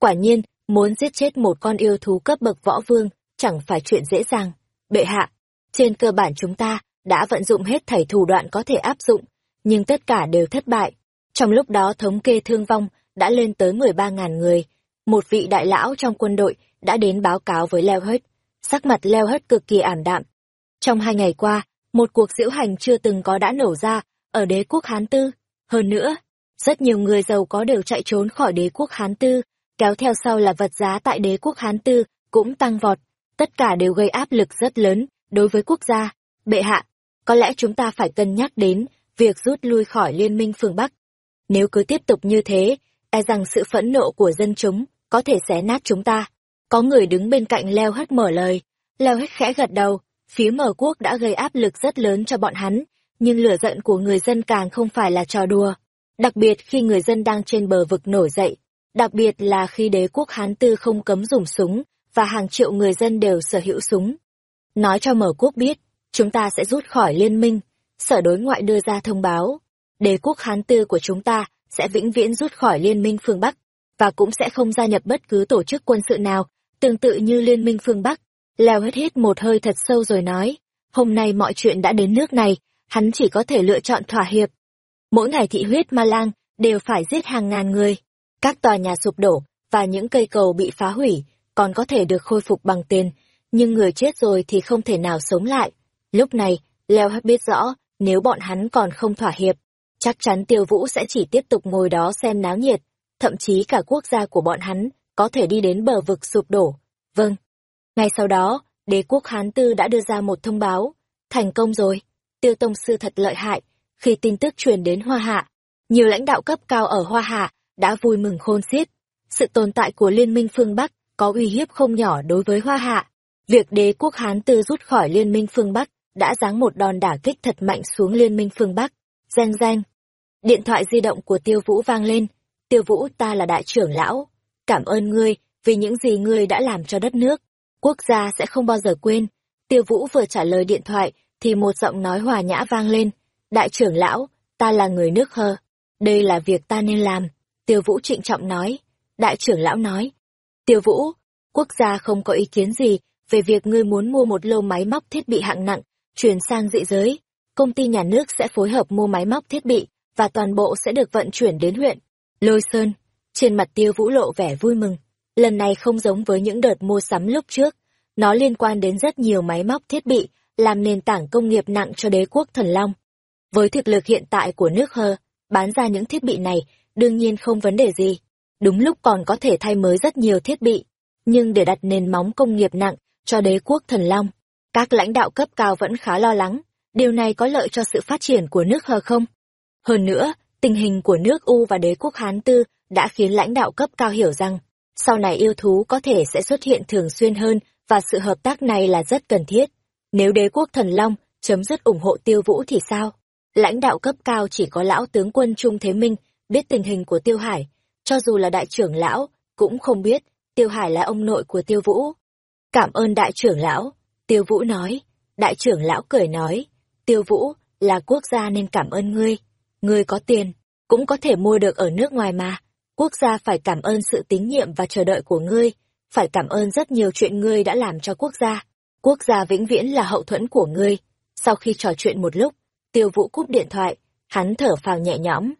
Quả nhiên, muốn giết chết một con yêu thú cấp bậc võ vương, chẳng phải chuyện dễ dàng. Bệ hạ, trên cơ bản chúng ta đã vận dụng hết thảy thủ đoạn có thể áp dụng, nhưng tất cả đều thất bại. Trong lúc đó thống kê thương vong đã lên tới 13.000 người. Một vị đại lão trong quân đội đã đến báo cáo với Leo Hết. Sắc mặt Leo Hết cực kỳ ảm đạm. Trong hai ngày qua, một cuộc diễu hành chưa từng có đã nổ ra ở đế quốc Hán Tư. Hơn nữa, rất nhiều người giàu có đều chạy trốn khỏi đế quốc Hán Tư, kéo theo sau là vật giá tại đế quốc Hán Tư cũng tăng vọt. Tất cả đều gây áp lực rất lớn đối với quốc gia. Bệ hạ, có lẽ chúng ta phải cân nhắc đến việc rút lui khỏi Liên minh phương Bắc. Nếu cứ tiếp tục như thế, e rằng sự phẫn nộ của dân chúng có thể xé nát chúng ta. Có người đứng bên cạnh Leo Hất mở lời. Leo Hất khẽ gật đầu, phía mở quốc đã gây áp lực rất lớn cho bọn hắn, nhưng lửa giận của người dân càng không phải là trò đùa. Đặc biệt khi người dân đang trên bờ vực nổi dậy, đặc biệt là khi đế quốc Hán Tư không cấm dùng súng, và hàng triệu người dân đều sở hữu súng. Nói cho mở quốc biết, chúng ta sẽ rút khỏi liên minh, sở đối ngoại đưa ra thông báo. Đế quốc Hán Tư của chúng ta sẽ vĩnh viễn rút khỏi liên minh phương Bắc, và cũng sẽ không gia nhập bất cứ tổ chức quân sự nào, tương tự như liên minh phương Bắc. Leo hết hít một hơi thật sâu rồi nói, hôm nay mọi chuyện đã đến nước này, hắn chỉ có thể lựa chọn thỏa hiệp. Mỗi ngày thị huyết ma lang đều phải giết hàng ngàn người. Các tòa nhà sụp đổ và những cây cầu bị phá hủy còn có thể được khôi phục bằng tiền, nhưng người chết rồi thì không thể nào sống lại. Lúc này, Leo hết biết rõ, nếu bọn hắn còn không thỏa hiệp, chắc chắn tiêu vũ sẽ chỉ tiếp tục ngồi đó xem náo nhiệt, thậm chí cả quốc gia của bọn hắn có thể đi đến bờ vực sụp đổ. Vâng. Ngay sau đó, đế quốc Hán Tư đã đưa ra một thông báo. Thành công rồi. Tiêu Tông Sư thật lợi hại. Khi tin tức truyền đến Hoa Hạ, nhiều lãnh đạo cấp cao ở Hoa Hạ đã vui mừng khôn xiết. Sự tồn tại của Liên minh phương Bắc có uy hiếp không nhỏ đối với Hoa Hạ. Việc đế quốc Hán Tư rút khỏi Liên minh phương Bắc đã giáng một đòn đả kích thật mạnh xuống Liên minh phương Bắc. Danh danh. Điện thoại di động của Tiêu Vũ vang lên. Tiêu Vũ ta là đại trưởng lão. Cảm ơn ngươi vì những gì ngươi đã làm cho đất nước. Quốc gia sẽ không bao giờ quên. Tiêu Vũ vừa trả lời điện thoại thì một giọng nói hòa nhã vang lên. Đại trưởng lão, ta là người nước hơ. Đây là việc ta nên làm. Tiêu Vũ trịnh trọng nói. Đại trưởng lão nói. Tiêu Vũ, quốc gia không có ý kiến gì về việc ngươi muốn mua một lô máy móc thiết bị hạng nặng, chuyển sang dị giới. Công ty nhà nước sẽ phối hợp mua máy móc thiết bị, và toàn bộ sẽ được vận chuyển đến huyện. Lôi Sơn, trên mặt tiêu vũ lộ vẻ vui mừng. Lần này không giống với những đợt mua sắm lúc trước, nó liên quan đến rất nhiều máy móc thiết bị, làm nền tảng công nghiệp nặng cho đế quốc thần long. Với thực lực hiện tại của nước hơ, bán ra những thiết bị này, đương nhiên không vấn đề gì. Đúng lúc còn có thể thay mới rất nhiều thiết bị. Nhưng để đặt nền móng công nghiệp nặng cho đế quốc thần long, các lãnh đạo cấp cao vẫn khá lo lắng. Điều này có lợi cho sự phát triển của nước hờ không? Hơn nữa, tình hình của nước U và đế quốc Hán Tư đã khiến lãnh đạo cấp cao hiểu rằng, sau này yêu thú có thể sẽ xuất hiện thường xuyên hơn và sự hợp tác này là rất cần thiết. Nếu đế quốc thần Long chấm dứt ủng hộ tiêu vũ thì sao? Lãnh đạo cấp cao chỉ có lão tướng quân Trung Thế Minh biết tình hình của tiêu hải, cho dù là đại trưởng lão, cũng không biết tiêu hải là ông nội của tiêu vũ. Cảm ơn đại trưởng lão, tiêu vũ nói. Đại trưởng lão cười nói, tiêu vũ là quốc gia nên cảm ơn ngươi. Ngươi có tiền, cũng có thể mua được ở nước ngoài mà. Quốc gia phải cảm ơn sự tín nhiệm và chờ đợi của ngươi, phải cảm ơn rất nhiều chuyện ngươi đã làm cho quốc gia. Quốc gia vĩnh viễn là hậu thuẫn của ngươi. Sau khi trò chuyện một lúc, tiêu vũ cúp điện thoại, hắn thở phào nhẹ nhõm.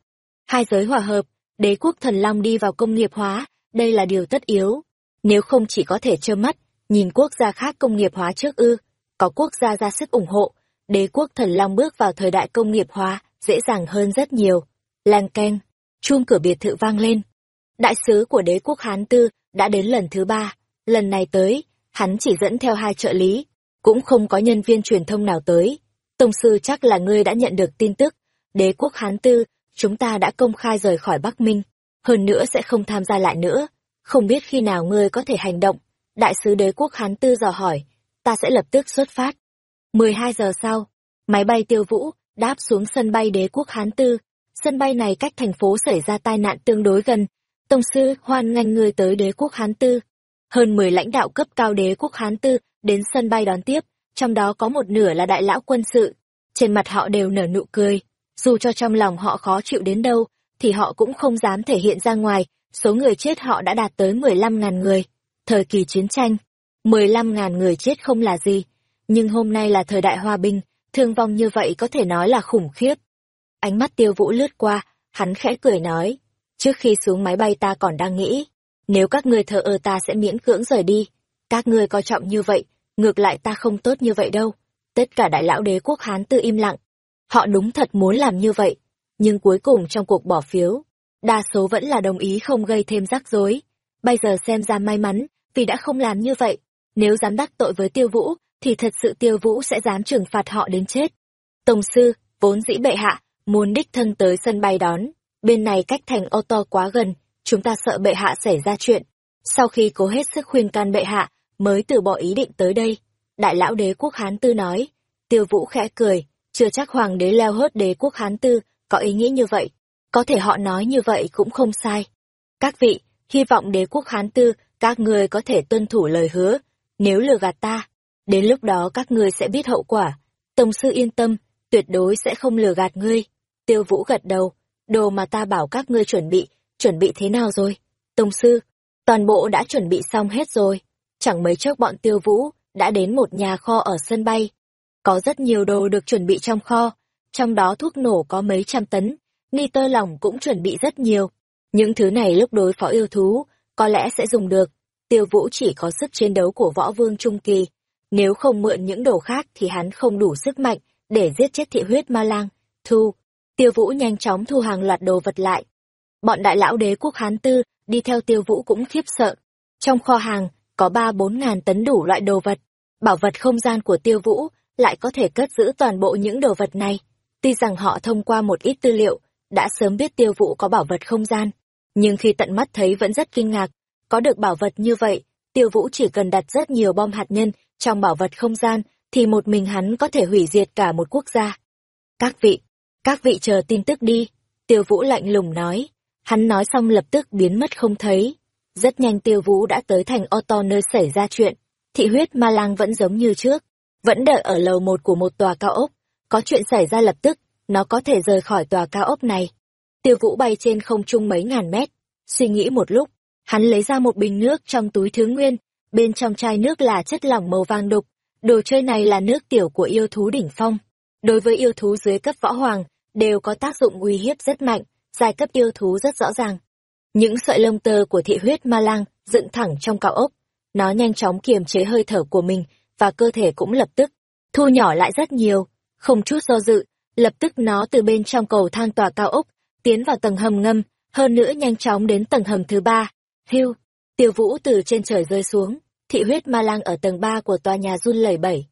Hai giới hòa hợp, đế quốc thần long đi vào công nghiệp hóa, đây là điều tất yếu. Nếu không chỉ có thể trơ mắt, nhìn quốc gia khác công nghiệp hóa trước ư, có quốc gia ra sức ủng hộ, đế quốc thần long bước vào thời đại công nghiệp hóa, dễ dàng hơn rất nhiều. Lang keng, chuông cửa biệt thự vang lên. Đại sứ của đế quốc Hán Tư đã đến lần thứ ba. Lần này tới, hắn chỉ dẫn theo hai trợ lý, cũng không có nhân viên truyền thông nào tới. Tông sư chắc là ngươi đã nhận được tin tức. Đế quốc Hán Tư, chúng ta đã công khai rời khỏi Bắc Minh. Hơn nữa sẽ không tham gia lại nữa. Không biết khi nào ngươi có thể hành động. Đại sứ đế quốc Hán Tư dò hỏi. Ta sẽ lập tức xuất phát. 12 giờ sau, máy bay tiêu vũ đáp xuống sân bay đế quốc Hán Tư. Sân bay này cách thành phố xảy ra tai nạn tương đối gần. Tông sư hoan nghênh ngươi tới đế quốc Hán Tư. Hơn 10 lãnh đạo cấp cao đế quốc Hán Tư đến sân bay đón tiếp, trong đó có một nửa là đại lão quân sự. Trên mặt họ đều nở nụ cười, dù cho trong lòng họ khó chịu đến đâu, thì họ cũng không dám thể hiện ra ngoài, số người chết họ đã đạt tới 15.000 người. Thời kỳ chiến tranh, 15.000 người chết không là gì, nhưng hôm nay là thời đại hòa bình, thương vong như vậy có thể nói là khủng khiếp. Ánh mắt tiêu vũ lướt qua, hắn khẽ cười nói, trước khi xuống máy bay ta còn đang nghĩ, nếu các ngươi thờ ơ ta sẽ miễn cưỡng rời đi, các ngươi coi trọng như vậy, ngược lại ta không tốt như vậy đâu. Tất cả đại lão đế quốc Hán tự im lặng. Họ đúng thật muốn làm như vậy, nhưng cuối cùng trong cuộc bỏ phiếu, đa số vẫn là đồng ý không gây thêm rắc rối. Bây giờ xem ra may mắn, vì đã không làm như vậy. Nếu dám đắc tội với tiêu vũ, thì thật sự tiêu vũ sẽ dám trừng phạt họ đến chết. Tổng sư, vốn dĩ bệ hạ, muốn đích thân tới sân bay đón. Bên này cách thành ô tô quá gần, chúng ta sợ bệ hạ xảy ra chuyện. Sau khi cố hết sức khuyên can bệ hạ, mới từ bỏ ý định tới đây. Đại lão đế quốc Hán Tư nói, tiêu vũ khẽ cười, chưa chắc hoàng đế leo hớt đế quốc Hán Tư có ý nghĩ như vậy. Có thể họ nói như vậy cũng không sai. Các vị, hy vọng đế quốc Hán Tư, các người có thể tuân thủ lời hứa. Nếu lừa gạt ta, đến lúc đó các ngươi sẽ biết hậu quả. Tổng sư yên tâm, tuyệt đối sẽ không lừa gạt ngươi. Tiêu vũ gật đầu, đồ mà ta bảo các ngươi chuẩn bị, chuẩn bị thế nào rồi? Tổng sư, toàn bộ đã chuẩn bị xong hết rồi. Chẳng mấy chốc bọn tiêu vũ đã đến một nhà kho ở sân bay. Có rất nhiều đồ được chuẩn bị trong kho, trong đó thuốc nổ có mấy trăm tấn, ni tơ lỏng cũng chuẩn bị rất nhiều. Những thứ này lúc đối phó yêu thú, có lẽ sẽ dùng được. Tiêu vũ chỉ có sức chiến đấu của võ vương trung kỳ. Nếu không mượn những đồ khác thì hắn không đủ sức mạnh để giết chết thị huyết ma lang. Thu, tiêu vũ nhanh chóng thu hàng loạt đồ vật lại. Bọn đại lão đế quốc Hán Tư đi theo tiêu vũ cũng khiếp sợ. Trong kho hàng, có ba bốn ngàn tấn đủ loại đồ vật. Bảo vật không gian của tiêu vũ lại có thể cất giữ toàn bộ những đồ vật này. Tuy rằng họ thông qua một ít tư liệu, đã sớm biết tiêu vũ có bảo vật không gian, nhưng khi tận mắt thấy vẫn rất kinh ngạc. Có được bảo vật như vậy, tiêu vũ chỉ cần đặt rất nhiều bom hạt nhân trong bảo vật không gian, thì một mình hắn có thể hủy diệt cả một quốc gia. Các vị, các vị chờ tin tức đi, tiêu vũ lạnh lùng nói. Hắn nói xong lập tức biến mất không thấy. Rất nhanh tiêu vũ đã tới thành Otto nơi xảy ra chuyện. Thị huyết ma lang vẫn giống như trước, vẫn đợi ở lầu một của một tòa cao ốc. Có chuyện xảy ra lập tức, nó có thể rời khỏi tòa cao ốc này. Tiêu vũ bay trên không trung mấy ngàn mét. Suy nghĩ một lúc, hắn lấy ra một bình nước trong túi thứ nguyên. Bên trong chai nước là chất lỏng màu vàng đục. Đồ chơi này là nước tiểu của yêu thú đỉnh phong. Đối với yêu thú dưới cấp võ hoàng, đều có tác dụng uy hiếp rất mạnh, giai cấp yêu thú rất rõ ràng. Những sợi lông tơ của thị huyết ma lang dựng thẳng trong cao ốc. Nó nhanh chóng kiềm chế hơi thở của mình và cơ thể cũng lập tức thu nhỏ lại rất nhiều. Không chút do dự, lập tức nó từ bên trong cầu thang tòa cao ốc, tiến vào tầng hầm ngâm, hơn nữa nhanh chóng đến tầng hầm thứ ba. Hưu, tiêu vũ từ trên trời rơi xuống, thị huyết ma lang ở tầng ba của tòa nhà run lẩy bẩy.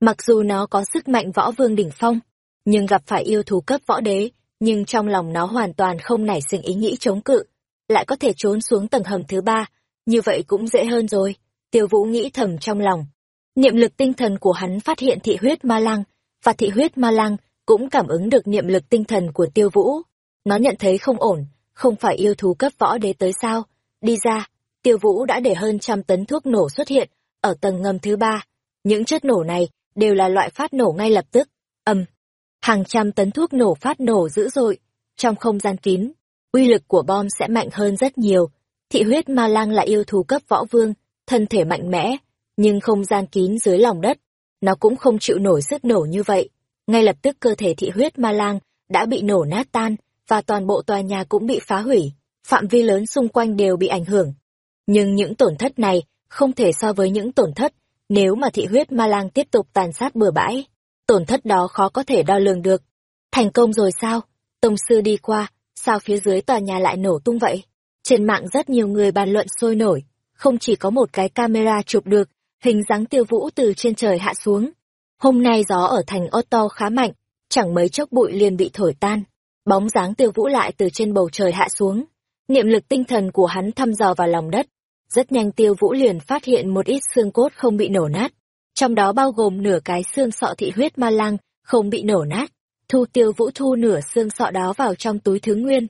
Mặc dù nó có sức mạnh võ vương đỉnh phong, nhưng gặp phải yêu thú cấp võ đế, nhưng trong lòng nó hoàn toàn không nảy sinh ý nghĩ chống cự, lại có thể trốn xuống tầng hầm thứ ba, như vậy cũng dễ hơn rồi. Tiêu Vũ nghĩ thầm trong lòng. Niệm lực tinh thần của hắn phát hiện thị huyết ma lang, và thị huyết ma lang cũng cảm ứng được niệm lực tinh thần của Tiêu Vũ. Nó nhận thấy không ổn, không phải yêu thú cấp võ đế tới sao. Đi ra, Tiêu Vũ đã để hơn trăm tấn thuốc nổ xuất hiện ở tầng ngầm thứ ba. Những chất nổ này đều là loại phát nổ ngay lập tức. ầm, hàng trăm tấn thuốc nổ phát nổ dữ dội trong không gian kín uy lực của bom sẽ mạnh hơn rất nhiều. Thị huyết ma lang là yêu thú cấp võ vương, thân thể mạnh mẽ, nhưng không gian kín dưới lòng đất, nó cũng không chịu nổi sức nổ như vậy. Ngay lập tức cơ thể thị huyết ma lang đã bị nổ nát tan, và toàn bộ tòa nhà cũng bị phá hủy, phạm vi lớn xung quanh đều bị ảnh hưởng. Nhưng những tổn thất này không thể so với những tổn thất nếu mà thị huyết ma lang tiếp tục tàn sát bừa bãi. Tổn thất đó khó có thể đo lường được. Thành công rồi sao? Tông sư đi qua, sao phía dưới tòa nhà lại nổ tung vậy? Trên mạng rất nhiều người bàn luận sôi nổi, không chỉ có một cái camera chụp được, hình dáng tiêu vũ từ trên trời hạ xuống. Hôm nay gió ở thành Otto khá mạnh, chẳng mấy chốc bụi liền bị thổi tan. Bóng dáng tiêu vũ lại từ trên bầu trời hạ xuống. Niệm lực tinh thần của hắn thăm dò vào lòng đất. Rất nhanh tiêu vũ liền phát hiện một ít xương cốt không bị nổ nát. Trong đó bao gồm nửa cái xương sọ thị huyết ma lang, không bị nổ nát. Thu tiêu vũ thu nửa xương sọ đó vào trong túi thứ nguyên.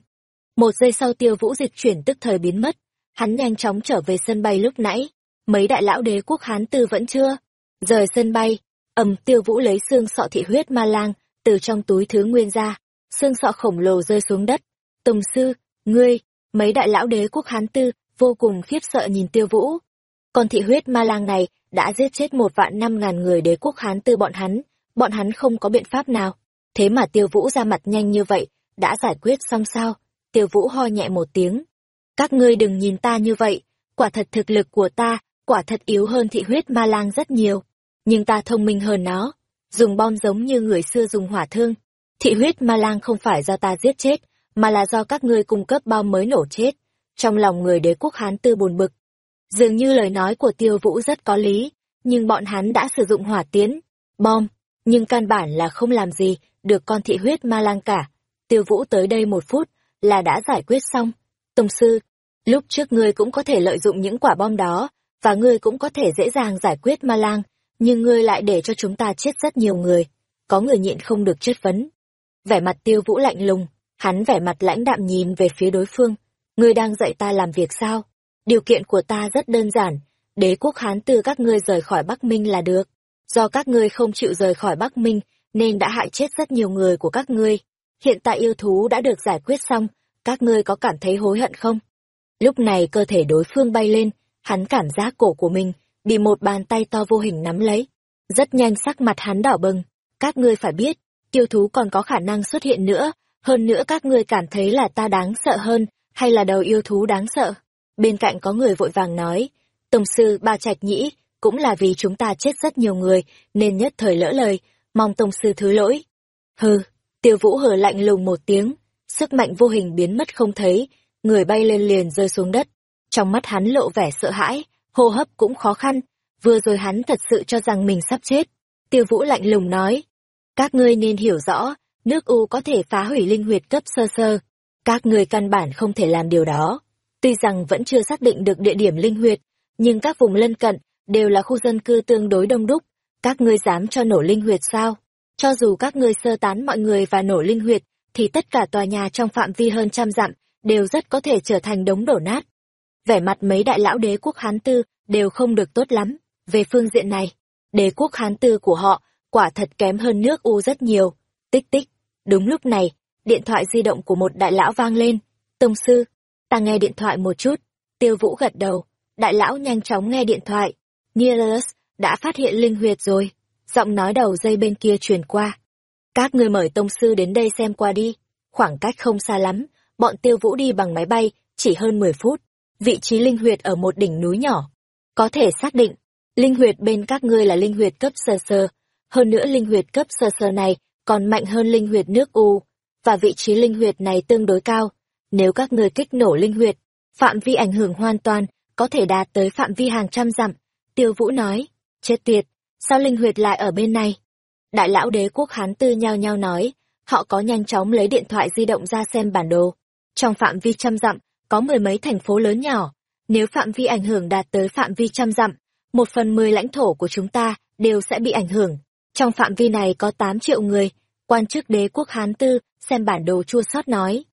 Một giây sau tiêu vũ dịch chuyển tức thời biến mất. Hắn nhanh chóng trở về sân bay lúc nãy. Mấy đại lão đế quốc Hán Tư vẫn chưa. Rời sân bay, ầm tiêu vũ lấy xương sọ thị huyết ma lang từ trong túi thứ nguyên ra. Xương sọ khổng lồ rơi xuống đất. Tùng sư, ngươi, mấy đại lão đế quốc Hán Tư vô cùng khiếp sợ nhìn tiêu vũ. Con thị huyết ma lang này đã giết chết một vạn năm ngàn người đế quốc Hán Tư bọn hắn, bọn hắn không có biện pháp nào. Thế mà tiêu vũ ra mặt nhanh như vậy, đã giải quyết xong sao? Tiêu vũ ho nhẹ một tiếng. Các ngươi đừng nhìn ta như vậy, quả thật thực lực của ta, quả thật yếu hơn thị huyết ma lang rất nhiều. Nhưng ta thông minh hơn nó, dùng bom giống như người xưa dùng hỏa thương. Thị huyết ma lang không phải do ta giết chết, mà là do các ngươi cung cấp bom mới nổ chết. Trong lòng người đế quốc Hán Tư buồn bực. Dường như lời nói của tiêu vũ rất có lý, nhưng bọn hắn đã sử dụng hỏa tiến, bom, nhưng căn bản là không làm gì được con thị huyết ma lang cả. Tiêu vũ tới đây một phút là đã giải quyết xong. Tông sư, lúc trước ngươi cũng có thể lợi dụng những quả bom đó, và ngươi cũng có thể dễ dàng giải quyết ma lang, nhưng ngươi lại để cho chúng ta chết rất nhiều người. Có người nhịn không được chất vấn. Vẻ mặt tiêu vũ lạnh lùng, hắn vẻ mặt lãnh đạm nhìn về phía đối phương. Ngươi đang dạy ta làm việc sao? Điều kiện của ta rất đơn giản, đế quốc Hán từ các ngươi rời khỏi Bắc Minh là được. Do các ngươi không chịu rời khỏi Bắc Minh, nên đã hại chết rất nhiều người của các ngươi. Hiện tại yêu thú đã được giải quyết xong, các ngươi có cảm thấy hối hận không? Lúc này cơ thể đối phương bay lên, hắn cảm giác cổ của mình bị một bàn tay to vô hình nắm lấy. Rất nhanh sắc mặt hắn đỏ bừng. Các ngươi phải biết, yêu thú còn có khả năng xuất hiện nữa, hơn nữa các ngươi cảm thấy là ta đáng sợ hơn, hay là đầu yêu thú đáng sợ? Bên cạnh có người vội vàng nói, Tổng sư Ba Trạch Nhĩ, cũng là vì chúng ta chết rất nhiều người, nên nhất thời lỡ lời, mong Tổng sư thứ lỗi. Hừ, tiêu vũ hờ lạnh lùng một tiếng, sức mạnh vô hình biến mất không thấy, người bay lên liền rơi xuống đất. Trong mắt hắn lộ vẻ sợ hãi, hô hấp cũng khó khăn, vừa rồi hắn thật sự cho rằng mình sắp chết. Tiêu vũ lạnh lùng nói, các ngươi nên hiểu rõ, nước U có thể phá hủy linh huyệt cấp sơ sơ. Các ngươi căn bản không thể làm điều đó. Tuy rằng vẫn chưa xác định được địa điểm linh huyệt, nhưng các vùng lân cận đều là khu dân cư tương đối đông đúc. Các ngươi dám cho nổ linh huyệt sao? Cho dù các ngươi sơ tán mọi người và nổ linh huyệt, thì tất cả tòa nhà trong phạm vi hơn trăm dặm đều rất có thể trở thành đống đổ nát. Vẻ mặt mấy đại lão đế quốc Hán Tư đều không được tốt lắm. Về phương diện này, đế quốc Hán Tư của họ quả thật kém hơn nước U rất nhiều. Tích tích. Đúng lúc này, điện thoại di động của một đại lão vang lên. Tông sư, ta nghe điện thoại một chút. Tiêu vũ gật đầu. Đại lão nhanh chóng nghe điện thoại. Nierus đã phát hiện linh huyệt rồi. Giọng nói đầu dây bên kia truyền qua. Các người mời tông sư đến đây xem qua đi. Khoảng cách không xa lắm, bọn tiêu vũ đi bằng máy bay, chỉ hơn 10 phút. Vị trí linh huyệt ở một đỉnh núi nhỏ. Có thể xác định, linh huyệt bên các ngươi là linh huyệt cấp sơ sơ. Hơn nữa linh huyệt cấp sơ sơ này còn mạnh hơn linh huyệt nước U, và vị trí linh huyệt này tương đối cao. Nếu các ngươi kích nổ linh huyệt, phạm vi ảnh hưởng hoàn toàn, có thể đạt tới phạm vi hàng trăm dặm. Tiêu Vũ nói, chết tiệt, sao linh huyệt lại ở bên này? Đại lão đế quốc Hán Tư nhao nhao nói, họ có nhanh chóng lấy điện thoại di động ra xem bản đồ. Trong phạm vi trăm dặm, có mười mấy thành phố lớn nhỏ. Nếu phạm vi ảnh hưởng đạt tới phạm vi trăm dặm, một phần mười lãnh thổ của chúng ta đều sẽ bị ảnh hưởng. Trong phạm vi này có 8 triệu người, quan chức đế quốc Hán Tư xem bản đồ chua sót nói.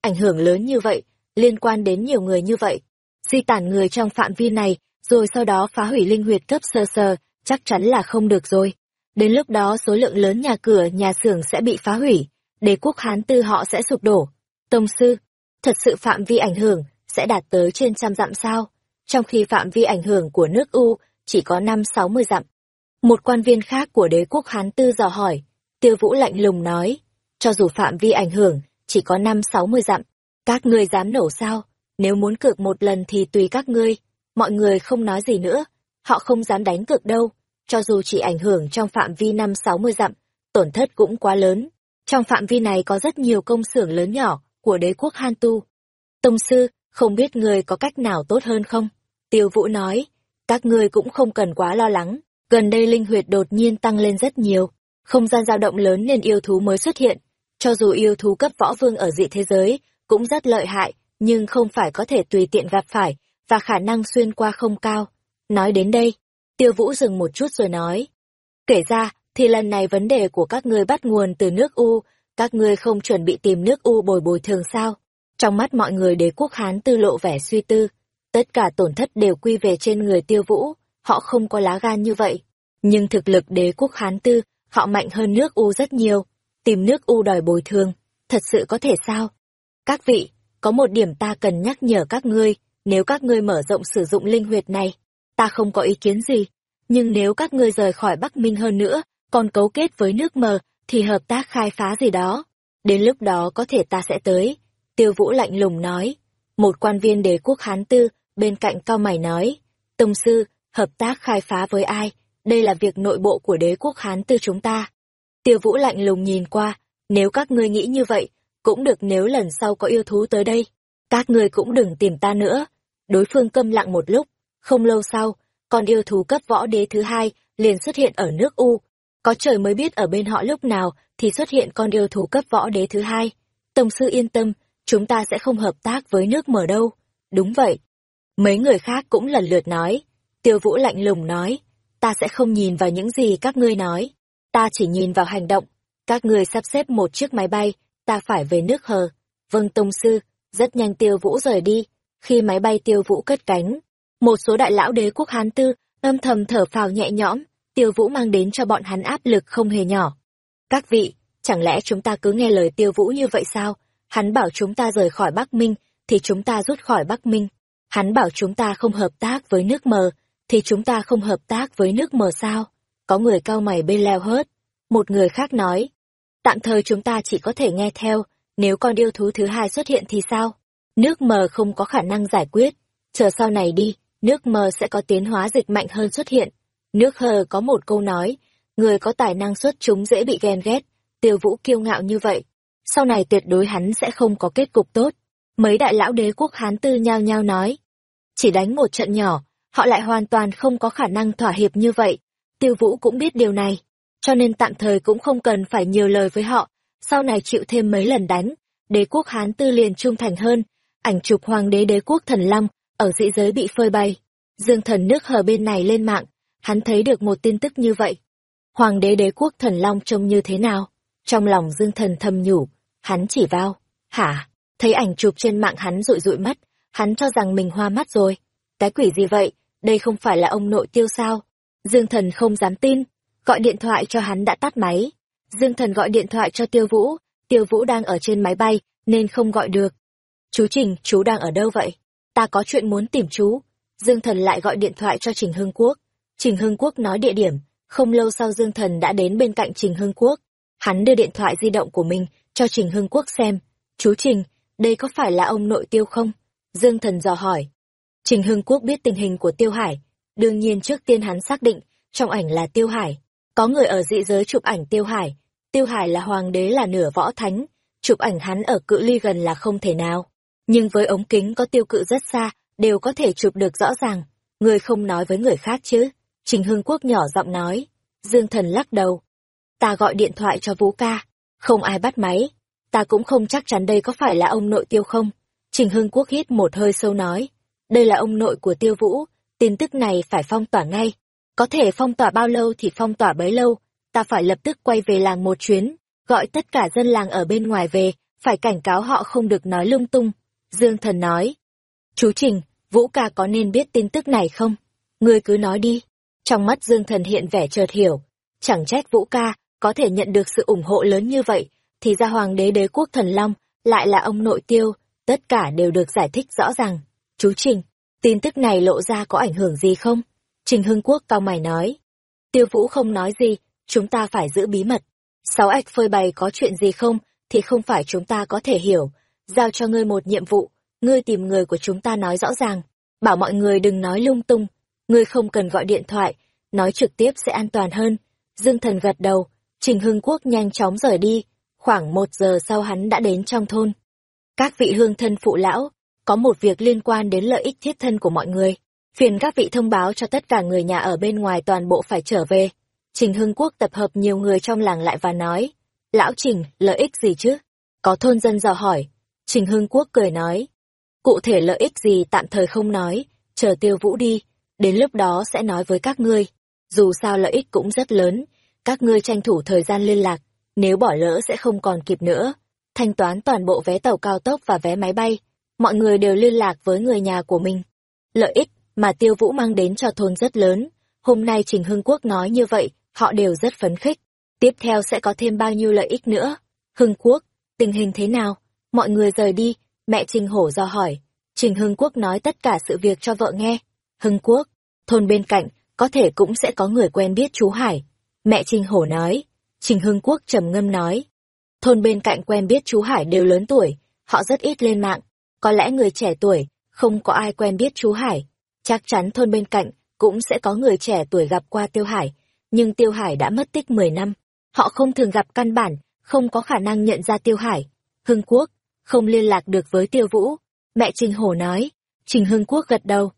Ảnh hưởng lớn như vậy, liên quan đến nhiều người như vậy. Di tản người trong phạm vi này, rồi sau đó phá hủy linh huyệt cấp sơ sơ, chắc chắn là không được rồi. Đến lúc đó số lượng lớn nhà cửa, nhà xưởng sẽ bị phá hủy, đế quốc Hán Tư họ sẽ sụp đổ. Tông sư, thật sự phạm vi ảnh hưởng sẽ đạt tới trên trăm dặm sao, trong khi phạm vi ảnh hưởng của nước U chỉ có năm sáu mươi dặm. Một quan viên khác của đế quốc Hán Tư dò hỏi, tiêu vũ lạnh lùng nói, cho dù phạm vi ảnh hưởng chỉ có năm sáu mươi dặm, các ngươi dám nổ sao, nếu muốn cược một lần thì tùy các ngươi, mọi người không nói gì nữa, họ không dám đánh cược đâu, cho dù chỉ ảnh hưởng trong phạm vi năm sáu mươi dặm, tổn thất cũng quá lớn. Trong phạm vi này có rất nhiều công xưởng lớn nhỏ của đế quốc Han Tu. Tông sư, không biết người có cách nào tốt hơn không? Tiêu Vũ nói, các ngươi cũng không cần quá lo lắng, gần đây linh huyệt đột nhiên tăng lên rất nhiều, không gian dao động lớn nên yêu thú mới xuất hiện. Cho dù yêu thú cấp võ vương ở dị thế giới, cũng rất lợi hại, nhưng không phải có thể tùy tiện gặp phải, và khả năng xuyên qua không cao. Nói đến đây, Tiêu Vũ dừng một chút rồi nói. Kể ra, thì lần này vấn đề của các ngươi bắt nguồn từ nước U, các ngươi không chuẩn bị tìm nước U bồi bồi thường sao? Trong mắt mọi người đế quốc Hán tư lộ vẻ suy tư, tất cả tổn thất đều quy về trên người Tiêu Vũ, họ không có lá gan như vậy. Nhưng thực lực đế quốc Hán tư, họ mạnh hơn nước U rất nhiều, tìm nước U đòi bồi thường, thật sự có thể sao? Các vị, có một điểm ta cần nhắc nhở các ngươi, nếu các ngươi mở rộng sử dụng linh huyệt này, ta không có ý kiến gì. Nhưng nếu các ngươi rời khỏi Bắc Minh hơn nữa, còn cấu kết với nước mờ, thì hợp tác khai phá gì đó. Đến lúc đó có thể ta sẽ tới. Tiêu Vũ lạnh lùng nói. Một quan viên đế quốc Hán Tư, bên cạnh cao mày nói. Tông sư, hợp tác khai phá với ai? Đây là việc nội bộ của đế quốc Hán Tư chúng ta. Tiêu Vũ lạnh lùng nhìn qua. Nếu các ngươi nghĩ như vậy, cũng được nếu lần sau có yêu thú tới đây. Các ngươi cũng đừng tìm ta nữa. Đối phương câm lặng một lúc. Không lâu sau, con yêu thú cấp võ đế thứ hai liền xuất hiện ở nước U. Có trời mới biết ở bên họ lúc nào thì xuất hiện con yêu thú cấp võ đế thứ hai. Tổng sư yên tâm, chúng ta sẽ không hợp tác với nước mở đâu. Đúng vậy. Mấy người khác cũng lần lượt nói. Tiêu Vũ lạnh lùng nói, ta sẽ không nhìn vào những gì các ngươi nói. Ta chỉ nhìn vào hành động. Các ngươi sắp xếp một chiếc máy bay, ta phải về nước hờ. Vâng Tông Sư, rất nhanh Tiêu Vũ rời đi. Khi máy bay Tiêu Vũ cất cánh, một số đại lão đế quốc Hán Tư âm thầm thở phào nhẹ nhõm, Tiêu Vũ mang đến cho bọn hắn áp lực không hề nhỏ. Các vị, chẳng lẽ chúng ta cứ nghe lời Tiêu Vũ như vậy sao? Hắn bảo chúng ta rời khỏi Bắc Minh, thì chúng ta rút khỏi Bắc Minh. Hắn bảo chúng ta không hợp tác với nước mờ, thì chúng ta không hợp tác với nước mờ sao? Có người cao mày bên leo hớt. Một người khác nói, tạm thời chúng ta chỉ có thể nghe theo, nếu con yêu thú thứ hai xuất hiện thì sao? Nước mờ không có khả năng giải quyết, chờ sau này đi, nước mờ sẽ có tiến hóa dịch mạnh hơn xuất hiện. Nước hờ có một câu nói, người có tài năng xuất chúng dễ bị ghen ghét, tiêu vũ kiêu ngạo như vậy. Sau này tuyệt đối hắn sẽ không có kết cục tốt. Mấy đại lão đế quốc Hán Tư nhao nhao nói. Chỉ đánh một trận nhỏ, họ lại hoàn toàn không có khả năng thỏa hiệp như vậy. Tiêu vũ cũng biết điều này, cho nên tạm thời cũng không cần phải nhiều lời với họ. Sau này chịu thêm mấy lần đánh, đế quốc Hán Tư liền trung thành hơn. Ảnh chụp hoàng đế đế quốc thần long, ở dị giới bị phơi bay. Dương thần nước hờ bên này lên mạng, hắn thấy được một tin tức như vậy. Hoàng đế đế quốc thần long trông như thế nào? Trong lòng dương thần thầm nhủ, hắn chỉ vào. Hả? Thấy ảnh chụp trên mạng hắn rụi rụi mắt, hắn cho rằng mình hoa mắt rồi. Cái quỷ gì vậy? Đây không phải là ông nội tiêu sao? Dương thần không dám tin, gọi điện thoại cho hắn đã tắt máy. Dương thần gọi điện thoại cho tiêu vũ, tiêu vũ đang ở trên máy bay, nên không gọi được. Chú Trình, chú đang ở đâu vậy? Ta có chuyện muốn tìm chú. Dương thần lại gọi điện thoại cho Trình Hưng Quốc. Trình Hưng Quốc nói địa điểm, không lâu sau Dương Thần đã đến bên cạnh Trình Hưng Quốc. Hắn đưa điện thoại di động của mình cho Trình Hưng Quốc xem. Chú Trình, đây có phải là ông nội tiêu không? Dương Thần dò hỏi. Trình Hưng Quốc biết tình hình của Tiêu Hải. Đương nhiên trước tiên hắn xác định, trong ảnh là Tiêu Hải. Có người ở dị giới chụp ảnh Tiêu Hải. Tiêu Hải là hoàng đế là nửa võ thánh. Chụp ảnh hắn ở cự ly gần là không thể nào. Nhưng với ống kính có tiêu cự rất xa, đều có thể chụp được rõ ràng. Người không nói với người khác chứ. Trình Hưng Quốc nhỏ giọng nói. Dương Thần lắc đầu. Ta gọi điện thoại cho Vũ ca. Không ai bắt máy. Ta cũng không chắc chắn đây có phải là ông nội tiêu không. Trình Hưng Quốc hít một hơi sâu nói. Đây là ông nội của tiêu vũ. Tin tức này phải phong tỏa ngay. Có thể phong tỏa bao lâu thì phong tỏa bấy lâu. Ta phải lập tức quay về làng một chuyến. Gọi tất cả dân làng ở bên ngoài về. Phải cảnh cáo họ không được nói lung tung. Dương Thần nói. Chú Trình, Vũ ca có nên biết tin tức này không? Ngươi cứ nói đi. Trong mắt Dương Thần hiện vẻ chợt hiểu, chẳng trách Vũ ca có thể nhận được sự ủng hộ lớn như vậy, thì ra hoàng đế đế quốc thần long lại là ông nội tiêu, tất cả đều được giải thích rõ ràng. Chú Trình, tin tức này lộ ra có ảnh hưởng gì không? Trình Hưng Quốc cao mày nói. Tiêu Vũ không nói gì, chúng ta phải giữ bí mật. Sáu ạch phơi bày có chuyện gì không, thì không phải chúng ta có thể hiểu. Giao cho ngươi một nhiệm vụ, ngươi tìm người của chúng ta nói rõ ràng. Bảo mọi người đừng nói lung tung, ngươi không cần gọi điện thoại, nói trực tiếp sẽ an toàn hơn. Dương Thần gật đầu, Trình Hưng Quốc nhanh chóng rời đi, khoảng một giờ sau hắn đã đến trong thôn. Các vị hương thân phụ lão, có một việc liên quan đến lợi ích thiết thân của mọi người. Phiền các vị thông báo cho tất cả người nhà ở bên ngoài toàn bộ phải trở về. Trình Hưng Quốc tập hợp nhiều người trong làng lại và nói, Lão Trình, lợi ích gì chứ? Có thôn dân dò hỏi. Trình Hưng Quốc cười nói, cụ thể lợi ích gì tạm thời không nói, chờ tiêu vũ đi, đến lúc đó sẽ nói với các ngươi. Dù sao lợi ích cũng rất lớn, các ngươi tranh thủ thời gian liên lạc, nếu bỏ lỡ sẽ không còn kịp nữa. Thanh toán toàn bộ vé tàu cao tốc và vé máy bay, mọi người đều liên lạc với người nhà của mình. Lợi ích mà Tiêu Vũ mang đến cho thôn rất lớn, hôm nay Trình Hưng Quốc nói như vậy, họ đều rất phấn khích. Tiếp theo sẽ có thêm bao nhiêu lợi ích nữa? Hưng Quốc, tình hình thế nào? Mọi người rời đi, Mẹ Trình Hổ do hỏi. Trình Hưng Quốc nói tất cả sự việc cho vợ nghe. Hưng Quốc, thôn bên cạnh, có thể cũng sẽ có người quen biết chú Hải. Mẹ Trình Hổ nói. Trình Hưng Quốc trầm ngâm nói. Thôn bên cạnh quen biết chú Hải đều lớn tuổi, họ rất ít lên mạng. Có lẽ người trẻ tuổi, không có ai quen biết chú Hải. Chắc chắn thôn bên cạnh cũng sẽ có người trẻ tuổi gặp qua Tiêu Hải, nhưng Tiêu Hải đã mất tích 10 năm. Họ không thường gặp căn bản, không có khả năng nhận ra Tiêu Hải. Hưng Quốc, không liên lạc được với Tiêu Vũ. Mẹ Trình Hổ nói, Trình Hưng Quốc gật đầu.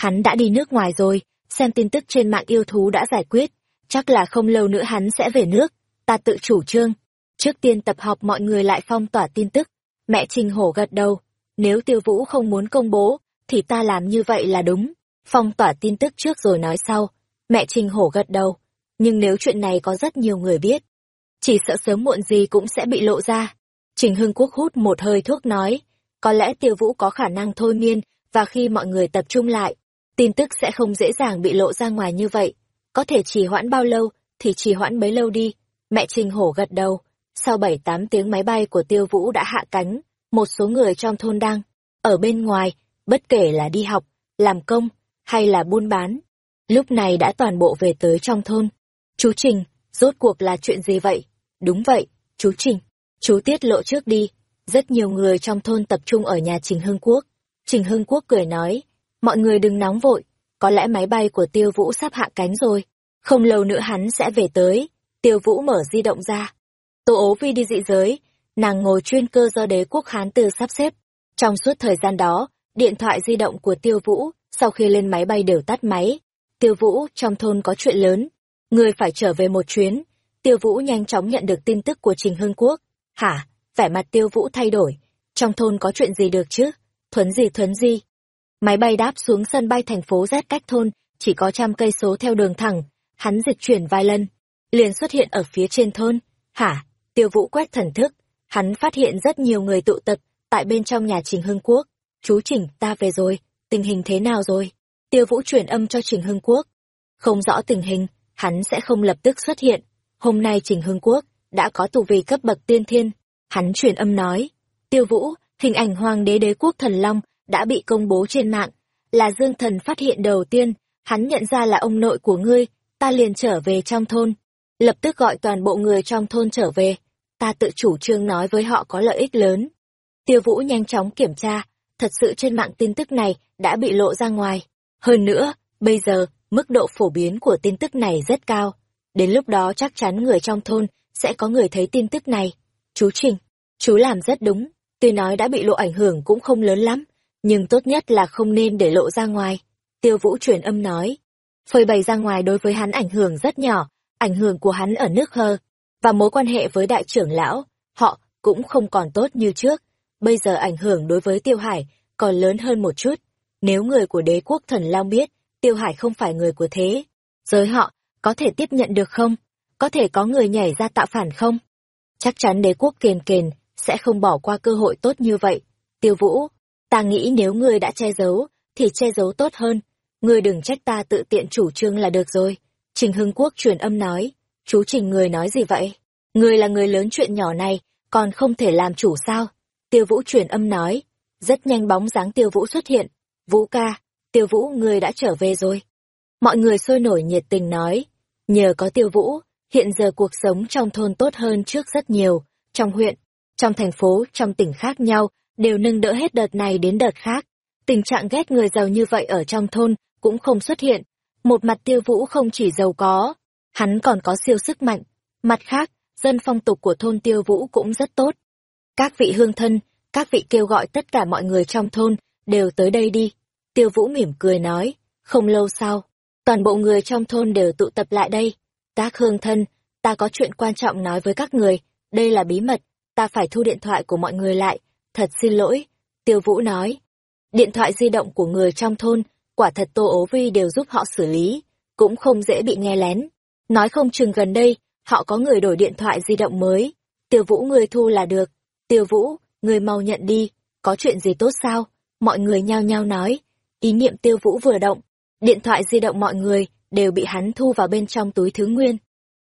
Hắn đã đi nước ngoài rồi, xem tin tức trên mạng yêu thú đã giải quyết, chắc là không lâu nữa hắn sẽ về nước, ta tự chủ trương. Trước tiên tập họp mọi người lại phong tỏa tin tức. Mẹ Trình Hổ gật đầu, nếu Tiêu Vũ không muốn công bố, thì ta làm như vậy là đúng. Phong tỏa tin tức trước rồi nói sau. Mẹ Trình Hổ gật đầu, nhưng nếu chuyện này có rất nhiều người biết, chỉ sợ sớm muộn gì cũng sẽ bị lộ ra. Trình Hưng Quốc hút một hơi thuốc nói, có lẽ tiêu vũ có khả năng thôi miên, và khi mọi người tập trung lại, tin tức sẽ không dễ dàng bị lộ ra ngoài như vậy. Có thể trì hoãn bao lâu, thì trì hoãn bấy lâu đi. Mẹ Trình Hổ gật đầu. Sau bảy tám tiếng máy bay của tiêu vũ đã hạ cánh, một số người trong thôn đang ở bên ngoài, bất kể là đi học, làm công, hay là buôn bán. Lúc này đã toàn bộ về tới trong thôn. Chú Trình, rốt cuộc là chuyện gì vậy? Đúng vậy, chú Trình. Chú tiết lộ trước đi. Rất nhiều người trong thôn tập trung ở nhà Trình Hưng Quốc. Trình Hưng Quốc cười nói, mọi người đừng nóng vội, có lẽ máy bay của Tiêu Vũ sắp hạ cánh rồi. Không lâu nữa hắn sẽ về tới. Tiêu Vũ mở di động ra. Tô ố vi đi dị giới, nàng ngồi chuyên cơ do đế quốc Hán Tư sắp xếp. Trong suốt thời gian đó, điện thoại di động của Tiêu Vũ, sau khi lên máy bay đều tắt máy. Tiêu Vũ, trong thôn có chuyện lớn, Người phải trở về một chuyến. Tiêu Vũ nhanh chóng nhận được tin tức của Trình Hưng Quốc. Hả? Vẻ mặt Tiêu Vũ thay đổi. Trong thôn có chuyện gì được chứ? Thuấn gì thuấn gì? Máy bay đáp xuống sân bay thành phố Z cách thôn, chỉ có trăm cây số theo đường thẳng. Hắn dịch chuyển vài lần, liền xuất hiện ở phía trên thôn. Hả? Tiêu Vũ quét thần thức. Hắn phát hiện rất nhiều người tụ tập tại bên trong nhà Trình Hưng Quốc. Chú Trình, ta về rồi, tình hình thế nào rồi? Tiêu Vũ chuyển âm cho Trình Hưng Quốc. Không rõ tình hình, hắn sẽ không lập tức xuất hiện. Hôm nay Trình Hưng Quốc đã có tù vị cấp bậc tiên thiên. Hắn truyền âm nói, tiêu vũ, hình ảnh hoàng đế đế quốc thần long đã bị công bố trên mạng. Là Dương Thần phát hiện đầu tiên, hắn nhận ra là ông nội của ngươi, ta liền trở về trong thôn. Lập tức gọi toàn bộ người trong thôn trở về, ta tự chủ trương nói với họ có lợi ích lớn. Tiêu Vũ nhanh chóng kiểm tra, thật sự trên mạng tin tức này đã bị lộ ra ngoài. Hơn nữa, bây giờ, Mức độ phổ biến của tin tức này rất cao. Đến lúc đó chắc chắn người trong thôn sẽ có người thấy tin tức này. Chú Trình, chú làm rất đúng. Tuy nói đã bị lộ ảnh hưởng cũng không lớn lắm, nhưng tốt nhất là không nên để lộ ra ngoài. Tiêu Vũ truyền âm nói. Phơi bày ra ngoài đối với hắn ảnh hưởng rất nhỏ, ảnh hưởng của hắn ở nước hơ, và mối quan hệ với đại trưởng lão, họ cũng không còn tốt như trước. Bây giờ ảnh hưởng đối với Tiêu Hải còn lớn hơn một chút. Nếu người của đế quốc thần Long biết, Tiêu Hải không phải người của thế. Giới họ, có thể tiếp nhận được không? Có thể có người nhảy ra tạo phản không? Chắc chắn đế quốc kền kền, sẽ không bỏ qua cơ hội tốt như vậy. Tiêu Vũ, ta nghĩ nếu ngươi đã che giấu, thì che giấu tốt hơn. Ngươi đừng trách ta tự tiện chủ trương là được rồi. Trình Hưng Quốc truyền âm nói, chú Trình người nói gì vậy? Ngươi là người lớn chuyện nhỏ này, còn không thể làm chủ sao? Tiêu Vũ truyền âm nói, rất nhanh bóng dáng Tiêu Vũ xuất hiện. Vũ ca, tiêu vũ ngươi đã trở về rồi. Mọi người sôi nổi nhiệt tình nói, nhờ có tiêu vũ, hiện giờ cuộc sống trong thôn tốt hơn trước rất nhiều, trong huyện, trong thành phố, trong tỉnh khác nhau, đều nâng đỡ hết đợt này đến đợt khác. Tình trạng ghét người giàu như vậy ở trong thôn cũng không xuất hiện. Một mặt tiêu vũ không chỉ giàu có, hắn còn có siêu sức mạnh. Mặt khác, dân phong tục của thôn tiêu vũ cũng rất tốt. Các vị hương thân, các vị kêu gọi tất cả mọi người trong thôn, đều tới đây đi. Tiêu Vũ mỉm cười nói, không lâu sau, toàn bộ người trong thôn đều tụ tập lại đây. Các hương thân, ta có chuyện quan trọng nói với các người, đây là bí mật, ta phải thu điện thoại của mọi người lại, thật xin lỗi. Tiêu Vũ nói, điện thoại di động của người trong thôn, quả thật Tô Ố Vi đều giúp họ xử lý, cũng không dễ bị nghe lén. Nói không chừng gần đây, họ có người đổi điện thoại di động mới. Tiêu Vũ người thu là được. Tiêu Vũ, người mau nhận đi, có chuyện gì tốt sao? Mọi người nhao nhao nói, Ý niệm tiêu vũ vừa động, điện thoại di động mọi người đều bị hắn thu vào bên trong túi thứ nguyên.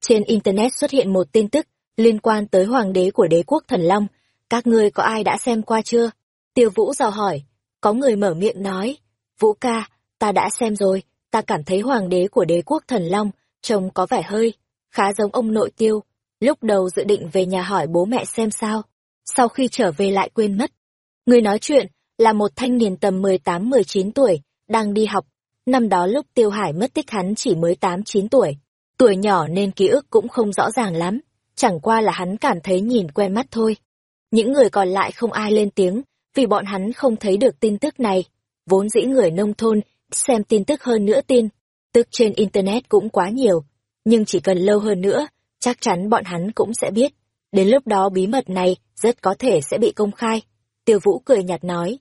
Trên Internet xuất hiện một tin tức liên quan tới hoàng đế của đế quốc thần Long. Các ngươi có ai đã xem qua chưa? Tiêu Vũ dò hỏi, có người mở miệng nói, Vũ ca, ta đã xem rồi, ta cảm thấy hoàng đế của đế quốc thần Long, trông có vẻ hơi, khá giống ông nội tiêu. Lúc đầu dự định về nhà hỏi bố mẹ xem sao, sau khi trở về lại quên mất. Người nói chuyện là một thanh niên tầm 18-19 tuổi, đang đi học. Năm đó lúc Tiêu Hải mất tích hắn chỉ mới 8-9 tuổi. Tuổi nhỏ nên ký ức cũng không rõ ràng lắm, chẳng qua là hắn cảm thấy nhìn quen mắt thôi. Những người còn lại không ai lên tiếng, vì bọn hắn không thấy được tin tức này. Vốn dĩ người nông thôn, xem tin tức hơn nữa tin, tức trên Internet cũng quá nhiều. Nhưng chỉ cần lâu hơn nữa, chắc chắn bọn hắn cũng sẽ biết. Đến lúc đó bí mật này rất có thể sẽ bị công khai. Tiêu Vũ cười nhạt nói.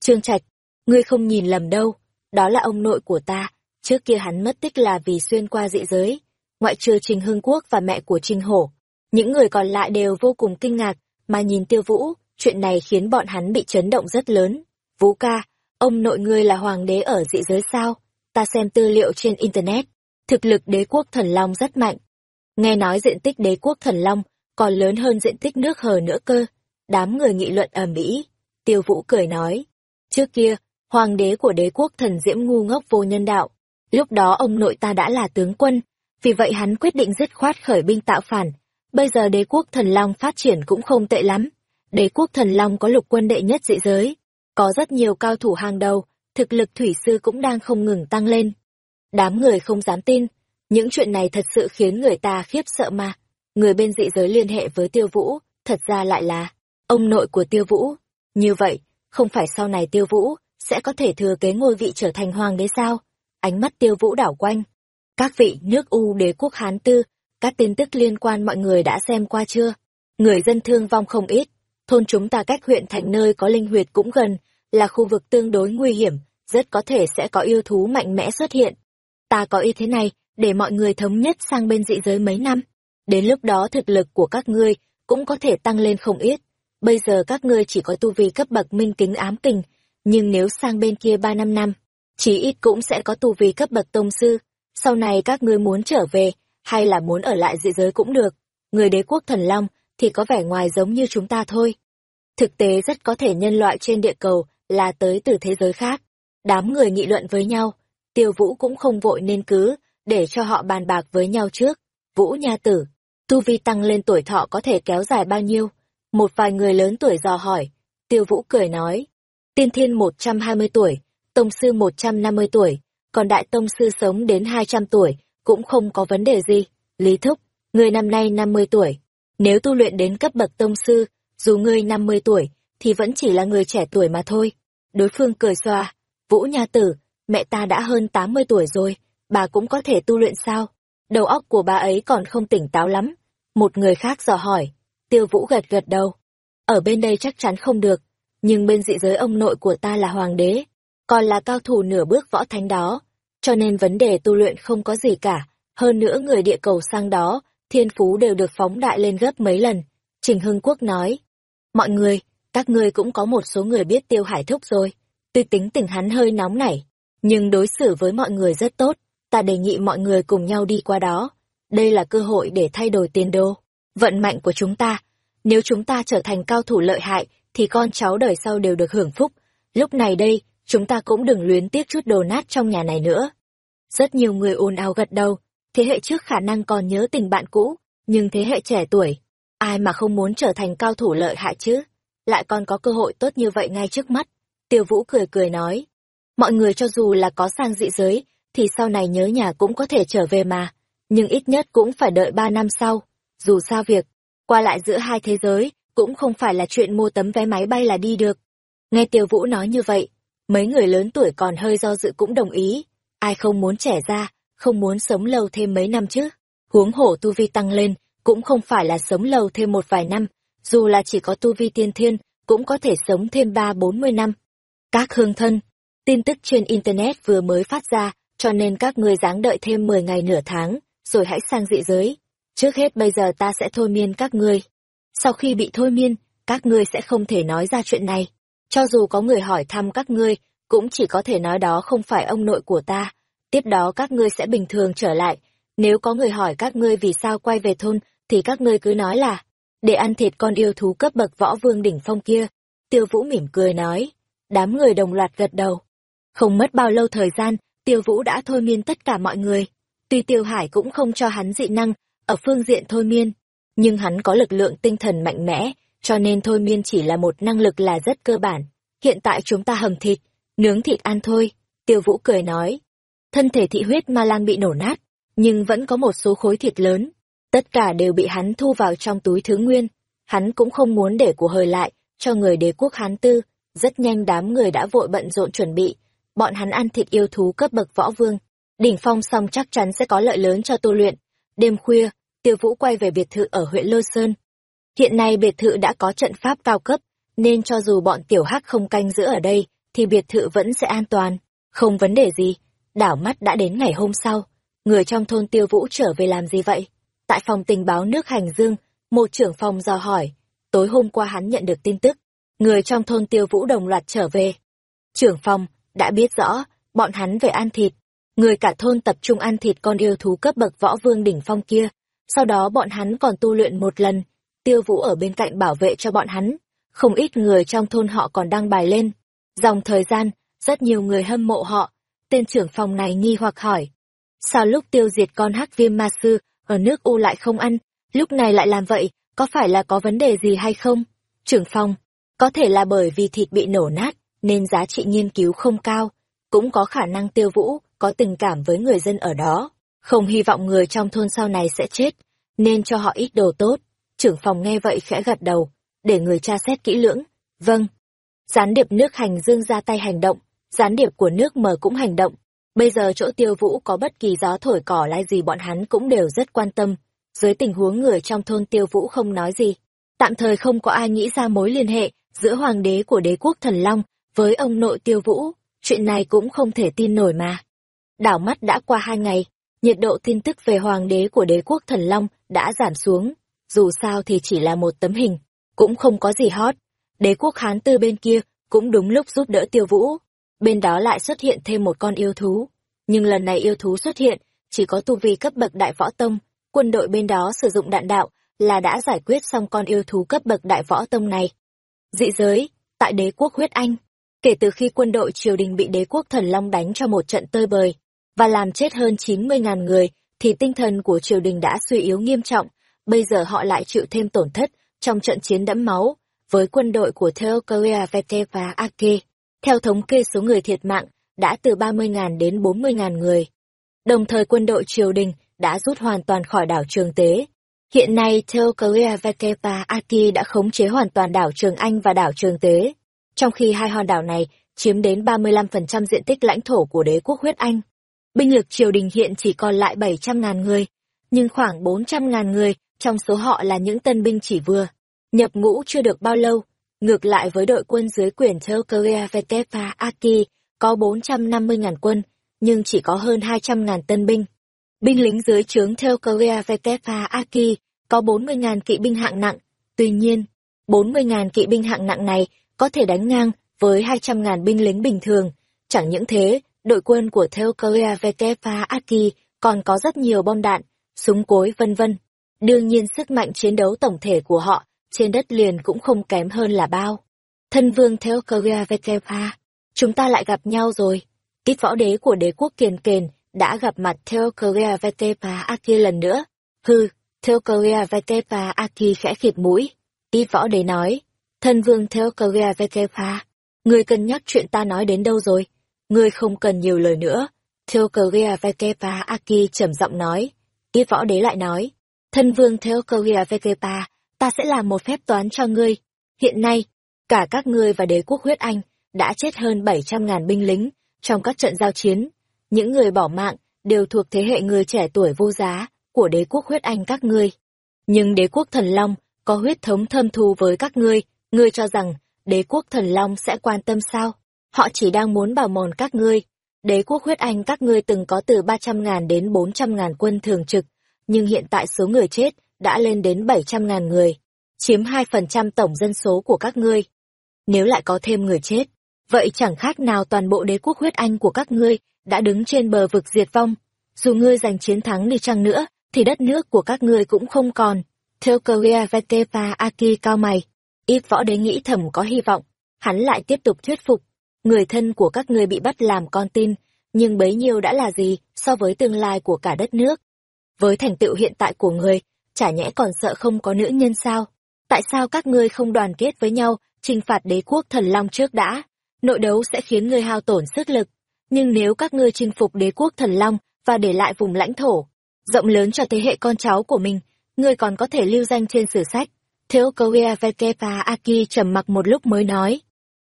Trương Trạch, ngươi không nhìn lầm đâu, đó là ông nội của ta. Trước kia hắn mất tích là vì xuyên qua dị giới, ngoại trừ Trình Hưng Quốc và mẹ của Trình Hổ. Những người còn lại đều vô cùng kinh ngạc, mà nhìn Tiêu Vũ, chuyện này khiến bọn hắn bị chấn động rất lớn. Vũ ca, ông nội ngươi là hoàng đế ở dị giới sao? Ta xem tư liệu trên Internet, thực lực đế quốc thần Long rất mạnh. Nghe nói diện tích đế quốc thần Long còn lớn hơn diện tích nước hờ nữa cơ. Đám người nghị luận ầm ĩ. Tiêu Vũ cười nói, trước kia, hoàng đế của đế quốc thần Diễm ngu ngốc vô nhân đạo. Lúc đó ông nội ta đã là tướng quân, vì vậy hắn quyết định dứt khoát khởi binh tạo phản. Bây giờ đế quốc thần Long phát triển cũng không tệ lắm. Đế quốc thần Long có lục quân đệ nhất dị giới, có rất nhiều cao thủ hàng đầu, thực lực thủy sư cũng đang không ngừng tăng lên. Đám người không dám tin, những chuyện này thật sự khiến người ta khiếp sợ mà. Người bên dị giới liên hệ với Tiêu Vũ, thật ra lại là ông nội của Tiêu Vũ. Như vậy, không phải sau này Tiêu Vũ sẽ có thể thừa kế ngôi vị trở thành hoàng đế sao? Ánh mắt Tiêu Vũ đảo quanh. Các vị nước U đế quốc Hán Tư, các tin tức liên quan mọi người đã xem qua chưa? Người dân thương vong không ít, thôn chúng ta cách huyện thành nơi có linh huyệt cũng gần, là khu vực tương đối nguy hiểm, rất có thể sẽ có yêu thú mạnh mẽ xuất hiện. Ta có ý thế này, để mọi người thống nhất sang bên dị giới mấy năm. Đến lúc đó thực lực của các ngươi cũng có thể tăng lên không ít. Bây giờ các ngươi chỉ có tu vi cấp bậc minh kính ám kình, nhưng nếu sang bên kia ba năm năm, chí ít cũng sẽ có tu vi cấp bậc tông sư. Sau này các ngươi muốn trở về, hay là muốn ở lại dị giới cũng được. Người đế quốc thần long thì có vẻ ngoài giống như chúng ta thôi. Thực tế rất có thể nhân loại trên địa cầu là tới từ thế giới khác. Đám người nghị luận với nhau, tiêu vũ cũng không vội nên cứ, để cho họ bàn bạc với nhau trước. Vũ nha tử, tu vi tăng lên tuổi thọ có thể kéo dài bao nhiêu? Một vài người lớn tuổi dò hỏi. Tiêu vũ cười nói. Tiên thiên 120 tuổi, tông sư 150 tuổi, còn đại tông sư sống đến 200 tuổi, cũng không có vấn đề gì. Lý Thúc, người năm nay 50 tuổi. Nếu tu luyện đến cấp bậc tông sư, dù ngươi 50 tuổi, thì vẫn chỉ là người trẻ tuổi mà thôi. Đối phương cười xoa. Vũ Nha Tử, mẹ ta đã hơn 80 tuổi rồi, bà cũng có thể tu luyện sao? Đầu óc của bà ấy còn không tỉnh táo lắm. Một người khác dò hỏi. Tiêu Vũ gật gật đầu. Ở bên đây chắc chắn không được, nhưng bên dị giới ông nội của ta là hoàng đế, còn là cao thủ nửa bước võ thánh đó, cho nên vấn đề tu luyện không có gì cả. Hơn nữa người địa cầu sang đó, thiên phú đều được phóng đại lên gấp mấy lần. Trình Hưng Quốc nói, mọi người, các ngươi cũng có một số người biết tiêu hải thúc rồi. Tuy tính tình hắn hơi nóng nảy, nhưng đối xử với mọi người rất tốt, ta đề nghị mọi người cùng nhau đi qua đó. Đây là cơ hội để thay đổi tiền đô, vận mạnh của chúng ta. Nếu chúng ta trở thành cao thủ lợi hại, thì con cháu đời sau đều được hưởng phúc. Lúc này đây, chúng ta cũng đừng luyến tiếc chút đồ nát trong nhà này nữa. Rất nhiều người ồn ào gật đầu, thế hệ trước khả năng còn nhớ tình bạn cũ, nhưng thế hệ trẻ tuổi, ai mà không muốn trở thành cao thủ lợi hại chứ? Lại còn có cơ hội tốt như vậy ngay trước mắt. Tiêu Vũ cười cười nói, mọi người cho dù là có sang dị giới, thì sau này nhớ nhà cũng có thể trở về mà, nhưng ít nhất cũng phải đợi ba năm sau. Dù sao việc, qua lại giữa hai thế giới, cũng không phải là chuyện mua tấm vé máy bay là đi được. Nghe Tiêu Vũ nói như vậy, mấy người lớn tuổi còn hơi do dự cũng đồng ý, ai không muốn trẻ ra, không muốn sống lâu thêm mấy năm chứ. Huống hổ tu vi tăng lên, cũng không phải là sống lâu thêm một vài năm, dù là chỉ có tu vi tiên thiên, cũng có thể sống thêm ba bốn mươi năm. Các hương thân, tin tức trên Internet vừa mới phát ra, cho nên các ngươi dáng đợi thêm mười ngày nửa tháng, rồi hãy sang dị giới. Trước hết bây giờ ta sẽ thôi miên các ngươi. Sau khi bị thôi miên, các ngươi sẽ không thể nói ra chuyện này. Cho dù có người hỏi thăm các ngươi, cũng chỉ có thể nói đó không phải ông nội của ta. Tiếp đó các ngươi sẽ bình thường trở lại. Nếu có người hỏi các ngươi vì sao quay về thôn, thì các ngươi cứ nói là, để ăn thịt con yêu thú cấp bậc võ vương đỉnh phong kia. Tiêu Vũ mỉm cười nói. Đám người đồng loạt gật đầu. Không mất bao lâu thời gian, Tiêu Vũ đã thôi miên tất cả mọi người. Tuy Tiêu Hải cũng không cho hắn dị năng, ở phương diện thôi miên, nhưng hắn có lực lượng tinh thần mạnh mẽ, cho nên thôi miên chỉ là một năng lực là rất cơ bản. Hiện tại chúng ta hầm thịt, nướng thịt ăn thôi. Tiêu Vũ cười nói. Thân thể thị huyết ma lang bị nổ nát, nhưng vẫn có một số khối thịt lớn. Tất cả đều bị hắn thu vào trong túi thứ nguyên. Hắn cũng không muốn để của hời lại, cho người đế quốc Hán Tư. Rất nhanh đám người đã vội bận rộn chuẩn bị. Bọn hắn ăn thịt yêu thú cấp bậc võ vương. Đỉnh phong xong chắc chắn sẽ có lợi lớn cho tu luyện. Đêm khuya, Tiêu Vũ quay về biệt thự ở huyện Lôi Sơn. Hiện nay biệt thự đã có trận pháp cao cấp, nên cho dù bọn tiểu hắc không canh giữ ở đây, thì biệt thự vẫn sẽ an toàn. Không vấn đề gì. Đảo mắt đã đến ngày hôm sau. Người trong thôn Tiêu Vũ trở về làm gì vậy? Tại phòng tình báo nước Hành Dương, một trưởng phòng dò hỏi. Tối hôm qua hắn nhận được tin tức. Người trong thôn Tiêu Vũ đồng loạt trở về. Trưởng phòng, đã biết rõ, bọn hắn về ăn thịt. Người cả thôn tập trung ăn thịt con yêu thú cấp bậc võ vương đỉnh phong kia. Sau đó bọn hắn còn tu luyện một lần. Tiêu Vũ ở bên cạnh bảo vệ cho bọn hắn. Không ít người trong thôn họ còn đăng bài lên. Dòng thời gian, rất nhiều người hâm mộ họ. Tên trưởng phòng này nghi hoặc hỏi. Sao lúc tiêu diệt con hắc viêm ma sư, ở nước U lại không ăn, lúc này lại làm vậy, có phải là có vấn đề gì hay không? Trưởng phòng, có thể là bởi vì thịt bị nổ nát, nên giá trị nghiên cứu không cao. Cũng có khả năng tiêu vũ, có tình cảm với người dân ở đó. Không hy vọng người trong thôn sau này sẽ chết, nên cho họ ít đồ tốt. Trưởng phòng nghe vậy khẽ gật đầu, để người tra xét kỹ lưỡng. Vâng. Gián điệp nước hành dương ra tay hành động, gián điệp của nước mờ cũng hành động. Bây giờ chỗ tiêu vũ có bất kỳ gió thổi cỏ lai gì bọn hắn cũng đều rất quan tâm. Dưới tình huống người trong thôn tiêu vũ không nói gì. Tạm thời không có ai nghĩ ra mối liên hệ giữa hoàng đế của đế quốc thần Long với ông nội tiêu vũ. Chuyện này cũng không thể tin nổi mà. Đảo mắt đã qua hai ngày, nhiệt độ tin tức về hoàng đế của đế quốc thần Long đã giảm xuống. Dù sao thì chỉ là một tấm hình, cũng không có gì hot. Đế quốc Hán Tư bên kia cũng đúng lúc giúp đỡ tiêu vũ bên đó lại xuất hiện thêm một con yêu thú. Nhưng lần này yêu thú xuất hiện, chỉ có tu vi cấp bậc đại võ tông, quân đội bên đó sử dụng đạn đạo, là đã giải quyết xong con yêu thú cấp bậc đại võ tông này. Dị giới, tại đế quốc huyết anh, kể từ khi quân đội triều đình bị đế quốc thần long đánh cho một trận tơi bời, và làm chết hơn 90.000 người, thì tinh thần của triều đình đã suy yếu nghiêm trọng, bây giờ họ lại chịu thêm tổn thất trong trận chiến đẫm máu với quân đội của Theokoria Vete và Ake. Theo thống kê số người thiệt mạng, đã từ 30.000 đến 40.000 người. Đồng thời quân đội triều đình đã rút hoàn toàn khỏi đảo Trường Tế. Hiện nay, Theokoria Vete và Ake đã khống chế hoàn toàn đảo Trường Anh và đảo Trường Tế, trong khi hai hòn đảo này chiếm đến 35% diện tích lãnh thổ của đế quốc huyết Anh. Binh lực triều đình hiện chỉ còn lại 700.000 người, nhưng khoảng 400.000 người trong số họ là những tân binh chỉ vừa. Nhập ngũ chưa được bao lâu, Ngược lại với đội quân dưới quyền Theokoria Vetepa Aki, có 450.000 quân, nhưng chỉ có hơn 200.000 tân binh. Binh lính dưới trướng Theokoria Vetepa Aki có 40.000 kỵ binh hạng nặng. Tuy nhiên, 40.000 kỵ binh hạng nặng này có thể đánh ngang với 200.000 binh lính bình thường. Chẳng những thế, đội quân của Theokoria Vetepa Aki còn có rất nhiều bom đạn, súng cối vân vân. Đương nhiên sức mạnh chiến đấu tổng thể của họ trên đất liền cũng không kém hơn là bao. Thân vương theo Korea Vekepa, chúng ta lại gặp nhau rồi. tít võ đế của đế quốc kiền kền đã gặp mặt theo Korea Vekepa Aki lần nữa. Hừ, theo Korea Vekepa Aki khẽ khịt mũi. tít võ đế nói, thân vương theo Korea người cân nhắc chuyện ta nói đến đâu rồi? Ngươi không cần nhiều lời nữa. Theo Korea Vekepa Aki trầm giọng nói. tít võ đế lại nói, thân vương theo Korea ta sẽ làm một phép toán cho ngươi. Hiện nay, cả các ngươi và đế quốc huyết anh đã chết hơn 700.000 binh lính trong các trận giao chiến. Những người bỏ mạng đều thuộc thế hệ người trẻ tuổi vô giá của đế quốc huyết anh các ngươi. Nhưng đế quốc thần long có huyết thống thâm thù với các ngươi, ngươi cho rằng đế quốc thần long sẽ quan tâm sao? Họ chỉ đang muốn bảo mòn các ngươi. Đế quốc huyết anh các ngươi từng có từ 300.000 đến 400.000 quân thường trực, nhưng hiện tại số người chết đã lên đến 700.000 người, chiếm 2% tổng dân số của các ngươi. Nếu lại có thêm người chết, vậy chẳng khác nào toàn bộ đế quốc huyết anh của các ngươi đã đứng trên bờ vực diệt vong. Dù ngươi giành chiến thắng đi chăng nữa, thì đất nước của các ngươi cũng không còn. Theo Korea Vetepa Aki cao mày, ít võ đế nghĩ thầm có hy vọng. hắn lại tiếp tục thuyết phục. Người thân của các ngươi bị bắt làm con tin, nhưng bấy nhiêu đã là gì so với tương lai của cả đất nước. Với thành tựu hiện tại của người, chả nhẽ còn sợ không có nữ nhân sao? Tại sao các ngươi không đoàn kết với nhau, trừng phạt đế quốc thần long trước đã? Nội đấu sẽ khiến ngươi hao tổn sức lực, nhưng nếu các ngươi chinh phục đế quốc thần long và để lại vùng lãnh thổ rộng lớn cho thế hệ con cháu của mình, ngươi còn có thể lưu danh trên sử sách. Thiếu Korea Vekepa Aki trầm mặc một lúc mới nói.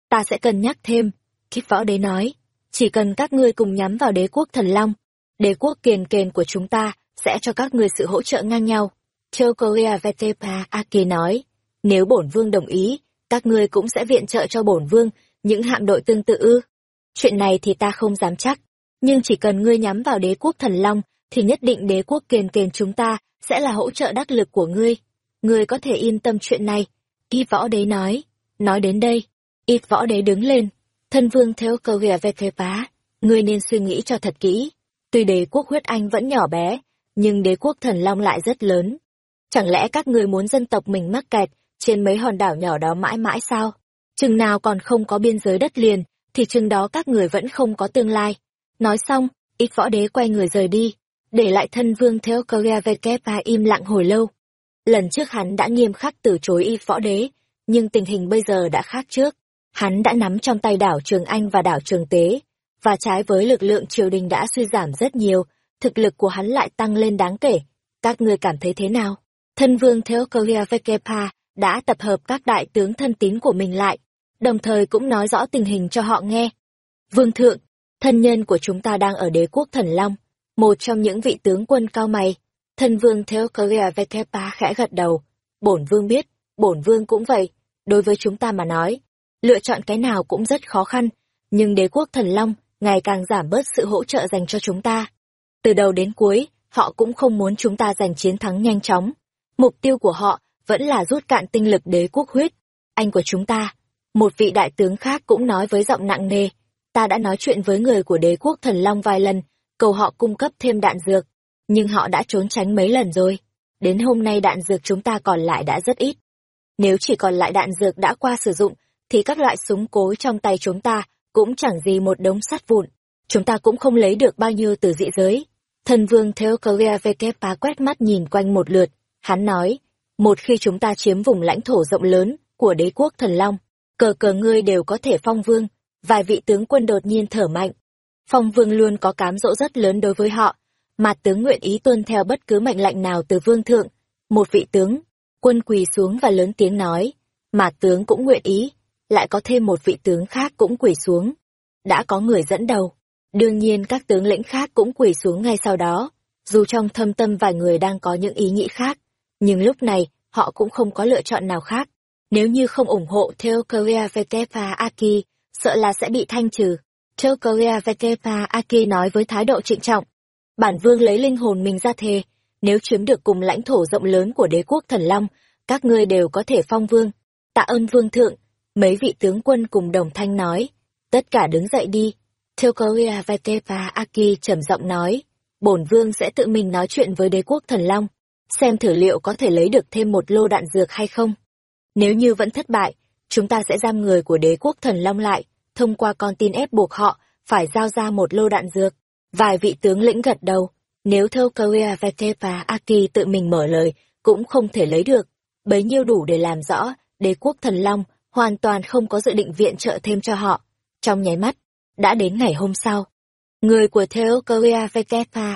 Ta sẽ cân nhắc thêm. Kíp võ đế nói. Chỉ cần các ngươi cùng nhắm vào đế quốc thần long, đế quốc kiền kền của chúng ta sẽ cho các ngươi sự hỗ trợ ngang nhau. Châu Korea Vetepa Aki nói. Nếu bổn vương đồng ý, các ngươi cũng sẽ viện trợ cho bổn vương những hạm đội tương tự ư. Chuyện này thì ta không dám chắc, nhưng chỉ cần ngươi nhắm vào đế quốc thần long, thì nhất định đế quốc kiền kiền chúng ta sẽ là hỗ trợ đắc lực của ngươi. Ngươi có thể yên tâm chuyện này. Y võ đế nói. Nói đến đây, y võ đế đứng lên. Thân vương theo cầu ghẻ về thế bá, Ngươi nên suy nghĩ cho thật kỹ. Tuy đế quốc huyết anh vẫn nhỏ bé, nhưng đế quốc thần long lại rất lớn. Chẳng lẽ các ngươi muốn dân tộc mình mắc kẹt trên mấy hòn đảo nhỏ đó mãi mãi sao? Chừng nào còn không có biên giới đất liền, thì chừng đó các người vẫn không có tương lai. Nói xong, ít võ đế quay người rời đi, để lại thân vương theo Koreavekepa im lặng hồi lâu. Lần trước hắn đã nghiêm khắc từ chối y võ đế, nhưng tình hình bây giờ đã khác trước. Hắn đã nắm trong tay đảo Trường Anh và đảo Trường Tế, và trái với lực lượng triều đình đã suy giảm rất nhiều, thực lực của hắn lại tăng lên đáng kể. Các ngươi cảm thấy thế nào? Thân vương theo Vekepa đã tập hợp các đại tướng thân tín của mình lại, đồng thời cũng nói rõ tình hình cho họ nghe. Vương thượng, thân nhân của chúng ta đang ở đế quốc thần Long, một trong những vị tướng quân cao mày. Thân vương theo Vekepa khẽ gật đầu. Bổn vương biết, bổn vương cũng vậy. Đối với chúng ta mà nói, lựa chọn cái nào cũng rất khó khăn, nhưng đế quốc thần Long ngày càng giảm bớt sự hỗ trợ dành cho chúng ta. Từ đầu đến cuối, họ cũng không muốn chúng ta giành chiến thắng nhanh chóng. Mục tiêu của họ vẫn là rút cạn tinh lực đế quốc huyết. Anh của chúng ta, một vị đại tướng khác cũng nói với giọng nặng nề, ta đã nói chuyện với người của đế quốc thần Long vài lần, cầu họ cung cấp thêm đạn dược, nhưng họ đã trốn tránh mấy lần rồi. Đến hôm nay đạn dược chúng ta còn lại đã rất ít. Nếu chỉ còn lại đạn dược đã qua sử dụng, thì các loại súng cối trong tay chúng ta cũng chẳng gì một đống sắt vụn. Chúng ta cũng không lấy được bao nhiêu từ dị giới. Thần vương theo Korea Vekepa quét mắt nhìn quanh một lượt, hắn nói, một khi chúng ta chiếm vùng lãnh thổ rộng lớn của đế quốc thần Long, cờ cờ ngươi đều có thể phong vương, vài vị tướng quân đột nhiên thở mạnh. Phong vương luôn có cám dỗ rất lớn đối với họ, mà tướng nguyện ý tuân theo bất cứ mệnh lệnh nào từ vương thượng. Một vị tướng, quân quỳ xuống và lớn tiếng nói, mà tướng cũng nguyện ý, lại có thêm một vị tướng khác cũng quỳ xuống. Đã có người dẫn đầu, đương nhiên các tướng lĩnh khác cũng quỳ xuống ngay sau đó, dù trong thâm tâm vài người đang có những ý nghĩ khác, nhưng lúc này họ cũng không có lựa chọn nào khác. Nếu như không ủng hộ theo Korea Vekepa Aki, sợ là sẽ bị thanh trừ. Theo Korea Vekepa Aki nói với thái độ trịnh trọng. Bản vương lấy linh hồn mình ra thề, nếu chiếm được cùng lãnh thổ rộng lớn của đế quốc thần Long, các ngươi đều có thể phong vương. Tạ ơn vương thượng, mấy vị tướng quân cùng đồng thanh nói. Tất cả đứng dậy đi. Theo Vatepa Aki trầm giọng nói, bổn vương sẽ tự mình nói chuyện với đế quốc thần Long, xem thử liệu có thể lấy được thêm một lô đạn dược hay không. Nếu như vẫn thất bại, chúng ta sẽ giam người của đế quốc thần Long lại, thông qua con tin ép buộc họ phải giao ra một lô đạn dược. Vài vị tướng lĩnh gật đầu, nếu theo Vatepa Aki tự mình mở lời, cũng không thể lấy được. Bấy nhiêu đủ để làm rõ, đế quốc thần Long hoàn toàn không có dự định viện trợ thêm cho họ. Trong nháy mắt, đã đến ngày hôm sau. Người của Theo Korea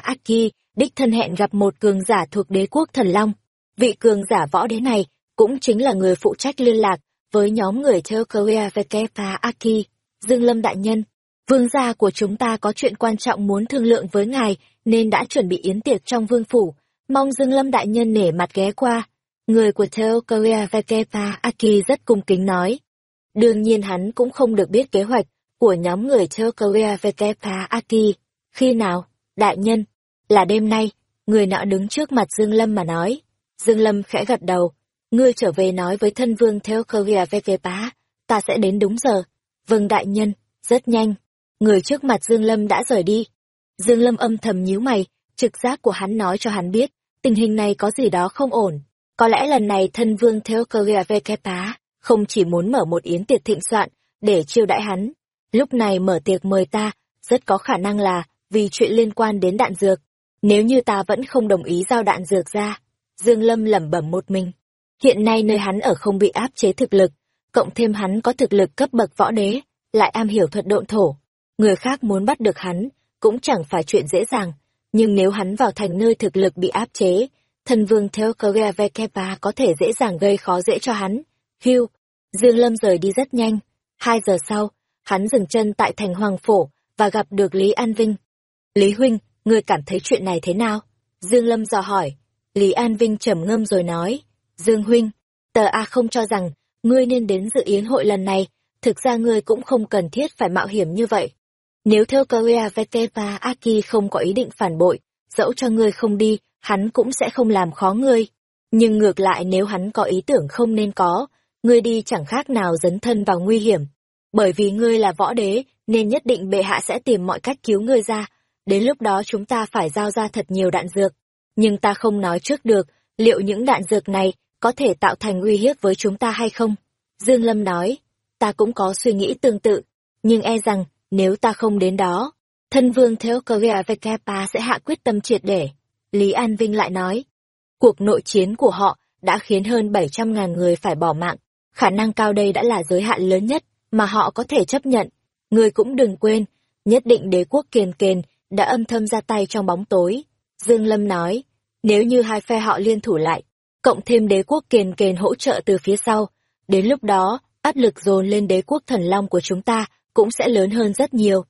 Aki đích thân hẹn gặp một cường giả thuộc đế quốc thần Long. Vị cường giả võ đế này cũng chính là người phụ trách liên lạc với nhóm người theo Korea Vekepa Aki, Dương Lâm Đại Nhân. Vương gia của chúng ta có chuyện quan trọng muốn thương lượng với ngài nên đã chuẩn bị yến tiệc trong vương phủ, mong Dương Lâm Đại Nhân nể mặt ghé qua. Người của theo Korea Vekepa Aki rất cung kính nói. Đương nhiên hắn cũng không được biết kế hoạch của nhóm người theo Vekepa Aki. Khi nào, đại nhân, là đêm nay, người nọ đứng trước mặt Dương Lâm mà nói. Dương Lâm khẽ gật đầu, ngươi trở về nói với thân vương theo Vekepa, ta sẽ đến đúng giờ. Vâng đại nhân, rất nhanh. Người trước mặt Dương Lâm đã rời đi. Dương Lâm âm thầm nhíu mày, trực giác của hắn nói cho hắn biết, tình hình này có gì đó không ổn. Có lẽ lần này thân vương theo Korea không chỉ muốn mở một yến tiệc thịnh soạn để chiêu đãi hắn. Lúc này mở tiệc mời ta, rất có khả năng là vì chuyện liên quan đến đạn dược. Nếu như ta vẫn không đồng ý giao đạn dược ra, Dương Lâm lẩm bẩm một mình. Hiện nay nơi hắn ở không bị áp chế thực lực, cộng thêm hắn có thực lực cấp bậc võ đế, lại am hiểu thuật độn thổ. Người khác muốn bắt được hắn, cũng chẳng phải chuyện dễ dàng. Nhưng nếu hắn vào thành nơi thực lực bị áp chế, thần vương theo Vekepa có thể dễ dàng gây khó dễ cho hắn. hưu Dương Lâm rời đi rất nhanh. Hai giờ sau, hắn dừng chân tại thành Hoàng Phổ và gặp được Lý An Vinh. Lý Huynh, ngươi cảm thấy chuyện này thế nào? Dương Lâm dò hỏi. Lý An Vinh trầm ngâm rồi nói. Dương Huynh, tờ A không cho rằng ngươi nên đến dự yến hội lần này, thực ra ngươi cũng không cần thiết phải mạo hiểm như vậy. Nếu theo Korea Vetepa Aki không có ý định phản bội, dẫu cho ngươi không đi, hắn cũng sẽ không làm khó ngươi. Nhưng ngược lại nếu hắn có ý tưởng không nên có, ngươi đi chẳng khác nào dấn thân vào nguy hiểm. Bởi vì ngươi là võ đế, nên nhất định bệ hạ sẽ tìm mọi cách cứu ngươi ra. Đến lúc đó chúng ta phải giao ra thật nhiều đạn dược. Nhưng ta không nói trước được, liệu những đạn dược này có thể tạo thành uy hiếp với chúng ta hay không? Dương Lâm nói, ta cũng có suy nghĩ tương tự, nhưng e rằng nếu ta không đến đó, thân vương theo Korea Vekepa sẽ hạ quyết tâm triệt để. Lý An Vinh lại nói, cuộc nội chiến của họ đã khiến hơn 700.000 người phải bỏ mạng, khả năng cao đây đã là giới hạn lớn nhất mà họ có thể chấp nhận. Người cũng đừng quên, nhất định đế quốc kiền kiền đã âm thầm ra tay trong bóng tối. Dương Lâm nói, nếu như hai phe họ liên thủ lại, cộng thêm đế quốc kiền kiền hỗ trợ từ phía sau, đến lúc đó, áp lực dồn lên đế quốc thần long của chúng ta cũng sẽ lớn hơn rất nhiều.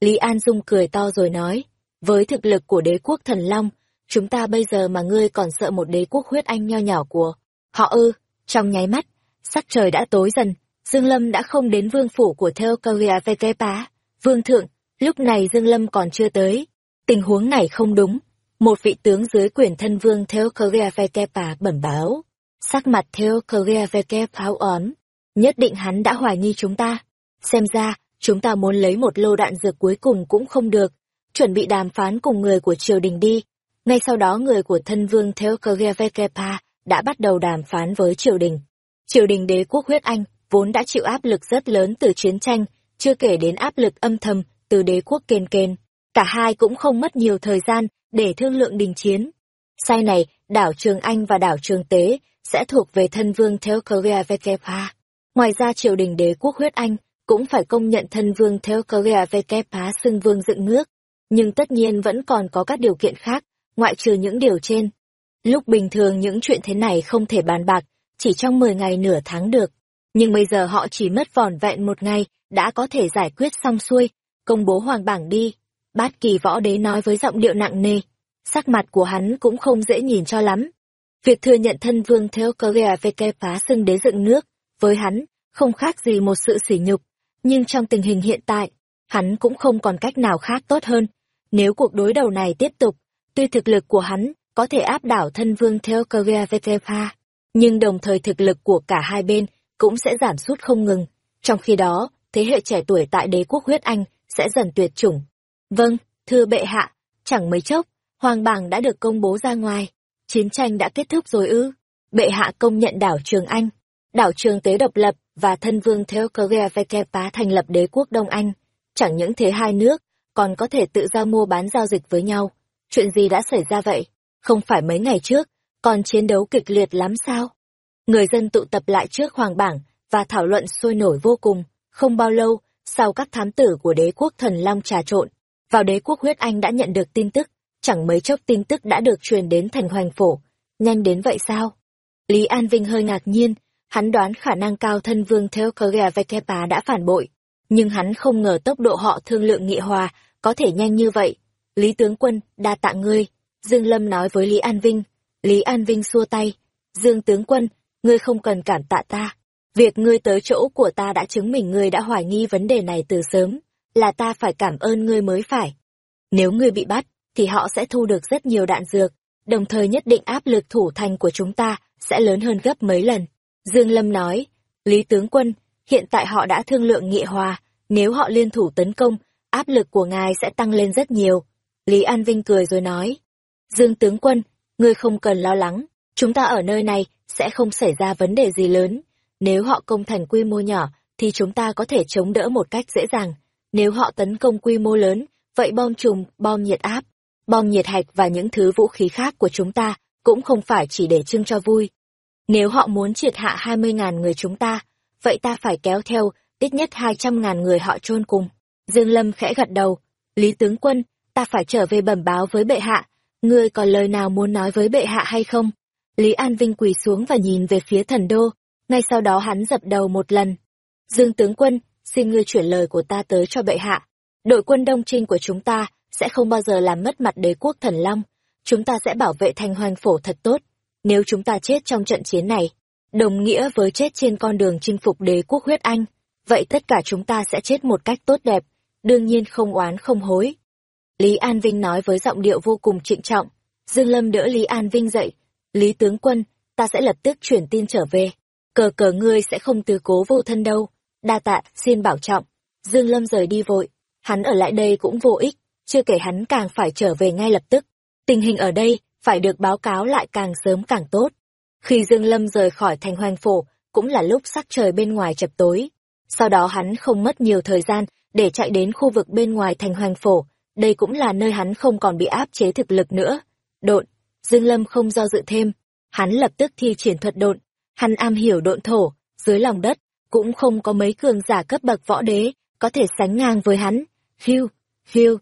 Lý An Dung cười to rồi nói, với thực lực của đế quốc thần long, chúng ta bây giờ mà ngươi còn sợ một đế quốc huyết anh nho nhỏ của họ ư, trong nháy mắt, sắc trời đã tối dần, Dương Lâm đã không đến vương phủ của Theo Vekepa. Vương thượng, lúc này Dương Lâm còn chưa tới. Tình huống này không đúng. Một vị tướng dưới quyền thân vương Theo Vekepa bẩm báo. Sắc mặt Theo Vekepa Vekepa ón. Nhất định hắn đã hoài nghi chúng ta. Xem ra, chúng ta muốn lấy một lô đạn dược cuối cùng cũng không được. Chuẩn bị đàm phán cùng người của triều đình đi. Ngay sau đó người của thân vương Theo Vekepa đã bắt đầu đàm phán với triều đình. Triều đình đế quốc huyết Anh vốn đã chịu áp lực rất lớn từ chiến tranh, chưa kể đến áp lực âm thầm từ đế quốc kên kên. Cả hai cũng không mất nhiều thời gian để thương lượng đình chiến. Sai này, đảo Trường Anh và đảo Trường Tế sẽ thuộc về thân vương Theokoria Vekepa. Ngoài ra triều đình đế quốc huyết Anh cũng phải công nhận thân vương Theokoria Vekepa xưng vương dựng nước. Nhưng tất nhiên vẫn còn có các điều kiện khác, ngoại trừ những điều trên. Lúc bình thường những chuyện thế này không thể bàn bạc, chỉ trong 10 ngày nửa tháng được. Nhưng bây giờ họ chỉ mất vỏn vẹn một ngày, đã có thể giải quyết xong xuôi, công bố hoàng bảng đi. Bát kỳ võ đế nói với giọng điệu nặng nề, sắc mặt của hắn cũng không dễ nhìn cho lắm. Việc thừa nhận thân vương theo Korea VK phá xưng đế dựng nước, với hắn, không khác gì một sự sỉ nhục. Nhưng trong tình hình hiện tại, hắn cũng không còn cách nào khác tốt hơn. Nếu cuộc đối đầu này tiếp tục, tuy thực lực của hắn có thể áp đảo thân vương theo Korea phá, nhưng đồng thời thực lực của cả hai bên cũng sẽ giảm sút không ngừng. Trong khi đó, thế hệ trẻ tuổi tại đế quốc huyết Anh sẽ dần tuyệt chủng. Vâng, thưa bệ hạ, chẳng mấy chốc, hoàng bảng đã được công bố ra ngoài. Chiến tranh đã kết thúc rồi ư. Bệ hạ công nhận đảo Trường Anh, đảo Trường Tế độc lập và thân vương theo Korea thành lập đế quốc Đông Anh. Chẳng những thế hai nước, còn có thể tự do mua bán giao dịch với nhau. Chuyện gì đã xảy ra vậy? Không phải mấy ngày trước, còn chiến đấu kịch liệt lắm sao? Người dân tụ tập lại trước hoàng bảng và thảo luận sôi nổi vô cùng. Không bao lâu, sau các thám tử của đế quốc thần long trà trộn, vào đế quốc huyết anh đã nhận được tin tức, chẳng mấy chốc tin tức đã được truyền đến thành hoành phổ. Nhanh đến vậy sao? Lý An Vinh hơi ngạc nhiên, hắn đoán khả năng cao thân vương theo Korea Vekepa đã phản bội, nhưng hắn không ngờ tốc độ họ thương lượng nghị hòa có thể nhanh như vậy. Lý tướng quân, đa tạ ngươi, Dương Lâm nói với Lý An Vinh. Lý An Vinh xua tay, Dương tướng quân, ngươi không cần cảm tạ ta. Việc ngươi tới chỗ của ta đã chứng minh ngươi đã hoài nghi vấn đề này từ sớm, là ta phải cảm ơn ngươi mới phải. Nếu ngươi bị bắt, thì họ sẽ thu được rất nhiều đạn dược, đồng thời nhất định áp lực thủ thành của chúng ta sẽ lớn hơn gấp mấy lần. Dương Lâm nói, Lý tướng quân, hiện tại họ đã thương lượng nghị hòa, nếu họ liên thủ tấn công, áp lực của ngài sẽ tăng lên rất nhiều. Lý An Vinh cười rồi nói, Dương tướng quân, ngươi không cần lo lắng, chúng ta ở nơi này sẽ không xảy ra vấn đề gì lớn. Nếu họ công thành quy mô nhỏ, thì chúng ta có thể chống đỡ một cách dễ dàng. Nếu họ tấn công quy mô lớn, vậy bom trùm, bom nhiệt áp, bom nhiệt hạch và những thứ vũ khí khác của chúng ta cũng không phải chỉ để trưng cho vui. Nếu họ muốn triệt hạ 20.000 người chúng ta, vậy ta phải kéo theo ít nhất 200.000 người họ chôn cùng. Dương Lâm khẽ gật đầu. Lý tướng quân, ta phải trở về bẩm báo với bệ hạ. Ngươi còn lời nào muốn nói với bệ hạ hay không? Lý An Vinh quỳ xuống và nhìn về phía thần đô. Ngay sau đó hắn dập đầu một lần. Dương tướng quân, xin ngươi chuyển lời của ta tới cho bệ hạ. Đội quân đông trinh của chúng ta sẽ không bao giờ làm mất mặt đế quốc thần long. Chúng ta sẽ bảo vệ thành hoành phổ thật tốt. Nếu chúng ta chết trong trận chiến này, đồng nghĩa với chết trên con đường chinh phục đế quốc huyết anh, vậy tất cả chúng ta sẽ chết một cách tốt đẹp, đương nhiên không oán không hối. Lý An Vinh nói với giọng điệu vô cùng trịnh trọng. Dương Lâm đỡ Lý An Vinh dậy. Lý tướng quân, ta sẽ lập tức chuyển tin trở về. Cờ cờ ngươi sẽ không từ cố vô thân đâu. Đa tạ, xin bảo trọng. Dương Lâm rời đi vội. Hắn ở lại đây cũng vô ích, chưa kể hắn càng phải trở về ngay lập tức. Tình hình ở đây, phải được báo cáo lại càng sớm càng tốt. Khi Dương Lâm rời khỏi thành hoang phổ, cũng là lúc sắc trời bên ngoài chập tối. Sau đó hắn không mất nhiều thời gian để chạy đến khu vực bên ngoài thành hoang phổ, đây cũng là nơi hắn không còn bị áp chế thực lực nữa. Độn, Dương Lâm không do dự thêm, hắn lập tức thi triển thuật độn, hắn am hiểu độn thổ, dưới lòng đất, cũng không có mấy cường giả cấp bậc võ đế, có thể sánh ngang với hắn. Hiu, hiu.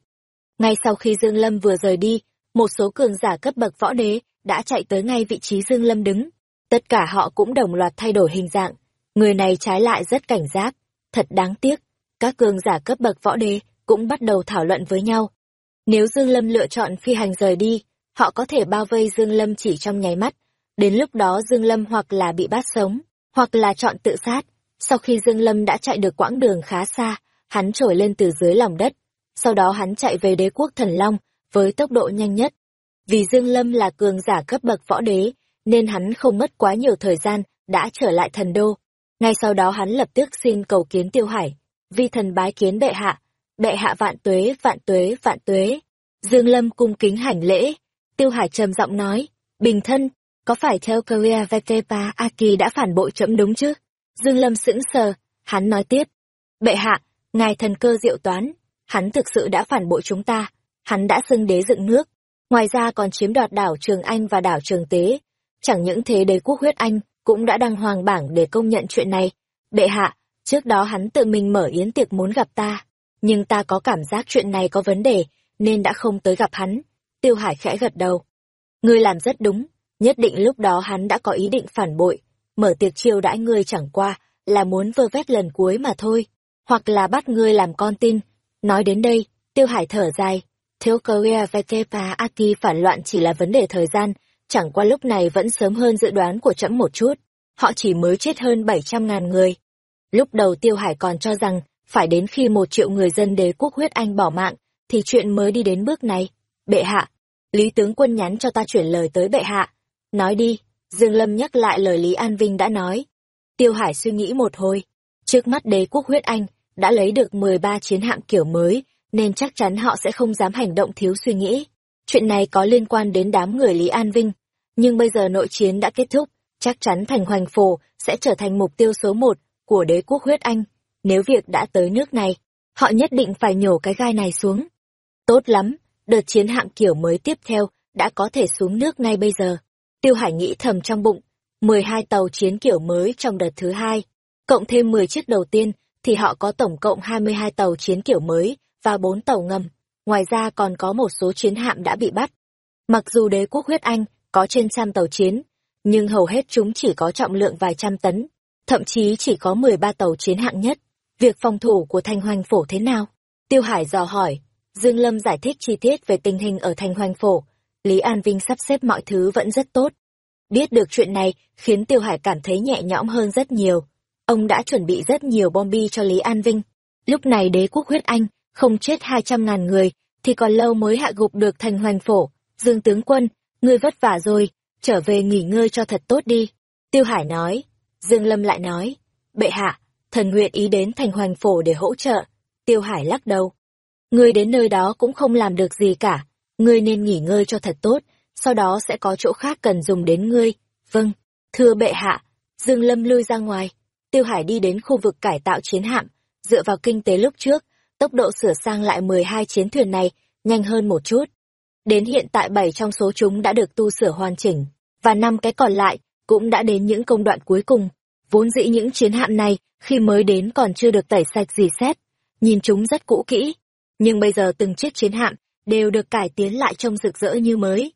Ngay sau khi Dương Lâm vừa rời đi, một số cường giả cấp bậc võ đế đã chạy tới ngay vị trí Dương Lâm đứng. Tất cả họ cũng đồng loạt thay đổi hình dạng. Người này trái lại rất cảnh giác. Thật đáng tiếc, các cường giả cấp bậc võ đế cũng bắt đầu thảo luận với nhau. Nếu Dương Lâm lựa chọn phi hành rời đi, họ có thể bao vây Dương Lâm chỉ trong nháy mắt. Đến lúc đó Dương Lâm hoặc là bị bắt sống, hoặc là chọn tự sát. Sau khi Dương Lâm đã chạy được quãng đường khá xa, hắn trồi lên từ dưới lòng đất. Sau đó hắn chạy về đế quốc thần Long, với tốc độ nhanh nhất. Vì Dương Lâm là cường giả cấp bậc võ đế, nên hắn không mất quá nhiều thời gian, đã trở lại thần đô. Ngay sau đó hắn lập tức xin cầu kiến Tiêu Hải, vi thần bái kiến bệ hạ, bệ hạ vạn tuế, vạn tuế, vạn tuế. Dương Lâm cung kính hành lễ, Tiêu Hải trầm giọng nói, bình thân, có phải theo Korea Vetepa Aki đã phản bội chậm đúng chứ? Dương Lâm sững sờ, hắn nói tiếp, bệ hạ, ngài thần cơ diệu toán, hắn thực sự đã phản bội chúng ta, hắn đã xưng đế dựng nước, ngoài ra còn chiếm đoạt đảo Trường Anh và đảo Trường Tế. Chẳng những thế đế quốc huyết Anh cũng đã đăng hoàng bảng để công nhận chuyện này. Bệ hạ, trước đó hắn tự mình mở yến tiệc muốn gặp ta, nhưng ta có cảm giác chuyện này có vấn đề, nên đã không tới gặp hắn. Tiêu Hải khẽ gật đầu. Ngươi làm rất đúng, nhất định lúc đó hắn đã có ý định phản bội, mở tiệc chiêu đãi ngươi chẳng qua, là muốn vơ vét lần cuối mà thôi, hoặc là bắt ngươi làm con tin. Nói đến đây, Tiêu Hải thở dài, Thiếu Korea Vekepa Aki phản loạn chỉ là vấn đề thời gian, chẳng qua lúc này vẫn sớm hơn dự đoán của trẫm một chút. Họ chỉ mới chết hơn 700.000 người. Lúc đầu Tiêu Hải còn cho rằng, phải đến khi một triệu người dân đế quốc huyết anh bỏ mạng, thì chuyện mới đi đến bước này. Bệ hạ, Lý tướng quân nhắn cho ta chuyển lời tới bệ hạ. Nói đi, Dương Lâm nhắc lại lời Lý An Vinh đã nói. Tiêu Hải suy nghĩ một hồi. Trước mắt đế quốc huyết anh, đã lấy được 13 chiến hạm kiểu mới, nên chắc chắn họ sẽ không dám hành động thiếu suy nghĩ. Chuyện này có liên quan đến đám người Lý An Vinh. Nhưng bây giờ nội chiến đã kết thúc, chắc chắn thành hoành phổ sẽ trở thành mục tiêu số một của đế quốc huyết Anh. Nếu việc đã tới nước này, họ nhất định phải nhổ cái gai này xuống. Tốt lắm, đợt chiến hạm kiểu mới tiếp theo đã có thể xuống nước ngay bây giờ. Tiêu Hải nghĩ thầm trong bụng, 12 tàu chiến kiểu mới trong đợt thứ hai, cộng thêm 10 chiếc đầu tiên, thì họ có tổng cộng 22 tàu chiến kiểu mới và 4 tàu ngầm. Ngoài ra còn có một số chiến hạm đã bị bắt. Mặc dù đế quốc huyết Anh có trên trăm tàu chiến, nhưng hầu hết chúng chỉ có trọng lượng vài trăm tấn, thậm chí chỉ có 13 tàu chiến hạng nhất. Việc phòng thủ của Thanh Hoành Phổ thế nào? Tiêu Hải dò hỏi. Dương Lâm giải thích chi tiết về tình hình ở thành Hoành Phổ. Lý An Vinh sắp xếp mọi thứ vẫn rất tốt. Biết được chuyện này khiến Tiêu Hải cảm thấy nhẹ nhõm hơn rất nhiều. Ông đã chuẩn bị rất nhiều bom bi cho Lý An Vinh. Lúc này đế quốc huyết Anh không chết hai trăm ngàn người, thì còn lâu mới hạ gục được thành hoành phổ. Dương tướng quân, ngươi vất vả rồi, trở về nghỉ ngơi cho thật tốt đi. Tiêu Hải nói. Dương Lâm lại nói. Bệ hạ, thần nguyện ý đến thành hoành phổ để hỗ trợ. Tiêu Hải lắc đầu. Ngươi đến nơi đó cũng không làm được gì cả. Ngươi nên nghỉ ngơi cho thật tốt, sau đó sẽ có chỗ khác cần dùng đến ngươi. Vâng, thưa bệ hạ. Dương Lâm lui ra ngoài. Tiêu Hải đi đến khu vực cải tạo chiến hạm, dựa vào kinh tế lúc trước, tốc độ sửa sang lại 12 chiến thuyền này nhanh hơn một chút. Đến hiện tại 7 trong số chúng đã được tu sửa hoàn chỉnh, và năm cái còn lại cũng đã đến những công đoạn cuối cùng. Vốn dĩ những chiến hạm này khi mới đến còn chưa được tẩy sạch gì xét, nhìn chúng rất cũ kỹ, nhưng bây giờ từng chiếc chiến hạm đều được cải tiến lại trông rực rỡ như mới.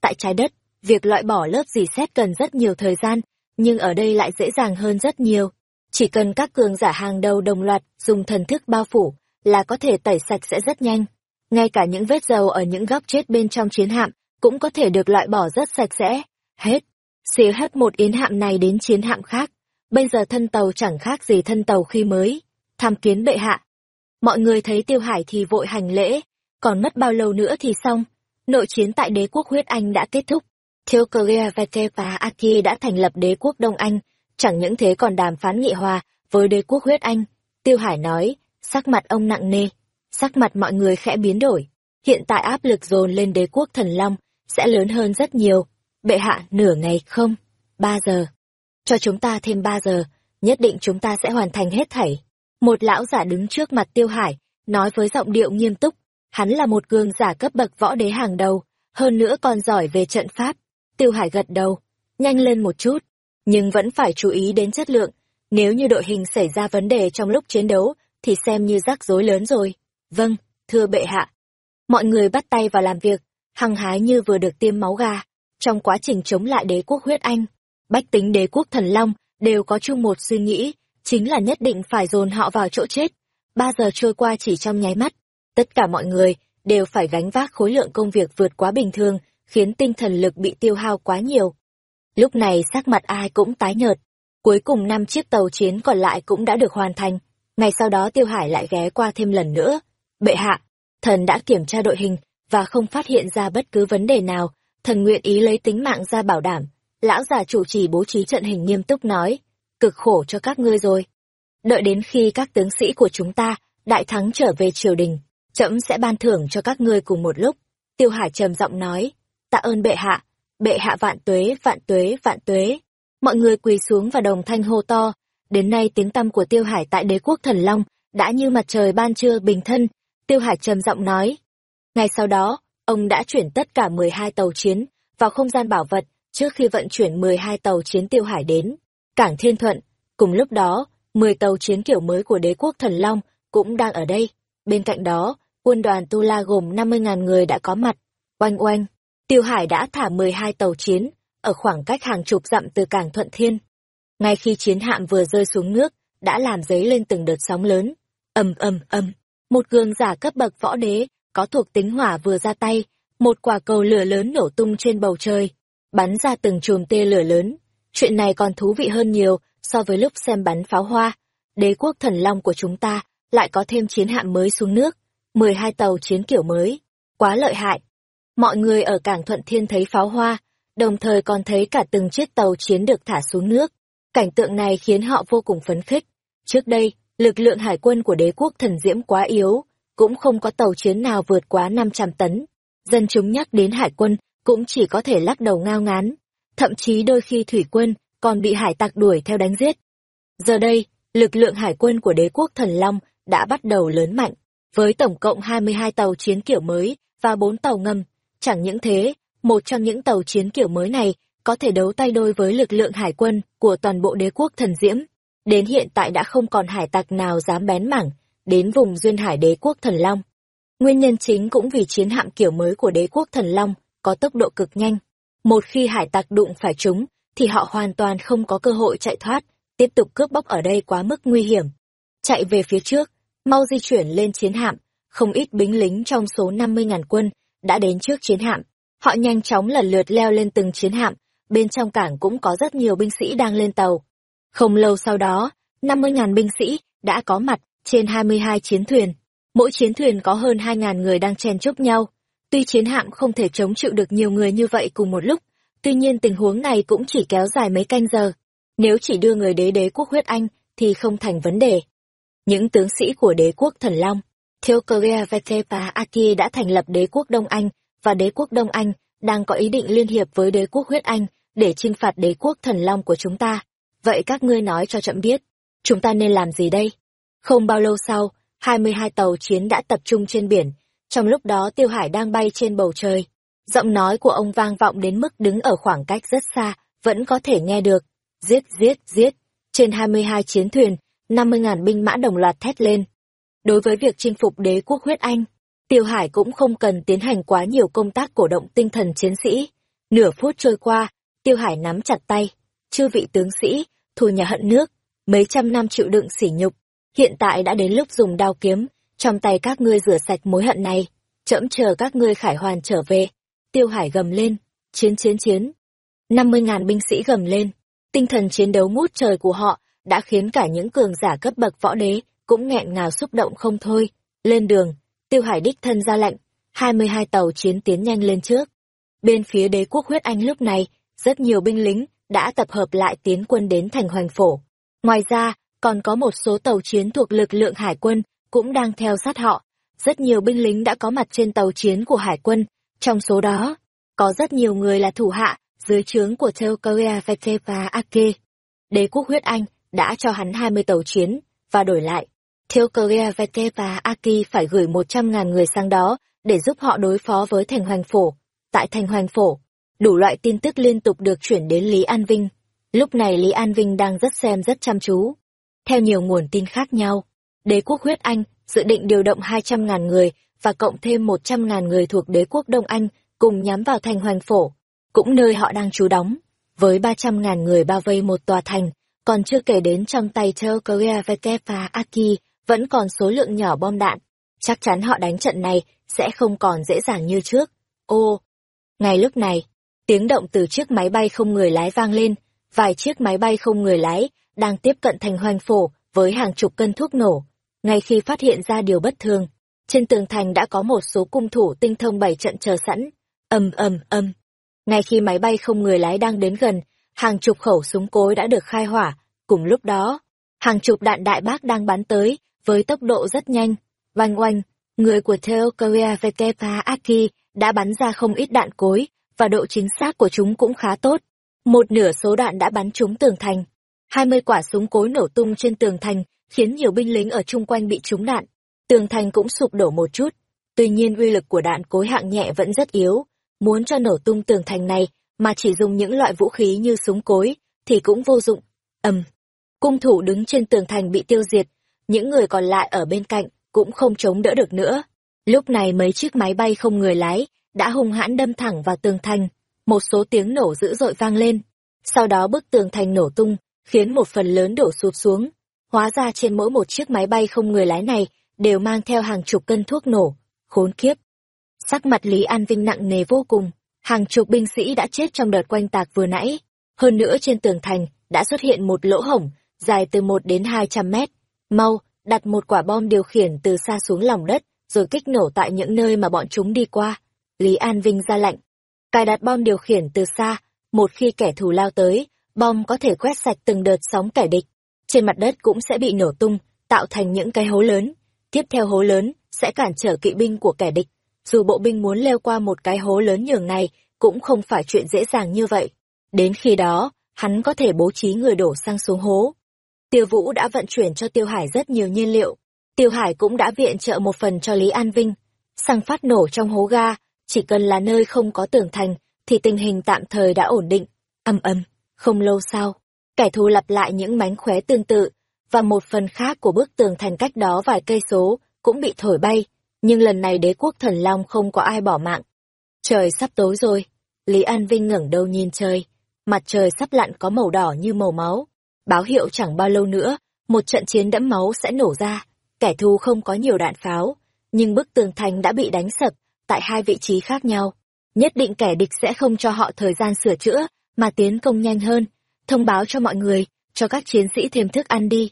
Tại trái đất, việc loại bỏ lớp dì xét cần rất nhiều thời gian, nhưng ở đây lại dễ dàng hơn rất nhiều. Chỉ cần các cường giả hàng đầu đồng loạt dùng thần thức bao phủ là có thể tẩy sạch sẽ rất nhanh. Ngay cả những vết dầu ở những góc chết bên trong chiến hạm cũng có thể được loại bỏ rất sạch sẽ. Hết. Xìa hết một yến hạm này đến chiến hạm khác. Bây giờ thân tàu chẳng khác gì thân tàu khi mới. Tham kiến bệ hạ. Mọi người thấy tiêu hải thì vội hành lễ. Còn mất bao lâu nữa thì xong. Nội chiến tại đế quốc huyết Anh đã kết thúc. Theokoria Vete và Aki đã thành lập đế quốc Đông Anh. Chẳng những thế còn đàm phán nghị hòa với đế quốc huyết Anh. Tiêu Hải nói, sắc mặt ông nặng nề, sắc mặt mọi người khẽ biến đổi. Hiện tại áp lực dồn lên đế quốc thần long sẽ lớn hơn rất nhiều. Bệ hạ, nửa ngày không? Ba giờ. Cho chúng ta thêm ba giờ, nhất định chúng ta sẽ hoàn thành hết thảy. Một lão giả đứng trước mặt Tiêu Hải, nói với giọng điệu nghiêm túc. Hắn là một cường giả cấp bậc võ đế hàng đầu, hơn nữa còn giỏi về trận pháp. Tiêu Hải gật đầu, nhanh lên một chút, nhưng vẫn phải chú ý đến chất lượng. Nếu như đội hình xảy ra vấn đề trong lúc chiến đấu, thì xem như rắc rối lớn rồi. Vâng, thưa bệ hạ. Mọi người bắt tay vào làm việc, hăng hái như vừa được tiêm máu gà. Trong quá trình chống lại đế quốc huyết anh, bách tính đế quốc thần long đều có chung một suy nghĩ, chính là nhất định phải dồn họ vào chỗ chết. Ba giờ trôi qua chỉ trong nháy mắt, tất cả mọi người đều phải gánh vác khối lượng công việc vượt quá bình thường, khiến tinh thần lực bị tiêu hao quá nhiều. Lúc này sắc mặt ai cũng tái nhợt. Cuối cùng năm chiếc tàu chiến còn lại cũng đã được hoàn thành. Ngày sau đó Tiêu Hải lại ghé qua thêm lần nữa. Bệ hạ, thần đã kiểm tra đội hình và không phát hiện ra bất cứ vấn đề nào. Thần nguyện ý lấy tính mạng ra bảo đảm. Lão già chủ trì bố trí trận hình nghiêm túc nói. Cực khổ cho các ngươi rồi. Đợi đến khi các tướng sĩ của chúng ta đại thắng trở về triều đình, trẫm sẽ ban thưởng cho các ngươi cùng một lúc. Tiêu Hải trầm giọng nói tạ ơn bệ hạ, bệ hạ vạn tuế, vạn tuế, vạn tuế. Mọi người quỳ xuống và đồng thanh hô to, đến nay tiếng tăm của Tiêu Hải tại đế quốc thần Long đã như mặt trời ban trưa bình thân, Tiêu Hải trầm giọng nói. Ngay sau đó, ông đã chuyển tất cả 12 tàu chiến vào không gian bảo vật trước khi vận chuyển 12 tàu chiến Tiêu Hải đến. Cảng Thiên Thuận, cùng lúc đó, 10 tàu chiến kiểu mới của đế quốc thần Long cũng đang ở đây. Bên cạnh đó, quân đoàn Tu La gồm 50.000 người đã có mặt. Oanh oanh, Tiêu Hải đã thả 12 tàu chiến, ở khoảng cách hàng chục dặm từ cảng Thuận Thiên. Ngay khi chiến hạm vừa rơi xuống nước, đã làm dấy lên từng đợt sóng lớn. ầm ầm ầm, một gương giả cấp bậc võ đế, có thuộc tính hỏa vừa ra tay, một quả cầu lửa lớn nổ tung trên bầu trời, bắn ra từng chùm tia lửa lớn. Chuyện này còn thú vị hơn nhiều so với lúc xem bắn pháo hoa. Đế quốc thần long của chúng ta lại có thêm chiến hạm mới xuống nước, 12 tàu chiến kiểu mới. Quá lợi hại. Mọi người ở cảng Thuận Thiên thấy pháo hoa, đồng thời còn thấy cả từng chiếc tàu chiến được thả xuống nước. Cảnh tượng này khiến họ vô cùng phấn khích. Trước đây, lực lượng hải quân của đế quốc thần diễm quá yếu, cũng không có tàu chiến nào vượt quá 500 tấn. Dân chúng nhắc đến hải quân cũng chỉ có thể lắc đầu ngao ngán. Thậm chí đôi khi thủy quân còn bị hải tặc đuổi theo đánh giết. Giờ đây, lực lượng hải quân của đế quốc thần Long đã bắt đầu lớn mạnh, với tổng cộng 22 tàu chiến kiểu mới và 4 tàu ngầm, Chẳng những thế, một trong những tàu chiến kiểu mới này có thể đấu tay đôi với lực lượng hải quân của toàn bộ đế quốc thần diễm. Đến hiện tại đã không còn hải tặc nào dám bén mảng đến vùng duyên hải đế quốc thần long. Nguyên nhân chính cũng vì chiến hạm kiểu mới của đế quốc thần long có tốc độ cực nhanh. Một khi hải tặc đụng phải chúng, thì họ hoàn toàn không có cơ hội chạy thoát, tiếp tục cướp bóc ở đây quá mức nguy hiểm. Chạy về phía trước, mau di chuyển lên chiến hạm, không ít binh lính trong số 50.000 quân đã đến trước chiến hạm. Họ nhanh chóng lần lượt leo lên từng chiến hạm, bên trong cảng cũng có rất nhiều binh sĩ đang lên tàu. Không lâu sau đó, 50.000 binh sĩ đã có mặt trên 22 chiến thuyền. Mỗi chiến thuyền có hơn 2.000 người đang chen chúc nhau. Tuy chiến hạm không thể chống chịu được nhiều người như vậy cùng một lúc, tuy nhiên tình huống này cũng chỉ kéo dài mấy canh giờ. Nếu chỉ đưa người đế đế quốc huyết anh thì không thành vấn đề. Những tướng sĩ của đế quốc thần long Theokorea Vetepa Aki đã thành lập đế quốc Đông Anh, và đế quốc Đông Anh đang có ý định liên hiệp với đế quốc huyết Anh để chinh phạt đế quốc thần long của chúng ta. Vậy các ngươi nói cho chậm biết, chúng ta nên làm gì đây? Không bao lâu sau, 22 tàu chiến đã tập trung trên biển. Trong lúc đó Tiêu Hải đang bay trên bầu trời. Giọng nói của ông vang vọng đến mức đứng ở khoảng cách rất xa, vẫn có thể nghe được. Giết, giết, giết. Trên 22 chiến thuyền, 50.000 binh mã đồng loạt thét lên. Đối với việc chinh phục đế quốc huyết Anh, Tiêu Hải cũng không cần tiến hành quá nhiều công tác cổ động tinh thần chiến sĩ. Nửa phút trôi qua, Tiêu Hải nắm chặt tay. Chư vị tướng sĩ, thù nhà hận nước, mấy trăm năm chịu đựng sỉ nhục. Hiện tại đã đến lúc dùng đao kiếm, trong tay các ngươi rửa sạch mối hận này. Chậm chờ các ngươi khải hoàn trở về. Tiêu Hải gầm lên. Chiến chiến chiến. 50.000 binh sĩ gầm lên. Tinh thần chiến đấu ngút trời của họ đã khiến cả những cường giả cấp bậc võ đế cũng nghẹn ngào xúc động không thôi. Lên đường, Tiêu Hải đích thân ra lệnh, 22 tàu chiến tiến nhanh lên trước. Bên phía đế quốc huyết anh lúc này, rất nhiều binh lính đã tập hợp lại tiến quân đến thành hoành phổ. Ngoài ra, còn có một số tàu chiến thuộc lực lượng hải quân cũng đang theo sát họ. Rất nhiều binh lính đã có mặt trên tàu chiến của hải quân, trong số đó, có rất nhiều người là thủ hạ dưới trướng của Theokoria Veke và Ake. Đế quốc huyết Anh đã cho hắn 20 tàu chiến, và đổi lại, Theokoria Veke và Aki phải gửi 100.000 người sang đó để giúp họ đối phó với thành hoành phổ. Tại thành hoành phổ, đủ loại tin tức liên tục được chuyển đến Lý An Vinh. Lúc này Lý An Vinh đang rất xem rất chăm chú. Theo nhiều nguồn tin khác nhau, đế quốc huyết Anh dự định điều động 200.000 người và cộng thêm 100.000 người thuộc đế quốc Đông Anh cùng nhắm vào thành hoành phổ, cũng nơi họ đang trú đóng. Với 300.000 người bao vây một tòa thành, còn chưa kể đến trong tay Theokoria Veke và Aki vẫn còn số lượng nhỏ bom đạn. Chắc chắn họ đánh trận này sẽ không còn dễ dàng như trước. Ô! Ngay lúc này, tiếng động từ chiếc máy bay không người lái vang lên, vài chiếc máy bay không người lái đang tiếp cận thành hoành phổ với hàng chục cân thuốc nổ. Ngay khi phát hiện ra điều bất thường, trên tường thành đã có một số cung thủ tinh thông bảy trận chờ sẵn. Ầm ầm ầm. Ngay khi máy bay không người lái đang đến gần, hàng chục khẩu súng cối đã được khai hỏa. Cùng lúc đó, hàng chục đạn đại bác đang bắn tới, với tốc độ rất nhanh. Oanh oanh, người của Theo Korea Vekepa Aki đã bắn ra không ít đạn cối, và độ chính xác của chúng cũng khá tốt. Một nửa số đạn đã bắn trúng tường thành. 20 quả súng cối nổ tung trên tường thành, khiến nhiều binh lính ở chung quanh bị trúng đạn. Tường thành cũng sụp đổ một chút. Tuy nhiên uy lực của đạn cối hạng nhẹ vẫn rất yếu. Muốn cho nổ tung tường thành này, mà chỉ dùng những loại vũ khí như súng cối, thì cũng vô dụng. ầm, cung thủ đứng trên tường thành bị tiêu diệt, những người còn lại ở bên cạnh cũng không chống đỡ được nữa. Lúc này mấy chiếc máy bay không người lái đã hung hãn đâm thẳng vào tường thành, một số tiếng nổ dữ dội vang lên. Sau đó bức tường thành nổ tung, khiến một phần lớn đổ sụp xuống. Hóa ra trên mỗi một chiếc máy bay không người lái này đều mang theo hàng chục cân thuốc nổ. Khốn kiếp! Sắc mặt Lý An Vinh nặng nề vô cùng, hàng chục binh sĩ đã chết trong đợt quanh tạc vừa nãy. Hơn nữa trên tường thành đã xuất hiện một lỗ hổng, dài từ một đến hai trăm mét. Mau, đặt một quả bom điều khiển từ xa xuống lòng đất, rồi kích nổ tại những nơi mà bọn chúng đi qua. Lý An Vinh ra lệnh. Cài đặt bom điều khiển từ xa, một khi kẻ thù lao tới, bom có thể quét sạch từng đợt sóng kẻ địch. Trên mặt đất cũng sẽ bị nổ tung, tạo thành những cái hố lớn. Tiếp theo hố lớn, sẽ cản trở kỵ binh của kẻ địch. Dù bộ binh muốn leo qua một cái hố lớn nhường này, cũng không phải chuyện dễ dàng như vậy. Đến khi đó, hắn có thể bố trí người đổ sang xuống hố, Tiêu Vũ đã vận chuyển cho Tiêu Hải rất nhiều nhiên liệu. Tiêu Hải cũng đã viện trợ một phần cho Lý An Vinh. Xăng phát nổ trong hố ga, chỉ cần là nơi không có tường thành, thì tình hình tạm thời đã ổn định. Âm âm, không lâu sau, kẻ thù lặp lại những mánh khóe tương tự, và một phần khác của bức tường thành cách đó vài cây số cũng bị thổi bay, nhưng lần này đế quốc thần long không có ai bỏ mạng. Trời sắp tối rồi, Lý An Vinh ngẩng đầu nhìn trời, mặt trời sắp lặn có màu đỏ như màu máu báo hiệu chẳng bao lâu nữa, một trận chiến đẫm máu sẽ nổ ra. Kẻ thù không có nhiều đạn pháo, nhưng bức tường thành đã bị đánh sập tại hai vị trí khác nhau. Nhất định kẻ địch sẽ không cho họ thời gian sửa chữa, mà tiến công nhanh hơn. Thông báo cho mọi người, cho các chiến sĩ thêm thức ăn đi.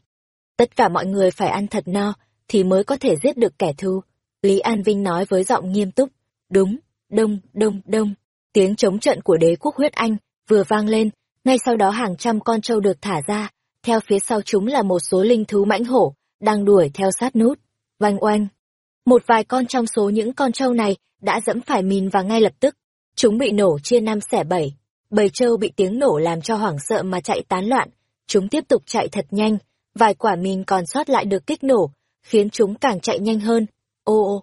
Tất cả mọi người phải ăn thật no, thì mới có thể giết được kẻ thù. Lý An Vinh nói với giọng nghiêm túc. Đúng, đông, đông, đông. Tiếng chống trận của đế quốc huyết Anh vừa vang lên, ngay sau đó hàng trăm con trâu được thả ra, theo phía sau chúng là một số linh thú mãnh hổ, đang đuổi theo sát nút. Oanh oanh. Một vài con trong số những con trâu này đã dẫm phải mìn và ngay lập tức, chúng bị nổ chia năm xẻ bảy. Bầy trâu bị tiếng nổ làm cho hoảng sợ mà chạy tán loạn, chúng tiếp tục chạy thật nhanh, vài quả mìn còn sót lại được kích nổ, khiến chúng càng chạy nhanh hơn. Ô ô,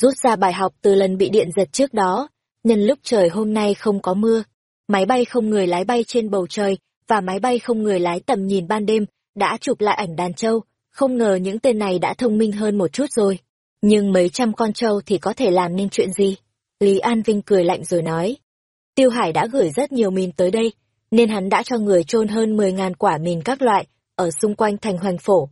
rút ra bài học từ lần bị điện giật trước đó, nhân lúc trời hôm nay không có mưa, máy bay không người lái bay trên bầu trời và máy bay không người lái tầm nhìn ban đêm đã chụp lại ảnh đàn trâu, không ngờ những tên này đã thông minh hơn một chút rồi. Nhưng mấy trăm con trâu thì có thể làm nên chuyện gì? Lý An Vinh cười lạnh rồi nói. Tiêu Hải đã gửi rất nhiều mìn tới đây, nên hắn đã cho người chôn hơn 10.000 quả mìn các loại ở xung quanh thành hoành phổ.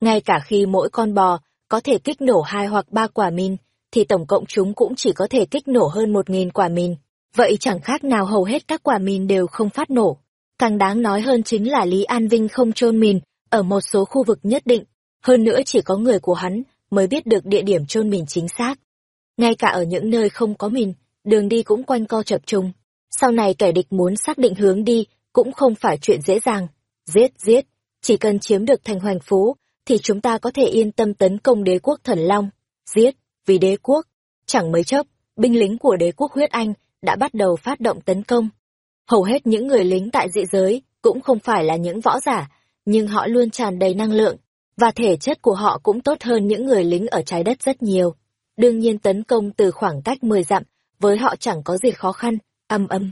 Ngay cả khi mỗi con bò có thể kích nổ hai hoặc ba quả mìn, thì tổng cộng chúng cũng chỉ có thể kích nổ hơn 1.000 quả mìn. Vậy chẳng khác nào hầu hết các quả mìn đều không phát nổ. Càng đáng nói hơn chính là Lý An Vinh không chôn mìn ở một số khu vực nhất định. Hơn nữa chỉ có người của hắn mới biết được địa điểm chôn mìn chính xác. Ngay cả ở những nơi không có mìn, đường đi cũng quanh co chập trùng. Sau này kẻ địch muốn xác định hướng đi cũng không phải chuyện dễ dàng. Giết, giết, chỉ cần chiếm được thành hoành phú, thì chúng ta có thể yên tâm tấn công đế quốc thần long. Giết, vì đế quốc. Chẳng mấy chốc, binh lính của đế quốc huyết anh đã bắt đầu phát động tấn công. Hầu hết những người lính tại dị giới cũng không phải là những võ giả, nhưng họ luôn tràn đầy năng lượng, và thể chất của họ cũng tốt hơn những người lính ở trái đất rất nhiều. Đương nhiên tấn công từ khoảng cách 10 dặm, với họ chẳng có gì khó khăn, âm âm.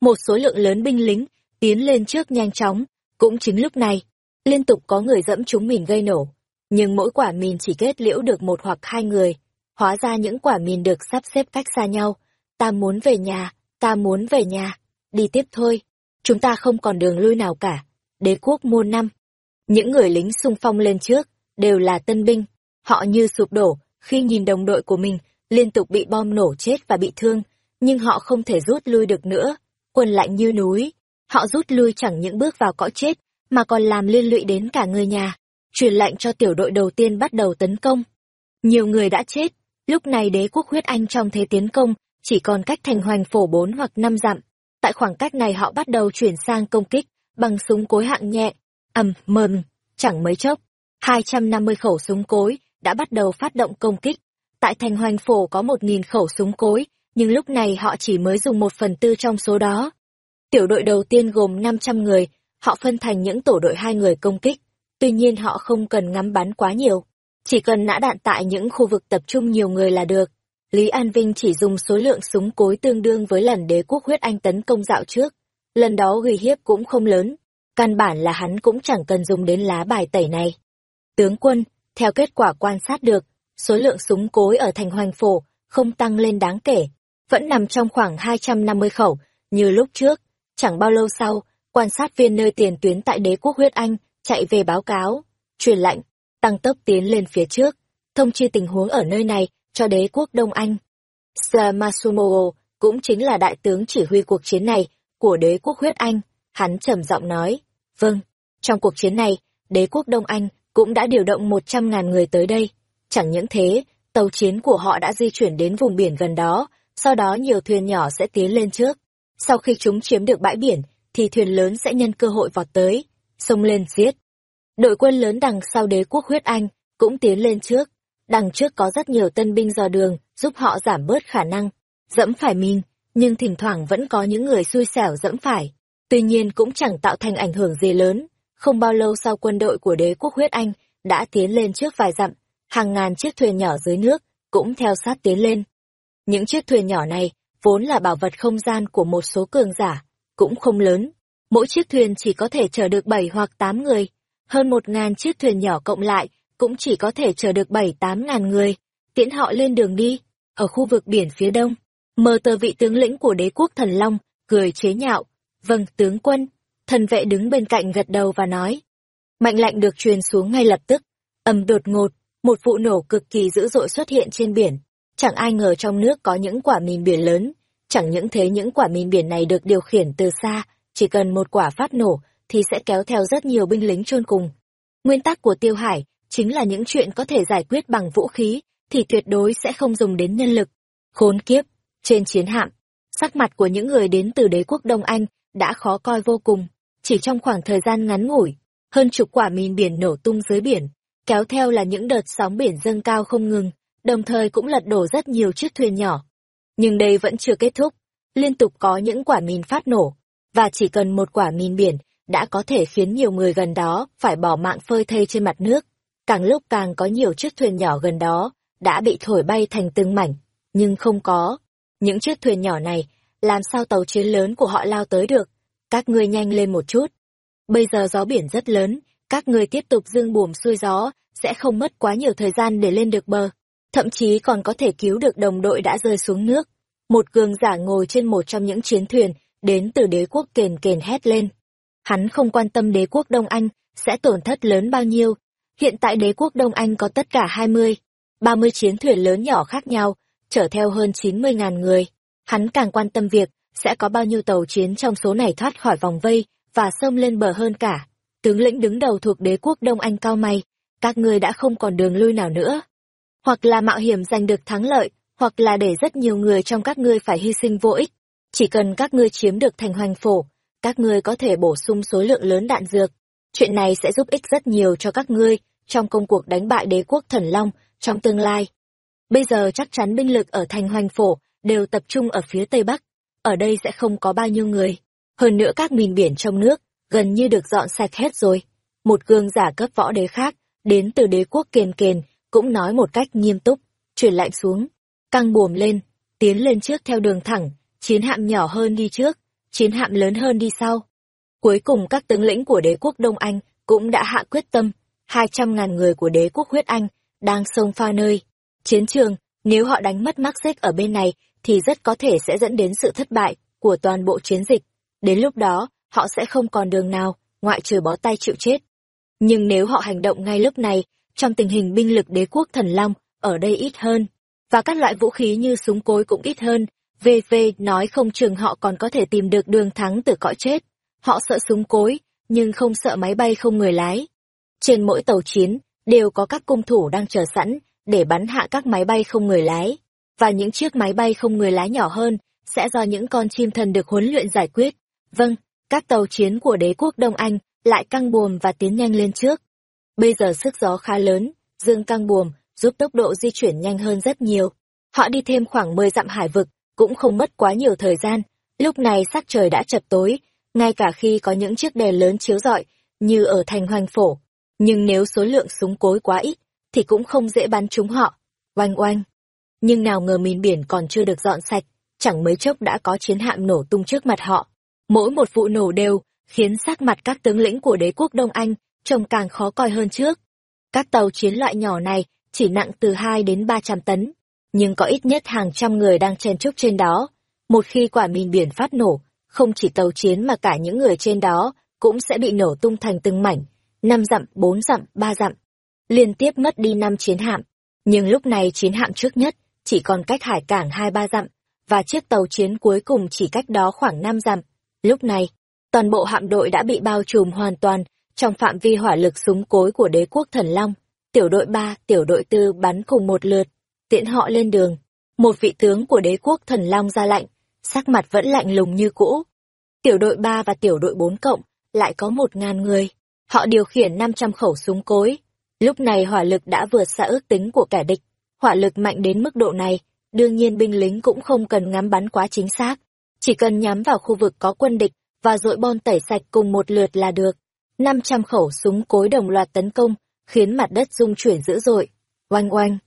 Một số lượng lớn binh lính tiến lên trước nhanh chóng, cũng chính lúc này, liên tục có người dẫm chúng mìn gây nổ. Nhưng mỗi quả mìn chỉ kết liễu được một hoặc hai người, hóa ra những quả mìn được sắp xếp cách xa nhau. Ta muốn về nhà, ta muốn về nhà, đi tiếp thôi, chúng ta không còn đường lui nào cả. Đế quốc muôn năm. Những người lính xung phong lên trước, đều là tân binh, họ như sụp đổ, khi nhìn đồng đội của mình liên tục bị bom nổ chết và bị thương, nhưng họ không thể rút lui được nữa. Quân lạnh như núi, họ rút lui chẳng những bước vào cõi chết, mà còn làm liên lụy đến cả người nhà, truyền lệnh cho tiểu đội đầu tiên bắt đầu tấn công. Nhiều người đã chết, lúc này đế quốc huyết anh trong thế tiến công, chỉ còn cách thành hoành phổ bốn hoặc năm dặm. Tại khoảng cách này họ bắt đầu chuyển sang công kích, bằng súng cối hạng nhẹ, ầm, mờm, chẳng mấy chốc. 250 khẩu súng cối đã bắt đầu phát động công kích. Tại thành hoành phổ có 1.000 khẩu súng cối, nhưng lúc này họ chỉ mới dùng một phần tư trong số đó. Tiểu đội đầu tiên gồm 500 người, họ phân thành những tổ đội hai người công kích. Tuy nhiên họ không cần ngắm bắn quá nhiều, chỉ cần nã đạn tại những khu vực tập trung nhiều người là được. Lý An Vinh chỉ dùng số lượng súng cối tương đương với lần đế quốc huyết anh tấn công dạo trước. Lần đó uy hiếp cũng không lớn, căn bản là hắn cũng chẳng cần dùng đến lá bài tẩy này. Tướng quân, theo kết quả quan sát được, số lượng súng cối ở thành hoành phổ không tăng lên đáng kể, vẫn nằm trong khoảng 250 khẩu, như lúc trước. Chẳng bao lâu sau, quan sát viên nơi tiền tuyến tại đế quốc huyết Anh chạy về báo cáo, truyền lệnh, tăng tốc tiến lên phía trước, thông chi tình huống ở nơi này cho đế quốc Đông Anh. Sir cũng chính là đại tướng chỉ huy cuộc chiến này của đế quốc huyết Anh, hắn trầm giọng nói, vâng, trong cuộc chiến này, đế quốc Đông Anh cũng đã điều động 100.000 người tới đây. Chẳng những thế, tàu chiến của họ đã di chuyển đến vùng biển gần đó, sau đó nhiều thuyền nhỏ sẽ tiến lên trước. Sau khi chúng chiếm được bãi biển, thì thuyền lớn sẽ nhân cơ hội vọt tới, xông lên giết. Đội quân lớn đằng sau đế quốc huyết Anh cũng tiến lên trước. Đằng trước có rất nhiều tân binh dò đường, giúp họ giảm bớt khả năng. Dẫm phải mình, nhưng thỉnh thoảng vẫn có những người xui xẻo dẫm phải. Tuy nhiên cũng chẳng tạo thành ảnh hưởng gì lớn. Không bao lâu sau quân đội của đế quốc huyết Anh đã tiến lên trước vài dặm, hàng ngàn chiếc thuyền nhỏ dưới nước cũng theo sát tiến lên. Những chiếc thuyền nhỏ này vốn là bảo vật không gian của một số cường giả, cũng không lớn. Mỗi chiếc thuyền chỉ có thể chở được 7 hoặc 8 người. Hơn một ngàn chiếc thuyền nhỏ cộng lại cũng chỉ có thể chở được 7-8 ngàn người. Tiễn họ lên đường đi, ở khu vực biển phía đông. Mờ tờ vị tướng lĩnh của đế quốc thần Long, cười chế nhạo. Vâng, tướng quân. Thần vệ đứng bên cạnh gật đầu và nói. Mạnh lệnh được truyền xuống ngay lập tức. ầm đột ngột, một vụ nổ cực kỳ dữ dội xuất hiện trên biển. Chẳng ai ngờ trong nước có những quả mìn biển lớn. Chẳng những thế những quả mìn biển này được điều khiển từ xa, chỉ cần một quả phát nổ thì sẽ kéo theo rất nhiều binh lính chôn cùng. Nguyên tắc của Tiêu Hải chính là những chuyện có thể giải quyết bằng vũ khí thì tuyệt đối sẽ không dùng đến nhân lực. Khốn kiếp, trên chiến hạm, sắc mặt của những người đến từ đế quốc Đông Anh đã khó coi vô cùng. Chỉ trong khoảng thời gian ngắn ngủi, hơn chục quả mìn biển nổ tung dưới biển, kéo theo là những đợt sóng biển dâng cao không ngừng, đồng thời cũng lật đổ rất nhiều chiếc thuyền nhỏ. Nhưng đây vẫn chưa kết thúc, liên tục có những quả mìn phát nổ, và chỉ cần một quả mìn biển đã có thể khiến nhiều người gần đó phải bỏ mạng phơi thây trên mặt nước. Càng lúc càng có nhiều chiếc thuyền nhỏ gần đó đã bị thổi bay thành từng mảnh, nhưng không có. Những chiếc thuyền nhỏ này, làm sao tàu chiến lớn của họ lao tới được? Các ngươi nhanh lên một chút. Bây giờ gió biển rất lớn, các ngươi tiếp tục dương buồm xuôi gió, sẽ không mất quá nhiều thời gian để lên được bờ. Thậm chí còn có thể cứu được đồng đội đã rơi xuống nước. Một cường giả ngồi trên một trong những chiến thuyền, đến từ đế quốc kền kền hét lên. Hắn không quan tâm đế quốc Đông Anh sẽ tổn thất lớn bao nhiêu. Hiện tại đế quốc Đông Anh có tất cả 20, 30 chiến thuyền lớn nhỏ khác nhau, chở theo hơn 90.000 người. Hắn càng quan tâm việc sẽ có bao nhiêu tàu chiến trong số này thoát khỏi vòng vây và xông lên bờ hơn cả. Tướng lĩnh đứng đầu thuộc đế quốc Đông Anh cao may, các ngươi đã không còn đường lui nào nữa. Hoặc là mạo hiểm giành được thắng lợi, hoặc là để rất nhiều người trong các ngươi phải hy sinh vô ích. Chỉ cần các ngươi chiếm được thành hoành phổ, các ngươi có thể bổ sung số lượng lớn đạn dược. Chuyện này sẽ giúp ích rất nhiều cho các ngươi trong công cuộc đánh bại đế quốc thần long trong tương lai. Bây giờ chắc chắn binh lực ở thành hoành phổ đều tập trung ở phía tây bắc. Ở đây sẽ không có bao nhiêu người. Hơn nữa các miền biển trong nước gần như được dọn sạch hết rồi. Một gương giả cấp võ đế khác, đến từ đế quốc kền kền, cũng nói một cách nghiêm túc, chuyển lạnh xuống, căng buồm lên, tiến lên trước theo đường thẳng, chiến hạm nhỏ hơn đi trước, chiến hạm lớn hơn đi sau. Cuối cùng các tướng lĩnh của đế quốc Đông Anh cũng đã hạ quyết tâm, hai trăm ngàn người của đế quốc huyết Anh đang sông pha nơi. Chiến trường, nếu họ đánh mất mắc xích ở bên này thì rất có thể sẽ dẫn đến sự thất bại của toàn bộ chiến dịch. Đến lúc đó, họ sẽ không còn đường nào, ngoại trừ bó tay chịu chết. Nhưng nếu họ hành động ngay lúc này, trong tình hình binh lực đế quốc thần long ở đây ít hơn, và các loại vũ khí như súng cối cũng ít hơn, VV nói không chừng họ còn có thể tìm được đường thắng từ cõi chết. Họ sợ súng cối, nhưng không sợ máy bay không người lái. Trên mỗi tàu chiến, đều có các cung thủ đang chờ sẵn để bắn hạ các máy bay không người lái. Và những chiếc máy bay không người lái nhỏ hơn sẽ do những con chim thần được huấn luyện giải quyết. Vâng, các tàu chiến của đế quốc Đông Anh lại căng buồm và tiến nhanh lên trước. Bây giờ sức gió khá lớn, dương căng buồm giúp tốc độ di chuyển nhanh hơn rất nhiều. Họ đi thêm khoảng 10 dặm hải vực, cũng không mất quá nhiều thời gian. Lúc này sắc trời đã chập tối, ngay cả khi có những chiếc đèn lớn chiếu rọi, như ở thành hoành phổ. Nhưng nếu số lượng súng cối quá ít, thì cũng không dễ bắn trúng họ. Oanh oanh. Nhưng nào ngờ miền biển còn chưa được dọn sạch, chẳng mấy chốc đã có chiến hạm nổ tung trước mặt họ. Mỗi một vụ nổ đều khiến sắc mặt các tướng lĩnh của đế quốc Đông Anh trông càng khó coi hơn trước. Các tàu chiến loại nhỏ này chỉ nặng từ 2 đến 300 tấn, nhưng có ít nhất hàng trăm người đang chen chúc trên đó. Một khi quả mìn biển phát nổ, không chỉ tàu chiến mà cả những người trên đó cũng sẽ bị nổ tung thành từng mảnh, năm dặm, bốn dặm, ba dặm. Liên tiếp mất đi năm chiến hạm, nhưng lúc này chiến hạm trước nhất chỉ còn cách hải cảng hai ba dặm, và chiếc tàu chiến cuối cùng chỉ cách đó khoảng năm dặm. Lúc này, toàn bộ hạm đội đã bị bao trùm hoàn toàn trong phạm vi hỏa lực súng cối của đế quốc thần long. Tiểu đội ba, tiểu đội tư bắn cùng một lượt, tiễn họ lên đường. Một vị tướng của đế quốc thần long ra lệnh, sắc mặt vẫn lạnh lùng như cũ. Tiểu đội ba và tiểu đội bốn cộng, lại có một ngàn người. Họ điều khiển năm trăm khẩu súng cối. Lúc này hỏa lực đã vượt xa ước tính của kẻ địch. Hỏa lực mạnh đến mức độ này, đương nhiên binh lính cũng không cần ngắm bắn quá chính xác. Chỉ cần nhắm vào khu vực có quân địch và dội bom tẩy sạch cùng một lượt là được. 500 khẩu súng cối đồng loạt tấn công, khiến mặt đất rung chuyển dữ dội. Oanh oanh.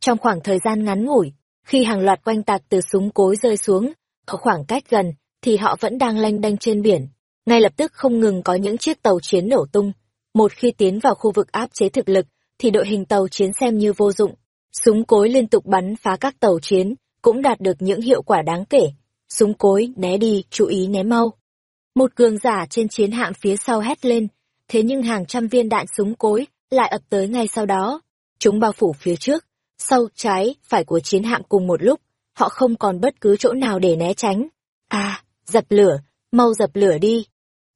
Trong khoảng thời gian ngắn ngủi, khi hàng loạt quanh tạc từ súng cối rơi xuống, ở khoảng cách gần, thì họ vẫn đang lanh đanh trên biển. Ngay lập tức không ngừng có những chiếc tàu chiến nổ tung. Một khi tiến vào khu vực áp chế thực lực, thì đội hình tàu chiến xem như vô dụng. Súng cối liên tục bắn phá các tàu chiến, cũng đạt được những hiệu quả đáng kể. Súng cối, né đi, chú ý né mau. Một cường giả trên chiến hạm phía sau hét lên, thế nhưng hàng trăm viên đạn súng cối lại ập tới ngay sau đó. Chúng bao phủ phía trước, sau, trái, phải của chiến hạm cùng một lúc, họ không còn bất cứ chỗ nào để né tránh. À, dập lửa, mau dập lửa đi.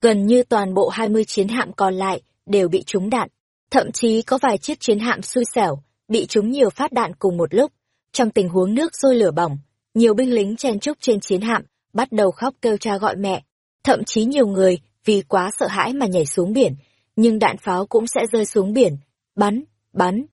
Gần như toàn bộ 20 chiến hạm còn lại đều bị trúng đạn. Thậm chí có vài chiếc chiến hạm xui xẻo, bị trúng nhiều phát đạn cùng một lúc. Trong tình huống nước sôi lửa bỏng, nhiều binh lính chen trúc trên chiến hạm, bắt đầu khóc kêu cha gọi mẹ. Thậm chí nhiều người, vì quá sợ hãi mà nhảy xuống biển, nhưng đạn pháo cũng sẽ rơi xuống biển. Bắn, bắn.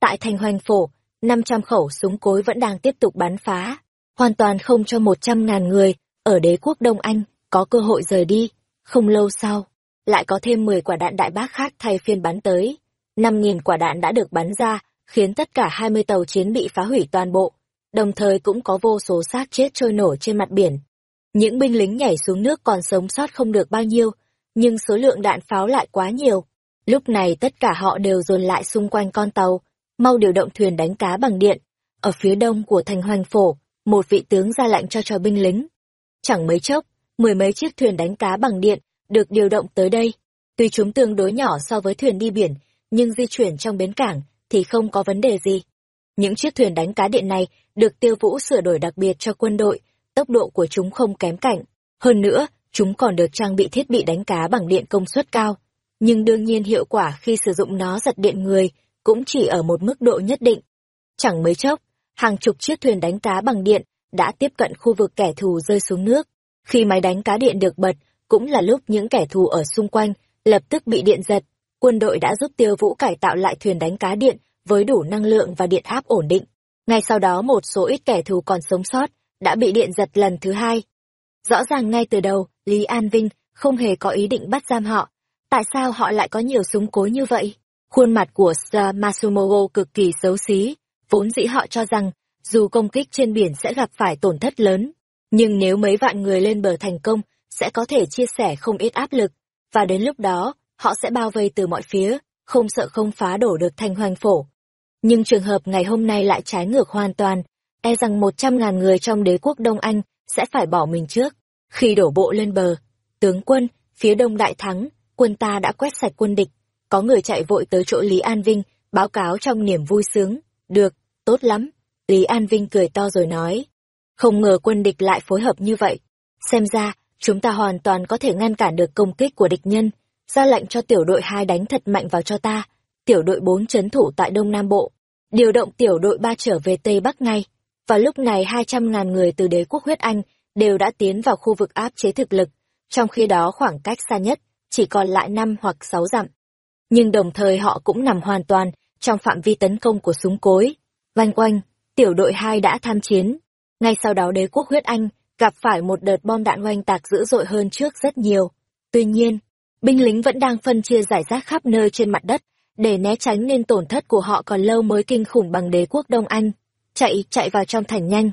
Tại thành hoành phổ, 500 khẩu súng cối vẫn đang tiếp tục bắn phá, hoàn toàn không cho 100 ngàn người ở đế quốc Đông Anh có cơ hội rời đi. Không lâu sau, lại có thêm 10 quả đạn đại bác khác thay phiên bắn tới. 5.000 quả đạn đã được bắn ra, khiến tất cả 20 tàu chiến bị phá hủy toàn bộ, đồng thời cũng có vô số xác chết trôi nổi trên mặt biển. Những binh lính nhảy xuống nước còn sống sót không được bao nhiêu, nhưng số lượng đạn pháo lại quá nhiều. Lúc này tất cả họ đều dồn lại xung quanh con tàu, mau điều động thuyền đánh cá bằng điện. Ở phía đông của thành hoành phổ, một vị tướng ra lệnh cho cho binh lính. Chẳng mấy chốc, mười mấy chiếc thuyền đánh cá bằng điện được điều động tới đây. Tuy chúng tương đối nhỏ so với thuyền đi biển, nhưng di chuyển trong bến cảng thì không có vấn đề gì. Những chiếc thuyền đánh cá điện này được tiêu vũ sửa đổi đặc biệt cho quân đội, tốc độ của chúng không kém cạnh. Hơn nữa, chúng còn được trang bị thiết bị đánh cá bằng điện công suất cao. Nhưng đương nhiên hiệu quả khi sử dụng nó giật điện người cũng chỉ ở một mức độ nhất định. Chẳng mấy chốc, hàng chục chiếc thuyền đánh cá bằng điện đã tiếp cận khu vực kẻ thù rơi xuống nước. Khi máy đánh cá điện được bật, cũng là lúc những kẻ thù ở xung quanh lập tức bị điện giật. Quân đội đã giúp Tiêu Vũ cải tạo lại thuyền đánh cá điện với đủ năng lượng và điện áp ổn định. Ngay sau đó một số ít kẻ thù còn sống sót đã bị điện giật lần thứ hai. Rõ ràng ngay từ đầu, Lý An Vinh không hề có ý định bắt giam họ. Tại sao họ lại có nhiều súng cối như vậy? Khuôn mặt của Sir Masumogo cực kỳ xấu xí, vốn dĩ họ cho rằng dù công kích trên biển sẽ gặp phải tổn thất lớn, nhưng nếu mấy vạn người lên bờ thành công, sẽ có thể chia sẻ không ít áp lực, và đến lúc đó, họ sẽ bao vây từ mọi phía, không sợ không phá đổ được thành hoành phổ. Nhưng trường hợp ngày hôm nay lại trái ngược hoàn toàn, e rằng một trăm ngàn người trong đế quốc Đông Anh sẽ phải bỏ mình trước. Khi đổ bộ lên bờ, tướng quân, phía đông đại thắng, quân ta đã quét sạch quân địch, có người chạy vội tới chỗ Lý An Vinh, báo cáo trong niềm vui sướng. Được, tốt lắm. Lý An Vinh cười to rồi nói. Không ngờ quân địch lại phối hợp như vậy. Xem ra, chúng ta hoàn toàn có thể ngăn cản được công kích của địch nhân. Ra lệnh cho tiểu đội hai đánh thật mạnh vào cho ta. Tiểu đội bốn chấn thủ tại Đông Nam Bộ. Điều động tiểu đội ba trở về Tây Bắc ngay. Và lúc này hai trăm ngàn người từ đế quốc huyết Anh đều đã tiến vào khu vực áp chế thực lực. Trong khi đó khoảng cách xa nhất, chỉ còn lại năm hoặc sáu dặm nhưng đồng thời họ cũng nằm hoàn toàn trong phạm vi tấn công của súng cối. Vanh quanh, tiểu đội hai đã tham chiến. Ngay sau đó đế quốc huyết Anh gặp phải một đợt bom đạn oanh tạc dữ dội hơn trước rất nhiều. Tuy nhiên, binh lính vẫn đang phân chia giải rác khắp nơi trên mặt đất, để né tránh nên tổn thất của họ còn lâu mới kinh khủng bằng đế quốc Đông Anh. Chạy, chạy vào trong thành nhanh.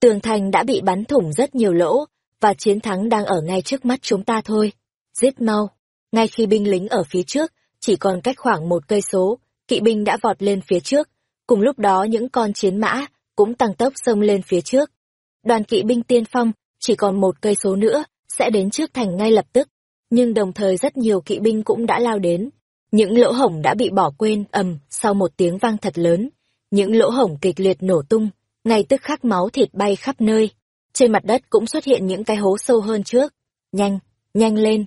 Tường thành đã bị bắn thủng rất nhiều lỗ, và chiến thắng đang ở ngay trước mắt chúng ta thôi. Giết mau. Ngay khi binh lính ở phía trước, chỉ còn cách khoảng một cây số, kỵ binh đã vọt lên phía trước, cùng lúc đó những con chiến mã cũng tăng tốc xông lên phía trước. Đoàn kỵ binh tiên phong chỉ còn một cây số nữa sẽ đến trước thành ngay lập tức, nhưng đồng thời rất nhiều kỵ binh cũng đã lao đến. Những lỗ hổng đã bị bỏ quên ầm sau một tiếng vang thật lớn, những lỗ hổng kịch liệt nổ tung, ngay tức khắc máu thịt bay khắp nơi. Trên mặt đất cũng xuất hiện những cái hố sâu hơn trước. Nhanh, nhanh lên,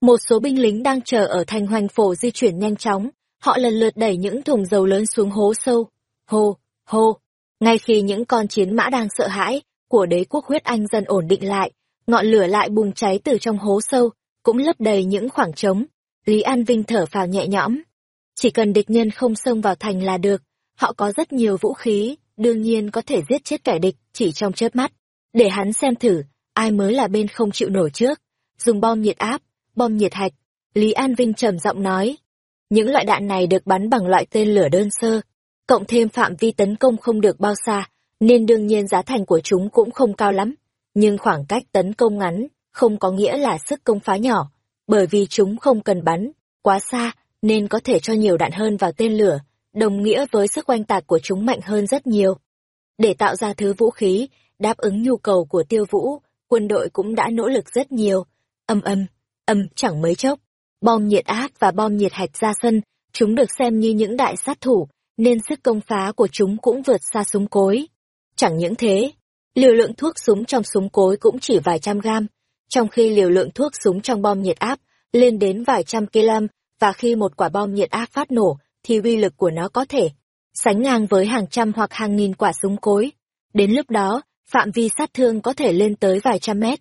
một số binh lính đang chờ ở thành hoành phổ di chuyển nhanh chóng, họ lần lượt đẩy những thùng dầu lớn xuống hố sâu. Hô, hô. Ngay khi những con chiến mã đang sợ hãi của đế quốc huyết anh dần ổn định lại, ngọn lửa lại bùng cháy từ trong hố sâu, cũng lấp đầy những khoảng trống. Lý An Vinh thở phào nhẹ nhõm. Chỉ cần địch nhân không xông vào thành là được, họ có rất nhiều vũ khí, đương nhiên có thể giết chết kẻ địch chỉ trong chớp mắt. Để hắn xem thử, ai mới là bên không chịu nổi trước. Dùng bom nhiệt áp, bom nhiệt hạch. Lý An Vinh trầm giọng nói. Những loại đạn này được bắn bằng loại tên lửa đơn sơ, cộng thêm phạm vi tấn công không được bao xa, nên đương nhiên giá thành của chúng cũng không cao lắm. Nhưng khoảng cách tấn công ngắn, không có nghĩa là sức công phá nhỏ, bởi vì chúng không cần bắn quá xa, nên có thể cho nhiều đạn hơn vào tên lửa, đồng nghĩa với sức oanh tạc của chúng mạnh hơn rất nhiều. Để tạo ra thứ vũ khí, đáp ứng nhu cầu của tiêu vũ, quân đội cũng đã nỗ lực rất nhiều. Âm âm, âm chẳng mấy chốc bom nhiệt ác và bom nhiệt hạch ra sân chúng được xem như những đại sát thủ nên sức công phá của chúng cũng vượt xa súng cối chẳng những thế liều lượng thuốc súng trong súng cối cũng chỉ vài trăm gram trong khi liều lượng thuốc súng trong bom nhiệt áp lên đến vài trăm kg và khi một quả bom nhiệt áp phát nổ thì uy lực của nó có thể sánh ngang với hàng trăm hoặc hàng nghìn quả súng cối đến lúc đó phạm vi sát thương có thể lên tới vài trăm mét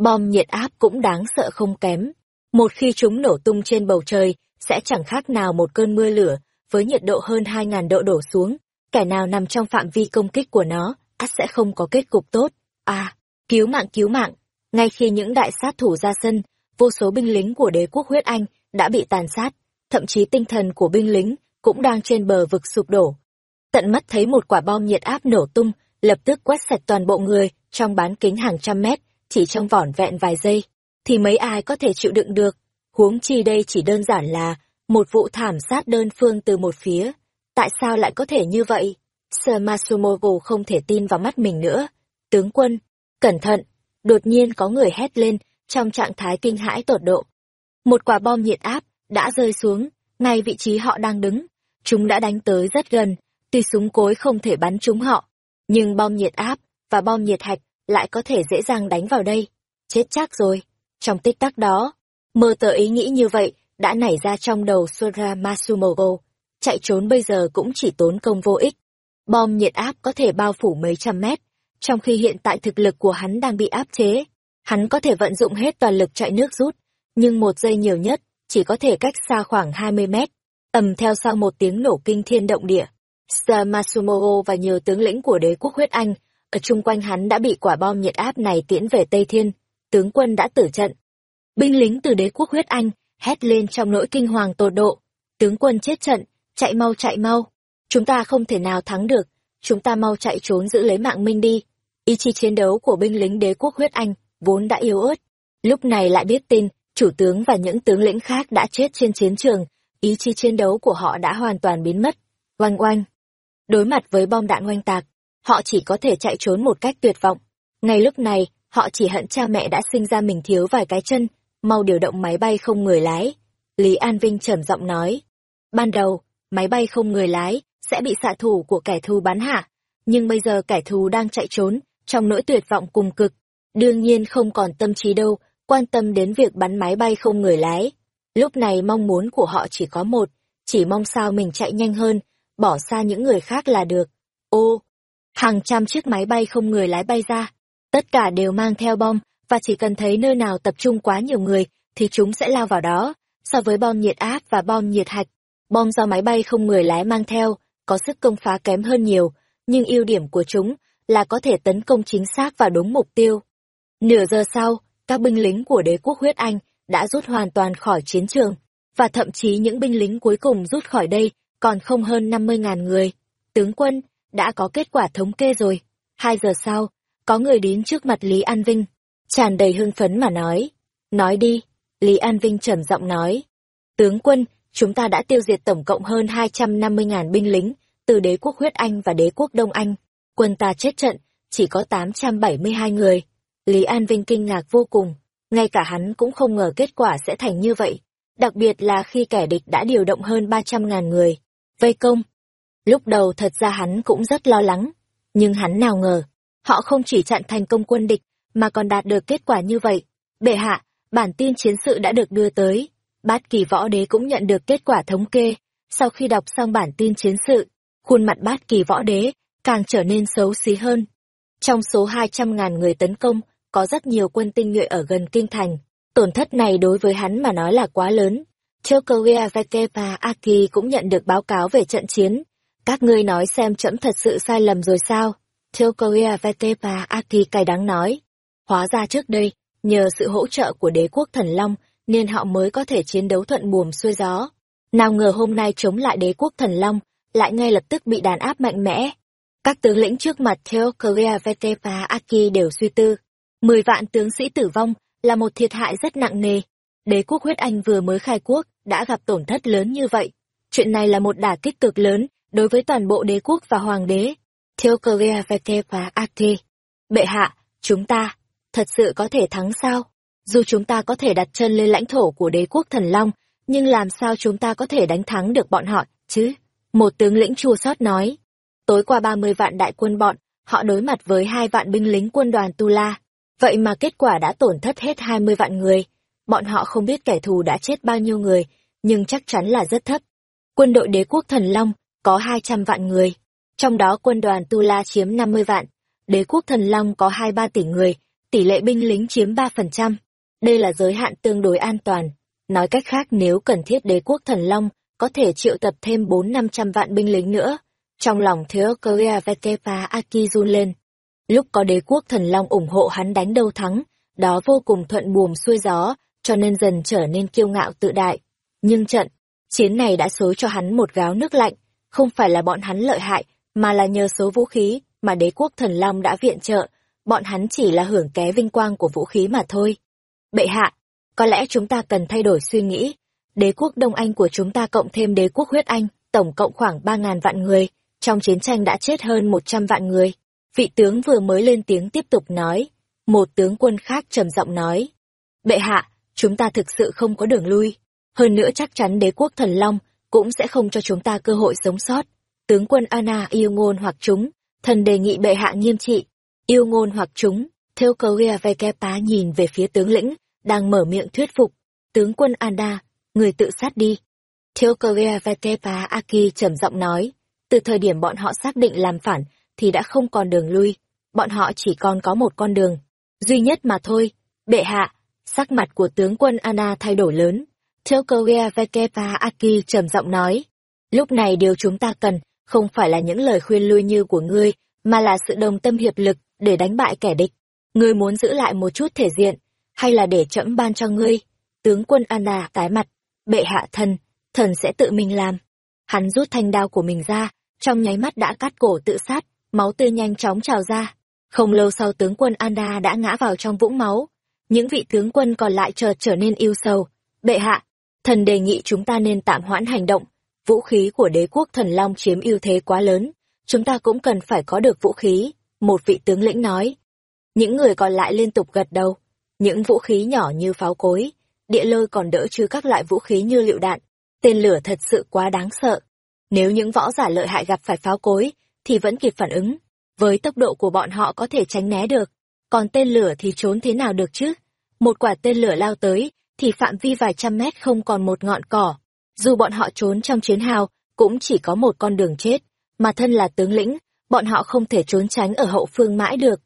bom nhiệt áp cũng đáng sợ không kém. Một khi chúng nổ tung trên bầu trời, sẽ chẳng khác nào một cơn mưa lửa, với nhiệt độ hơn 2.000 độ đổ xuống. Kẻ nào nằm trong phạm vi công kích của nó, ắt sẽ không có kết cục tốt. À, cứu mạng cứu mạng. Ngay khi những đại sát thủ ra sân, vô số binh lính của đế quốc huyết Anh đã bị tàn sát, thậm chí tinh thần của binh lính cũng đang trên bờ vực sụp đổ. Tận mắt thấy một quả bom nhiệt áp nổ tung, lập tức quét sạch toàn bộ người trong bán kính hàng trăm mét, chỉ trong vỏn vẹn vài giây, thì mấy ai có thể chịu đựng được. Huống chi đây chỉ đơn giản là một vụ thảm sát đơn phương từ một phía. Tại sao lại có thể như vậy? Sir Masumogo không thể tin vào mắt mình nữa. Tướng quân, cẩn thận! Đột nhiên có người hét lên trong trạng thái kinh hãi tột độ. Một quả bom nhiệt áp đã rơi xuống, ngay vị trí họ đang đứng. Chúng đã đánh tới rất gần, tuy súng cối không thể bắn trúng họ, nhưng bom nhiệt áp và bom nhiệt hạch lại có thể dễ dàng đánh vào đây. Chết chắc rồi. Trong tích tắc đó, mơ tờ ý nghĩ như vậy đã nảy ra trong đầu Sora Masumogo. Chạy trốn bây giờ cũng chỉ tốn công vô ích. Bom nhiệt áp có thể bao phủ mấy trăm mét, trong khi hiện tại thực lực của hắn đang bị áp chế. Hắn có thể vận dụng hết toàn lực chạy nước rút, nhưng một giây nhiều nhất, chỉ có thể cách xa khoảng 20 mét. Ầm theo sau một tiếng nổ kinh thiên động địa. Sir và nhiều tướng lĩnh của đế quốc huyết Anh, ở chung quanh hắn đã bị quả bom nhiệt áp này tiễn về Tây Thiên, tướng quân đã tử trận. Binh lính từ đế quốc huyết Anh hét lên trong nỗi kinh hoàng tột độ. Tướng quân chết trận, chạy mau chạy mau. Chúng ta không thể nào thắng được, chúng ta mau chạy trốn giữ lấy mạng Minh đi. Ý chí chiến đấu của binh lính đế quốc huyết Anh vốn đã yếu ớt. Lúc này lại biết tin, chủ tướng và những tướng lĩnh khác đã chết trên chiến trường, ý chí chiến đấu của họ đã hoàn toàn biến mất. Oanh oanh. Đối mặt với bom đạn oanh tạc, họ chỉ có thể chạy trốn một cách tuyệt vọng. Ngay lúc này, họ chỉ hận cha mẹ đã sinh ra mình thiếu vài cái chân, mau điều động máy bay không người lái. Lý An Vinh trầm giọng nói. Ban đầu, máy bay không người lái sẽ bị xạ thủ của kẻ thù bắn hạ, nhưng bây giờ kẻ thù đang chạy trốn, trong nỗi tuyệt vọng cùng cực. Đương nhiên không còn tâm trí đâu, quan tâm đến việc bắn máy bay không người lái. Lúc này mong muốn của họ chỉ có một, chỉ mong sao mình chạy nhanh hơn, bỏ xa những người khác là được. Ô, hàng trăm chiếc máy bay không người lái bay ra, tất cả đều mang theo bom, và chỉ cần thấy nơi nào tập trung quá nhiều người, thì chúng sẽ lao vào đó. So với bom nhiệt áp và bom nhiệt hạch, bom do máy bay không người lái mang theo, có sức công phá kém hơn nhiều, nhưng ưu điểm của chúng là có thể tấn công chính xác vào đúng mục tiêu. Nửa giờ sau, các binh lính của đế quốc huyết Anh đã rút hoàn toàn khỏi chiến trường, và thậm chí những binh lính cuối cùng rút khỏi đây còn không hơn 50.000 người. Tướng quân, đã có kết quả thống kê rồi. Hai giờ sau, có người đến trước mặt Lý An Vinh, tràn đầy hưng phấn mà nói. Nói đi, Lý An Vinh trầm giọng nói. Tướng quân, chúng ta đã tiêu diệt tổng cộng hơn 250.000 binh lính, từ đế quốc huyết Anh và đế quốc Đông Anh. Quân ta chết trận, chỉ có 872 người. Lý An Vinh kinh ngạc vô cùng, ngay cả hắn cũng không ngờ kết quả sẽ thành như vậy. Đặc biệt là khi kẻ địch đã điều động hơn 300.000 người. Vây công. Lúc đầu thật ra hắn cũng rất lo lắng, nhưng hắn nào ngờ, họ không chỉ chặn thành công quân địch, mà còn đạt được kết quả như vậy. Bệ hạ, bản tin chiến sự đã được đưa tới. Bát kỳ võ đế cũng nhận được kết quả thống kê. Sau khi đọc xong bản tin chiến sự, khuôn mặt bát kỳ võ đế càng trở nên xấu xí hơn. Trong số 200.000 người tấn công, có rất nhiều quân tinh nhuệ ở gần kinh thành. Tổn thất này đối với hắn mà nói là quá lớn. Chokogia Veke Aki cũng nhận được báo cáo về trận chiến. Các ngươi nói xem trẫm thật sự sai lầm rồi sao? Chokogia Veke Aki cay đắng nói. Hóa ra trước đây, nhờ sự hỗ trợ của đế quốc thần Long, nên họ mới có thể chiến đấu thuận buồm xuôi gió. Nào ngờ hôm nay chống lại đế quốc thần Long, lại ngay lập tức bị đàn áp mạnh mẽ. Các tướng lĩnh trước mặt theo Korea Vetepa Aki đều suy tư. Mười vạn tướng sĩ tử vong là một thiệt hại rất nặng nề. Đế quốc huyết Anh vừa mới khai quốc, đã gặp tổn thất lớn như vậy. Chuyện này là một đả kích cực lớn đối với toàn bộ đế quốc và hoàng đế. Theo Korea và Ate. Bệ hạ, chúng ta, thật sự có thể thắng sao? Dù chúng ta có thể đặt chân lên lãnh thổ của đế quốc thần Long, nhưng làm sao chúng ta có thể đánh thắng được bọn họ, chứ? Một tướng lĩnh chua sót nói. Tối qua ba mươi vạn đại quân bọn, họ đối mặt với hai vạn binh lính quân đoàn Tu La. Vậy mà kết quả đã tổn thất hết hai mươi vạn người. Bọn họ không biết kẻ thù đã chết bao nhiêu người, nhưng chắc chắn là rất thấp. Quân đội đế quốc thần Long có hai trăm vạn người, trong đó quân đoàn Tu La chiếm năm mươi vạn. Đế quốc thần Long có hai ba tỷ người, tỷ lệ binh lính chiếm ba phần trăm. Đây là giới hạn tương đối an toàn. Nói cách khác nếu cần thiết đế quốc thần Long có thể triệu tập thêm bốn năm trăm vạn binh lính nữa. Trong lòng thiếu Korea Vekepa Aki run lên. Lúc có đế quốc thần long ủng hộ hắn đánh đâu thắng, đó vô cùng thuận buồm xuôi gió, cho nên dần trở nên kiêu ngạo tự đại. Nhưng trận, chiến này đã xối cho hắn một gáo nước lạnh, không phải là bọn hắn lợi hại, mà là nhờ số vũ khí mà đế quốc thần long đã viện trợ, bọn hắn chỉ là hưởng ké vinh quang của vũ khí mà thôi. Bệ hạ, có lẽ chúng ta cần thay đổi suy nghĩ. Đế quốc Đông Anh của chúng ta cộng thêm đế quốc huyết Anh, tổng cộng khoảng ba ngàn vạn người, trong chiến tranh đã chết hơn một trăm vạn người. Vị tướng vừa mới lên tiếng tiếp tục nói, một tướng quân khác trầm giọng nói. Bệ hạ, chúng ta thực sự không có đường lui. Hơn nữa chắc chắn đế quốc thần long cũng sẽ không cho chúng ta cơ hội sống sót. Tướng quân Anna yêu ngôn hoặc chúng, thần đề nghị bệ hạ nghiêm trị. Yêu ngôn hoặc chúng, theo cầu Vekepa nhìn về phía tướng lĩnh, đang mở miệng thuyết phục. Tướng quân Anna, người tự sát đi. Theo cầu Vekepa Aki trầm giọng nói, từ thời điểm bọn họ xác định làm phản, thì đã không còn đường lui. Bọn họ chỉ còn có một con đường, duy nhất mà thôi. Bệ hạ, sắc mặt của tướng quân Anna thay đổi lớn. Theo câu Vekepa Aki trầm giọng nói, lúc này điều chúng ta cần không phải là những lời khuyên lui như của ngươi, mà là sự đồng tâm hiệp lực để đánh bại kẻ địch. Ngươi muốn giữ lại một chút thể diện, hay là để trẫm ban cho ngươi? Tướng quân Anna tái mặt, bệ hạ thần, thần sẽ tự mình làm. Hắn rút thanh đao của mình ra, trong nháy mắt đã cắt cổ tự sát, máu tươi nhanh chóng trào ra. Không lâu sau tướng quân Anda đã ngã vào trong vũng máu. Những vị tướng quân còn lại chợt trở nên yêu sầu. Bệ hạ, thần đề nghị chúng ta nên tạm hoãn hành động. Vũ khí của đế quốc thần long chiếm ưu thế quá lớn. Chúng ta cũng cần phải có được vũ khí. Một vị tướng lĩnh nói. Những người còn lại liên tục gật đầu. Những vũ khí nhỏ như pháo cối, địa lôi còn đỡ chứ các loại vũ khí như lựu đạn. Tên lửa thật sự quá đáng sợ. Nếu những võ giả lợi hại gặp phải pháo cối, thì vẫn kịp phản ứng. Với tốc độ của bọn họ có thể tránh né được. Còn tên lửa thì trốn thế nào được chứ? Một quả tên lửa lao tới, thì phạm vi vài trăm mét không còn một ngọn cỏ. Dù bọn họ trốn trong chiến hào, cũng chỉ có một con đường chết. Mà thân là tướng lĩnh, bọn họ không thể trốn tránh ở hậu phương mãi được.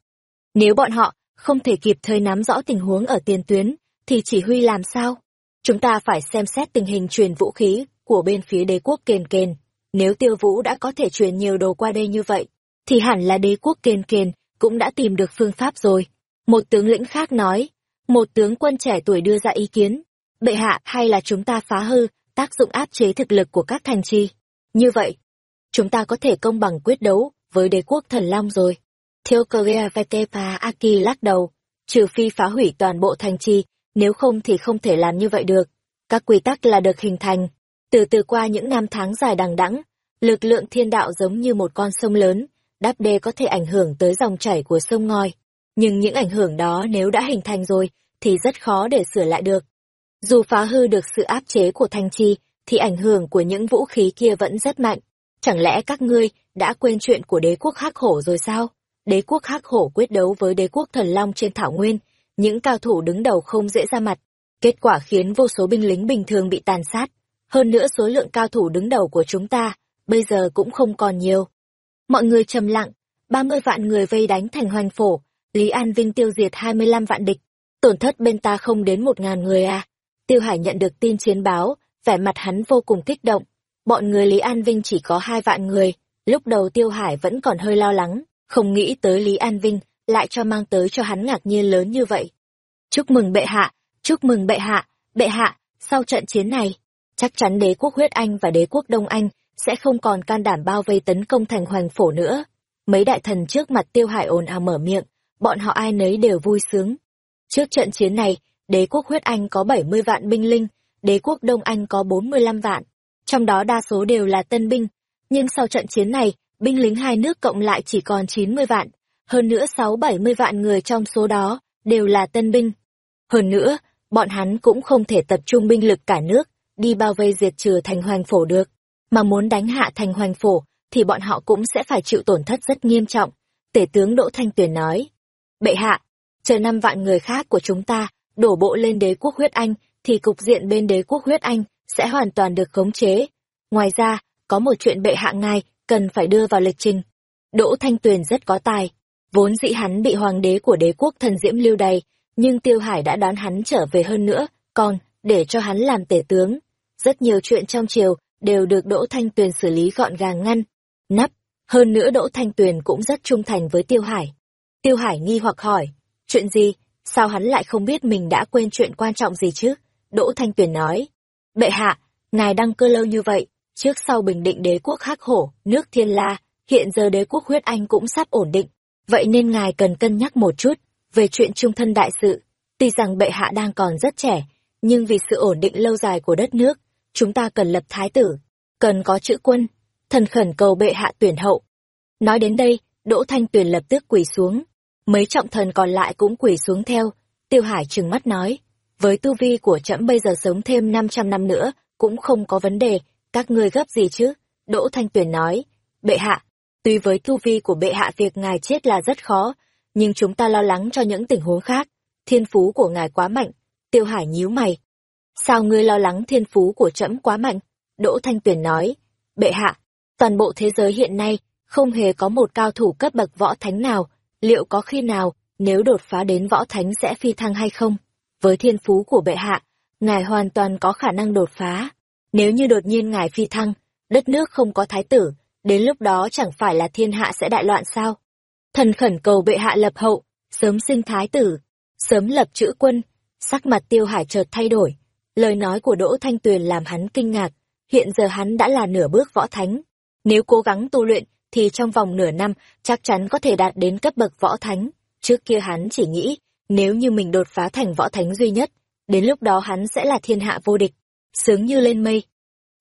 Nếu bọn họ không thể kịp thời nắm rõ tình huống ở tiền tuyến, thì chỉ huy làm sao? Chúng ta phải xem xét tình hình truyền vũ khí của bên phía đế quốc kền kền. Nếu tiêu vũ đã có thể truyền nhiều đồ qua đây như vậy, thì hẳn là đế quốc kiên kiên cũng đã tìm được phương pháp rồi. Một tướng lĩnh khác nói, một tướng quân trẻ tuổi đưa ra ý kiến, bệ hạ hay là chúng ta phá hư, tác dụng áp chế thực lực của các thành trì. Như vậy, chúng ta có thể công bằng quyết đấu với đế quốc thần long rồi. Theo Korea Vetepa Aki lắc đầu, trừ phi phá hủy toàn bộ thành trì, nếu không thì không thể làm như vậy được. Các quy tắc là được hình thành, từ từ qua những năm tháng dài đằng đẵng, lực lượng thiên đạo giống như một con sông lớn, đáp đê có thể ảnh hưởng tới dòng chảy của sông ngòi. Nhưng những ảnh hưởng đó nếu đã hình thành rồi, thì rất khó để sửa lại được. Dù phá hư được sự áp chế của thanh chi, thì ảnh hưởng của những vũ khí kia vẫn rất mạnh. Chẳng lẽ các ngươi đã quên chuyện của đế quốc hắc hổ rồi sao? Đế quốc hắc hổ quyết đấu với đế quốc thần long trên thảo nguyên, những cao thủ đứng đầu không dễ ra mặt. Kết quả khiến vô số binh lính bình thường bị tàn sát, hơn nữa số lượng cao thủ đứng đầu của chúng ta, bây giờ cũng không còn nhiều. Mọi người trầm lặng, 30 vạn người vây đánh thành hoành phổ, Lý An Vinh tiêu diệt 25 vạn địch, tổn thất bên ta không đến một ngàn người à. Tiêu Hải nhận được tin chiến báo, vẻ mặt hắn vô cùng kích động. Bọn người Lý An Vinh chỉ có hai vạn người, lúc đầu Tiêu Hải vẫn còn hơi lo lắng, không nghĩ tới Lý An Vinh lại cho mang tới cho hắn ngạc nhiên lớn như vậy. Chúc mừng bệ hạ, chúc mừng bệ hạ, bệ hạ, sau trận chiến này, chắc chắn đế quốc huyết Anh và đế quốc Đông Anh sẽ không còn can đảm bao vây tấn công thành hoành phổ nữa. Mấy đại thần trước mặt tiêu hải ồn ào mở miệng, bọn họ ai nấy đều vui sướng. Trước trận chiến này, đế quốc huyết Anh có 70 vạn binh linh, đế quốc Đông Anh có 45 vạn, trong đó đa số đều là tân binh. Nhưng sau trận chiến này, binh lính hai nước cộng lại chỉ còn 90 vạn, hơn nữa 6-70 vạn người trong số đó đều là tân binh. Hơn nữa, bọn hắn cũng không thể tập trung binh lực cả nước, đi bao vây diệt trừ thành hoành phổ được, mà muốn đánh hạ thành hoành phổ, thì bọn họ cũng sẽ phải chịu tổn thất rất nghiêm trọng. Tể tướng Đỗ Thanh Tuyền nói, bệ hạ, chờ năm vạn người khác của chúng ta đổ bộ lên đế quốc huyết Anh, thì cục diện bên đế quốc huyết Anh sẽ hoàn toàn được khống chế. Ngoài ra, có một chuyện bệ hạ ngài cần phải đưa vào lịch trình. Đỗ Thanh Tuyền rất có tài, vốn dĩ hắn bị hoàng đế của đế quốc thần diễm lưu đày, nhưng Tiêu Hải đã đón hắn trở về hơn nữa, còn, để cho hắn làm tể tướng, rất nhiều chuyện trong triều đều được Đỗ Thanh Tuyền xử lý gọn gàng ngăn, nắp. Hơn nữa Đỗ Thanh Tuyền cũng rất trung thành với Tiêu Hải. Tiêu Hải nghi hoặc hỏi, chuyện gì? sao hắn lại không biết mình đã quên chuyện quan trọng gì chứ? Đỗ Thanh Tuyền nói. Bệ hạ, ngài đăng cơ lâu như vậy, trước sau bình định đế quốc hắc hổ, nước thiên la, hiện giờ đế quốc huyết anh cũng sắp ổn định. Vậy nên ngài cần cân nhắc một chút về chuyện trung thân đại sự. Tuy rằng bệ hạ đang còn rất trẻ, nhưng vì sự ổn định lâu dài của đất nước, chúng ta cần lập thái tử, cần có chữ quân, thần khẩn cầu bệ hạ tuyển hậu. Nói đến đây, Đỗ Thanh Tuyền lập tức quỳ xuống, mấy trọng thần còn lại cũng quỳ xuống theo, Tiêu Hải trừng mắt nói, với tu vi của trẫm bây giờ sống thêm 500 năm nữa, cũng không có vấn đề, các ngươi gấp gì chứ? Đỗ Thanh Tuyền nói, bệ hạ, tuy với tu vi của bệ hạ việc ngài chết là rất khó, nhưng chúng ta lo lắng cho những tình huống khác, thiên phú của ngài quá mạnh, Tiêu Hải nhíu mày. Sao ngươi lo lắng thiên phú của trẫm quá mạnh? Đỗ Thanh Tuyền nói, bệ hạ, toàn bộ thế giới hiện nay không hề có một cao thủ cấp bậc võ thánh nào, liệu có khi nào nếu đột phá đến võ thánh sẽ phi thăng hay không? Với thiên phú của bệ hạ, ngài hoàn toàn có khả năng đột phá. Nếu như đột nhiên ngài phi thăng, đất nước không có thái tử, đến lúc đó chẳng phải là thiên hạ sẽ đại loạn sao? Thần khẩn cầu bệ hạ lập hậu, sớm sinh thái tử, sớm lập chữ quân, sắc mặt tiêu hải chợt thay đổi. Lời nói của Đỗ Thanh Tuyền làm hắn kinh ngạc, hiện giờ hắn đã là nửa bước võ thánh. Nếu cố gắng tu luyện, thì trong vòng nửa năm chắc chắn có thể đạt đến cấp bậc võ thánh. Trước kia hắn chỉ nghĩ, nếu như mình đột phá thành võ thánh duy nhất, đến lúc đó hắn sẽ là thiên hạ vô địch, sướng như lên mây.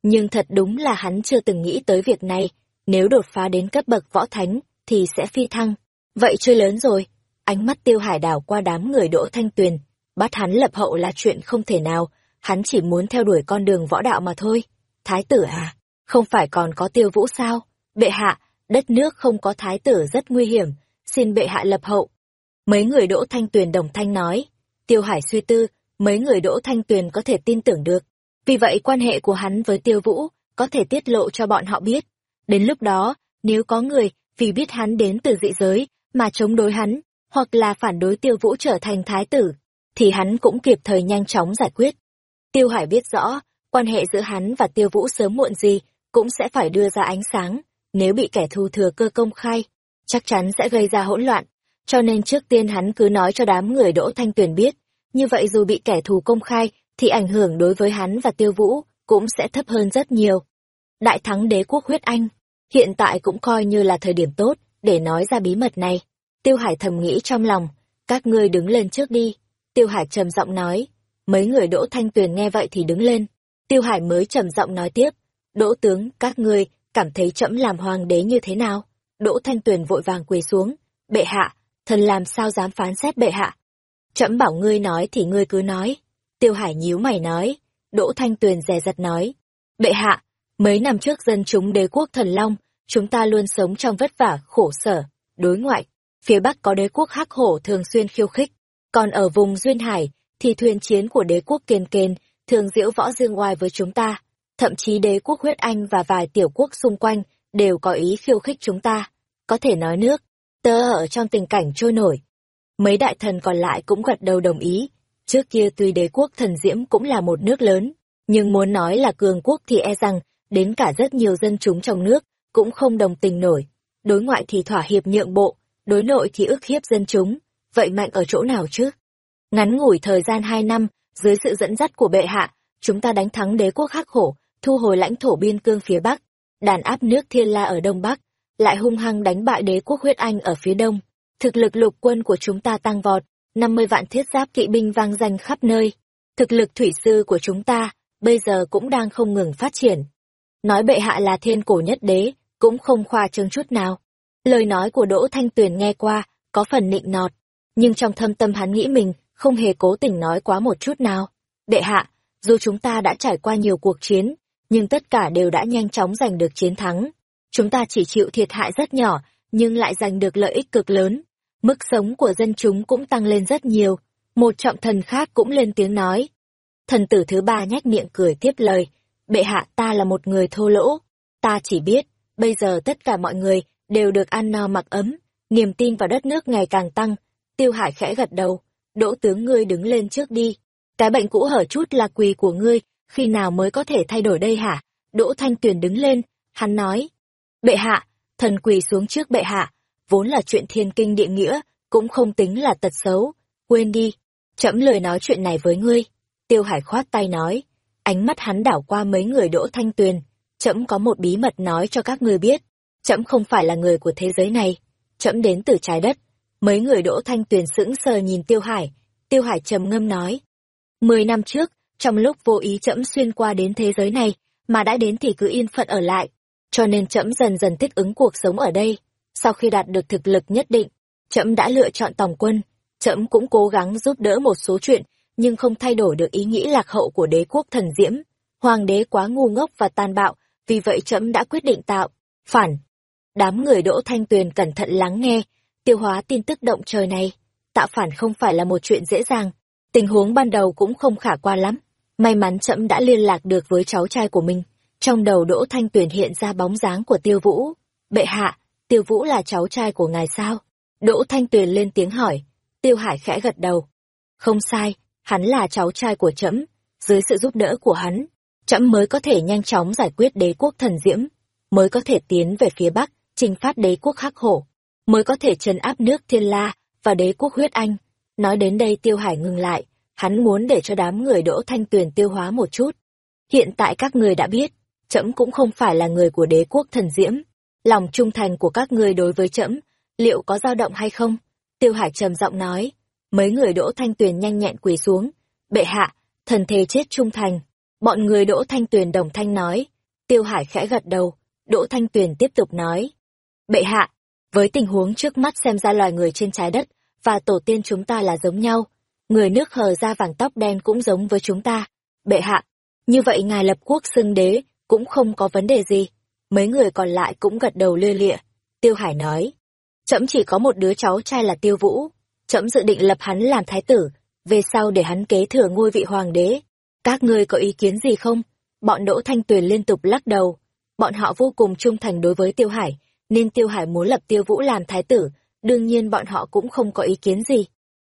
Nhưng thật đúng là hắn chưa từng nghĩ tới việc này, nếu đột phá đến cấp bậc võ thánh, thì sẽ phi thăng. Vậy chơi lớn rồi, ánh mắt tiêu hải đảo qua đám người đỗ thanh tuyền, bắt hắn lập hậu là chuyện không thể nào, hắn chỉ muốn theo đuổi con đường võ đạo mà thôi. Thái tử à, không phải còn có tiêu vũ sao? Bệ hạ, đất nước không có thái tử rất nguy hiểm, xin bệ hạ lập hậu. Mấy người đỗ thanh tuyền đồng thanh nói, tiêu hải suy tư, mấy người đỗ thanh tuyền có thể tin tưởng được. Vì vậy quan hệ của hắn với tiêu vũ có thể tiết lộ cho bọn họ biết. Đến lúc đó, nếu có người vì biết hắn đến từ dị giới mà chống đối hắn, hoặc là phản đối tiêu vũ trở thành thái tử, thì hắn cũng kịp thời nhanh chóng giải quyết. Tiêu Hải biết rõ, quan hệ giữa hắn và tiêu vũ sớm muộn gì cũng sẽ phải đưa ra ánh sáng, nếu bị kẻ thù thừa cơ công khai, chắc chắn sẽ gây ra hỗn loạn, cho nên trước tiên hắn cứ nói cho đám người Đỗ Thanh Tuyền biết, như vậy dù bị kẻ thù công khai, thì ảnh hưởng đối với hắn và tiêu vũ cũng sẽ thấp hơn rất nhiều. Đại thắng đế quốc huyết anh, hiện tại cũng coi như là thời điểm tốt để nói ra bí mật này. Tiêu Hải thầm nghĩ trong lòng, các ngươi đứng lên trước đi. Tiêu Hải trầm giọng nói, mấy người Đỗ Thanh Tuyền nghe vậy thì đứng lên. Tiêu Hải mới trầm giọng nói tiếp, Đỗ tướng, các ngươi cảm thấy trẫm làm hoàng đế như thế nào? Đỗ Thanh Tuyền vội vàng quỳ xuống, bệ hạ, thần làm sao dám phán xét bệ hạ? Trẫm bảo ngươi nói thì ngươi cứ nói. Tiêu Hải nhíu mày nói, Đỗ Thanh Tuyền dè dặt nói, bệ hạ, mấy năm trước dân chúng đế quốc thần long, chúng ta luôn sống trong vất vả, khổ sở, đối ngoại. Phía Bắc có đế quốc hắc hổ thường xuyên khiêu khích, còn ở vùng Duyên Hải, thì thuyền chiến của đế quốc kiên kiên thường diễu võ dương oai với chúng ta thậm chí đế quốc huyết anh và vài tiểu quốc xung quanh đều có ý khiêu khích chúng ta. Có thể nói nước, tơ ở trong tình cảnh trôi nổi. Mấy đại thần còn lại cũng gật đầu đồng ý. Trước kia tuy đế quốc thần diễm cũng là một nước lớn, nhưng muốn nói là cường quốc thì e rằng, đến cả rất nhiều dân chúng trong nước, cũng không đồng tình nổi. Đối ngoại thì thỏa hiệp nhượng bộ, đối nội thì ức hiếp dân chúng. Vậy mạnh ở chỗ nào chứ? Ngắn ngủi thời gian hai năm, dưới sự dẫn dắt của bệ hạ, chúng ta đánh thắng đế quốc hắc hổ, thu hồi lãnh thổ biên cương phía Bắc, đàn áp nước Thiên La ở Đông Bắc, lại hung hăng đánh bại đế quốc huyết Anh ở phía Đông. Thực lực lục quân của chúng ta tăng vọt, 50 vạn thiết giáp kỵ binh vang danh khắp nơi. Thực lực thủy sư của chúng ta, bây giờ cũng đang không ngừng phát triển. Nói bệ hạ là thiên cổ nhất đế, cũng không khoa trương chút nào. Lời nói của Đỗ Thanh Tuyền nghe qua, có phần nịnh nọt, nhưng trong thâm tâm hắn nghĩ mình, không hề cố tình nói quá một chút nào. Đệ hạ, dù chúng ta đã trải qua nhiều cuộc chiến, nhưng tất cả đều đã nhanh chóng giành được chiến thắng. Chúng ta chỉ chịu thiệt hại rất nhỏ, nhưng lại giành được lợi ích cực lớn. Mức sống của dân chúng cũng tăng lên rất nhiều. Một trọng thần khác cũng lên tiếng nói. Thần tử thứ ba nhách miệng cười tiếp lời. Bệ hạ ta là một người thô lỗ. Ta chỉ biết, bây giờ tất cả mọi người đều được ăn no mặc ấm, niềm tin vào đất nước ngày càng tăng. Tiêu Hải khẽ gật đầu. Đỗ tướng ngươi đứng lên trước đi. Cái bệnh cũ hở chút là quỳ của ngươi, khi nào mới có thể thay đổi đây hả? Đỗ Thanh Tuyền đứng lên, hắn nói. Bệ hạ, thần quỳ xuống trước bệ hạ, vốn là chuyện thiên kinh địa nghĩa, cũng không tính là tật xấu. quên đi, trẫm lời nói chuyện này với ngươi. Tiêu Hải khoát tay nói, ánh mắt hắn đảo qua mấy người đỗ thanh tuyền, trẫm có một bí mật nói cho các ngươi biết, trẫm không phải là người của thế giới này, trẫm đến từ trái đất. Mấy người đỗ thanh tuyền sững sờ nhìn Tiêu Hải, Tiêu Hải trầm ngâm nói. Mười năm trước, trong lúc vô ý trẫm xuyên qua đến thế giới này, mà đã đến thì cứ yên phận ở lại, cho nên trẫm dần dần thích ứng cuộc sống ở đây. Sau khi đạt được thực lực nhất định, trẫm đã lựa chọn tòng quân, trẫm cũng cố gắng giúp đỡ một số chuyện, nhưng không thay đổi được ý nghĩ lạc hậu của đế quốc thần diễm. Hoàng đế quá ngu ngốc và tàn bạo, vì vậy trẫm đã quyết định tạo, phản. Đám người đỗ thanh tuyền cẩn thận lắng nghe, tiêu hóa tin tức động trời này. Tạo phản không phải là một chuyện dễ dàng, tình huống ban đầu cũng không khả quan lắm. May mắn trẫm đã liên lạc được với cháu trai của mình. Trong đầu đỗ thanh tuyền hiện ra bóng dáng của tiêu vũ. Bệ hạ, tiêu vũ là cháu trai của ngài sao? Đỗ thanh tuyền lên tiếng hỏi. Tiêu hải khẽ gật đầu. Không sai, hắn là cháu trai của trẫm dưới sự giúp đỡ của hắn trẫm mới có thể nhanh chóng giải quyết đế quốc thần diễm mới có thể tiến về phía bắc chinh phát đế quốc hắc hổ mới có thể trấn áp nước thiên la và đế quốc huyết anh nói đến đây tiêu hải ngừng lại hắn muốn để cho đám người đỗ thanh tuyền tiêu hóa một chút hiện tại các người đã biết trẫm cũng không phải là người của đế quốc thần diễm lòng trung thành của các người đối với trẫm liệu có dao động hay không tiêu hải trầm giọng nói Mấy người đỗ thanh tuyền nhanh nhẹn quỳ xuống. Bệ hạ, thần thề chết trung thành. Bọn người đỗ thanh tuyền đồng thanh nói. Tiêu hải khẽ gật đầu. Đỗ thanh tuyền tiếp tục nói. Bệ hạ, với tình huống trước mắt xem ra loài người trên trái đất và tổ tiên chúng ta là giống nhau. Người nước hờ da vàng tóc đen cũng giống với chúng ta. Bệ hạ, như vậy ngài lập quốc xưng đế cũng không có vấn đề gì. Mấy người còn lại cũng gật đầu lia lịa. Tiêu Hải nói, trẫm chỉ có một đứa cháu trai là Tiêu Vũ, trẫm dự định lập hắn làm thái tử, về sau để hắn kế thừa ngôi vị hoàng đế. Các ngươi có ý kiến gì không? Bọn Đỗ Thanh Tuyền liên tục lắc đầu. Bọn họ vô cùng trung thành đối với Tiêu Hải, nên Tiêu Hải muốn lập Tiêu Vũ làm thái tử, đương nhiên bọn họ cũng không có ý kiến gì.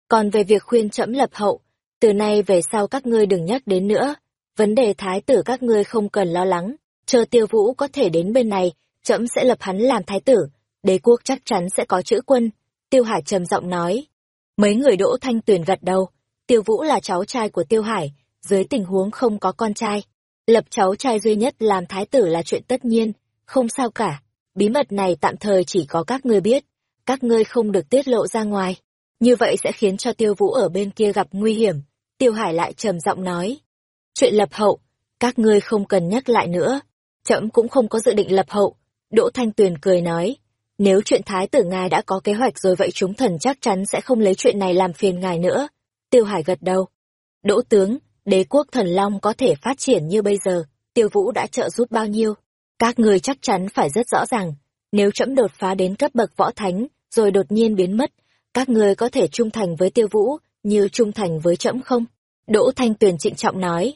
Còn về việc khuyên trẫm lập hậu, từ nay về sau các ngươi đừng nhắc đến nữa. Vấn đề thái tử các ngươi không cần lo lắng, chờ Tiêu Vũ có thể đến bên này, trẫm sẽ lập hắn làm thái tử, đế quốc chắc chắn sẽ có chữ quân. Tiêu Hải trầm giọng nói. Mấy người đỗ thanh tuyền gật đầu, tiêu vũ là cháu trai của tiêu hải, dưới tình huống không có con trai. Lập cháu trai duy nhất làm thái tử là chuyện tất nhiên, không sao cả. Bí mật này tạm thời chỉ có các ngươi biết, các ngươi không được tiết lộ ra ngoài. Như vậy sẽ khiến cho tiêu vũ ở bên kia gặp nguy hiểm. Tiêu hải lại trầm giọng nói. Chuyện lập hậu, các ngươi không cần nhắc lại nữa. Trẫm cũng không có dự định lập hậu. Đỗ Thanh Tuyền cười nói. Nếu chuyện thái tử ngài đã có kế hoạch rồi vậy chúng thần chắc chắn sẽ không lấy chuyện này làm phiền ngài nữa. Tiêu Hải gật đầu. Đỗ tướng, đế quốc thần long có thể phát triển như bây giờ, tiêu vũ đã trợ giúp bao nhiêu. Các người chắc chắn phải rất rõ ràng, nếu trẫm đột phá đến cấp bậc võ thánh, rồi đột nhiên biến mất, các người có thể trung thành với tiêu vũ, như trung thành với trẫm không? Đỗ Thanh Tuyền trịnh trọng nói.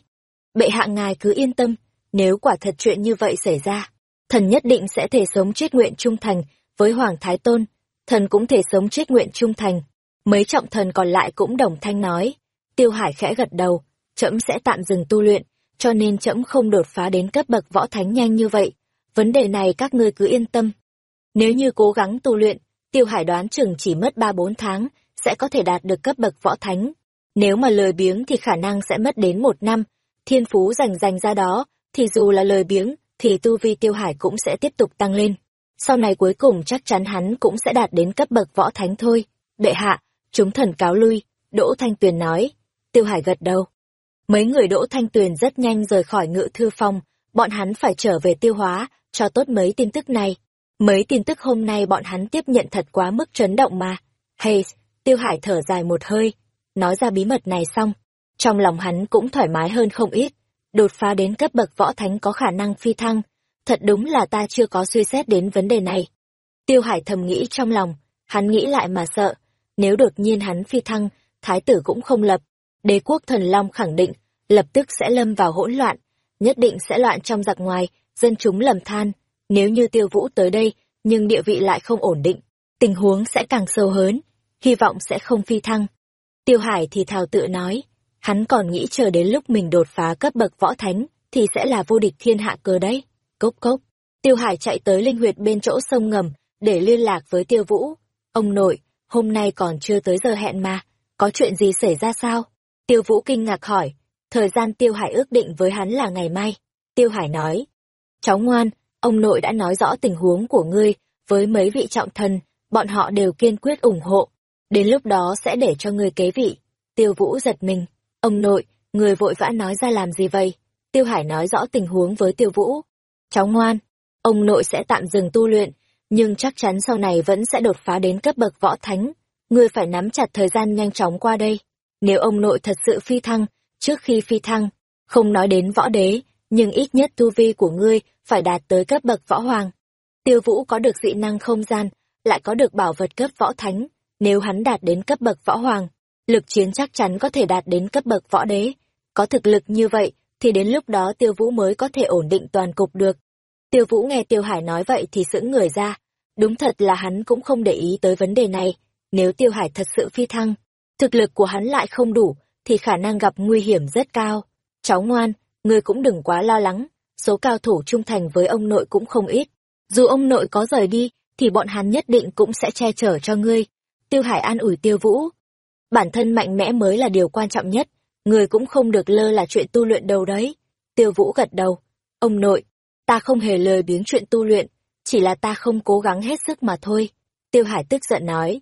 Bệ hạ ngài cứ yên tâm, nếu quả thật chuyện như vậy xảy ra, thần nhất định sẽ thể sống chết nguyện trung thành với Hoàng Thái Tôn, thần cũng thể sống chết nguyện trung thành. Mấy trọng thần còn lại cũng đồng thanh nói. Tiêu Hải khẽ gật đầu, trẫm sẽ tạm dừng tu luyện, cho nên trẫm không đột phá đến cấp bậc võ thánh nhanh như vậy. Vấn đề này các ngươi cứ yên tâm. Nếu như cố gắng tu luyện, Tiêu Hải đoán chừng chỉ mất 3-4 tháng, sẽ có thể đạt được cấp bậc võ thánh. Nếu mà lời biếng thì khả năng sẽ mất đến một năm. Thiên phú dành dành ra đó, thì dù là lời biếng, thì tu vi Tiêu Hải cũng sẽ tiếp tục tăng lên sau này cuối cùng chắc chắn hắn cũng sẽ đạt đến cấp bậc võ thánh thôi. Đệ hạ, chúng thần cáo lui, Đỗ Thanh Tuyền nói. Tiêu Hải gật đầu. Mấy người Đỗ Thanh Tuyền rất nhanh rời khỏi ngự thư phòng, bọn hắn phải trở về tiêu hóa, cho tốt mấy tin tức này. Mấy tin tức hôm nay bọn hắn tiếp nhận thật quá mức chấn động mà. Hay, Tiêu Hải thở dài một hơi, nói ra bí mật này xong. Trong lòng hắn cũng thoải mái hơn không ít. Đột phá đến cấp bậc võ thánh có khả năng phi thăng, thật đúng là ta chưa có suy xét đến vấn đề này. Tiêu Hải thầm nghĩ trong lòng, hắn nghĩ lại mà sợ, nếu đột nhiên hắn phi thăng, thái tử cũng không lập, đế quốc thần long khẳng định, lập tức sẽ lâm vào hỗn loạn, nhất định sẽ loạn trong giặc ngoài, dân chúng lầm than, nếu như tiêu vũ tới đây, nhưng địa vị lại không ổn định, tình huống sẽ càng sâu hơn, hy vọng sẽ không phi thăng. Tiêu Hải thì thào tự nói, hắn còn nghĩ chờ đến lúc mình đột phá cấp bậc võ thánh, thì sẽ là vô địch thiên hạ cơ đấy. Cốc cốc. Tiêu Hải chạy tới linh huyệt bên chỗ sông ngầm, để liên lạc với Tiêu Vũ. Ông nội, hôm nay còn chưa tới giờ hẹn mà, có chuyện gì xảy ra sao? Tiêu Vũ kinh ngạc hỏi, thời gian Tiêu Hải ước định với hắn là ngày mai. Tiêu Hải nói, cháu ngoan, ông nội đã nói rõ tình huống của ngươi với mấy vị trọng thần, bọn họ đều kiên quyết ủng hộ. Đến lúc đó sẽ để cho ngươi kế vị. Tiêu Vũ giật mình, ông nội, người vội vã nói ra làm gì vậy? Tiêu Hải nói rõ tình huống với Tiêu Vũ. Cháu ngoan, ông nội sẽ tạm dừng tu luyện, nhưng chắc chắn sau này vẫn sẽ đột phá đến cấp bậc võ thánh. Ngươi phải nắm chặt thời gian nhanh chóng qua đây. Nếu ông nội thật sự phi thăng, trước khi phi thăng, không nói đến võ đế, nhưng ít nhất tu vi của ngươi phải đạt tới cấp bậc võ hoàng. Tiêu Vũ có được dị năng không gian, lại có được bảo vật cấp võ thánh, nếu hắn đạt đến cấp bậc võ hoàng, lực chiến chắc chắn có thể đạt đến cấp bậc võ đế. Có thực lực như vậy, thì đến lúc đó Tiêu Vũ mới có thể ổn định toàn cục được. Tiêu Vũ nghe Tiêu Hải nói vậy thì sững người ra. Đúng thật là hắn cũng không để ý tới vấn đề này. Nếu Tiêu Hải thật sự phi thăng, thực lực của hắn lại không đủ, thì khả năng gặp nguy hiểm rất cao. Cháu ngoan, ngươi cũng đừng quá lo lắng, số cao thủ trung thành với ông nội cũng không ít. Dù ông nội có rời đi, thì bọn hắn nhất định cũng sẽ che chở cho ngươi. Tiêu Hải an ủi Tiêu Vũ. Bản thân mạnh mẽ mới là điều quan trọng nhất, người cũng không được lơ là chuyện tu luyện đâu đấy. Tiêu Vũ gật đầu. Ông nội, ta không hề lời biếng chuyện tu luyện, chỉ là ta không cố gắng hết sức mà thôi. Tiêu Hải tức giận nói.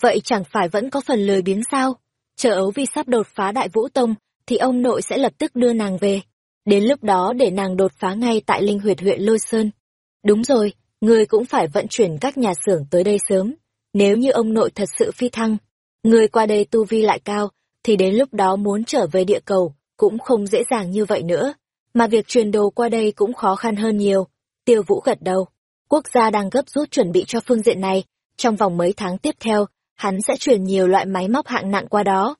Vậy chẳng phải vẫn có phần lời biếng sao? Chờ ấu vi sắp đột phá đại vũ tông, thì ông nội sẽ lập tức đưa nàng về. Đến lúc đó để nàng đột phá ngay tại linh huyệt huyện Lôi Sơn. Đúng rồi, người cũng phải vận chuyển các nhà xưởng tới đây sớm. Nếu như ông nội thật sự phi thăng, người qua đây tu vi lại cao, thì đến lúc đó muốn trở về địa cầu, cũng không dễ dàng như vậy nữa. Mà việc truyền đồ qua đây cũng khó khăn hơn nhiều. Tiêu Vũ gật đầu. Quốc gia đang gấp rút chuẩn bị cho phương diện này. Trong vòng mấy tháng tiếp theo, hắn sẽ chuyển nhiều loại máy móc hạng nặng qua đó.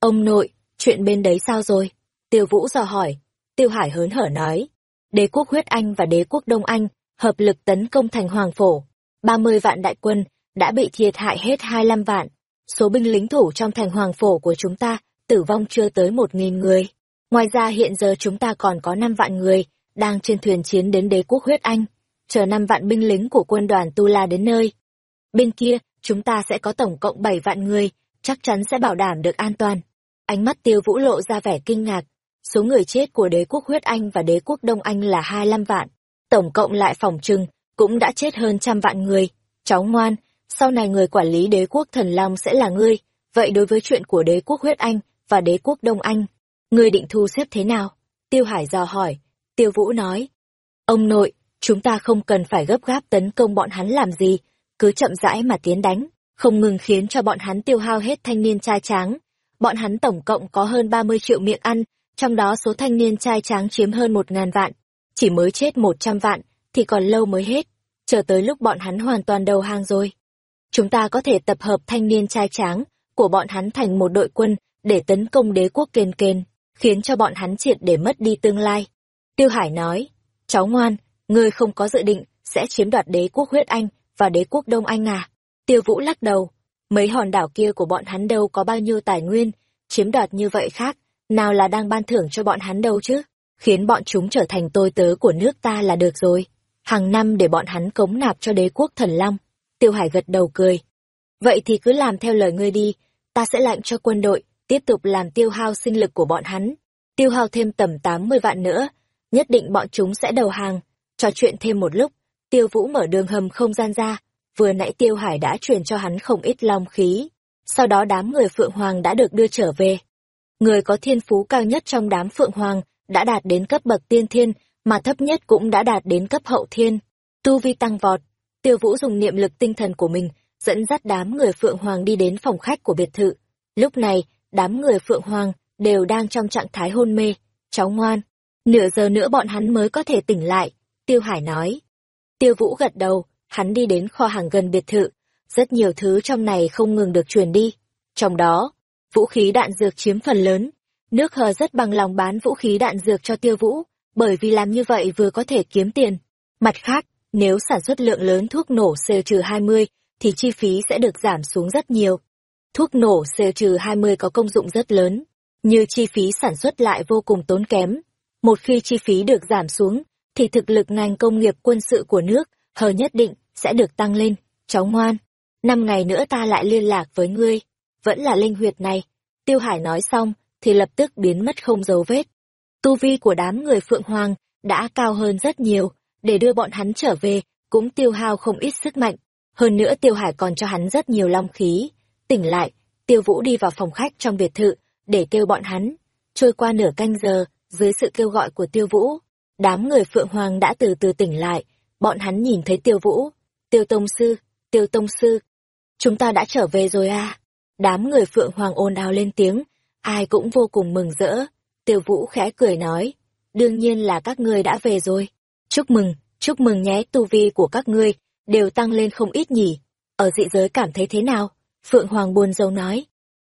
Ông nội, chuyện bên đấy sao rồi? Tiêu Vũ dò hỏi. Tiêu Hải hớn hở nói. Đế quốc huyết Anh và đế quốc Đông Anh hợp lực tấn công thành Hoàng Phổ. 30 vạn đại quân đã bị thiệt hại hết 25 vạn. Số binh lính thủ trong thành Hoàng Phổ của chúng ta tử vong chưa tới 1.000 người. Ngoài ra hiện giờ chúng ta còn có 5 vạn người đang trên thuyền chiến đến đế quốc huyết Anh, chờ 5 vạn binh lính của quân đoàn Tu La đến nơi. Bên kia, chúng ta sẽ có tổng cộng bảy vạn người, chắc chắn sẽ bảo đảm được an toàn. Ánh mắt tiêu vũ lộ ra vẻ kinh ngạc. Số người chết của đế quốc huyết Anh và đế quốc Đông Anh là 25 vạn. Tổng cộng lại phòng trừng, cũng đã chết hơn trăm vạn người. Cháu ngoan, sau này người quản lý đế quốc thần long sẽ là ngươi. Vậy đối với chuyện của đế quốc huyết Anh và đế quốc Đông Anh, ngươi định thu xếp thế nào? Tiêu Hải dò hỏi. Tiêu Vũ nói. Ông nội, chúng ta không cần phải gấp gáp tấn công bọn hắn làm gì, cứ chậm rãi mà tiến đánh, không ngừng khiến cho bọn hắn tiêu hao hết thanh niên trai tráng. Bọn hắn tổng cộng có hơn 30 triệu miệng ăn, trong đó số thanh niên trai tráng chiếm hơn 1.000 vạn. Chỉ mới chết 100 vạn, thì còn lâu mới hết. Chờ tới lúc bọn hắn hoàn toàn đầu hàng rồi. Chúng ta có thể tập hợp thanh niên trai tráng của bọn hắn thành một đội quân để tấn công đế quốc kền kền, khiến cho bọn hắn triệt để mất đi tương lai. Tiêu Hải nói, cháu ngoan, ngươi không có dự định sẽ chiếm đoạt đế quốc huyết Anh và đế quốc Đông Anh à? Tiêu Vũ lắc đầu, mấy hòn đảo kia của bọn hắn đâu có bao nhiêu tài nguyên, chiếm đoạt như vậy khác, nào là đang ban thưởng cho bọn hắn đâu chứ, khiến bọn chúng trở thành tôi tớ của nước ta là được rồi. Hàng năm để bọn hắn cống nạp cho đế quốc thần long. Tiêu Hải gật đầu cười. Vậy thì cứ làm theo lời ngươi đi, ta sẽ lệnh cho quân đội, tiếp tục làm tiêu hao sinh lực của bọn hắn. Tiêu hao thêm tầm 80 vạn nữa, nhất định bọn chúng sẽ đầu hàng. Trò chuyện thêm một lúc, Tiêu Vũ mở đường hầm không gian ra, vừa nãy Tiêu Hải đã truyền cho hắn không ít long khí. Sau đó đám người Phượng Hoàng đã được đưa trở về. Người có thiên phú cao nhất trong đám Phượng Hoàng đã đạt đến cấp bậc tiên thiên, mà thấp nhất cũng đã đạt đến cấp hậu thiên. Tu vi tăng vọt, Tiêu Vũ dùng niệm lực tinh thần của mình, dẫn dắt đám người Phượng Hoàng đi đến phòng khách của biệt thự. Lúc này, đám người Phượng Hoàng đều đang trong trạng thái hôn mê. Cháu ngoan, nửa giờ nữa bọn hắn mới có thể tỉnh lại, Tiêu Hải nói. Tiêu Vũ gật đầu, hắn đi đến kho hàng gần biệt thự, rất nhiều thứ trong này không ngừng được truyền đi. Trong đó, vũ khí đạn dược chiếm phần lớn. Nước hờ rất bằng lòng bán vũ khí đạn dược cho Tiêu Vũ, bởi vì làm như vậy vừa có thể kiếm tiền. Mặt khác, nếu sản xuất lượng lớn thuốc nổ CO-20 thì chi phí sẽ được giảm xuống rất nhiều. Thuốc nổ CO-20 có công dụng rất lớn, như chi phí sản xuất lại vô cùng tốn kém. Một khi chi phí được giảm xuống, thì thực lực ngành công nghiệp quân sự của nước hờ nhất định sẽ được tăng lên. Cháu ngoan, năm ngày nữa ta lại liên lạc với ngươi. vẫn là linh huyệt này. Tiêu Hải nói xong, thì lập tức biến mất không dấu vết. Tu vi của đám người Phượng Hoàng đã cao hơn rất nhiều, để đưa bọn hắn trở về, cũng tiêu hao không ít sức mạnh. Hơn nữa Tiêu Hải còn cho hắn rất nhiều long khí. Tỉnh lại, Tiêu Vũ đi vào phòng khách trong biệt thự, để kêu bọn hắn. Trôi qua nửa canh giờ, dưới sự kêu gọi của Tiêu Vũ, đám người Phượng Hoàng đã từ từ tỉnh lại. Bọn hắn nhìn thấy Tiêu Vũ. Tiêu Tông Sư, Tiêu Tông Sư. Chúng ta đã trở về rồi à? Đám người Phượng Hoàng ồn ào lên tiếng, ai cũng vô cùng mừng rỡ. Tiêu Vũ khẽ cười nói, đương nhiên là các ngươi đã về rồi. Chúc mừng, chúc mừng nhé tu vi của các ngươi, đều tăng lên không ít nhỉ. Ở dị giới cảm thấy thế nào? Phượng Hoàng buồn rầu nói.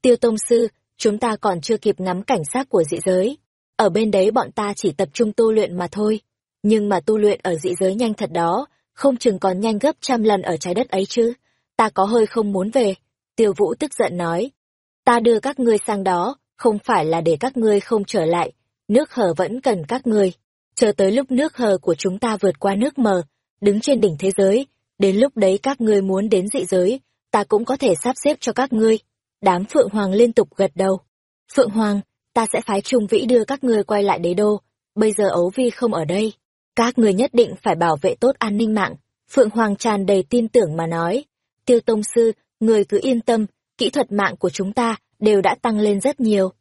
Tiêu Tông Sư, chúng ta còn chưa kịp ngắm cảnh sát của dị giới. Ở bên đấy bọn ta chỉ tập trung tu luyện mà thôi. Nhưng mà tu luyện ở dị giới nhanh thật đó, không chừng còn nhanh gấp trăm lần ở trái đất ấy chứ. Ta có hơi không muốn về. Tiêu Vũ tức giận nói. Ta đưa các ngươi sang đó, không phải là để các ngươi không trở lại. Nước hờ vẫn cần các ngươi. Chờ tới lúc nước hờ của chúng ta vượt qua nước mờ, đứng trên đỉnh thế giới, đến lúc đấy các ngươi muốn đến dị giới, ta cũng có thể sắp xếp cho các ngươi. Đám Phượng Hoàng liên tục gật đầu. Phượng Hoàng, ta sẽ phái Trung Vĩ đưa các ngươi quay lại đế đô. Bây giờ ấu vi không ở đây. Các ngươi nhất định phải bảo vệ tốt an ninh mạng. Phượng Hoàng tràn đầy tin tưởng mà nói. Tiêu Tông Sư, người cứ yên tâm, kỹ thuật mạng của chúng ta đều đã tăng lên rất nhiều.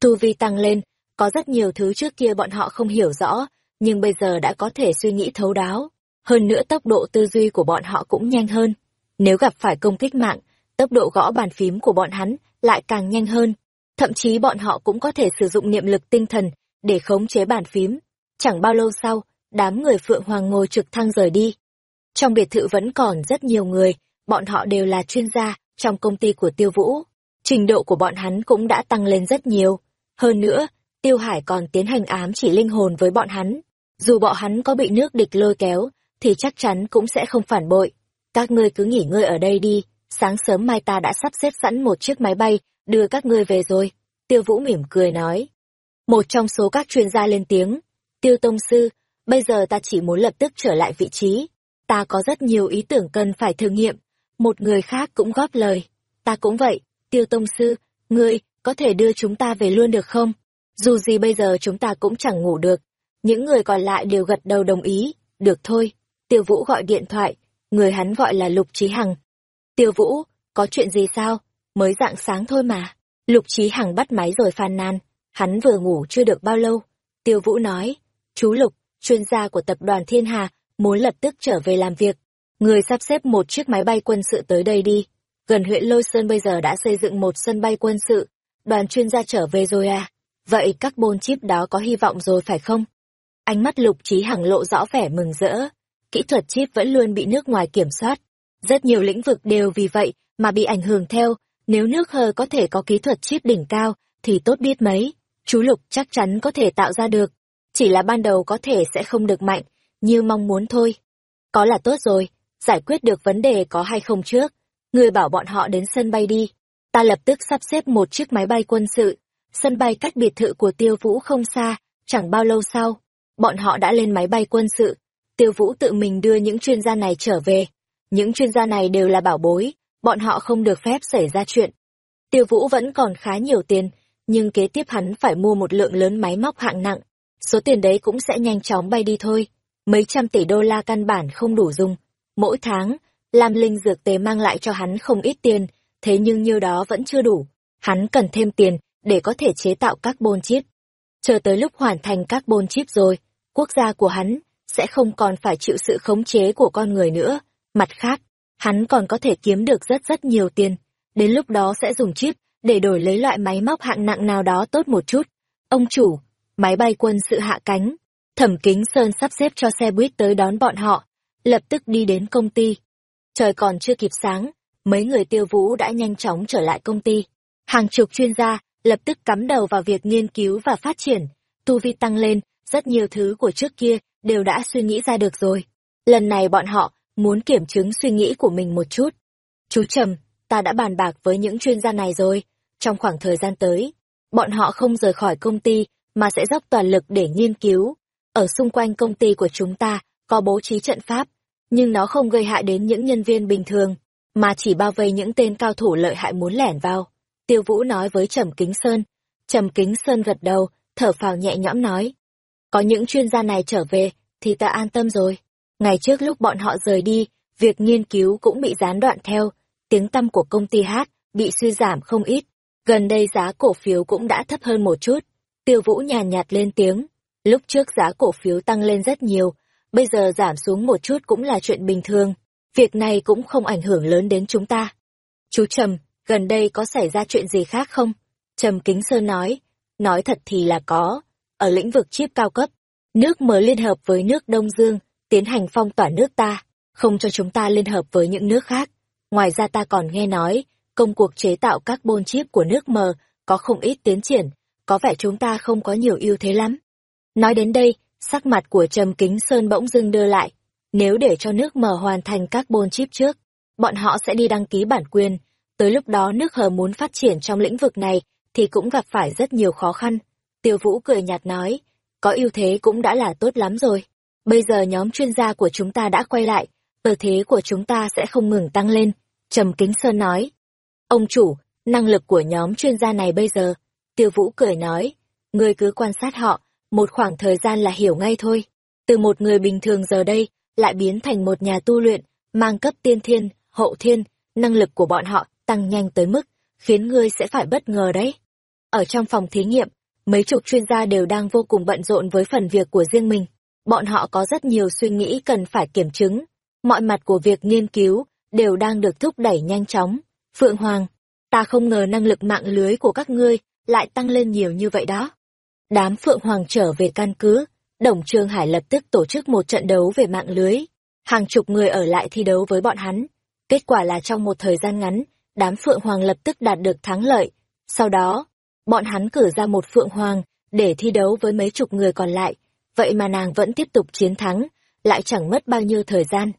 Tu vi tăng lên, có rất nhiều thứ trước kia bọn họ không hiểu rõ, nhưng bây giờ đã có thể suy nghĩ thấu đáo. Hơn nữa tốc độ tư duy của bọn họ cũng nhanh hơn. Nếu gặp phải công kích mạng, tốc độ gõ bàn phím của bọn hắn lại càng nhanh hơn. Thậm chí bọn họ cũng có thể sử dụng niệm lực tinh thần để khống chế bàn phím. Chẳng bao lâu sau, đám người Phượng Hoàng ngồi trực thăng rời đi. Trong biệt thự vẫn còn rất nhiều người, bọn họ đều là chuyên gia trong công ty của Tiêu Vũ. Trình độ của bọn hắn cũng đã tăng lên rất nhiều. Hơn nữa, Tiêu Hải còn tiến hành ám chỉ linh hồn với bọn hắn. Dù bọn hắn có bị nước địch lôi kéo, thì chắc chắn cũng sẽ không phản bội. Các ngươi cứ nghỉ ngơi ở đây đi, sáng sớm mai ta đã sắp xếp sẵn một chiếc máy bay, đưa các ngươi về rồi. Tiêu Vũ mỉm cười nói. Một trong số các chuyên gia lên tiếng, Tiêu Tông Sư, bây giờ ta chỉ muốn lập tức trở lại vị trí. Ta có rất nhiều ý tưởng cần phải thử nghiệm. Một người khác cũng góp lời. Ta cũng vậy, Tiêu Tông Sư, ngươi, có thể đưa chúng ta về luôn được không? Dù gì bây giờ chúng ta cũng chẳng ngủ được. Những người còn lại đều gật đầu đồng ý. Được thôi. Tiêu Vũ gọi điện thoại. Người hắn gọi là Lục Trí Hằng. Tiêu Vũ, có chuyện gì sao? Mới dạng sáng thôi mà. Lục Trí Hằng bắt máy rồi phàn nàn. Hắn vừa ngủ chưa được bao lâu. Tiêu Vũ nói. Chú Lục, chuyên gia của tập đoàn Thiên Hà, muốn lập tức trở về làm việc. Người sắp xếp một chiếc máy bay quân sự tới đây đi. Gần huyện Lôi Sơn bây giờ đã xây dựng một sân bay quân sự. Đoàn chuyên gia trở về rồi à? Vậy các bôn chip đó có hy vọng rồi phải không? Ánh mắt lục trí hằng lộ rõ vẻ mừng rỡ. Kỹ thuật chip vẫn luôn bị nước ngoài kiểm soát. Rất nhiều lĩnh vực đều vì vậy mà bị ảnh hưởng theo. Nếu nước hờ có thể có kỹ thuật chip đỉnh cao, thì tốt biết mấy. Chú Lục chắc chắn có thể tạo ra được. Chỉ là ban đầu có thể sẽ không được mạnh, như mong muốn thôi. Có là tốt rồi, giải quyết được vấn đề có hay không trước. Người bảo bọn họ đến sân bay đi. Ta lập tức sắp xếp một chiếc máy bay quân sự, Sân bay cách biệt thự của Tiêu Vũ không xa, chẳng bao lâu sau, bọn họ đã lên máy bay quân sự. Tiêu Vũ tự mình đưa những chuyên gia này trở về. Những chuyên gia này đều là bảo bối, bọn họ không được phép xảy ra chuyện. Tiêu Vũ vẫn còn khá nhiều tiền, nhưng kế tiếp hắn phải mua một lượng lớn máy móc hạng nặng. Số tiền đấy cũng sẽ nhanh chóng bay đi thôi. Mấy trăm tỷ đô la căn bản không đủ dùng. Mỗi tháng, Lam Linh dược tế mang lại cho hắn không ít tiền, thế nhưng nhiêu đó vẫn chưa đủ. Hắn cần thêm tiền để có thể chế tạo carbon chip. Chờ tới lúc hoàn thành carbon chip rồi, quốc gia của hắn sẽ không còn phải chịu sự khống chế của con người nữa. Mặt khác, hắn còn có thể kiếm được rất rất nhiều tiền. Đến lúc đó sẽ dùng chip để đổi lấy loại máy móc hạng nặng nào đó tốt một chút. Ông chủ, máy bay quân sự hạ cánh. Thẩm Kính Sơn sắp xếp cho xe buýt tới đón bọn họ, lập tức đi đến công ty. Trời còn chưa kịp sáng, mấy người tiêu vũ đã nhanh chóng trở lại công ty. Hàng chục chuyên gia lập tức cắm đầu vào việc nghiên cứu và phát triển, tu vi tăng lên, rất nhiều thứ của trước kia đều đã suy nghĩ ra được rồi. Lần này bọn họ muốn kiểm chứng suy nghĩ của mình một chút. Chú Trầm, ta đã bàn bạc với những chuyên gia này rồi, trong khoảng thời gian tới, bọn họ không rời khỏi công ty mà sẽ dốc toàn lực để nghiên cứu. Ở xung quanh công ty của chúng ta có bố trí trận pháp, nhưng nó không gây hại đến những nhân viên bình thường, mà chỉ bao vây những tên cao thủ lợi hại muốn lẻn vào. Tiêu Vũ nói với Trầm Kính Sơn. Trầm Kính Sơn gật đầu, thở phào nhẹ nhõm nói. Có những chuyên gia này trở về, thì ta an tâm rồi. Ngày trước lúc bọn họ rời đi, việc nghiên cứu cũng bị gián đoạn theo, tiếng tăm của công ty hát bị suy giảm không ít. Gần đây giá cổ phiếu cũng đã thấp hơn một chút. Tiêu Vũ nhàn nhạt lên tiếng. Lúc trước giá cổ phiếu tăng lên rất nhiều, bây giờ giảm xuống một chút cũng là chuyện bình thường. Việc này cũng không ảnh hưởng lớn đến chúng ta. Chú Trầm, gần đây có xảy ra chuyện gì khác không? Trầm Kính Sơn nói. Nói thật thì là có. Ở lĩnh vực chip cao cấp, nước mới liên hợp với nước Đông Dương, tiến hành phong tỏa nước ta, không cho chúng ta liên hợp với những nước khác. Ngoài ra ta còn nghe nói, công cuộc chế tạo carbon chip của nước mờ có không ít tiến triển, có vẻ chúng ta không có nhiều ưu thế lắm. Nói đến đây, sắc mặt của Trầm Kính Sơn bỗng dưng đưa lại. Nếu để cho nước mờ hoàn thành carbon chip trước, bọn họ sẽ đi đăng ký bản quyền. Tới lúc đó nước hờ muốn phát triển trong lĩnh vực này thì cũng gặp phải rất nhiều khó khăn. Tiêu Vũ cười nhạt nói, có ưu thế cũng đã là tốt lắm rồi. Bây giờ nhóm chuyên gia của chúng ta đã quay lại, tờ thế của chúng ta sẽ không ngừng tăng lên. Trầm Kính Sơn nói, ông chủ, năng lực của nhóm chuyên gia này bây giờ. Tiêu Vũ cười nói, ngươi cứ quan sát họ, một khoảng thời gian là hiểu ngay thôi. Từ một người bình thường giờ đây, lại biến thành một nhà tu luyện, mang cấp tiên thiên, hậu thiên, năng lực của bọn họ tăng nhanh tới mức, khiến ngươi sẽ phải bất ngờ đấy. Ở trong phòng thí nghiệm, mấy chục chuyên gia đều đang vô cùng bận rộn với phần việc của riêng mình. Bọn họ có rất nhiều suy nghĩ cần phải kiểm chứng. Mọi mặt của việc nghiên cứu đều đang được thúc đẩy nhanh chóng. Phượng Hoàng, ta không ngờ năng lực mạng lưới của các ngươi lại tăng lên nhiều như vậy đó. Đám Phượng Hoàng trở về căn cứ, Đồng Trương Hải lập tức tổ chức một trận đấu về mạng lưới. Hàng chục người ở lại thi đấu với bọn hắn. Kết quả là trong một thời gian ngắn, đám Phượng Hoàng lập tức đạt được thắng lợi. Sau đó, bọn hắn cử ra một Phượng Hoàng để thi đấu với mấy chục người còn lại. Vậy mà nàng vẫn tiếp tục chiến thắng, lại chẳng mất bao nhiêu thời gian.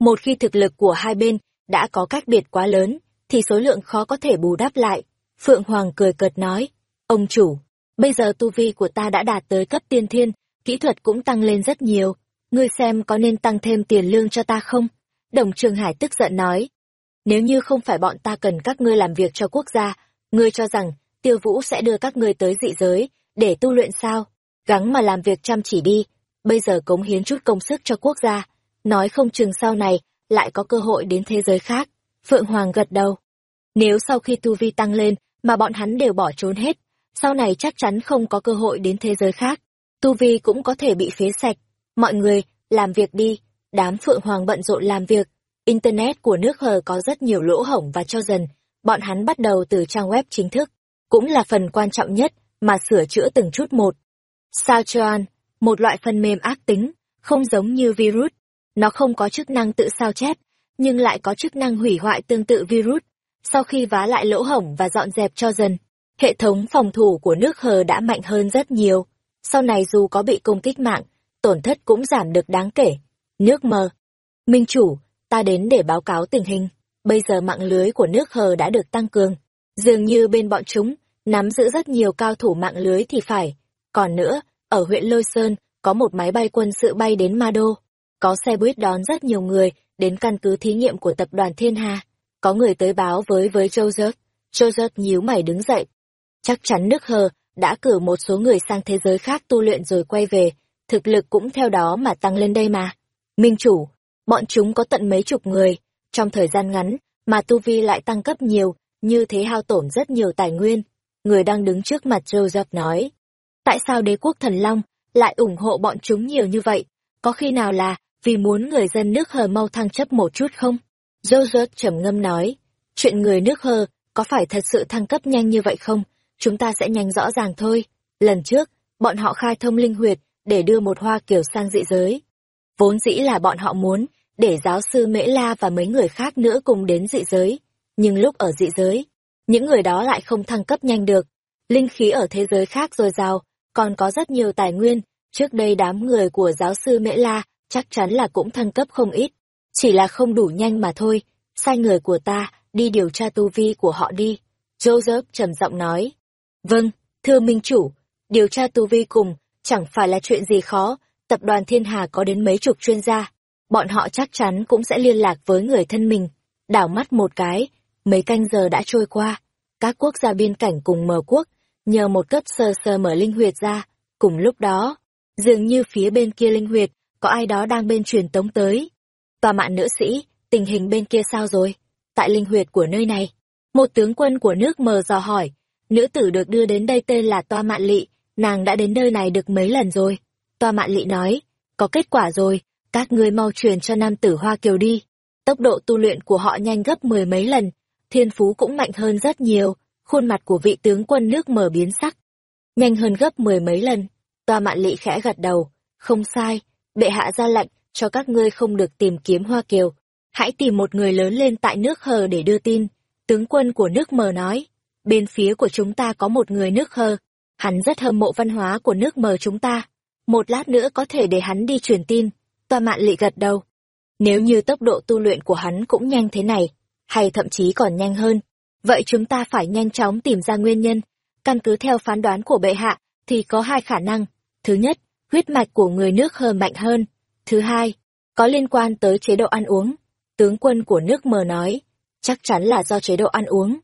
Một khi thực lực của hai bên đã có cách biệt quá lớn, thì số lượng khó có thể bù đắp lại. Phượng Hoàng cười cợt nói, ông chủ, bây giờ tu vi của ta đã đạt tới cấp tiên thiên, kỹ thuật cũng tăng lên rất nhiều, ngươi xem có nên tăng thêm tiền lương cho ta không? Đồng Trường Hải tức giận nói, nếu như không phải bọn ta cần các ngươi làm việc cho quốc gia, ngươi cho rằng tiêu vũ sẽ đưa các ngươi tới dị giới, để tu luyện sao? Gắng mà làm việc chăm chỉ đi, bây giờ cống hiến chút công sức cho quốc gia, nói không chừng sau này lại có cơ hội đến thế giới khác. Phượng Hoàng gật đầu. Nếu sau khi tu vi tăng lên mà bọn hắn đều bỏ trốn hết, sau này chắc chắn không có cơ hội đến thế giới khác. Tu vi cũng có thể bị phế sạch. Mọi người, làm việc đi. Đám Phượng Hoàng bận rộn làm việc. Internet của nước hờ có rất nhiều lỗ hổng và cho dần. Bọn hắn bắt đầu từ trang web chính thức. Cũng là phần quan trọng nhất mà sửa chữa từng chút một. Sao Choan, một loại phần mềm ác tính, không giống như virus. Nó không có chức năng tự sao chép, nhưng lại có chức năng hủy hoại tương tự virus. Sau khi vá lại lỗ hổng và dọn dẹp cho dần, hệ thống phòng thủ của nước hờ đã mạnh hơn rất nhiều. Sau này dù có bị công kích mạng, tổn thất cũng giảm được đáng kể. Nước mờ. Minh chủ, ta đến để báo cáo tình hình. Bây giờ mạng lưới của nước hờ đã được tăng cường. Dường như bên bọn chúng, nắm giữ rất nhiều cao thủ mạng lưới thì phải. Còn nữa, ở huyện Lôi Sơn, có một máy bay quân sự bay đến Ma Đô. Có xe buýt đón rất nhiều người đến căn cứ thí nghiệm của tập đoàn Thiên Hà. Có người tới báo với với Joseph. Joseph nhíu mày đứng dậy. Chắc chắn nước hờ đã cử một số người sang thế giới khác tu luyện rồi quay về, thực lực cũng theo đó mà tăng lên đây mà. Minh chủ, bọn chúng có tận mấy chục người, trong thời gian ngắn, mà tu vi lại tăng cấp nhiều, như thế hao tổn rất nhiều tài nguyên. Người đang đứng trước mặt Joseph nói, tại sao đế quốc thần long lại ủng hộ bọn chúng nhiều như vậy? Có khi nào là vì muốn người dân nước hờ mau thăng chấp một chút không? Joseph trầm ngâm nói, chuyện người nước hờ có phải thật sự thăng cấp nhanh như vậy không? Chúng ta sẽ nhanh rõ ràng thôi. Lần trước, bọn họ khai thông linh huyệt để đưa một hoa kiểu sang dị giới. Vốn dĩ là bọn họ muốn để giáo sư Mễ La và mấy người khác nữa cùng đến dị giới. Nhưng lúc ở dị giới, những người đó lại không thăng cấp nhanh được. Linh khí ở thế giới khác dồi dào, còn có rất nhiều tài nguyên. Trước đây đám người của giáo sư Mễ La chắc chắn là cũng thăng cấp không ít. Chỉ là không đủ nhanh mà thôi. Sai người của ta đi điều tra tu vi của họ đi. Joseph trầm giọng nói. Vâng, thưa minh chủ, điều tra tu vi cùng, chẳng phải là chuyện gì khó, tập đoàn Thiên Hà có đến mấy chục chuyên gia. Bọn họ chắc chắn cũng sẽ liên lạc với người thân mình. Đảo mắt một cái, mấy canh giờ đã trôi qua. các quốc gia biên cảnh cùng mở quốc, nhờ một cấp sờ sờ mở linh huyệt ra. Cùng lúc đó, dường như phía bên kia linh huyệt, có ai đó đang bên truyền tống tới. Tòa mạn nữ sĩ, tình hình bên kia sao rồi? Tại linh huyệt của nơi này, một tướng quân của nước mờ dò hỏi, nữ tử được đưa đến đây tên là Toa Mạn Lị, nàng đã đến nơi này được mấy lần rồi. Toa Mạn Lị nói, có kết quả rồi, các ngươi mau truyền cho nam tử Hoa Kiều đi. Tốc độ tu luyện của họ nhanh gấp mười mấy lần, thiên phú cũng mạnh hơn rất nhiều, khuôn mặt của vị tướng quân nước mở biến sắc. Nhanh hơn gấp mười mấy lần, Toa Mạn Lị khẽ gật đầu, không sai, bệ hạ ra lệnh cho các ngươi không được tìm kiếm Hoa Kiều, hãy tìm một người lớn lên tại nước hờ để đưa tin. Tướng quân của nước mờ nói, bên phía của chúng ta có một người nước hờ, hắn rất hâm mộ văn hóa của nước mờ chúng ta. Một lát nữa có thể để hắn đi truyền tin, toa mạn lị gật đầu. Nếu như tốc độ tu luyện của hắn cũng nhanh thế này, hay thậm chí còn nhanh hơn, vậy chúng ta phải nhanh chóng tìm ra nguyên nhân. Căn cứ theo phán đoán của bệ hạ, thì có hai khả năng. Thứ nhất, huyết mạch của người nước hờ mạnh hơn. Thứ hai, có liên quan tới chế độ ăn uống. Tướng quân của nước mờ nói, chắc chắn là do chế độ ăn uống.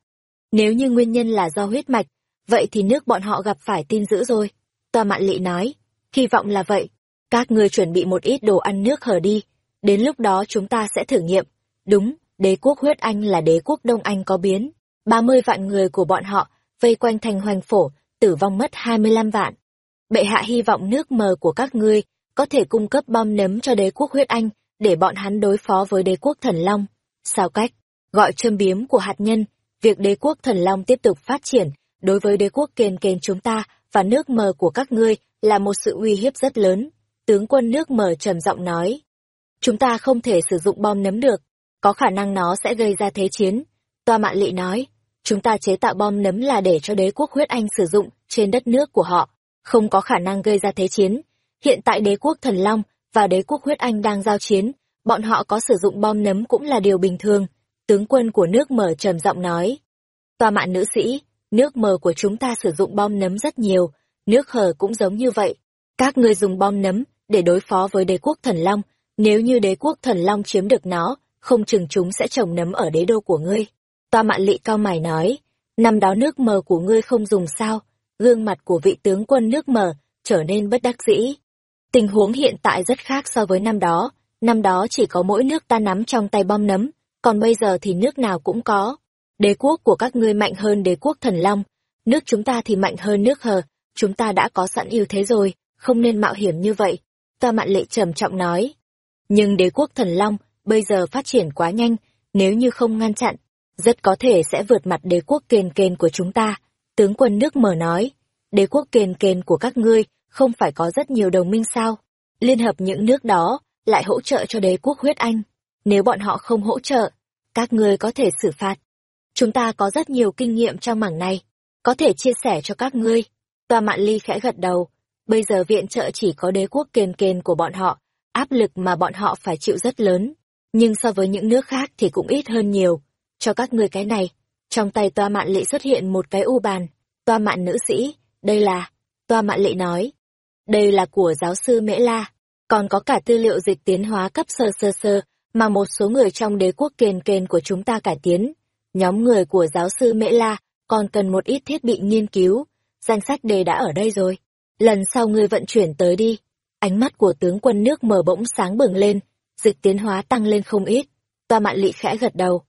Nếu như nguyên nhân là do huyết mạch, vậy thì nước bọn họ gặp phải tin dữ rồi. Toa Mạn Lị nói, hy vọng là vậy. Các ngươi chuẩn bị một ít đồ ăn nước hở đi, đến lúc đó chúng ta sẽ thử nghiệm. Đúng, đế quốc huyết Anh là đế quốc Đông Anh có biến. 30 vạn người của bọn họ vây quanh thành hoành phổ, tử vong mất 25 vạn. Bệ hạ hy vọng nước mờ của các ngươi có thể cung cấp bom nấm cho đế quốc huyết Anh, để bọn hắn đối phó với đế quốc thần Long. Sao cách? Gọi châm biếm của hạt nhân, việc đế quốc thần Long tiếp tục phát triển, đối với đế quốc kền kền chúng ta và nước mờ của các ngươi là một sự uy hiếp rất lớn. Tướng quân nước mờ trầm giọng nói. Chúng ta không thể sử dụng bom nấm được, có khả năng nó sẽ gây ra thế chiến. Toa Mạn Lị nói, chúng ta chế tạo bom nấm là để cho đế quốc huyết Anh sử dụng trên đất nước của họ, không có khả năng gây ra thế chiến. Hiện tại đế quốc thần Long và đế quốc huyết Anh đang giao chiến, bọn họ có sử dụng bom nấm cũng là điều bình thường. Tướng quân của nước mở trầm giọng nói. Toa mạn nữ sĩ, nước mờ của chúng ta sử dụng bom nấm rất nhiều, nước hờ cũng giống như vậy. Các ngươi dùng bom nấm để đối phó với đế quốc thần Long, nếu như đế quốc thần Long chiếm được nó, không chừng chúng sẽ trồng nấm ở đế đô của ngươi. Toa mạn lị cao mày nói, năm đó nước mờ của ngươi không dùng sao, gương mặt của vị tướng quân nước mờ trở nên bất đắc dĩ. Tình huống hiện tại rất khác so với năm đó, năm đó chỉ có mỗi nước ta nắm trong tay bom nấm, còn bây giờ thì nước nào cũng có. Đế quốc của các ngươi mạnh hơn đế quốc thần long, nước chúng ta thì mạnh hơn nước hờ, chúng ta đã có sẵn ưu thế rồi, không nên mạo hiểm như vậy. toa mạn lệ trầm trọng nói. Nhưng đế quốc thần long bây giờ phát triển quá nhanh, nếu như không ngăn chặn, rất có thể sẽ vượt mặt đế quốc kền kền của chúng ta. Tướng quân nước mở nói, đế quốc kền kền của các ngươi không phải có rất nhiều đồng minh sao? Liên hợp những nước đó lại hỗ trợ cho đế quốc huyết anh. Nếu bọn họ không hỗ trợ, các ngươi có thể xử phạt. Chúng ta có rất nhiều kinh nghiệm trong mảng này, có thể chia sẻ cho các ngươi. Toa Mạn Ly khẽ gật đầu, bây giờ viện trợ chỉ có đế quốc kền kền của bọn họ, áp lực mà bọn họ phải chịu rất lớn, nhưng so với những nước khác thì cũng ít hơn nhiều. Cho các ngươi cái này, trong tay Toa Mạn Lệ xuất hiện một cái u bàn, Toa Mạn nữ sĩ, đây là, Toa Mạn Lệ nói, đây là của giáo sư Mễ La, còn có cả tư liệu dịch tiến hóa cấp sơ sơ sơ mà một số người trong đế quốc kền kền của chúng ta cải tiến. Nhóm người của giáo sư Mễ La còn cần một ít thiết bị nghiên cứu, danh sách đề đã ở đây rồi. Lần sau ngươi vận chuyển tới đi. Ánh mắt của tướng quân nước mở bỗng sáng bừng lên, dịch tiến hóa tăng lên không ít. Toa mạn lị khẽ gật đầu.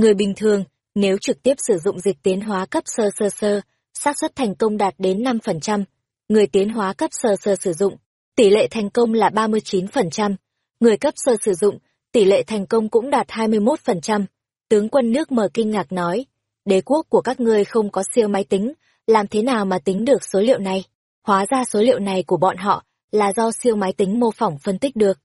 Người bình thường, nếu trực tiếp sử dụng dịch tiến hóa cấp sơ sơ sơ, xác suất thành công đạt đến 5%. Người tiến hóa cấp sơ sơ sử dụng, tỷ lệ thành công là 39%. Người cấp sơ sử dụng, tỷ lệ thành công cũng đạt 21%. Tướng quân nước mờ kinh ngạc nói, đế quốc của các ngươi không có siêu máy tính, làm thế nào mà tính được số liệu này? Hóa ra số liệu này của bọn họ là do siêu máy tính mô phỏng phân tích được.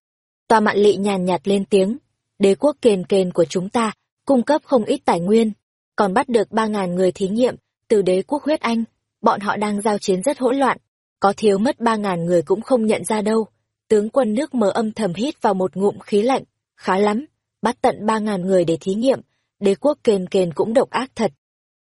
Tòa mạn lị nhàn nhạt lên tiếng, đế quốc kền kền của chúng ta cung cấp không ít tài nguyên, còn bắt được 3.000 người thí nghiệm từ đế quốc huyết Anh. Bọn họ đang giao chiến rất hỗn loạn, có thiếu mất 3.000 người cũng không nhận ra đâu. Tướng quân nước mở âm thầm hít vào một ngụm khí lạnh, khá lắm, bắt tận 3.000 người để thí nghiệm, đế quốc kền kền cũng độc ác thật.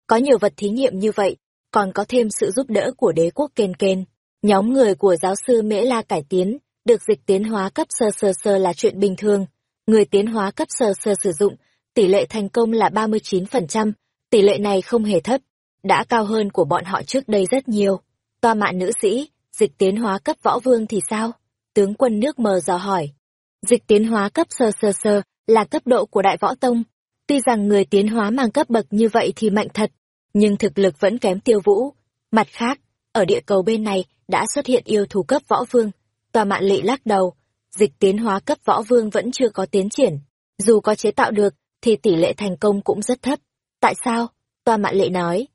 Có nhiều vật thí nghiệm như vậy, còn có thêm sự giúp đỡ của đế quốc kền kền. Nhóm người của giáo sư Mễ La cải tiến, được dịch tiến hóa cấp sơ sơ sơ là chuyện bình thường. Người tiến hóa cấp sơ sơ sử dụng, tỷ lệ thành công là 39%, tỷ lệ này không hề thấp, đã cao hơn của bọn họ trước đây rất nhiều. Toa mạn nữ sĩ, dịch tiến hóa cấp võ vương thì sao? Tướng quân nước mờ dò hỏi. Dịch tiến hóa cấp sơ sơ sơ là cấp độ của đại võ tông. Tuy rằng người tiến hóa mang cấp bậc như vậy thì mạnh thật, nhưng thực lực vẫn kém tiêu vũ. Mặt khác, ở địa cầu bên này đã xuất hiện yêu thú cấp võ vương. Tòa mạn lị lắc đầu, dịch tiến hóa cấp võ vương vẫn chưa có tiến triển. Dù có chế tạo được, thì tỷ lệ thành công cũng rất thấp. Tại sao? Toa mạn lệ nói.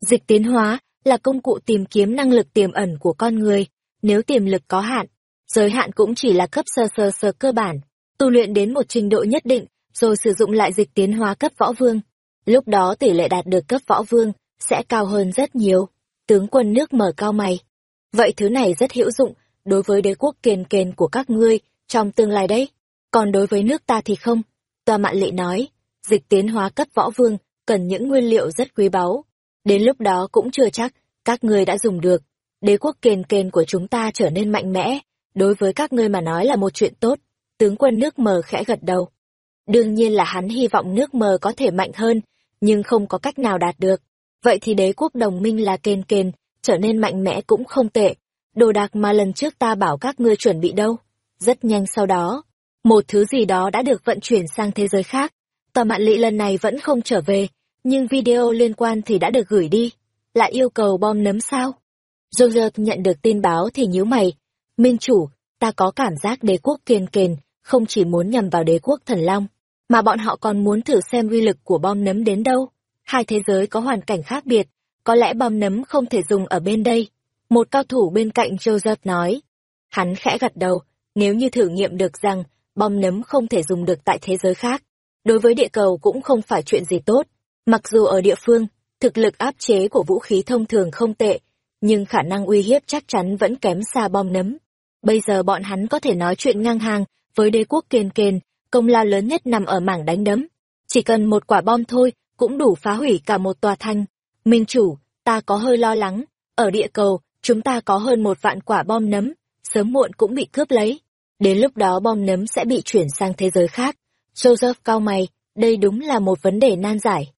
Dịch tiến hóa là công cụ tìm kiếm năng lực tiềm ẩn của con người. Nếu tiềm lực có hạn, giới hạn cũng chỉ là cấp sơ sơ sơ cơ bản. Tu luyện đến một trình độ nhất định, rồi sử dụng lại dịch tiến hóa cấp võ vương. Lúc đó tỷ lệ đạt được cấp võ vương sẽ cao hơn rất nhiều. Tướng quân nước mở cao mày. Vậy thứ này rất hữu dụng đối với đế quốc kền kền của các ngươi trong tương lai đấy. Còn đối với nước ta thì không. Tòa mạn lệ nói, dịch tiến hóa cấp võ vương cần những nguyên liệu rất quý báu. Đến lúc đó cũng chưa chắc, các ngươi đã dùng được. Đế quốc kền kền của chúng ta trở nên mạnh mẽ, đối với các ngươi mà nói là một chuyện tốt. Tướng quân nước mờ khẽ gật đầu. Đương nhiên là hắn hy vọng nước mờ có thể mạnh hơn, nhưng không có cách nào đạt được. Vậy thì đế quốc đồng minh là kền kền, trở nên mạnh mẽ cũng không tệ. Đồ đạc mà lần trước ta bảo các ngươi chuẩn bị đâu. Rất nhanh sau đó, một thứ gì đó đã được vận chuyển sang thế giới khác. Tòa mạn lị lần này vẫn không trở về, nhưng video liên quan thì đã được gửi đi. Lại yêu cầu bom nấm sao? Joseph nhận được tin báo thì nhíu mày. Minh chủ, ta có cảm giác đế quốc kiên kền, không chỉ muốn nhằm vào đế quốc thần long, mà bọn họ còn muốn thử xem uy lực của bom nấm đến đâu. Hai thế giới có hoàn cảnh khác biệt, có lẽ bom nấm không thể dùng ở bên đây. Một cao thủ bên cạnh Joseph nói. Hắn khẽ gật đầu, nếu như thử nghiệm được rằng bom nấm không thể dùng được tại thế giới khác, đối với địa cầu cũng không phải chuyện gì tốt. Mặc dù ở địa phương, thực lực áp chế của vũ khí thông thường không tệ, nhưng khả năng uy hiếp chắc chắn vẫn kém xa bom nấm. Bây giờ bọn hắn có thể nói chuyện ngang hàng với đế quốc kiên kền, công lao lớn nhất nằm ở mảng đánh đấm. Chỉ cần một quả bom thôi, cũng đủ phá hủy cả một tòa thanh. Minh chủ, ta có hơi lo lắng, ở địa cầu, chúng ta có hơn một vạn quả bom nấm, sớm muộn cũng bị cướp lấy. Đến lúc đó bom nấm sẽ bị chuyển sang thế giới khác. Joseph cao mày, đây đúng là một vấn đề nan giải.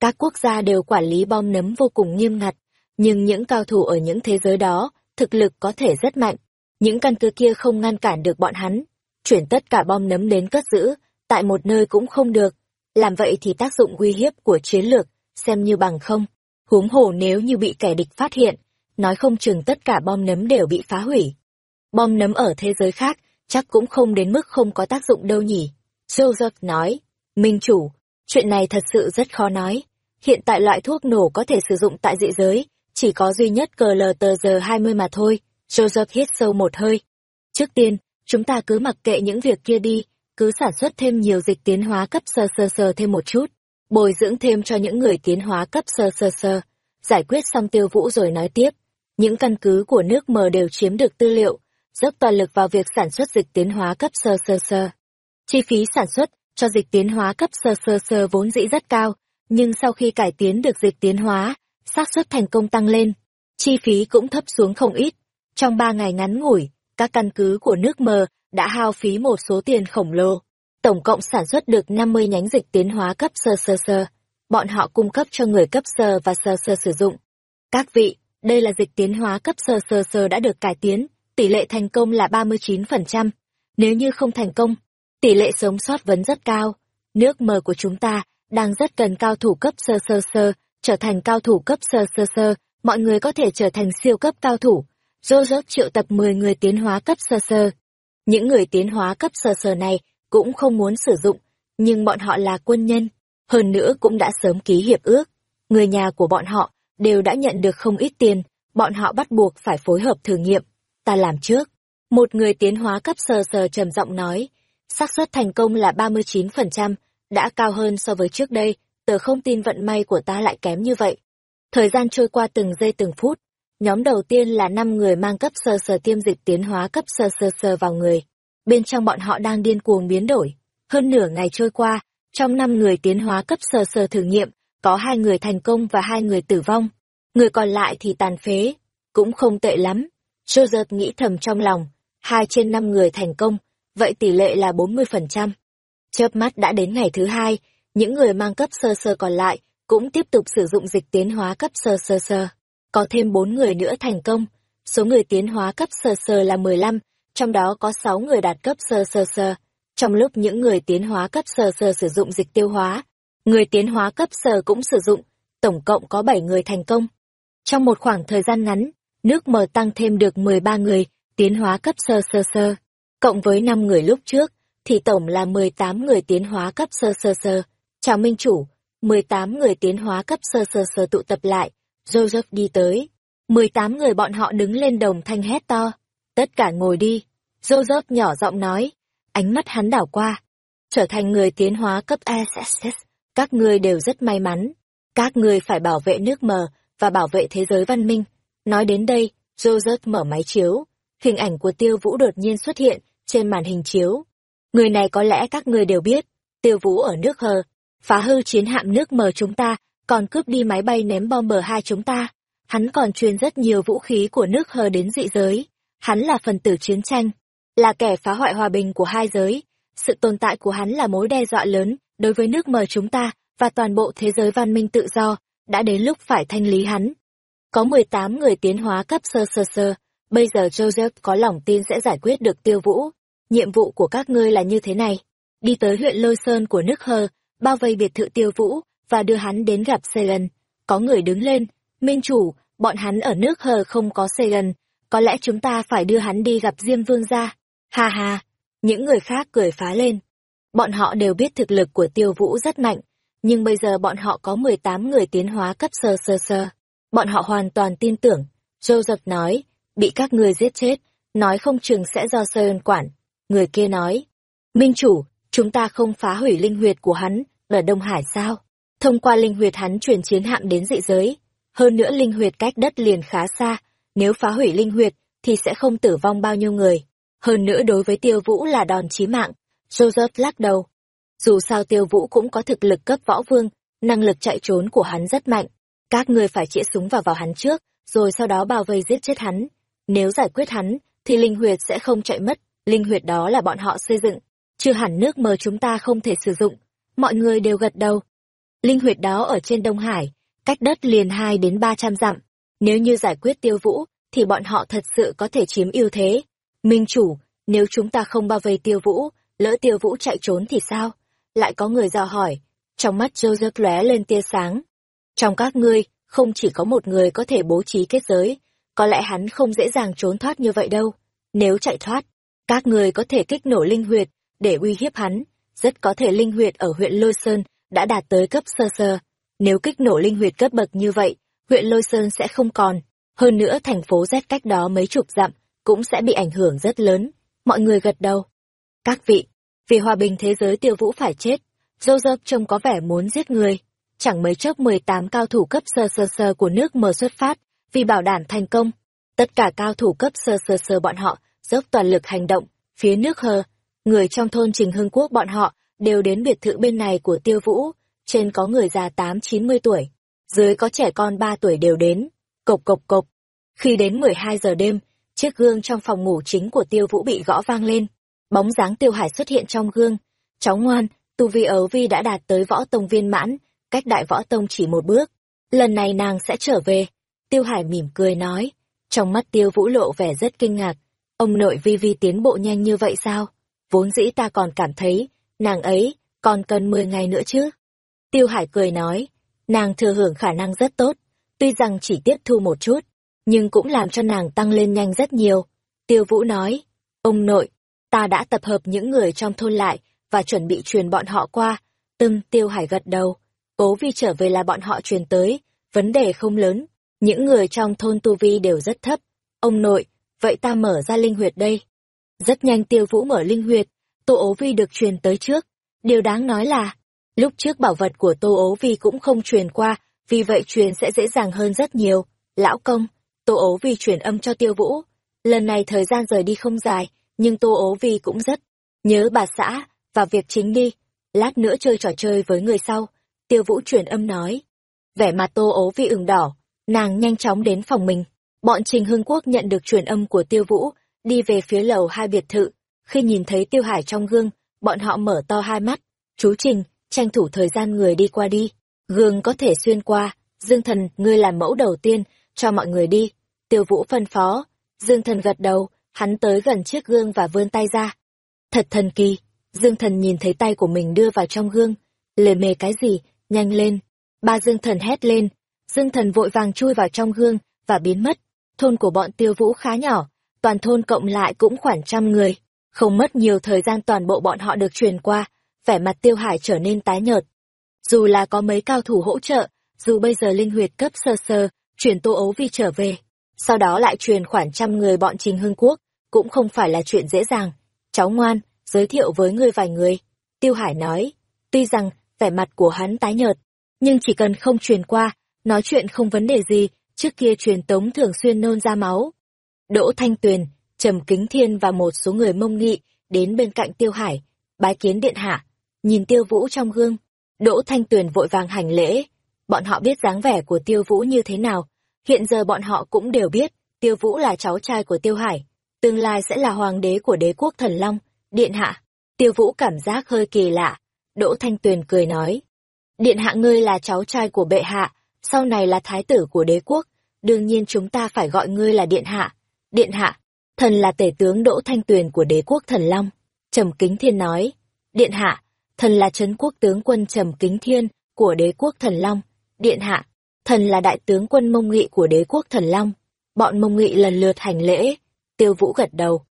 Các quốc gia đều quản lý bom nấm vô cùng nghiêm ngặt, nhưng những cao thủ ở những thế giới đó, thực lực có thể rất mạnh. Những căn cứ kia không ngăn cản được bọn hắn. Chuyển tất cả bom nấm đến cất giữ, tại một nơi cũng không được. Làm vậy thì tác dụng uy hiếp của chiến lược, xem như bằng không. Huống hồ nếu như bị kẻ địch phát hiện, nói không chừng tất cả bom nấm đều bị phá hủy. Bom nấm ở thế giới khác, chắc cũng không đến mức không có tác dụng đâu nhỉ. Joseph nói, Minh chủ, chuyện này thật sự rất khó nói. Hiện tại loại thuốc nổ có thể sử dụng tại dị giới, chỉ có duy nhất cờ lờ tờ giờ 20 mà thôi. Joseph hít sâu một hơi. Trước tiên, chúng ta cứ mặc kệ những việc kia đi, cứ sản xuất thêm nhiều dịch tiến hóa cấp sơ sơ sơ thêm một chút, bồi dưỡng thêm cho những người tiến hóa cấp sơ sơ sơ. Giải quyết xong tiêu vũ rồi nói tiếp. Những căn cứ của nước mờ đều chiếm được tư liệu, dốc toàn lực vào việc sản xuất dịch tiến hóa cấp sơ sơ sơ. Chi phí sản xuất cho dịch tiến hóa cấp sơ sơ sơ vốn dĩ rất cao, nhưng sau khi cải tiến được dịch tiến hóa, xác suất thành công tăng lên, chi phí cũng thấp xuống không ít. Trong ba ngày ngắn ngủi, các căn cứ của nước mờ đã hao phí một số tiền khổng lồ. Tổng cộng sản xuất được 50 nhánh dịch tiến hóa cấp sơ sơ sơ. Bọn họ cung cấp cho người cấp sơ và sơ sơ sử dụng. Các vị, đây là dịch tiến hóa cấp sơ sơ sơ đã được cải tiến, tỷ lệ thành công là 39%. Nếu như không thành công, tỷ lệ sống sót vẫn rất cao. Nước mờ của chúng ta đang rất cần cao thủ cấp sơ sơ sơ, trở thành cao thủ cấp sơ sơ sơ, mọi người có thể trở thành siêu cấp cao thủ. Joseph triệu tập 10 người tiến hóa cấp sơ sơ. Những người tiến hóa cấp sơ sơ này cũng không muốn sử dụng, nhưng bọn họ là quân nhân, hơn nữa cũng đã sớm ký hiệp ước. Người nhà của bọn họ đều đã nhận được không ít tiền, bọn họ bắt buộc phải phối hợp thử nghiệm. Ta làm trước. Một người tiến hóa cấp sờ sờ trầm giọng nói, xác suất thành công là 39%, đã cao hơn so với trước đây, tớ không tin vận may của ta lại kém như vậy. Thời gian trôi qua từng giây từng phút, nhóm đầu tiên là 5 người mang cấp sờ sờ tiêm dịch tiến hóa cấp sờ sờ sờ vào người. Bên trong bọn họ đang điên cuồng biến đổi. Hơn nửa ngày trôi qua, trong 5 người tiến hóa cấp sờ sờ thử nghiệm, có hai người thành công và hai người tử vong. Người còn lại thì tàn phế, cũng không tệ lắm. Joseph nghĩ thầm trong lòng, hai trên năm người thành công, vậy tỷ lệ là 40%. Chớp mắt đã đến ngày thứ hai, những người mang cấp sơ sơ còn lại cũng tiếp tục sử dụng dịch tiến hóa cấp sơ sơ sơ. Có thêm bốn người nữa thành công. Số người tiến hóa cấp sơ sơ là mười lăm, trong đó có sáu người đạt cấp sơ sơ sơ. Trong lúc những người tiến hóa cấp sơ sơ sử dụng dịch tiêu hóa, người tiến hóa cấp sơ cũng sử dụng, tổng cộng có bảy người thành công. Trong một khoảng thời gian ngắn, nước mờ tăng thêm được mười ba người, tiến hóa cấp sơ sơ sơ. Cộng với năm người lúc trước, thì tổng là mười tám người tiến hóa cấp sơ sơ sơ. Chào Minh Chủ, mười tám người tiến hóa cấp sơ sơ sơ tụ tập lại, Joseph đi tới. mười tám người bọn họ đứng lên đồng thanh hét to. Tất cả ngồi đi. Joseph nhỏ giọng nói. Ánh mắt hắn đảo qua. Trở thành người tiến hóa cấp SSS. Các ngươi đều rất may mắn. Các ngươi phải bảo vệ nước mờ và bảo vệ thế giới văn minh. Nói đến đây, Joseph mở máy chiếu. Hình ảnh của tiêu vũ đột nhiên xuất hiện trên màn hình chiếu. Người này có lẽ các ngươi đều biết. Tiêu vũ ở nước hờ. Phá hư chiến hạm nước mờ chúng ta, còn cướp đi máy bay ném bom bờ hai chúng ta. Hắn còn truyền rất nhiều vũ khí của nước hờ đến dị giới. Hắn là phần tử chiến tranh, là kẻ phá hoại hòa bình của hai giới. Sự tồn tại của hắn là mối đe dọa lớn đối với nước mờ chúng ta và toàn bộ thế giới văn minh tự do, đã đến lúc phải thanh lý hắn. Có 18 người tiến hóa cấp sơ sơ sơ, bây giờ Joseph có lòng tin sẽ giải quyết được tiêu vũ. Nhiệm vụ của các ngươi là như thế này. Đi tới huyện Lôi Sơn của nước Hơ, bao vây biệt thự tiêu vũ, và đưa hắn đến gặp Segan. Có người đứng lên, Minh chủ, bọn hắn ở nước Hờ không có Segan, có lẽ chúng ta phải đưa hắn đi gặp Diêm Vương gia. Ha ha, những người khác cười phá lên. Bọn họ đều biết thực lực của tiêu vũ rất mạnh, nhưng bây giờ bọn họ có 18 người tiến hóa cấp sơ sơ sơ. Bọn họ hoàn toàn tin tưởng. Joseph nói, bị các người giết chết, nói không chừng sẽ do Sơn quản. Người kia nói, Minh chủ, chúng ta không phá hủy linh huyệt của hắn, ở Đông Hải sao? Thông qua linh huyệt hắn truyền chiến hạm đến dị giới. Hơn nữa linh huyệt cách đất liền khá xa, nếu phá hủy linh huyệt thì sẽ không tử vong bao nhiêu người. Hơn nữa đối với tiêu vũ là đòn chí mạng. Joseph lắc đầu. Dù sao tiêu vũ cũng có thực lực cấp võ vương, năng lực chạy trốn của hắn rất mạnh. Các ngươi phải chĩa súng vào vào hắn trước, rồi sau đó bao vây giết chết hắn. Nếu giải quyết hắn, thì linh huyệt sẽ không chạy mất, linh huyệt đó là bọn họ xây dựng. Chưa hẳn nước mờ chúng ta không thể sử dụng. Mọi người đều gật đầu. Linh huyệt đó ở trên Đông Hải, cách đất liền hai đến ba trăm dặm. Nếu như giải quyết tiêu vũ, thì bọn họ thật sự có thể chiếm ưu thế. Minh chủ, nếu chúng ta không bao vây tiêu vũ, lỡ tiêu vũ chạy trốn thì sao? Lại có người dò hỏi. Trong mắt Joseph lóe lên tia sáng. Trong các ngươi, không chỉ có một người có thể bố trí kết giới, có lẽ hắn không dễ dàng trốn thoát như vậy đâu. Nếu chạy thoát, các người có thể kích nổ linh huyệt để uy hiếp hắn. Rất có thể linh huyệt ở huyện Lôi Sơn đã đạt tới cấp sơ sơ. Nếu kích nổ linh huyệt cấp bậc như vậy, huyện Lôi Sơn sẽ không còn. Hơn nữa thành phố Z cách đó mấy chục dặm, cũng sẽ bị ảnh hưởng rất lớn. Mọi người gật đầu. Các vị, vì hòa bình thế giới tiêu vũ phải chết, Joseph trông có vẻ muốn giết người. Chẳng mấy chốc 18 cao thủ cấp sơ sơ sơ của nước mờ xuất phát, vì bảo đảm thành công. Tất cả cao thủ cấp sơ sơ sơ bọn họ dốc toàn lực hành động, phía nước hờ, người trong thôn Trình Hưng Quốc bọn họ đều đến biệt thự bên này của Tiêu Vũ, trên có người già tám chín mươi tuổi, dưới có trẻ con ba tuổi đều đến, cộc cộc cộc. Khi đến mười hai giờ đêm, chiếc gương trong phòng ngủ chính của Tiêu Vũ bị gõ vang lên, bóng dáng Tiêu Hải xuất hiện trong gương. Cháu ngoan, tu vi ấu vi đã đạt tới võ tông viên mãn, cách đại võ tông chỉ một bước. Lần này nàng sẽ trở về. Tiêu Hải mỉm cười nói, trong mắt Tiêu Vũ lộ vẻ rất kinh ngạc. Ông nội Vi Vi tiến bộ nhanh như vậy sao? Vốn dĩ ta còn cảm thấy nàng ấy còn cần 10 ngày nữa chứ. Tiêu Hải cười nói, nàng thừa hưởng khả năng rất tốt, tuy rằng chỉ tiếp thu một chút, nhưng cũng làm cho nàng tăng lên nhanh rất nhiều. Tiêu Vũ nói, ông nội, ta đã tập hợp những người trong thôn lại và chuẩn bị truyền bọn họ qua. tâm Tiêu Hải gật đầu, cố vi trở về là bọn họ truyền tới, vấn đề không lớn, những người trong thôn Tu Vi đều rất thấp. Ông nội, vậy ta mở ra linh huyệt đây. Rất nhanh Tiêu Vũ mở linh huyệt, Tô ố vi được truyền tới trước. Điều đáng nói là, lúc trước bảo vật của Tô ố vi cũng không truyền qua, vì vậy truyền sẽ dễ dàng hơn rất nhiều. Lão công, Tô ố vi truyền âm cho Tiêu Vũ. Lần này thời gian rời đi không dài, nhưng Tô ố vi cũng rất nhớ bà xã, và việc chính đi. Lát nữa chơi trò chơi với người sau. Tiêu Vũ truyền âm nói. Vẻ mặt Tô ố vi ửng đỏ, nàng nhanh chóng đến phòng mình. Bọn Trình Hưng Quốc nhận được truyền âm của Tiêu Vũ, đi về phía lầu hai biệt thự, khi nhìn thấy Tiêu Hải trong gương, bọn họ mở to hai mắt. Chú Trình, tranh thủ thời gian người đi qua đi. Gương có thể xuyên qua, Dương Thần, ngươi làm mẫu đầu tiên, cho mọi người đi. Tiêu Vũ phân phó, Dương Thần gật đầu, hắn tới gần chiếc gương và vươn tay ra. Thật thần kỳ, Dương Thần nhìn thấy tay của mình đưa vào trong gương, lề mề cái gì, nhanh lên. Ba Dương Thần hét lên, Dương Thần vội vàng chui vào trong gương và biến mất. Thôn của bọn Tiêu Vũ khá nhỏ, toàn thôn cộng lại cũng khoảng trăm người. Không mất nhiều thời gian toàn bộ bọn họ được truyền qua, vẻ mặt Tiêu Hải trở nên tái nhợt. Dù là có mấy cao thủ hỗ trợ, dù bây giờ linh huyệt cấp sơ sơ, chuyển Tô Ấu Vi trở về, sau đó lại truyền khoảng trăm người bọn Trình Hưng Quốc, cũng không phải là chuyện dễ dàng. Cháu ngoan, giới thiệu với ngươi vài người. Tiêu Hải nói, tuy rằng vẻ mặt của hắn tái nhợt, nhưng chỉ cần không truyền qua, nói chuyện không vấn đề gì, trước kia truyền tống thường xuyên nôn ra máu. Đỗ Thanh Tuyền, Trầm Kính Thiên và một số người mông nghị đến bên cạnh Tiêu Hải, bái kiến điện hạ, nhìn Tiêu Vũ trong gương. Đỗ Thanh Tuyền vội vàng hành lễ, bọn họ biết dáng vẻ của Tiêu Vũ như thế nào, hiện giờ bọn họ cũng đều biết, Tiêu Vũ là cháu trai của Tiêu Hải, tương lai sẽ là hoàng đế của đế quốc thần Long, điện hạ. Tiêu Vũ cảm giác hơi kỳ lạ, Đỗ Thanh Tuyền cười nói, điện hạ ngươi là cháu trai của bệ hạ, sau này là thái tử của đế quốc, đương nhiên chúng ta phải gọi ngươi là điện hạ. Điện hạ, thần là tể tướng Đỗ Thanh Tuyền của đế quốc thần Long. Trầm Kính Thiên nói, điện hạ, thần là trấn quốc tướng quân Trầm Kính Thiên của đế quốc thần Long. Điện hạ, thần là đại tướng quân mông nghị của đế quốc thần Long. Bọn mông nghị lần lượt hành lễ, tiêu vũ gật đầu.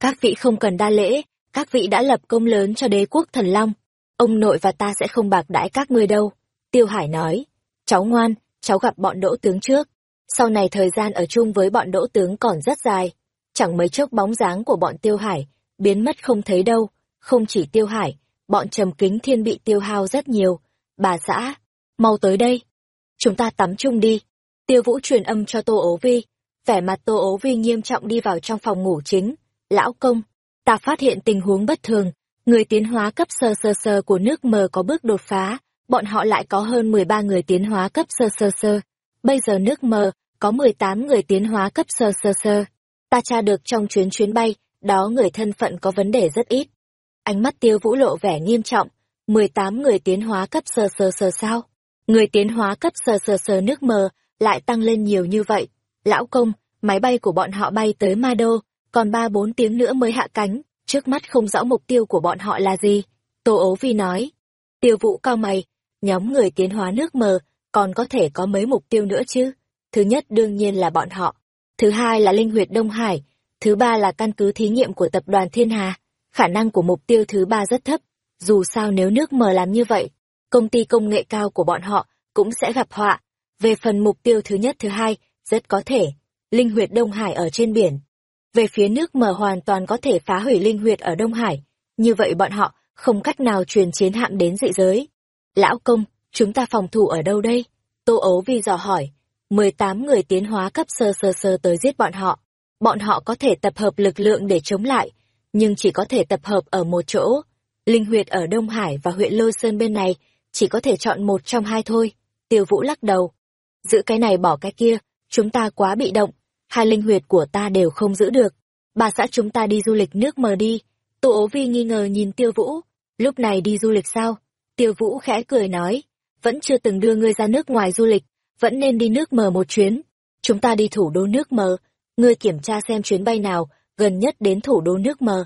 Các vị không cần đa lễ, các vị đã lập công lớn cho đế quốc thần Long. Ông nội và ta sẽ không bạc đãi các ngươi đâu. Tiêu Hải nói, cháu ngoan, cháu gặp bọn đỗ tướng trước. Sau này thời gian ở chung với bọn đỗ tướng còn rất dài. Chẳng mấy chốc bóng dáng của bọn Tiêu Hải, biến mất không thấy đâu. Không chỉ Tiêu Hải, bọn trầm kính thiên bị tiêu hao rất nhiều. Bà xã, mau tới đây. Chúng ta tắm chung đi. Tiêu vũ truyền âm cho Tô Ố Vi. Vẻ mặt Tô Ố Vi nghiêm trọng đi vào trong phòng ngủ chính. Lão công, ta phát hiện tình huống bất thường. Người tiến hóa cấp sơ sơ sơ của nước mờ có bước đột phá. Bọn họ lại có hơn 13 người tiến hóa cấp sơ sơ sơ. Bây giờ nước mờ có 18 người tiến hóa cấp sơ sơ sơ. Ta tra được trong chuyến chuyến bay, đó người thân phận có vấn đề rất ít. Ánh mắt tiêu vũ lộ vẻ nghiêm trọng, 18 người tiến hóa cấp sơ sơ sơ sao? Người tiến hóa cấp sơ sơ sơ nước mờ lại tăng lên nhiều như vậy. Lão công, máy bay của bọn họ bay tới Ma Đô, còn 3-4 tiếng nữa mới hạ cánh, trước mắt không rõ mục tiêu của bọn họ là gì. Tô ấu vi nói. Tiêu vũ cao mày, nhóm người tiến hóa nước mờ, còn có thể có mấy mục tiêu nữa chứ? Thứ nhất đương nhiên là bọn họ. Thứ hai là linh huyệt Đông Hải. Thứ ba là căn cứ thí nghiệm của tập đoàn Thiên Hà. Khả năng của mục tiêu thứ ba rất thấp. Dù sao nếu nước mờ làm như vậy, công ty công nghệ cao của bọn họ cũng sẽ gặp họa. Về phần mục tiêu thứ nhất thứ hai, rất có thể, linh huyệt Đông Hải ở trên biển. Về phía nước mờ hoàn toàn có thể phá hủy linh huyệt ở Đông Hải. Như vậy bọn họ không cách nào truyền chiến hạm đến dị giới. Lão công, chúng ta phòng thủ ở đâu đây? Tô ấu vi dò hỏi. 18 người tiến hóa cấp sơ sơ sơ tới giết bọn họ. Bọn họ có thể tập hợp lực lượng để chống lại, nhưng chỉ có thể tập hợp ở một chỗ. Linh huyệt ở Đông Hải và huyện Lôi Sơn bên này, chỉ có thể chọn một trong hai thôi. Tiêu Vũ lắc đầu. Giữ cái này bỏ cái kia, chúng ta quá bị động. Hai linh huyệt của ta đều không giữ được. Bà xã chúng ta đi du lịch nước mờ đi. Tô ố vi nghi ngờ nhìn Tiêu Vũ. Lúc này đi du lịch sao? Tiêu Vũ khẽ cười nói. Vẫn chưa từng đưa ngươi ra nước ngoài du lịch, vẫn nên đi nước mờ một chuyến. Chúng ta đi thủ đô nước mờ, ngươi kiểm tra xem chuyến bay nào gần nhất đến thủ đô nước mờ.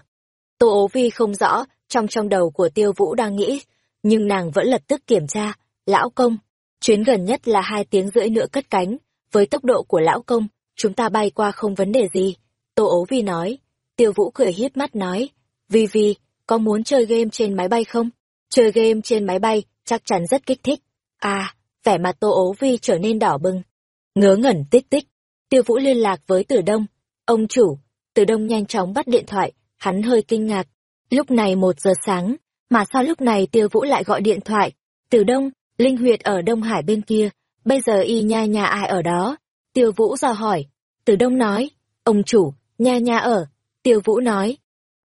Tô ố vi không rõ, trong trong đầu của tiêu vũ đang nghĩ, nhưng nàng vẫn lập tức kiểm tra, lão công, chuyến gần nhất là hai tiếng rưỡi nữa cất cánh, với tốc độ của lão công, chúng ta bay qua không vấn đề gì. Tô ố vi nói, tiêu vũ cười hít mắt nói, vi vi, có muốn chơi game trên máy bay không? Chơi game trên máy bay, chắc chắn rất kích thích. À, vẻ mặt tô ố vi trở nên đỏ bừng. Ngớ ngẩn tích tích, tiêu vũ liên lạc với tử đông. Ông chủ, tử đông nhanh chóng bắt điện thoại, hắn hơi kinh ngạc. Lúc này một giờ sáng, mà sao lúc này tiêu vũ lại gọi điện thoại? Tử đông, linh huyệt ở Đông Hải bên kia, bây giờ y nha nhà ai ở đó? Tiêu vũ dò hỏi. Từ đông nói, ông chủ, nha nha ở. Tiêu vũ nói,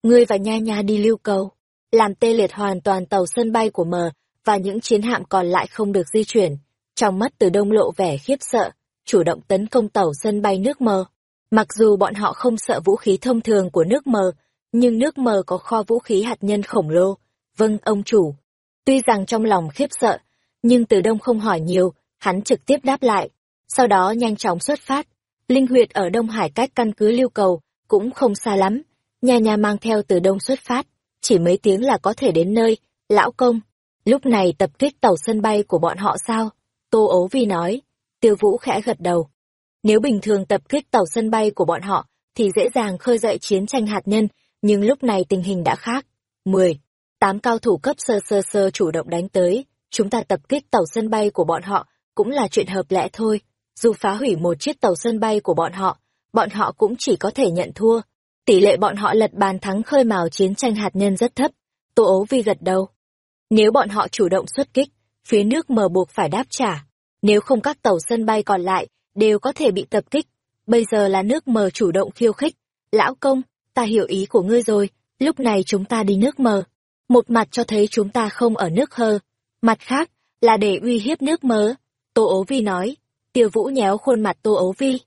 ngươi và nha nha đi lưu cầu, làm tê liệt hoàn toàn tàu sân bay của mờ và những chiến hạm còn lại không được di chuyển. Trong mắt từ đông lộ vẻ khiếp sợ, chủ động tấn công tàu sân bay nước mờ. Mặc dù bọn họ không sợ vũ khí thông thường của nước mờ, nhưng nước mờ có kho vũ khí hạt nhân khổng lồ. Vâng, ông chủ. Tuy rằng trong lòng khiếp sợ, Nhưng từ đông không hỏi nhiều, hắn trực tiếp đáp lại. Sau đó nhanh chóng xuất phát. Linh huyệt ở Đông Hải cách căn cứ lưu cầu, cũng không xa lắm. Nhà nhà mang theo từ đông xuất phát, chỉ mấy tiếng là có thể đến nơi. Lão công, lúc này tập kích tàu sân bay của bọn họ sao? Tô ấu vi nói. Tiêu vũ khẽ gật đầu. Nếu bình thường tập kích tàu sân bay của bọn họ, thì dễ dàng khơi dậy chiến tranh hạt nhân, nhưng lúc này tình hình đã khác. 10. Tám cao thủ cấp sơ sơ sơ chủ động đánh tới, chúng ta tập kích tàu sân bay của bọn họ, cũng là chuyện hợp lẽ thôi. Dù phá hủy một chiếc tàu sân bay của bọn họ, bọn họ cũng chỉ có thể nhận thua. Tỷ lệ bọn họ lật bàn thắng khơi mào chiến tranh hạt nhân rất thấp. Tô ấu vi gật đầu. Nếu bọn họ chủ động xuất kích, phía nước mờ buộc phải đáp trả. Nếu không các tàu sân bay còn lại, đều có thể bị tập kích. Bây giờ là nước mờ chủ động khiêu khích. Lão công, ta hiểu ý của ngươi rồi, lúc này chúng ta đi nước mờ. Một mặt cho thấy chúng ta không ở nước hơ, mặt khác là để uy hiếp nước mờ. Tô ố vi nói, tiêu vũ nhéo khuôn mặt tô Ấu vi.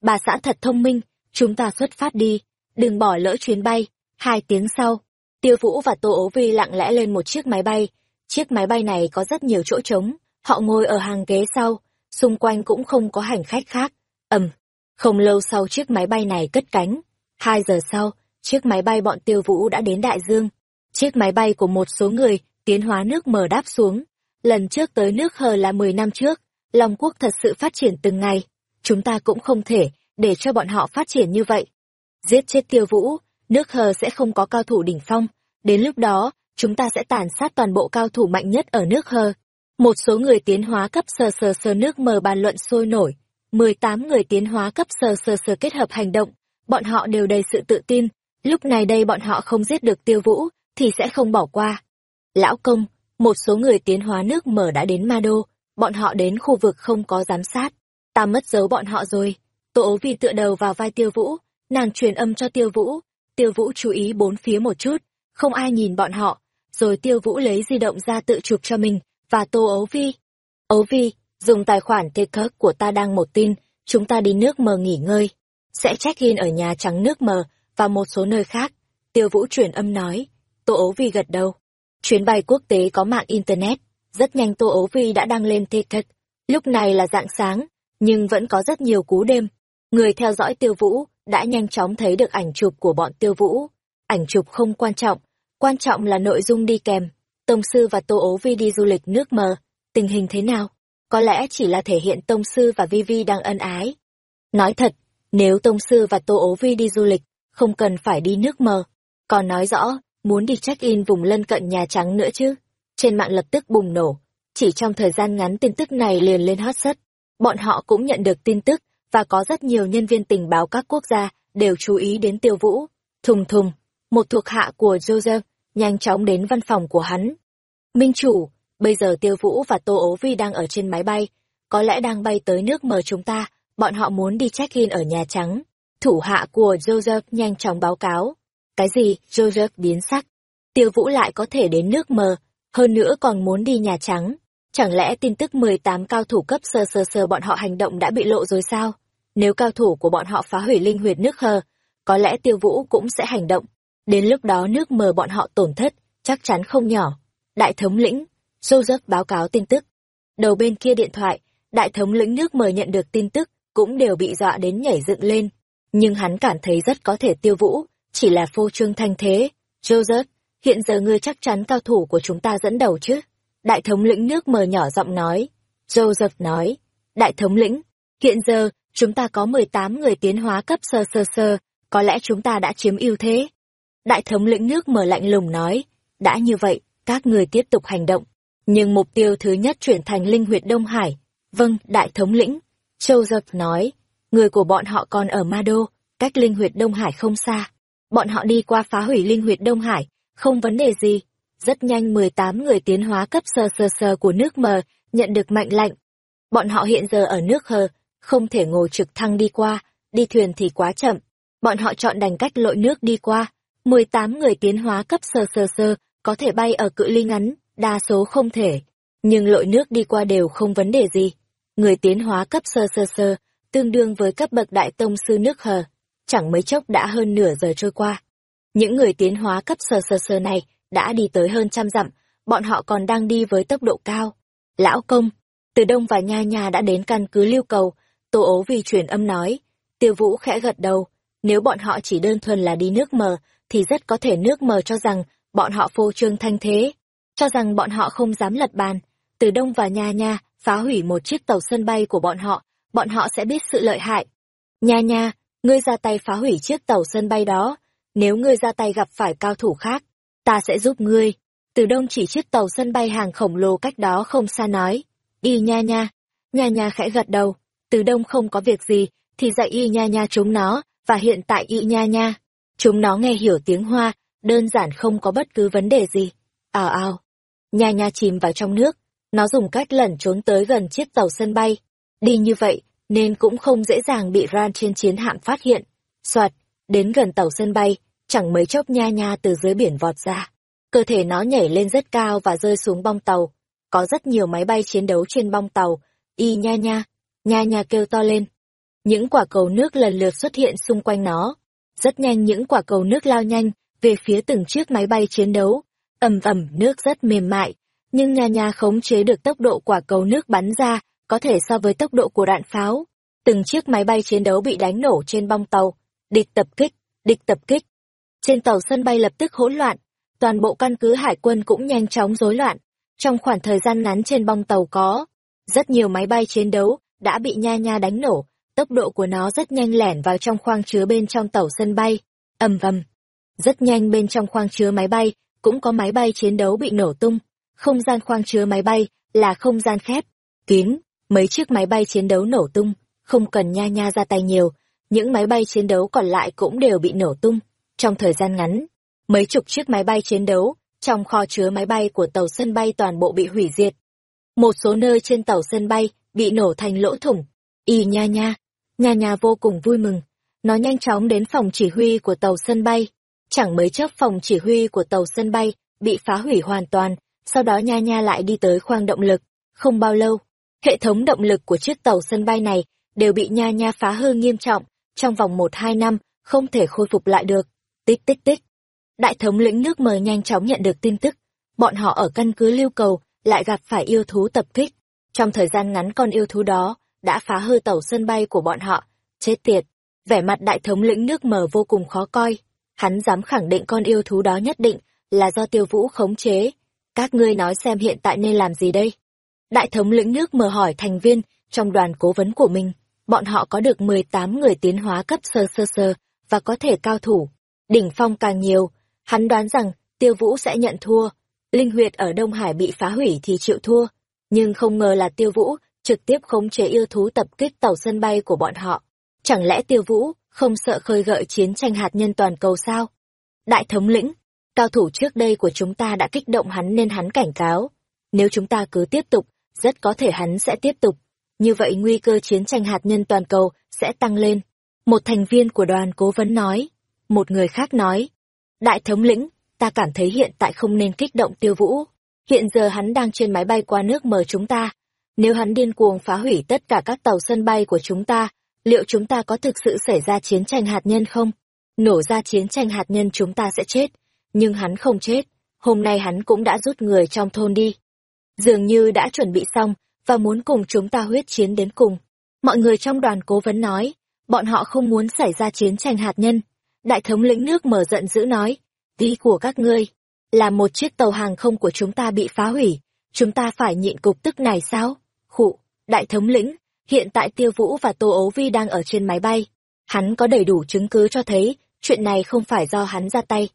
Bà xã thật thông minh, chúng ta xuất phát đi, đừng bỏ lỡ chuyến bay. Hai tiếng sau, tiêu vũ và tô Ấu vi lặng lẽ lên một chiếc máy bay. Chiếc máy bay này có rất nhiều chỗ trống, họ ngồi ở hàng ghế sau, xung quanh cũng không có hành khách khác. ầm, không lâu sau chiếc máy bay này cất cánh. Hai giờ sau, chiếc máy bay bọn tiêu vũ đã đến đại dương. Chiếc máy bay của một số người tiến hóa nước mờ đáp xuống. Lần trước tới nước hờ là 10 năm trước, Long Quốc thật sự phát triển từng ngày. Chúng ta cũng không thể để cho bọn họ phát triển như vậy. Giết chết tiêu vũ, nước hờ sẽ không có cao thủ đỉnh phong. Đến lúc đó, chúng ta sẽ tàn sát toàn bộ cao thủ mạnh nhất ở nước hờ. Một số người tiến hóa cấp sờ sờ sờ nước mờ bàn luận sôi nổi. 18 người tiến hóa cấp sờ sờ sờ kết hợp hành động. Bọn họ đều đầy sự tự tin. Lúc này đây bọn họ không giết được tiêu vũ, thì sẽ không bỏ qua. Lão công, một số người tiến hóa nước mở đã đến Ma Đô, bọn họ đến khu vực không có giám sát. Ta mất dấu bọn họ rồi. Tô ố vì tựa đầu vào vai tiêu vũ, nàng truyền âm cho tiêu vũ. Tiêu vũ chú ý bốn phía một chút, không ai nhìn bọn họ. Rồi tiêu vũ lấy di động ra tự chụp cho mình, và tô ấu vi. Ấu vi, dùng tài khoản TikTok của ta đăng một tin, chúng ta đi nước mờ nghỉ ngơi. Sẽ check-in ở Nhà Trắng nước mờ, và một số nơi khác. Tiêu vũ truyền âm nói. Tô ấu vi gật đầu. Chuyến bay quốc tế có mạng Internet, rất nhanh Tô ấu vi đã đăng lên ticket. Lúc này là dạng sáng, nhưng vẫn có rất nhiều cú đêm. Người theo dõi tiêu vũ đã nhanh chóng thấy được ảnh chụp của bọn tiêu vũ. Ảnh chụp không quan trọng, quan trọng là nội dung đi kèm. Tông sư và Tô ấu vi đi du lịch nước mờ, tình hình thế nào? Có lẽ chỉ là thể hiện Tông sư và Vi Vi đang ân ái. Nói thật, nếu Tông sư và Tô ấu vi đi du lịch, không cần phải đi nước mờ. Còn nói rõ, muốn đi check-in vùng lân cận Nhà Trắng nữa chứ. Trên mạng lập tức bùng nổ. Chỉ trong thời gian ngắn tin tức này liền lên hot search. Bọn họ cũng nhận được tin tức, và có rất nhiều nhân viên tình báo các quốc gia đều chú ý đến tiêu vũ. Thùng thùng, một thuộc hạ của Joseph, nhanh chóng đến văn phòng của hắn. Minh chủ, bây giờ tiêu vũ và Tô ố vi đang ở trên máy bay, có lẽ đang bay tới nước mờ chúng ta, bọn họ muốn đi check-in ở Nhà Trắng. Thủ hạ của Joseph nhanh chóng báo cáo. Cái gì, Joseph biến sắc. Tiêu Vũ lại có thể đến nước mờ, hơn nữa còn muốn đi Nhà Trắng. Chẳng lẽ tin tức 18 cao thủ cấp sơ sơ sơ bọn họ hành động đã bị lộ rồi sao? Nếu cao thủ của bọn họ phá hủy linh huyệt nước hờ, có lẽ Tiêu Vũ cũng sẽ hành động. Đến lúc đó nước mờ bọn họ tổn thất, chắc chắn không nhỏ. Đại thống lĩnh, Joseph báo cáo tin tức. Đầu bên kia điện thoại, đại thống lĩnh nước mờ nhận được tin tức, cũng đều bị dọa đến nhảy dựng lên. Nhưng hắn cảm thấy rất có thể tiêu vũ, chỉ là phô trương thanh thế. Joseph, hiện giờ ngươi chắc chắn cao thủ của chúng ta dẫn đầu chứ? Đại thống lĩnh nước mờ nhỏ giọng nói. Joseph nói, đại thống lĩnh, hiện giờ, chúng ta có 18 người tiến hóa cấp sơ sơ sơ, có lẽ chúng ta đã chiếm ưu thế. Đại thống lĩnh nước mờ lạnh lùng nói, đã như vậy, các người tiếp tục hành động. Nhưng mục tiêu thứ nhất chuyển thành linh huyệt Đông Hải. Vâng, đại thống lĩnh. Joseph nói, người của bọn họ còn ở Ma Đô, cách linh huyệt Đông Hải không xa. Bọn họ đi qua phá hủy linh huyệt Đông Hải, không vấn đề gì. Rất nhanh 18 người tiến hóa cấp sơ sơ sơ của nước mờ, nhận được mệnh lệnh. Bọn họ hiện giờ ở nước hờ, không thể ngồi trực thăng đi qua, đi thuyền thì quá chậm. Bọn họ chọn đành cách lội nước đi qua. 18 người tiến hóa cấp sơ sơ sơ, có thể bay ở cự ly ngắn, đa số không thể. Nhưng lội nước đi qua đều không vấn đề gì. Người tiến hóa cấp sơ sơ sơ, tương đương với cấp bậc đại tông sư nước hờ. Chẳng mấy chốc đã hơn nửa giờ trôi qua. Những người tiến hóa cấp sơ sơ sơ này đã đi tới hơn trăm dặm, bọn họ còn đang đi với tốc độ cao. Lão công, từ đông và nha nha đã đến căn cứ lưu cầu, tô ố vì truyền âm nói. Tiêu vũ khẽ gật đầu, nếu bọn họ chỉ đơn thuần là đi nước mờ, thì rất có thể nước mờ cho rằng bọn họ phô trương thanh thế, cho rằng bọn họ không dám lật bàn. Từ đông và nha nha, phá hủy một chiếc tàu sân bay của bọn họ, bọn họ sẽ biết sự lợi hại. Nha nha, ngươi ra tay phá hủy chiếc tàu sân bay đó, nếu ngươi ra tay gặp phải cao thủ khác, ta sẽ giúp ngươi. Từ đông chỉ chiếc tàu sân bay hàng khổng lồ cách đó không xa nói. Y nha nha. Nha nha khẽ gật đầu. Từ đông không có việc gì, thì dạy y nha nha chúng nó, và hiện tại y nha nha. Chúng nó nghe hiểu tiếng hoa, đơn giản không có bất cứ vấn đề gì. Ào ào. Nha nha chìm vào trong nước, nó dùng cách lẩn trốn tới gần chiếc tàu sân bay. Đi như vậy, nên cũng không dễ dàng bị Ran trên chiến hạm phát hiện. Soạt, đến gần tàu sân bay, chẳng mấy chốc nha nha từ dưới biển vọt ra. Cơ thể nó nhảy lên rất cao và rơi xuống bong tàu. Có rất nhiều máy bay chiến đấu trên bong tàu. Y nha nha, nha nha kêu to lên. Những quả cầu nước lần lượt xuất hiện xung quanh nó. Rất nhanh những quả cầu nước lao nhanh về phía từng chiếc máy bay chiến đấu. ầm ầm nước rất mềm mại, nhưng nha nha khống chế được tốc độ quả cầu nước bắn ra, có thể so với tốc độ của đạn pháo. Từng chiếc máy bay chiến đấu bị đánh nổ trên bong tàu. Địch tập kích, địch tập kích. Trên tàu sân bay lập tức hỗn loạn, toàn bộ căn cứ hải quân cũng nhanh chóng rối loạn. Trong khoảng thời gian ngắn trên bong tàu có, rất nhiều máy bay chiến đấu đã bị nha nha đánh nổ, tốc độ của nó rất nhanh lẻn vào trong khoang chứa bên trong tàu sân bay. ầm ầm. Rất nhanh bên trong khoang chứa máy bay, cũng có máy bay chiến đấu bị nổ tung. Không gian khoang chứa máy bay là không gian khép, kín, mấy chiếc máy bay chiến đấu nổ tung, không cần nha nha ra tay nhiều, những máy bay chiến đấu còn lại cũng đều bị nổ tung. Trong thời gian ngắn, mấy chục chiếc máy bay chiến đấu trong kho chứa máy bay của tàu sân bay toàn bộ bị hủy diệt. Một số nơi trên tàu sân bay bị nổ thành lỗ thủng. Y nha nha, nha nha vô cùng vui mừng. Nó nhanh chóng đến phòng chỉ huy của tàu sân bay. Chẳng mấy chốc phòng chỉ huy của tàu sân bay bị phá hủy hoàn toàn, sau đó nha nha lại đi tới khoang động lực. Không bao lâu, hệ thống động lực của chiếc tàu sân bay này đều bị nha nha phá hư nghiêm trọng, trong vòng một hai năm không thể khôi phục lại được. Tích tích tích. Đại thống lĩnh nước mờ nhanh chóng nhận được tin tức, bọn họ ở căn cứ lưu cầu lại gặp phải yêu thú tập kích. Trong thời gian ngắn con yêu thú đó đã phá hư tàu sân bay của bọn họ. Chết tiệt, vẻ mặt đại thống lĩnh nước mờ vô cùng khó coi. Hắn dám khẳng định con yêu thú đó nhất định là do tiêu vũ khống chế. Các ngươi nói xem hiện tại nên làm gì đây? Đại thống lĩnh nước mờ hỏi thành viên trong đoàn cố vấn của mình. Bọn họ có được 18 người tiến hóa cấp sơ sơ sơ và có thể cao thủ. Đỉnh phong càng nhiều, hắn đoán rằng tiêu vũ sẽ nhận thua. Linh huyệt ở Đông Hải bị phá hủy thì chịu thua. Nhưng không ngờ là tiêu vũ trực tiếp khống chế yêu thú tập kích tàu sân bay của bọn họ. Chẳng lẽ tiêu vũ không sợ khơi gợi chiến tranh hạt nhân toàn cầu sao? Đại thống lĩnh, cao thủ trước đây của chúng ta đã kích động hắn nên hắn cảnh cáo. Nếu chúng ta cứ tiếp tục, rất có thể hắn sẽ tiếp tục. Như vậy nguy cơ chiến tranh hạt nhân toàn cầu sẽ tăng lên. Một thành viên của đoàn cố vấn nói. Một người khác nói. Đại thống lĩnh, ta cảm thấy hiện tại không nên kích động tiêu vũ. Hiện giờ hắn đang trên máy bay qua nước mờ chúng ta. Nếu hắn điên cuồng phá hủy tất cả các tàu sân bay của chúng ta, liệu chúng ta có thực sự xảy ra chiến tranh hạt nhân không? Nổ ra chiến tranh hạt nhân chúng ta sẽ chết. Nhưng hắn không chết. Hôm nay hắn cũng đã rút người trong thôn đi. Dường như đã chuẩn bị xong, và muốn cùng chúng ta huyết chiến đến cùng. Mọi người trong đoàn cố vấn nói, bọn họ không muốn xảy ra chiến tranh hạt nhân. Đại thống lĩnh nước mở giận dữ nói, tí của các ngươi, là một chiếc tàu hàng không của chúng ta bị phá hủy, chúng ta phải nhịn cục tức này sao? Khụ, đại thống lĩnh, hiện tại Tiêu Vũ và Tô Ấu Vi đang ở trên máy bay. Hắn có đầy đủ chứng cứ cho thấy, chuyện này không phải do hắn ra tay.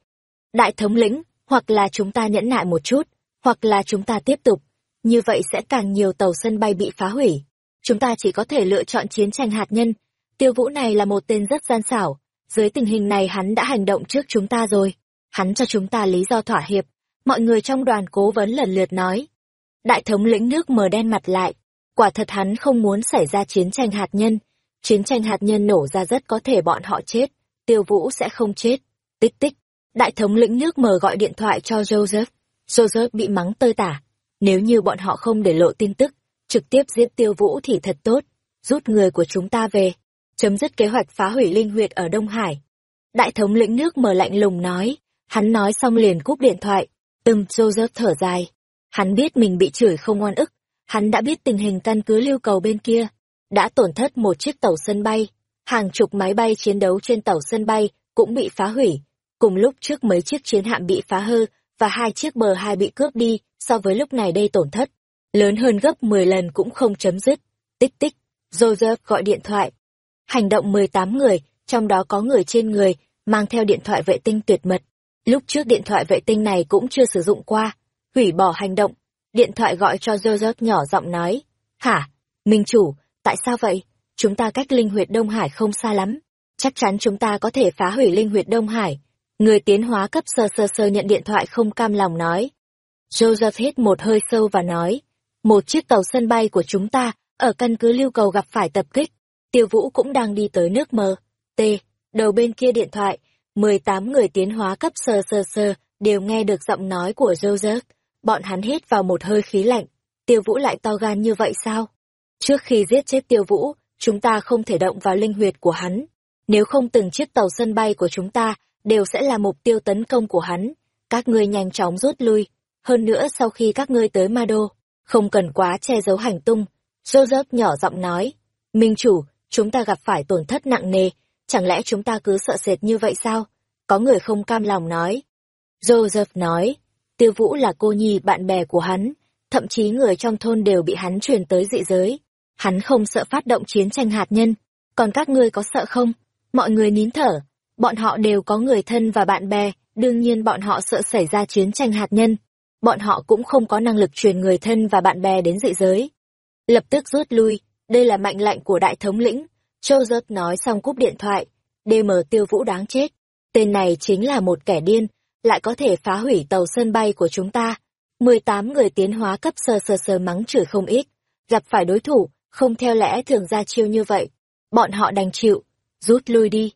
Đại thống lĩnh, hoặc là chúng ta nhẫn nại một chút, hoặc là chúng ta tiếp tục. Như vậy sẽ càng nhiều tàu sân bay bị phá hủy. Chúng ta chỉ có thể lựa chọn chiến tranh hạt nhân. Tiêu Vũ này là một tên rất gian xảo. Dưới tình hình này hắn đã hành động trước chúng ta rồi. Hắn cho chúng ta lý do thỏa hiệp. Mọi người trong đoàn cố vấn lần lượt nói. Đại thống lĩnh nước mờ đen mặt lại. Quả thật hắn không muốn xảy ra chiến tranh hạt nhân. Chiến tranh hạt nhân nổ ra rất có thể bọn họ chết. Tiêu Vũ sẽ không chết. Tích tích. Đại thống lĩnh nước mờ gọi điện thoại cho Joseph. Joseph bị mắng tơi tả. Nếu như bọn họ không để lộ tin tức, trực tiếp giết tiêu vũ thì thật tốt, rút người của chúng ta về, chấm dứt kế hoạch phá hủy linh huyệt ở Đông Hải. Đại thống lĩnh nước mở lạnh lùng nói, hắn nói xong liền cúp điện thoại, từng Joseph thở dài. Hắn biết mình bị chửi không oan ức, hắn đã biết tình hình căn cứ lưu cầu bên kia. Đã tổn thất một chiếc tàu sân bay, hàng chục máy bay chiến đấu trên tàu sân bay cũng bị phá hủy. Cùng lúc trước mấy chiếc chiến hạm bị phá hư và hai chiếc bờ hai bị cướp đi so với lúc này đây tổn thất. Lớn hơn gấp 10 lần cũng không chấm dứt. Tích tích, Joseph gọi điện thoại. Hành động 18 người, trong đó có người trên người, mang theo điện thoại vệ tinh tuyệt mật. Lúc trước điện thoại vệ tinh này cũng chưa sử dụng qua. Hủy bỏ hành động. Điện thoại gọi cho Joseph nhỏ giọng nói. Hả? Minh chủ, tại sao vậy? Chúng ta cách linh huyệt Đông Hải không xa lắm. Chắc chắn chúng ta có thể phá hủy linh huyệt Đông Hải. Người tiến hóa cấp sơ sơ sơ nhận điện thoại không cam lòng nói. Joseph hít một hơi sâu và nói. Một chiếc tàu sân bay của chúng ta, ở căn cứ lưu cầu gặp phải tập kích. Tiêu Vũ cũng đang đi tới nước mờ. T. Đầu bên kia điện thoại, 18 người tiến hóa cấp sơ sơ sơ đều nghe được giọng nói của Joseph. Bọn hắn hít vào một hơi khí lạnh. Tiêu Vũ lại to gan như vậy sao? Trước khi giết chết Tiêu Vũ, chúng ta không thể động vào linh huyệt của hắn. Nếu không từng chiếc tàu sân bay của chúng ta đều sẽ là mục tiêu tấn công của hắn. Các ngươi nhanh chóng rút lui. Hơn nữa sau khi các ngươi tới Ma Đô, không cần quá che giấu hành tung. Joseph nhỏ giọng nói. Minh chủ, chúng ta gặp phải tổn thất nặng nề, chẳng lẽ chúng ta cứ sợ sệt như vậy sao? Có người không cam lòng nói. Joseph nói, tiêu vũ là cô nhi bạn bè của hắn, thậm chí người trong thôn đều bị hắn truyền tới dị giới. Hắn không sợ phát động chiến tranh hạt nhân, còn các ngươi có sợ không? Mọi người nín thở, bọn họ đều có người thân và bạn bè, đương nhiên bọn họ sợ xảy ra chiến tranh hạt nhân. Bọn họ cũng không có năng lực truyền người thân và bạn bè đến dị giới. Lập tức rút lui, đây là mệnh lệnh của đại thống lĩnh. Joseph nói xong cúp điện thoại. DM tiêu vũ đáng chết. Tên này chính là một kẻ điên, lại có thể phá hủy tàu sân bay của chúng ta. 18 người tiến hóa cấp sơ sơ sơ mắng chửi không ít. Gặp phải đối thủ, không theo lẽ thường ra chiêu như vậy. Bọn họ đành chịu, rút lui đi.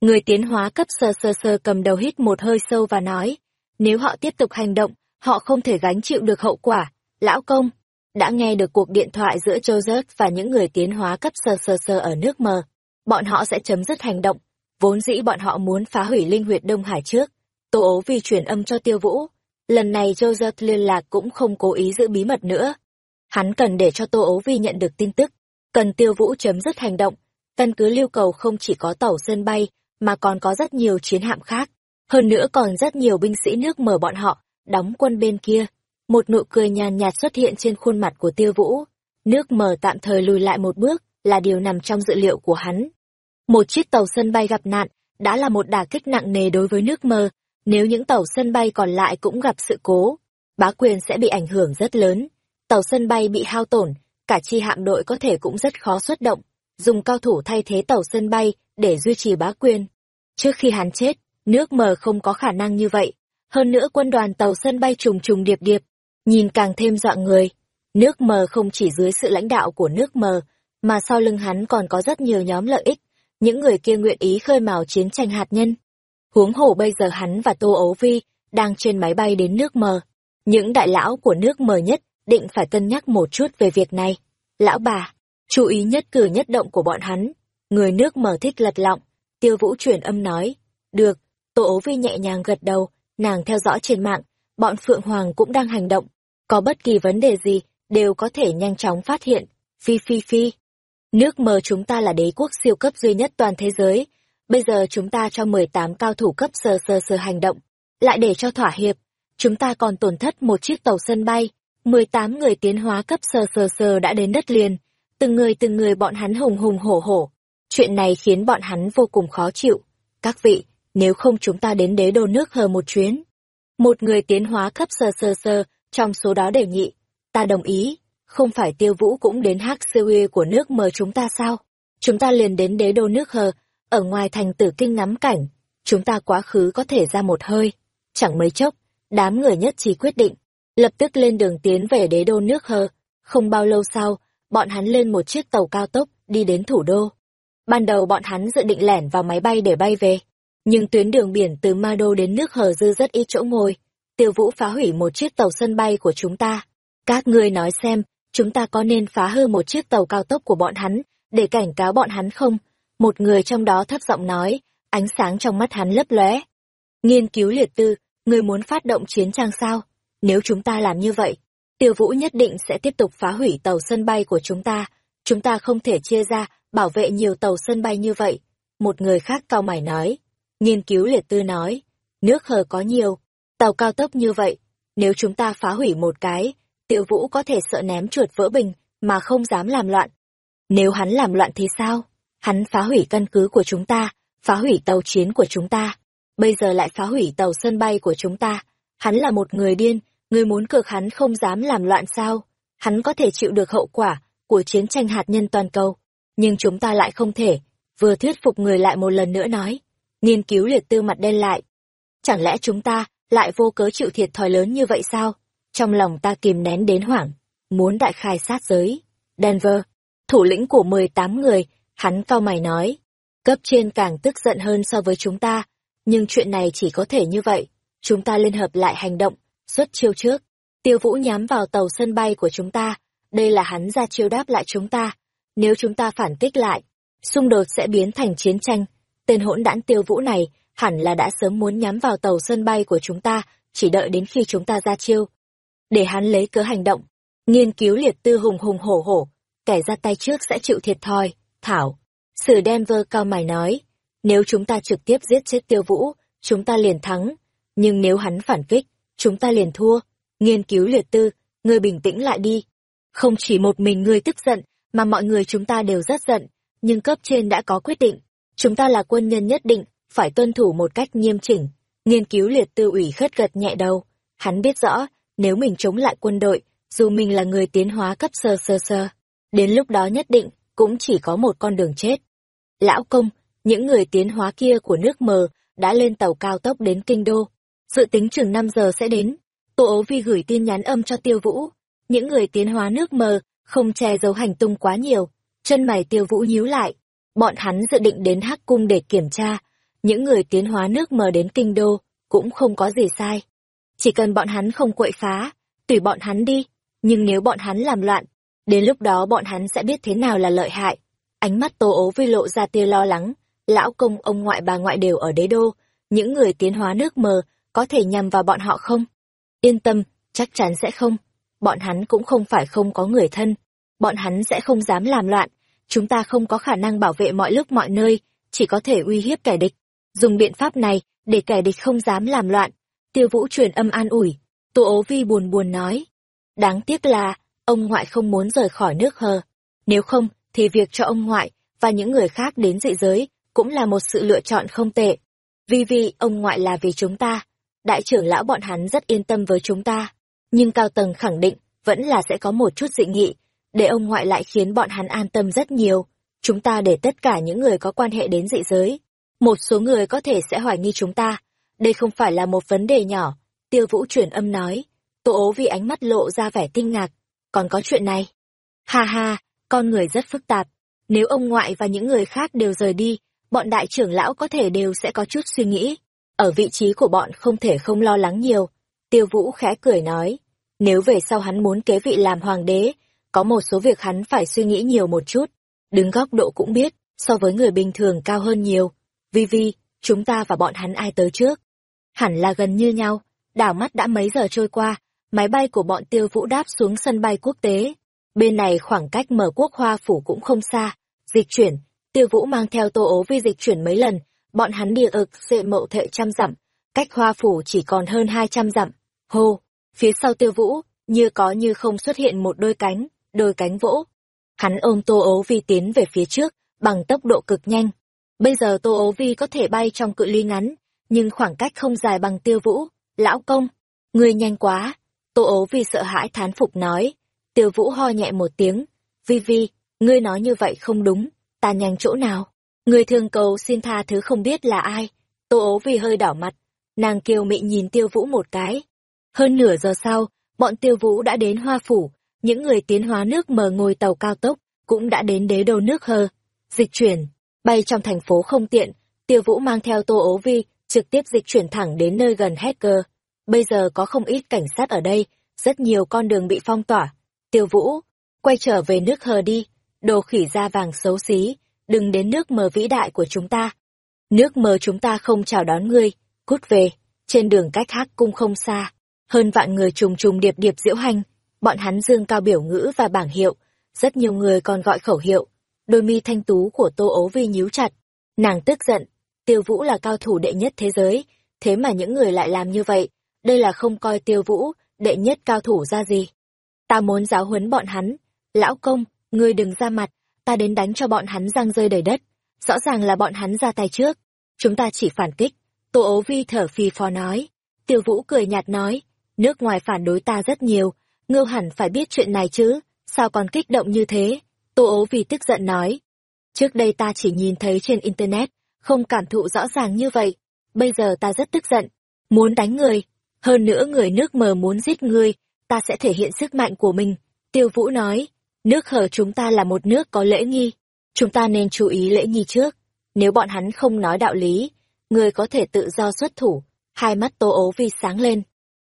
Người tiến hóa cấp sơ sơ sơ cầm đầu hít một hơi sâu và nói, nếu họ tiếp tục hành động, họ không thể gánh chịu được hậu quả. Lão công, đã nghe được cuộc điện thoại giữa Joseph và những người tiến hóa cấp sơ sơ sơ ở nước mờ. Bọn họ sẽ chấm dứt hành động. Vốn dĩ bọn họ muốn phá hủy linh huyệt Đông Hải trước. Tô ố vì chuyển âm cho tiêu vũ. Lần này Joseph liên lạc cũng không cố ý giữ bí mật nữa. Hắn cần để cho Tô ố vi nhận được tin tức. Cần tiêu vũ chấm dứt hành động. Căn cứ lưu cầu không chỉ có tàu sân bay, mà còn có rất nhiều chiến hạm khác. Hơn nữa còn rất nhiều binh sĩ nước mở bọn họ, đóng quân bên kia. Một nụ cười nhàn nhạt xuất hiện trên khuôn mặt của tiêu vũ. Nước mở tạm thời lùi lại một bước, là điều nằm trong dự liệu của hắn. Một chiếc tàu sân bay gặp nạn, đã là một đả kích nặng nề đối với nước mơ. Nếu những tàu sân bay còn lại cũng gặp sự cố, bá quyền sẽ bị ảnh hưởng rất lớn. Tàu sân bay bị hao tổn, cả chi hạm đội có thể cũng rất khó xuất động, dùng cao thủ thay thế tàu sân bay để duy trì bá quyền. Trước khi hắn chết, nước mờ không có khả năng như vậy. Hơn nữa quân đoàn tàu sân bay trùng trùng điệp điệp, nhìn càng thêm dọa người. Nước mờ không chỉ dưới sự lãnh đạo của nước mờ, mà sau lưng hắn còn có rất nhiều nhóm lợi ích, những người kia nguyện ý khơi mào chiến tranh hạt nhân. Huống hồ bây giờ hắn và Tô Ấu Vi đang trên máy bay đến nước mờ. Những đại lão của nước mờ nhất định phải cân nhắc một chút về việc này. Lão bà, chú ý nhất cử nhất động của bọn hắn. Người nước mờ thích lật lọng, tiêu vũ truyền âm nói. Được, Tô Ấu Vi nhẹ nhàng gật đầu, nàng theo dõi trên mạng, bọn Phượng Hoàng cũng đang hành động. Có bất kỳ vấn đề gì, đều có thể nhanh chóng phát hiện. Phi phi phi. Nước mờ chúng ta là đế quốc siêu cấp duy nhất toàn thế giới. Bây giờ chúng ta cho 18 cao thủ cấp sờ sờ sờ hành động. Lại để cho thỏa hiệp. Chúng ta còn tổn thất một chiếc tàu sân bay. 18 người tiến hóa cấp sờ sờ sờ đã đến đất liền. Từng người từng người bọn hắn hùng hùng hổ hổ. Chuyện này khiến bọn hắn vô cùng khó chịu. Các vị, nếu không chúng ta đến đế đô nước hờ một chuyến. Một người tiến hóa cấp sơ sơ sơ, trong số đó đề nghị. Ta đồng ý, không phải tiêu vũ cũng đến hắc siêu uy của nước mờ chúng ta sao? Chúng ta liền đến đế đô nước hờ, ở ngoài thành tử kinh ngắm cảnh. Chúng ta quá khứ có thể ra một hơi. Chẳng mấy chốc, đám người nhất trí quyết định, lập tức lên đường tiến về đế đô nước hờ. Không bao lâu sau, bọn hắn lên một chiếc tàu cao tốc, đi đến thủ đô. Ban đầu bọn hắn dự định lẻn vào máy bay để bay về. Nhưng tuyến đường biển từ Ma Đô đến nước hờ dư rất ít chỗ ngồi. Tiêu Vũ phá hủy một chiếc tàu sân bay của chúng ta. Các ngươi nói xem, chúng ta có nên phá hư một chiếc tàu cao tốc của bọn hắn, để cảnh cáo bọn hắn không? Một người trong đó thấp giọng nói, ánh sáng trong mắt hắn lấp lóe. Nghiên cứu liệt tư, người muốn phát động chiến trang sao? Nếu chúng ta làm như vậy, Tiêu Vũ nhất định sẽ tiếp tục phá hủy tàu sân bay của chúng ta. Chúng ta không thể chia ra, bảo vệ nhiều tàu sân bay như vậy. Một người khác cao mày nói. Nghiên cứu liệt tư nói. Nước hờ có nhiều. Tàu cao tốc như vậy. Nếu chúng ta phá hủy một cái, Tiêu Vũ có thể sợ ném chuột vỡ bình, mà không dám làm loạn. Nếu hắn làm loạn thì sao? Hắn phá hủy căn cứ của chúng ta, phá hủy tàu chiến của chúng ta. Bây giờ lại phá hủy tàu sân bay của chúng ta. Hắn là một người điên, người muốn cực hắn không dám làm loạn sao? Hắn có thể chịu được hậu quả của chiến tranh hạt nhân toàn cầu. Nhưng chúng ta lại không thể. Vừa thuyết phục người lại một lần nữa nói. Nghiên cứu liệt tư mặt đen lại. Chẳng lẽ chúng ta lại vô cớ chịu thiệt thòi lớn như vậy sao? Trong lòng ta kìm nén đến hoảng, muốn đại khai sát giới. Denver, thủ lĩnh của 18 người, hắn cao mày nói. Cấp trên càng tức giận hơn so với chúng ta, nhưng chuyện này chỉ có thể như vậy. Chúng ta liên hợp lại hành động, xuất chiêu trước. Tiêu Vũ nhắm vào tàu sân bay của chúng ta, đây là hắn ra chiêu đáp lại chúng ta. Nếu chúng ta phản kích lại, xung đột sẽ biến thành chiến tranh. Tên hỗn đản Tiêu Vũ này hẳn là đã sớm muốn nhắm vào tàu sân bay của chúng ta, chỉ đợi đến khi chúng ta ra chiêu. Để hắn lấy cớ hành động, nghiên cứu liệt tư hùng hùng hổ hổ, kẻ ra tay trước sẽ chịu thiệt thòi, thảo. Sử Denver cao mày nói, nếu chúng ta trực tiếp giết chết tiêu vũ, chúng ta liền thắng, nhưng nếu hắn phản kích, chúng ta liền thua. Nghiên cứu liệt tư, ngươi bình tĩnh lại đi. Không chỉ một mình ngươi tức giận, mà mọi người chúng ta đều rất giận, nhưng cấp trên đã có quyết định. Chúng ta là quân nhân nhất định, phải tuân thủ một cách nghiêm chỉnh. Nghiên cứu liệt tư ủy khất gật nhẹ đầu. Hắn biết rõ, nếu mình chống lại quân đội, dù mình là người tiến hóa cấp sơ sơ sơ, đến lúc đó nhất định cũng chỉ có một con đường chết. Lão công, những người tiến hóa kia của nước mờ đã lên tàu cao tốc đến kinh đô. Dự tính chừng 5 giờ sẽ đến. Tô ố vi gửi tin nhắn âm cho tiêu vũ. Những người tiến hóa nước mờ không che giấu hành tung quá nhiều. Chân mày tiêu vũ nhíu lại. Bọn hắn dự định đến hắc cung để kiểm tra. Những người tiến hóa nước mờ đến kinh đô cũng không có gì sai. Chỉ cần bọn hắn không quậy phá, tùy bọn hắn đi. Nhưng nếu bọn hắn làm loạn, đến lúc đó bọn hắn sẽ biết thế nào là lợi hại. Ánh mắt Tô ố vi lộ ra tia lo lắng, lão công ông ngoại bà ngoại đều ở đế đô, những người tiến hóa nước mờ có thể nhằm vào bọn họ không? Yên tâm, chắc chắn sẽ không. Bọn hắn cũng không phải không có người thân. Bọn hắn sẽ không dám làm loạn. Chúng ta không có khả năng bảo vệ mọi lúc mọi nơi, chỉ có thể uy hiếp kẻ địch. Dùng biện pháp này để kẻ địch không dám làm loạn. Tiêu vũ truyền âm an ủi. Tô ố vi buồn buồn nói. Đáng tiếc là, ông ngoại không muốn rời khỏi nước hờ. Nếu không, thì việc cho ông ngoại và những người khác đến dị giới cũng là một sự lựa chọn không tệ. Vì vì ông ngoại là vì chúng ta, đại trưởng lão bọn hắn rất yên tâm với chúng ta, nhưng cao tầng khẳng định vẫn là sẽ có một chút dị nghị, để ông ngoại lại khiến bọn hắn an tâm rất nhiều. Chúng ta để tất cả những người có quan hệ đến dị giới. Một số người có thể sẽ hoài nghi chúng ta. Đây không phải là một vấn đề nhỏ. Tiêu vũ chuyển âm nói. Tô ố vì ánh mắt lộ ra vẻ kinh ngạc. Còn có chuyện này. Ha ha, con người rất phức tạp. Nếu ông ngoại và những người khác đều rời đi, bọn đại trưởng lão có thể đều sẽ có chút suy nghĩ. Ở vị trí của bọn không thể không lo lắng nhiều. Tiêu Vũ khẽ cười nói, nếu về sau hắn muốn kế vị làm hoàng đế, có một số việc hắn phải suy nghĩ nhiều một chút. Đứng góc độ cũng biết, so với người bình thường cao hơn nhiều. Vi Vi, chúng ta và bọn hắn ai tới trước? Hẳn là gần như nhau, đảo mắt đã mấy giờ trôi qua, máy bay của bọn tiêu vũ đáp xuống sân bay quốc tế. Bên này khoảng cách mở quốc hoa phủ cũng không xa, dịch chuyển, tiêu vũ mang theo tô ố vi dịch chuyển mấy lần, bọn hắn địa ực sệ mậu thệ trăm dặm, cách hoa phủ chỉ còn hơn hai trăm dặm. Hô, phía sau tiêu vũ, như có như không xuất hiện một đôi cánh, đôi cánh vỗ. Hắn ôm tô ố vi tiến về phía trước, bằng tốc độ cực nhanh. Bây giờ tô ố vi có thể bay trong cự ly ngắn, nhưng khoảng cách không dài bằng tiêu vũ. Lão công, người nhanh quá. Tô ố vi sợ hãi thán phục nói. Tiêu vũ ho nhẹ một tiếng. Vi vi, ngươi nói như vậy không đúng, ta nhanh chỗ nào? Người thường cầu xin tha thứ không biết là ai. Tô ố vì hơi đỏ mặt, nàng kiều mị nhìn tiêu vũ một cái. Hơn nửa giờ sau, bọn tiêu vũ đã đến hoa phủ, những người tiến hóa nước mờ ngồi tàu cao tốc, cũng đã đến đế đô nước hơ. Dịch chuyển, bay trong thành phố không tiện, tiêu vũ mang theo tô ố vi, trực tiếp dịch chuyển thẳng đến nơi gần hacker. Bây giờ có không ít cảnh sát ở đây, rất nhiều con đường bị phong tỏa. Tiêu vũ, quay trở về nước hờ đi, đồ khỉ da vàng xấu xí, đừng đến nước mờ vĩ đại của chúng ta. Nước mờ chúng ta không chào đón ngươi, cút về, trên đường cách hắc cung không xa, hơn vạn người trùng trùng điệp điệp diễu hành, bọn hắn dương cao biểu ngữ và bảng hiệu, rất nhiều người còn gọi khẩu hiệu. Đôi mi thanh tú của Tô Ố Vi nhíu chặt, nàng tức giận, Tiêu Vũ là cao thủ đệ nhất thế giới, thế mà những người lại làm như vậy, đây là không coi Tiêu Vũ, đệ nhất cao thủ ra gì. Ta muốn giáo huấn bọn hắn, lão công, ngươi đừng ra mặt, ta đến đánh cho bọn hắn răng rơi đầy đất. Rõ ràng là bọn hắn ra tay trước, chúng ta chỉ phản kích. Tô ố vi thở phì phò nói. Tiêu Vũ cười nhạt nói, nước ngoài phản đối ta rất nhiều, ngưu hẳn phải biết chuyện này chứ, sao còn kích động như thế? Tô ố vì tức giận nói. Trước đây ta chỉ nhìn thấy trên Internet, không cảm thụ rõ ràng như vậy. Bây giờ ta rất tức giận, muốn đánh người. Hơn nữa người nước mờ muốn giết ngươi, ta sẽ thể hiện sức mạnh của mình. Tiêu Vũ nói, nước hờ chúng ta là một nước có lễ nghi. Chúng ta nên chú ý lễ nghi trước. Nếu bọn hắn không nói đạo lý, người có thể tự do xuất thủ. Hai mắt tô ố vi sáng lên.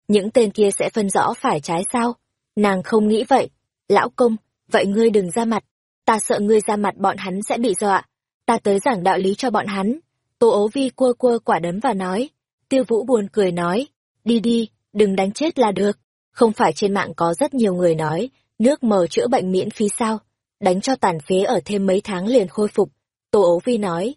Những tên kia sẽ phân rõ phải trái sao? Nàng không nghĩ vậy. Lão công, vậy ngươi đừng ra mặt. Ta sợ ngươi ra mặt bọn hắn sẽ bị dọa. Ta tới giảng đạo lý cho bọn hắn. Tô ố vi cua cua quả đấm và nói. Tiêu vũ buồn cười nói. Đi đi, đừng đánh chết là được. Không phải trên mạng có rất nhiều người nói, nước mờ chữa bệnh miễn phí sao? Đánh cho tàn phế ở thêm mấy tháng liền khôi phục. Tô ố vi nói.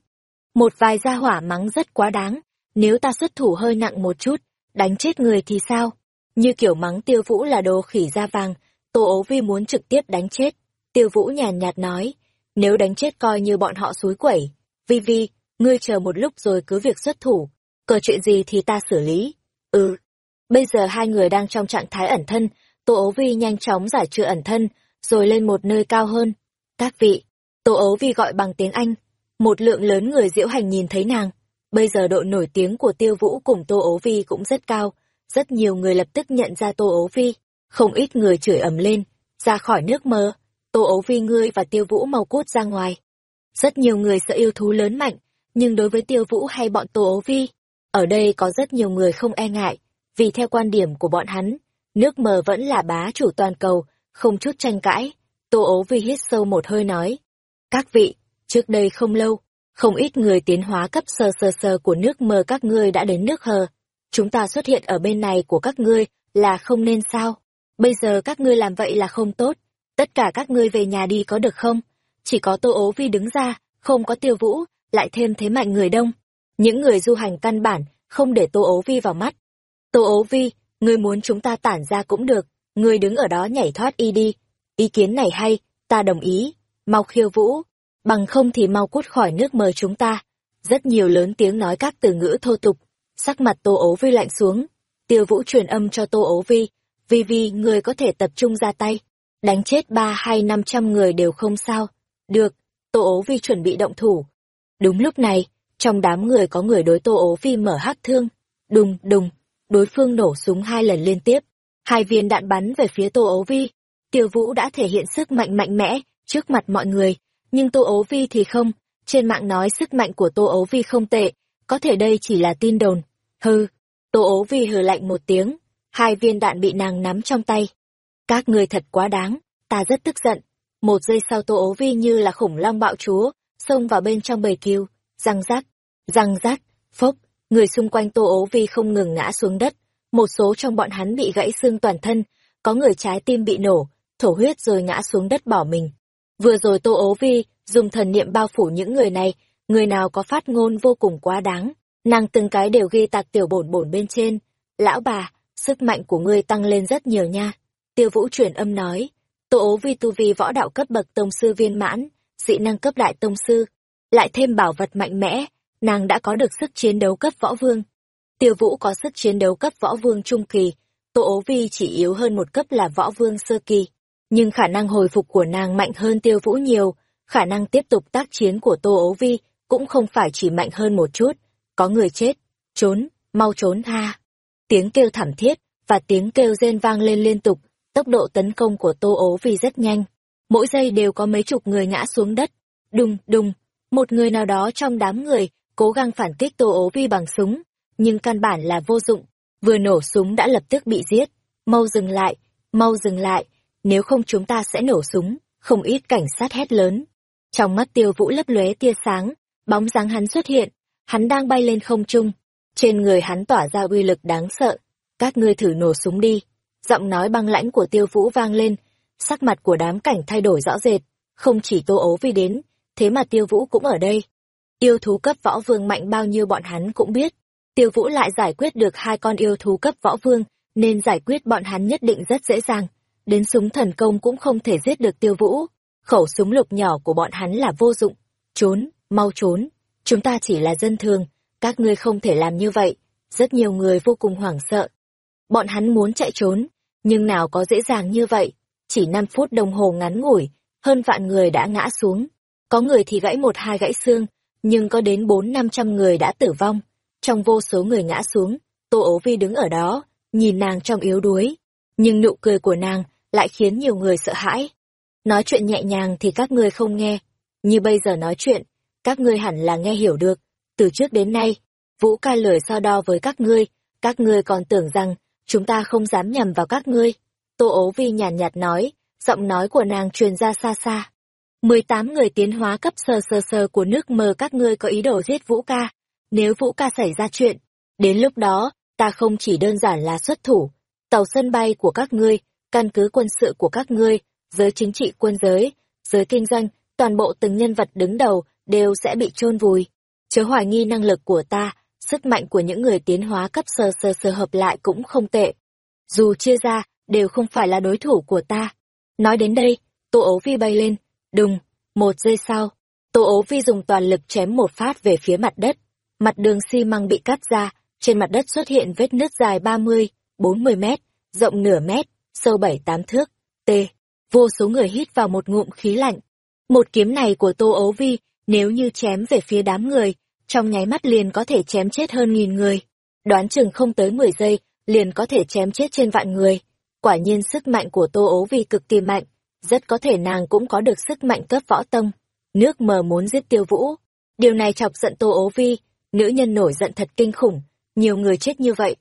Một vài gia hỏa mắng rất quá đáng. Nếu ta xuất thủ hơi nặng một chút, đánh chết người thì sao? Như kiểu mắng tiêu vũ là đồ khỉ da vàng, Tô ố vi muốn trực tiếp đánh chết. Tiêu vũ nhàn nhạt nói, nếu đánh chết coi như bọn họ suối quẩy. Vi Vi, ngươi chờ một lúc rồi cứ việc xuất thủ, cờ chuyện gì thì ta xử lý. Ừ. Bây giờ hai người đang trong trạng thái ẩn thân, Tô ố vi nhanh chóng giải trừ ẩn thân, rồi lên một nơi cao hơn. Các vị, Tô ố vi gọi bằng tiếng Anh. Một lượng lớn người diễu hành nhìn thấy nàng. Bây giờ độ nổi tiếng của tiêu vũ cùng Tô ố vi cũng rất cao. Rất nhiều người lập tức nhận ra Tô ố vi. Không ít người chửi ầm lên, ra khỏi nước mơ. Tô ố vi ngươi và tiêu vũ mau cút ra ngoài. Rất nhiều người sợ yêu thú lớn mạnh, nhưng đối với tiêu vũ hay bọn Tô ố vi, ở đây có rất nhiều người không e ngại, vì theo quan điểm của bọn hắn, nước mờ vẫn là bá chủ toàn cầu, không chút tranh cãi. Tô ố vi hít sâu một hơi nói. Các vị, trước đây không lâu, không ít người tiến hóa cấp sơ sơ sơ của nước mờ các ngươi đã đến nước hờ. Chúng ta xuất hiện ở bên này của các ngươi là không nên sao? Bây giờ các ngươi làm vậy là không tốt. Tất cả các ngươi về nhà đi có được không? Chỉ có Tô Ố Vi đứng ra, không có tiêu vũ, lại thêm thế mạnh người đông. Những người du hành căn bản, không để Tô Ố Vi vào mắt. Tô Ố Vi, ngươi muốn chúng ta tản ra cũng được, ngươi đứng ở đó nhảy thoát y đi. Ý kiến này hay, ta đồng ý. Mau khiêu vũ, bằng không thì mau cút khỏi nước mời chúng ta. Rất nhiều lớn tiếng nói các từ ngữ thô tục. Sắc mặt Tô Ố Vi lạnh xuống. Tiêu vũ truyền âm cho Tô Ố Vi, vi vi người có thể tập trung ra tay. Đánh chết ba hay năm trăm người đều không sao. Được, Tô ố vi chuẩn bị động thủ. Đúng lúc này, trong đám người có người đối Tô ố vi mở hắc thương. Đùng, đùng, đối phương nổ súng hai lần liên tiếp. Hai viên đạn bắn về phía Tô ố vi. Tiêu vũ đã thể hiện sức mạnh mạnh mẽ trước mặt mọi người, nhưng Tô ố vi thì không. Trên mạng nói sức mạnh của Tô ố vi không tệ, có thể đây chỉ là tin đồn. Hừ, Tô ố vi hừ lạnh một tiếng, hai viên đạn bị nàng nắm trong tay. Các người thật quá đáng, ta rất tức giận. Một giây sau tô ố vi như là khủng long bạo chúa, xông vào bên trong bầy kiêu, răng rác, răng rác, phốc, người xung quanh tô ố vi không ngừng ngã xuống đất. Một số trong bọn hắn bị gãy xương toàn thân, có người trái tim bị nổ, thổ huyết rồi ngã xuống đất bỏ mình. Vừa rồi tô ố vi dùng thần niệm bao phủ những người này, người nào có phát ngôn vô cùng quá đáng, nàng từng cái đều ghi tạc tiểu bổn bổn bên trên. Lão bà, sức mạnh của ngươi tăng lên rất nhiều nha. Tiêu vũ chuyển âm nói, tô ố vi tu vi võ đạo cấp bậc tông sư viên mãn, dị năng cấp đại tông sư, lại thêm bảo vật mạnh mẽ, nàng đã có được sức chiến đấu cấp võ vương. Tiêu vũ có sức chiến đấu cấp võ vương trung kỳ, tô ố vi chỉ yếu hơn một cấp là võ vương sơ kỳ. Nhưng khả năng hồi phục của nàng mạnh hơn tiêu vũ nhiều, khả năng tiếp tục tác chiến của tô ố vi cũng không phải chỉ mạnh hơn một chút. Có người chết, trốn, mau trốn ha tiếng kêu thảm thiết và tiếng kêu rên vang lên liên tục, tốc độ tấn công của Tô Ố Vì rất nhanh. Mỗi giây đều có mấy chục người ngã xuống đất. Đùng, đùng, một người nào đó trong đám người cố gắng phản kích Tô Ố Vi bằng súng, nhưng căn bản là vô dụng, vừa nổ súng đã lập tức bị giết. Mau dừng lại, mau dừng lại, nếu không chúng ta sẽ nổ súng, không ít cảnh sát hét lớn. Trong mắt tiêu vũ lấp lóe tia sáng, bóng dáng hắn xuất hiện, hắn đang bay lên không trung, trên người hắn tỏa ra uy lực đáng sợ. Các ngươi thử nổ súng đi. giọng nói băng lãnh của tiêu vũ vang lên, sắc mặt của đám cảnh thay đổi rõ rệt, không chỉ tô ấu vi đến, thế mà tiêu vũ cũng ở đây. Yêu thú cấp võ vương mạnh bao nhiêu bọn hắn cũng biết, tiêu vũ lại giải quyết được hai con yêu thú cấp võ vương, nên giải quyết bọn hắn nhất định rất dễ dàng. Đến súng thần công cũng không thể giết được tiêu vũ, khẩu súng lục nhỏ của bọn hắn là vô dụng. Trốn, mau trốn, chúng ta chỉ là dân thường, các ngươi không thể làm như vậy. Rất nhiều người vô cùng hoảng sợ. Bọn hắn muốn chạy trốn, nhưng nào có dễ dàng như vậy. Chỉ 5 phút đồng hồ ngắn ngủi, hơn vạn người đã ngã xuống. Có người thì gãy một hai gãy xương, nhưng có đến bốn năm trăm người đã tử vong. Trong vô số người ngã xuống, Tô ố vi đứng ở đó, nhìn nàng trong yếu đuối. Nhưng nụ cười của nàng lại khiến nhiều người sợ hãi. Nói chuyện nhẹ nhàng thì các ngươi không nghe. Như bây giờ nói chuyện, các ngươi hẳn là nghe hiểu được. Từ trước đến nay, Vũ ca lời so đo với các ngươi, các ngươi còn tưởng rằng chúng ta không dám nhầm vào các ngươi. Tô ố vi nhàn nhạt, nhạt nói, giọng nói của nàng truyền ra xa xa. mười tám người tiến hóa cấp sơ sơ sơ của nước mờ các ngươi có ý đồ giết Vũ ca. Nếu Vũ ca xảy ra chuyện, đến lúc đó, ta không chỉ đơn giản là xuất thủ. Tàu sân bay của các ngươi, căn cứ quân sự của các ngươi, giới chính trị quân giới, giới kinh doanh, toàn bộ từng nhân vật đứng đầu đều sẽ bị chôn vùi. Chớ hoài nghi năng lực của ta, sức mạnh của những người tiến hóa cấp sơ sơ sơ hợp lại cũng không tệ. Dù chia ra, đều không phải là đối thủ của ta. Nói đến đây, Tô ấu vi bay lên, đùng, một giây sau, Tô ấu vi dùng toàn lực chém một phát về phía mặt đất. Mặt đường xi măng bị cắt ra, trên mặt đất xuất hiện vết nứt dài 30, 40 mét, rộng nửa mét, sâu 7-8 thước. T. Vô số người hít vào một ngụm khí lạnh. Một kiếm này của Tô ấu vi, nếu như chém về phía đám người, trong nháy mắt liền có thể chém chết hơn nghìn người. Đoán chừng không tới 10 giây, liền có thể chém chết trên vạn người. Quả nhiên sức mạnh của Tô ố vi cực kỳ mạnh, rất có thể nàng cũng có được sức mạnh cấp võ tông. Nước mờ muốn giết tiêu vũ. Điều này chọc giận Tô ố vi, nữ nhân nổi giận thật kinh khủng, nhiều người chết như vậy.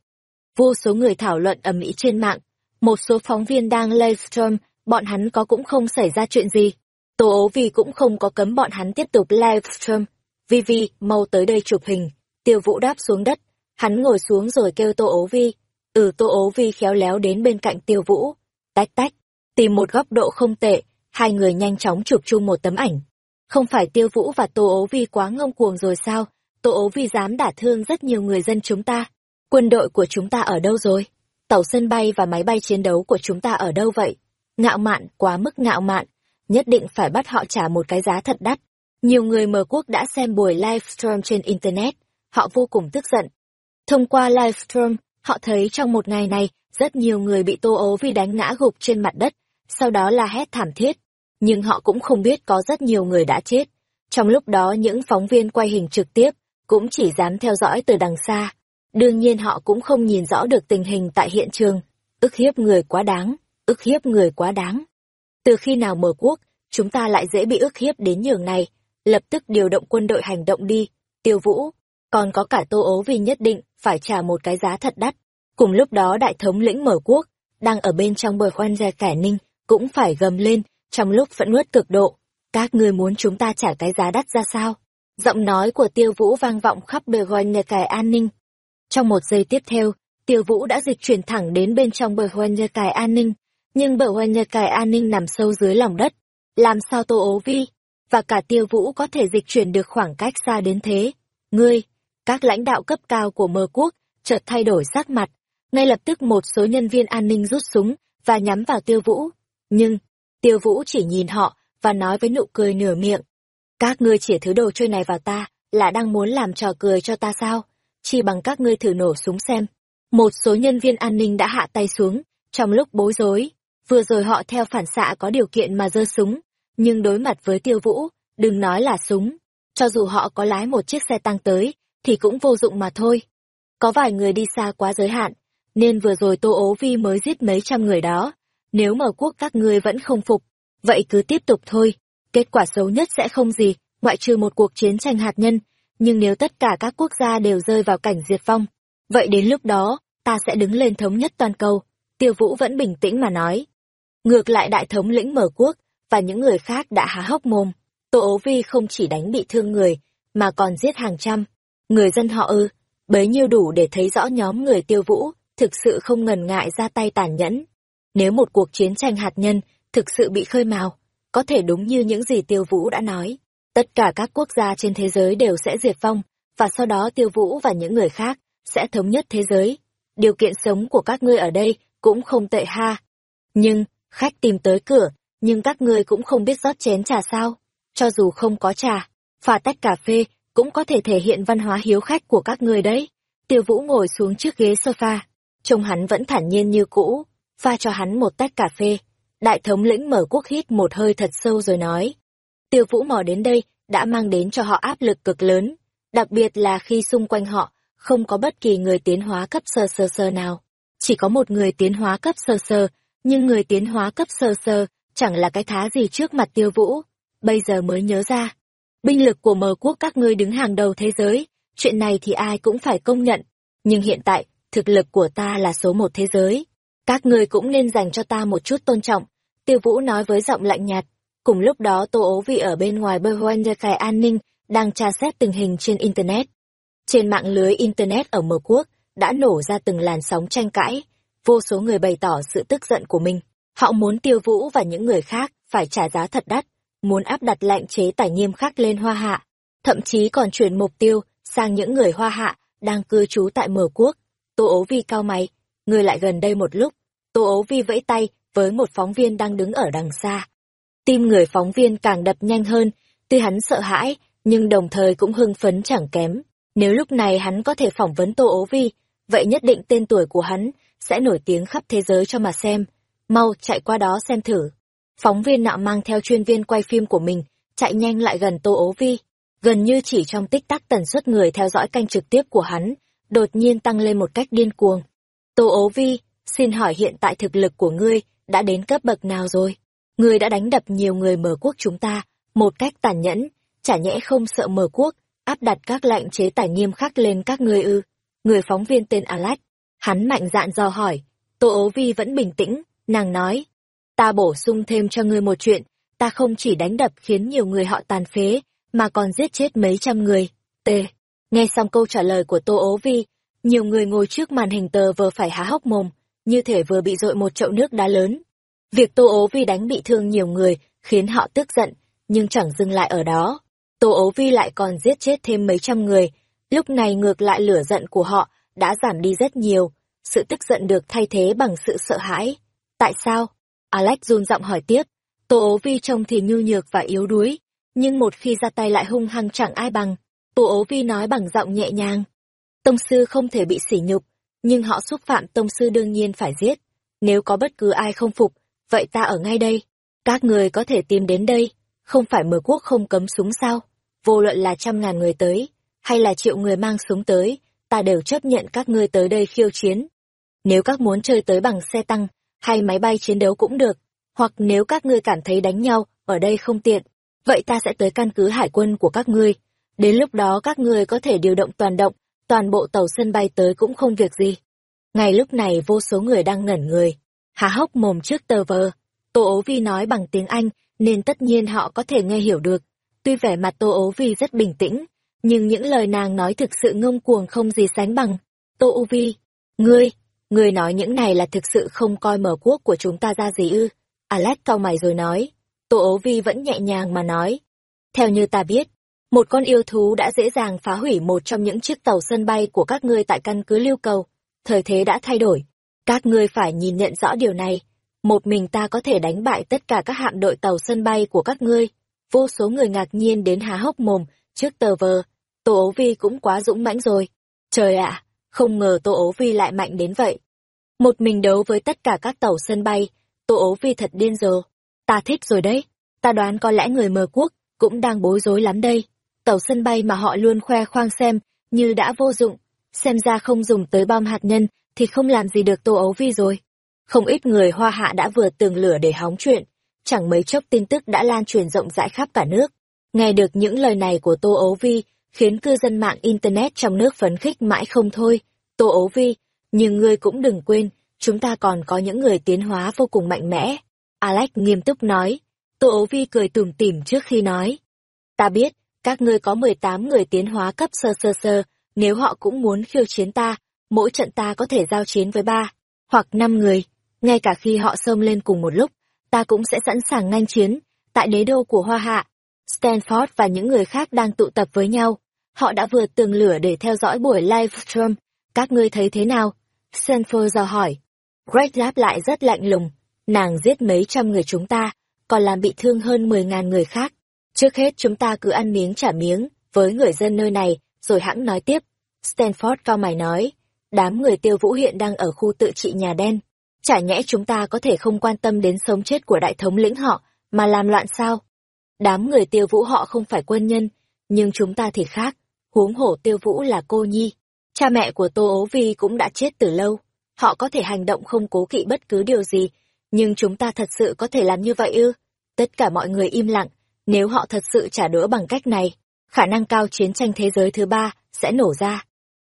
Vô số người thảo luận ầm ĩ trên mạng, một số phóng viên đang livestream, bọn hắn có cũng không xảy ra chuyện gì. Tô ố vi cũng không có cấm bọn hắn tiếp tục livestream. Vi Vi, mau tới đây chụp hình. Tiêu vũ đáp xuống đất, hắn ngồi xuống rồi kêu Tô ố vi. Ừ Tô ố vi khéo léo đến bên cạnh tiêu vũ. Tách tách, tìm một góc độ không tệ, hai người nhanh chóng chụp chung một tấm ảnh. Không phải tiêu vũ và Tô ố vi quá ngông cuồng rồi sao? Tô ố vi dám đả thương rất nhiều người dân chúng ta. Quân đội của chúng ta ở đâu rồi? Tàu sân bay và máy bay chiến đấu của chúng ta ở đâu vậy? Ngạo mạn, quá mức ngạo mạn. Nhất định phải bắt họ trả một cái giá thật đắt. Nhiều người mở quốc đã xem buổi livestream trên Internet. Họ vô cùng tức giận. Thông qua livestream, họ thấy trong một ngày này, rất nhiều người bị tô ố vì đánh ngã gục trên mặt đất, sau đó là hét thảm thiết. Nhưng họ cũng không biết có rất nhiều người đã chết. Trong lúc đó những phóng viên quay hình trực tiếp, cũng chỉ dám theo dõi từ đằng xa. Đương nhiên họ cũng không nhìn rõ được tình hình tại hiện trường. Ức hiếp người quá đáng, ức hiếp người quá đáng. Từ khi nào mở quốc, chúng ta lại dễ bị ức hiếp đến nhường này. Lập tức điều động quân đội hành động đi, tiêu vũ. Còn có cả tô ố vì nhất định phải trả một cái giá thật đắt. Cùng lúc đó đại thống lĩnh mở quốc, đang ở bên trong bờ khoan ra kẻ ninh, cũng phải gầm lên, trong lúc phẫn nuốt cực độ. Các ngươi muốn chúng ta trả cái giá đắt ra sao? Giọng nói của tiêu vũ vang vọng khắp bờ hoành nhà cải an ninh. Trong một giây tiếp theo, tiêu vũ đã dịch chuyển thẳng đến bên trong bờ hoành nhà cải an ninh. Nhưng bởi hoa nhật cài an ninh nằm sâu dưới lòng đất. Làm sao tô ố vi, và cả tiêu vũ có thể dịch chuyển được khoảng cách xa đến thế? Ngươi, các lãnh đạo cấp cao của mơ quốc, chợt thay đổi sắc mặt. Ngay lập tức một số nhân viên an ninh rút súng và nhắm vào tiêu vũ. Nhưng, tiêu vũ chỉ nhìn họ và nói với nụ cười nửa miệng các ngươi chỉ thứ đồ chơi này vào ta, là đang muốn làm trò cười cho ta sao? Chỉ bằng các ngươi thử nổ súng xem. Một số nhân viên an ninh đã hạ tay xuống, trong lúc bối rối. Vừa rồi họ theo phản xạ có điều kiện mà giơ súng, nhưng đối mặt với tiêu vũ, đừng nói là súng. Cho dù họ có lái một chiếc xe tăng tới, thì cũng vô dụng mà thôi. Có vài người đi xa quá giới hạn, nên vừa rồi Tô Ố Vi mới giết mấy trăm người đó. Nếu mở quốc các ngươi vẫn không phục, vậy cứ tiếp tục thôi kết quả xấu nhất sẽ không gì, ngoại trừ một cuộc chiến tranh hạt nhân, nhưng nếu tất cả các quốc gia đều rơi vào cảnh diệt vong, vậy đến lúc đó, ta sẽ đứng lên thống nhất toàn cầu. Tiêu Vũ vẫn bình tĩnh mà nói. Ngược lại đại thống lĩnh mở quốc, và những người khác đã há hốc mồm. Tô ố vi không chỉ đánh bị thương người, mà còn giết hàng trăm. Người dân họ ư, bấy nhiêu đủ để thấy rõ nhóm người tiêu vũ, thực sự không ngần ngại ra tay tàn nhẫn. Nếu một cuộc chiến tranh hạt nhân thực sự bị khơi mào, có thể đúng như những gì Tiêu Vũ đã nói. Tất cả các quốc gia trên thế giới đều sẽ diệt vong, và sau đó Tiêu Vũ và những người khác sẽ thống nhất thế giới. Điều kiện sống của các ngươi ở đây cũng không tệ ha. Nhưng, khách tìm tới cửa, nhưng các ngươi cũng không biết rót chén trà sao. Cho dù không có trà, pha tách cà phê cũng có thể thể hiện văn hóa hiếu khách của các ngươi đấy. Tiêu Vũ ngồi xuống trước ghế sofa, trông hắn vẫn thản nhiên như cũ, pha cho hắn một tách cà phê. Đại thống lĩnh mở quốc hít một hơi thật sâu rồi nói. Tiêu Vũ mò đến đây đã mang đến cho họ áp lực cực lớn, đặc biệt là khi xung quanh họ không có bất kỳ người tiến hóa cấp sơ sơ sơ nào. Chỉ có một người tiến hóa cấp sơ sơ, nhưng người tiến hóa cấp sơ sơ chẳng là cái thá gì trước mặt tiêu vũ. Bây giờ mới nhớ ra. Binh lực của mờ quốc các ngươi đứng hàng đầu thế giới, chuyện này thì ai cũng phải công nhận. Nhưng hiện tại, thực lực của ta là số một thế giới. Các ngươi cũng nên dành cho ta một chút tôn trọng. Tiêu vũ nói với giọng lạnh nhạt. Cùng lúc đó Tô Ố Vị ở bên ngoài bơ hoanh khai an ninh, đang tra xét tình hình trên Internet. Trên mạng lưới Internet ở Mờ Quốc, đã nổ ra từng làn sóng tranh cãi. Vô số người bày tỏ sự tức giận của mình. Họ muốn tiêu vũ và những người khác phải trả giá thật đắt, muốn áp đặt lệnh chế tài nghiêm khắc lên hoa hạ. Thậm chí còn chuyển mục tiêu sang những người hoa hạ đang cư trú tại mở Quốc. Tô ố vi cao mày, người lại gần đây một lúc. Tô ố vi vẫy tay với một phóng viên đang đứng ở đằng xa. Tim người phóng viên càng đập nhanh hơn, tuy hắn sợ hãi, nhưng đồng thời cũng hưng phấn chẳng kém. Nếu lúc này hắn có thể phỏng vấn Tô Ố Vi, vậy nhất định tên tuổi của hắn sẽ nổi tiếng khắp thế giới cho mà xem. Mau, chạy qua đó xem thử. Phóng viên nọ mang theo chuyên viên quay phim của mình, chạy nhanh lại gần Tô Ố Vi. Gần như chỉ trong tích tắc tần suất người theo dõi kênh trực tiếp của hắn, đột nhiên tăng lên một cách điên cuồng. Tô Ố Vi, xin hỏi hiện tại thực lực của ngươi đã đến cấp bậc nào rồi? Ngươi đã đánh đập nhiều người mở quốc chúng ta, một cách tàn nhẫn, chả nhẽ không sợ mở quốc, áp đặt các lệnh chế tài nghiêm khắc lên các ngươi ư. Người phóng viên tên Alex, hắn mạnh dạn do hỏi, Tô ố vi vẫn bình tĩnh, nàng nói, ta bổ sung thêm cho ngươi một chuyện, ta không chỉ đánh đập khiến nhiều người họ tàn phế, mà còn giết chết mấy trăm người. T. Nghe xong câu trả lời của Tô ố vi, nhiều người ngồi trước màn hình tờ vừa phải há hốc mồm, như thể vừa bị dội một chậu nước đá lớn. Việc Tô ố vi đánh bị thương nhiều người khiến họ tức giận, nhưng chẳng dừng lại ở đó. Tô ố vi lại còn giết chết thêm mấy trăm người, lúc này ngược lại lửa giận của họ đã giảm đi rất nhiều, sự tức giận được thay thế bằng sự sợ hãi. Tại sao? Alex run giọng hỏi tiếp, Tô ố vi trông thì nhu nhược và yếu đuối, nhưng một khi ra tay lại hung hăng chẳng ai bằng. Tô ố vi nói bằng giọng nhẹ nhàng. Tông sư không thể bị sỉ nhục, nhưng họ xúc phạm tông sư đương nhiên phải giết. Nếu có bất cứ ai không phục, vậy ta ở ngay đây. Các người có thể tìm đến đây, không phải mở quốc không cấm súng sao? vô luận là trăm ngàn người tới, hay là triệu người mang súng tới, ta đều chấp nhận các ngươi tới đây khiêu chiến. Nếu các muốn chơi tới bằng xe tăng, hay máy bay chiến đấu cũng được, hoặc nếu các ngươi cảm thấy đánh nhau, ở đây không tiện, vậy ta sẽ tới căn cứ hải quân của các ngươi. Đến lúc đó các ngươi có thể điều động toàn động, toàn bộ tàu sân bay tới cũng không việc gì. Ngay lúc này vô số người đang ngẩn người, há hốc mồm trước tờ vờ. Tô ố vi nói bằng tiếng Anh, nên tất nhiên họ có thể nghe hiểu được. Tuy vẻ mặt Tô Ố Vi rất bình tĩnh, nhưng những lời nàng nói thực sự ngông cuồng không gì sánh bằng. Tô U Vi, ngươi, ngươi nói những này là thực sự không coi mở quốc của chúng ta ra gì ư. Alex cau mày rồi nói. Tô Ố Vi vẫn nhẹ nhàng mà nói. Theo như ta biết, một con yêu thú đã dễ dàng phá hủy một trong những chiếc tàu sân bay của các ngươi tại căn cứ lưu cầu. Thời thế đã thay đổi. Các ngươi phải nhìn nhận rõ điều này. Một mình ta có thể đánh bại tất cả các hạm đội tàu sân bay của các ngươi vô số người ngạc nhiên đến há hốc mồm trước tờ vờ, tô ố vi cũng quá dũng mãnh rồi. Trời ạ, không ngờ tô ố vi lại mạnh đến vậy. Một mình đấu với tất cả các tàu sân bay, tô ố vi thật điên rồ. Ta thích rồi đấy, ta đoán có lẽ người mờ quốc cũng đang bối rối lắm đây. Tàu sân bay mà họ luôn khoe khoang xem, như đã vô dụng. Xem ra không dùng tới bom hạt nhân thì không làm gì được tô ấu vi rồi. Không ít người hoa hạ đã vừa tường lửa để hóng chuyện. Chẳng mấy chốc tin tức đã lan truyền rộng rãi khắp cả nước. Nghe được những lời này của Tô Ấu Vi, khiến cư dân mạng Internet trong nước phấn khích mãi không thôi. Tô Ấu Vi, nhưng ngươi cũng đừng quên, chúng ta còn có những người tiến hóa vô cùng mạnh mẽ. Alex nghiêm túc nói. Tô Ấu Vi cười tủm tỉm trước khi nói. Ta biết, các ngươi có 18 người tiến hóa cấp sơ sơ sơ, nếu họ cũng muốn khiêu chiến ta, mỗi trận ta có thể giao chiến với ba hoặc năm người. ngay cả khi họ xông lên cùng một lúc, ta cũng sẽ sẵn sàng nganh chiến, tại đế đô của Hoa Hạ. Stanford và những người khác đang tụ tập với nhau. Họ đã vượt tường lửa để theo dõi buổi livestream. Các ngươi thấy thế nào? Stanford dò hỏi. Greg đáp lại rất lạnh lùng. Nàng giết mấy trăm người chúng ta, còn làm bị thương hơn 10.000 người khác. Trước hết chúng ta cứ ăn miếng trả miếng với người dân nơi này, rồi hãng nói tiếp. Stanford cao mày nói, đám người tiêu vũ hiện đang ở khu tự trị nhà đen. Chả nhẽ chúng ta có thể không quan tâm đến sống chết của đại thống lĩnh họ, mà làm loạn sao? Đám người tiêu vũ họ không phải quân nhân, nhưng chúng ta thì khác. Huống hổ tiêu vũ là cô nhi. Cha mẹ của Tô Ố Vi cũng đã chết từ lâu. Họ có thể hành động không cố kỵ bất cứ điều gì, nhưng chúng ta thật sự có thể làm như vậy ư? Tất cả mọi người im lặng, nếu họ thật sự trả đũa bằng cách này, khả năng cao chiến tranh thế giới thứ ba sẽ nổ ra.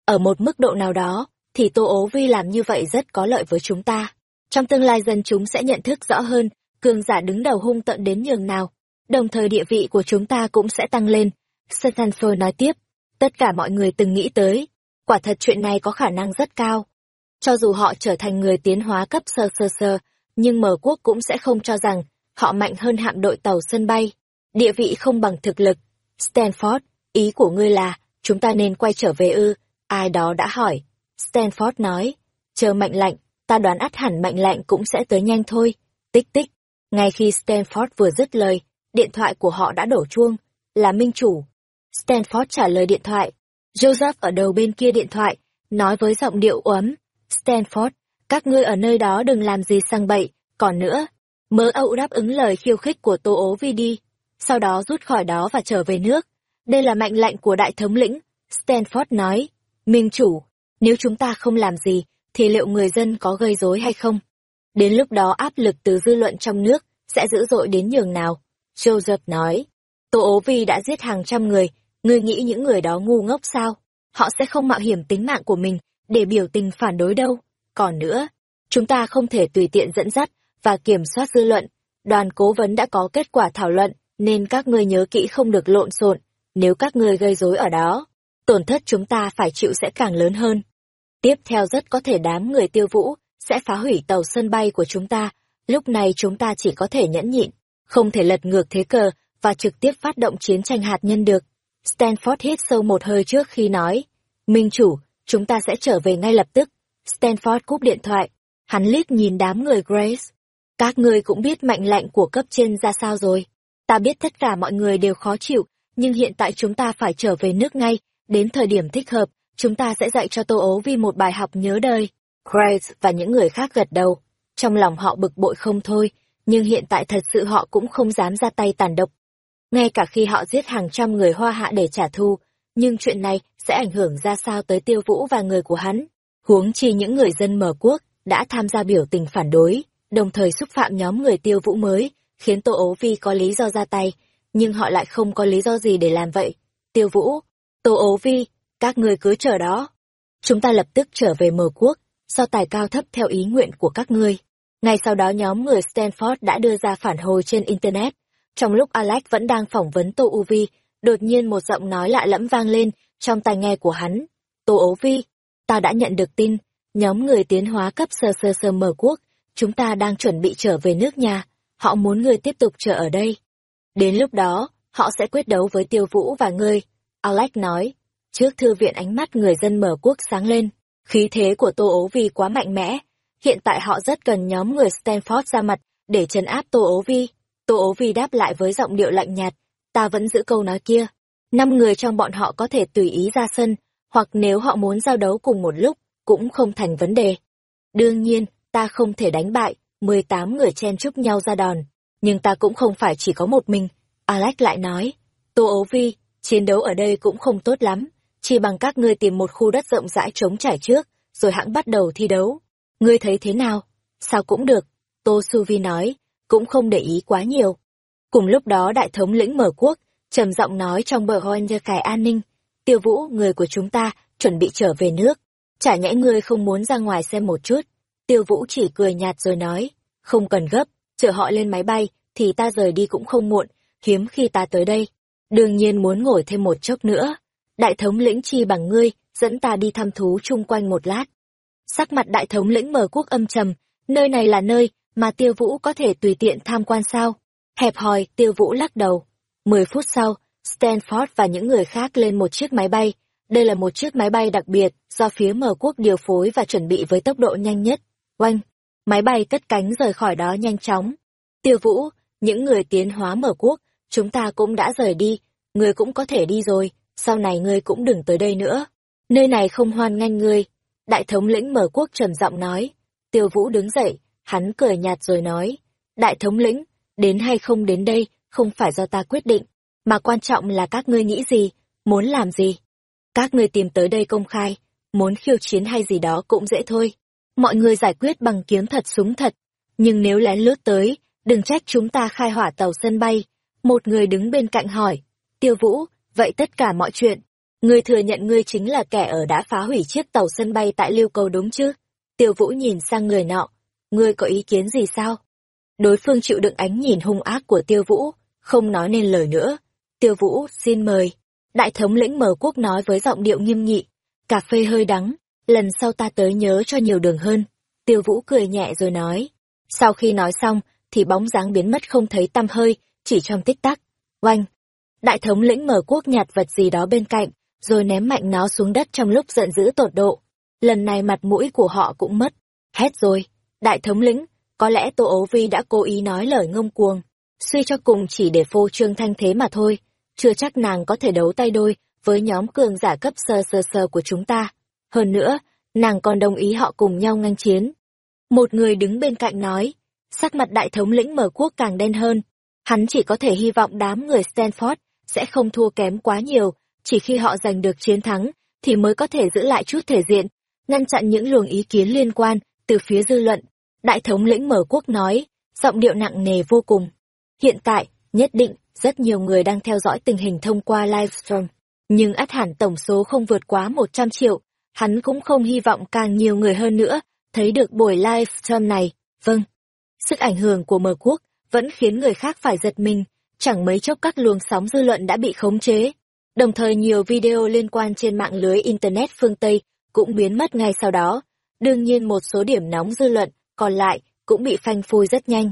Ở một mức độ nào đó, thì Tô Ố Vi làm như vậy rất có lợi với chúng ta. Trong tương lai dân chúng sẽ nhận thức rõ hơn, cường giả đứng đầu hung tận đến nhường nào. Đồng thời địa vị của chúng ta cũng sẽ tăng lên. Stanford nói tiếp, tất cả mọi người từng nghĩ tới. Quả thật chuyện này có khả năng rất cao. Cho dù họ trở thành người tiến hóa cấp sơ sơ sơ, nhưng mở quốc cũng sẽ không cho rằng họ mạnh hơn hạm đội tàu sân bay. Địa vị không bằng thực lực. Stanford, ý của ngươi là, chúng ta nên quay trở về ư, ai đó đã hỏi. Stanford nói, chờ mạnh lạnh, ta đoán ắt hẳn mạnh lạnh cũng sẽ tới nhanh thôi. Tích tích, ngay khi Stanford vừa dứt lời, điện thoại của họ đã đổ chuông, là minh chủ. Stanford trả lời điện thoại. Joseph ở đầu bên kia điện thoại, nói với giọng điệu ấm. Stanford, các ngươi ở nơi đó đừng làm gì sang bậy, còn nữa. Mớ âu đáp ứng lời khiêu khích của Tô ố vi đi, sau đó rút khỏi đó và trở về nước. Đây là mệnh lệnh của đại thống lĩnh, Stanford nói. Minh chủ, nếu chúng ta không làm gì, thì liệu người dân có gây rối hay không? Đến lúc đó áp lực từ dư luận trong nước sẽ dữ dội đến nhường nào? Joseph nói. Tô ố vi đã giết hàng trăm người, ngươi nghĩ những người đó ngu ngốc sao? Họ sẽ không mạo hiểm tính mạng của mình để biểu tình phản đối đâu. Còn nữa, chúng ta không thể tùy tiện dẫn dắt và kiểm soát dư luận. Đoàn cố vấn đã có kết quả thảo luận, nên các ngươi nhớ kỹ không được lộn xộn. Nếu các ngươi gây rối ở đó, tổn thất chúng ta phải chịu sẽ càng lớn hơn. Tiếp theo rất có thể đám người tiêu vũ sẽ phá hủy tàu sân bay của chúng ta. Lúc này chúng ta chỉ có thể nhẫn nhịn, không thể lật ngược thế cờ và trực tiếp phát động chiến tranh hạt nhân được. Stanford hít sâu một hơi trước khi nói, Minh chủ, chúng ta sẽ trở về ngay lập tức. Stanford cúp điện thoại, hắn liếc nhìn đám người Grace. Các ngươi cũng biết mệnh lệnh của cấp trên ra sao rồi. Ta biết tất cả mọi người đều khó chịu, nhưng hiện tại chúng ta phải trở về nước ngay, đến thời điểm thích hợp, chúng ta sẽ dạy cho Tô Ố Vi một bài học nhớ đời. Grace và những người khác gật đầu. Trong lòng họ bực bội không thôi, nhưng hiện tại thật sự họ cũng không dám ra tay tàn độc. Ngay cả khi họ giết hàng trăm người hoa hạ để trả thù, nhưng chuyện này sẽ ảnh hưởng ra sao tới tiêu vũ và người của hắn. Huống chi những người dân mở quốc đã tham gia biểu tình phản đối, đồng thời xúc phạm nhóm người tiêu vũ mới, khiến Tô Ố Vi có lý do ra tay, nhưng họ lại không có lý do gì để làm vậy. Tiêu Vũ, Tô Ố Vi, các người cứ chờ đó. Chúng ta lập tức trở về mở quốc, so tài cao thấp theo ý nguyện của các ngươi. Ngay sau đó nhóm người Stanford đã đưa ra phản hồi trên Internet. Trong lúc Alex vẫn đang phỏng vấn Tô U Vi, đột nhiên một giọng nói lạ lẫm vang lên trong tai nghe của hắn. Tô Ố Vi, ta đã nhận được tin, nhóm người tiến hóa cấp sơ sơ sơ mở quốc, chúng ta đang chuẩn bị trở về nước nhà họ muốn ngươi tiếp tục chờ ở đây. Đến lúc đó, họ sẽ quyết đấu với tiêu vũ và ngươi. Alex nói, trước thư viện ánh mắt người dân mở quốc sáng lên, khí thế của Tô Ố Vi quá mạnh mẽ. Hiện tại họ rất cần nhóm người Stanford ra mặt để trấn áp Tô Ố Vi. Tô Ố Vi đáp lại với giọng điệu lạnh nhạt, ta vẫn giữ câu nói kia. Năm người trong bọn họ có thể tùy ý ra sân, hoặc nếu họ muốn giao đấu cùng một lúc, cũng không thành vấn đề. Đương nhiên, ta không thể đánh bại, 18 người chen chúc nhau ra đòn. Nhưng ta cũng không phải chỉ có một mình. Alex lại nói, Tô Ố vi, chiến đấu ở đây cũng không tốt lắm. Chỉ bằng các ngươi tìm một khu đất rộng rãi trống trải trước, rồi hãng bắt đầu thi đấu. Ngươi thấy thế nào? Sao cũng được. Tô Su Vi nói, cũng không để ý quá nhiều. Cùng lúc đó đại thống lĩnh mở quốc, trầm giọng nói trong bờ hoen ra cải an ninh. Tiêu vũ, người của chúng ta, chuẩn bị trở về nước. Chả nhẽ ngươi không muốn ra ngoài xem một chút. Tiêu Vũ chỉ cười nhạt rồi nói, không cần gấp, chờ họ lên máy bay, thì ta rời đi cũng không muộn, hiếm khi ta tới đây. Đương nhiên muốn ngồi thêm một chốc nữa. Đại thống lĩnh chi bằng ngươi, dẫn ta đi thăm thú chung quanh một lát. Sắc mặt đại thống lĩnh mở quốc âm trầm, nơi này là nơi mà tiêu vũ có thể tùy tiện tham quan sao? Hẹp hòi, tiêu vũ lắc đầu. Mười phút sau, Stanford và những người khác lên một chiếc máy bay. Đây là một chiếc máy bay đặc biệt do phía mở quốc điều phối và chuẩn bị với tốc độ nhanh nhất. Oanh! Máy bay cất cánh rời khỏi đó nhanh chóng. Tiêu vũ, những người tiến hóa mở quốc, chúng ta cũng đã rời đi, người cũng có thể đi rồi, sau này ngươi cũng đừng tới đây nữa. Nơi này không hoan nghênh ngươi. Đại thống lĩnh mở quốc trầm giọng nói. Tiêu vũ đứng dậy, hắn cười nhạt rồi nói. Đại thống lĩnh, đến hay không đến đây, không phải do ta quyết định, mà quan trọng là các ngươi nghĩ gì, muốn làm gì. Các ngươi tìm tới đây công khai, muốn khiêu chiến hay gì đó cũng dễ thôi. Mọi người giải quyết bằng kiếm thật súng thật, nhưng nếu lén lướt tới, đừng trách chúng ta khai hỏa tàu sân bay. Một người đứng bên cạnh hỏi, tiêu vũ, vậy tất cả mọi chuyện, ngươi thừa nhận ngươi chính là kẻ ở đã phá hủy chiếc tàu sân bay tại Liêu Cầu đúng chứ? Tiêu vũ nhìn sang người nọ, ngươi có ý kiến gì sao? Đối phương chịu đựng ánh nhìn hung ác của tiêu vũ, không nói nên lời nữa. Tiêu vũ, xin mời. Đại thống lĩnh mở quốc nói với giọng điệu nghiêm nghị. Cà phê hơi đắng, lần sau ta tới nhớ cho nhiều đường hơn. Tiêu vũ cười nhẹ rồi nói. Sau khi nói xong, thì bóng dáng biến mất không thấy tăm hơi, chỉ trong tích tắc. Oanh! Đại thống lĩnh mở quốc nhặt vật gì đó bên cạnh, rồi ném mạnh nó xuống đất trong lúc giận dữ tột độ. Lần này mặt mũi của họ cũng mất. Hết rồi. Đại thống lĩnh, có lẽ Tô Ấu Vi đã cố ý nói lời ngông cuồng. Suy cho cùng chỉ để phô trương thanh thế mà thôi. Chưa chắc nàng có thể đấu tay đôi với nhóm cường giả cấp sơ sơ sơ của chúng ta. Hơn nữa, nàng còn đồng ý họ cùng nhau ngăn chiến. Một người đứng bên cạnh nói, sắc mặt đại thống lĩnh mở quốc càng đen hơn. Hắn chỉ có thể hy vọng đám người Stanford sẽ không thua kém quá nhiều, chỉ khi họ giành được chiến thắng, thì mới có thể giữ lại chút thể diện, ngăn chặn những luồng ý kiến liên quan từ phía dư luận. Đại thống lĩnh mở quốc nói, giọng điệu nặng nề vô cùng. Hiện tại, nhất định, rất nhiều người đang theo dõi tình hình thông qua livestream, nhưng át hẳn tổng số không vượt quá 100 triệu, hắn cũng không hy vọng càng nhiều người hơn nữa, thấy được buổi livestream này. Vâng, sức ảnh hưởng của mở quốc vẫn khiến người khác phải giật mình, chẳng mấy chốc các luồng sóng dư luận đã bị khống chế. Đồng thời nhiều video liên quan trên mạng lưới Internet phương Tây cũng biến mất ngay sau đó. Đương nhiên một số điểm nóng dư luận còn lại cũng bị phanh phui rất nhanh.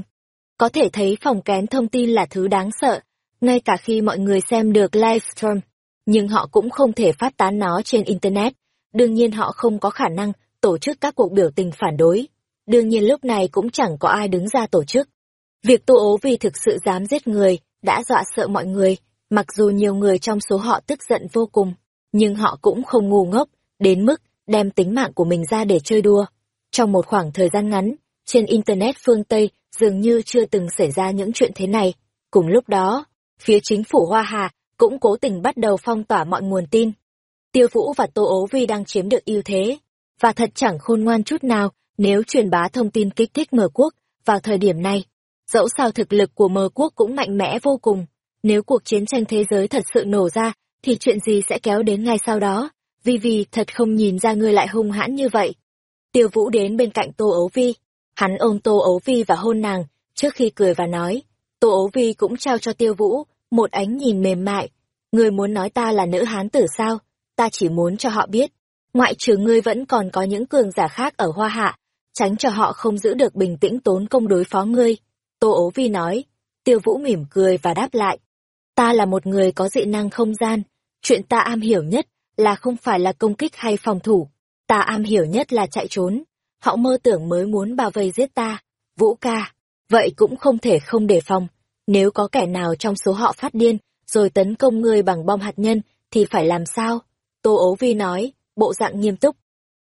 Có thể thấy phòng kén thông tin là thứ đáng sợ, ngay cả khi mọi người xem được livestream, nhưng họ cũng không thể phát tán nó trên Internet. Đương nhiên họ không có khả năng tổ chức các cuộc biểu tình phản đối. Đương nhiên lúc này cũng chẳng có ai đứng ra tổ chức. Việc tu ố vì thực sự dám giết người, đã dọa sợ mọi người, mặc dù nhiều người trong số họ tức giận vô cùng, nhưng họ cũng không ngu ngốc, đến mức đem tính mạng của mình ra để chơi đua. Trong một khoảng thời gian ngắn, trên Internet phương Tây dường như chưa từng xảy ra những chuyện thế này. Cùng lúc đó, phía chính phủ Hoa Hà cũng cố tình bắt đầu phong tỏa mọi nguồn tin. Tiêu Vũ và Tô Ố Vi đang chiếm được ưu thế, và thật chẳng khôn ngoan chút nào nếu truyền bá thông tin kích thích mở quốc vào thời điểm này. Dẫu sao thực lực của mờ quốc cũng mạnh mẽ vô cùng, nếu cuộc chiến tranh thế giới thật sự nổ ra, thì chuyện gì sẽ kéo đến ngay sau đó, vì vì thật không nhìn ra ngươi lại hung hãn như vậy. Tiêu Vũ đến bên cạnh Tô Ấu Vi. Hắn ôm Tô Ấu Vi và hôn nàng, trước khi cười và nói. Tô Ấu Vi cũng trao cho Tiêu Vũ, một ánh nhìn mềm mại. Ngươi muốn nói ta là nữ hán tử sao? Ta chỉ muốn cho họ biết. Ngoại trừ ngươi vẫn còn có những cường giả khác ở Hoa Hạ, tránh cho họ không giữ được bình tĩnh tốn công đối phó ngươi. Tô Ấu Vi nói. Tiêu Vũ mỉm cười và đáp lại. Ta là một người có dị năng không gian. Chuyện ta am hiểu nhất là không phải là công kích hay phòng thủ, ta am hiểu nhất là chạy trốn. Họ mơ tưởng mới muốn bao vây giết ta. Vũ ca, vậy cũng không thể không đề phòng. Nếu có kẻ nào trong số họ phát điên, rồi tấn công ngươi bằng bom hạt nhân, thì phải làm sao? Tô ố vi nói, bộ dạng nghiêm túc.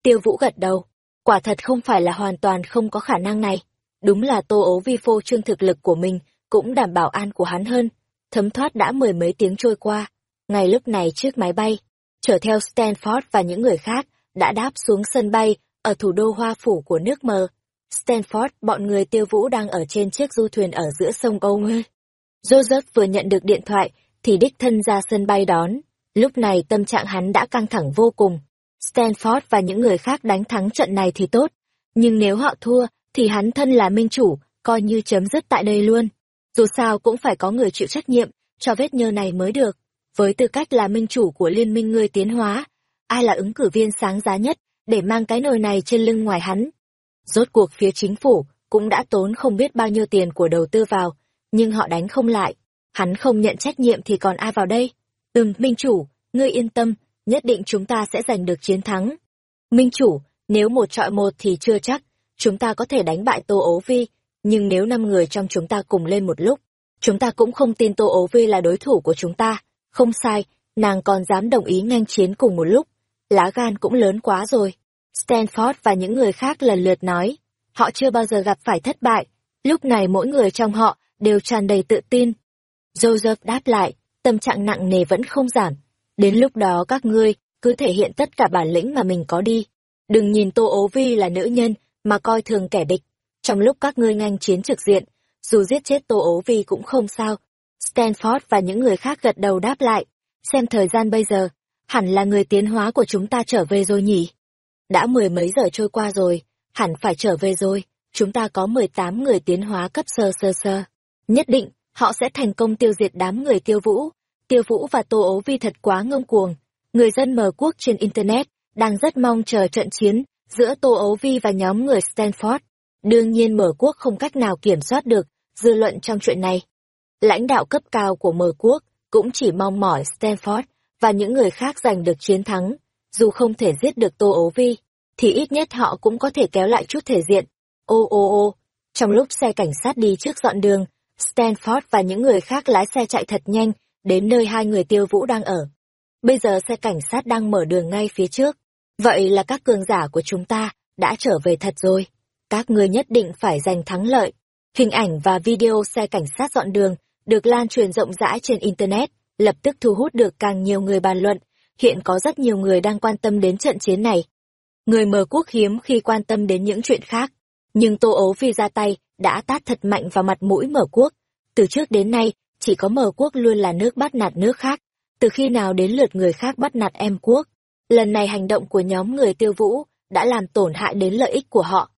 Tiêu vũ gật đầu. Quả thật không phải là hoàn toàn không có khả năng này. Đúng là tô ố vi phô trương thực lực của mình, cũng đảm bảo an của hắn hơn. Thấm thoát đã mười mấy tiếng trôi qua. Ngay lúc này trước máy bay, chở theo Stanford và những người khác, đã đáp xuống sân bay ở thủ đô hoa phủ của nước mờ. Stanford, bọn người tiêu vũ đang ở trên chiếc du thuyền ở giữa sông Âu Ngư. Joseph vừa nhận được điện thoại, thì đích thân ra sân bay đón. Lúc này tâm trạng hắn đã căng thẳng vô cùng. Stanford và những người khác đánh thắng trận này thì tốt, nhưng nếu họ thua, thì hắn thân là minh chủ, coi như chấm dứt tại đây luôn. Dù sao cũng phải có người chịu trách nhiệm cho vết nhơ này mới được. Với tư cách là minh chủ của liên minh người tiến hóa, ai là ứng cử viên sáng giá nhất để mang cái nồi này trên lưng ngoài hắn? Rốt cuộc phía chính phủ cũng đã tốn không biết bao nhiêu tiền của đầu tư vào, nhưng họ đánh không lại. Hắn không nhận trách nhiệm thì còn ai vào đây? Ừm, Minh Chủ, ngươi yên tâm, nhất định chúng ta sẽ giành được chiến thắng. Minh Chủ, nếu một trọi một thì chưa chắc, chúng ta có thể đánh bại Tô Ố Vi, nhưng nếu năm người trong chúng ta cùng lên một lúc, chúng ta cũng không tin Tô Ố Vi là đối thủ của chúng ta. Không sai, nàng còn dám đồng ý nhanh chiến cùng một lúc. Lá gan cũng lớn quá rồi. Stanford và những người khác lần lượt nói, họ chưa bao giờ gặp phải thất bại. Lúc này mỗi người trong họ đều tràn đầy tự tin. Joseph đáp lại, tâm trạng nặng nề vẫn không giảm. Đến lúc đó các ngươi cứ thể hiện tất cả bản lĩnh mà mình có đi. Đừng nhìn Tô Ố Vi là nữ nhân mà coi thường kẻ địch. Trong lúc các ngươi nhanh chiến trực diện, dù giết chết Tô Ố Vi cũng không sao. Stanford và những người khác gật đầu đáp lại. Xem thời gian bây giờ, hẳn là người tiến hóa của chúng ta trở về rồi nhỉ? Đã mười mấy giờ trôi qua rồi, hẳn phải trở về rồi. Chúng ta có 18 người tiến hóa cấp sơ sơ sơ. Nhất định, họ sẽ thành công tiêu diệt đám người tiêu vũ. Tiêu vũ và Tô Ố Vi thật quá ngông cuồng. Người dân mờ quốc trên Internet đang rất mong chờ trận chiến giữa Tô Ấu Vi và nhóm người Stanford. Đương nhiên mở quốc không cách nào kiểm soát được dư luận trong chuyện này. Lãnh đạo cấp cao của mở quốc cũng chỉ mong mỏi Stanford và những người khác giành được chiến thắng. Dù không thể giết được Tô Ấu Vi, thì ít nhất họ cũng có thể kéo lại chút thể diện. Ô ô ô, trong lúc xe cảnh sát đi trước dọn đường, Stanford và những người khác lái xe chạy thật nhanh đến nơi hai người tiêu vũ đang ở. Bây giờ xe cảnh sát đang mở đường ngay phía trước. Vậy là các cường giả của chúng ta đã trở về thật rồi. Các ngươi nhất định phải giành thắng lợi. Hình ảnh và video xe cảnh sát dọn đường được lan truyền rộng rãi trên Internet, lập tức thu hút được càng nhiều người bàn luận. Hiện có rất nhiều người đang quan tâm đến trận chiến này. Người mờ quốc hiếm khi quan tâm đến những chuyện khác. Nhưng Tô Ố Phi ra tay, đã tát thật mạnh vào mặt mũi mở quốc. Từ trước đến nay, chỉ có mở quốc luôn là nước bắt nạt nước khác. Từ khi nào đến lượt người khác bắt nạt em quốc? Lần này hành động của nhóm người tiêu vũ đã làm tổn hại đến lợi ích của họ.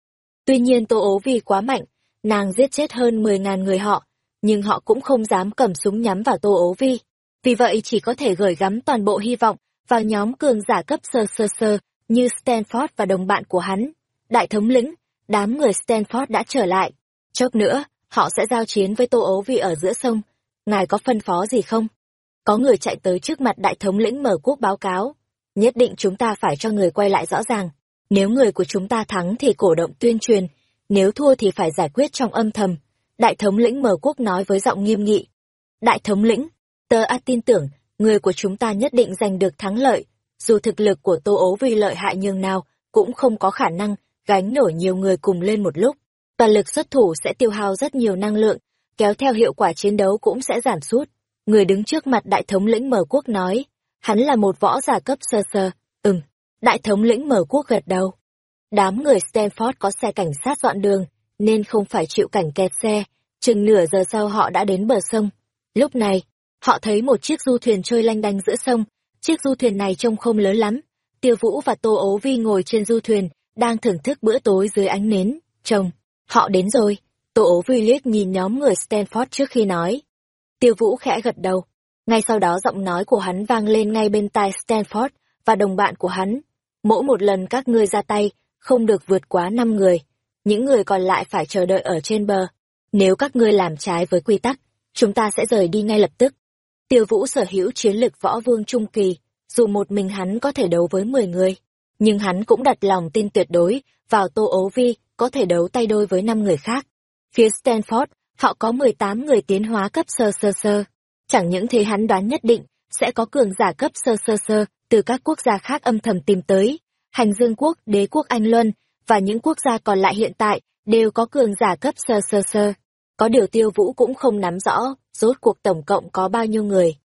Tuy nhiên Tô Ố vì quá mạnh, nàng giết chết hơn 10.000 người họ, nhưng họ cũng không dám cầm súng nhắm vào Tô Ố Vi. Vì vậy chỉ có thể gửi gắm toàn bộ hy vọng vào nhóm cường giả cấp sơ sơ sơ như Stanford và đồng bạn của hắn. Đại thống lĩnh, đám người Stanford đã trở lại. Chốc nữa, họ sẽ giao chiến với Tô Ố Vi ở giữa sông. Ngài có phân phó gì không? Có người chạy tới trước mặt đại thống lĩnh mở quốc báo cáo nhất định chúng ta phải cho người quay lại rõ ràng. Nếu người của chúng ta thắng thì cổ động tuyên truyền, nếu thua thì phải giải quyết trong âm thầm. Đại thống lĩnh mở quốc nói với giọng nghiêm nghị. Đại thống lĩnh, tơ A tin tưởng, người của chúng ta nhất định giành được thắng lợi. Dù thực lực của Tô Ố vì lợi hại nhường nào, cũng không có khả năng gánh nổi nhiều người cùng lên một lúc. Toàn lực xuất thủ sẽ tiêu hao rất nhiều năng lượng, kéo theo hiệu quả chiến đấu cũng sẽ giảm sút. Người đứng trước mặt đại thống lĩnh mở quốc nói, Hắn là một võ giả cấp sơ sơ, đại thống lĩnh mở quốc gật đầu. Đám người Stanford có xe cảnh sát dọn đường, nên không phải chịu cảnh kẹt xe, chừng nửa giờ sau họ đã đến bờ sông. Lúc này, họ thấy một chiếc du thuyền trôi lanh đanh giữa sông, chiếc du thuyền này trông không lớn lắm. Tiêu Vũ và Tô Ố Vi ngồi trên du thuyền, đang thưởng thức bữa tối dưới ánh nến. Chồng, họ đến rồi. Tô Ố Vi liếc nhìn nhóm người Stanford trước khi nói. Tiêu Vũ khẽ gật đầu. Ngay sau đó giọng nói của hắn vang lên ngay bên tai Stanford và đồng bạn của hắn. Mỗi một lần các ngươi ra tay, không được vượt quá năm người. Những người còn lại phải chờ đợi ở trên bờ. Nếu các ngươi làm trái với quy tắc, chúng ta sẽ rời đi ngay lập tức. Tiêu Vũ sở hữu chiến lực võ vương trung kỳ, dù một mình hắn có thể đấu với 10 người, nhưng hắn cũng đặt lòng tin tuyệt đối vào Tô Ố Vi có thể đấu tay đôi với 5 người khác. Phía Stanford, họ có 18 người tiến hóa cấp sơ sơ sơ, Chẳng những thế hắn đoán nhất định, sẽ có cường giả cấp sơ sơ sơ, từ các quốc gia khác âm thầm tìm tới. Hành Dương quốc, đế quốc Anh Luân, và những quốc gia còn lại hiện tại, đều có cường giả cấp sơ sơ sơ. Có điều tiêu vũ cũng không nắm rõ, rốt cuộc tổng cộng có bao nhiêu người.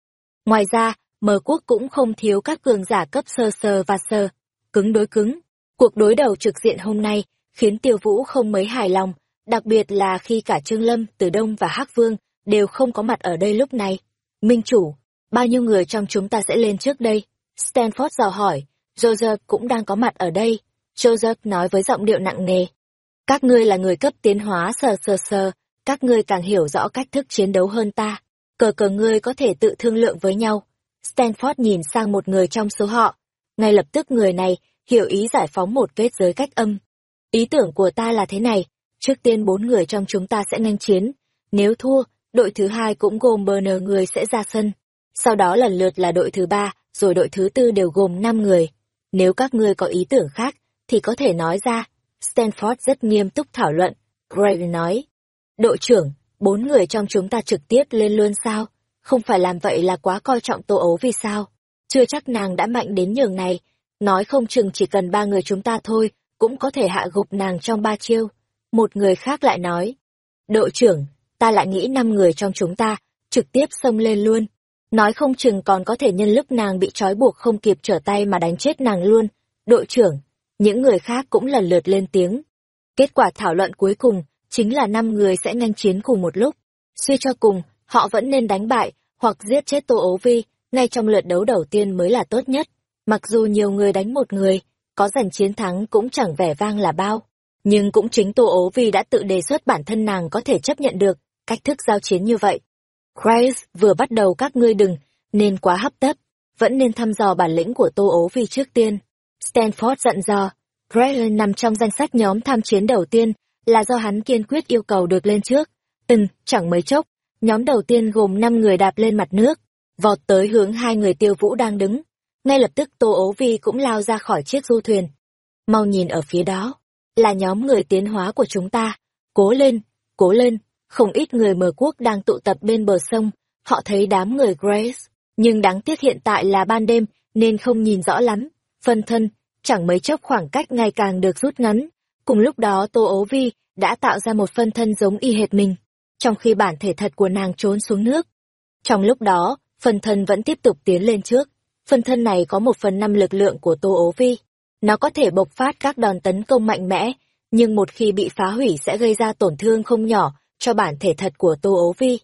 Ngoài ra, mờ quốc cũng không thiếu các cường giả cấp sơ sơ và sơ. Cứng đối cứng. Cuộc đối đầu trực diện hôm nay, khiến tiêu vũ không mấy hài lòng, đặc biệt là khi cả Trương Lâm, Từ Đông và Hắc Vương đều không có mặt ở đây lúc này. Minh chủ, bao nhiêu người trong chúng ta sẽ lên trước đây? Stanford dò hỏi, Joseph cũng đang có mặt ở đây. Joseph nói với giọng điệu nặng nề. Các ngươi là người cấp tiến hóa sờ sờ sờ, các ngươi càng hiểu rõ cách thức chiến đấu hơn ta. Cờ cờ ngươi có thể tự thương lượng với nhau. Stanford nhìn sang một người trong số họ. Ngay lập tức người này hiểu ý giải phóng một kết giới cách âm. Ý tưởng của ta là thế này, trước tiên bốn người trong chúng ta sẽ nhanh chiến. Nếu thua, đội thứ hai cũng gồm bờ nờ người sẽ ra sân. Sau đó lần lượt là đội thứ ba, rồi đội thứ tư đều gồm năm người. Nếu các ngươi có ý tưởng khác, thì có thể nói ra. Stanford rất nghiêm túc thảo luận. Gray nói. Đội trưởng, bốn người trong chúng ta trực tiếp lên luôn sao? Không phải làm vậy là quá coi trọng tô ấu vì sao? Chưa chắc nàng đã mạnh đến nhường này. Nói không chừng chỉ cần ba người chúng ta thôi, cũng có thể hạ gục nàng trong ba chiêu. Một người khác lại nói. Đội trưởng, ta lại nghĩ năm người trong chúng ta, trực tiếp xông lên luôn. Nói không chừng còn có thể nhân lúc nàng bị trói buộc không kịp trở tay mà đánh chết nàng luôn. Đội trưởng, những người khác cũng lần lượt lên tiếng. Kết quả thảo luận cuối cùng chính là năm người sẽ nhanh chiến cùng một lúc. Suy cho cùng, họ vẫn nên đánh bại hoặc giết chết Tô Ố Vi ngay trong lượt đấu đầu tiên mới là tốt nhất. Mặc dù nhiều người đánh một người, có giành chiến thắng cũng chẳng vẻ vang là bao. Nhưng cũng chính Tô Ố Vi đã tự đề xuất bản thân nàng có thể chấp nhận được cách thức giao chiến như vậy. Christ vừa bắt đầu các ngươi đừng, nên quá hấp tấp, vẫn nên thăm dò bản lĩnh của Tô Ố Vi trước tiên. Stanford giận dò, Grayson nằm trong danh sách nhóm tham chiến đầu tiên, là do hắn kiên quyết yêu cầu được lên trước. Từng, chẳng mấy chốc, nhóm đầu tiên gồm 5 người đạp lên mặt nước, vọt tới hướng hai người tiêu vũ đang đứng. Ngay lập tức Tô Ố Vi cũng lao ra khỏi chiếc du thuyền. Mau nhìn ở phía đó, là nhóm người tiến hóa của chúng ta. Cố lên, cố lên, không ít người mờ quốc đang tụ tập bên bờ sông, họ thấy đám người Grace, nhưng đáng tiếc hiện tại là ban đêm nên không nhìn rõ lắm. Phân thân, chẳng mấy chốc khoảng cách ngày càng được rút ngắn. Cùng lúc đó Tô Ố Vi đã tạo ra một phân thân giống y hệt mình, trong khi bản thể thật của nàng trốn xuống nước. Trong lúc đó, phân thân vẫn tiếp tục tiến lên trước. Phân thân này có một phần năm lực lượng của Tô Ố Vi. Nó có thể bộc phát các đòn tấn công mạnh mẽ, nhưng một khi bị phá hủy sẽ gây ra tổn thương không nhỏ cho bản thể thật của Tô Ố Vi.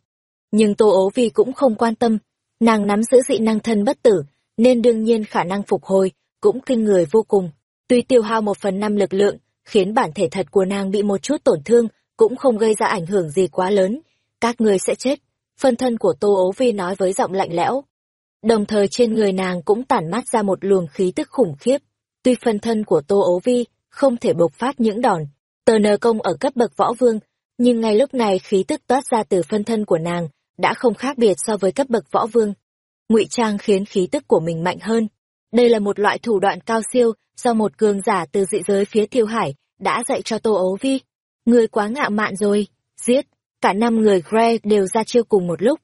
Nhưng Tô Ố Vi cũng không quan tâm, nàng nắm giữ dị năng thân bất tử, nên đương nhiên khả năng phục hồi cũng kinh người vô cùng. Tuy tiêu hao một phần năm lực lượng, khiến bản thể thật của nàng bị một chút tổn thương, cũng không gây ra ảnh hưởng gì quá lớn. Các người sẽ chết. Phân thân của Tô Ố Vi nói với giọng lạnh lẽo. Đồng thời trên người nàng cũng tản mát ra một luồng khí tức khủng khiếp. Tuy phân thân của Tô Ố Vi không thể bộc phát những đòn, tờ nờ công ở cấp bậc võ vương, nhưng ngay lúc này khí tức toát ra từ phân thân của nàng đã không khác biệt so với cấp bậc võ vương. Ngụy trang khiến khí tức của mình mạnh hơn. Đây là một loại thủ đoạn cao siêu do một cường giả từ dị giới phía Thiêu Hải đã dạy cho Tô Ấu Vi. Người quá ngạo mạn rồi, giết, cả năm người gre đều ra chiêu cùng một lúc.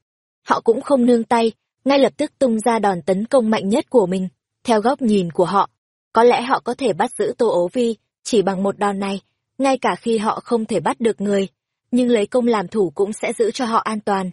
Họ cũng không nương tay, ngay lập tức tung ra đòn tấn công mạnh nhất của mình. Theo góc nhìn của họ, có lẽ họ có thể bắt giữ Tô Ấu Vi chỉ bằng một đòn này, ngay cả khi họ không thể bắt được người, nhưng lấy công làm thủ cũng sẽ giữ cho họ an toàn.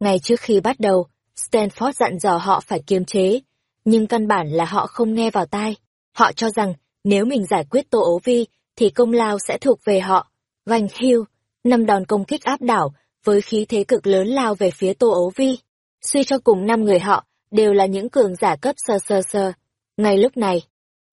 Ngay trước khi bắt đầu, Stanford dặn dò họ phải kiềm chế, nhưng căn bản là họ không nghe vào tai. Họ cho rằng, nếu mình giải quyết Tô Ố Vi, thì công lao sẽ thuộc về họ. Vành hiu, năm đòn công kích áp đảo, với khí thế cực lớn lao về phía Tô Ố Vi. Suy cho cùng năm người họ, đều là những cường giả cấp sơ sơ sơ. Ngay lúc này,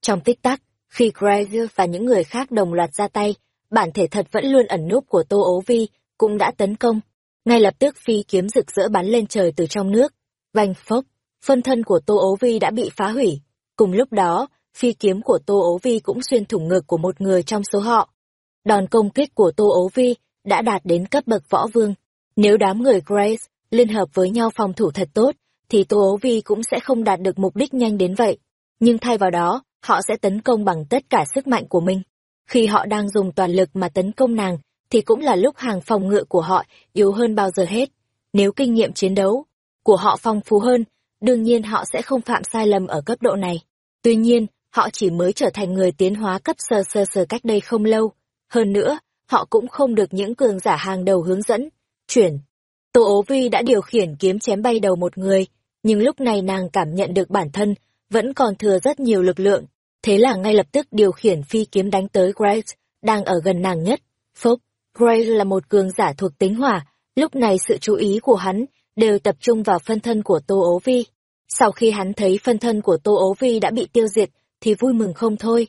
trong tích tắc, khi Grazier và những người khác đồng loạt ra tay, bản thể thật vẫn luôn ẩn núp của Tô Ố Vi, cũng đã tấn công. Ngay lập tức phi kiếm rực rỡ bắn lên trời từ trong nước. Vành phốc, phân thân của Tô Ố Vi đã bị phá hủy. Cùng lúc đó, phi kiếm của Tô Ố Vi cũng xuyên thủng ngực của một người trong số họ. Đòn công kích của Tô Ố Vi đã đạt đến cấp bậc võ vương. Nếu đám người Grace liên hợp với nhau phòng thủ thật tốt, thì Tô Ố Vi cũng sẽ không đạt được mục đích nhanh đến vậy. Nhưng thay vào đó, họ sẽ tấn công bằng tất cả sức mạnh của mình. Khi họ đang dùng toàn lực mà tấn công nàng, thì cũng là lúc hàng phòng ngự của họ yếu hơn bao giờ hết. Nếu kinh nghiệm chiến đấu của họ phong phú hơn, đương nhiên họ sẽ không phạm sai lầm ở cấp độ này. Tuy nhiên, họ chỉ mới trở thành người tiến hóa cấp sơ sơ sơ cách đây không lâu. Hơn nữa, họ cũng không được những cường giả hàng đầu hướng dẫn, chuyển. Tô ố vi đã điều khiển kiếm chém bay đầu một người, nhưng lúc này nàng cảm nhận được bản thân vẫn còn thừa rất nhiều lực lượng. Thế là ngay lập tức điều khiển phi kiếm đánh tới Grace, đang ở gần nàng nhất. Phốc, Grace là một cường giả thuộc tính hỏa, lúc này sự chú ý của hắn đều tập trung vào phân thân của Tô Ố Vi. Sau khi hắn thấy phân thân của Tô Ố Vi đã bị tiêu diệt, thì vui mừng không thôi.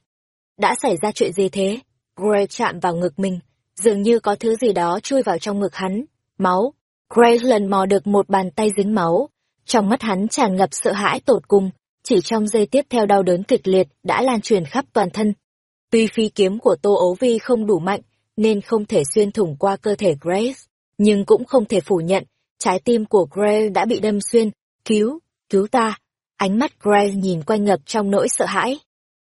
Đã xảy ra chuyện gì thế? Gray chạm vào ngực mình, dường như có thứ gì đó chui vào trong ngực hắn. Máu. Gray lần mò được một bàn tay dính máu. Trong mắt hắn tràn ngập sợ hãi tột cùng, chỉ trong giây tiếp theo đau đớn kịch liệt đã lan truyền khắp toàn thân. Tuy phi kiếm của Tô Ố Vi không đủ mạnh, nên không thể xuyên thủng qua cơ thể Grace, nhưng cũng không thể phủ nhận, trái tim của Grace đã bị đâm xuyên, cứu, cứu ta. Ánh mắt Grace nhìn quanh ngập trong nỗi sợ hãi.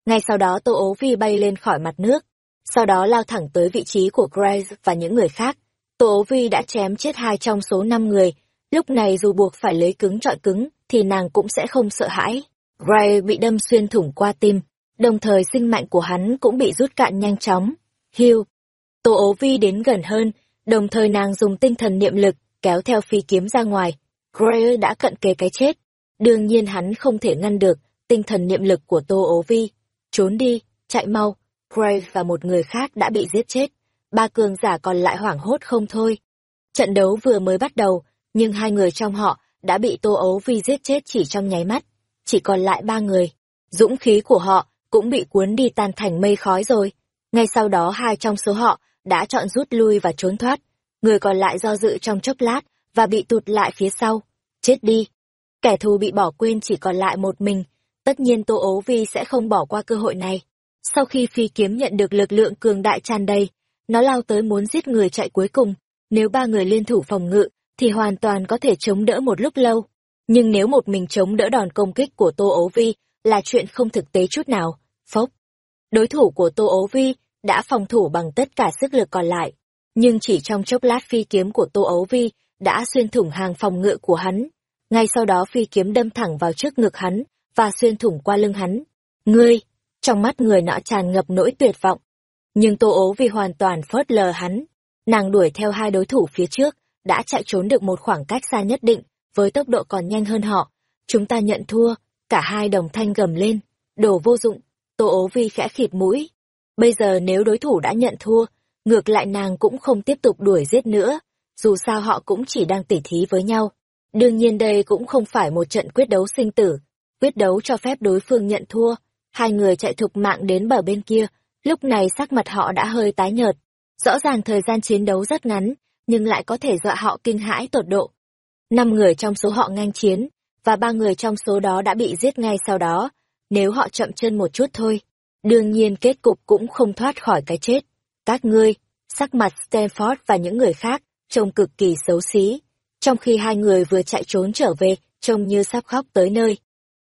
Ngay sau đó Tô Ố Vi bay lên khỏi mặt nước, sau đó lao thẳng tới vị trí của Grace và những người khác. Tô Ố Vi đã chém chết hai trong số năm người, lúc này dù buộc phải lấy cứng trọi cứng, thì nàng cũng sẽ không sợ hãi. Gray bị đâm xuyên thủng qua tim, đồng thời sinh mạnh của hắn cũng bị rút cạn nhanh chóng. Hiu, Tô ố vi đến gần hơn, đồng thời nàng dùng tinh thần niệm lực, kéo theo phi kiếm ra ngoài. Gray đã cận kề cái chết. Đương nhiên hắn không thể ngăn được tinh thần niệm lực của Tô ố vi. Trốn đi, chạy mau. Gray và một người khác đã bị giết chết. Ba cường giả còn lại hoảng hốt không thôi. Trận đấu vừa mới bắt đầu, nhưng hai người trong họ đã bị Tô ố vi giết chết chỉ trong nháy mắt. Chỉ còn lại ba người. Dũng khí của họ cũng bị cuốn đi tan thành mây khói rồi. Ngay sau đó hai trong số họ đã chọn rút lui và trốn thoát. Người còn lại do dự trong chốc lát và bị tụt lại phía sau. Chết đi. Kẻ thù bị bỏ quên chỉ còn lại một mình. Tất nhiên Tô Ố Vi sẽ không bỏ qua cơ hội này. Sau khi phi kiếm nhận được lực lượng cường đại tràn đầy, nó lao tới muốn giết người chạy cuối cùng. Nếu ba người liên thủ phòng ngự, thì hoàn toàn có thể chống đỡ một lúc lâu. Nhưng nếu một mình chống đỡ đòn công kích của Tô Ố Vi là chuyện không thực tế chút nào. Phốc. Đối thủ của Tô Ố Vi đã phòng thủ bằng tất cả sức lực còn lại. Nhưng chỉ trong chốc lát phi kiếm của Tô Ấu Vi đã xuyên thủng hàng phòng ngự của hắn. Ngay sau đó phi kiếm đâm thẳng vào trước ngực hắn và xuyên thủng qua lưng hắn. Ngươi! Trong mắt người nọ tràn ngập nỗi tuyệt vọng. Nhưng Tô Ấu Vi hoàn toàn phớt lờ hắn. Nàng đuổi theo hai đối thủ phía trước, đã chạy trốn được một khoảng cách xa nhất định, với tốc độ còn nhanh hơn họ. Chúng ta nhận thua, cả hai đồng thanh gầm lên. Đồ vô dụng, Tô Ố Vi khẽ khịt mũi, Bây giờ nếu đối thủ đã nhận thua, ngược lại nàng cũng không tiếp tục đuổi giết nữa, dù sao họ cũng chỉ đang tỉ thí với nhau. Đương nhiên đây cũng không phải một trận quyết đấu sinh tử, quyết đấu cho phép đối phương nhận thua. Hai người chạy thục mạng đến bờ bên kia, lúc này sắc mặt họ đã hơi tái nhợt. Rõ ràng thời gian chiến đấu rất ngắn, nhưng lại có thể dọa họ kinh hãi tột độ. Năm người trong số họ ngang chiến, và ba người trong số đó đã bị giết ngay sau đó. Nếu họ chậm chân một chút thôi, Đương nhiên kết cục cũng không thoát khỏi cái chết. Các ngươi, sắc mặt Stanford và những người khác, trông cực kỳ xấu xí. Trong khi hai người vừa chạy trốn trở về, trông như sắp khóc tới nơi.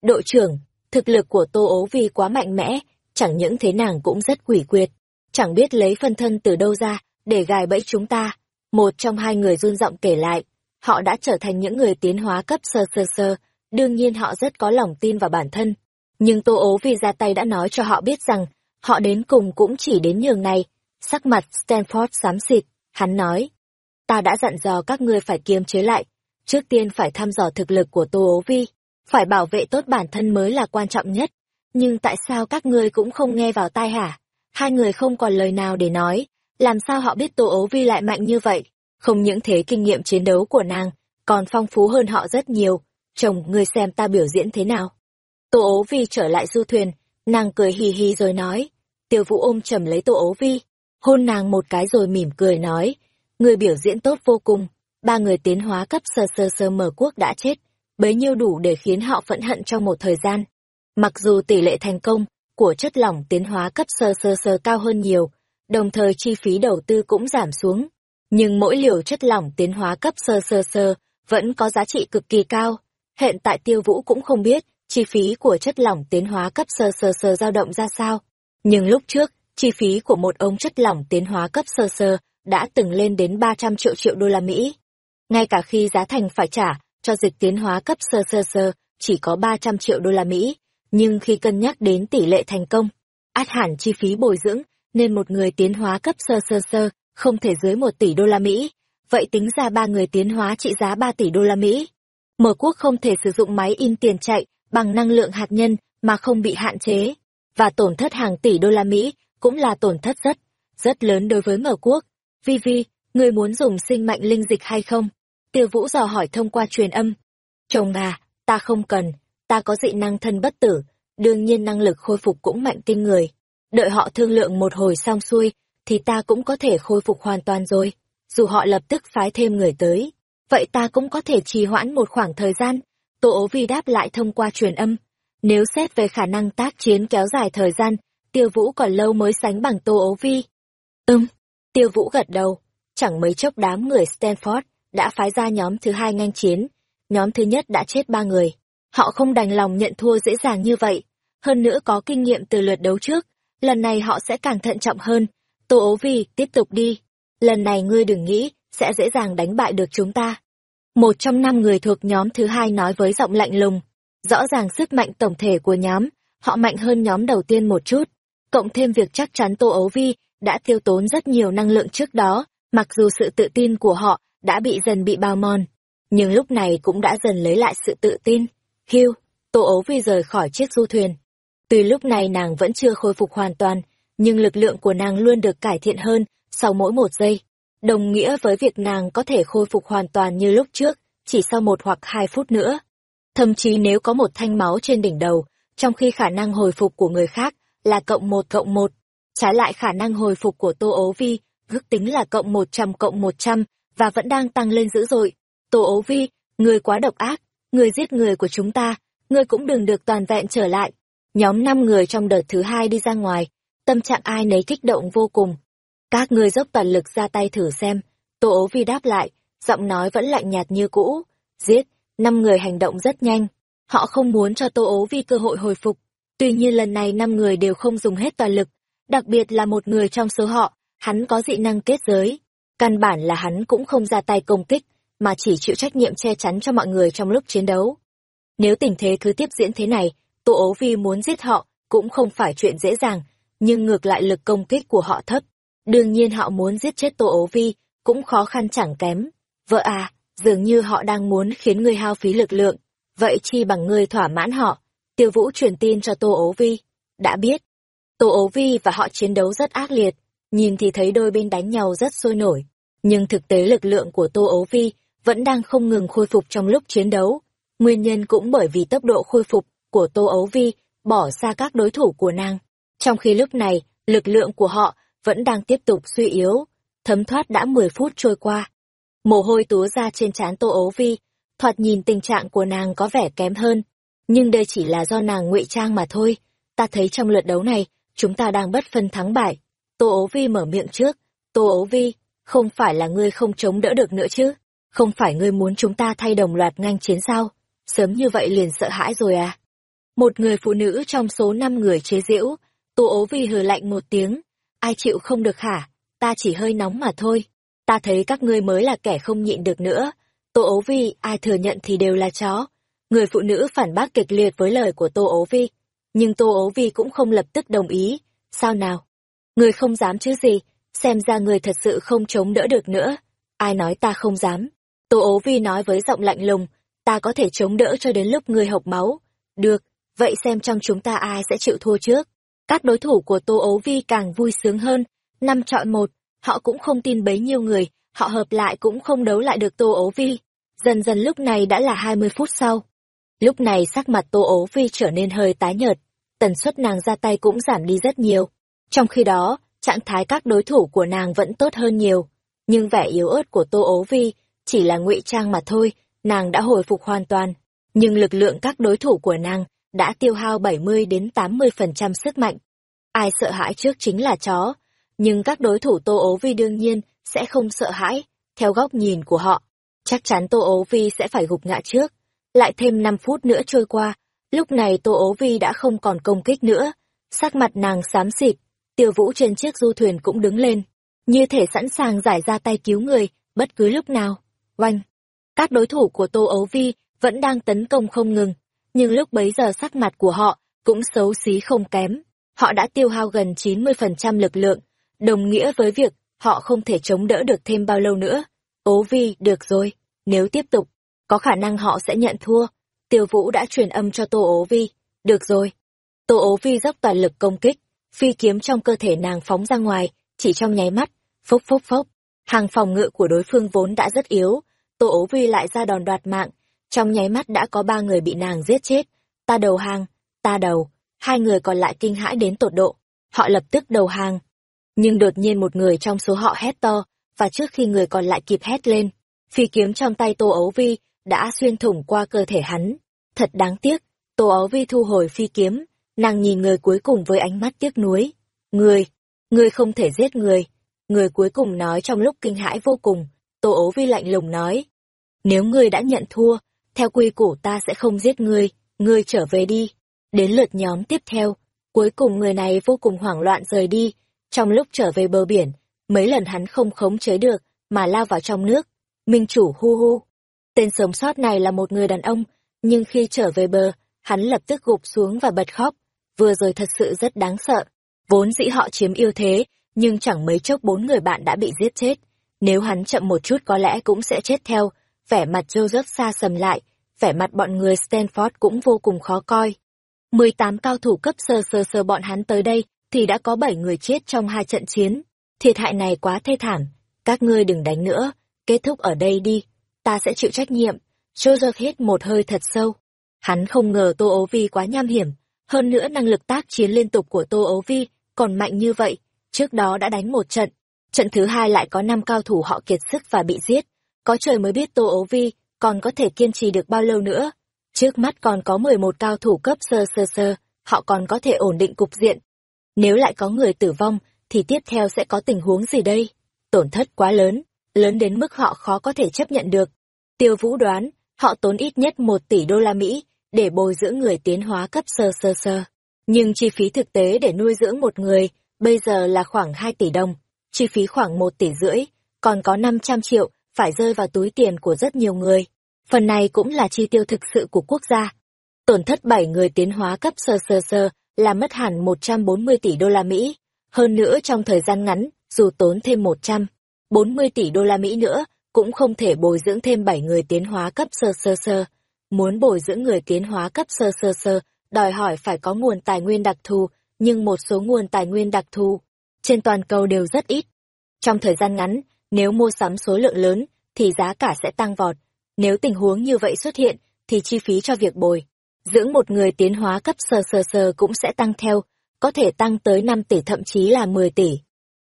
Đội trưởng, thực lực của Tô Ố Vi quá mạnh mẽ, chẳng những thế nàng cũng rất quỷ quyệt. Chẳng biết lấy phân thân từ đâu ra, để gài bẫy chúng ta. Một trong hai người run giọng kể lại, họ đã trở thành những người tiến hóa cấp sơ sơ sơ, đương nhiên họ rất có lòng tin vào bản thân nhưng Tô ố vì ra tay đã nói cho họ biết rằng, họ đến cùng cũng chỉ đến nhường này. Sắc mặt Stanford xám xịt, hắn nói. Ta đã dặn dò các ngươi phải kiềm chế lại. Trước tiên phải thăm dò thực lực của Tô ố vi. Phải bảo vệ tốt bản thân mới là quan trọng nhất. Nhưng tại sao các ngươi cũng không nghe vào tai hả? Hai người không còn lời nào để nói. Làm sao họ biết Tô ố vi lại mạnh như vậy? Không những thế kinh nghiệm chiến đấu của nàng, còn phong phú hơn họ rất nhiều. Chồng, ngươi xem ta biểu diễn thế nào? Tô ố vi trở lại du thuyền, nàng cười hì hì rồi nói. Tiêu vũ ôm chầm lấy tô ố vi, hôn nàng một cái rồi mỉm cười nói. Người biểu diễn tốt vô cùng, ba người tiến hóa cấp sơ sơ sơ mở quốc đã chết, bấy nhiêu đủ để khiến họ phẫn hận trong một thời gian. Mặc dù tỷ lệ thành công của chất lỏng tiến hóa cấp sơ sơ sơ cao hơn nhiều, đồng thời chi phí đầu tư cũng giảm xuống, nhưng mỗi liều chất lỏng tiến hóa cấp sơ sơ sơ vẫn có giá trị cực kỳ cao. Hiện tại tiêu vũ cũng không biết chi phí của chất lỏng tiến hóa cấp sơ sơ sơ dao động ra sao. Nhưng lúc trước, chi phí của một ống chất lỏng tiến hóa cấp sơ sơ đã từng lên đến 300 triệu triệu đô la Mỹ. Ngay cả khi giá thành phải trả cho dịch tiến hóa cấp sơ sơ sơ chỉ có 300 triệu đô la Mỹ, nhưng khi cân nhắc đến tỷ lệ thành công, át hẳn chi phí bồi dưỡng nên một người tiến hóa cấp sơ sơ sơ không thể dưới 1 tỷ đô la Mỹ. Vậy tính ra ba người tiến hóa trị giá 3 tỷ đô la Mỹ. Mở quốc không thể sử dụng máy in tiền chạy bằng năng lượng hạt nhân mà không bị hạn chế, và tổn thất hàng tỷ đô la Mỹ cũng là tổn thất rất, rất lớn đối với mở quốc. Vi Vi, người muốn dùng sinh mạnh linh dịch hay không? Tiêu Vũ dò hỏi thông qua truyền âm. Chồng à, ta không cần, ta có dị năng thân bất tử, đương nhiên năng lực khôi phục cũng mạnh kinh người. Đợi họ thương lượng một hồi xong xuôi, thì ta cũng có thể khôi phục hoàn toàn rồi. Dù họ lập tức phái thêm người tới, vậy ta cũng có thể trì hoãn một khoảng thời gian, Tô ố vi đáp lại thông qua truyền âm. Nếu xét về khả năng tác chiến kéo dài thời gian, tiêu vũ còn lâu mới sánh bằng tô ố vi. Ừm, tiêu vũ gật đầu, chẳng mấy chốc đám người Stanford đã phái ra nhóm thứ hai nhanh chiến. Nhóm thứ nhất đã chết ba người. Họ không đành lòng nhận thua dễ dàng như vậy. Hơn nữa có kinh nghiệm từ lượt đấu trước. Lần này họ sẽ càng thận trọng hơn. Tô ố vi, tiếp tục đi. Lần này ngươi đừng nghĩ, sẽ dễ dàng đánh bại được chúng ta. Một trong năm người thuộc nhóm thứ hai nói với giọng lạnh lùng. Rõ ràng sức mạnh tổng thể của nhóm, họ mạnh hơn nhóm đầu tiên một chút. Cộng thêm việc chắc chắn Tô ố Vi đã tiêu tốn rất nhiều năng lượng trước đó, mặc dù sự tự tin của họ đã bị dần bị bao mòn, nhưng lúc này cũng đã dần lấy lại sự tự tin. Hiu, Tô ố Vi rời khỏi chiếc du thuyền. Tuy lúc này nàng vẫn chưa khôi phục hoàn toàn, nhưng lực lượng của nàng luôn được cải thiện hơn sau mỗi một giây. Đồng nghĩa với việc nàng có thể khôi phục hoàn toàn như lúc trước, chỉ sau một hoặc hai phút nữa. Thậm chí nếu có một thanh máu trên đỉnh đầu, trong khi khả năng hồi phục của người khác là cộng một cộng một, trái lại khả năng hồi phục của Tô Ố Vi ước tính là cộng một trăm cộng một trăm và vẫn đang tăng lên dữ dội. Tô ố vi, người quá độc ác, người giết người của chúng ta, người cũng đừng được toàn vẹn trở lại. Nhóm năm người trong đợt thứ hai đi ra ngoài, tâm trạng ai nấy kích động vô cùng. Các người dốc toàn lực ra tay thử xem, Tô ố vi đáp lại, giọng nói vẫn lạnh nhạt như cũ. Giết, năm người hành động rất nhanh. Họ không muốn cho Tô ố vi cơ hội hồi phục. Tuy nhiên lần này năm người đều không dùng hết toàn lực, đặc biệt là một người trong số họ, hắn có dị năng kết giới Căn bản là hắn cũng không ra tay công kích, mà chỉ chịu trách nhiệm che chắn cho mọi người trong lúc chiến đấu. Nếu tình thế cứ tiếp diễn thế này, Tô Ố Vi muốn giết họ cũng không phải chuyện dễ dàng, nhưng ngược lại lực công kích của họ thấp. Đương nhiên họ muốn giết chết Tô Ố Vi cũng khó khăn chẳng kém. Vợ à, dường như họ đang muốn khiến ngươi hao phí lực lượng, vậy chi bằng ngươi thỏa mãn họ. Tiêu Vũ truyền tin cho Tô Ố Vi. Đã biết, Tô Ố Vi và họ chiến đấu rất ác liệt, nhìn thì thấy đôi bên đánh nhau rất sôi nổi, nhưng thực tế lực lượng của Tô Ấu Vi vẫn đang không ngừng khôi phục trong lúc chiến đấu. Nguyên nhân cũng bởi vì tốc độ khôi phục của Tô Ấu Vi bỏ xa các đối thủ của nàng. Trong khi lúc này, lực lượng của họ vẫn đang tiếp tục suy yếu, thấm thoát đã 10 phút trôi qua. Mồ hôi túa ra trên trán Tô Ấu Vi, thoạt nhìn tình trạng của nàng có vẻ kém hơn, nhưng đây chỉ là do nàng ngụy trang mà thôi. Ta thấy trong lượt đấu này, chúng ta đang bất phân thắng bại. Tô ố vi mở miệng trước. Tô ố vi, không phải là ngươi không chống đỡ được nữa chứ? Không phải ngươi muốn chúng ta thay đồng loạt ngang chiến sao? Sớm như vậy liền sợ hãi rồi à? Một người phụ nữ trong số năm người chế giễu, Tô ố vi hừ lạnh một tiếng. Ai chịu không được hả? Ta chỉ hơi nóng mà thôi. Ta thấy các ngươi mới là kẻ không nhịn được nữa. Tô ố vi, ai thừa nhận thì đều là chó. Người phụ nữ phản bác kịch liệt với lời của Tô ố vi. Nhưng Tô ố vi cũng không lập tức đồng ý. Sao nào? Người không dám chứ gì, xem ra người thật sự không chống đỡ được nữa. Ai nói ta không dám? Tô ố vi nói với giọng lạnh lùng, ta có thể chống đỡ cho đến lúc người hộc máu. Được, vậy xem trong chúng ta ai sẽ chịu thua trước. Các đối thủ của Tô ấu vi càng vui sướng hơn, năm chọn một, họ cũng không tin bấy nhiêu người, họ hợp lại cũng không đấu lại được Tô ấu vi. Dần dần lúc này đã là hai mươi phút sau. Lúc này sắc mặt Tô ấu vi trở nên hơi tái nhợt, tần suất nàng ra tay cũng giảm đi rất nhiều. Trong khi đó, trạng thái các đối thủ của nàng vẫn tốt hơn nhiều, nhưng vẻ yếu ớt của Tô ấu Vi chỉ là ngụy trang mà thôi, nàng đã hồi phục hoàn toàn, nhưng lực lượng các đối thủ của nàng đã tiêu hao 70 đến 80% sức mạnh. Ai sợ hãi trước chính là chó, nhưng các đối thủ Tô Ố Vi đương nhiên sẽ không sợ hãi, theo góc nhìn của họ. Chắc chắn Tô Ố Vi sẽ phải gục ngã trước. Lại thêm 5 phút nữa trôi qua, lúc này Tô Ố Vi đã không còn công kích nữa, sắc mặt nàng xám xịt, Tiêu Vũ trên chiếc du thuyền cũng đứng lên, như thể sẵn sàng giải ra tay cứu người, bất cứ lúc nào. Oanh! Các đối thủ của Tô Ấu Vi vẫn đang tấn công không ngừng, nhưng lúc bấy giờ sắc mặt của họ cũng xấu xí không kém. Họ đã tiêu hao gần 90% lực lượng, đồng nghĩa với việc họ không thể chống đỡ được thêm bao lâu nữa. Ố Vi, được rồi, nếu tiếp tục, có khả năng họ sẽ nhận thua. Tiêu Vũ đã truyền âm cho Tô Ố Vi. Được rồi. Tô Ố Vi dốc toàn lực công kích, phi kiếm trong cơ thể nàng phóng ra ngoài, chỉ trong nháy mắt, phốc phốc phốc. Hàng phòng ngự của đối phương vốn đã rất yếu, Tô Ố Vi lại ra đòn đoạt mạng, trong nháy mắt đã có ba người bị nàng giết chết. Ta đầu hàng, ta đầu, hai người còn lại kinh hãi đến tột độ, họ lập tức đầu hàng. Nhưng đột nhiên một người trong số họ hét to, và trước khi người còn lại kịp hét lên, phi kiếm trong tay Tô Ấu Vi đã xuyên thủng qua cơ thể hắn. Thật đáng tiếc, Tô Ấu Vi thu hồi phi kiếm, nàng nhìn người cuối cùng với ánh mắt tiếc nuối. Người, người không thể giết người. Người cuối cùng nói trong lúc kinh hãi vô cùng, Tô ấu vi lạnh lùng nói. Nếu ngươi đã nhận thua, theo quy củ ta sẽ không giết ngươi, ngươi trở về đi. Đến lượt nhóm tiếp theo, cuối cùng người này vô cùng hoảng loạn rời đi, trong lúc trở về bờ biển, mấy lần hắn không khống chế được, mà lao vào trong nước. Minh chủ hu hu. Tên sống sót này là một người đàn ông, nhưng khi trở về bờ, hắn lập tức gục xuống và bật khóc. Vừa rồi thật sự rất đáng sợ. Vốn dĩ họ chiếm ưu thế, nhưng chẳng mấy chốc bốn người bạn đã bị giết chết. Nếu hắn chậm một chút có lẽ cũng sẽ chết theo. Vẻ mặt Joseph xa sầm lại, vẻ mặt bọn người Stanford cũng vô cùng khó coi. 18 cao thủ cấp sơ sơ sơ bọn hắn tới đây, thì đã có 7 người chết trong hai trận chiến. Thiệt hại này quá thê thảm, các ngươi đừng đánh nữa, kết thúc ở đây đi, ta sẽ chịu trách nhiệm. Joseph hít một hơi thật sâu. Hắn không ngờ Tô Ấu Vi quá nham hiểm, hơn nữa năng lực tác chiến liên tục của Tô Ấu Vi còn mạnh như vậy, trước đó đã đánh một trận, trận thứ hai lại có năm cao thủ họ kiệt sức và bị giết, có trời mới biết Tô Ấu Vi còn có thể kiên trì được bao lâu nữa. Trước mắt còn có 11 cao thủ cấp sơ sơ sơ, họ còn có thể ổn định cục diện. Nếu lại có người tử vong, thì tiếp theo sẽ có tình huống gì đây? Tổn thất quá lớn, lớn đến mức họ khó có thể chấp nhận được. Tiêu Vũ đoán, họ tốn ít nhất 1 tỷ đô la Mỹ để bồi dưỡng người tiến hóa cấp sơ sơ sơ. Nhưng chi phí thực tế để nuôi dưỡng một người bây giờ là khoảng 2 tỷ đồng, chi phí khoảng 1 tỷ rưỡi, còn có 500 triệu phải rơi vào túi tiền của rất nhiều người. Phần này cũng là chi tiêu thực sự của quốc gia. Tổn thất 7 người tiến hóa cấp sơ sơ sơ là mất hẳn 140 tỷ đô la Mỹ. Hơn nữa trong thời gian ngắn, dù tốn thêm 140 tỷ đô la Mỹ nữa, cũng không thể bồi dưỡng thêm 7 người tiến hóa cấp sơ sơ sơ. Muốn bồi dưỡng người tiến hóa cấp sơ sơ sơ, đòi hỏi phải có nguồn tài nguyên đặc thù, nhưng một số nguồn tài nguyên đặc thù trên toàn cầu đều rất ít. Trong thời gian ngắn, nếu mua sắm số lượng lớn, thì giá cả sẽ tăng vọt. Nếu tình huống như vậy xuất hiện, thì chi phí cho việc bồi. Dưỡng một người tiến hóa cấp sờ sờ sờ cũng sẽ tăng theo, có thể tăng tới 5 tỷ thậm chí là 10 tỷ.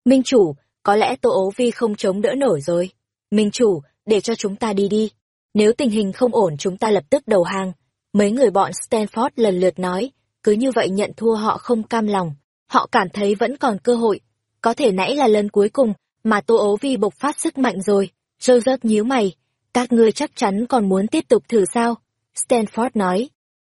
Minh chủ, có lẽ Tô Ố Vi không chống đỡ nổi rồi. Minh chủ, để cho chúng ta đi đi. Nếu tình hình không ổn chúng ta lập tức đầu hàng. Mấy người bọn Stanford lần lượt nói, cứ như vậy nhận thua họ không cam lòng. Họ cảm thấy vẫn còn cơ hội. Có thể nãy là lần cuối cùng mà Tô Ố Vi bộc phát sức mạnh rồi. Joseph nhíu mày. Các ngươi chắc chắn còn muốn tiếp tục thử sao? Stanford nói.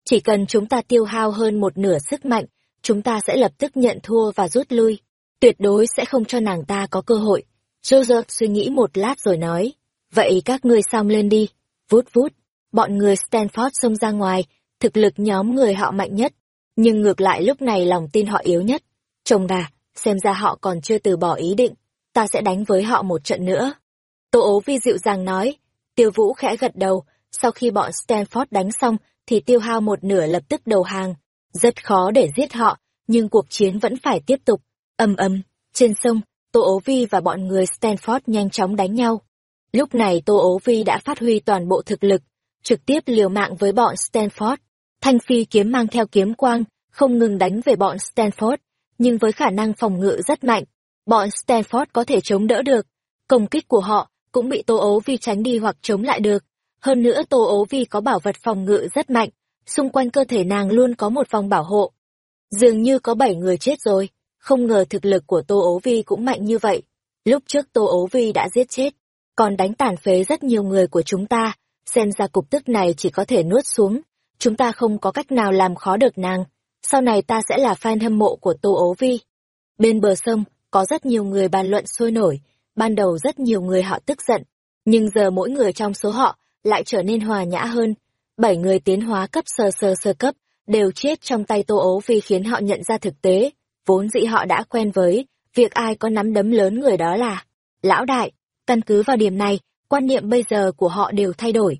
Chỉ cần chúng ta tiêu hao hơn một nửa sức mạnh, chúng ta sẽ lập tức nhận thua và rút lui. Tuyệt đối sẽ không cho nàng ta có cơ hội. Joseph suy nghĩ một lát rồi nói. Vậy các ngươi xong lên đi. Vút vút. Bọn người Stanford xông ra ngoài, thực lực nhóm người họ mạnh nhất. Nhưng ngược lại lúc này lòng tin họ yếu nhất. Trông đà, xem ra họ còn chưa từ bỏ ý định. Ta sẽ đánh với họ một trận nữa. Tô ố vi dịu dàng nói. Tiêu vũ khẽ gật đầu. Sau khi bọn Stanford đánh xong, thì tiêu hao một nửa lập tức đầu hàng. Rất khó để giết họ, nhưng cuộc chiến vẫn phải tiếp tục. Âm âm, trên sông, Tô ố vi và bọn người Stanford nhanh chóng đánh nhau. Lúc này Tô ố vi đã phát huy toàn bộ thực lực, trực tiếp liều mạng với bọn Stanford. Thanh phi kiếm mang theo kiếm quang, không ngừng đánh về bọn Stanford, nhưng với khả năng phòng ngự rất mạnh, bọn Stanford có thể chống đỡ được. Công kích của họ cũng bị Tô Ố Vi tránh đi hoặc chống lại được. Hơn nữa Tô Ố Vi có bảo vật phòng ngự rất mạnh, xung quanh cơ thể nàng luôn có một vòng bảo hộ. Dường như có bảy người chết rồi, không ngờ thực lực của Tô Ố Vi cũng mạnh như vậy. Lúc trước Tô Ố Vi đã giết chết, còn đánh tàn phế rất nhiều người của chúng ta, xem ra cục tức này chỉ có thể nuốt xuống. Chúng ta không có cách nào làm khó được nàng. Sau này ta sẽ là fan hâm mộ của Tô Ố Vi. Bên bờ sông, có rất nhiều người bàn luận sôi nổi. Ban đầu rất nhiều người họ tức giận. Nhưng giờ mỗi người trong số họ lại trở nên hòa nhã hơn. Bảy người tiến hóa cấp sơ sơ sơ cấp đều chết trong tay Tô Ố vì khiến họ nhận ra thực tế. Vốn dĩ họ đã quen với việc ai có nắm đấm lớn người đó là lão đại. Căn cứ vào điểm này, quan niệm bây giờ của họ đều thay đổi.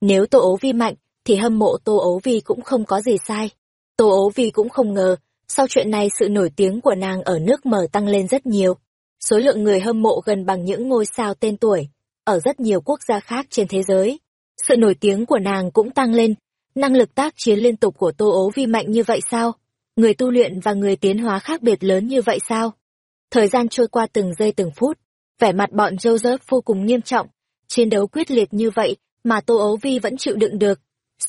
Nếu Tô Ố Vi mạnh, thì hâm mộ Tô Ố Vi cũng không có gì sai. Tô Ố Vi cũng không ngờ, sau chuyện này sự nổi tiếng của nàng ở nước mở tăng lên rất nhiều. Số lượng người hâm mộ gần bằng những ngôi sao tên tuổi, ở rất nhiều quốc gia khác trên thế giới. Sự nổi tiếng của nàng cũng tăng lên, năng lực tác chiến liên tục của Tô Ố Vi mạnh như vậy sao? Người tu luyện và người tiến hóa khác biệt lớn như vậy sao? Thời gian trôi qua từng giây từng phút, vẻ mặt bọn Joseph vô cùng nghiêm trọng, chiến đấu quyết liệt như vậy mà Tô Ấu Vi vẫn chịu đựng được.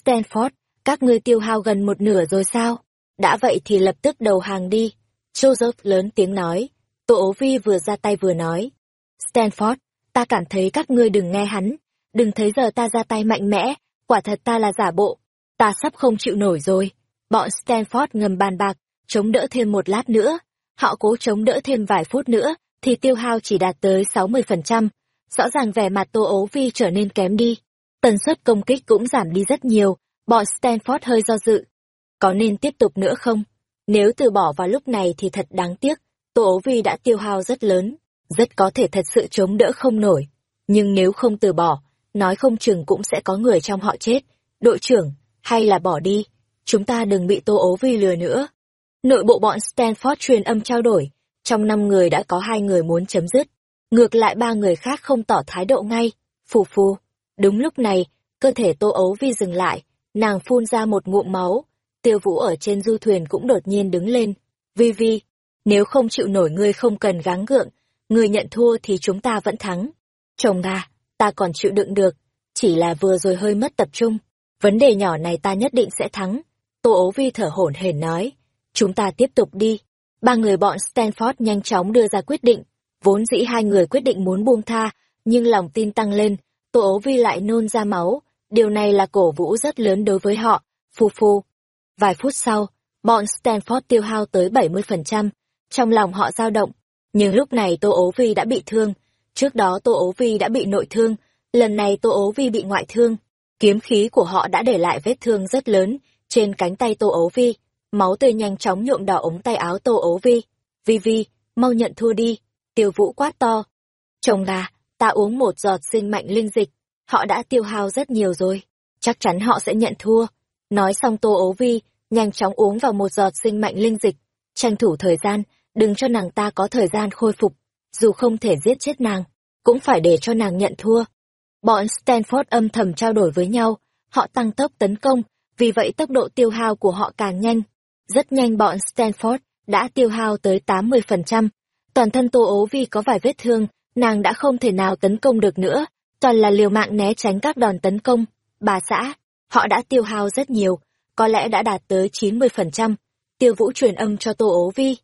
Stanford, các ngươi tiêu hao gần một nửa rồi sao? Đã vậy thì lập tức đầu hàng đi. Joseph lớn tiếng nói. Tô ố vi vừa ra tay vừa nói. Stanford, ta cảm thấy các ngươi đừng nghe hắn. Đừng thấy giờ ta ra tay mạnh mẽ, quả thật ta là giả bộ. Ta sắp không chịu nổi rồi. Bọn Stanford ngầm bàn bạc, chống đỡ thêm một lát nữa. Họ cố chống đỡ thêm vài phút nữa, thì tiêu hao chỉ đạt tới 60%. Rõ ràng vẻ mặt Tô ố vi trở nên kém đi. Tần suất công kích cũng giảm đi rất nhiều, bọn Stanford hơi do dự. Có nên tiếp tục nữa không? Nếu từ bỏ vào lúc này thì thật đáng tiếc, Tô ố vi đã tiêu hao rất lớn, rất có thể thật sự chống đỡ không nổi. Nhưng nếu không từ bỏ, nói không chừng cũng sẽ có người trong họ chết. Đội trưởng, hay là bỏ đi, chúng ta đừng bị Tô ố vi lừa nữa. Nội bộ bọn Stanford truyền âm trao đổi, trong năm người đã có hai người muốn chấm dứt. Ngược lại ba người khác không tỏ thái độ ngay. Phù phù. Đúng lúc này, cơ thể Tô ấu vi dừng lại, nàng phun ra một ngụm máu. Tiêu vũ ở trên du thuyền cũng đột nhiên đứng lên. Vi Vi, nếu không chịu nổi ngươi không cần gắng gượng, ngươi nhận thua thì chúng ta vẫn thắng. Chồng à, ta còn chịu đựng được, chỉ là vừa rồi hơi mất tập trung. Vấn đề nhỏ này ta nhất định sẽ thắng. Tô ố vi thở hổn hển nói. Chúng ta tiếp tục đi. Ba người bọn Stanford nhanh chóng đưa ra quyết định. Vốn dĩ hai người quyết định muốn buông tha, nhưng lòng tin tăng lên, Tô ố vi lại nôn ra máu. Điều này là cổ vũ rất lớn đối với họ. Phu phu. Vài phút sau, bọn Stanford tiêu hao tới 70%. Trong lòng họ dao động. Nhưng lúc này Tô ấu vi đã bị thương. Trước đó Tô ấu vi đã bị nội thương. Lần này Tô ấu vi bị ngoại thương. Kiếm khí của họ đã để lại vết thương rất lớn trên cánh tay Tô ấu vi máu tươi nhanh chóng nhuộm đỏ ống tay áo tô ố vi vi vi mau nhận thua đi tiêu vũ quát to chồng gà ta uống một giọt sinh mạnh linh dịch họ đã tiêu hao rất nhiều rồi chắc chắn họ sẽ nhận thua nói xong tô ố vi nhanh chóng uống vào một giọt sinh mạnh linh dịch. Tranh thủ thời gian đừng cho nàng ta có thời gian khôi phục. Dù không thể giết chết nàng cũng phải để cho nàng nhận thua. Bọn stanford âm thầm trao đổi với nhau. Họ tăng tốc tấn công vì vậy tốc độ tiêu hao của họ càng nhanh. Rất nhanh bọn Stanford đã tiêu hao tới 80%. Toàn thân Tô ố vi có vài vết thương, nàng đã không thể nào tấn công được nữa, toàn là liều mạng né tránh các đòn tấn công. Bà xã, họ đã tiêu hao rất nhiều, có lẽ đã đạt tới 90%. Tiêu vũ truyền âm cho Tô ố vi.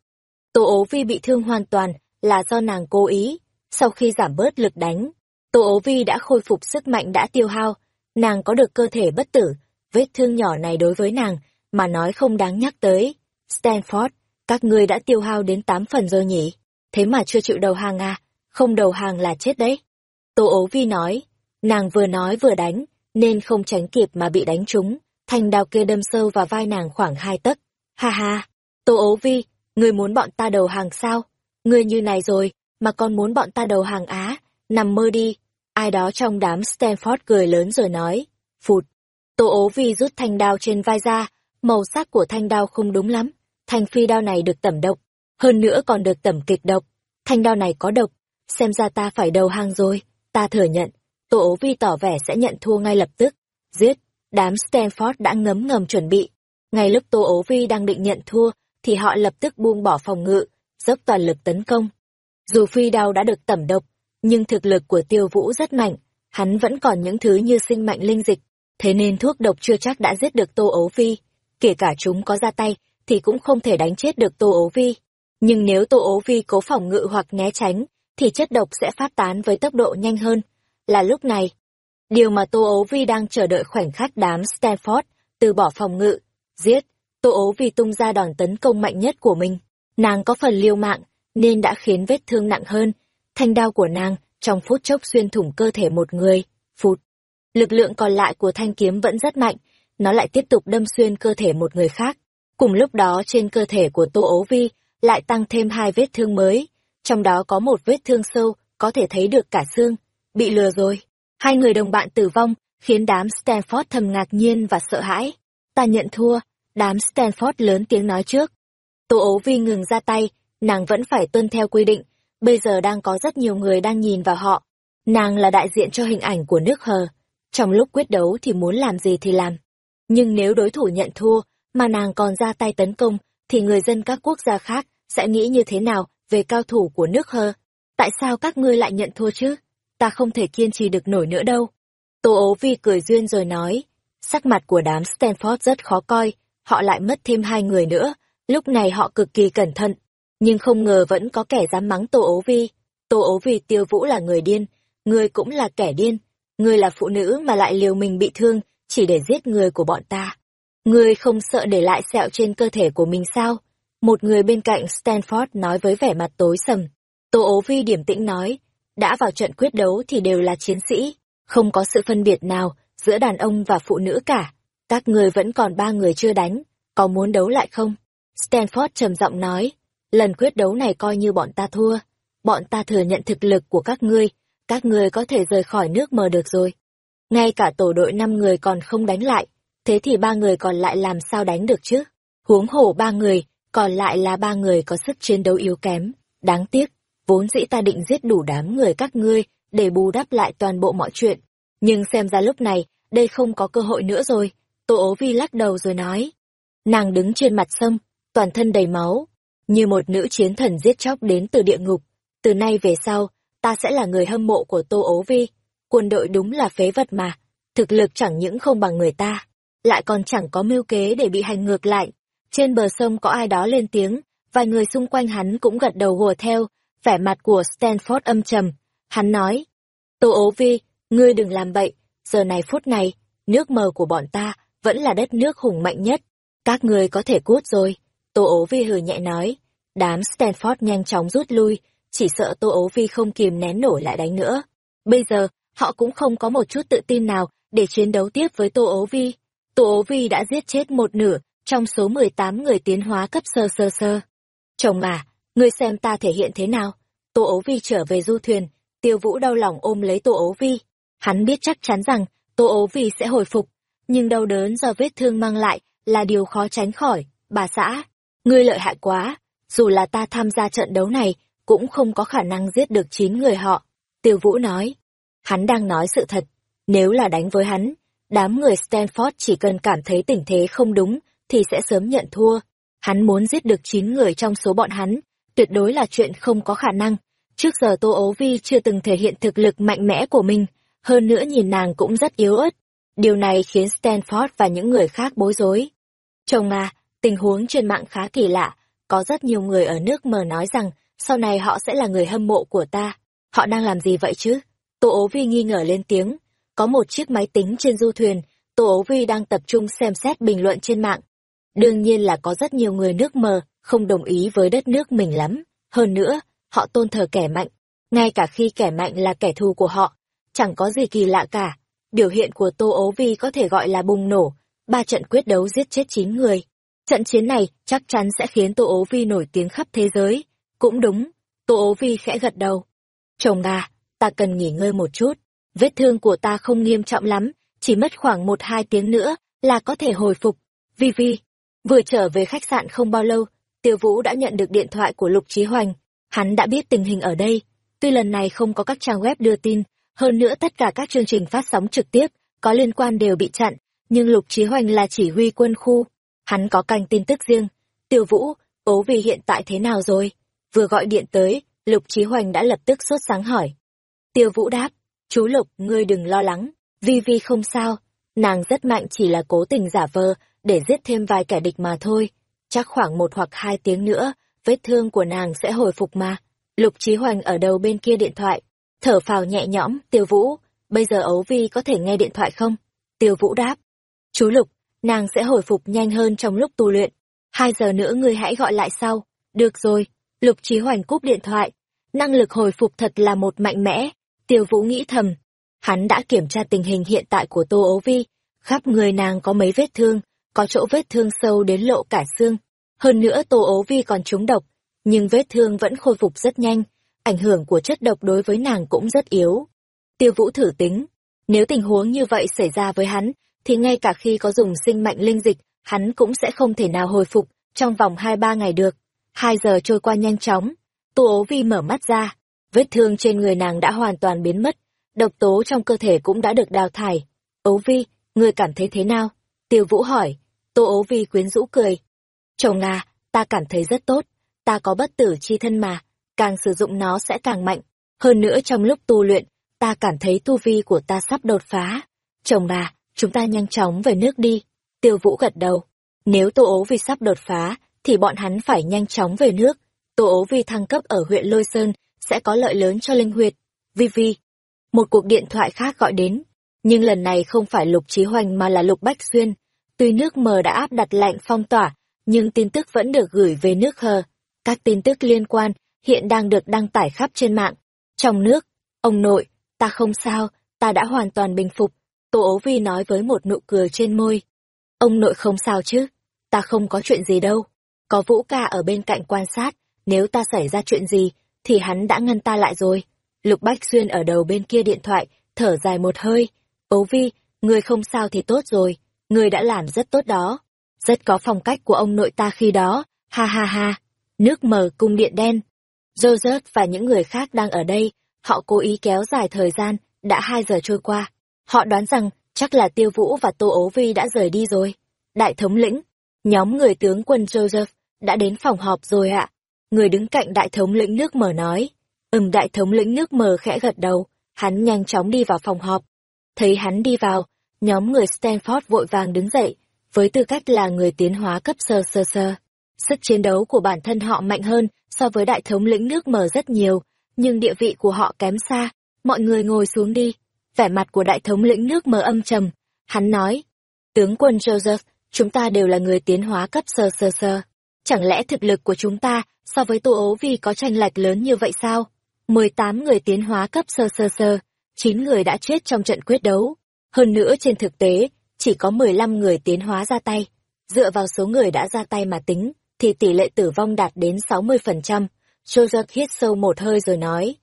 Tô ố vi bị thương hoàn toàn là do nàng cố ý. Sau khi giảm bớt lực đánh, Tô ố vi đã khôi phục sức mạnh đã tiêu hao. Nàng có được cơ thể bất tử, vết thương nhỏ này đối với nàng mà nói không đáng nhắc tới. Stanford, các ngươi đã tiêu hao đến tám phần rồi nhỉ? Thế mà chưa chịu đầu hàng à? Không đầu hàng là chết đấy. Tô ố vi nói, nàng vừa nói vừa đánh, nên không tránh kịp mà bị đánh trúng, thanh đao kia đâm sâu vào vai nàng khoảng hai tấc. Ha ha, Tô Ấu vi, ngươi muốn bọn ta đầu hàng sao? Ngươi như này rồi, mà còn muốn bọn ta đầu hàng á, nằm mơ đi. Ai đó trong đám Stanford cười lớn rồi nói, phụt. Tô ố vi rút thanh đao trên vai ra, màu sắc của thanh đao không đúng lắm. Thanh phi đao này được tẩm độc, hơn nữa còn được tẩm kịch độc. Thanh đao này có độc, xem ra ta phải đầu hàng rồi, ta thừa nhận. Tô ố vi tỏ vẻ sẽ nhận thua ngay lập tức. Giết, đám Stanford đã ngấm ngầm chuẩn bị. Ngay lúc Tô ố vi đang định nhận thua, thì họ lập tức buông bỏ phòng ngự, dốc toàn lực tấn công. Dù phi đao đã được tẩm độc, nhưng thực lực của tiêu vũ rất mạnh, hắn vẫn còn những thứ như sinh mạnh linh dịch, thế nên thuốc độc chưa chắc đã giết được Tô ố vi kể cả chúng có ra tay, thì cũng không thể đánh chết được Tô Ố Vi. Nhưng nếu Tô Ố Vi cố phòng ngự hoặc né tránh, thì chất độc sẽ phát tán với tốc độ nhanh hơn. Là lúc này, điều mà Tô ấu Vi đang chờ đợi khoảnh khắc đám Stanford, từ bỏ phòng ngự, giết, Tô ấu Vi tung ra đòn tấn công mạnh nhất của mình. Nàng có phần liêu mạng, nên đã khiến vết thương nặng hơn. Thanh đao của nàng, trong phút chốc xuyên thủng cơ thể một người, phụt. Lực lượng còn lại của thanh kiếm vẫn rất mạnh, nó lại tiếp tục đâm xuyên cơ thể một người khác. Cùng lúc đó trên cơ thể của Tô ấu Vi lại tăng thêm hai vết thương mới, trong đó có một vết thương sâu, có thể thấy được cả xương. Bị lừa rồi. Hai người đồng bạn tử vong, khiến đám Stanford thầm ngạc nhiên và sợ hãi. Ta nhận thua, đám Stanford lớn tiếng nói trước. Tô ố vi ngừng ra tay, nàng vẫn phải tuân theo quy định, bây giờ đang có rất nhiều người đang nhìn vào họ. Nàng là đại diện cho hình ảnh của nước hờ. Trong lúc quyết đấu thì muốn làm gì thì làm. Nhưng nếu đối thủ nhận thua, mà nàng còn ra tay tấn công, thì người dân các quốc gia khác sẽ nghĩ như thế nào về cao thủ của nước hơ? Tại sao các ngươi lại nhận thua chứ? Ta không thể kiên trì được nổi nữa đâu. Tô ố vi cười duyên rồi nói, sắc mặt của đám Stanford rất khó coi, họ lại mất thêm hai người nữa. Lúc này họ cực kỳ cẩn thận, nhưng không ngờ vẫn có kẻ dám mắng Tô ố vi. Tô ố vi tiêu vũ là người điên, ngươi cũng là kẻ điên. Ngươi là phụ nữ mà lại liều mình bị thương, chỉ để giết người của bọn ta. Ngươi không sợ để lại sẹo trên cơ thể của mình sao? Một người bên cạnh Stanford nói với vẻ mặt tối sầm. Tô ố vi điểm tĩnh nói, đã vào trận quyết đấu thì đều là chiến sĩ, không có sự phân biệt nào giữa đàn ông và phụ nữ cả. Các người vẫn còn ba người chưa đánh, có muốn đấu lại không? Stanford trầm giọng nói, lần quyết đấu này coi như bọn ta thua. Bọn ta thừa nhận thực lực của các ngươi, các ngươi có thể rời khỏi nước mờ được rồi. Ngay cả tổ đội năm người còn không đánh lại, thế thì ba người còn lại làm sao đánh được chứ? Huống hổ ba người, còn lại là ba người có sức chiến đấu yếu kém. Đáng tiếc, vốn dĩ ta định giết đủ đám người các ngươi để bù đắp lại toàn bộ mọi chuyện. Nhưng xem ra lúc này, đây không có cơ hội nữa rồi. Tô ố vi lắc đầu rồi nói. Nàng đứng trên mặt sông, toàn thân đầy máu, như một nữ chiến thần giết chóc đến từ địa ngục. Từ nay về sau, ta sẽ là người hâm mộ của Tô ố vi. Quân đội đúng là phế vật mà, thực lực chẳng những không bằng người ta, lại còn chẳng có mưu kế để bị hành ngược lại. Trên bờ sông có ai đó lên tiếng, vài người xung quanh hắn cũng gật đầu hùa theo, vẻ mặt của Stanford âm trầm. Hắn nói, Tô ố vi, ngươi đừng làm bậy, giờ này phút này, nước mờ của bọn ta vẫn là đất nước hùng mạnh nhất. Các ngươi có thể cút rồi. Tô ố vi hừ nhẹ nói. Đám Stanford nhanh chóng rút lui, chỉ sợ Tô ố vi không kìm nén nổi lại đánh nữa. Bây giờ, họ cũng không có một chút tự tin nào để chiến đấu tiếp với Tô ố vi. Tô ố vi đã giết chết một nửa trong số 18 người tiến hóa cấp sơ sơ sơ. Chồng mà, ngươi xem ta thể hiện thế nào? Tô ấu vi trở về du thuyền, tiêu vũ đau lòng ôm lấy Tô ấu vi. Hắn biết chắc chắn rằng Tô ấu vi sẽ hồi phục, nhưng đau đớn do vết thương mang lại là điều khó tránh khỏi. Bà xã, ngươi lợi hại quá, dù là ta tham gia trận đấu này, cũng không có khả năng giết được chín người họ. Tiêu Vũ nói, hắn đang nói sự thật, nếu là đánh với hắn, đám người Stanford chỉ cần cảm thấy tình thế không đúng, thì sẽ sớm nhận thua. Hắn muốn giết được chín người trong số bọn hắn, tuyệt đối là chuyện không có khả năng. Trước giờ Tô Ấu Vi chưa từng thể hiện thực lực mạnh mẽ của mình, hơn nữa nhìn nàng cũng rất yếu ớt. Điều này khiến Stanford và những người khác bối rối. Chồng à, tình huống trên mạng khá kỳ lạ, có rất nhiều người ở nước mờ nói rằng sau này họ sẽ là người hâm mộ của ta. Họ đang làm gì vậy chứ? Tô ố vi nghi ngờ lên tiếng. Có một chiếc máy tính trên du thuyền, Tô ố vi đang tập trung xem xét bình luận trên mạng. Đương nhiên là có rất nhiều người nước mờ, không đồng ý với đất nước mình lắm. Hơn nữa, họ tôn thờ kẻ mạnh. Ngay cả khi kẻ mạnh là kẻ thù của họ, chẳng có gì kỳ lạ cả. Biểu hiện của Tô ố vi có thể gọi là bùng nổ, ba trận quyết đấu giết chết chín người. Trận chiến này chắc chắn sẽ khiến Tô ố vi nổi tiếng khắp thế giới. Cũng đúng, Tô ố vi khẽ gật đầu. Chồng à, ta cần nghỉ ngơi một chút. Vết thương của ta không nghiêm trọng lắm, chỉ mất khoảng một hai tiếng nữa là có thể hồi phục. Vi Vi, vừa trở về khách sạn không bao lâu, Tiêu Vũ đã nhận được điện thoại của Lục Chí Hoành. Hắn đã biết tình hình ở đây. Tuy lần này không có các trang web đưa tin, hơn nữa tất cả các chương trình phát sóng trực tiếp có liên quan đều bị chặn, nhưng Lục Chí Hoành là chỉ huy quân khu. Hắn có canh tin tức riêng. Tiêu Vũ, ố vì hiện tại thế nào rồi? Vừa gọi điện tới, Lục Chí Hoành đã lập tức sốt sáng hỏi. Tiêu Vũ đáp, chú Lục, ngươi đừng lo lắng, Vi Vi không sao, nàng rất mạnh chỉ là cố tình giả vờ, để giết thêm vài kẻ địch mà thôi. Chắc khoảng một hoặc hai tiếng nữa, vết thương của nàng sẽ hồi phục mà. Lục Trí Hoành ở đầu bên kia điện thoại, thở phào nhẹ nhõm, Tiêu Vũ, bây giờ ấu Vi có thể nghe điện thoại không? Tiêu Vũ đáp, chú Lục, nàng sẽ hồi phục nhanh hơn trong lúc tu luyện. Hai giờ nữa ngươi hãy gọi lại sau. Được rồi, Lục Trí Hoành cúp điện thoại. Năng lực hồi phục thật là một mạnh mẽ. Tiêu Vũ nghĩ thầm. Hắn đã kiểm tra tình hình hiện tại của Tô ấu Vi. Khắp người nàng có mấy vết thương, có chỗ vết thương sâu đến lộ cả xương. Hơn nữa Tô Ố Vi còn trúng độc, nhưng vết thương vẫn khôi phục rất nhanh. Ảnh hưởng của chất độc đối với nàng cũng rất yếu. Tiêu Vũ thử tính. Nếu tình huống như vậy xảy ra với hắn, thì ngay cả khi có dùng sinh mạnh linh dịch, hắn cũng sẽ không thể nào hồi phục trong vòng hai ba ngày được. Hai giờ trôi qua nhanh chóng, Tô ố vi mở mắt ra, vết thương trên người nàng đã hoàn toàn biến mất, độc tố trong cơ thể cũng đã được đào thải. Ố vi, người cảm thấy thế nào? Tiêu Vũ hỏi, Tô ố vi quyến rũ cười. Chồng à, ta cảm thấy rất tốt, ta có bất tử chi thân mà, càng sử dụng nó sẽ càng mạnh. Hơn nữa trong lúc tu luyện, ta cảm thấy tu vi của ta sắp đột phá. Chồng à, chúng ta nhanh chóng về nước đi. Tiêu Vũ gật đầu. Nếu Tô Ố Vi sắp đột phá, thì bọn hắn phải nhanh chóng về nước. Tô Ố Vi thăng cấp ở huyện Lôi Sơn sẽ có lợi lớn cho Linh Huyệt. Vi Vi. Một cuộc điện thoại khác gọi đến, nhưng lần này không phải Lục Chí Hoành mà là Lục Bách Xuyên. Tuy nước mờ đã áp đặt lệnh phong tỏa, nhưng tin tức vẫn được gửi về nước hờ. Các tin tức liên quan hiện đang được đăng tải khắp trên mạng. Trong nước, ông nội, ta không sao, ta đã hoàn toàn bình phục, Tô ố vi nói với một nụ cười trên môi. Ông nội không sao chứ, ta không có chuyện gì đâu. Có Vũ ca ở bên cạnh quan sát, nếu ta xảy ra chuyện gì, thì hắn đã ngăn ta lại rồi. Lục Bách Xuyên ở đầu bên kia điện thoại, thở dài một hơi. Ố vi, người không sao thì tốt rồi, người đã làm rất tốt đó. Rất có phong cách của ông nội ta khi đó, ha ha ha. Nước mờ cung điện đen. Joseph và những người khác đang ở đây, họ cố ý kéo dài thời gian, đã hai giờ trôi qua. Họ đoán rằng chắc là Tiêu Vũ và Tô Ố Vi đã rời đi rồi. Đại thống lĩnh, nhóm người tướng quân Joseph đã đến phòng họp rồi ạ. Người đứng cạnh đại thống lĩnh nước mờ nói. Ừm đại thống lĩnh nước mờ khẽ gật đầu, hắn nhanh chóng đi vào phòng họp. Thấy hắn đi vào, nhóm người Stanford vội vàng đứng dậy, với tư cách là người tiến hóa cấp sơ sơ sơ. Sức chiến đấu của bản thân họ mạnh hơn so với đại thống lĩnh nước mở rất nhiều, nhưng địa vị của họ kém xa. Mọi người ngồi xuống đi. Vẻ mặt của đại thống lĩnh nước mở âm trầm. Hắn nói, tướng quân Joseph, chúng ta đều là người tiến hóa cấp sơ sơ sơ. Chẳng lẽ thực lực của chúng ta so với tô ố vì có tranh lệch lớn như vậy sao? 18 người tiến hóa cấp sơ sơ sơ, 9 người đã chết trong trận quyết đấu. Hơn nữa trên thực tế, chỉ có 15 người tiến hóa ra tay. Dựa vào số người đã ra tay mà tính, thì tỷ lệ tử vong đạt đến 60%. Joseph hít sâu một hơi rồi nói.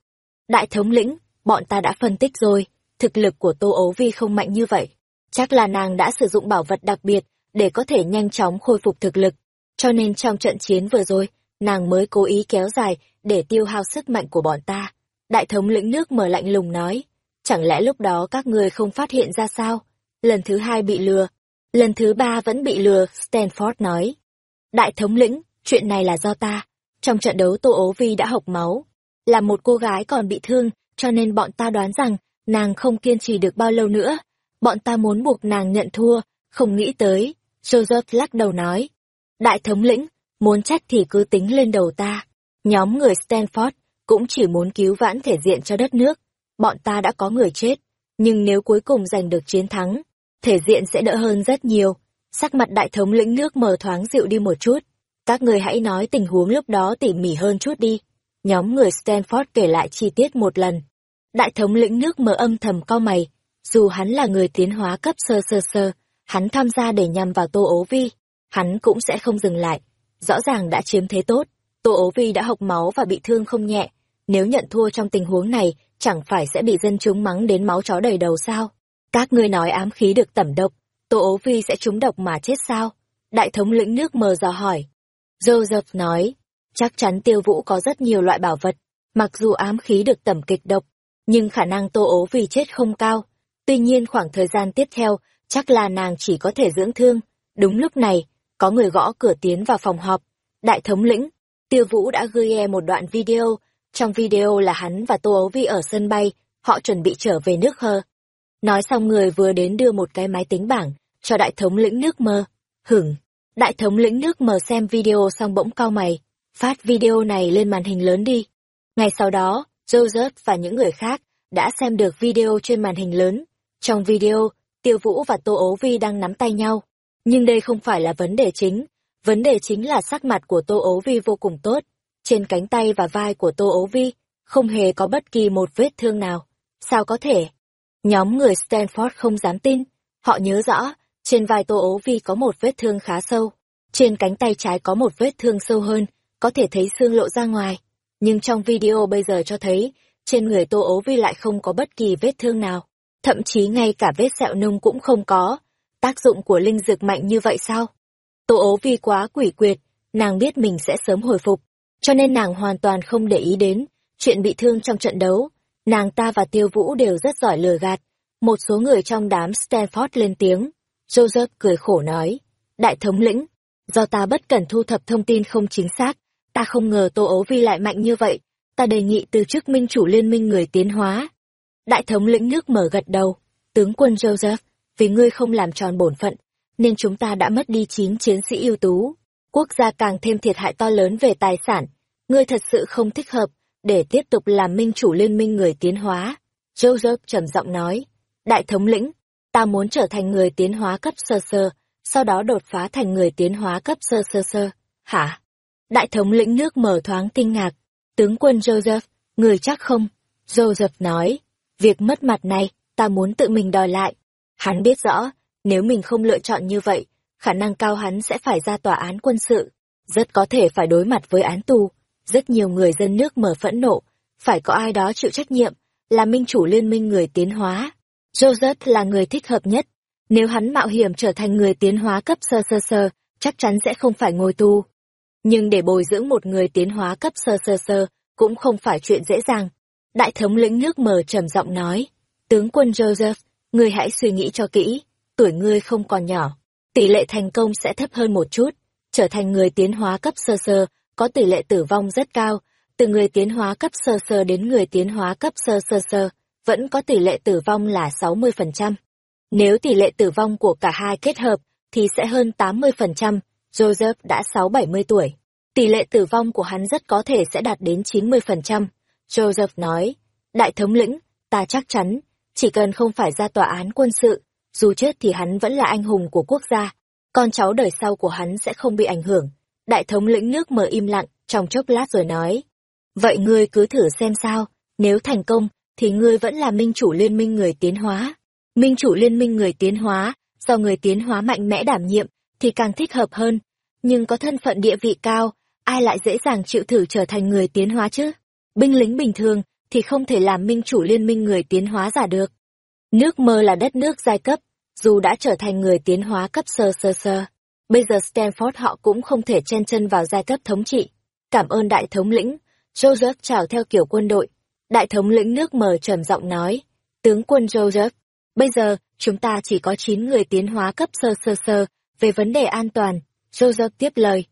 Đại thống lĩnh, bọn ta đã phân tích rồi, thực lực của Tô Ấu Vi không mạnh như vậy. Chắc là nàng đã sử dụng bảo vật đặc biệt để có thể nhanh chóng khôi phục thực lực. Cho nên trong trận chiến vừa rồi, nàng mới cố ý kéo dài để tiêu hao sức mạnh của bọn ta. Đại thống lĩnh nước mở lạnh lùng nói, chẳng lẽ lúc đó các ngươi không phát hiện ra sao? Lần thứ hai bị lừa, lần thứ ba vẫn bị lừa, Stanford nói. Đại thống lĩnh, chuyện này là do ta. Trong trận đấu Tô Ố Vi đã hộc máu, là một cô gái còn bị thương, cho nên bọn ta đoán rằng nàng không kiên trì được bao lâu nữa. Bọn ta muốn buộc nàng nhận thua, không nghĩ tới. Joseph lắc đầu nói. Đại thống lĩnh, muốn trách thì cứ tính lên đầu ta. Nhóm người Stanford cũng chỉ muốn cứu vãn thể diện cho đất nước. Bọn ta đã có người chết, nhưng nếu cuối cùng giành được chiến thắng, thể diện sẽ đỡ hơn rất nhiều. Sắc mặt đại thống lĩnh nước mờ thoáng dịu đi một chút. Các người hãy nói tình huống lúc đó tỉ mỉ hơn chút đi. Nhóm người Stanford kể lại chi tiết một lần. Đại thống lĩnh nước mờ âm thầm co mày. Dù hắn là người tiến hóa cấp sơ sơ sơ, hắn tham gia để nhằm vào Tô Ố Vi. Hắn cũng sẽ không dừng lại. Rõ ràng đã chiếm thế tốt. Tô Ố Vi đã hộc máu và bị thương không nhẹ. Nếu nhận thua trong tình huống này, chẳng phải sẽ bị dân chúng mắng đến máu chó đầy đầu sao? Các ngươi nói ám khí được tẩm độc, Tô ố vi sẽ trúng độc mà chết sao? Đại thống lĩnh nước mờ dò hỏi. Joseph nói, chắc chắn tiêu vũ có rất nhiều loại bảo vật, mặc dù ám khí được tẩm kịch độc, nhưng khả năng tô ố Phi chết không cao. Tuy nhiên khoảng thời gian tiếp theo, chắc là nàng chỉ có thể dưỡng thương. Đúng lúc này, có người gõ cửa tiến vào phòng họp. Đại thống lĩnh, tiêu vũ đã gửi e một đoạn video. Trong video là hắn và tô ấu vi ở sân bay, họ chuẩn bị trở về nước hơ. Nói xong người vừa đến đưa một cái máy tính bảng, cho đại thống lĩnh nước mơ. Hửng, đại thống lĩnh nước mơ xem video xong bỗng cau mày, phát video này lên màn hình lớn đi. Ngay sau đó, Joseph và những người khác đã xem được video trên màn hình lớn. Trong video, Tiêu Vũ và Tô Ố Vi đang nắm tay nhau. Nhưng đây không phải là vấn đề chính. Vấn đề chính là sắc mặt của Tô Ố Vi vô cùng tốt. Trên cánh tay và vai của Tô Ố Vi, không hề có bất kỳ một vết thương nào. Sao có thể? Nhóm người Stanford không dám tin. Họ nhớ rõ, trên vai Tô Ố Vi có một vết thương khá sâu, trên cánh tay trái có một vết thương sâu hơn, có thể thấy xương lộ ra ngoài. Nhưng trong video bây giờ cho thấy, trên người Tô Ố Vi lại không có bất kỳ vết thương nào. Thậm chí ngay cả vết sẹo nung cũng không có. Tác dụng của linh dược mạnh như vậy sao? Tô Ố Vi quá quỷ quyệt, nàng biết mình sẽ sớm hồi phục, cho nên nàng hoàn toàn không để ý đến chuyện bị thương trong trận đấu. Nàng ta và Tiêu Vũ đều rất giỏi lừa gạt. Một số người trong đám Stanford lên tiếng. Joseph cười khổ nói, đại thống lĩnh, do ta bất cẩn thu thập thông tin không chính xác, ta không ngờ Tô Ấu Vi lại mạnh như vậy, ta đề nghị từ chức minh chủ liên minh người tiến hóa. Đại thống lĩnh nước mở gật đầu, tướng quân Joseph, vì ngươi không làm tròn bổn phận, nên chúng ta đã mất đi chín chiến sĩ ưu tú. Quốc gia càng thêm thiệt hại to lớn về tài sản. Ngươi thật sự không thích hợp để tiếp tục làm minh chủ liên minh người tiến hóa. Joseph trầm giọng nói, đại thống lĩnh, ta muốn trở thành người tiến hóa cấp sơ sơ, sau đó đột phá thành người tiến hóa cấp sơ sơ sơ. Hả? Đại thống lĩnh nước mở thoáng kinh ngạc. Tướng quân Joseph, người chắc không? Joseph nói, việc mất mặt này, ta muốn tự mình đòi lại. Hắn biết rõ, nếu mình không lựa chọn như vậy, khả năng cao hắn sẽ phải ra tòa án quân sự, rất có thể phải đối mặt với án tù. Rất nhiều người dân nước mở phẫn nộ, phải có ai đó chịu trách nhiệm, là minh chủ liên minh người tiến hóa. Joseph là người thích hợp nhất. Nếu hắn mạo hiểm trở thành người tiến hóa cấp sơ sơ sơ, chắc chắn sẽ không phải ngồi tù. Nhưng để bồi dưỡng một người tiến hóa cấp sơ sơ sơ, cũng không phải chuyện dễ dàng. Đại thống lĩnh nước mở trầm giọng nói, tướng quân Joseph, ngươi hãy suy nghĩ cho kỹ, tuổi ngươi không còn nhỏ, tỷ lệ thành công sẽ thấp hơn một chút, trở thành người tiến hóa cấp sơ sơ, có tỷ lệ tử vong rất cao, từ người tiến hóa cấp sơ sơ đến người tiến hóa cấp sơ sơ sơ, vẫn có tỷ lệ tử vong là 60%. Nếu tỷ lệ tử vong của cả hai kết hợp, thì sẽ hơn 80%, Joseph đã 6-70 tuổi. Tỷ lệ tử vong của hắn rất có thể sẽ đạt đến 90%. Joseph nói, Đại thống lĩnh, ta chắc chắn, chỉ cần không phải ra tòa án quân sự, dù chết thì hắn vẫn là anh hùng của quốc gia. Con cháu đời sau của hắn sẽ không bị ảnh hưởng. Đại thống lĩnh nước mờ im lặng, trong chốc lát rồi nói. Vậy ngươi cứ thử xem sao, nếu thành công, thì ngươi vẫn là minh chủ liên minh người tiến hóa. Minh chủ liên minh người tiến hóa, do người tiến hóa mạnh mẽ đảm nhiệm, thì càng thích hợp hơn. Nhưng có thân phận địa vị cao, ai lại dễ dàng chịu thử trở thành người tiến hóa chứ? Binh lính bình thường thì không thể làm minh chủ liên minh người tiến hóa giả được. Nước mơ là đất nước giai cấp, dù đã trở thành người tiến hóa cấp sơ sơ sơ. Bây giờ Stanford họ cũng không thể chen chân vào giai cấp thống trị. Cảm ơn đại thống lĩnh. Joseph chào theo kiểu quân đội. Đại thống lĩnh nước mờ trầm giọng nói. Tướng quân Joseph, bây giờ, chúng ta chỉ có 9 người tiến hóa cấp sơ sơ sơ, về vấn đề an toàn. Joseph tiếp lời.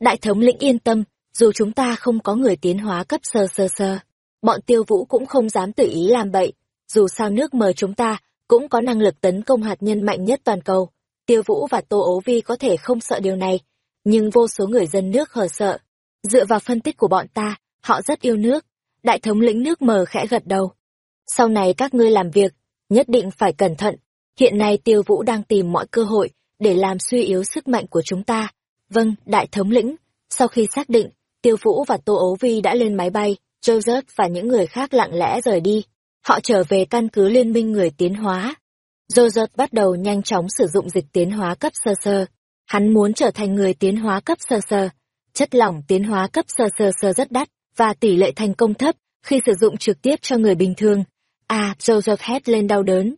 Đại thống lĩnh yên tâm, dù chúng ta không có người tiến hóa cấp sơ sơ sơ, bọn tiêu vũ cũng không dám tự ý làm bậy. Dù sao nước mờ chúng ta cũng có năng lực tấn công hạt nhân mạnh nhất toàn cầu. Tiêu vũ và Tô Ố Vi có thể không sợ điều này, nhưng vô số người dân nước hờ sợ. Dựa vào phân tích của bọn ta, họ rất yêu nước. Đại thống lĩnh nước mờ khẽ gật đầu. Sau này các ngươi làm việc, nhất định phải cẩn thận. Hiện nay tiêu vũ đang tìm mọi cơ hội để làm suy yếu sức mạnh của chúng ta. Vâng, đại thống lĩnh. Sau khi xác định, tiêu vũ và tô ấu vi đã lên máy bay, Joseph và những người khác lặng lẽ rời đi. Họ trở về căn cứ liên minh người tiến hóa. Joseph bắt đầu nhanh chóng sử dụng dịch tiến hóa cấp sơ sơ. Hắn muốn trở thành người tiến hóa cấp sơ sơ. Chất lỏng tiến hóa cấp sơ sơ sơ rất đắt, và tỷ lệ thành công thấp khi sử dụng trực tiếp cho người bình thường. À, Joseph hét lên đau đớn.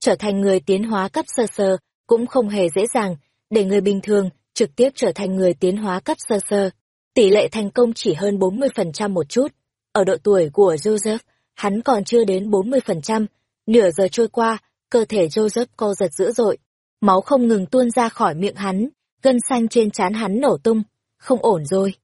Trở thành người tiến hóa cấp sơ sơ cũng không hề dễ dàng, để người bình thường trực tiếp trở thành người tiến hóa cấp sơ sơ. Tỷ lệ thành công chỉ hơn 40% một chút. Ở độ tuổi của Joseph, hắn còn chưa đến 40%. Nửa giờ trôi qua, cơ thể Joseph co giật dữ dội. Máu không ngừng tuôn ra khỏi miệng hắn, gân xanh trên trán hắn nổ tung. Không ổn rồi.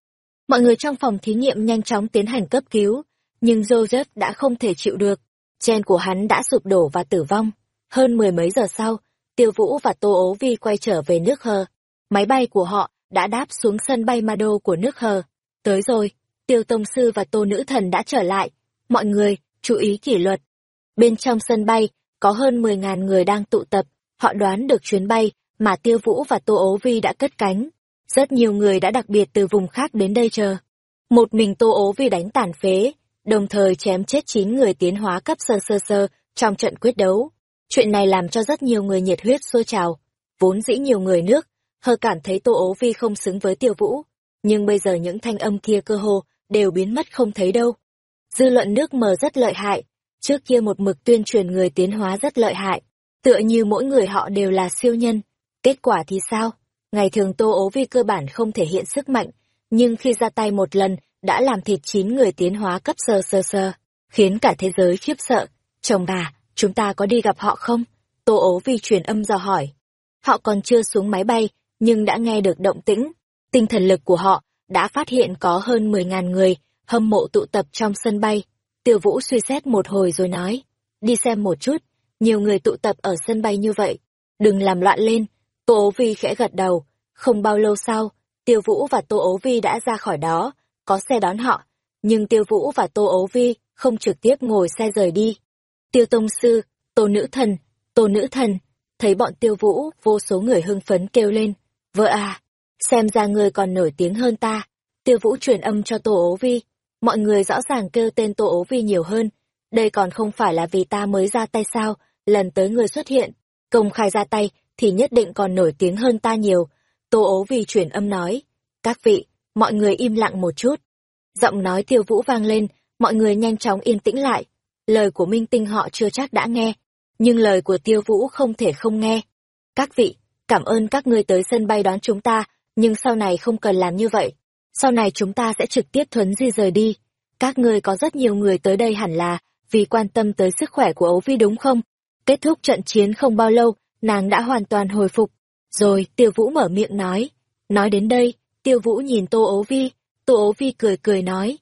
Mọi người trong phòng thí nghiệm nhanh chóng tiến hành cấp cứu, nhưng Joseph đã không thể chịu được. Chen của hắn đã sụp đổ và tử vong. Hơn mười mấy giờ sau, Tiêu Vũ và Tô Ố Vi quay trở về nước hờ. Máy bay của họ đã đáp xuống sân bay Mado của nước hờ. Tới rồi, Tiêu Tông Sư và Tô Nữ Thần đã trở lại. Mọi người, chú ý kỷ luật. Bên trong sân bay, có hơn 10.000 người đang tụ tập. Họ đoán được chuyến bay mà Tiêu Vũ và Tô Ố Vi đã cất cánh. Rất nhiều người đã đặc biệt từ vùng khác đến đây chờ. Một mình Tô Ố Vi đánh tàn phế, đồng thời chém chết 9 người tiến hóa cấp sơ sơ sơ trong trận quyết đấu. Chuyện này làm cho rất nhiều người nhiệt huyết sôi trào. Vốn dĩ nhiều người nước, hờ cảm thấy Tô Ố Vi không xứng với Tiêu Vũ. Nhưng bây giờ những thanh âm kia cơ hồ đều biến mất không thấy đâu. Dư luận nước mờ rất lợi hại, trước kia một mực tuyên truyền người tiến hóa rất lợi hại, tựa như mỗi người họ đều là siêu nhân. Kết quả thì sao? Ngày thường Tô Ố Vi cơ bản không thể hiện sức mạnh, nhưng khi ra tay một lần đã làm thịt chín người tiến hóa cấp sơ sơ sơ, khiến cả thế giới khiếp sợ. Chồng bà, chúng ta có đi gặp họ không? Tô ố vi truyền âm dò hỏi. Họ còn chưa xuống máy bay, nhưng đã nghe được động tĩnh. Tinh thần lực của họ đã phát hiện có hơn 10.000 người hâm mộ tụ tập trong sân bay. Tiêu Vũ suy xét một hồi rồi nói, đi xem một chút, nhiều người tụ tập ở sân bay như vậy, đừng làm loạn lên, Tô ố vi khẽ gật đầu. Không bao lâu sau, Tiêu Vũ và Tô ố vi đã ra khỏi đó, có xe đón họ. Nhưng Tiêu Vũ và Tô ố vi không trực tiếp ngồi xe rời đi. Tiêu Tông Sư, Tô Nữ Thần, Tô Nữ Thần, thấy bọn Tiêu Vũ, vô số người hưng phấn kêu lên. Vợ à, xem ra người còn nổi tiếng hơn ta. Tiêu Vũ truyền âm cho Tô ố vi. Mọi người rõ ràng kêu tên Tô ố vi nhiều hơn. Đây còn không phải là vì ta mới ra tay sao, lần tới người xuất hiện, công khai ra tay, thì nhất định còn nổi tiếng hơn ta nhiều. Tô ố vi chuyển âm nói, các vị, mọi người im lặng một chút. Giọng nói tiêu vũ vang lên, mọi người nhanh chóng yên tĩnh lại. Lời của minh tinh họ chưa chắc đã nghe, nhưng lời của tiêu vũ không thể không nghe. Các vị, cảm ơn các ngươi tới sân bay đón chúng ta, nhưng sau này không cần làm như vậy. Sau này chúng ta sẽ trực tiếp thuấn di rời đi. Các ngươi có rất nhiều người tới đây hẳn là vì quan tâm tới sức khỏe của ấu vi đúng không? Kết thúc trận chiến không bao lâu, nàng đã hoàn toàn hồi phục. Rồi, tiêu vũ mở miệng nói. Nói đến đây, tiêu vũ nhìn tô ấu vi, tô ấu vi cười cười nói.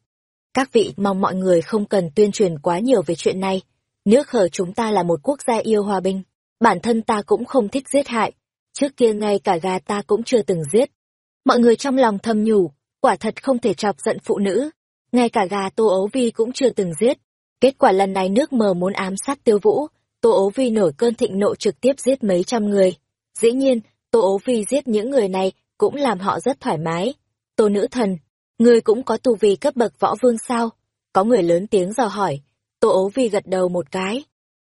Các vị mong mọi người không cần tuyên truyền quá nhiều về chuyện này. Nước hở chúng ta là một quốc gia yêu hòa bình. Bản thân ta cũng không thích giết hại. Trước kia ngay cả gà ta cũng chưa từng giết. Mọi người trong lòng thầm nhủ, quả thật không thể chọc giận phụ nữ. Ngay cả gà tô ấu vi cũng chưa từng giết. Kết quả lần này nước mờ muốn ám sát tiêu vũ, Tô ấu vi nổi cơn thịnh nộ trực tiếp giết mấy trăm người. Dĩ nhiên, Tô ấu vi giết những người này cũng làm họ rất thoải mái. Tô nữ thần, người cũng có tu vi cấp bậc võ vương sao? Có người lớn tiếng dò hỏi. Tô ấu vi gật đầu một cái.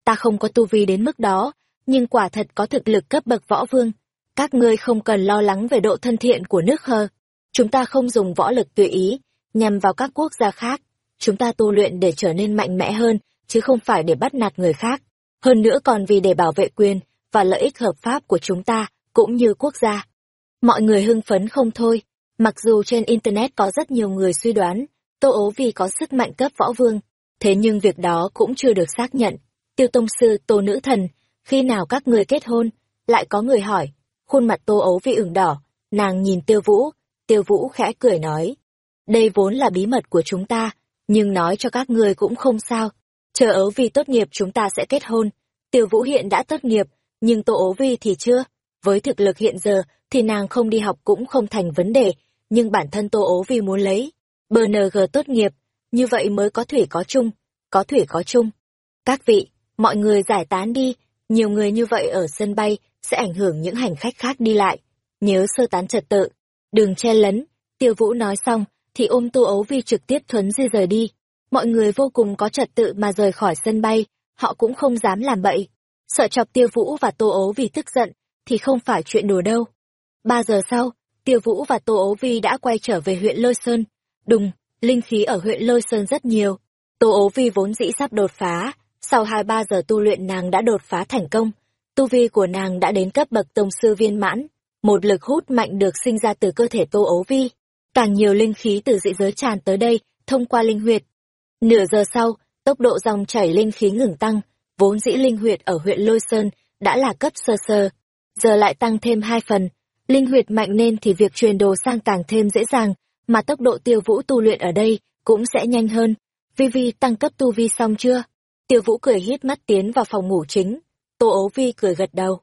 Ta không có tu vi đến mức đó, nhưng quả thật có thực lực cấp bậc võ vương. Các ngươi không cần lo lắng về độ thân thiện của nước hơ. Chúng ta không dùng võ lực tùy ý, nhằm vào các quốc gia khác. Chúng ta tu luyện để trở nên mạnh mẽ hơn, chứ không phải để bắt nạt người khác hơn nữa còn vì để bảo vệ quyền và lợi ích hợp pháp của chúng ta, cũng như quốc gia. Mọi người hưng phấn không thôi, mặc dù trên Internet có rất nhiều người suy đoán, Tô ố vì có sức mạnh cấp võ vương, thế nhưng việc đó cũng chưa được xác nhận. Tiêu Tông Sư, Tô Nữ Thần, khi nào các người kết hôn? Lại có người hỏi, khuôn mặt Tô ấu vì ửng đỏ, nàng nhìn Tiêu Vũ, Tiêu Vũ khẽ cười nói. Đây vốn là bí mật của chúng ta, nhưng nói cho các người cũng không sao, Chờ ấu vi tốt nghiệp chúng ta sẽ kết hôn. Tiêu Vũ hiện đã tốt nghiệp, nhưng Tô ấu vi thì chưa. Với thực lực hiện giờ thì nàng không đi học cũng không thành vấn đề, nhưng bản thân Tô ấu vi muốn lấy. BNG tốt nghiệp, như vậy mới có thủy có chung, có thủy có chung. Các vị, mọi người giải tán đi, nhiều người như vậy ở sân bay sẽ ảnh hưởng những hành khách khác đi lại. Nhớ sơ tán trật tự, đừng che lấn. Tiêu Vũ nói xong, thì ôm Tô ấu vi trực tiếp thuấn di rời đi mọi người vô cùng có trật tự mà rời khỏi sân bay, họ cũng không dám làm bậy. Sợ chọc tiêu vũ và tô ấu vì tức giận, thì không phải chuyện đùa đâu. Ba giờ sau, tiêu vũ và tô ấu vi đã quay trở về huyện Lôi Sơn. Đùng, linh khí ở huyện Lôi Sơn rất nhiều. Tô ấu vi vốn dĩ sắp đột phá, sau hai ba giờ tu luyện nàng đã đột phá thành công. Tu vi của nàng đã đến cấp bậc tông sư viên mãn, một lực hút mạnh được sinh ra từ cơ thể tô ấu vi. Càng nhiều linh khí từ dị giới tràn tới đây, thông qua linh huyệt, Nửa giờ sau, tốc độ dòng chảy linh khí ngừng tăng, vốn dĩ linh huyệt ở huyện Lôi Sơn đã là cấp sơ sơ, giờ lại tăng thêm hai phần. Linh huyệt mạnh nên thì việc truyền đồ sang càng thêm dễ dàng, mà tốc độ tiêu vũ tu luyện ở đây cũng sẽ nhanh hơn. Vi Vi tăng cấp tu vi xong chưa? Tiêu vũ cười hít mắt tiến vào phòng ngủ chính. Tô ấu vi cười gật đầu.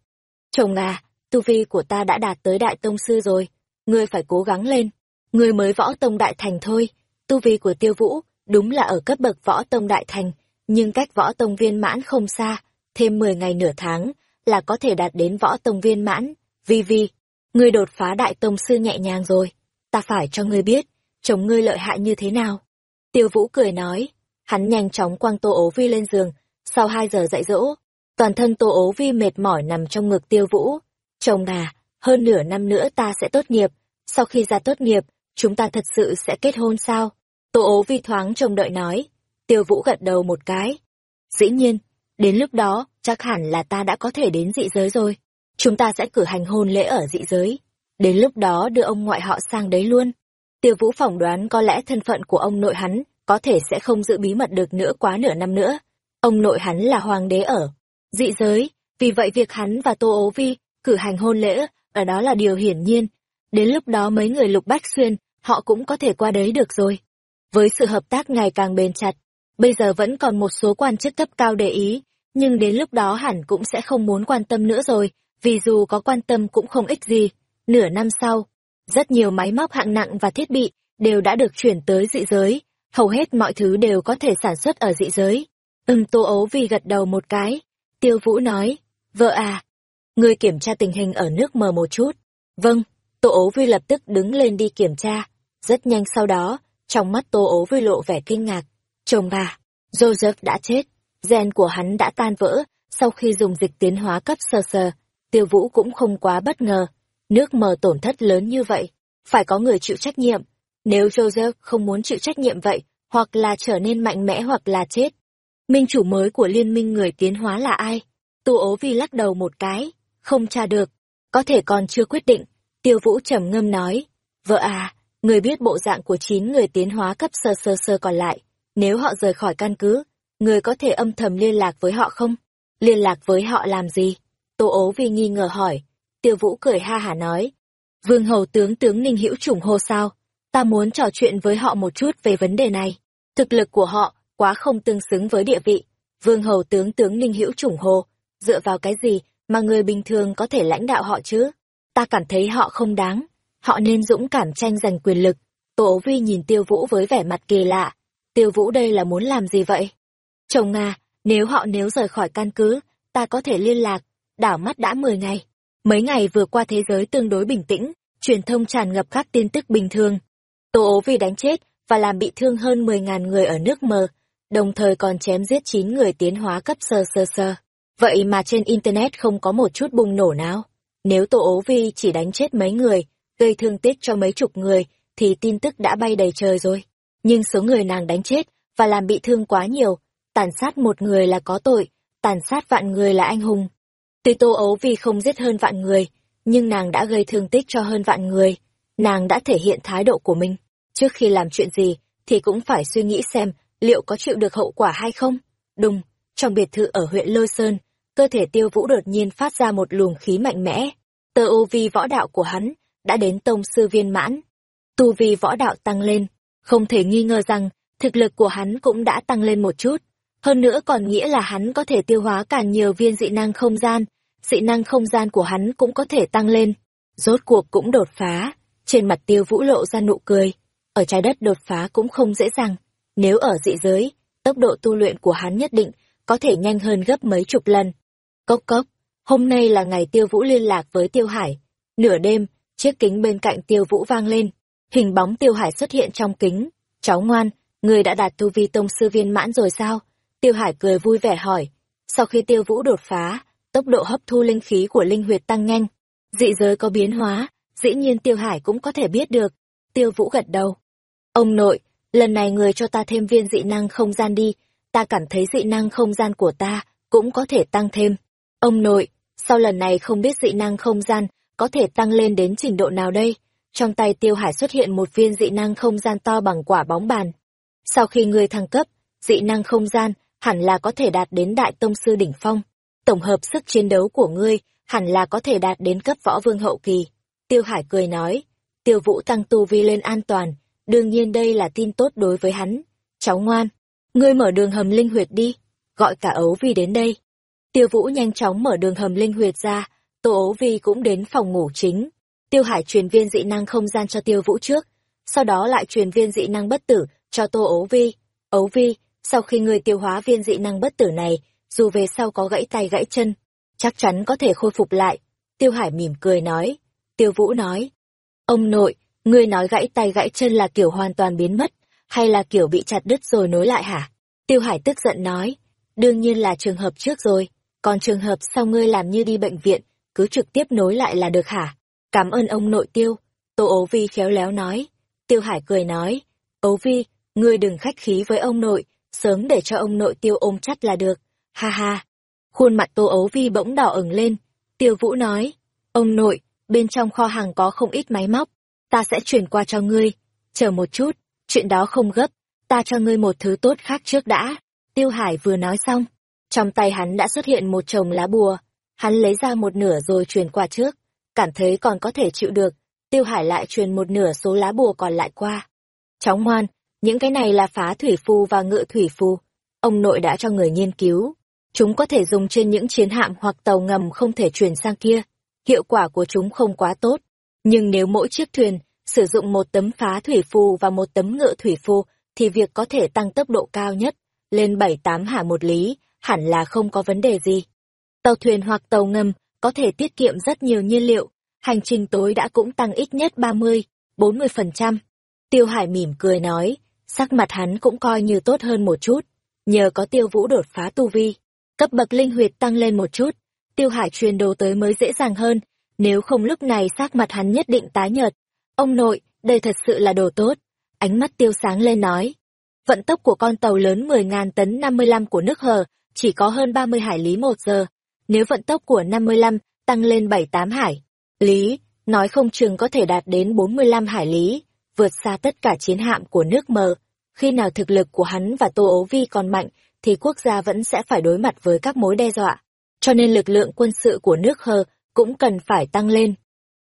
Chồng à, tu vi của ta đã đạt tới đại tông sư rồi. Ngươi phải cố gắng lên. Ngươi mới võ tông đại thành thôi. Tu vi của tiêu vũ đúng là ở cấp bậc võ tông đại thành, nhưng cách võ tông viên mãn không xa, thêm 10 ngày nửa tháng là có thể đạt đến võ tông viên mãn. Vi Vi, ngươi đột phá đại tông sư nhẹ nhàng rồi, ta phải cho ngươi biết, chồng ngươi lợi hại như thế nào. Tiêu Vũ cười nói, hắn nhanh chóng quăng Tô Ố Vi lên giường, sau 2 giờ dạy dỗ, toàn thân Tô Ố Vi mệt mỏi nằm trong ngực Tiêu Vũ. Chồng à, hơn nửa năm nữa ta sẽ tốt nghiệp, sau khi ra tốt nghiệp, chúng ta thật sự sẽ kết hôn sao? Tô ố vi thoáng trông đợi nói. Tiêu vũ gật đầu một cái. Dĩ nhiên, đến lúc đó, chắc hẳn là ta đã có thể đến dị giới rồi. Chúng ta sẽ cử hành hôn lễ ở dị giới. Đến lúc đó đưa ông ngoại họ sang đấy luôn. Tiêu vũ phỏng đoán có lẽ thân phận của ông nội hắn có thể sẽ không giữ bí mật được nữa quá nửa năm nữa. Ông nội hắn là hoàng đế ở dị giới, vì vậy việc hắn và Tô ố vi cử hành hôn lễ ở đó là điều hiển nhiên. Đến lúc đó mấy người lục bách xuyên, họ cũng có thể qua đấy được rồi. Với sự hợp tác ngày càng bền chặt, bây giờ vẫn còn một số quan chức cấp cao để ý, nhưng đến lúc đó hẳn cũng sẽ không muốn quan tâm nữa rồi, vì dù có quan tâm cũng không ích gì. Nửa năm sau, rất nhiều máy móc hạng nặng và thiết bị đều đã được chuyển tới dị giới, hầu hết mọi thứ đều có thể sản xuất ở dị giới. Ừm Tô Ấu vì gật đầu một cái. Tiêu Vũ nói, vợ à, ngươi kiểm tra tình hình ở nước mờ một chút. Vâng, Tô ố Vi lập tức đứng lên đi kiểm tra. Rất nhanh sau đó, trong mắt Tô ố Vi lộ vẻ kinh ngạc. Chồng bà, Joseph đã chết, gen của hắn đã tan vỡ sau khi dùng dịch tiến hóa cấp sơ sơ. Tiêu Vũ cũng không quá bất ngờ. Nước mờ tổn thất lớn như vậy, phải có người chịu trách nhiệm. Nếu Joseph không muốn chịu trách nhiệm vậy, hoặc là trở nên mạnh mẽ hoặc là chết. Minh chủ mới của liên minh người tiến hóa là ai? Tu ố vi lắc đầu một cái, không tra được, có thể còn chưa quyết định. Tiêu vũ trầm ngâm nói, vợ à, người biết bộ dạng của chín người tiến hóa cấp sơ sơ sơ còn lại, nếu họ rời khỏi căn cứ, người có thể âm thầm liên lạc với họ không? Liên lạc với họ làm gì? Tô ố vì nghi ngờ hỏi. Tiêu vũ cười ha hả nói. Vương hầu tướng tướng ninh hữu trùng hô sao? Ta muốn trò chuyện với họ một chút về vấn đề này. Thực lực của họ quá không tương xứng với địa vị. Vương hầu tướng tướng ninh hữu trùng hô. Dựa vào cái gì mà người bình thường có thể lãnh đạo họ chứ? Ta cảm thấy họ không đáng. Họ nên dũng cảm tranh giành quyền lực. Tổ vi nhìn tiêu vũ với vẻ mặt kỳ lạ. Tiêu vũ đây là muốn làm gì vậy? Chồng à, nếu họ nếu rời khỏi căn cứ, ta có thể liên lạc, đảo mắt đã 10 ngày. Mấy ngày vừa qua thế giới tương đối bình tĩnh, truyền thông tràn ngập các tin tức bình thường. Tô ố vì đánh chết và làm bị thương hơn 10.000 người ở nước mờ, đồng thời còn chém giết 9 người tiến hóa cấp sơ sơ sơ. Vậy mà trên Internet không có một chút bùng nổ nào. Nếu Tô ố vi chỉ đánh chết mấy người, gây thương tích cho mấy chục người, thì tin tức đã bay đầy trời rồi. Nhưng số người nàng đánh chết và làm bị thương quá nhiều, tàn sát một người là có tội, tàn sát vạn người là anh hùng. Tuy Tô Ấu vi không giết hơn vạn người, nhưng nàng đã gây thương tích cho hơn vạn người. Nàng đã thể hiện thái độ của mình. Trước khi làm chuyện gì, thì cũng phải suy nghĩ xem liệu có chịu được hậu quả hay không. Đùng, trong biệt thự ở huyện Lôi Sơn, cơ thể tiêu vũ đột nhiên phát ra một luồng khí mạnh mẽ. Tơ ô vi võ đạo của hắn đã đến tông sư viên mãn. Tu vi võ đạo tăng lên, không thể nghi ngờ rằng thực lực của hắn cũng đã tăng lên một chút. Hơn nữa còn nghĩa là hắn có thể tiêu hóa càng nhiều viên dị năng không gian, dị năng không gian của hắn cũng có thể tăng lên. Rốt cuộc cũng đột phá, trên mặt tiêu vũ lộ ra nụ cười. Ở trái đất đột phá cũng không dễ dàng. Nếu ở dị giới, tốc độ tu luyện của hắn nhất định có thể nhanh hơn gấp mấy chục lần. Cốc cốc, hôm nay là ngày tiêu vũ liên lạc với tiêu hải. Nửa đêm, chiếc kính bên cạnh tiêu vũ vang lên. Hình bóng tiêu hải xuất hiện trong kính. Cháu ngoan, người đã đạt tu vi tông sư viên mãn rồi sao? Tiêu Hải cười vui vẻ hỏi. Sau khi tiêu vũ đột phá, tốc độ hấp thu linh khí của linh huyệt tăng nhanh. Dị giới có biến hóa, dĩ nhiên Tiêu Hải cũng có thể biết được. Tiêu vũ gật đầu. Ông nội, lần này người cho ta thêm viên dị năng không gian đi, ta cảm thấy dị năng không gian của ta cũng có thể tăng thêm. Ông nội, sau lần này không biết dị năng không gian có thể tăng lên đến trình độ nào đây? Trong tay Tiêu Hải xuất hiện một viên dị năng không gian to bằng quả bóng bàn. Sau khi người thăng cấp, dị năng không gian hẳn là có thể đạt đến đại tông sư đỉnh phong. Tổng hợp sức chiến đấu của ngươi, hẳn là có thể đạt đến cấp võ vương hậu kỳ. Tiêu Hải cười nói, tiêu vũ tăng tu vi lên an toàn, đương nhiên đây là tin tốt đối với hắn. Cháu ngoan, ngươi mở đường hầm linh huyệt đi, gọi cả ấu vi đến đây. Tiêu vũ nhanh chóng mở đường hầm linh huyệt ra, tô ấu vi cũng đến phòng ngủ chính. Tiêu Hải truyền viên dị năng không gian cho tiêu vũ trước, sau đó lại truyền viên dị năng bất tử cho tô ấu vi. Ấu vi, sau khi ngươi tiêu hóa viên dị năng bất tử này, dù về sau có gãy tay gãy chân, chắc chắn có thể khôi phục lại. Tiêu Hải mỉm cười nói. Tiêu Vũ nói. Ông nội, ngươi nói gãy tay gãy chân là kiểu hoàn toàn biến mất, hay là kiểu bị chặt đứt rồi nối lại hả? Tiêu Hải tức giận nói. Đương nhiên là trường hợp trước rồi, còn trường hợp sau ngươi làm như đi bệnh viện, cứ trực tiếp nối lại là được hả? Cảm ơn ông nội tiêu. Tô ố vi khéo léo nói. Tiêu Hải cười nói. Ố vi, ngươi đừng khách khí với ông nội, sớm để cho ông nội tiêu ôm chắt là được. Ha ha. Khuôn mặt Tô Ố Vi bỗng đỏ ửng lên. Tiêu Vũ nói, ông nội, bên trong kho hàng có không ít máy móc, ta sẽ chuyển qua cho ngươi. Chờ một chút, chuyện đó không gấp, ta cho ngươi một thứ tốt khác trước đã. Tiêu Hải vừa nói xong, trong tay hắn đã xuất hiện một chồng lá bùa. Hắn lấy ra một nửa rồi truyền qua trước, cảm thấy còn có thể chịu được. Tiêu Hải lại truyền một nửa số lá bùa còn lại qua. Cháu ngoan, những cái này là phá thủy phù và ngự thủy phù. Ông nội đã cho người nghiên cứu. Chúng có thể dùng trên những chiến hạm hoặc tàu ngầm không thể chuyển sang kia. hiệu quả của chúng không quá tốt. Nhưng nếu mỗi chiếc thuyền sử dụng một tấm phá thủy phù và một tấm ngựa thủy phù, thì việc có thể tăng tốc độ cao nhất, lên 7-8 hạ một lý, hẳn là không có vấn đề gì. Tàu thuyền hoặc tàu ngầm có thể tiết kiệm rất nhiều nhiên liệu, hành trình tối đã cũng tăng ít nhất 30, 40%. Tiêu Hải mỉm cười nói, sắc mặt hắn cũng coi như tốt hơn một chút, nhờ có tiêu vũ đột phá tu vi, cấp bậc linh huyệt tăng lên một chút, tiêu hải truyền đồ tới mới dễ dàng hơn, nếu không lúc này sắc mặt hắn nhất định tái nhợt. Ông nội, đây thật sự là đồ tốt, ánh mắt tiêu sáng lên nói. Vận tốc của con tàu lớn 10.000 tấn 55 của nước hờ chỉ có hơn 30 hải lý một giờ, nếu vận tốc của 55 tăng lên 7-8 hải lý, nói không chừng có thể đạt đến 45 hải lý, vượt xa tất cả chiến hạm của nước mờ. Khi nào thực lực của hắn và Tô Ấu Vi còn mạnh, thì quốc gia vẫn sẽ phải đối mặt với các mối đe dọa. Cho nên lực lượng quân sự của nước hờ cũng cần phải tăng lên.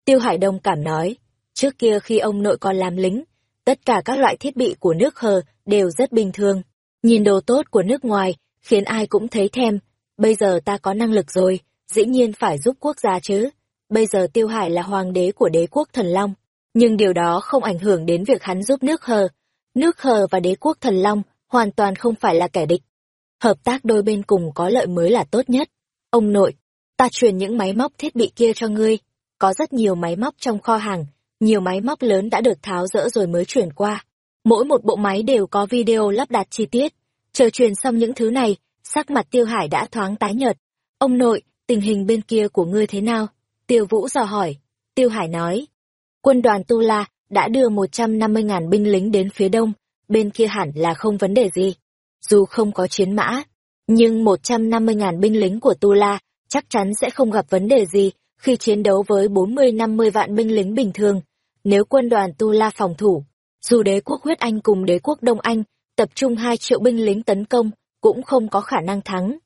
Tiêu Hải Đông cảm nói, trước kia khi ông nội còn làm lính, tất cả các loại thiết bị của nước hờ đều rất bình thường. Nhìn đồ tốt của nước ngoài, khiến ai cũng thấy thèm. Bây giờ ta có năng lực rồi, dĩ nhiên phải giúp quốc gia chứ. Bây giờ Tiêu Hải là hoàng đế của đế quốc thần Long, nhưng điều đó không ảnh hưởng đến việc hắn giúp nước hờ. Nước hờ và đế quốc thần Long hoàn toàn không phải là kẻ địch. Hợp tác đôi bên cùng có lợi mới là tốt nhất. Ông nội, ta truyền những máy móc thiết bị kia cho ngươi. Có rất nhiều máy móc trong kho hàng, nhiều máy móc lớn đã được tháo rỡ rồi mới chuyển qua. Mỗi một bộ máy đều có video lắp đặt chi tiết. Chờ truyền xong những thứ này, sắc mặt Tiêu Hải đã thoáng tái nhợt. Ông nội, tình hình bên kia của ngươi thế nào? Tiêu Vũ dò hỏi. Tiêu Hải nói, quân đoàn Tu La đã đưa 150.000 binh lính đến phía đông, bên kia hẳn là không vấn đề gì. Dù không có chiến mã, nhưng 150.000 binh lính của Tu La chắc chắn sẽ không gặp vấn đề gì khi chiến đấu với 40-50 vạn binh lính bình thường. Nếu quân đoàn Tu La phòng thủ, dù đế quốc huyết Anh cùng đế quốc Đông Anh tập trung 2 triệu binh lính tấn công, cũng không có khả năng thắng.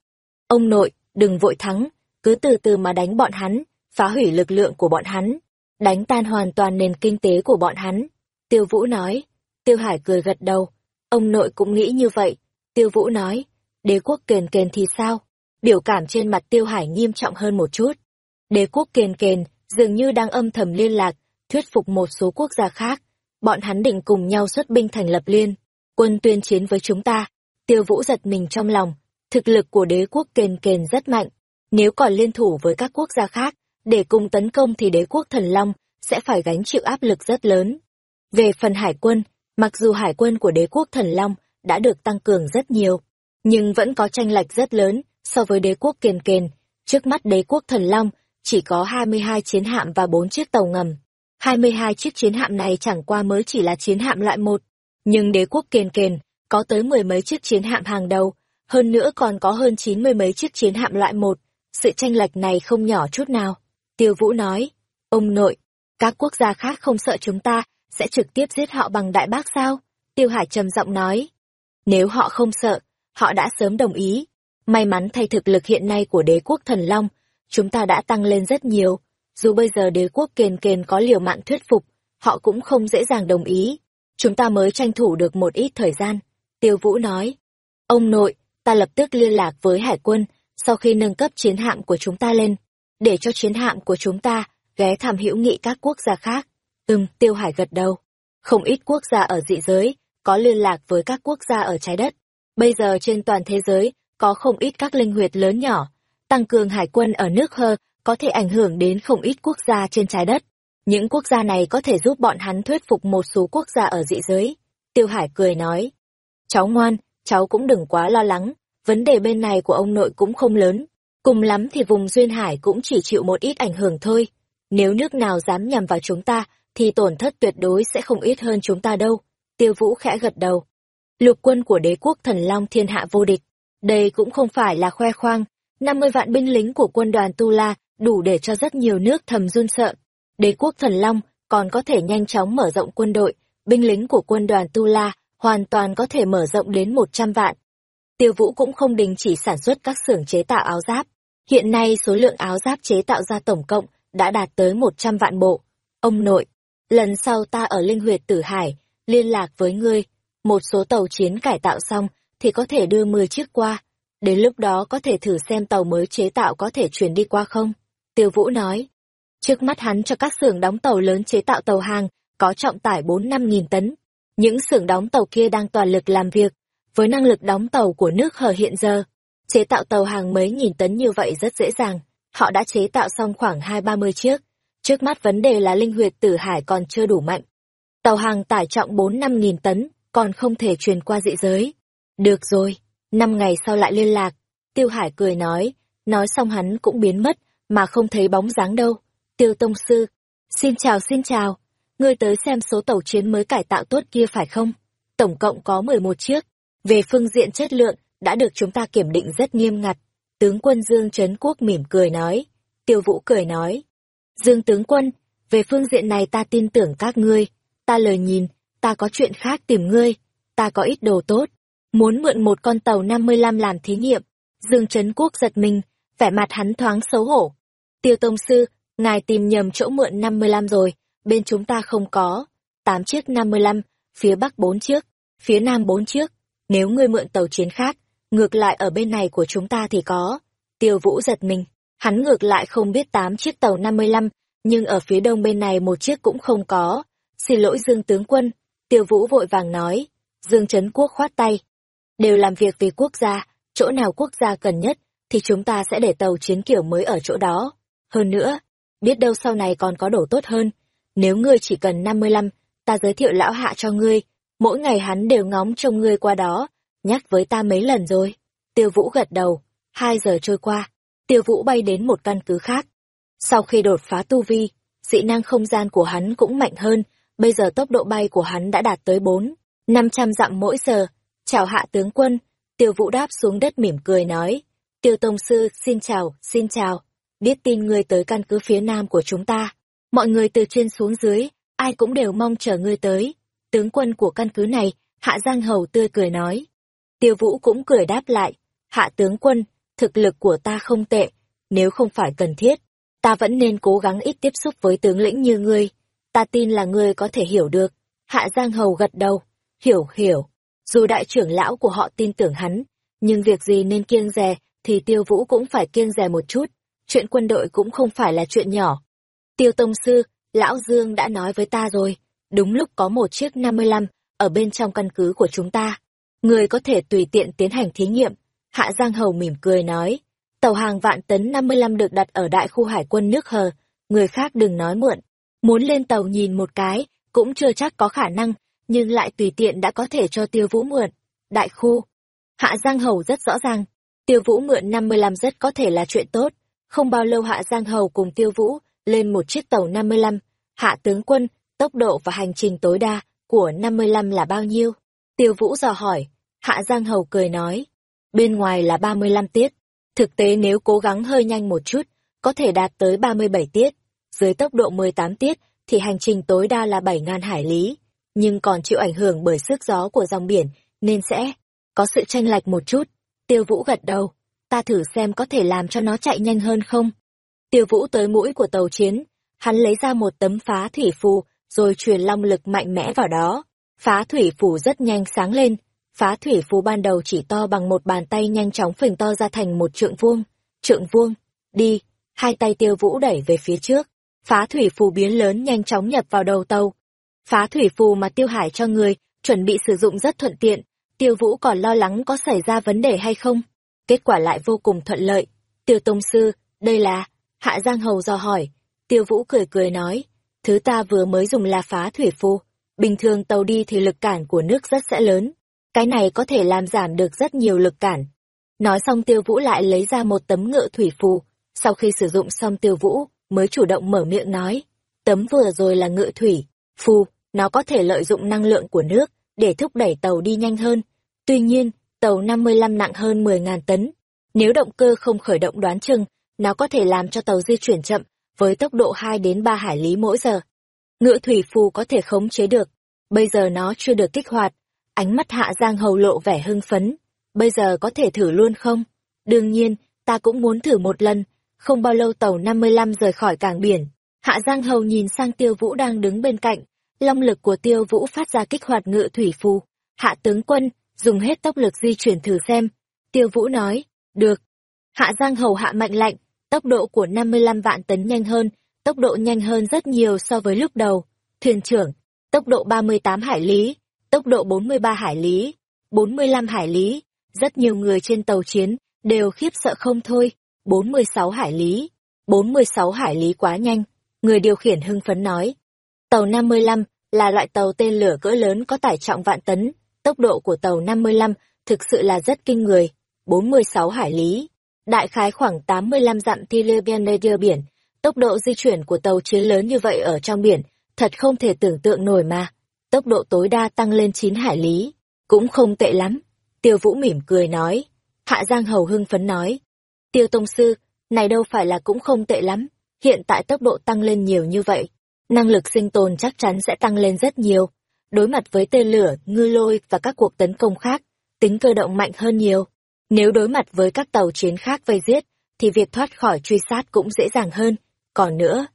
Ông nội, đừng vội thắng, cứ từ từ mà đánh bọn hắn, phá hủy lực lượng của bọn hắn, đánh tan hoàn toàn nền kinh tế của bọn hắn. Tiêu Vũ nói, Tiêu Hải cười gật đầu, ông nội cũng nghĩ như vậy. Tiêu Vũ nói, đế quốc kền kền thì sao? Biểu cảm trên mặt Tiêu Hải nghiêm trọng hơn một chút. Đế quốc kền kền dường như đang âm thầm liên lạc, thuyết phục một số quốc gia khác. Bọn hắn định cùng nhau xuất binh thành lập liên, quân tuyên chiến với chúng ta. Tiêu Vũ giật mình trong lòng, thực lực của đế quốc kền kền rất mạnh. Nếu còn liên thủ với các quốc gia khác, để cùng tấn công thì đế quốc thần Long sẽ phải gánh chịu áp lực rất lớn. Về phần hải quân, mặc dù hải quân của đế quốc thần Long đã được tăng cường rất nhiều, nhưng vẫn có tranh lệch rất lớn so với đế quốc Kền kền. Trước mắt đế quốc thần Long chỉ có 22 chiến hạm và 4 chiếc tàu ngầm. 22 chiếc chiến hạm này chẳng qua mới chỉ là chiến hạm loại một, nhưng đế quốc kền kền có tới mười mấy chiếc chiến hạm hàng đầu, hơn nữa còn có hơn chín mươi mấy chiếc chiến hạm loại một. Sự tranh lệch này không nhỏ chút nào. Tiêu Vũ nói, ông nội, các quốc gia khác không sợ chúng ta sẽ trực tiếp giết họ bằng đại bác sao? Tiêu Hải trầm giọng nói, nếu họ không sợ, họ đã sớm đồng ý. May mắn thay thực lực hiện nay của đế quốc thần Long, chúng ta đã tăng lên rất nhiều. Dù bây giờ đế quốc kền kền có liều mạng thuyết phục, họ cũng không dễ dàng đồng ý. Chúng ta mới tranh thủ được một ít thời gian. Tiêu Vũ nói, ông nội, ta lập tức liên lạc với hải quân, sau khi nâng cấp chiến hạm của chúng ta lên, để cho chiến hạm của chúng ta ghé thăm hữu nghị các quốc gia khác. Ừm, Tiêu Hải gật đầu. Không ít quốc gia ở dị giới, có liên lạc với các quốc gia ở trái đất. Bây giờ trên toàn thế giới, có không ít các linh huyệt lớn nhỏ. Tăng cường hải quân ở nước hơ có thể ảnh hưởng đến không ít quốc gia trên trái đất. Những quốc gia này có thể giúp bọn hắn thuyết phục một số quốc gia ở dị giới. Tiêu Hải cười nói. Cháu ngoan, cháu cũng đừng quá lo lắng, vấn đề bên này của ông nội cũng không lớn. Cùng lắm thì vùng Duyên Hải cũng chỉ chịu một ít ảnh hưởng thôi. Nếu nước nào dám nhằm vào chúng ta, thì tổn thất tuyệt đối sẽ không ít hơn chúng ta đâu. Tiêu Vũ khẽ gật đầu. Lục quân của đế quốc thần Long thiên hạ vô địch. Đây cũng không phải là khoe khoang. 50 vạn binh lính của quân đoàn Tu La đủ để cho rất nhiều nước thầm run sợ. Đế quốc thần Long còn có thể nhanh chóng mở rộng quân đội, binh lính của quân đoàn Tu La hoàn toàn có thể mở rộng đến 100 vạn. Tiêu Vũ cũng không đình chỉ sản xuất các xưởng chế tạo áo giáp. Hiện nay số lượng áo giáp chế tạo ra tổng cộng đã đạt tới 100 vạn bộ. Ông nội, lần sau ta ở Linh Huyệt Tử Hải, liên lạc với ngươi, một số tàu chiến cải tạo xong thì có thể đưa 10 chiếc qua. Đến lúc đó có thể thử xem tàu mới chế tạo có thể chuyển đi qua không? Tiêu Vũ nói. Trước mắt hắn cho các xưởng đóng tàu lớn chế tạo tàu hàng, có trọng tải 4-5 nghìn tấn. Những xưởng đóng tàu kia đang toàn lực làm việc, với năng lực đóng tàu của nước hở hiện giờ. Chế tạo tàu hàng mấy nghìn tấn như vậy rất dễ dàng, họ đã chế tạo xong khoảng hai ba mươi chiếc. Trước mắt vấn đề là linh huyệt tử hải còn chưa đủ mạnh. Tàu hàng tải trọng bốn năm nghìn tấn, còn không thể truyền qua dị giới. Được rồi, năm ngày sau lại liên lạc. Tiêu Hải cười nói, nói xong hắn cũng biến mất, mà không thấy bóng dáng đâu. Tiêu Tông Sư, xin chào xin chào, ngươi tới xem số tàu chiến mới cải tạo tốt kia phải không? Tổng cộng có 11 chiếc. Về phương diện chất lượng, đã được chúng ta kiểm định rất nghiêm ngặt. Tướng quân Dương Trấn Quốc mỉm cười nói. Tiêu Vũ cười nói. Dương tướng quân, về phương diện này ta tin tưởng các ngươi. Ta lời nhìn, ta có chuyện khác tìm ngươi. Ta có ít đồ tốt. Muốn mượn một con tàu 55 làm thí nghiệm. Dương Trấn Quốc giật mình, vẻ mặt hắn thoáng xấu hổ. Tiêu Tông Sư, ngài tìm nhầm chỗ mượn 55 rồi, bên chúng ta không có. 8 chiếc 55, phía bắc 4 chiếc, phía nam 4 chiếc. Nếu ngươi mượn tàu chiến khác, ngược lại ở bên này của chúng ta thì có. Tiêu Vũ giật mình, hắn ngược lại không biết 8 chiếc tàu 55, nhưng ở phía đông bên này một chiếc cũng không có. Xin lỗi Dương tướng quân, Tiêu Vũ vội vàng nói. Dương Trấn Quốc khoát tay. Đều làm việc vì quốc gia, chỗ nào quốc gia cần nhất, thì chúng ta sẽ để tàu chiến kiểu mới ở chỗ đó. Hơn nữa, biết đâu sau này còn có đổ tốt hơn. Nếu ngươi chỉ cần 55, ta giới thiệu lão hạ cho ngươi, mỗi ngày hắn đều ngóng trông ngươi qua đó, nhắc với ta mấy lần rồi. Tiêu Vũ gật đầu, hai giờ trôi qua, Tiêu Vũ bay đến một căn cứ khác. Sau khi đột phá tu vi, dị năng không gian của hắn cũng mạnh hơn, bây giờ tốc độ bay của hắn đã đạt tới 4, 500 dặm mỗi giờ. Chào hạ tướng quân, Tiêu Vũ đáp xuống đất mỉm cười nói, Tiêu Tông Sư, xin chào, xin chào, biết tin ngươi tới căn cứ phía nam của chúng ta. Mọi người từ trên xuống dưới, ai cũng đều mong chờ ngươi tới. Tướng quân của căn cứ này, Hạ Giang Hầu tươi cười nói. Tiêu Vũ cũng cười đáp lại, Hạ tướng quân, thực lực của ta không tệ, nếu không phải cần thiết, ta vẫn nên cố gắng ít tiếp xúc với tướng lĩnh như ngươi. Ta tin là ngươi có thể hiểu được. Hạ Giang Hầu gật đầu, hiểu hiểu. Dù đại trưởng lão của họ tin tưởng hắn, nhưng việc gì nên kiêng dè thì Tiêu Vũ cũng phải kiêng dè một chút. Chuyện quân đội cũng không phải là chuyện nhỏ. Tiêu Tông Sư, Lão Dương đã nói với ta rồi, đúng lúc có một chiếc 55 ở bên trong căn cứ của chúng ta. Người có thể tùy tiện tiến hành thí nghiệm. Hạ Giang Hầu mỉm cười nói, tàu hàng vạn tấn 55 được đặt ở đại khu hải quân nước hờ, người khác đừng nói muộn. Muốn lên tàu nhìn một cái, cũng chưa chắc có khả năng, nhưng lại tùy tiện đã có thể cho tiêu vũ mượn. Đại khu. Hạ Giang Hầu rất rõ ràng, tiêu vũ mượn 55 rất có thể là chuyện tốt. Không bao lâu Hạ Giang Hầu cùng tiêu vũ lên một chiếc tàu 55. Hạ tướng quân, tốc độ và hành trình tối đa của 55 là bao nhiêu? Tiêu Vũ dò hỏi. Hạ Giang Hầu cười nói. Bên ngoài là 35 tiết. Thực tế nếu cố gắng hơi nhanh một chút, có thể đạt tới 37 tiết. Dưới tốc độ 18 tiết, thì hành trình tối đa là 7.000 hải lý. Nhưng còn chịu ảnh hưởng bởi sức gió của dòng biển, nên sẽ có sự tranh lệch một chút. Tiêu Vũ gật đầu. Ta thử xem có thể làm cho nó chạy nhanh hơn không? Tiêu Vũ tới mũi của tàu chiến, hắn lấy ra một tấm phá thủy phù, rồi truyền long lực mạnh mẽ vào đó. Phá thủy phù rất nhanh sáng lên, phá thủy phù ban đầu chỉ to bằng một bàn tay nhanh chóng phình to ra thành một trượng vuông. Trượng vuông, đi, hai tay tiêu vũ đẩy về phía trước. Phá thủy phù biến lớn nhanh chóng nhập vào đầu tàu. Phá thủy phù mà tiêu hải cho người, chuẩn bị sử dụng rất thuận tiện, tiêu vũ còn lo lắng có xảy ra vấn đề hay không. Kết quả lại vô cùng thuận lợi. Tiêu Tông Sư, đây là... Hạ Giang Hầu do hỏi. Tiêu Vũ cười cười nói, thứ ta vừa mới dùng là phá thủy phù. Bình thường tàu đi thì lực cản của nước rất sẽ lớn. Cái này có thể làm giảm được rất nhiều lực cản. Nói xong Tiêu Vũ lại lấy ra một tấm ngựa thủy phù. Sau khi sử dụng xong Tiêu Vũ, mới chủ động mở miệng nói. Tấm vừa rồi là ngựa thủy, phù, nó có thể lợi dụng năng lượng của nước để thúc đẩy tàu đi nhanh hơn. Tuy nhiên, tàu 55 nặng hơn 10.000 tấn. Nếu động cơ không khởi động đoán chừng, nó có thể làm cho tàu di chuyển chậm, với tốc độ 2 đến 3 hải lý mỗi giờ. Ngựa thủy phù có thể khống chế được, bây giờ nó chưa được kích hoạt. Ánh mắt Hạ Giang Hầu lộ vẻ hưng phấn, bây giờ có thể thử luôn không? Đương nhiên, ta cũng muốn thử một lần, không bao lâu tàu 55 rời khỏi cảng biển. Hạ Giang Hầu nhìn sang Tiêu Vũ đang đứng bên cạnh, long lực của Tiêu Vũ phát ra kích hoạt ngựa thủy phù. Hạ tướng quân, dùng hết tốc lực di chuyển thử xem. Tiêu Vũ nói, được. Hạ Giang Hầu hạ mạnh lạnh, tốc độ của 55 vạn tấn nhanh hơn, tốc độ nhanh hơn rất nhiều so với lúc đầu. Thuyền trưởng, tốc độ 38 hải lý, tốc độ 43 hải lý, 45 hải lý. Rất nhiều người trên tàu chiến đều khiếp sợ không thôi. 46 hải lý, 46 hải lý quá nhanh. Người điều khiển hưng phấn nói. Tàu 55 là loại tàu tên lửa cỡ lớn có tải trọng vạn tấn. Tốc độ của tàu 55 thực sự là rất kinh người. 46 hải lý, đại khái khoảng 85 dặm kilometer biển. Tốc độ di chuyển của tàu chiến lớn như vậy ở trong biển, thật không thể tưởng tượng nổi mà. Tốc độ tối đa tăng lên 9 hải lý, cũng không tệ lắm. Tiêu Vũ mỉm cười nói. Hạ Giang Hầu hưng phấn nói. Tiêu Tông Sư, này đâu phải là cũng không tệ lắm. Hiện tại tốc độ tăng lên nhiều như vậy. Năng lực sinh tồn chắc chắn sẽ tăng lên rất nhiều. Đối mặt với tên lửa, ngư lôi và các cuộc tấn công khác, tính cơ động mạnh hơn nhiều. Nếu đối mặt với các tàu chiến khác vây giết, thì việc thoát khỏi truy sát cũng dễ dàng hơn. Còn nữa,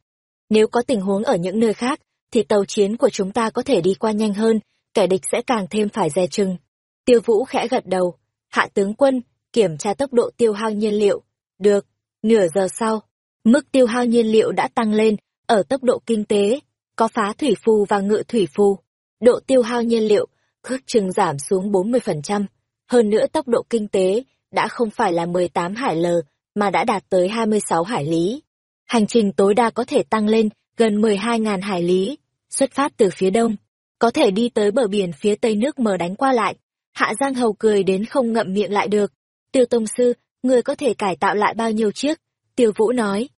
nếu có tình huống ở những nơi khác, thì tàu chiến của chúng ta có thể đi qua nhanh hơn, kẻ địch sẽ càng thêm phải dè chừng. Tiêu Vũ khẽ gật đầu, hạ tướng quân, kiểm tra tốc độ tiêu hao nhiên liệu. Được, nửa giờ sau, mức tiêu hao nhiên liệu đã tăng lên, ở tốc độ kinh tế, có phá thủy phù và ngự thủy phù. Độ tiêu hao nhiên liệu, ước chừng giảm xuống 40%. Hơn nữa tốc độ kinh tế đã không phải là 18 hải l mà đã đạt tới 26 hải lý. Hành trình tối đa có thể tăng lên gần 12.000 hải lý, xuất phát từ phía đông, có thể đi tới bờ biển phía tây nước mờ đánh qua lại. Hạ Giang Hầu cười đến không ngậm miệng lại được. Tiêu Tông Sư, người có thể cải tạo lại bao nhiêu chiếc? Tiêu Vũ nói.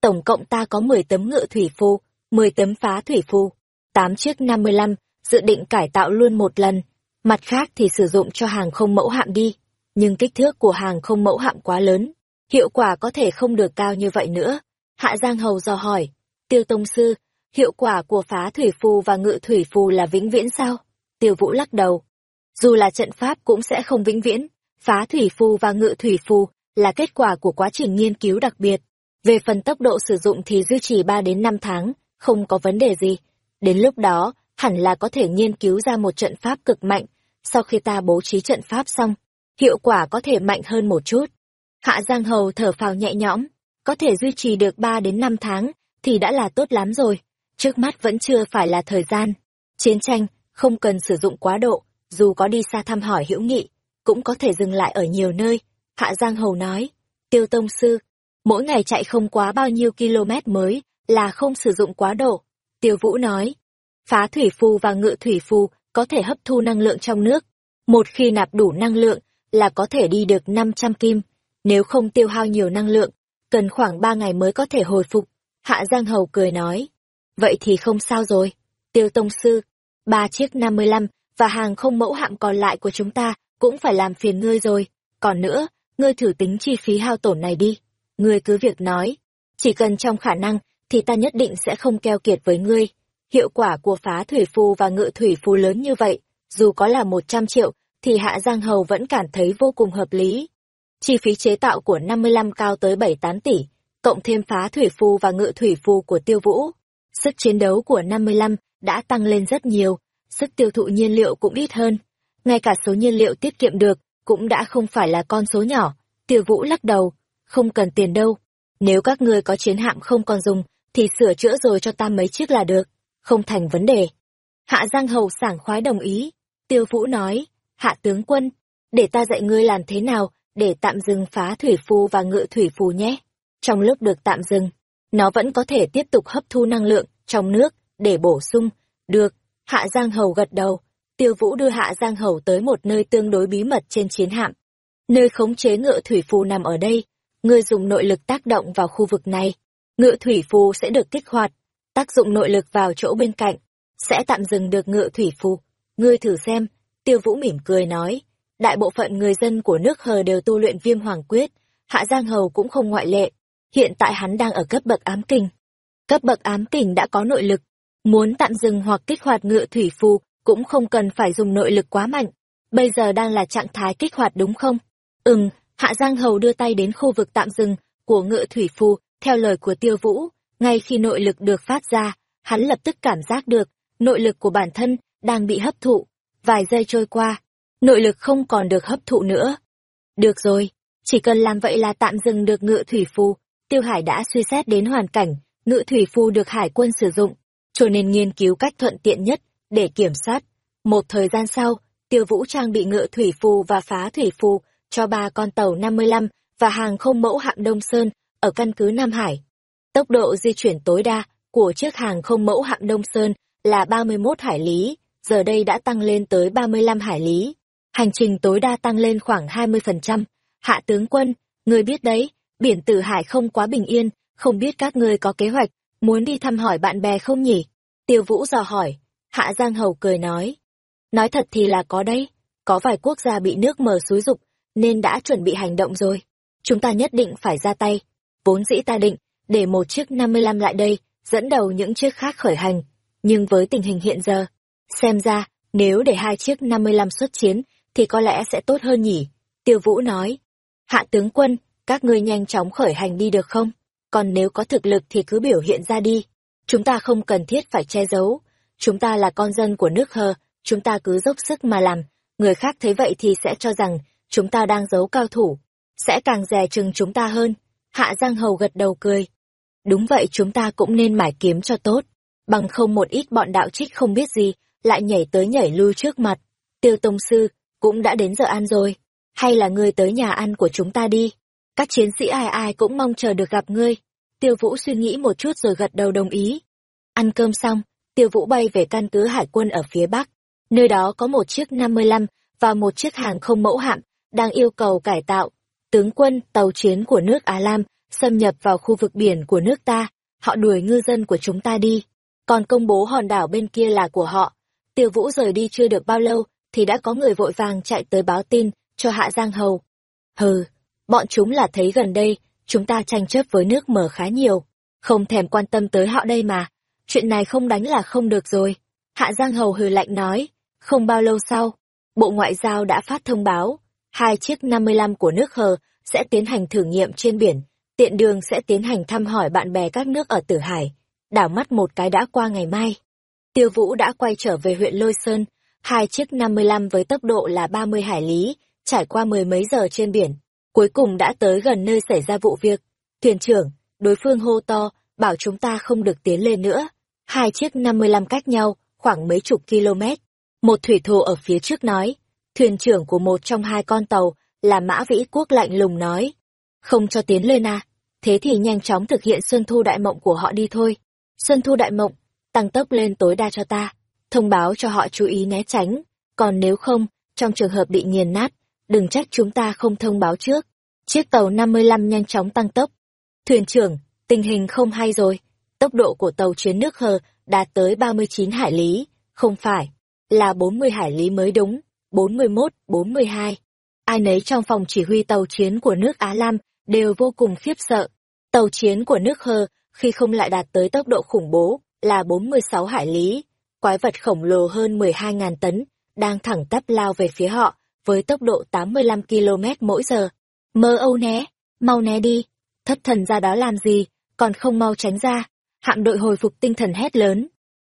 Tổng cộng ta có 10 tấm ngựa thủy phu, 10 tấm phá thủy phu, 8 chiếc 55, dự định cải tạo luôn một lần. Mặt khác thì sử dụng cho hàng không mẫu hạm đi. Nhưng kích thước của hàng không mẫu hạm quá lớn, hiệu quả có thể không được cao như vậy nữa. Hạ Giang Hầu dò hỏi, Tiêu Tông Sư, hiệu quả của phá thủy phù và ngự thủy phù là vĩnh viễn sao? Tiêu Vũ lắc đầu. Dù là trận pháp cũng sẽ không vĩnh viễn, phá thủy phù và ngự thủy phù là kết quả của quá trình nghiên cứu đặc biệt. Về phần tốc độ sử dụng thì duy trì 3 đến 5 tháng, không có vấn đề gì. Đến lúc đó, hẳn là có thể nghiên cứu ra một trận pháp cực mạnh, sau khi ta bố trí trận pháp xong, hiệu quả có thể mạnh hơn một chút. Hạ Giang Hầu thở phào nhẹ nhõm, có thể duy trì được 3 đến 5 tháng, thì đã là tốt lắm rồi. Trước mắt vẫn chưa phải là thời gian. Chiến tranh, không cần sử dụng quá độ, dù có đi xa thăm hỏi hữu nghị, cũng có thể dừng lại ở nhiều nơi. Hạ Giang Hầu nói, tiêu tông sư, mỗi ngày chạy không quá bao nhiêu km mới, là không sử dụng quá độ. Tiêu Vũ nói, phá thủy phù và ngự thủy phù có thể hấp thu năng lượng trong nước. Một khi nạp đủ năng lượng là có thể đi được 500 kim. Nếu không tiêu hao nhiều năng lượng, cần khoảng 3 ngày mới có thể hồi phục. Hạ Giang Hầu cười nói. Vậy thì không sao rồi. Tiêu Tông Sư, ba chiếc 55 và hàng không mẫu hạm còn lại của chúng ta cũng phải làm phiền ngươi rồi. Còn nữa, ngươi thử tính chi phí hao tổn này đi. Ngươi cứ việc nói. Chỉ cần trong khả năng thì ta nhất định sẽ không keo kiệt với ngươi. Hiệu quả của phá thủy phù và ngự thủy phù lớn như vậy, dù có là 100 triệu, thì Hạ Giang Hầu vẫn cảm thấy vô cùng hợp lý. Chi phí chế tạo của 55 cao tới 7-8 tỷ, cộng thêm phá thủy phù và ngự thủy phù của tiêu vũ. Sức chiến đấu của 55 đã tăng lên rất nhiều, sức tiêu thụ nhiên liệu cũng ít hơn. Ngay cả số nhiên liệu tiết kiệm được cũng đã không phải là con số nhỏ. Tiêu vũ lắc đầu, không cần tiền đâu. Nếu các ngươi có chiến hạm không còn dùng, thì sửa chữa rồi cho ta mấy chiếc là được không thành vấn đề. Hạ Giang Hầu sảng khoái đồng ý. Tiêu Vũ nói, Hạ tướng quân, để ta dạy ngươi làm thế nào để tạm dừng phá thủy phù và ngự thủy phù nhé. Trong lúc được tạm dừng, nó vẫn có thể tiếp tục hấp thu năng lượng trong nước để bổ sung. Được, Hạ Giang Hầu gật đầu. Tiêu Vũ đưa Hạ Giang Hầu tới một nơi tương đối bí mật trên chiến hạm. Nơi khống chế ngựa thủy phù nằm ở đây. Ngươi dùng nội lực tác động vào khu vực này. ngựa thủy phù sẽ được kích hoạt tác dụng nội lực vào chỗ bên cạnh, sẽ tạm dừng được ngựa thủy phù. Ngươi thử xem, tiêu vũ mỉm cười nói, đại bộ phận người dân của nước hờ đều tu luyện viêm hoàng quyết, hạ giang hầu cũng không ngoại lệ. Hiện tại hắn đang ở cấp bậc ám kình. Cấp bậc ám kình đã có nội lực, muốn tạm dừng hoặc kích hoạt ngựa thủy phù cũng không cần phải dùng nội lực quá mạnh. Bây giờ đang là trạng thái kích hoạt đúng không? Ừm, Hạ Giang Hầu đưa tay đến khu vực tạm dừng của ngựa thủy phù, theo lời của Tiêu Vũ, ngay khi nội lực được phát ra, hắn lập tức cảm giác được, nội lực của bản thân đang bị hấp thụ. Vài giây trôi qua, nội lực không còn được hấp thụ nữa. Được rồi, chỉ cần làm vậy là tạm dừng được ngựa thủy phù. Tiêu Hải đã suy xét đến hoàn cảnh ngự thủy phù được hải quân sử dụng, cho nên nghiên cứu cách thuận tiện nhất để kiểm soát. Một thời gian sau, tiêu vũ trang bị ngự thủy phù và phá thủy phù cho ba con tàu 55 và hàng không mẫu hạm Đông Sơn ở căn cứ Nam Hải. Tốc độ di chuyển tối đa của chiếc hàng không mẫu hạm Đông Sơn là 31 hải lý, giờ đây đã tăng lên tới 35 hải lý. Hành trình tối đa tăng lên khoảng 20%. Hạ tướng quân, người biết đấy, biển tử hải không quá bình yên, không biết các ngươi có kế hoạch, muốn đi thăm hỏi bạn bè không nhỉ? Tiêu Vũ dò hỏi. Hạ Giang Hầu cười nói. Nói thật thì là có đấy, có vài quốc gia bị nước mờ xúi dục, nên đã chuẩn bị hành động rồi. Chúng ta nhất định phải ra tay. Vốn dĩ ta định, để một chiếc 55 lại đây, dẫn đầu những chiếc khác khởi hành. Nhưng với tình hình hiện giờ, xem ra, nếu để hai chiếc 55 xuất chiến, thì có lẽ sẽ tốt hơn nhỉ. Tiêu Vũ nói. Hạ tướng quân, các ngươi nhanh chóng khởi hành đi được không? Còn nếu có thực lực thì cứ biểu hiện ra đi. Chúng ta không cần thiết phải che giấu. Chúng ta là con dân của nước hờ, chúng ta cứ dốc sức mà làm. Người khác thấy vậy thì sẽ cho rằng chúng ta đang giấu cao thủ. Sẽ càng dè chừng chúng ta hơn. Hạ Giang Hầu gật đầu cười. Đúng vậy chúng ta cũng nên mải kiếm cho tốt. Bằng không một ít bọn đạo trích không biết gì, lại nhảy tới nhảy lui trước mặt. Tiêu Tông Sư, cũng đã đến giờ ăn rồi. Hay là ngươi tới nhà ăn của chúng ta đi. Các chiến sĩ ai ai cũng mong chờ được gặp ngươi. Tiêu Vũ suy nghĩ một chút rồi gật đầu đồng ý. Ăn cơm xong, Tiêu Vũ bay về căn cứ hải quân ở phía Bắc. Nơi đó có một chiếc 55 và một chiếc hàng không mẫu hạm đang yêu cầu cải tạo. Tướng quân, tàu chiến của nước Á Lam xâm nhập vào khu vực biển của nước ta, họ đuổi ngư dân của chúng ta đi. Còn công bố hòn đảo bên kia là của họ. Tiêu Vũ rời đi chưa được bao lâu, thì đã có người vội vàng chạy tới báo tin cho Hạ Giang Hầu. Hừ, bọn chúng là thấy gần đây, chúng ta tranh chấp với nước mở khá nhiều, không thèm quan tâm tới họ đây mà. Chuyện này không đánh là không được rồi. Hạ Giang Hầu hừ lạnh nói, không bao lâu sau, Bộ Ngoại giao đã phát thông báo, hai chiếc 55 của nước Hờ sẽ tiến hành thử nghiệm trên biển, tiện đường sẽ tiến hành thăm hỏi bạn bè các nước ở Tử Hải. Đảo mắt một cái đã qua ngày mai. Tiêu Vũ đã quay trở về huyện Lôi Sơn, hai chiếc 55 với tốc độ là 30 hải lý, trải qua mười mấy giờ trên biển, cuối cùng đã tới gần nơi xảy ra vụ việc. Thuyền trưởng, đối phương hô to, bảo chúng ta không được tiến lên nữa. Hai chiếc 55 cách nhau, khoảng mấy chục km. Một thủy thủ ở phía trước nói, thuyền trưởng của một trong hai con tàu là Mã Vĩ Quốc lạnh lùng nói. Không cho tiến lên à, thế thì nhanh chóng thực hiện Xuân Thu Đại Mộng của họ đi thôi. Xuân Thu Đại Mộng, tăng tốc lên tối đa cho ta, thông báo cho họ chú ý né tránh, còn nếu không, trong trường hợp bị nghiền nát, đừng trách chúng ta không thông báo trước. Chiếc tàu 55 nhanh chóng tăng tốc. Thuyền trưởng, tình hình không hay rồi, tốc độ của tàu chuyến nước hờ đạt tới 39 hải lý, không phải, là 40 hải lý mới đúng, 41, 42. Ai nấy trong phòng chỉ huy tàu chiến của nước Á Lam đều vô cùng khiếp sợ. Tàu chiến của nước Hơ khi không lại đạt tới tốc độ khủng bố là 46 hải lý, quái vật khổng lồ hơn 12.000 tấn, đang thẳng tắp lao về phía họ, với tốc độ 85 km mỗi giờ. Mơ âu né, mau né đi, thất thần ra đó làm gì, còn không mau tránh ra. Hạm đội hồi phục tinh thần hét lớn.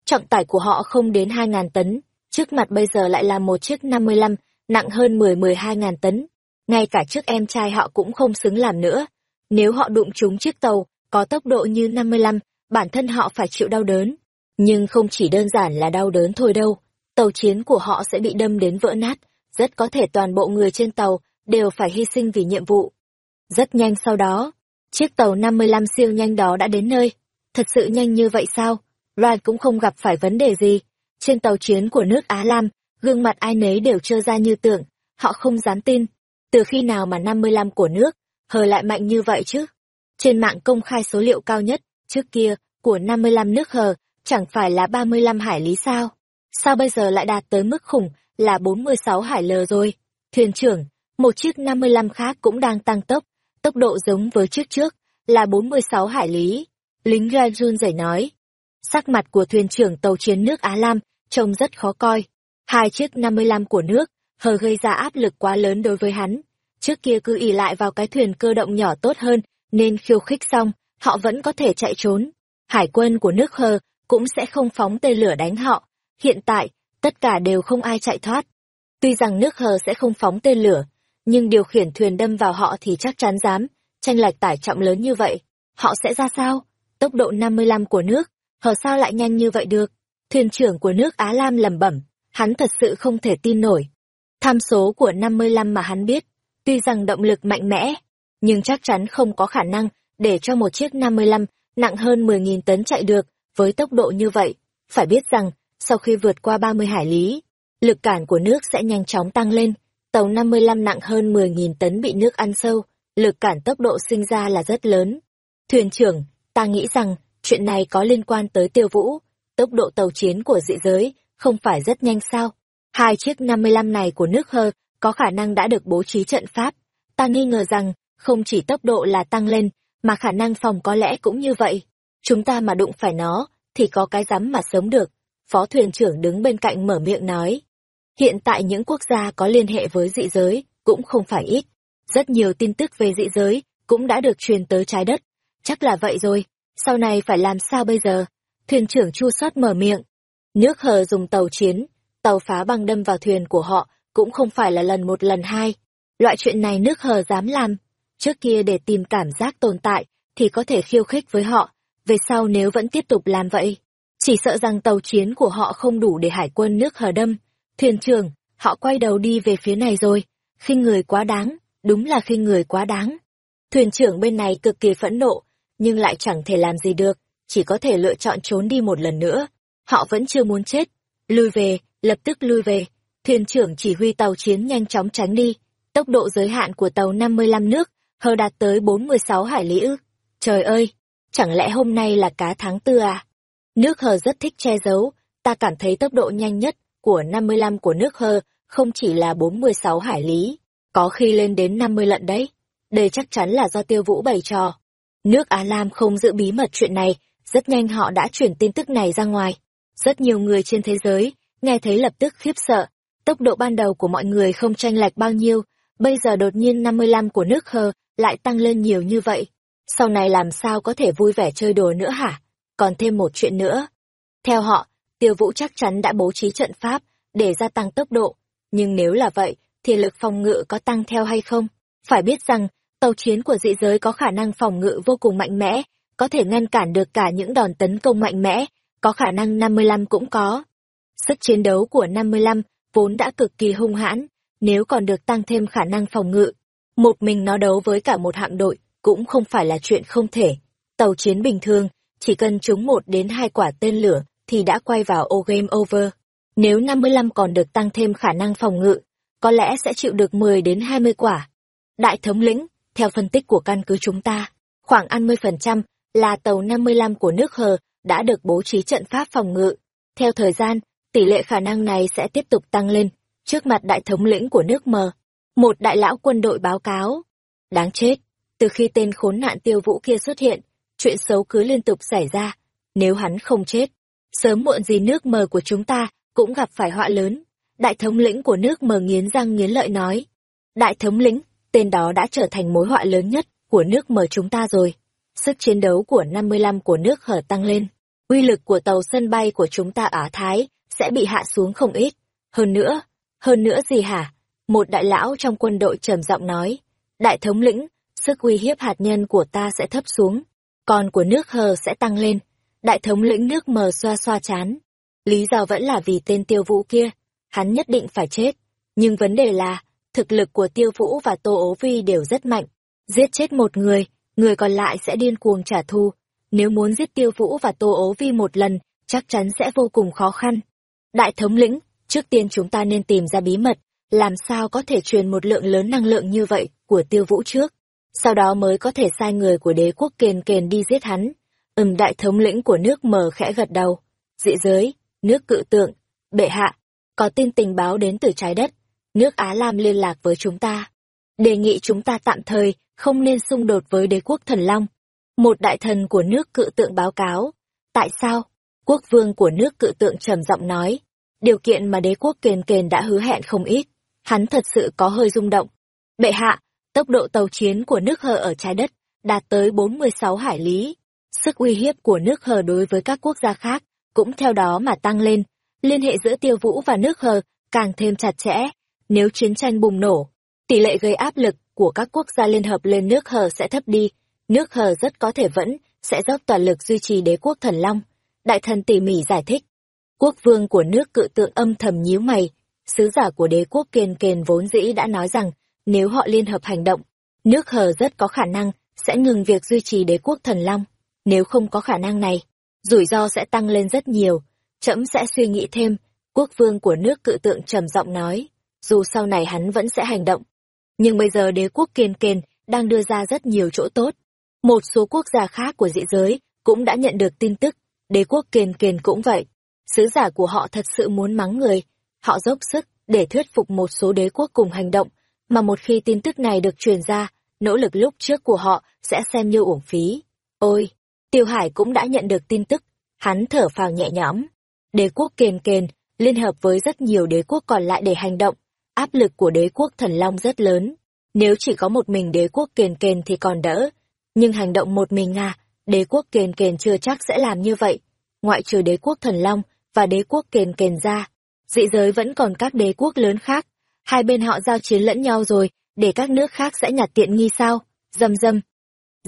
Trọng tải của họ không đến 2.000 tấn, trước mặt bây giờ lại là một chiếc 55, nặng hơn 10-12.000 tấn. Ngay cả trước em trai họ cũng không xứng làm nữa. Nếu họ đụng trúng chiếc tàu, có tốc độ như 55, bản thân họ phải chịu đau đớn. Nhưng không chỉ đơn giản là đau đớn thôi đâu, tàu chiến của họ sẽ bị đâm đến vỡ nát, rất có thể toàn bộ người trên tàu đều phải hy sinh vì nhiệm vụ. Rất nhanh sau đó, chiếc tàu 55 siêu nhanh đó đã đến nơi. Thật sự nhanh như vậy sao? Ryan cũng không gặp phải vấn đề gì. Trên tàu chiến của nước Á Lam, gương mặt ai nấy đều trơ ra như tưởng, họ không dám tin. Từ khi nào mà 55 của nước, hờ lại mạnh như vậy chứ? Trên mạng công khai số liệu cao nhất, trước kia, của 55 nước hờ, chẳng phải là 35 hải lý sao? Sao bây giờ lại đạt tới mức khủng là 46 hải lờ rồi? Thuyền trưởng, một chiếc 55 khác cũng đang tăng tốc, tốc độ giống với chiếc trước, là 46 hải lý. Lính gai run rẩy nói. Sắc mặt của thuyền trưởng tàu chiến nước Á Lam trông rất khó coi. Hai chiếc 55 của nước, hờ gây ra áp lực quá lớn đối với hắn. Trước kia cứ ỉ lại vào cái thuyền cơ động nhỏ tốt hơn, nên khiêu khích xong, họ vẫn có thể chạy trốn. Hải quân của nước hờ cũng sẽ không phóng tên lửa đánh họ. Hiện tại, tất cả đều không ai chạy thoát. Tuy rằng nước hờ sẽ không phóng tên lửa, nhưng điều khiển thuyền đâm vào họ thì chắc chắn dám, tranh lệch tải trọng lớn như vậy. Họ sẽ ra sao? tốc độ 55 của nước, hờ sao lại nhanh như vậy được? Thuyền trưởng của nước Á Lam lầm bẩm, hắn thật sự không thể tin nổi. Tham số của 55 mà hắn biết, tuy rằng động lực mạnh mẽ, nhưng chắc chắn không có khả năng để cho một chiếc 55 nặng hơn 10.000 tấn chạy được với tốc độ như vậy. Phải biết rằng, sau khi vượt qua 30 hải lý, lực cản của nước sẽ nhanh chóng tăng lên. Tàu 55 nặng hơn 10.000 tấn bị nước ăn sâu, lực cản tốc độ sinh ra là rất lớn. Thuyền trưởng, ta nghĩ rằng, chuyện này có liên quan tới tiêu vũ, tốc độ tàu chiến của dị giới, không phải rất nhanh sao? Hai chiếc 55 này của nước hơ, có khả năng đã được bố trí trận pháp. Ta nghi ngờ rằng, không chỉ tốc độ là tăng lên, mà khả năng phòng có lẽ cũng như vậy. Chúng ta mà đụng phải nó, thì có cái dám mà sống được. Phó thuyền trưởng đứng bên cạnh mở miệng nói. Hiện tại những quốc gia có liên hệ với dị giới, cũng không phải ít. Rất nhiều tin tức về dị giới, cũng đã được truyền tới trái đất. Chắc là vậy rồi, sau này phải làm sao bây giờ? Thuyền trưởng chua xót mở miệng. Nước hờ dùng tàu chiến, tàu phá băng đâm vào thuyền của họ, cũng không phải là lần một lần hai. Loại chuyện này nước hờ dám làm. Trước kia để tìm cảm giác tồn tại, thì có thể khiêu khích với họ. Về sau nếu vẫn tiếp tục làm vậy, chỉ sợ rằng tàu chiến của họ không đủ để hải quân nước hờ đâm. Thuyền trưởng, họ quay đầu đi về phía này rồi. khinh người quá đáng, đúng là khinh người quá đáng. Thuyền trưởng bên này cực kỳ phẫn nộ, nhưng lại chẳng thể làm gì được, chỉ có thể lựa chọn trốn đi một lần nữa. Họ vẫn chưa muốn chết. lùi về, lập tức lui về. Thuyền trưởng chỉ huy tàu chiến nhanh chóng tránh đi. Tốc độ giới hạn của tàu 55 nước, hờ đạt tới 46 hải lý ư. Trời ơi, chẳng lẽ hôm nay là cá tháng tư à? Nước hờ rất thích che giấu, ta cảm thấy tốc độ nhanh nhất của 55 của nước hờ không chỉ là 46 hải lý, có khi lên đến 50 lận đấy. Đây chắc chắn là do tiêu vũ bày trò. Nước Á Lam không giữ bí mật chuyện này, rất nhanh họ đã chuyển tin tức này ra ngoài. Rất nhiều người trên thế giới, nghe thấy lập tức khiếp sợ. Tốc độ ban đầu của mọi người không tranh lệch bao nhiêu, bây giờ đột nhiên 55 của nước hờ lại tăng lên nhiều như vậy. Sau này làm sao có thể vui vẻ chơi đùa nữa hả? Còn thêm một chuyện nữa. Theo họ, tiêu vũ chắc chắn đã bố trí trận pháp để gia tăng tốc độ. Nhưng nếu là vậy, thì lực phòng ngự có tăng theo hay không? Phải biết rằng, tàu chiến của dị giới có khả năng phòng ngự vô cùng mạnh mẽ, có thể ngăn cản được cả những đòn tấn công mạnh mẽ, có khả năng 55 cũng có. Sức chiến đấu của 55 vốn đã cực kỳ hung hãn, nếu còn được tăng thêm khả năng phòng ngự. Một mình nó đấu với cả một hạm đội cũng không phải là chuyện không thể. Tàu chiến bình thường, chỉ cần trúng một đến hai quả tên lửa thì đã quay vào ô game over. Nếu 55 còn được tăng thêm khả năng phòng ngự, có lẽ sẽ chịu được 10 đến 20 quả. Đại thống lĩnh, theo phân tích của căn cứ chúng ta, khoảng 50% là tàu 55 của nước hờ đã được bố trí trận pháp phòng ngự. Theo thời gian, tỷ lệ khả năng này sẽ tiếp tục tăng lên, trước mặt đại thống lĩnh của nước mờ. Một đại lão quân đội báo cáo. Đáng chết, từ khi tên khốn nạn tiêu vũ kia xuất hiện, chuyện xấu cứ liên tục xảy ra. Nếu hắn không chết, sớm muộn gì nước mờ của chúng ta cũng gặp phải họa lớn. Đại thống lĩnh của nước mờ nghiến răng nghiến lợi nói. Đại thống lĩnh, tên đó đã trở thành mối họa lớn nhất của nước mờ chúng ta rồi. Sức chiến đấu của 55 của nước hở tăng lên. Uy lực của tàu sân bay của chúng ta ở Thái sẽ bị hạ xuống không ít. Hơn nữa, hơn nữa gì hả? Một đại lão trong quân đội trầm giọng nói. Đại thống lĩnh, sức uy hiếp hạt nhân của ta sẽ thấp xuống. Còn của nước hờ sẽ tăng lên. Đại thống lĩnh nước mờ xoa xoa chán. Lý do vẫn là vì tên tiêu vũ kia. Hắn nhất định phải chết. Nhưng vấn đề là, thực lực của tiêu vũ và tô ố vi đều rất mạnh. Giết chết một người, người còn lại sẽ điên cuồng trả thù. Nếu muốn giết tiêu vũ và tô ố vi một lần, chắc chắn sẽ vô cùng khó khăn. Đại thống lĩnh, trước tiên chúng ta nên tìm ra bí mật, làm sao có thể truyền một lượng lớn năng lượng như vậy của tiêu vũ trước. Sau đó mới có thể sai người của đế quốc kền kền đi giết hắn. Ừm đại thống lĩnh của nước mờ khẽ gật đầu. Dị giới, nước cự tượng, bệ hạ, có tin tình báo đến từ trái đất. Nước Á Lam liên lạc với chúng ta. Đề nghị chúng ta tạm thời không nên xung đột với đế quốc thần Long. Một đại thần của nước cự tượng báo cáo. Tại sao? Quốc vương của nước cự tượng trầm giọng nói. Điều kiện mà đế quốc kền kền đã hứa hẹn không ít. Hắn thật sự có hơi rung động. Bệ hạ, tốc độ tàu chiến của nước hờ ở trái đất đạt tới 46 hải lý. Sức uy hiếp của nước hờ đối với các quốc gia khác cũng theo đó mà tăng lên. Liên hệ giữa tiêu vũ và nước hờ càng thêm chặt chẽ. Nếu chiến tranh bùng nổ, tỷ lệ gây áp lực của các quốc gia liên hợp lên nước hờ sẽ thấp đi. Nước hờ rất có thể vẫn sẽ dốc toàn lực duy trì đế quốc thần long. Đại thần tỉ mỉ giải thích. Quốc vương của nước cự tượng âm thầm nhíu mày. Sứ giả của đế quốc kiền kền vốn dĩ đã nói rằng, nếu họ liên hợp hành động, nước hờ rất có khả năng sẽ ngừng việc duy trì đế quốc thần long. Nếu không có khả năng này, rủi ro sẽ tăng lên rất nhiều. Trẫm sẽ suy nghĩ thêm, quốc vương của nước cự tượng trầm giọng nói, dù sau này hắn vẫn sẽ hành động. Nhưng bây giờ đế quốc kiên kền đang đưa ra rất nhiều chỗ tốt. Một số quốc gia khác của dị giới cũng đã nhận được tin tức, đế quốc kiên kền cũng vậy. Sứ giả của họ thật sự muốn mắng người, họ dốc sức để thuyết phục một số đế quốc cùng hành động, mà một khi tin tức này được truyền ra, nỗ lực lúc trước của họ sẽ xem như uổng phí. Ôi, Tiêu Hải cũng đã nhận được tin tức, hắn thở phào nhẹ nhõm. Đế quốc kền kền, liên hợp với rất nhiều đế quốc còn lại để hành động, áp lực của đế quốc thần long rất lớn. Nếu chỉ có một mình đế quốc kền kền thì còn đỡ, nhưng hành động một mình à, đế quốc kền kền chưa chắc sẽ làm như vậy. Ngoại trừ đế quốc thần long và đế quốc kền kền ra, dị giới vẫn còn các đế quốc lớn khác. Hai bên họ giao chiến lẫn nhau rồi, để các nước khác sẽ nhặt tiện nghi sao? Dâm dâm.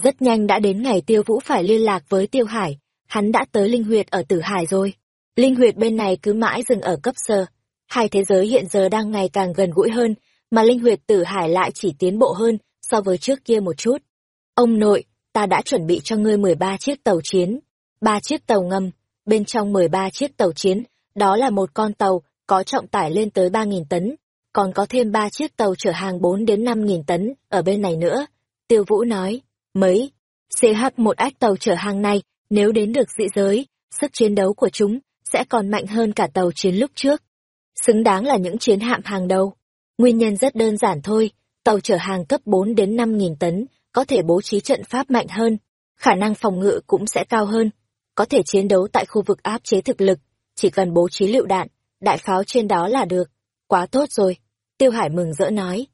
Rất nhanh đã đến ngày Tiêu Vũ phải liên lạc với Tiêu Hải, hắn đã tới Linh Huyệt ở Tử Hải rồi. Linh Huyệt bên này cứ mãi dừng ở cấp sơ. Hai thế giới hiện giờ đang ngày càng gần gũi hơn, mà Linh Huyệt Tử Hải lại chỉ tiến bộ hơn so với trước kia một chút. Ông nội, ta đã chuẩn bị cho ngươi 13 chiếc tàu chiến, ba chiếc tàu ngầm, bên trong 13 chiếc tàu chiến, đó là một con tàu có trọng tải lên tới 3.000 tấn, còn có thêm 3 chiếc tàu chở hàng 4 đến 5.000 tấn ở bên này nữa. Tiêu Vũ nói, mấy, CH một ách tàu chở hàng này, nếu đến được dị giới, sức chiến đấu của chúng sẽ còn mạnh hơn cả tàu chiến lúc trước. Xứng đáng là những chiến hạm hàng đầu. Nguyên nhân rất đơn giản thôi, tàu chở hàng cấp 4 đến 5.000 tấn, có thể bố trí trận pháp mạnh hơn, khả năng phòng ngự cũng sẽ cao hơn, có thể chiến đấu tại khu vực áp chế thực lực, chỉ cần bố trí lựu đạn, đại pháo trên đó là được. Quá tốt rồi. Tiêu Hải mừng rỡ nói.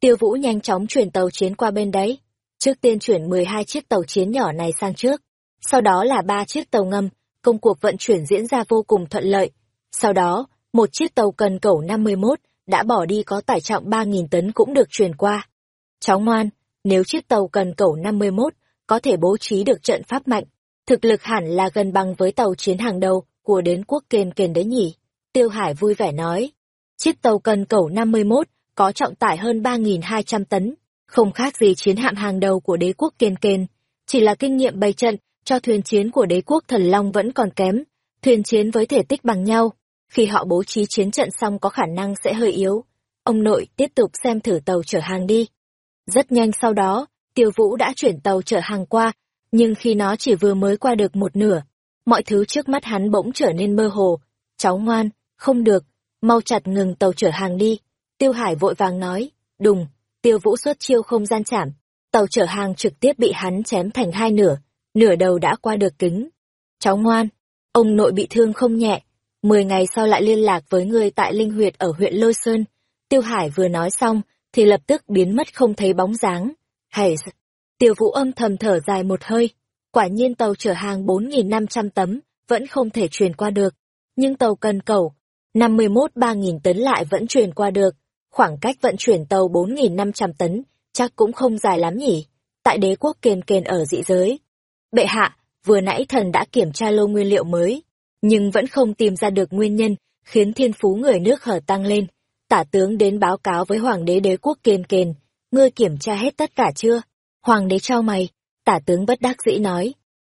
Tiêu Vũ nhanh chóng chuyển tàu chiến qua bên đấy. Trước tiên chuyển 12 chiếc tàu chiến nhỏ này sang trước. Sau đó là ba chiếc tàu ngầm, công cuộc vận chuyển diễn ra vô cùng thuận lợi. Sau đó, một chiếc tàu cần cẩu 51 đã bỏ đi có tải trọng 3.000 tấn cũng được chuyển qua. Cháu ngoan, nếu chiếc tàu cần cẩu 51 có thể bố trí được trận pháp mạnh, thực lực hẳn là gần bằng với tàu chiến hàng đầu của đến quốc kền kền đấy nhỉ. Tiêu Hải vui vẻ nói. Chiếc tàu cần cẩu 51 có trọng tải hơn 3.200 tấn, không khác gì chiến hạm hàng đầu của đế quốc kiên kền. Chỉ là kinh nghiệm bày trận cho thuyền chiến của đế quốc thần long vẫn còn kém. Thuyền chiến với thể tích bằng nhau, khi họ bố trí chiến trận xong có khả năng sẽ hơi yếu. Ông nội tiếp tục xem thử tàu chở hàng đi. Rất nhanh sau đó, tiêu vũ đã chuyển tàu chở hàng qua, nhưng khi nó chỉ vừa mới qua được một nửa, mọi thứ trước mắt hắn bỗng trở nên mơ hồ. Cháu ngoan, không được, mau chặt ngừng tàu chở hàng đi. Tiêu Hải vội vàng nói, đùng, tiêu vũ xuất chiêu không gian chạm. Tàu chở hàng trực tiếp bị hắn chém thành hai nửa, nửa đầu đã qua được kính. Cháu ngoan, ông nội bị thương không nhẹ, mười ngày sau lại liên lạc với người tại Linh Huyệt ở huyện Lôi Sơn. Tiêu Hải vừa nói xong, thì lập tức biến mất không thấy bóng dáng. Hầy, tiêu vũ âm thầm thở dài một hơi. Quả nhiên tàu chở hàng 4.500 tấm, vẫn không thể truyền qua được. Nhưng tàu cần cầu, 51-3.000 tấn lại vẫn truyền qua được. Khoảng cách vận chuyển tàu 4.500 tấn, chắc cũng không dài lắm nhỉ. Tại đế quốc kền kền ở dị giới. Bệ hạ, vừa nãy thần đã kiểm tra lô nguyên liệu mới, nhưng vẫn không tìm ra được nguyên nhân, khiến thiên phú người nước hở tăng lên. Tả tướng đến báo cáo với hoàng đế đế quốc kền kền, ngươi kiểm tra hết tất cả chưa? Hoàng đế trao mày, tả tướng bất đắc dĩ nói.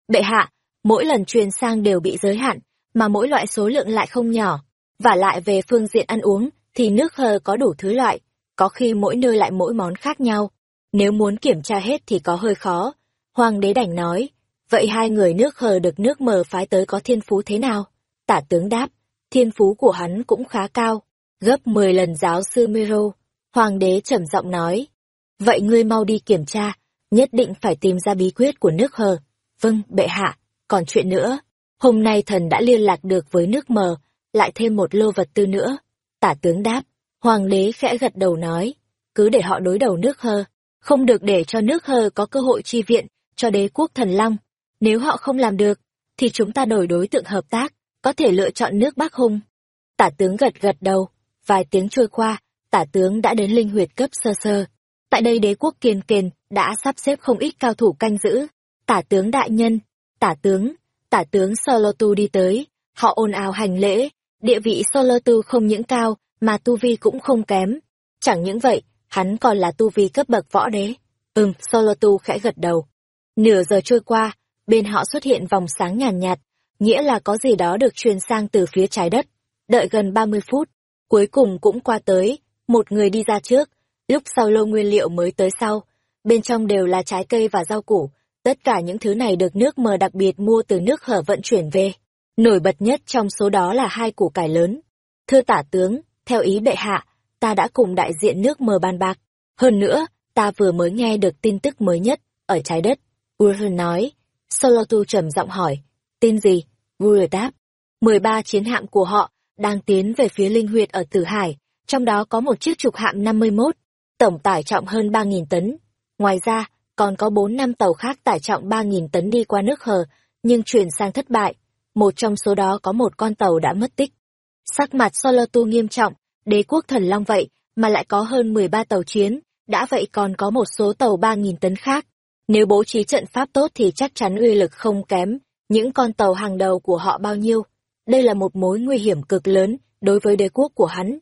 Bệ hạ, mỗi lần truyền sang đều bị giới hạn, mà mỗi loại số lượng lại không nhỏ. Và lại về phương diện ăn uống, thì nước hờ có đủ thứ loại, có khi mỗi nơi lại mỗi món khác nhau. Nếu muốn kiểm tra hết thì có hơi khó. Hoàng đế đành nói, vậy hai người nước hờ được nước mờ phái tới có thiên phú thế nào? Tả tướng đáp, thiên phú của hắn cũng khá cao, gấp 10 lần giáo sư Miro. Hoàng đế trầm giọng nói, vậy ngươi mau đi kiểm tra, nhất định phải tìm ra bí quyết của nước hờ. Vâng, bệ hạ, còn chuyện nữa, hôm nay thần đã liên lạc được với nước mờ, lại thêm một lô vật tư nữa. Tả tướng đáp, hoàng đế khẽ gật đầu nói, cứ để họ đối đầu nước hờ, không được để cho nước hờ có cơ hội chi viện cho đế quốc thần long. Nếu họ không làm được, thì chúng ta đổi đối tượng hợp tác, có thể lựa chọn nước Bắc Hung. Tả tướng gật gật đầu, vài tiếng trôi qua, tả tướng đã đến linh huyệt cấp sơ sơ. Tại đây đế quốc kiền kền đã sắp xếp không ít cao thủ canh giữ. Tả tướng đại nhân, tả tướng, tả tướng Solotu đi tới, họ ồn ào hành lễ, địa vị Solotu không những cao, mà tu vi cũng không kém. Chẳng những vậy, hắn còn là tu vi cấp bậc võ đế. Ừm, Solotu khẽ gật đầu. Nửa giờ trôi qua, bên họ xuất hiện vòng sáng nhàn nhạt, nhạt, nghĩa là có gì đó được truyền sang từ phía trái đất. Đợi gần 30 phút, cuối cùng cũng qua tới, một người đi ra trước, lúc sau lô nguyên liệu mới tới sau. Bên trong đều là trái cây và rau củ, tất cả những thứ này được nước mờ đặc biệt mua từ nước hở vận chuyển về. Nổi bật nhất trong số đó là hai củ cải lớn. Thưa tả tướng, theo ý bệ hạ, ta đã cùng đại diện nước mờ bàn bạc. Hơn nữa, ta vừa mới nghe được tin tức mới nhất, ở trái đất. Urhun nói. Solotu trầm giọng hỏi. Tin gì? Urhun đáp. 13 chiến hạm của họ đang tiến về phía linh huyệt ở Tử Hải, trong đó có một chiếc trục hạm 51, tổng tải trọng hơn 3.000 tấn. Ngoài ra, còn có 4 năm tàu khác tải trọng 3.000 tấn đi qua nước hờ, nhưng chuyển sang thất bại. Một trong số đó có một con tàu đã mất tích. Sắc mặt Solotu nghiêm trọng, đế quốc thần long vậy, mà lại có hơn 13 tàu chiến, đã vậy còn có một số tàu 3.000 tấn khác. Nếu bố trí trận pháp tốt thì chắc chắn uy lực không kém, những con tàu hàng đầu của họ bao nhiêu. Đây là một mối nguy hiểm cực lớn đối với đế quốc của hắn.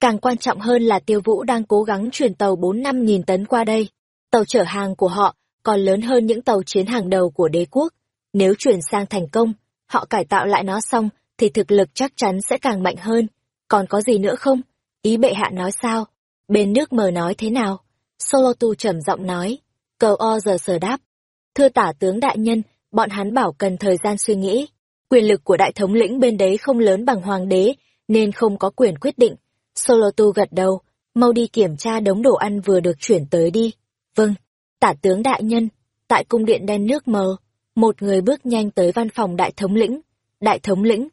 Càng quan trọng hơn là tiêu vũ đang cố gắng chuyển tàu 4-5 nghìn tấn qua đây. Tàu chở hàng của họ còn lớn hơn những tàu chiến hàng đầu của đế quốc. Nếu chuyển sang thành công, họ cải tạo lại nó xong thì thực lực chắc chắn sẽ càng mạnh hơn. Còn có gì nữa không? Ý bệ hạ nói sao? Bên nước mờ nói thế nào? Solotu trầm giọng nói. Cầu o giờ sờ đáp. Thưa tả tướng đại nhân, bọn hắn bảo cần thời gian suy nghĩ. Quyền lực của đại thống lĩnh bên đấy không lớn bằng hoàng đế, nên không có quyền quyết định. Solo Tu gật đầu, mau đi kiểm tra đống đồ ăn vừa được chuyển tới đi. Vâng, tả tướng đại nhân, tại cung điện đen nước mờ, một người bước nhanh tới văn phòng đại thống lĩnh. Đại thống lĩnh,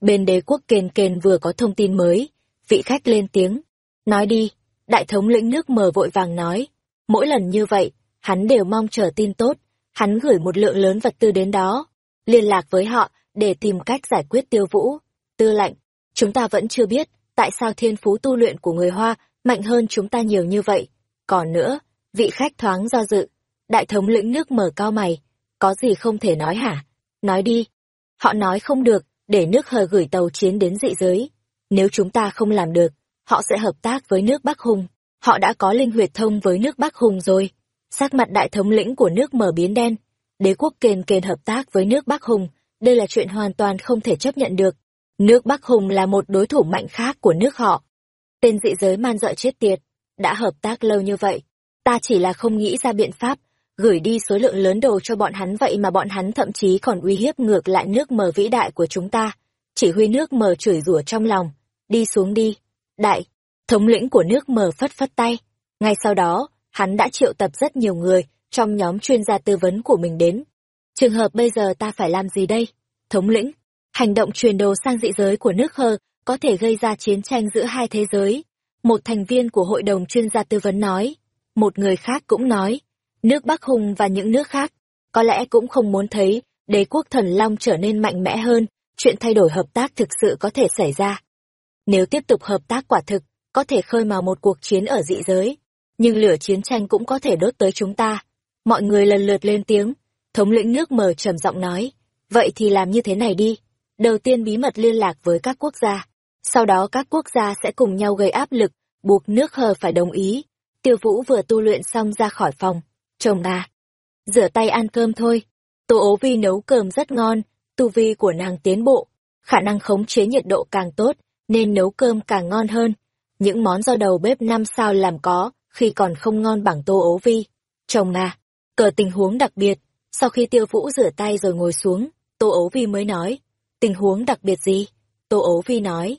bên đế quốc kền kền vừa có thông tin mới, vị khách lên tiếng. Nói đi, đại thống lĩnh nước mờ vội vàng nói. Mỗi lần như vậy, hắn đều mong chờ tin tốt, hắn gửi một lượng lớn vật tư đến đó, liên lạc với họ để tìm cách giải quyết tiêu vũ. Tư lệnh, chúng ta vẫn chưa biết tại sao thiên phú tu luyện của người Hoa mạnh hơn chúng ta nhiều như vậy. Còn nữa, vị khách thoáng do dự, đại thống lĩnh nước mở cao mày, có gì không thể nói hả? Nói đi. Họ nói không được, để nước hờ gửi tàu chiến đến dị giới. Nếu chúng ta không làm được, họ sẽ hợp tác với nước Bắc Hùng. Họ đã có linh huyệt thông với nước Bắc Hùng rồi. Sắc mặt đại thống lĩnh của nước mở biến đen. Đế quốc kền kền hợp tác với nước Bắc Hùng, đây là chuyện hoàn toàn không thể chấp nhận được. Nước Bắc Hùng là một đối thủ mạnh khác của nước họ. Tên dị giới man dợ chết tiệt, đã hợp tác lâu như vậy. Ta chỉ là không nghĩ ra biện pháp, gửi đi số lượng lớn đồ cho bọn hắn vậy mà bọn hắn thậm chí còn uy hiếp ngược lại nước mờ vĩ đại của chúng ta. Chỉ huy nước mờ chửi rủa trong lòng. Đi xuống đi. Đại, thống lĩnh của nước mờ phất phất tay. Ngay sau đó, hắn đã triệu tập rất nhiều người trong nhóm chuyên gia tư vấn của mình đến. Trường hợp bây giờ ta phải làm gì đây? Thống lĩnh, hành động truyền đồ sang dị giới của nước hơ có thể gây ra chiến tranh giữa hai thế giới. Một thành viên của hội đồng chuyên gia tư vấn nói. Một người khác cũng nói. Nước Bắc Hùng và những nước khác có lẽ cũng không muốn thấy đế quốc thần long trở nên mạnh mẽ hơn, chuyện thay đổi hợp tác thực sự có thể xảy ra. Nếu tiếp tục hợp tác quả thực, có thể khơi mào một cuộc chiến ở dị giới, nhưng lửa chiến tranh cũng có thể đốt tới chúng ta. Mọi người lần lượt lên tiếng, thống lĩnh nước mờ trầm giọng nói, vậy thì làm như thế này đi. Đầu tiên bí mật liên lạc với các quốc gia, sau đó các quốc gia sẽ cùng nhau gây áp lực, buộc nước hờ phải đồng ý. Tiêu Vũ vừa tu luyện xong ra khỏi phòng, chồng à, rửa tay ăn cơm thôi. Tô ố vi nấu cơm rất ngon, tu vi của nàng tiến bộ, khả năng khống chế nhiệt độ càng tốt, nên nấu cơm càng ngon hơn. Những món do đầu bếp năm sao làm có, khi còn không ngon bằng tô ố vi. Chồng à, cờ tình huống đặc biệt, sau khi tiêu vũ rửa tay rồi ngồi xuống, tô ố vi mới nói, tình huống đặc biệt gì? Tô ố vi nói,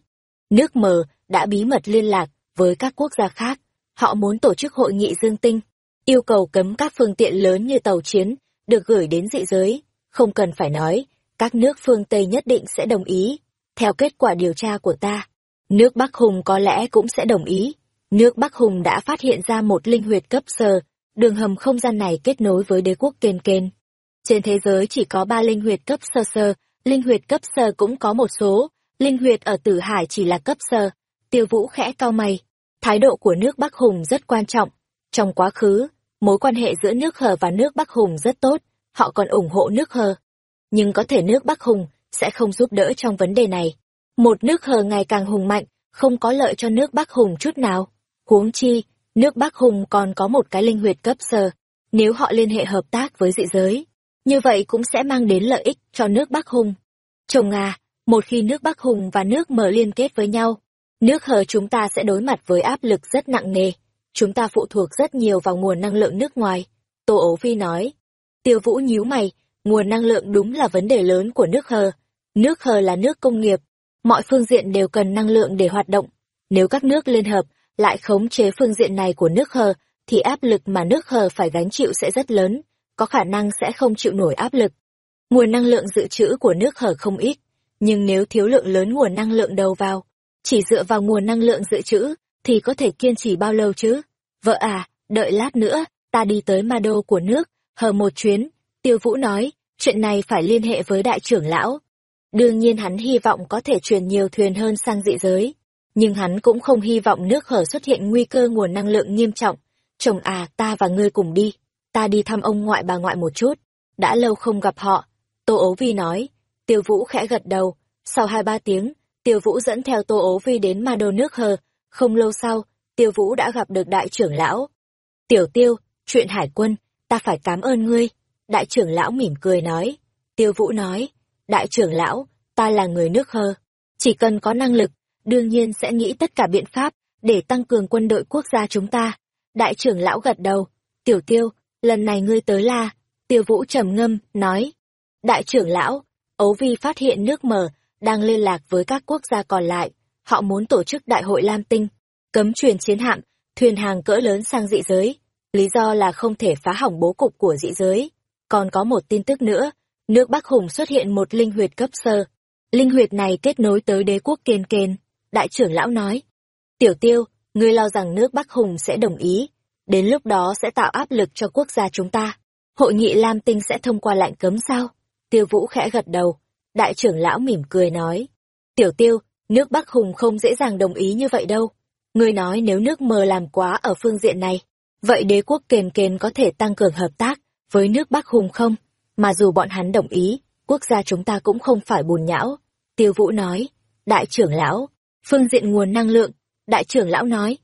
nước mờ đã bí mật liên lạc với các quốc gia khác, họ muốn tổ chức hội nghị dương tinh, yêu cầu cấm các phương tiện lớn như tàu chiến được gửi đến dị giới, không cần phải nói, các nước phương Tây nhất định sẽ đồng ý. Theo kết quả điều tra của ta, nước Bắc Hùng có lẽ cũng sẽ đồng ý. Nước Bắc Hùng đã phát hiện ra một linh huyệt cấp sơ, đường hầm không gian này kết nối với đế quốc kên kên. Trên thế giới chỉ có ba linh huyệt cấp sơ sơ, linh huyệt cấp sơ cũng có một số, linh huyệt ở Tử Hải chỉ là cấp sơ. Tiêu Vũ khẽ cao mày, thái độ của nước Bắc Hùng rất quan trọng. Trong quá khứ, mối quan hệ giữa nước Hờ và nước Bắc Hùng rất tốt, họ còn ủng hộ nước hờ. Nhưng có thể nước Bắc Hùng sẽ không giúp đỡ trong vấn đề này. Một nước hờ ngày càng hùng mạnh, không có lợi cho nước Bắc Hùng chút nào. Huống chi, nước Bắc Hùng còn có một cái linh huyệt cấp sơ. Nếu họ liên hệ hợp tác với dị giới, như vậy cũng sẽ mang đến lợi ích cho nước Bắc Hùng. Chồng à, một khi nước Bắc Hùng và nước Mở liên kết với nhau, nước hờ chúng ta sẽ đối mặt với áp lực rất nặng nề. Chúng ta phụ thuộc rất nhiều vào nguồn năng lượng nước ngoài. Tô Ố phi nói. Tiêu Vũ nhíu mày, nguồn năng lượng đúng là vấn đề lớn của nước hờ. Nước hờ là nước công nghiệp, mọi phương diện đều cần năng lượng để hoạt động. Nếu các nước liên hợp lại khống chế phương diện này của nước hờ, thì áp lực mà nước hờ phải gánh chịu sẽ rất lớn, có khả năng sẽ không chịu nổi áp lực. Nguồn năng lượng dự trữ của nước hở không ít, nhưng nếu thiếu lượng lớn nguồn năng lượng đầu vào, chỉ dựa vào nguồn năng lượng dự trữ, thì có thể kiên trì bao lâu chứ? Vợ à, đợi lát nữa, ta đi tới ma đô của nước, hờ một chuyến. Tiêu Vũ nói, chuyện này phải liên hệ với đại trưởng lão. Đương nhiên hắn hy vọng có thể truyền nhiều thuyền hơn sang dị giới. Nhưng hắn cũng không hy vọng nước hở xuất hiện nguy cơ nguồn năng lượng nghiêm trọng. Chồng à, ta và ngươi cùng đi. Ta đi thăm ông ngoại bà ngoại một chút. Đã lâu không gặp họ. Tô ố vi nói. Tiêu Vũ khẽ gật đầu. Sau hai ba tiếng, Tiêu Vũ dẫn theo Tô ố vi đến ma đô nước hờ. Không lâu sau, Tiêu Vũ đã gặp được đại trưởng lão. Tiểu Tiêu, chuyện hải quân, ta phải cảm ơn ngươi. Đại trưởng lão mỉm cười nói. Tiêu Vũ nói, đại trưởng lão, ta là người nước hờ, Chỉ cần có năng lực, đương nhiên sẽ nghĩ tất cả biện pháp để tăng cường quân đội quốc gia chúng ta. Đại trưởng lão gật đầu. Tiểu Tiêu, lần này ngươi tới la. Tiêu Vũ trầm ngâm, nói. Đại trưởng lão, Ấu Vi phát hiện nước mở, đang liên lạc với các quốc gia còn lại. Họ muốn tổ chức đại hội Lam Tinh cấm truyền chiến hạm, thuyền hàng cỡ lớn sang dị giới. Lý do là không thể phá hỏng bố cục của dị giới. Còn có một tin tức nữa, nước Bắc Hùng xuất hiện một linh huyệt cấp sơ. Linh huyệt này kết nối tới đế quốc kiên Kên. Đại trưởng lão nói, Tiểu tiêu, ngươi lo rằng nước Bắc Hùng sẽ đồng ý. Đến lúc đó sẽ tạo áp lực cho quốc gia chúng ta. Hội nghị Lam Tinh sẽ thông qua lệnh cấm sao? Tiêu Vũ khẽ gật đầu. Đại trưởng lão mỉm cười nói. Tiểu tiêu, nước Bắc Hùng không dễ dàng đồng ý như vậy đâu. Ngươi nói nếu nước mờ làm quá ở phương diện này, vậy đế quốc kền kền có thể tăng cường hợp tác với nước Bắc Hùng không? Mà dù bọn hắn đồng ý, quốc gia chúng ta cũng không phải bùn nhão. Tiêu Vũ nói, đại trưởng lão, phương diện nguồn năng lượng, đại trưởng lão nói,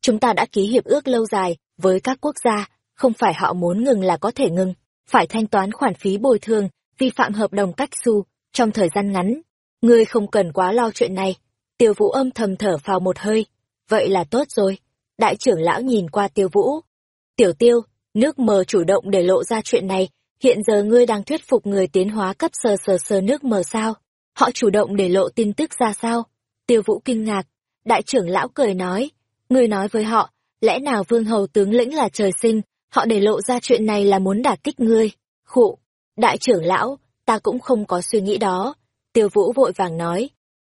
chúng ta đã ký hiệp ước lâu dài với các quốc gia, không phải họ muốn ngừng là có thể ngừng, phải thanh toán khoản phí bồi thường, vi phạm hợp đồng cách su trong thời gian ngắn. Ngươi không cần quá lo chuyện này. Tiêu Vũ âm thầm thở phào một hơi, vậy là tốt rồi. Đại trưởng lão nhìn qua tiêu vũ. Tiểu tiêu, nước mờ chủ động để lộ ra chuyện này, hiện giờ ngươi đang thuyết phục người tiến hóa cấp sờ sờ sờ nước mờ sao? Họ chủ động để lộ tin tức ra sao? Tiêu vũ kinh ngạc, đại trưởng lão cười nói, ngươi nói với họ, lẽ nào vương hầu tướng lĩnh là trời sinh, họ để lộ ra chuyện này là muốn đả kích ngươi. Khụ, đại trưởng lão, ta cũng không có suy nghĩ đó. Tiêu vũ vội vàng nói.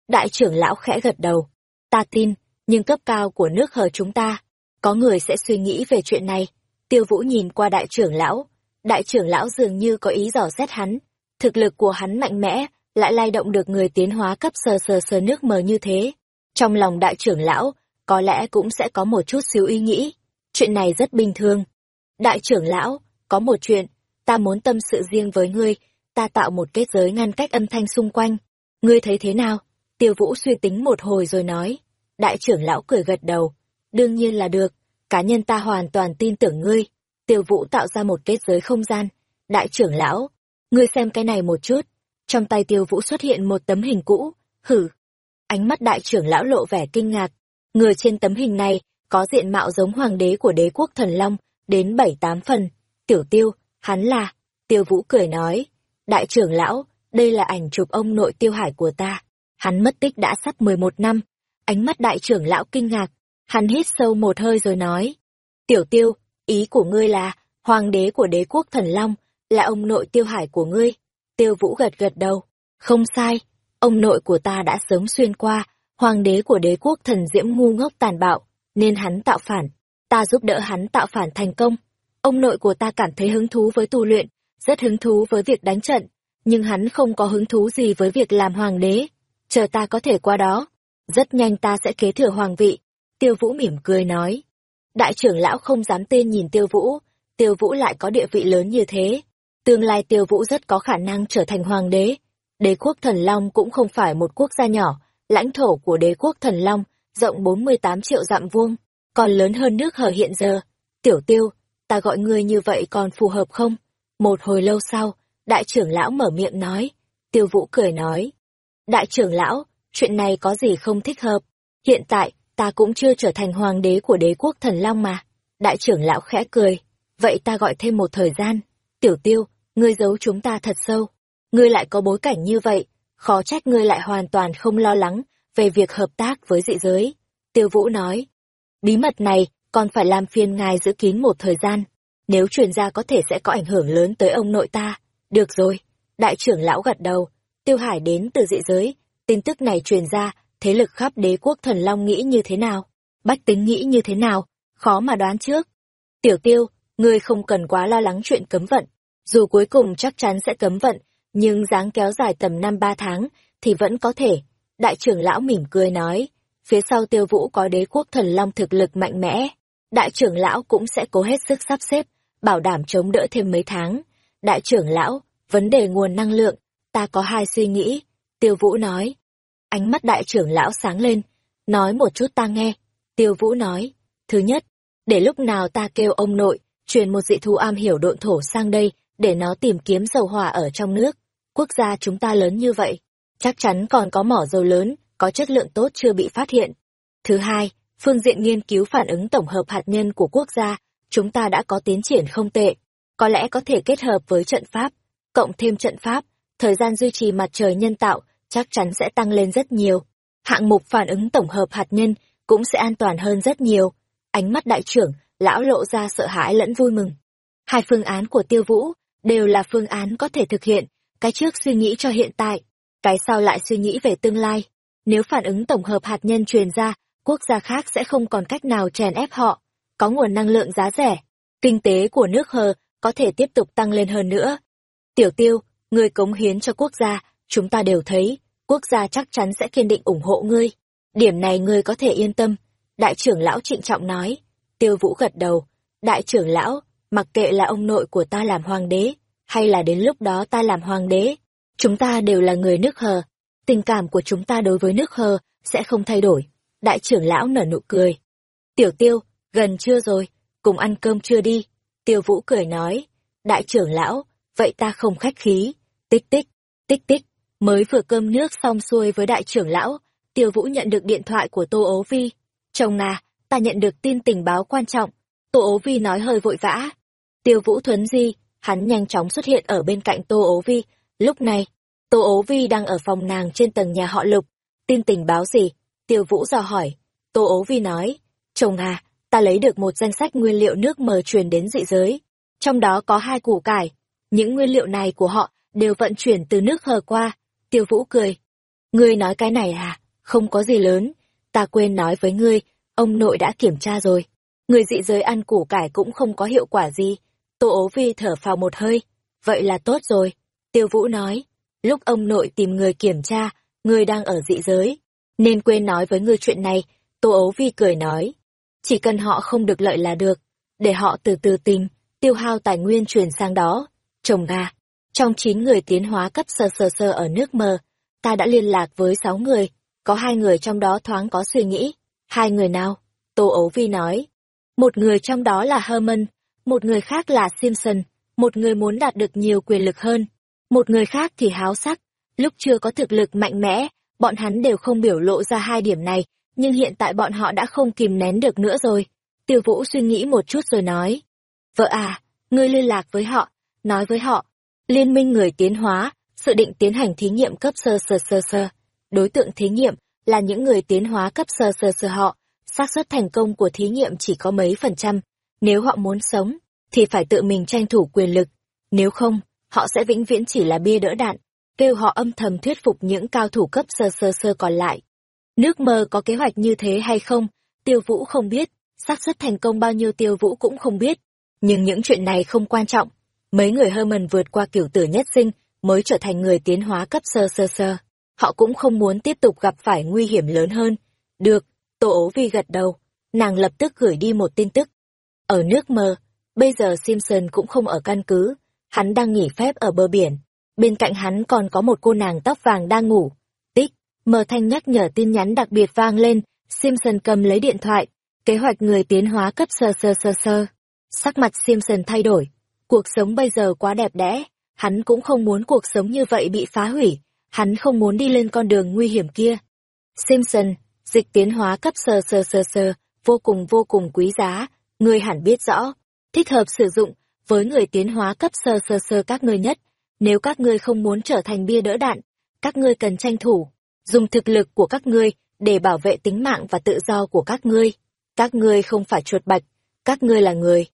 Đại trưởng lão khẽ gật đầu. Ta tin, nhưng cấp cao của nước hờ chúng ta, có người sẽ suy nghĩ về chuyện này. Tiêu Vũ nhìn qua đại trưởng lão, đại trưởng lão dường như có ý dò xét hắn, thực lực của hắn mạnh mẽ, lại lay động được người tiến hóa cấp sờ sờ sờ nước mờ như thế. Trong lòng đại trưởng lão, có lẽ cũng sẽ có một chút xíu ý nghĩ, chuyện này rất bình thường. Đại trưởng lão, có một chuyện, ta muốn tâm sự riêng với ngươi, ta tạo một kết giới ngăn cách âm thanh xung quanh. Ngươi thấy thế nào? Tiêu Vũ suy tính một hồi rồi nói. Đại trưởng lão cười gật đầu. Đương nhiên là được, cá nhân ta hoàn toàn tin tưởng ngươi. Tiêu vũ tạo ra một kết giới không gian. Đại trưởng lão, ngươi xem cái này một chút. Trong tay tiêu vũ xuất hiện một tấm hình cũ. Hử. Ánh mắt đại trưởng lão lộ vẻ kinh ngạc. Người trên tấm hình này có diện mạo giống hoàng đế của đế quốc thần long, đến bảy tám phần. Tiểu tiêu, hắn là... Tiêu vũ cười nói. Đại trưởng lão, đây là ảnh chụp ông nội tiêu hải của ta. Hắn mất tích đã sắp 11 năm, Ánh mắt đại trưởng lão kinh ngạc, hắn hít sâu một hơi rồi nói. Tiểu tiêu, ý của ngươi là, hoàng đế của đế quốc thần long, là ông nội tiêu hải của ngươi. Tiêu vũ gật gật đầu. Không sai, ông nội của ta đã sớm xuyên qua, hoàng đế của đế quốc thần diễm ngu ngốc tàn bạo, nên hắn tạo phản. Ta giúp đỡ hắn tạo phản thành công. Ông nội của ta cảm thấy hứng thú với tu luyện, rất hứng thú với việc đánh trận, nhưng hắn không có hứng thú gì với việc làm hoàng đế. Chờ ta có thể qua đó, rất nhanh ta sẽ kế thừa hoàng vị. Tiêu Vũ mỉm cười nói. Đại trưởng lão không dám tên nhìn Tiêu Vũ, Tiêu Vũ lại có địa vị lớn như thế. Tương lai tiêu vũ rất có khả năng trở thành hoàng đế. Đế quốc thần Long cũng không phải một quốc gia nhỏ, lãnh thổ của đế quốc thần Long rộng 48 triệu dặm vuông, còn lớn hơn nước hở hiện giờ. Tiểu tiêu, ta gọi ngươi như vậy còn phù hợp không? Một hồi lâu sau, đại trưởng lão mở miệng nói. Tiêu vũ cười nói. Đại trưởng lão, chuyện này có gì không thích hợp? Hiện tại, ta cũng chưa trở thành hoàng đế của đế quốc thần Long mà. Đại trưởng lão khẽ cười. Vậy ta gọi thêm một thời gian. Tiểu tiêu, ngươi giấu chúng ta thật sâu. Ngươi lại có bối cảnh như vậy, khó trách ngươi lại hoàn toàn không lo lắng về việc hợp tác với dị giới. Tiêu Vũ nói, bí mật này còn phải làm phiền ngài giữ kín một thời gian. Nếu truyền ra có thể sẽ có ảnh hưởng lớn tới ông nội ta. Được rồi, đại trưởng lão gật đầu. Tiêu Hải đến từ dị giới. Tin tức này truyền ra, thế lực khắp đế quốc thần Long nghĩ như thế nào? Bách tính nghĩ như thế nào? Khó mà đoán trước. Tiểu tiêu, ngươi không cần quá lo lắng chuyện cấm vận. Dù cuối cùng chắc chắn sẽ cấm vận, nhưng dáng kéo dài tầm năm ba tháng, thì vẫn có thể. Đại trưởng lão mỉm cười nói, phía sau tiêu vũ có đế quốc thần long thực lực mạnh mẽ. Đại trưởng lão cũng sẽ cố hết sức sắp xếp, bảo đảm chống đỡ thêm mấy tháng. Đại trưởng lão, vấn đề nguồn năng lượng, ta có hai suy nghĩ. Tiêu vũ nói. Ánh mắt đại trưởng lão sáng lên, nói một chút ta nghe. Tiêu vũ nói, thứ nhất, để lúc nào ta kêu ông nội, truyền một dị thú am hiểu độn thổ sang đây, để nó tìm kiếm dầu hỏa ở trong nước. Quốc gia chúng ta lớn như vậy, chắc chắn còn có mỏ dầu lớn, có chất lượng tốt chưa bị phát hiện. Thứ hai, phương diện nghiên cứu phản ứng tổng hợp hạt nhân của quốc gia, chúng ta đã có tiến triển không tệ. Có lẽ có thể kết hợp với trận pháp, cộng thêm trận pháp, thời gian duy trì mặt trời nhân tạo chắc chắn sẽ tăng lên rất nhiều. Hạng mục phản ứng tổng hợp hạt nhân cũng sẽ an toàn hơn rất nhiều. Ánh mắt đại trưởng, lão lộ ra sợ hãi lẫn vui mừng. Hai phương án của tiêu vũ đều là phương án có thể thực hiện, cái trước suy nghĩ cho hiện tại, cái sau lại suy nghĩ về tương lai. Nếu phản ứng tổng hợp hạt nhân truyền ra, quốc gia khác sẽ không còn cách nào chèn ép họ, có nguồn năng lượng giá rẻ, kinh tế của nước hờ có thể tiếp tục tăng lên hơn nữa. Tiểu tiêu, người cống hiến cho quốc gia, chúng ta đều thấy, quốc gia chắc chắn sẽ kiên định ủng hộ ngươi. Điểm này ngươi có thể yên tâm. Đại trưởng lão trịnh trọng nói. Tiêu vũ gật đầu. Đại trưởng lão, mặc kệ là ông nội của ta làm hoàng đế, hay là đến lúc đó ta làm hoàng đế, chúng ta đều là người nước hờ, tình cảm của chúng ta đối với nước hờ sẽ không thay đổi. Đại trưởng lão nở nụ cười. Tiểu tiêu, gần trưa rồi, cùng ăn cơm chưa đi. Tiêu vũ cười nói, đại trưởng lão, vậy ta không khách khí. Tích tích, tích tích, mới vừa cơm nước xong xuôi với đại trưởng lão, tiêu vũ nhận được điện thoại của Tô Ố Vi. Chồng à, ta nhận được tin tình báo quan trọng. Tô Ố Vi nói hơi vội vã. Tiêu vũ thuấn di, hắn nhanh chóng xuất hiện ở bên cạnh Tô Ố Vi. Lúc này, Tô Ố Vi đang ở phòng nàng trên tầng nhà họ Lục. Tin tình báo gì? Tiêu Vũ dò hỏi. Tô Ố Vi nói, chồng à, ta lấy được một danh sách nguyên liệu nước mờ truyền đến dị giới. Trong đó có hai củ cải. Những nguyên liệu này của họ đều vận chuyển từ nước hờ qua. Tiêu Vũ cười. Ngươi nói cái này à? Không có gì lớn. Ta quên nói với ngươi, ông nội đã kiểm tra rồi. Người dị giới ăn củ cải cũng không có hiệu quả gì Tô ố vi thở phào một hơi. Vậy là tốt rồi. Tiêu Vũ nói. Lúc ông nội tìm người kiểm tra, người đang ở dị giới. Nên quên nói với người chuyện này. Tô ố vi cười nói. Chỉ cần họ không được lợi là được. Để họ từ từ tìm, tiêu hao tài nguyên chuyển sang đó. Chồng gà. Trong chín người tiến hóa cấp sơ sơ sơ ở nước mờ, ta đã liên lạc với sáu người. Có hai người trong đó thoáng có suy nghĩ. Hai người nào? Tô ố vi nói. Một người trong đó là Herman, một người khác là Simpson, một người muốn đạt được nhiều quyền lực hơn, một người khác thì háo sắc. Lúc chưa có thực lực mạnh mẽ, bọn hắn đều không biểu lộ ra hai điểm này, nhưng hiện tại bọn họ đã không kìm nén được nữa rồi. Tiêu Vũ suy nghĩ một chút rồi nói. Vợ à, ngươi liên lạc với họ, nói với họ. Liên minh người tiến hóa, sự định tiến hành thí nghiệm cấp sơ sơ sơ sơ. Đối tượng thí nghiệm là những người tiến hóa cấp sơ sơ sơ họ. xác suất thành công của thí nghiệm chỉ có mấy phần trăm, nếu họ muốn sống, thì phải tự mình tranh thủ quyền lực. Nếu không, họ sẽ vĩnh viễn chỉ là bia đỡ đạn, kêu họ âm thầm thuyết phục những cao thủ cấp sơ sơ sơ còn lại. Nước mơ có kế hoạch như thế hay không, tiêu vũ không biết, xác suất thành công bao nhiêu tiêu vũ cũng không biết. Nhưng những chuyện này không quan trọng. Mấy người Herman vượt qua kiểu tử nhất sinh mới trở thành người tiến hóa cấp sơ sơ sơ. Họ cũng không muốn tiếp tục gặp phải nguy hiểm lớn hơn. Được, Tô ố vi gật đầu. Nàng lập tức gửi đi một tin tức. Ở nước mơ, bây giờ Simpson cũng không ở căn cứ. hắn đang nghỉ phép ở bờ biển. Bên cạnh hắn còn có một cô nàng tóc vàng đang ngủ. Tích, mờ thanh nhắc nhở tin nhắn đặc biệt vang lên, Simpson cầm lấy điện thoại, kế hoạch người tiến hóa cấp sơ sơ sơ sơ. Sắc mặt Simpson thay đổi, cuộc sống bây giờ quá đẹp đẽ, hắn cũng không muốn cuộc sống như vậy bị phá hủy, hắn không muốn đi lên con đường nguy hiểm kia. Simpson, dịch tiến hóa cấp sơ sơ sơ sơ, vô cùng vô cùng quý giá, ngươi hẳn biết rõ, thích hợp sử dụng với người tiến hóa cấp sơ sơ sơ các ngươi nhất. Nếu các ngươi không muốn trở thành bia đỡ đạn, các ngươi cần tranh thủ, dùng thực lực của các ngươi để bảo vệ tính mạng và tự do của các ngươi. Các ngươi không phải chuột bạch, các ngươi là người.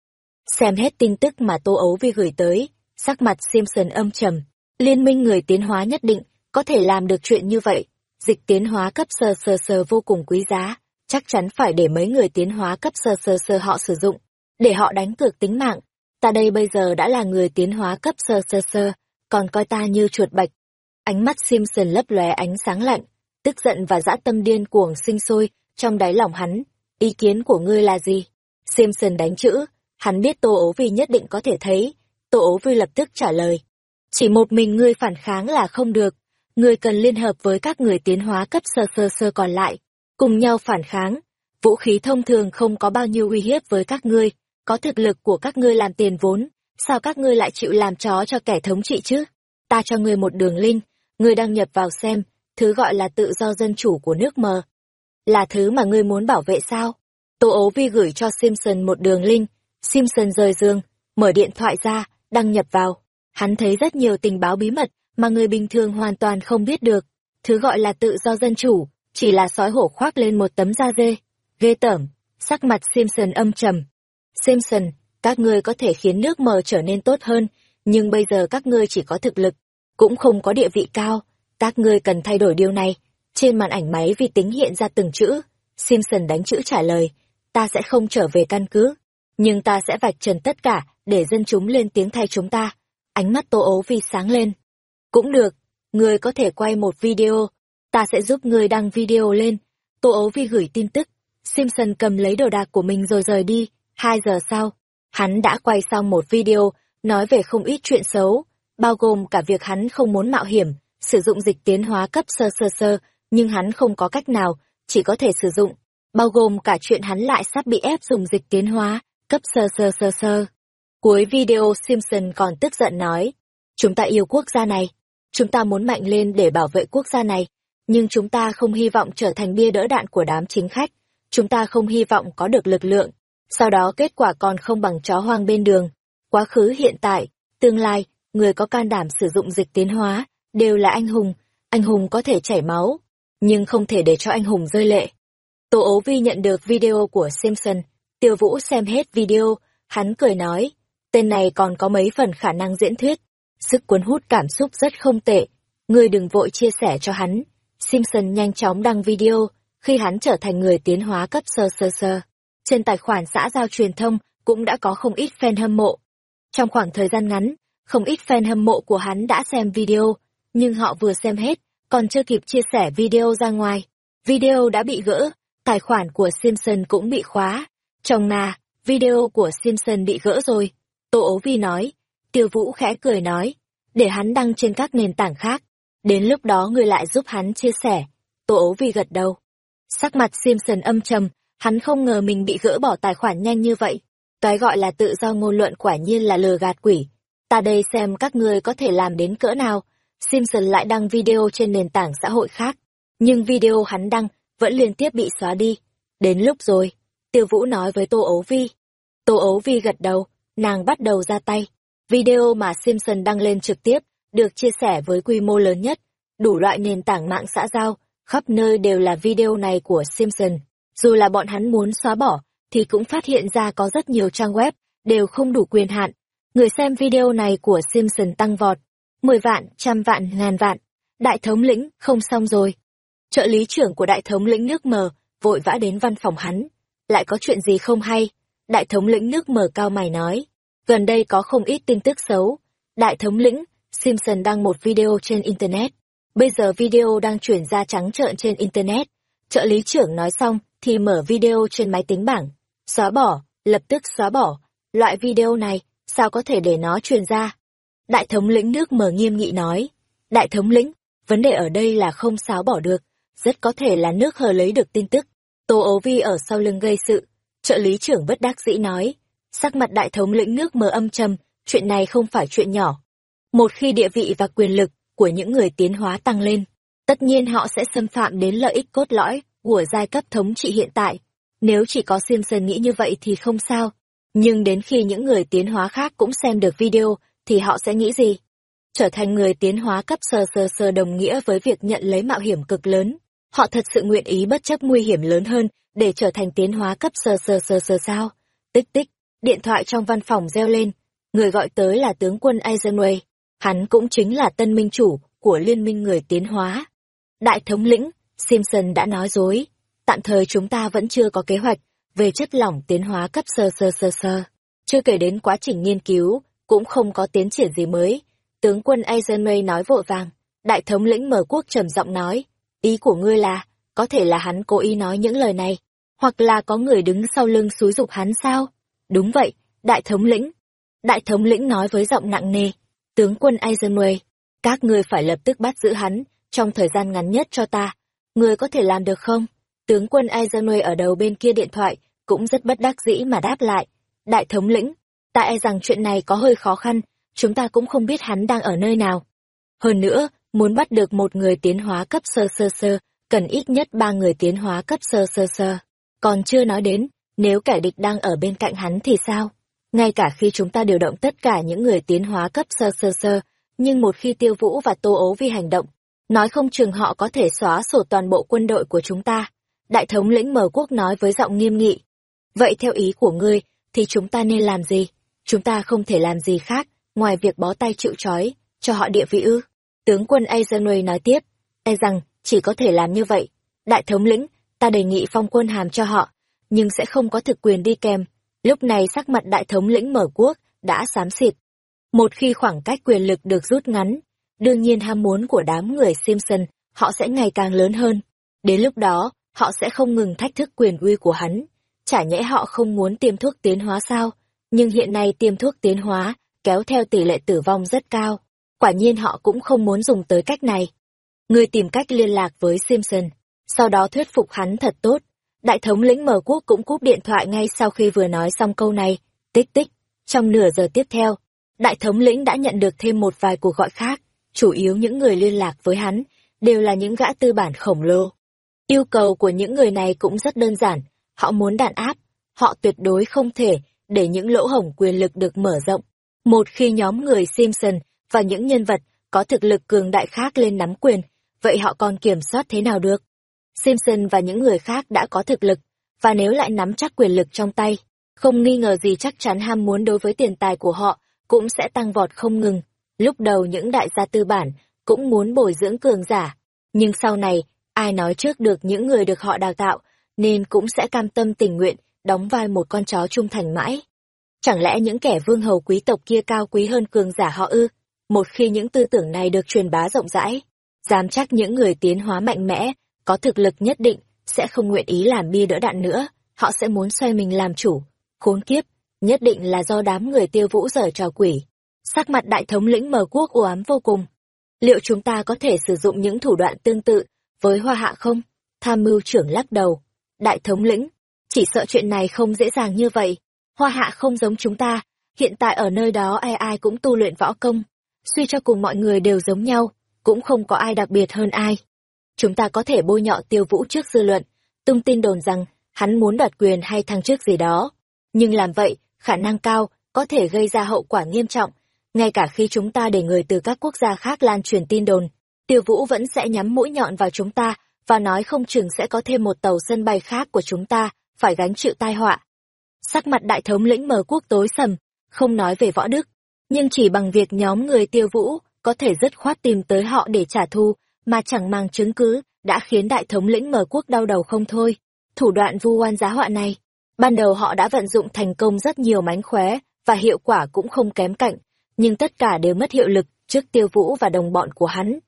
Xem hết tin tức mà Tô Ấu Vi gửi tới, sắc mặt Simpson âm trầm. Liên minh người tiến hóa nhất định có thể làm được chuyện như vậy. Dịch tiến hóa cấp sơ sơ sơ vô cùng quý giá, chắc chắn phải để mấy người tiến hóa cấp sơ sơ sơ họ sử dụng, để họ đánh cược tính mạng. Ta đây bây giờ đã là người tiến hóa cấp sơ sơ sơ, còn coi ta như chuột bạch. Ánh mắt Simpson lấp lóe ánh sáng lạnh, tức giận và dã tâm điên cuồng sinh sôi trong đáy lòng hắn. Ý kiến của ngươi là gì? Simpson đánh chữ, hắn biết Tô Ố Vi nhất định có thể thấy. Tô Ố Vi lập tức trả lời. Chỉ một mình ngươi phản kháng là không được. Ngươi cần liên hợp với các người tiến hóa cấp sơ sơ sơ còn lại, cùng nhau phản kháng. Vũ khí thông thường không có bao nhiêu uy hiếp với các ngươi, có thực lực của các ngươi làm tiền vốn, sao các ngươi lại chịu làm chó cho kẻ thống trị chứ? Ta cho ngươi một đường link, ngươi đăng nhập vào xem, thứ gọi là tự do dân chủ của nước mờ. Là thứ mà ngươi muốn bảo vệ sao? Tô ấu vi gửi cho Simpson một đường link, Simpson rời giường, mở điện thoại ra, đăng nhập vào. Hắn thấy rất nhiều tình báo bí mật mà người bình thường hoàn toàn không biết được. Thứ gọi là tự do dân chủ, chỉ là sói hổ khoác lên một tấm da dê. Ghê tởm, sắc mặt Simpson âm trầm. Simpson, các ngươi có thể khiến nước mờ trở nên tốt hơn, nhưng bây giờ các ngươi chỉ có thực lực, cũng không có địa vị cao. Các ngươi cần thay đổi điều này. Trên màn ảnh máy vi tính hiện ra từng chữ. Simpson đánh chữ trả lời, ta sẽ không trở về căn cứ, nhưng ta sẽ vạch trần tất cả để dân chúng lên tiếng thay chúng ta. Ánh mắt Tô ố vi sáng lên. Cũng được, ngươi có thể quay một video, ta sẽ giúp ngươi đăng video lên. Tô ấu vi gửi tin tức, Simpson cầm lấy đồ đạc của mình rồi rời đi. Hai giờ sau, hắn đã quay xong một video nói về không ít chuyện xấu, bao gồm cả việc hắn không muốn mạo hiểm, sử dụng dịch tiến hóa cấp sơ sơ sơ, nhưng hắn không có cách nào, chỉ có thể sử dụng, bao gồm cả chuyện hắn lại sắp bị ép dùng dịch tiến hóa, cấp sơ sơ sơ sơ. Cuối video Simpson còn tức giận nói, chúng ta yêu quốc gia này, chúng ta muốn mạnh lên để bảo vệ quốc gia này, nhưng chúng ta không hy vọng trở thành bia đỡ đạn của đám chính khách, chúng ta không hy vọng có được lực lượng, sau đó kết quả còn không bằng chó hoang bên đường. Quá khứ hiện tại, tương lai, người có can đảm sử dụng dịch tiến hóa, đều là anh hùng, anh hùng có thể chảy máu, nhưng không thể để cho anh hùng rơi lệ. Tô ố vi nhận được video của Simpson, tiêu vũ xem hết video, hắn cười nói, tên này còn có mấy phần khả năng diễn thuyết, sức cuốn hút cảm xúc rất không tệ, người đừng vội chia sẻ cho hắn. Simpson nhanh chóng đăng video, khi hắn trở thành người tiến hóa cấp sơ sơ sơ. Trên tài khoản xã giao truyền thông cũng đã có không ít fan hâm mộ. Trong khoảng thời gian ngắn, không ít fan hâm mộ của hắn đã xem video, nhưng họ vừa xem hết, còn chưa kịp chia sẻ video ra ngoài. Video đã bị gỡ, tài khoản của Simpson cũng bị khóa. Chồng nà, video của Simpson bị gỡ rồi. Tô ố vi nói, tiêu vũ khẽ cười nói, để hắn đăng trên các nền tảng khác. Đến lúc đó người lại giúp hắn chia sẻ. Tô ấu vi gật đầu. Sắc mặt Simpson âm trầm, hắn không ngờ mình bị gỡ bỏ tài khoản nhanh như vậy. Cái gọi là tự do ngôn luận quả nhiên là lừa gạt quỷ. Ta đây xem các ngươi có thể làm đến cỡ nào. Simpson lại đăng video trên nền tảng xã hội khác. Nhưng video hắn đăng vẫn liên tiếp bị xóa đi. Đến lúc rồi, Tiêu Vũ nói với Tô Ấu Vi. Tô Ấu Vi gật đầu, nàng bắt đầu ra tay. Video mà Simpson đăng lên trực tiếp, được chia sẻ với quy mô lớn nhất, đủ loại nền tảng mạng xã giao, khắp nơi đều là video này của Simpson. Dù là bọn hắn muốn xóa bỏ, thì cũng phát hiện ra có rất nhiều trang web, đều không đủ quyền hạn. Người xem video này của Simpson tăng vọt. mười vạn, trăm vạn, ngàn vạn. Đại thống lĩnh, không xong rồi. Trợ lý trưởng của đại thống lĩnh nước mờ, vội vã đến văn phòng hắn. Lại có chuyện gì không hay? Đại thống lĩnh nước mờ cao mày nói. Gần đây có không ít tin tức xấu. Đại thống lĩnh, Simpson đăng một video trên Internet. Bây giờ video đang chuyển ra trắng trợn trên Internet. Trợ lý trưởng nói xong, thì mở video trên máy tính bảng. Xóa bỏ, lập tức xóa bỏ. Loại video này, sao có thể để nó truyền ra? Đại thống lĩnh nước mở nghiêm nghị nói. Đại thống lĩnh, vấn đề ở đây là không xáo bỏ được, rất có thể là nước hờ lấy được tin tức. Tô ấu vi ở sau lưng gây sự. Trợ lý trưởng bất đắc dĩ nói. Sắc mặt đại thống lĩnh nước mờ âm trầm, chuyện này không phải chuyện nhỏ. Một khi địa vị và quyền lực của những người tiến hóa tăng lên, tất nhiên họ sẽ xâm phạm đến lợi ích cốt lõi của giai cấp thống trị hiện tại. Nếu chỉ có Simpson nghĩ như vậy thì không sao. Nhưng đến khi những người tiến hóa khác cũng xem được video, thì họ sẽ nghĩ gì? Trở thành người tiến hóa cấp sơ sơ sơ đồng nghĩa với việc nhận lấy mạo hiểm cực lớn. Họ thật sự nguyện ý bất chấp nguy hiểm lớn hơn để trở thành tiến hóa cấp sơ sơ sơ sơ sao? Tích tích, điện thoại trong văn phòng reo lên. Người gọi tới là tướng quân Eisenway. Hắn cũng chính là tân minh chủ của liên minh người tiến hóa. Đại thống lĩnh, Simpson đã nói dối. Tạm thời chúng ta vẫn chưa có kế hoạch về chất lỏng tiến hóa cấp sơ sơ sơ sơ. Chưa kể đến quá trình nghiên cứu, cũng không có tiến triển gì mới. Tướng quân Eisenmay nói vội vàng. Đại thống lĩnh mở quốc trầm giọng nói. Ý của ngươi là, có thể là hắn cố ý nói những lời này. Hoặc là có người đứng sau lưng xúi dục hắn sao? Đúng vậy, đại thống lĩnh. Đại thống lĩnh nói với giọng nặng nề. Tướng quân Eisenway, các ngươi phải lập tức bắt giữ hắn, trong thời gian ngắn nhất cho ta. Ngươi có thể làm được không? Tướng quân Eisenway ở đầu bên kia điện thoại, cũng rất bất đắc dĩ mà đáp lại. Đại thống lĩnh, ta e rằng chuyện này có hơi khó khăn, chúng ta cũng không biết hắn đang ở nơi nào. Hơn nữa, muốn bắt được một người tiến hóa cấp sơ sơ sơ, cần ít nhất ba người tiến hóa cấp sơ sơ sơ. Còn chưa nói đến, nếu kẻ địch đang ở bên cạnh hắn thì sao? Ngay cả khi chúng ta điều động tất cả những người tiến hóa cấp sơ sơ sơ, nhưng một khi tiêu vũ và tô ố vi hành động, nói không chừng họ có thể xóa sổ toàn bộ quân đội của chúng ta. Đại thống lĩnh mở quốc nói với giọng nghiêm nghị. Vậy theo ý của ngươi, thì chúng ta nên làm gì? Chúng ta không thể làm gì khác, ngoài việc bó tay chịu trói, cho họ địa vị ư. Tướng quân Eisenway nói tiếp, e rằng chỉ có thể làm như vậy. Đại thống lĩnh, ta đề nghị phong quân hàm cho họ, nhưng sẽ không có thực quyền đi kèm. Lúc này sắc mặt đại thống lĩnh mở quốc đã xám xịt. Một khi khoảng cách quyền lực được rút ngắn, đương nhiên ham muốn của đám người Simpson, họ sẽ ngày càng lớn hơn. Đến lúc đó, họ sẽ không ngừng thách thức quyền uy của hắn. Chả nhẽ họ không muốn tiêm thuốc tiến hóa sao? Nhưng hiện nay tiêm thuốc tiến hóa, kéo theo tỷ lệ tử vong rất cao. Quả nhiên họ cũng không muốn dùng tới cách này. Người tìm cách liên lạc với Simpson, sau đó thuyết phục hắn thật tốt. Đại thống lĩnh mở quốc cũng cúp điện thoại ngay sau khi vừa nói xong câu này. Tích tích, trong nửa giờ tiếp theo, đại thống lĩnh đã nhận được thêm một vài cuộc gọi khác, chủ yếu những người liên lạc với hắn, đều là những gã tư bản khổng lồ. Yêu cầu của những người này cũng rất đơn giản, họ muốn đàn áp, họ tuyệt đối không thể để những lỗ hổng quyền lực được mở rộng. Một khi nhóm người Simpson và những nhân vật có thực lực cường đại khác lên nắm quyền, vậy họ còn kiểm soát thế nào được? Simpson và những người khác đã có thực lực, và nếu lại nắm chắc quyền lực trong tay, không nghi ngờ gì chắc chắn ham muốn đối với tiền tài của họ cũng sẽ tăng vọt không ngừng. Lúc đầu những đại gia tư bản cũng muốn bồi dưỡng cường giả, nhưng sau này, ai nói trước được những người được họ đào tạo, nên cũng sẽ cam tâm tình nguyện đóng vai một con chó trung thành mãi. Chẳng lẽ những kẻ vương hầu quý tộc kia cao quý hơn cường giả họ ư? Một khi những tư tưởng này được truyền bá rộng rãi, dám chắc những người tiến hóa mạnh mẽ, có thực lực nhất định, sẽ không nguyện ý làm bia đỡ đạn nữa, họ sẽ muốn xoay mình làm chủ. Khốn kiếp, nhất định là do đám người tiêu vũ giở trò quỷ. Sắc mặt đại thống lĩnh mờ quốc u ám vô cùng. Liệu chúng ta có thể sử dụng những thủ đoạn tương tự với hoa hạ không? Tham mưu trưởng lắc đầu. Đại thống lĩnh, chỉ sợ chuyện này không dễ dàng như vậy. Hoa hạ không giống chúng ta, hiện tại ở nơi đó ai ai cũng tu luyện võ công. Suy cho cùng mọi người đều giống nhau, cũng không có ai đặc biệt hơn ai. Chúng ta có thể bôi nhọ tiêu vũ trước dư luận, tung tin đồn rằng hắn muốn đoạt quyền hay thăng chức gì đó. Nhưng làm vậy, khả năng cao, có thể gây ra hậu quả nghiêm trọng. Ngay cả khi chúng ta để người từ các quốc gia khác lan truyền tin đồn, tiêu vũ vẫn sẽ nhắm mũi nhọn vào chúng ta, và nói không chừng sẽ có thêm một tàu sân bay khác của chúng ta, phải gánh chịu tai họa. Sắc mặt đại thống lĩnh mờ quốc tối sầm, không nói về võ đức, nhưng chỉ bằng việc nhóm người tiêu vũ có thể dứt khoát tìm tới họ để trả thù, mà chẳng mang chứng cứ, đã khiến đại thống lĩnh mở quốc đau đầu không thôi. Thủ đoạn vu oan giá họa này, ban đầu họ đã vận dụng thành công rất nhiều mánh khóe, và hiệu quả cũng không kém cạnh, nhưng tất cả đều mất hiệu lực trước tiêu vũ và đồng bọn của hắn.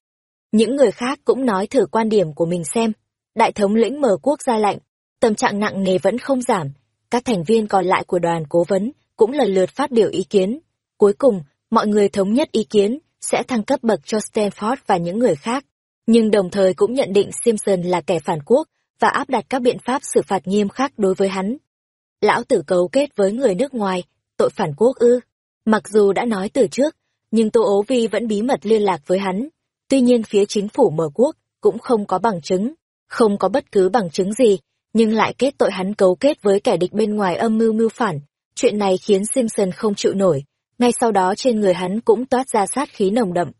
Những người khác cũng nói thử quan điểm của mình xem. Đại thống lĩnh mở quốc ra lạnh tâm trạng nặng nề vẫn không giảm. Các thành viên còn lại của đoàn cố vấn cũng lần lượt phát biểu ý kiến. Cuối cùng, mọi người thống nhất ý kiến, sẽ thăng cấp bậc cho Stanford và những người khác, nhưng đồng thời cũng nhận định Simpson là kẻ phản quốc và áp đặt các biện pháp xử phạt nghiêm khắc đối với hắn. Lão tử cấu kết với người nước ngoài, tội phản quốc ư. Mặc dù đã nói từ trước, nhưng Tô Ố Vi vẫn bí mật liên lạc với hắn. Tuy nhiên phía chính phủ mở quốc cũng không có bằng chứng, không có bất cứ bằng chứng gì, nhưng lại kết tội hắn cấu kết với kẻ địch bên ngoài âm mưu mưu phản. Chuyện này khiến Simpson không chịu nổi, ngay sau đó trên người hắn cũng toát ra sát khí nồng đậm.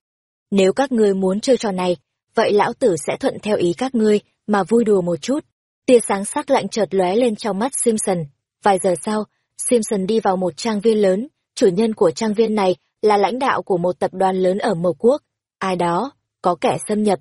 Nếu các ngươi muốn chơi trò này, vậy lão tử sẽ thuận theo ý các ngươi mà vui đùa một chút. Tia sáng sắc lạnh chợt lóe lên trong mắt Simpson. Vài giờ sau, Simpson đi vào một trang viên lớn, chủ nhân của trang viên này là lãnh đạo của một tập đoàn lớn ở Mộc Quốc. Ai đó, có kẻ xâm nhập.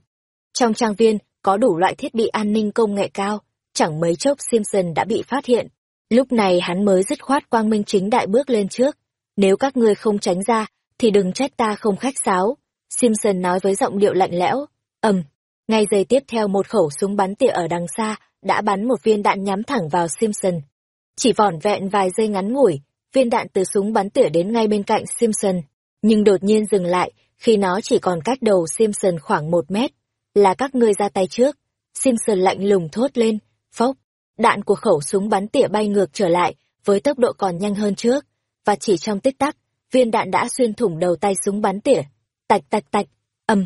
Trong trang viên, có đủ loại thiết bị an ninh công nghệ cao, chẳng mấy chốc Simpson đã bị phát hiện. Lúc này hắn mới dứt khoát quang minh chính đại bước lên trước. Nếu các ngươi không tránh ra, thì đừng trách ta không khách sáo. Simpson nói với giọng điệu lạnh lẽo ầm, ngay giây tiếp theo một khẩu súng bắn tỉa ở đằng xa, đã bắn một viên đạn nhắm thẳng vào Simpson. Chỉ vỏn vẹn vài giây ngắn ngủi, viên đạn từ súng bắn tỉa đến ngay bên cạnh Simpson, nhưng đột nhiên dừng lại khi nó chỉ còn cách đầu Simpson khoảng một mét. Là các ngươi ra tay trước. Simpson lạnh lùng thốt lên, phốc. Đạn của khẩu súng bắn tỉa bay ngược trở lại, với tốc độ còn nhanh hơn trước, và chỉ trong tích tắc, viên đạn đã xuyên thủng đầu tay súng bắn tỉa. Tạch tạch tạch, ầm.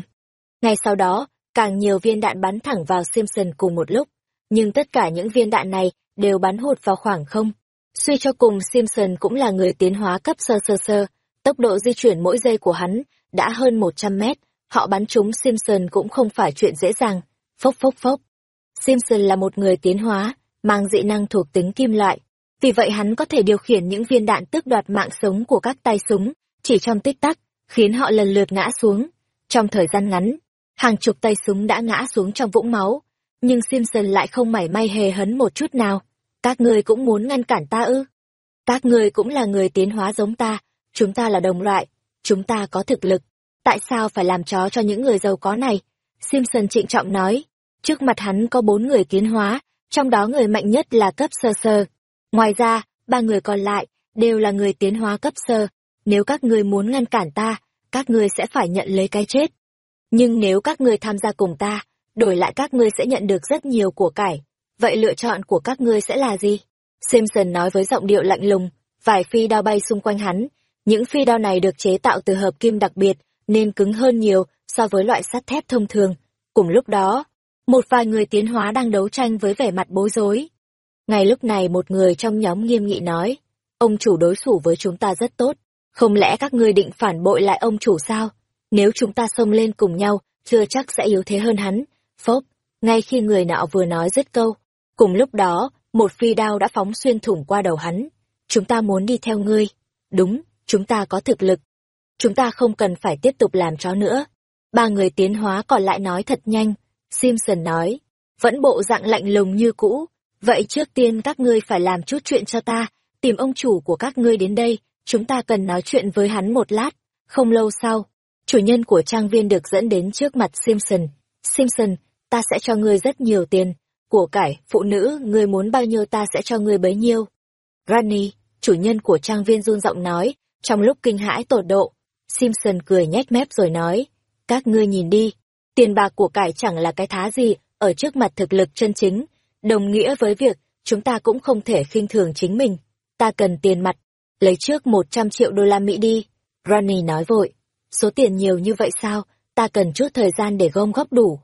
Ngay sau đó, càng nhiều viên đạn bắn thẳng vào Simpson cùng một lúc, nhưng tất cả những viên đạn này đều bắn hụt vào khoảng không. Suy cho cùng Simpson cũng là người tiến hóa cấp sơ sơ sơ, tốc độ di chuyển mỗi giây của hắn đã hơn 100 mét, họ bắn trúng Simpson cũng không phải chuyện dễ dàng. Phốc phốc phốc. Simpson là một người tiến hóa, mang dị năng thuộc tính kim loại. Vì vậy hắn có thể điều khiển những viên đạn tước đoạt mạng sống của các tay súng, chỉ trong tích tắc, khiến họ lần lượt ngã xuống. Trong thời gian ngắn, hàng chục tay súng đã ngã xuống trong vũng máu, nhưng Simpson lại không mảy may hề hấn một chút nào. Các ngươi cũng muốn ngăn cản ta ư? Các ngươi cũng là người tiến hóa giống ta, chúng ta là đồng loại, chúng ta có thực lực. Tại sao phải làm chó cho những người giàu có này? Simpson trịnh trọng nói. Trước mặt hắn có bốn người tiến hóa, trong đó người mạnh nhất là cấp sơ sơ. Ngoài ra, ba người còn lại đều là người tiến hóa cấp sơ. Nếu các ngươi muốn ngăn cản ta, các ngươi sẽ phải nhận lấy cái chết. Nhưng nếu các ngươi tham gia cùng ta, đổi lại các ngươi sẽ nhận được rất nhiều của cải. Vậy lựa chọn của các ngươi sẽ là gì? Simpson nói với giọng điệu lạnh lùng, vài phi đao bay xung quanh hắn. Những phi đao này được chế tạo từ hợp kim đặc biệt, nên cứng hơn nhiều so với loại sắt thép thông thường. Cùng lúc đó, một vài người tiến hóa đang đấu tranh với vẻ mặt bối rối. Ngay lúc này một người trong nhóm nghiêm nghị nói, ông chủ đối xử với chúng ta rất tốt, không lẽ các ngươi định phản bội lại ông chủ sao? Nếu chúng ta xông lên cùng nhau, chưa chắc sẽ yếu thế hơn hắn. Phốp, ngay khi người nọ vừa nói dứt câu, cùng lúc đó, một phi đao đã phóng xuyên thủng qua đầu hắn. Chúng ta muốn đi theo ngươi. Đúng, chúng ta có thực lực. Chúng ta không cần phải tiếp tục làm chó nữa. Ba người tiến hóa còn lại nói thật nhanh. Simpson nói, vẫn bộ dạng lạnh lùng như cũ. Vậy trước tiên các ngươi phải làm chút chuyện cho ta, tìm ông chủ của các ngươi đến đây, chúng ta cần nói chuyện với hắn một lát. Không lâu sau, chủ nhân của trang viên được dẫn đến trước mặt Simpson. Simpson, ta sẽ cho ngươi rất nhiều tiền. Của cải, phụ nữ, ngươi muốn bao nhiêu ta sẽ cho ngươi bấy nhiêu. Granny, chủ nhân của trang viên run giọng nói, trong lúc kinh hãi tột độ. Simpson cười nhếch mép rồi nói, các ngươi nhìn đi, tiền bạc của cải chẳng là cái thá gì ở trước mặt thực lực chân chính, đồng nghĩa với việc chúng ta cũng không thể khinh thường chính mình. Ta cần tiền mặt, lấy trước 100 triệu đô la Mỹ đi. Ronnie nói vội, số tiền nhiều như vậy sao, ta cần chút thời gian để gom góp đủ.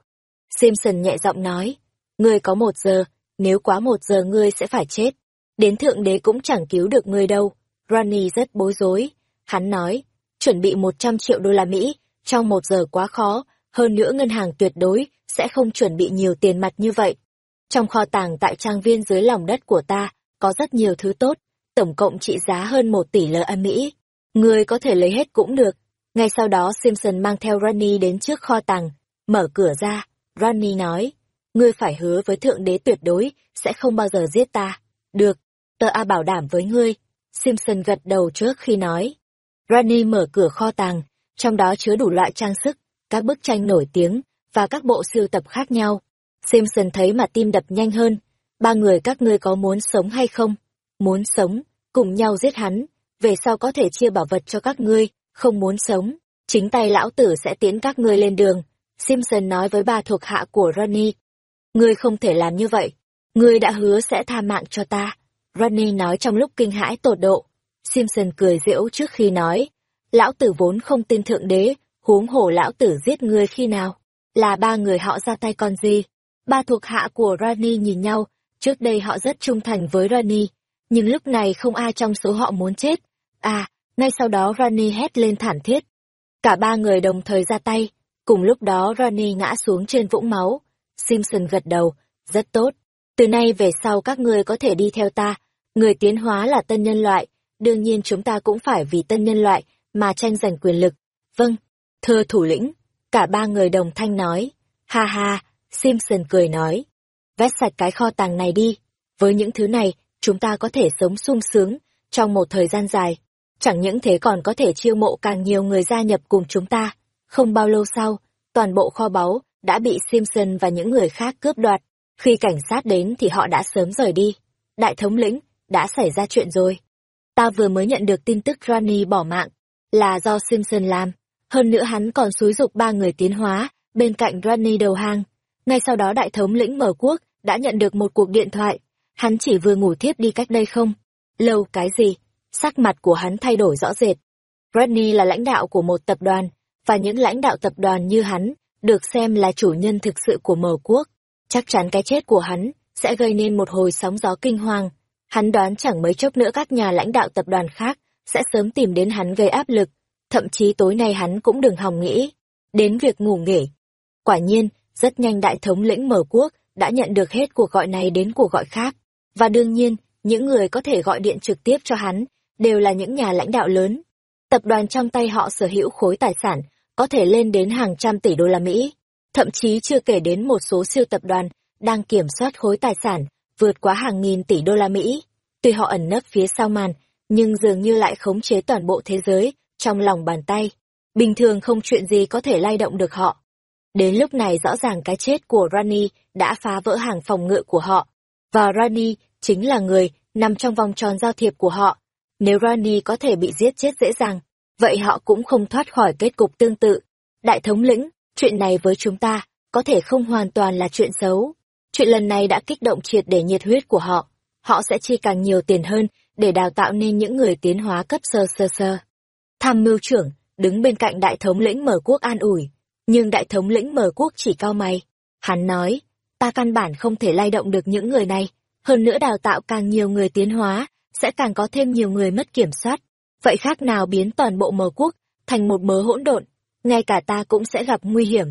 Simpson nhẹ giọng nói, ngươi có một giờ, nếu quá một giờ ngươi sẽ phải chết. Đến thượng đế cũng chẳng cứu được ngươi đâu. Ronnie rất bối rối. Hắn nói, chuẩn bị 100 triệu đô la Mỹ, trong một giờ quá khó, hơn nữa ngân hàng tuyệt đối sẽ không chuẩn bị nhiều tiền mặt như vậy. Trong kho tàng tại trang viên dưới lòng đất của ta, có rất nhiều thứ tốt, tổng cộng trị giá hơn một tỷ lơ Mỹ. Ngươi có thể lấy hết cũng được. Ngay sau đó Simpson mang theo Ronnie đến trước kho tàng, mở cửa ra, Ronnie nói, ngươi phải hứa với Thượng Đế tuyệt đối, sẽ không bao giờ giết ta. Được, tờ A bảo đảm với ngươi. Simpson gật đầu trước khi nói. Ronnie mở cửa kho tàng, trong đó chứa đủ loại trang sức, các bức tranh nổi tiếng, và các bộ sưu tập khác nhau. Simpson thấy mà tim đập nhanh hơn. Ba người các ngươi có muốn sống hay không? Muốn sống, cùng nhau giết hắn, về sau có thể chia bảo vật cho các ngươi, không muốn sống, chính tay lão tử sẽ tiến các ngươi lên đường. Simpson nói với ba thuộc hạ của Ronnie. Ngươi không thể làm như vậy. Ngươi đã hứa sẽ tha mạng cho ta. Ronnie nói trong lúc kinh hãi tột độ. Simpson cười giễu trước khi nói. Lão tử vốn không tin thượng đế, huống hổ lão tử giết ngươi khi nào. Là ba người họ ra tay con gì. Ba thuộc hạ của Ronnie nhìn nhau, trước đây họ rất trung thành với Ronnie, nhưng lúc này không ai trong số họ muốn chết. À, ngay sau đó Rani hét lên thảm thiết. Cả ba người đồng thời ra tay, cùng lúc đó Rani ngã xuống trên vũng máu. Simpson gật đầu, rất tốt. Từ nay về sau các ngươi có thể đi theo ta, người tiến hóa là tân nhân loại, đương nhiên chúng ta cũng phải vì tân nhân loại mà tranh giành quyền lực. Vâng, thưa thủ lĩnh, cả ba người đồng thanh nói. Ha ha, Simpson cười nói. Vét sạch cái kho tàng này đi, với những thứ này, chúng ta có thể sống sung sướng trong một thời gian dài. Chẳng những thế còn có thể chiêu mộ càng nhiều người gia nhập cùng chúng ta. Không bao lâu sau, toàn bộ kho báu đã bị Simpson và những người khác cướp đoạt. Khi cảnh sát đến thì họ đã sớm rời đi. Đại thống lĩnh, đã xảy ra chuyện rồi. Ta vừa mới nhận được tin tức Ronnie bỏ mạng, là do Simpson làm. Hơn nữa hắn còn xúi dục ba người tiến hóa, bên cạnh Ronnie đầu hang. Ngay sau đó đại thống lĩnh mở quốc đã nhận được một cuộc điện thoại. Hắn chỉ vừa ngủ thiếp đi cách đây không? Lâu cái gì? Sắc mặt của hắn thay đổi rõ rệt. Rodney là lãnh đạo của một tập đoàn, và những lãnh đạo tập đoàn như hắn, được xem là chủ nhân thực sự của mở quốc. Chắc chắn cái chết của hắn sẽ gây nên một hồi sóng gió kinh hoàng. Hắn đoán chẳng mấy chốc nữa các nhà lãnh đạo tập đoàn khác sẽ sớm tìm đến hắn gây áp lực. Thậm chí tối nay hắn cũng đừng hòng nghĩ đến việc ngủ nghỉ. Quả nhiên, rất nhanh đại thống lĩnh mở quốc đã nhận được hết cuộc gọi này đến cuộc gọi khác. Và đương nhiên, những người có thể gọi điện trực tiếp cho hắn đều là những nhà lãnh đạo lớn. Tập đoàn trong tay họ sở hữu khối tài sản có thể lên đến hàng trăm tỷ đô la Mỹ, thậm chí chưa kể đến một số siêu tập đoàn đang kiểm soát khối tài sản vượt quá hàng nghìn tỷ đô la Mỹ. Tuy họ ẩn nấp phía sau màn, nhưng dường như lại khống chế toàn bộ thế giới trong lòng bàn tay. Bình thường không chuyện gì có thể lay động được họ. Đến lúc này rõ ràng cái chết của Rani đã phá vỡ hàng phòng ngự của họ. Và Rani chính là người nằm trong vòng tròn giao thiệp của họ. Nếu Rani có thể bị giết chết dễ dàng, vậy họ cũng không thoát khỏi kết cục tương tự. Đại thống lĩnh, chuyện này với chúng ta, có thể không hoàn toàn là chuyện xấu. Chuyện lần này đã kích động triệt để nhiệt huyết của họ. Họ sẽ chi càng nhiều tiền hơn để đào tạo nên những người tiến hóa cấp sơ sơ sơ. Tham mưu trưởng, đứng bên cạnh đại thống lĩnh mở quốc an ủi. Nhưng đại thống lĩnh mở quốc chỉ cao mày. Hắn nói, ta căn bản không thể lay động được những người này. Hơn nữa đào tạo càng nhiều người tiến hóa, sẽ càng có thêm nhiều người mất kiểm soát. Vậy khác nào biến toàn bộ mờ quốc thành một mớ hỗn độn, ngay cả ta cũng sẽ gặp nguy hiểm.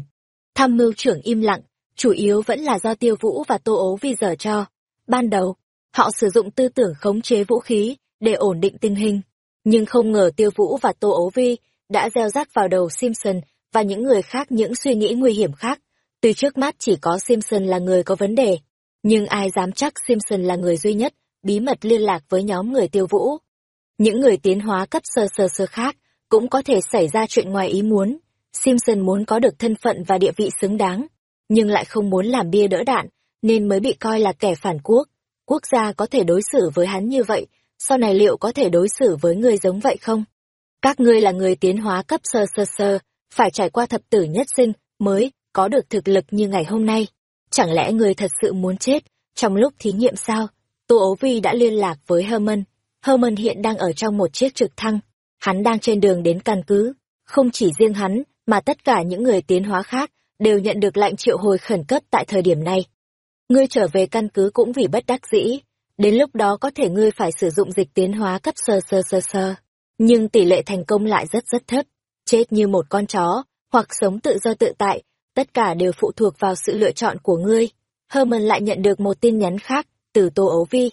Tham mưu trưởng im lặng, chủ yếu vẫn là do tiêu vũ và tô ố vi giờ cho. Ban đầu, họ sử dụng tư tưởng khống chế vũ khí để ổn định tình hình. Nhưng không ngờ tiêu vũ và tô ố vi đã gieo rắc vào đầu Simpson và những người khác những suy nghĩ nguy hiểm khác. Tuy trước mắt chỉ có Simpson là người có vấn đề, nhưng ai dám chắc Simpson là người duy nhất bí mật liên lạc với nhóm người tiêu vũ. Những người tiến hóa cấp sơ sơ sơ khác cũng có thể xảy ra chuyện ngoài ý muốn. Simpson muốn có được thân phận và địa vị xứng đáng, nhưng lại không muốn làm bia đỡ đạn, nên mới bị coi là kẻ phản quốc. Quốc gia có thể đối xử với hắn như vậy, sau này liệu có thể đối xử với người giống vậy không? Các ngươi là người tiến hóa cấp sơ sơ sơ, phải trải qua thập tử nhất sinh mới có được thực lực như ngày hôm nay. Chẳng lẽ người thật sự muốn chết trong lúc thí nghiệm sao? Tô Ố vi đã liên lạc với Herman. Herman hiện đang ở trong một chiếc trực thăng. Hắn đang trên đường đến căn cứ. Không chỉ riêng hắn, mà tất cả những người tiến hóa khác đều nhận được lệnh triệu hồi khẩn cấp tại thời điểm này. Ngươi trở về căn cứ cũng vì bất đắc dĩ. Đến lúc đó có thể ngươi phải sử dụng dịch tiến hóa cấp sơ sơ sơ sơ. Nhưng tỷ lệ thành công lại rất rất thấp. Chết như một con chó, hoặc sống tự do tự tại, tất cả đều phụ thuộc vào sự lựa chọn của ngươi. Herman lại nhận được một tin nhắn khác, từ Tô Ấu Vi.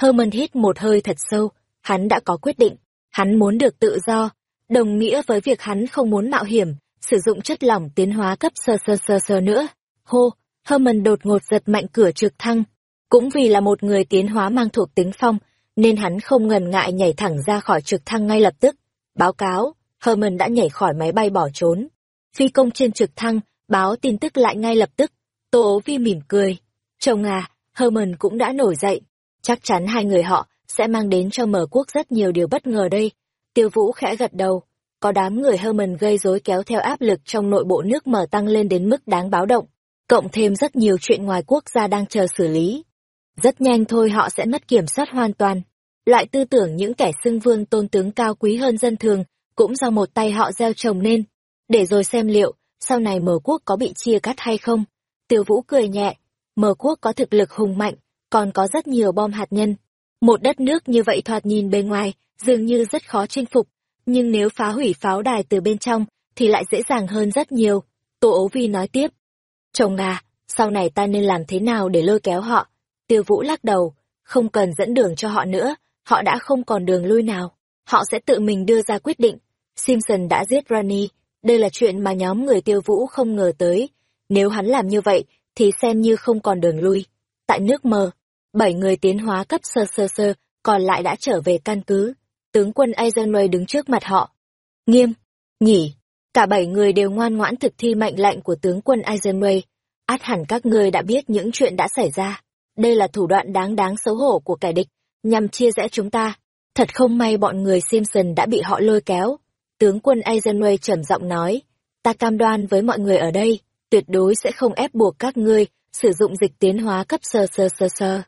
Herman hít một hơi thật sâu, hắn đã có quyết định, hắn muốn được tự do, đồng nghĩa với việc hắn không muốn mạo hiểm, sử dụng chất lỏng tiến hóa cấp sơ sơ sơ sơ nữa. Hô, Herman đột ngột giật mạnh cửa trực thăng. Cũng vì là một người tiến hóa mang thuộc tính phong, nên hắn không ngần ngại nhảy thẳng ra khỏi trực thăng ngay lập tức. Báo cáo, Herman đã nhảy khỏi máy bay bỏ trốn. Phi công trên trực thăng, báo tin tức lại ngay lập tức. Tô ố vi mỉm cười. Chồng à, Herman cũng đã nổi dậy. Chắc chắn hai người họ sẽ mang đến cho mở quốc rất nhiều điều bất ngờ đây. Tiêu Vũ khẽ gật đầu. có đám người Herman gây rối kéo theo áp lực trong nội bộ nước mở tăng lên đến mức đáng báo động, cộng thêm rất nhiều chuyện ngoài quốc gia đang chờ xử lý. Rất nhanh thôi họ sẽ mất kiểm soát hoàn toàn. Loại tư tưởng những kẻ xưng vương tôn tướng cao quý hơn dân thường, cũng do một tay họ gieo trồng nên. Để rồi xem liệu, sau này mở quốc có bị chia cắt hay không. Tiêu Vũ cười nhẹ, mở quốc có thực lực hùng mạnh, còn có rất nhiều bom hạt nhân. Một đất nước như vậy thoạt nhìn bề ngoài, dường như rất khó chinh phục, nhưng nếu phá hủy pháo đài từ bên trong, thì lại dễ dàng hơn rất nhiều. Tô ố vi nói tiếp. Chồng à, sau này ta nên làm thế nào để lôi kéo họ? Tiêu Vũ lắc đầu, không cần dẫn đường cho họ nữa, họ đã không còn đường lui nào. Họ sẽ tự mình đưa ra quyết định. Simpson đã giết Rani, đây là chuyện mà nhóm người Tiêu Vũ không ngờ tới. Nếu hắn làm như vậy, thì xem như không còn đường lui. Tại nước mờ, bảy người tiến hóa cấp sơ sơ sơ, còn lại đã trở về căn cứ. Tướng quân Eisenway đứng trước mặt họ. Nghiêm, nhỉ, cả bảy người đều ngoan ngoãn thực thi mệnh lệnh của tướng quân Eisenway. Át hẳn các ngươi đã biết những chuyện đã xảy ra. Đây là thủ đoạn đáng đáng xấu hổ của kẻ địch, nhằm chia rẽ chúng ta. Thật không may bọn người Simpson đã bị họ lôi kéo. Tướng quân Eisenway trầm giọng nói, ta cam đoan với mọi người ở đây, tuyệt đối sẽ không ép buộc các ngươi sử dụng dịch tiến hóa cấp sơ sơ sơ sơ.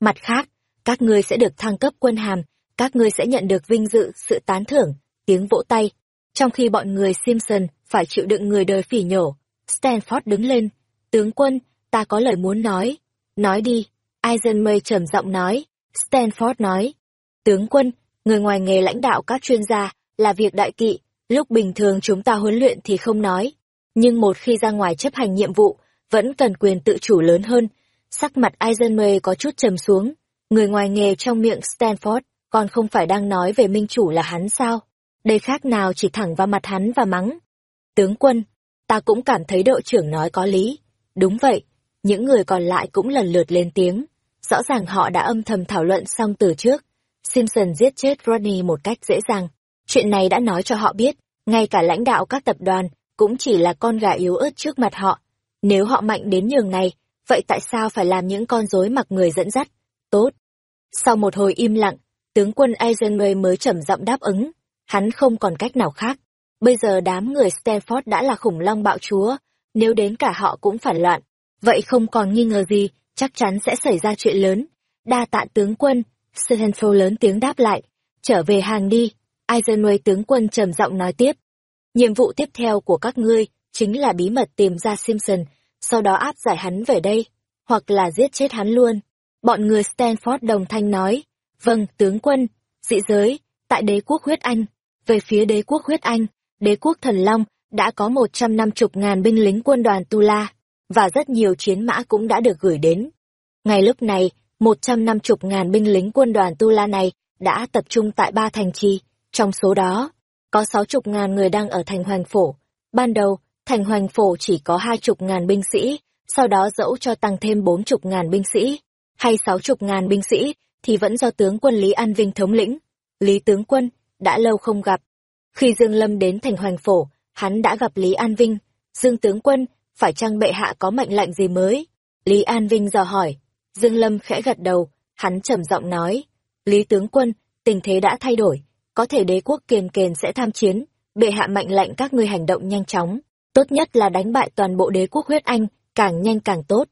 Mặt khác, các ngươi sẽ được thăng cấp quân hàm, các ngươi sẽ nhận được vinh dự, sự tán thưởng, tiếng vỗ tay. Trong khi bọn người Simpson phải chịu đựng người đời phỉ nhổ, Stanford đứng lên. Tướng quân, ta có lời muốn nói. Nói đi. Eisenmay trầm giọng nói. Stanford nói. Tướng quân, người ngoài nghề lãnh đạo các chuyên gia, là việc đại kỵ. Lúc bình thường chúng ta huấn luyện thì không nói. Nhưng một khi ra ngoài chấp hành nhiệm vụ, vẫn cần quyền tự chủ lớn hơn. Sắc mặt Eisenmay có chút trầm xuống. Người ngoài nghề trong miệng Stanford, còn không phải đang nói về minh chủ là hắn sao? Đây khác nào chỉ thẳng vào mặt hắn và mắng. Tướng quân, ta cũng cảm thấy đội trưởng nói có lý. Đúng vậy, những người còn lại cũng lần lượt lên tiếng. Rõ ràng họ đã âm thầm thảo luận xong từ trước. Simpson giết chết Rodney một cách dễ dàng. Chuyện này đã nói cho họ biết, ngay cả lãnh đạo các tập đoàn cũng chỉ là con gà yếu ớt trước mặt họ. Nếu họ mạnh đến nhường này, vậy tại sao phải làm những con rối mặc người dẫn dắt? Tốt. Sau một hồi im lặng, tướng quân Eisenway mới chậm giọng đáp ứng. Hắn không còn cách nào khác. Bây giờ đám người Stanford đã là khủng long bạo chúa, nếu đến cả họ cũng phản loạn. Vậy không còn nghi ngờ gì, chắc chắn sẽ xảy ra chuyện lớn. Đa tạ tướng quân, Stanford lớn tiếng đáp lại. Trở về hàng đi, Eisenway tướng quân trầm giọng nói tiếp. Nhiệm vụ tiếp theo của các ngươi chính là bí mật tìm ra Simpson, sau đó áp giải hắn về đây, hoặc là giết chết hắn luôn. Bọn người Stanford đồng thanh nói, vâng, tướng quân, dị giới, tại đế quốc huyết Anh, về phía đế quốc huyết Anh, đế quốc thần Long đã có một trăm năm chục ngàn binh lính quân đoàn Tu La, và rất nhiều chiến mã cũng đã được gửi đến. Ngay lúc này, một trăm năm chục ngàn binh lính quân đoàn Tu La này đã tập trung tại ba thành trì, trong số đó, có sáu chục ngàn người đang ở thành Hoành Phổ. Ban đầu, thành Hoành Phổ chỉ có hai chục ngàn binh sĩ, sau đó dẫu cho tăng thêm bốn chục ngàn binh sĩ, hay sáu chục ngàn binh sĩ, thì vẫn do tướng quân Lý An Vinh thống lĩnh. Lý tướng quân, đã lâu không gặp. Khi Dương Lâm đến thành Hoành Phổ, hắn đã gặp Lý An Vinh. Dương tướng quân, phải chăng bệ hạ có mệnh lệnh gì mới? Lý An Vinh dò hỏi. Dương Lâm khẽ gật đầu, hắn trầm giọng nói. Lý tướng quân, tình thế đã thay đổi, có thể đế quốc kiền kền sẽ tham chiến, bệ hạ mạnh lệnh các ngươi hành động nhanh chóng. Tốt nhất là đánh bại toàn bộ đế quốc huyết anh, càng nhanh càng tốt.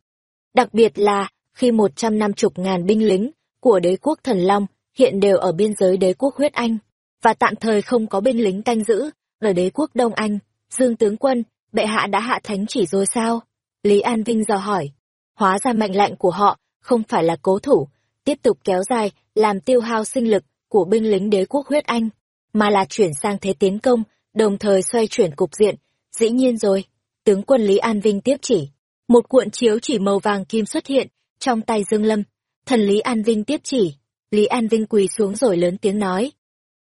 Đặc biệt là, khi một trăm năm chục ngàn binh lính của đế quốc thần Long hiện đều ở biên giới đế quốc huyết Anh, và tạm thời không có binh lính canh giữ ở đế quốc Đông Anh. Dương tướng quân, bệ hạ đã hạ thánh chỉ rồi sao? Lý An Vinh dò hỏi. Hóa ra mệnh lệnh của họ không phải là cố thủ, tiếp tục kéo dài, làm tiêu hao sinh lực của binh lính đế quốc huyết Anh, mà là chuyển sang thế tiến công, đồng thời xoay chuyển cục diện. Dĩ nhiên rồi, tướng quân Lý An Vinh tiếp chỉ. Một cuộn chiếu chỉ màu vàng kim xuất hiện trong tay Dương Lâm. Thần Lý An Vinh tiếp chỉ. Lý An Vinh quỳ xuống rồi lớn tiếng nói.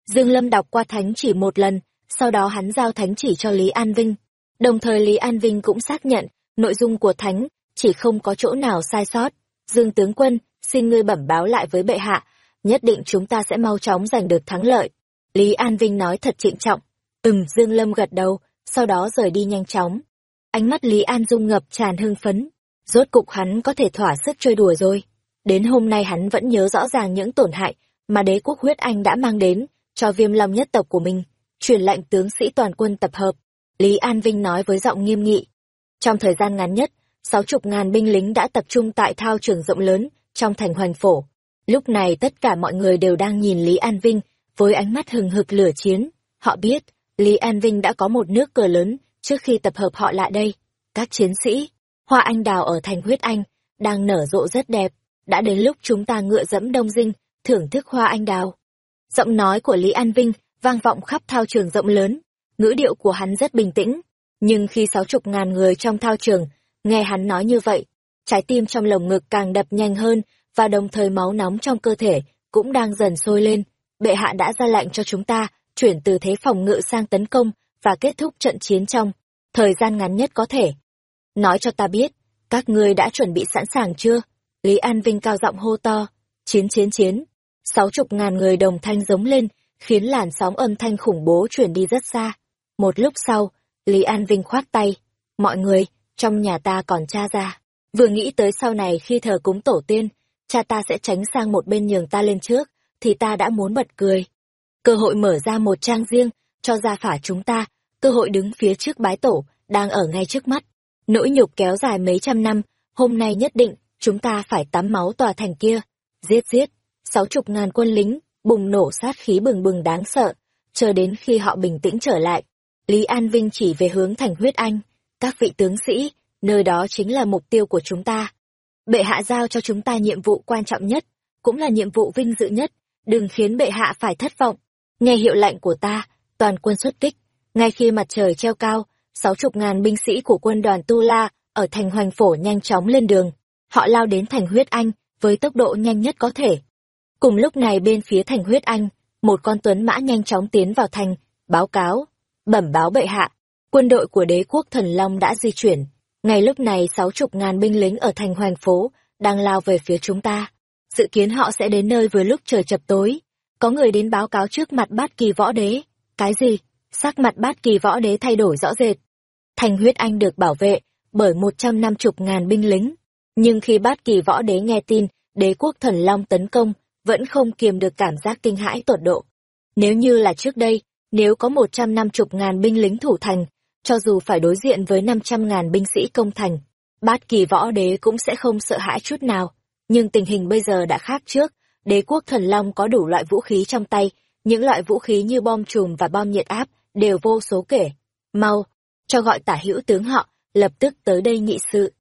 Dương Lâm đọc qua thánh chỉ một lần, sau đó hắn giao thánh chỉ cho Lý An Vinh. Đồng thời Lý An Vinh cũng xác nhận, nội dung của thánh, chỉ không có chỗ nào sai sót. Dương tướng quân, xin ngươi bẩm báo lại với bệ hạ, nhất định chúng ta sẽ mau chóng giành được thắng lợi. Lý An Vinh nói thật trịnh trọng. Ừm, Dương Lâm gật đầu, sau đó rời đi nhanh chóng. Ánh mắt Lý An Dung ngập tràn hưng phấn. Rốt cục hắn có thể thỏa sức chơi đùa rồi. Đến hôm nay hắn vẫn nhớ rõ ràng những tổn hại mà đế quốc huyết anh đã mang đến cho viêm long nhất tộc của mình. truyền lệnh tướng sĩ toàn quân tập hợp. Lý An Vinh nói với giọng nghiêm nghị. Trong thời gian ngắn nhất, sáu chục ngàn binh lính đã tập trung tại thao trường rộng lớn, trong thành hoành phổ. Lúc này tất cả mọi người đều đang nhìn Lý An Vinh, với ánh mắt hừng hực lửa chiến. Họ biết, Lý An Vinh đã có một nước cờ lớn trước khi tập hợp họ lại đây. Các chiến sĩ, hoa anh đào ở thành huyết anh, đang nở rộ rất đẹp. Đã đến lúc chúng ta ngựa dẫm đông dinh, thưởng thức hoa anh đào. Giọng nói của Lý An Vinh vang vọng khắp thao trường rộng lớn. Ngữ điệu của hắn rất bình tĩnh. Nhưng khi sáu chục ngàn người trong thao trường nghe hắn nói như vậy, trái tim trong lồng ngực càng đập nhanh hơn và đồng thời máu nóng trong cơ thể cũng đang dần sôi lên. Bệ hạ đã ra lệnh cho chúng ta chuyển từ thế phòng ngự sang tấn công và kết thúc trận chiến trong thời gian ngắn nhất có thể. Nói cho ta biết, các ngươi đã chuẩn bị sẵn sàng chưa? Lý An Vinh cao giọng hô to, chiến chiến chiến. Sáu chục ngàn người đồng thanh giống lên, khiến làn sóng âm thanh khủng bố chuyển đi rất xa. Một lúc sau, Lý An Vinh khoát tay, mọi người, trong nhà ta còn cha ra. Vừa nghĩ tới sau này khi thờ cúng tổ tiên, cha ta sẽ tránh sang một bên nhường ta lên trước, thì ta đã muốn bật cười. Cơ hội mở ra một trang riêng, cho gia phả chúng ta, cơ hội đứng phía trước bái tổ, đang ở ngay trước mắt. Nỗi nhục kéo dài mấy trăm năm, hôm nay nhất định, chúng ta phải tắm máu tòa thành kia. Giết giết, sáu chục ngàn quân lính, bùng nổ sát khí bừng bừng đáng sợ, chờ đến khi họ bình tĩnh trở lại. Lý An Vinh chỉ về hướng thành huyết anh, các vị tướng sĩ, nơi đó chính là mục tiêu của chúng ta. Bệ hạ giao cho chúng ta nhiệm vụ quan trọng nhất, cũng là nhiệm vụ vinh dự nhất, đừng khiến bệ hạ phải thất vọng. Nghe hiệu lệnh của ta, toàn quân xuất kích, ngay khi mặt trời treo cao, sáu chục ngàn binh sĩ của quân đoàn Tu La ở thành Hoành Phổ nhanh chóng lên đường. Họ lao đến thành huyết anh với tốc độ nhanh nhất có thể. Cùng lúc này bên phía thành huyết anh, một con tuấn mã nhanh chóng tiến vào thành, báo cáo, bẩm báo bệ hạ, quân đội của đế quốc thần Long đã di chuyển. Ngay lúc này sáu chục ngàn binh lính ở thành hoành phố đang lao về phía chúng ta. Dự kiến họ sẽ đến nơi vừa lúc trời chập tối. Có người đến báo cáo trước mặt bát kỳ võ đế. Cái gì? Sắc mặt bát kỳ võ đế thay đổi rõ rệt. Thành huyết anh được bảo vệ bởi một trăm năm chục ngàn binh lính. Nhưng khi bát kỳ võ đế nghe tin đế quốc thần Long tấn công, vẫn không kiềm được cảm giác kinh hãi tột độ. Nếu như là trước đây, nếu có một trăm năm chục ngàn binh lính thủ thành, cho dù phải đối diện với 500.000 binh sĩ công thành, bát kỳ võ đế cũng sẽ không sợ hãi chút nào. Nhưng tình hình bây giờ đã khác trước, đế quốc thần long có đủ loại vũ khí trong tay, những loại vũ khí như bom chùm và bom nhiệt áp đều vô số kể. Mau, cho gọi tả hữu tướng họ, lập tức tới đây nghị sự.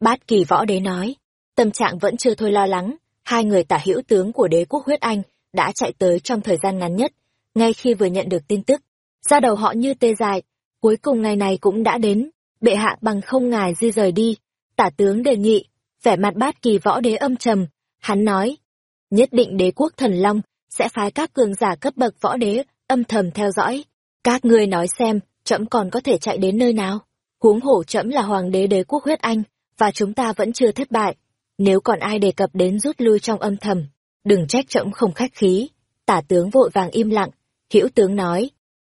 Bát kỳ võ đế nói, tâm trạng vẫn chưa thôi lo lắng, hai người tả hữu tướng của đế quốc huyết anh đã chạy tới trong thời gian ngắn nhất, ngay khi vừa nhận được tin tức. Ra đầu họ như tê dài. Cuối cùng ngày này cũng đã đến, bệ hạ bằng không ngài di rời đi. Tả tướng đề nghị, vẻ mặt bát kỳ võ đế âm trầm, hắn nói, nhất định đế quốc thần long sẽ phái các cường giả cấp bậc võ đế âm thầm theo dõi. Các ngươi nói xem, trẫm còn có thể chạy đến nơi nào? Huống hổ trẫm là hoàng đế đế quốc huyết anh, và chúng ta vẫn chưa thất bại. Nếu còn ai đề cập đến rút lui trong âm thầm, đừng trách trẫm không khách khí. Tả tướng vội vàng im lặng, hữu tướng nói,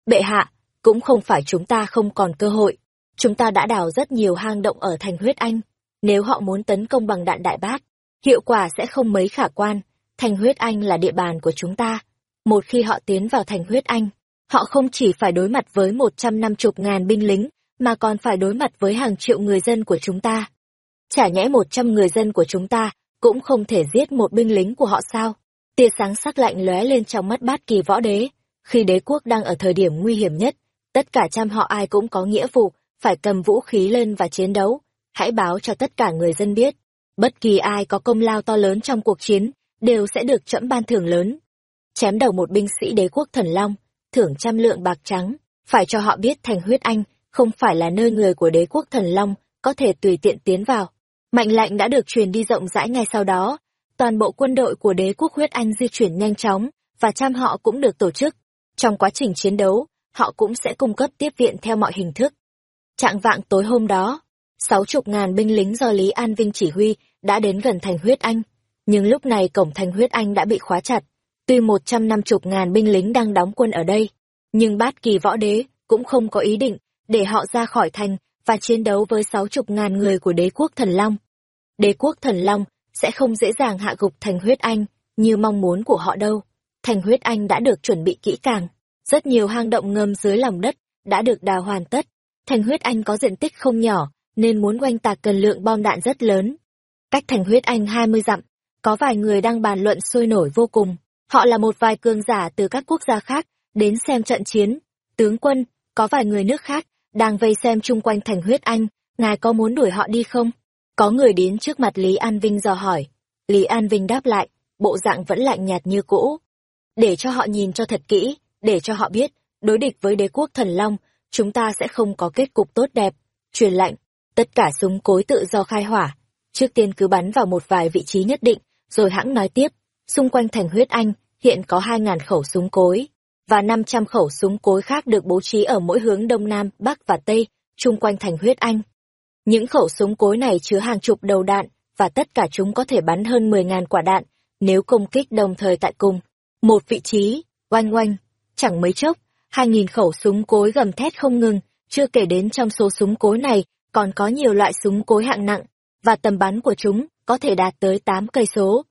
bệ hạ, cũng không phải chúng ta không còn cơ hội. Chúng ta đã đào rất nhiều hang động ở thành huyết anh. Nếu họ muốn tấn công bằng đạn đại bác, hiệu quả sẽ không mấy khả quan. Thành huyết anh là địa bàn của chúng ta. Một khi họ tiến vào thành huyết anh, họ không chỉ phải đối mặt với một trăm năm chục ngàn binh lính, mà còn phải đối mặt với hàng triệu người dân của chúng ta. Chả nhẽ một trăm người dân của chúng ta cũng không thể giết một binh lính của họ sao? Tia sáng sắc lạnh lóe lên trong mắt bát kỳ võ đế. Khi đế quốc đang ở thời điểm nguy hiểm nhất, tất cả trăm họ ai cũng có nghĩa vụ, phải cầm vũ khí lên và chiến đấu. Hãy báo cho tất cả người dân biết, bất kỳ ai có công lao to lớn trong cuộc chiến, đều sẽ được trẫm ban thưởng lớn. Chém đầu một binh sĩ đế quốc thần long, thưởng trăm lượng bạc trắng, phải cho họ biết thành huyết anh, không phải là nơi người của đế quốc thần long có thể tùy tiện tiến vào. Mạnh lệnh đã được truyền đi rộng rãi ngay sau đó, toàn bộ quân đội của đế quốc huyết anh di chuyển nhanh chóng, và trăm họ cũng được tổ chức. Trong quá trình chiến đấu, họ cũng sẽ cung cấp tiếp viện theo mọi hình thức. Trạng vạng tối hôm đó, sáu chục ngàn binh lính do Lý An Vinh chỉ huy đã đến gần thành huyết anh, nhưng lúc này cổng thành huyết anh đã bị khóa chặt. Tuy một trăm năm chục ngàn binh lính đang đóng quân ở đây, nhưng bát kỳ võ đế cũng không có ý định để họ ra khỏi thành và chiến đấu với sáu chục ngàn người của đế quốc thần Long. Đế quốc thần Long sẽ không dễ dàng hạ gục thành huyết anh như mong muốn của họ đâu. Thành huyết anh đã được chuẩn bị kỹ càng, rất nhiều hang động ngầm dưới lòng đất đã được đào hoàn tất. Thành huyết anh có diện tích không nhỏ, nên muốn oanh tạc cần lượng bom đạn rất lớn. Cách thành huyết anh 20 dặm, có vài người đang bàn luận sôi nổi vô cùng. Họ là một vài cường giả từ các quốc gia khác, đến xem trận chiến. Tướng quân, có vài người nước khác, đang vây xem chung quanh thành huyết anh, ngài có muốn đuổi họ đi không? Có người đến trước mặt Lý An Vinh dò hỏi. Lý An Vinh đáp lại, bộ dạng vẫn lạnh nhạt như cũ. Để cho họ nhìn cho thật kỹ, để cho họ biết, đối địch với đế quốc thần long, chúng ta sẽ không có kết cục tốt đẹp. Truyền lệnh, tất cả súng cối tự do khai hỏa. Trước tiên cứ bắn vào một vài vị trí nhất định, rồi hãng nói tiếp. Xung quanh thành huyết anh, hiện có 2.000 khẩu súng cối, và 500 khẩu súng cối khác được bố trí ở mỗi hướng đông nam, bắc và tây, chung quanh thành huyết anh. Những khẩu súng cối này chứa hàng chục đầu đạn, và tất cả chúng có thể bắn hơn 10.000 quả đạn, nếu công kích đồng thời tại cùng. Một vị trí, oanh oanh, chẳng mấy chốc, 2.000 khẩu súng cối gầm thét không ngừng, chưa kể đến trong số súng cối này, còn có nhiều loại súng cối hạng nặng, và tầm bắn của chúng có thể đạt tới 8 cây số.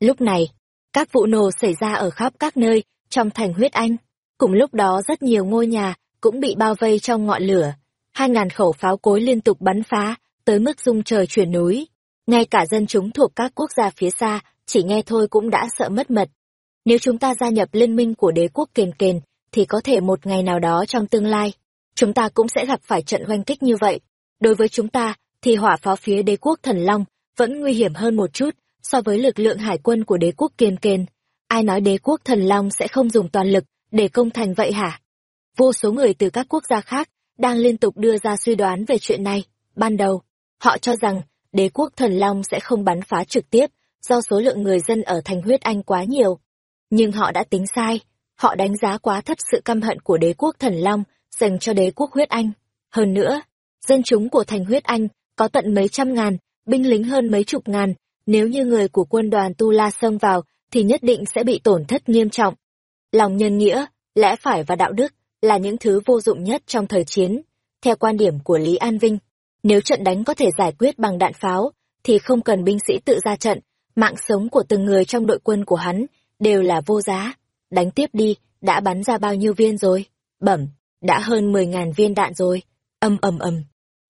Lúc này, các vụ nổ xảy ra ở khắp các nơi, trong thành huyết anh. Cùng lúc đó rất nhiều ngôi nhà cũng bị bao vây trong ngọn lửa. Hai ngàn khẩu pháo cối liên tục bắn phá, tới mức rung trời chuyển núi. Ngay cả dân chúng thuộc các quốc gia phía xa, chỉ nghe thôi cũng đã sợ mất mật. Nếu chúng ta gia nhập liên minh của đế quốc kền kền, thì có thể một ngày nào đó trong tương lai, chúng ta cũng sẽ gặp phải trận oanh kích như vậy. Đối với chúng ta, thì hỏa pháo phía đế quốc thần long vẫn nguy hiểm hơn một chút so với lực lượng hải quân của đế quốc kiên kền. Ai nói đế quốc thần long sẽ không dùng toàn lực để công thành vậy hả? Vô số người từ các quốc gia khác đang liên tục đưa ra suy đoán về chuyện này. Ban đầu, họ cho rằng đế quốc thần long sẽ không bắn phá trực tiếp do số lượng người dân ở thành huyết anh quá nhiều. Nhưng họ đã tính sai, họ đánh giá quá thấp sự căm hận của đế quốc thần long dành cho đế quốc huyết anh. Hơn nữa, dân chúng của thành huyết anh có tận mấy trăm ngàn, binh lính hơn mấy chục ngàn, nếu như người của quân đoàn Tu La xông vào, thì nhất định sẽ bị tổn thất nghiêm trọng. Lòng nhân nghĩa, lẽ phải và đạo đức là những thứ vô dụng nhất trong thời chiến. Theo quan điểm của Lý An Vinh, nếu trận đánh có thể giải quyết bằng đạn pháo, thì không cần binh sĩ tự ra trận, mạng sống của từng người trong đội quân của hắn đều là vô giá. Đánh tiếp đi, đã bắn ra bao nhiêu viên rồi? Bẩm, đã hơn 10.000 viên đạn rồi. Âm ầm ầm.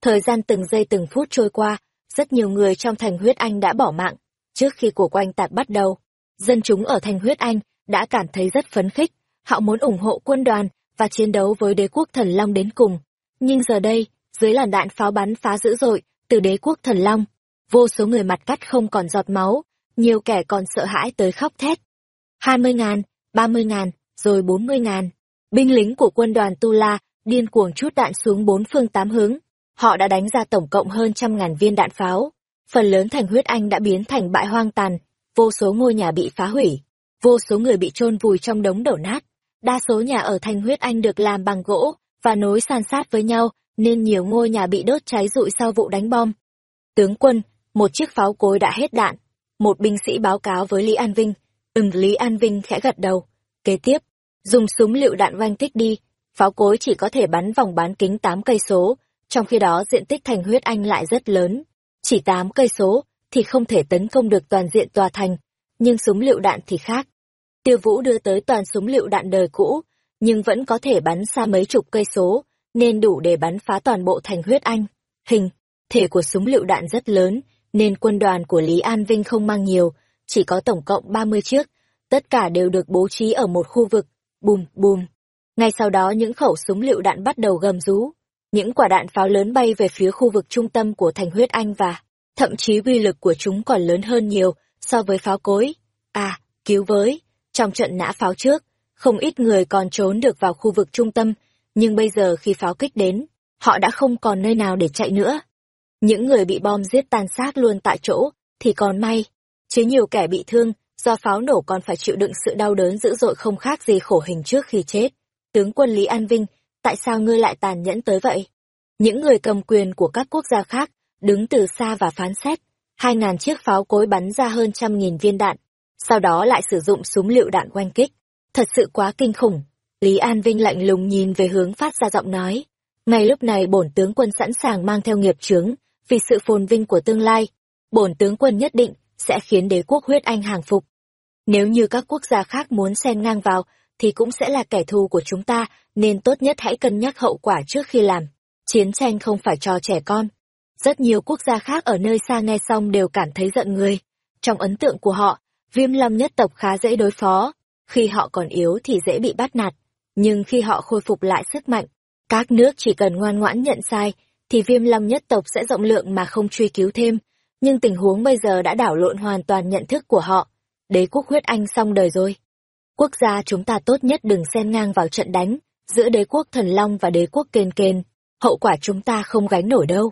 Thời gian từng giây từng phút trôi qua, rất nhiều người trong thành huyết anh đã bỏ mạng. Trước khi cuộc oanh tạc bắt đầu, dân chúng ở thành huyết anh đã cảm thấy rất phấn khích, họ muốn ủng hộ quân đoàn và chiến đấu với đế quốc thần long đến cùng. Nhưng giờ đây, dưới làn đạn pháo bắn phá dữ dội từ đế quốc thần long, vô số người mặt cắt không còn giọt máu, nhiều kẻ còn sợ hãi tới khóc thét. Hai mươi ngàn, ba mươi ngàn, rồi bốn mươi ngàn. Binh lính của quân đoàn Tu La điên cuồng chút đạn xuống bốn phương tám hướng, Họ đã đánh ra tổng cộng hơn trăm ngàn viên đạn pháo. Phần lớn thành huyết anh đã biến thành bại hoang tàn, vô số ngôi nhà bị phá hủy, vô số người bị chôn vùi trong đống đổ nát. Đa số nhà ở thành huyết anh được làm bằng gỗ và nối san sát với nhau, nên nhiều ngôi nhà bị đốt cháy rụi sau vụ đánh bom. Tướng quân, một chiếc pháo cối đã hết đạn. Một binh sĩ báo cáo với Lý An Vinh. Ừm, Lý An Vinh khẽ gật đầu. Kế tiếp, dùng súng lựu đạn oanh kích đi. Pháo cối chỉ có thể bắn vòng bán kính 8 cây số, trong khi đó diện tích thành huyết anh lại rất lớn, chỉ 8 cây số thì không thể tấn công được toàn diện tòa thành, nhưng súng lựu đạn thì khác. Tiêu Vũ đưa tới toàn súng lựu đạn đời cũ, nhưng vẫn có thể bắn xa mấy chục cây số, nên đủ để bắn phá toàn bộ thành huyết anh. Hình, thể của súng lựu đạn rất lớn, nên quân đoàn của Lý An Vinh không mang nhiều, chỉ có tổng cộng 30 chiếc, tất cả đều được bố trí ở một khu vực, bùm bùm. Ngay sau đó những khẩu súng lựu đạn bắt đầu gầm rú, những quả đạn pháo lớn bay về phía khu vực trung tâm của thành huyết anh và thậm chí uy lực của chúng còn lớn hơn nhiều so với pháo cối. À, cứu với, trong trận nã pháo trước, không ít người còn trốn được vào khu vực trung tâm, nhưng bây giờ khi pháo kích đến, họ đã không còn nơi nào để chạy nữa. Những người bị bom giết tan xác luôn tại chỗ, thì còn may, chứ nhiều kẻ bị thương, do pháo nổ còn phải chịu đựng sự đau đớn dữ dội không khác gì khổ hình trước khi chết. Tướng quân Lý An Vinh tại sao ngươi lại tàn nhẫn tới vậy? Những người cầm quyền của các quốc gia khác, đứng từ xa và phán xét, hai ngàn chiếc pháo cối bắn ra hơn trăm nghìn viên đạn, sau đó lại sử dụng súng lựu đạn oanh kích. Thật sự quá kinh khủng. Lý An Vinh lạnh lùng nhìn về hướng phát ra giọng nói. Ngay lúc này bổn tướng quân sẵn sàng mang theo nghiệp chướng, vì sự phồn vinh của tương lai. Bổn tướng quân nhất định sẽ khiến đế quốc huyết anh hàng phục. Nếu như các quốc gia khác muốn xen ngang vào, thì cũng sẽ là kẻ thù của chúng ta, nên tốt nhất hãy cân nhắc hậu quả trước khi làm. Chiến tranh không phải cho trẻ con. Rất nhiều quốc gia khác ở nơi xa nghe xong đều cảm thấy giận người. Trong ấn tượng của họ, viêm long nhất tộc khá dễ đối phó. Khi họ còn yếu thì dễ bị bắt nạt. Nhưng khi họ khôi phục lại sức mạnh, các nước chỉ cần ngoan ngoãn nhận sai, thì viêm long nhất tộc sẽ rộng lượng mà không truy cứu thêm. Nhưng tình huống bây giờ đã đảo lộn hoàn toàn nhận thức của họ. Đế quốc huyết anh xong đời rồi. Quốc gia chúng ta tốt nhất đừng xen ngang vào trận đánh, giữa đế quốc thần long và đế quốc kên kên. Hậu quả chúng ta không gánh nổi đâu.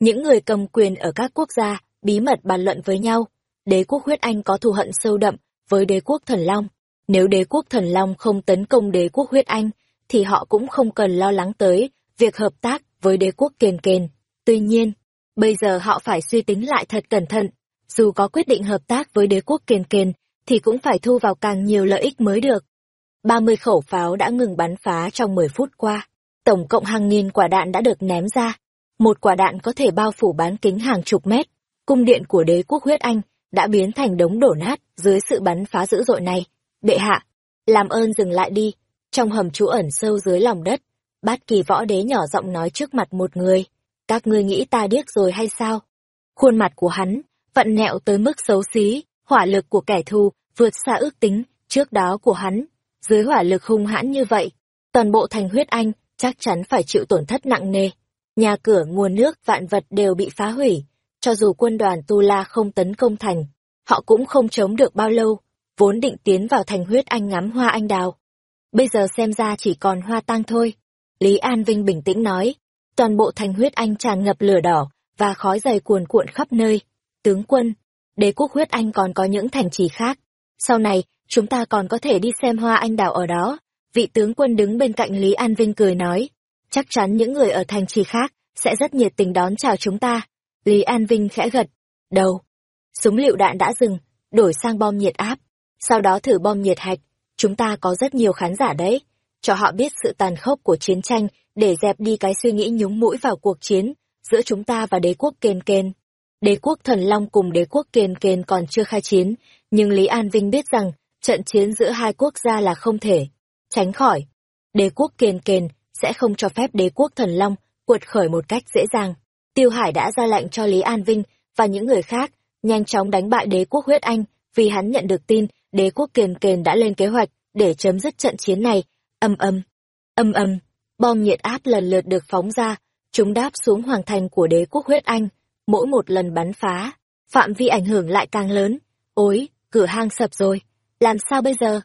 Những người cầm quyền ở các quốc gia bí mật bàn luận với nhau. Đế quốc huyết anh có thù hận sâu đậm với đế quốc thần long. Nếu đế quốc thần long không tấn công đế quốc huyết anh, thì họ cũng không cần lo lắng tới việc hợp tác với đế quốc kền kền. Tuy nhiên, bây giờ họ phải suy tính lại thật cẩn thận. Dù có quyết định hợp tác với đế quốc kiền kiền thì cũng phải thu vào càng nhiều lợi ích mới được. 30 khẩu pháo đã ngừng bắn phá trong 10 phút qua. Tổng cộng hàng nghìn quả đạn đã được ném ra. Một quả đạn có thể bao phủ bán kính hàng chục mét. Cung điện của đế quốc huyết Anh đã biến thành đống đổ nát dưới sự bắn phá dữ dội này. Bệ hạ, làm ơn dừng lại đi. Trong hầm trú ẩn sâu dưới lòng đất, bát kỳ võ đế nhỏ giọng nói trước mặt một người. Các ngươi nghĩ ta điếc rồi hay sao? Khuôn mặt của hắn, vận nẹo tới mức xấu xí, hỏa lực của kẻ thù vượt xa ước tính trước đó của hắn. Dưới hỏa lực hung hãn như vậy, toàn bộ thành huyết anh chắc chắn phải chịu tổn thất nặng nề. Nhà cửa, nguồn nước, vạn vật đều bị phá hủy. Cho dù quân đoàn Tu La không tấn công thành, họ cũng không chống được bao lâu, vốn định tiến vào thành huyết anh ngắm hoa anh đào. Bây giờ xem ra chỉ còn hoa tang thôi. Lý An Vinh bình tĩnh nói, toàn bộ thành huyết anh tràn ngập lửa đỏ và khói dày cuồn cuộn khắp nơi. Tướng quân, đế quốc huyết anh còn có những thành trì khác. Sau này, chúng ta còn có thể đi xem hoa anh đào ở đó. Vị tướng quân đứng bên cạnh Lý An Vinh cười nói, chắc chắn những người ở thành trì khác sẽ rất nhiệt tình đón chào chúng ta. Lý An Vinh khẽ gật, đầu. Súng lựu đạn đã dừng, đổi sang bom nhiệt áp. Sau đó thử bom nhiệt hạch, chúng ta có rất nhiều khán giả đấy. Cho họ biết sự tàn khốc của chiến tranh để dẹp đi cái suy nghĩ nhúng mũi vào cuộc chiến giữa chúng ta và đế quốc kên kên. Đế quốc thần long cùng đế quốc kên kên còn chưa khai chiến, nhưng Lý An Vinh biết rằng trận chiến giữa hai quốc gia là không thể tránh khỏi. Đế quốc kền kền sẽ không cho phép đế quốc thần long cuột khởi một cách dễ dàng. Tiêu Hải đã ra lệnh cho Lý An Vinh và những người khác nhanh chóng đánh bại đế quốc huyết Anh vì hắn nhận được tin đế quốc kền kền đã lên kế hoạch để chấm dứt trận chiến này. Âm âm, âm âm, bom nhiệt áp lần lượt được phóng ra, chúng đáp xuống hoàng thành của đế quốc huyết Anh. Mỗi một lần bắn phá, phạm vi ảnh hưởng lại càng lớn. Ôi, cửa hang sập rồi, làm sao bây giờ?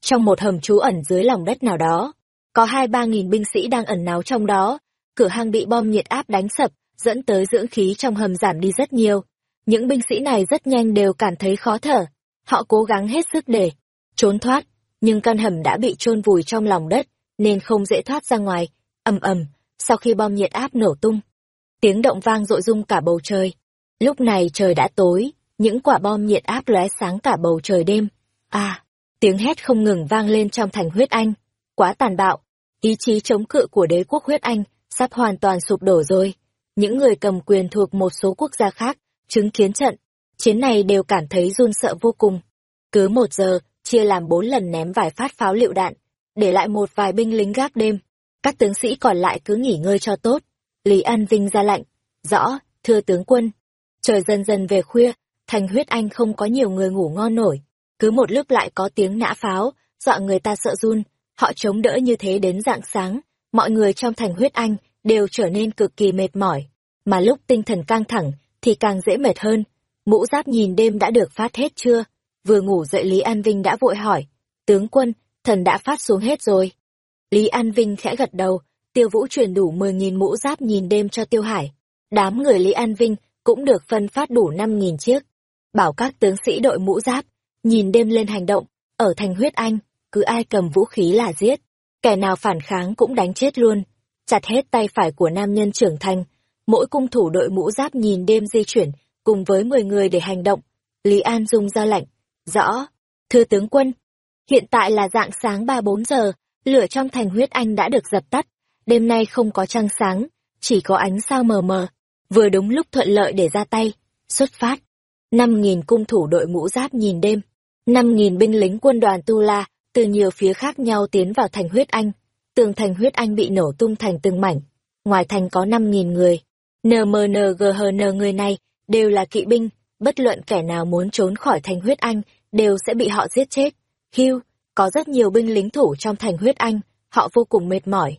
Trong một hầm trú ẩn dưới lòng đất nào đó, có hai ba nghìn binh sĩ đang ẩn náu trong đó, cửa hang bị bom nhiệt áp đánh sập, dẫn tới dưỡng khí trong hầm giảm đi rất nhiều. Những binh sĩ này rất nhanh đều cảm thấy khó thở, họ cố gắng hết sức để trốn thoát, nhưng căn hầm đã bị chôn vùi trong lòng đất, nên không dễ thoát ra ngoài. ầm ầm, sau khi bom nhiệt áp nổ tung, tiếng động vang dội rung cả bầu trời. Lúc này trời đã tối, những quả bom nhiệt áp lóe sáng cả bầu trời đêm. À, tiếng hét không ngừng vang lên trong thành huyết anh. Quá tàn bạo, ý chí chống cự của đế quốc huyết anh sắp hoàn toàn sụp đổ rồi. Những người cầm quyền thuộc một số quốc gia khác, chứng kiến trận, chiến này đều cảm thấy run sợ vô cùng. Cứ một giờ, chia làm bốn lần ném vài phát pháo liệu đạn, để lại một vài binh lính gác đêm. Các tướng sĩ còn lại cứ nghỉ ngơi cho tốt. Lý An Vinh ra lệnh. Rõ, thưa tướng quân. Trời dần dần về khuya, thành huyết anh không có nhiều người ngủ ngon nổi. Cứ một lúc lại có tiếng nã pháo, dọa người ta sợ run. Họ chống đỡ như thế đến dạng sáng. Mọi người trong thành huyết anh đều trở nên cực kỳ mệt mỏi. Mà lúc tinh thần căng thẳng thì càng dễ mệt hơn. Mũ giáp nhìn đêm đã được phát hết chưa? Vừa ngủ dậy Lý An Vinh đã vội hỏi. Tướng quân, thần đã phát xuống hết rồi. Lý An Vinh khẽ gật đầu, tiêu vũ chuyển đủ 10.000 mũ giáp nhìn đêm cho tiêu hải. Đám người Lý An Vinh cũng được phân phát đủ 5.000 chiếc. Bảo các tướng sĩ đội mũ giáp, nhìn đêm lên hành động, ở thành huyết anh, cứ ai cầm vũ khí là giết. Kẻ nào phản kháng cũng đánh chết luôn, chặt hết tay phải của nam nhân trưởng thành. Mỗi cung thủ đội mũ giáp nhìn đêm di chuyển, cùng với 10 người để hành động. Lý An Dung ra lệnh, Rõ, thưa tướng quân, hiện tại là dạng sáng ba bốn giờ, lửa trong thành huyết anh đã được dập tắt, đêm nay không có trăng sáng, chỉ có ánh sao mờ mờ, vừa đúng lúc thuận lợi để ra tay, xuất phát. Năm nghìn cung thủ đội mũ giáp nhìn đêm, năm nghìn binh lính quân đoàn Tu La từ nhiều phía khác nhau tiến vào thành huyết anh. Tường thành huyết anh bị nổ tung thành từng mảnh. Ngoài thành có 5.000 người. NMNGHN người này đều là kỵ binh, bất luận kẻ nào muốn trốn khỏi thành huyết anh đều sẽ bị họ giết chết. Hugh, có rất nhiều binh lính thủ trong thành huyết anh, họ vô cùng mệt mỏi.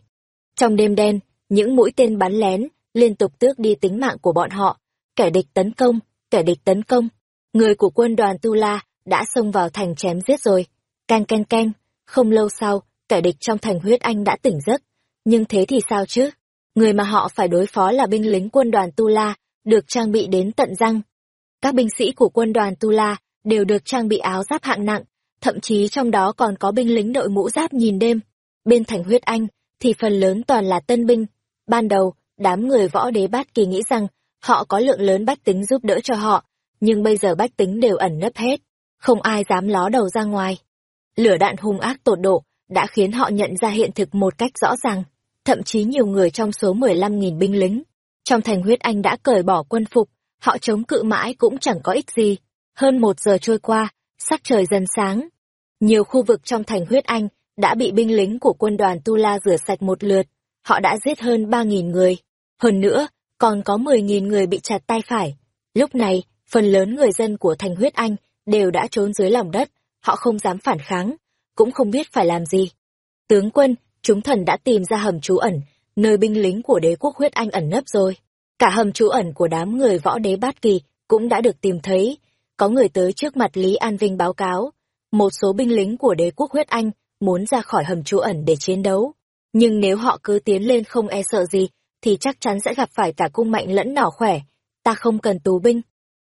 Trong đêm đen, những mũi tên bắn lén liên tục tước đi tính mạng của bọn họ. Kẻ địch tấn công, kẻ địch tấn công. Người của quân đoàn Tu La đã xông vào thành chém giết rồi. Canh canh canh, không lâu sau, kẻ địch trong thành huyết anh đã tỉnh giấc. Nhưng thế thì sao chứ? Người mà họ phải đối phó là binh lính quân đoàn Tu La, được trang bị đến tận răng. Các binh sĩ của quân đoàn Tu La đều được trang bị áo giáp hạng nặng, thậm chí trong đó còn có binh lính đội mũ giáp nhìn đêm. Bên thành huyết anh, thì phần lớn toàn là tân binh. Ban đầu, đám người võ đế bát kỳ nghĩ rằng họ có lượng lớn bách tính giúp đỡ cho họ, nhưng bây giờ bách tính đều ẩn nấp hết, không ai dám ló đầu ra ngoài. Lửa đạn hung ác tột độ đã khiến họ nhận ra hiện thực một cách rõ ràng, thậm chí nhiều người trong số 15.000 binh lính. Trong thành huyết anh đã cởi bỏ quân phục, họ chống cự mãi cũng chẳng có ích gì. Hơn một giờ trôi qua, sắc trời dần sáng. Nhiều khu vực trong thành huyết anh đã bị binh lính của quân đoàn Tu La rửa sạch một lượt. Họ đã giết hơn 3.000 người. Hơn nữa, còn có 10.000 người bị chặt tay phải. Lúc này, phần lớn người dân của thành huyết anh đều đã trốn dưới lòng đất, họ không dám phản kháng, cũng không biết phải làm gì. Tướng quân, chúng thần đã tìm ra hầm trú ẩn, nơi binh lính của đế quốc huyết anh ẩn nấp rồi. Cả hầm trú ẩn của đám người võ đế bát kỳ cũng đã được tìm thấy. Có người tới trước mặt Lý An Vinh báo cáo, một số binh lính của đế quốc huyết anh muốn ra khỏi hầm trú ẩn để chiến đấu. Nhưng nếu họ cứ tiến lên không e sợ gì, thì chắc chắn sẽ gặp phải cả cung mạnh lẫn nỏ khỏe. Ta không cần tù binh.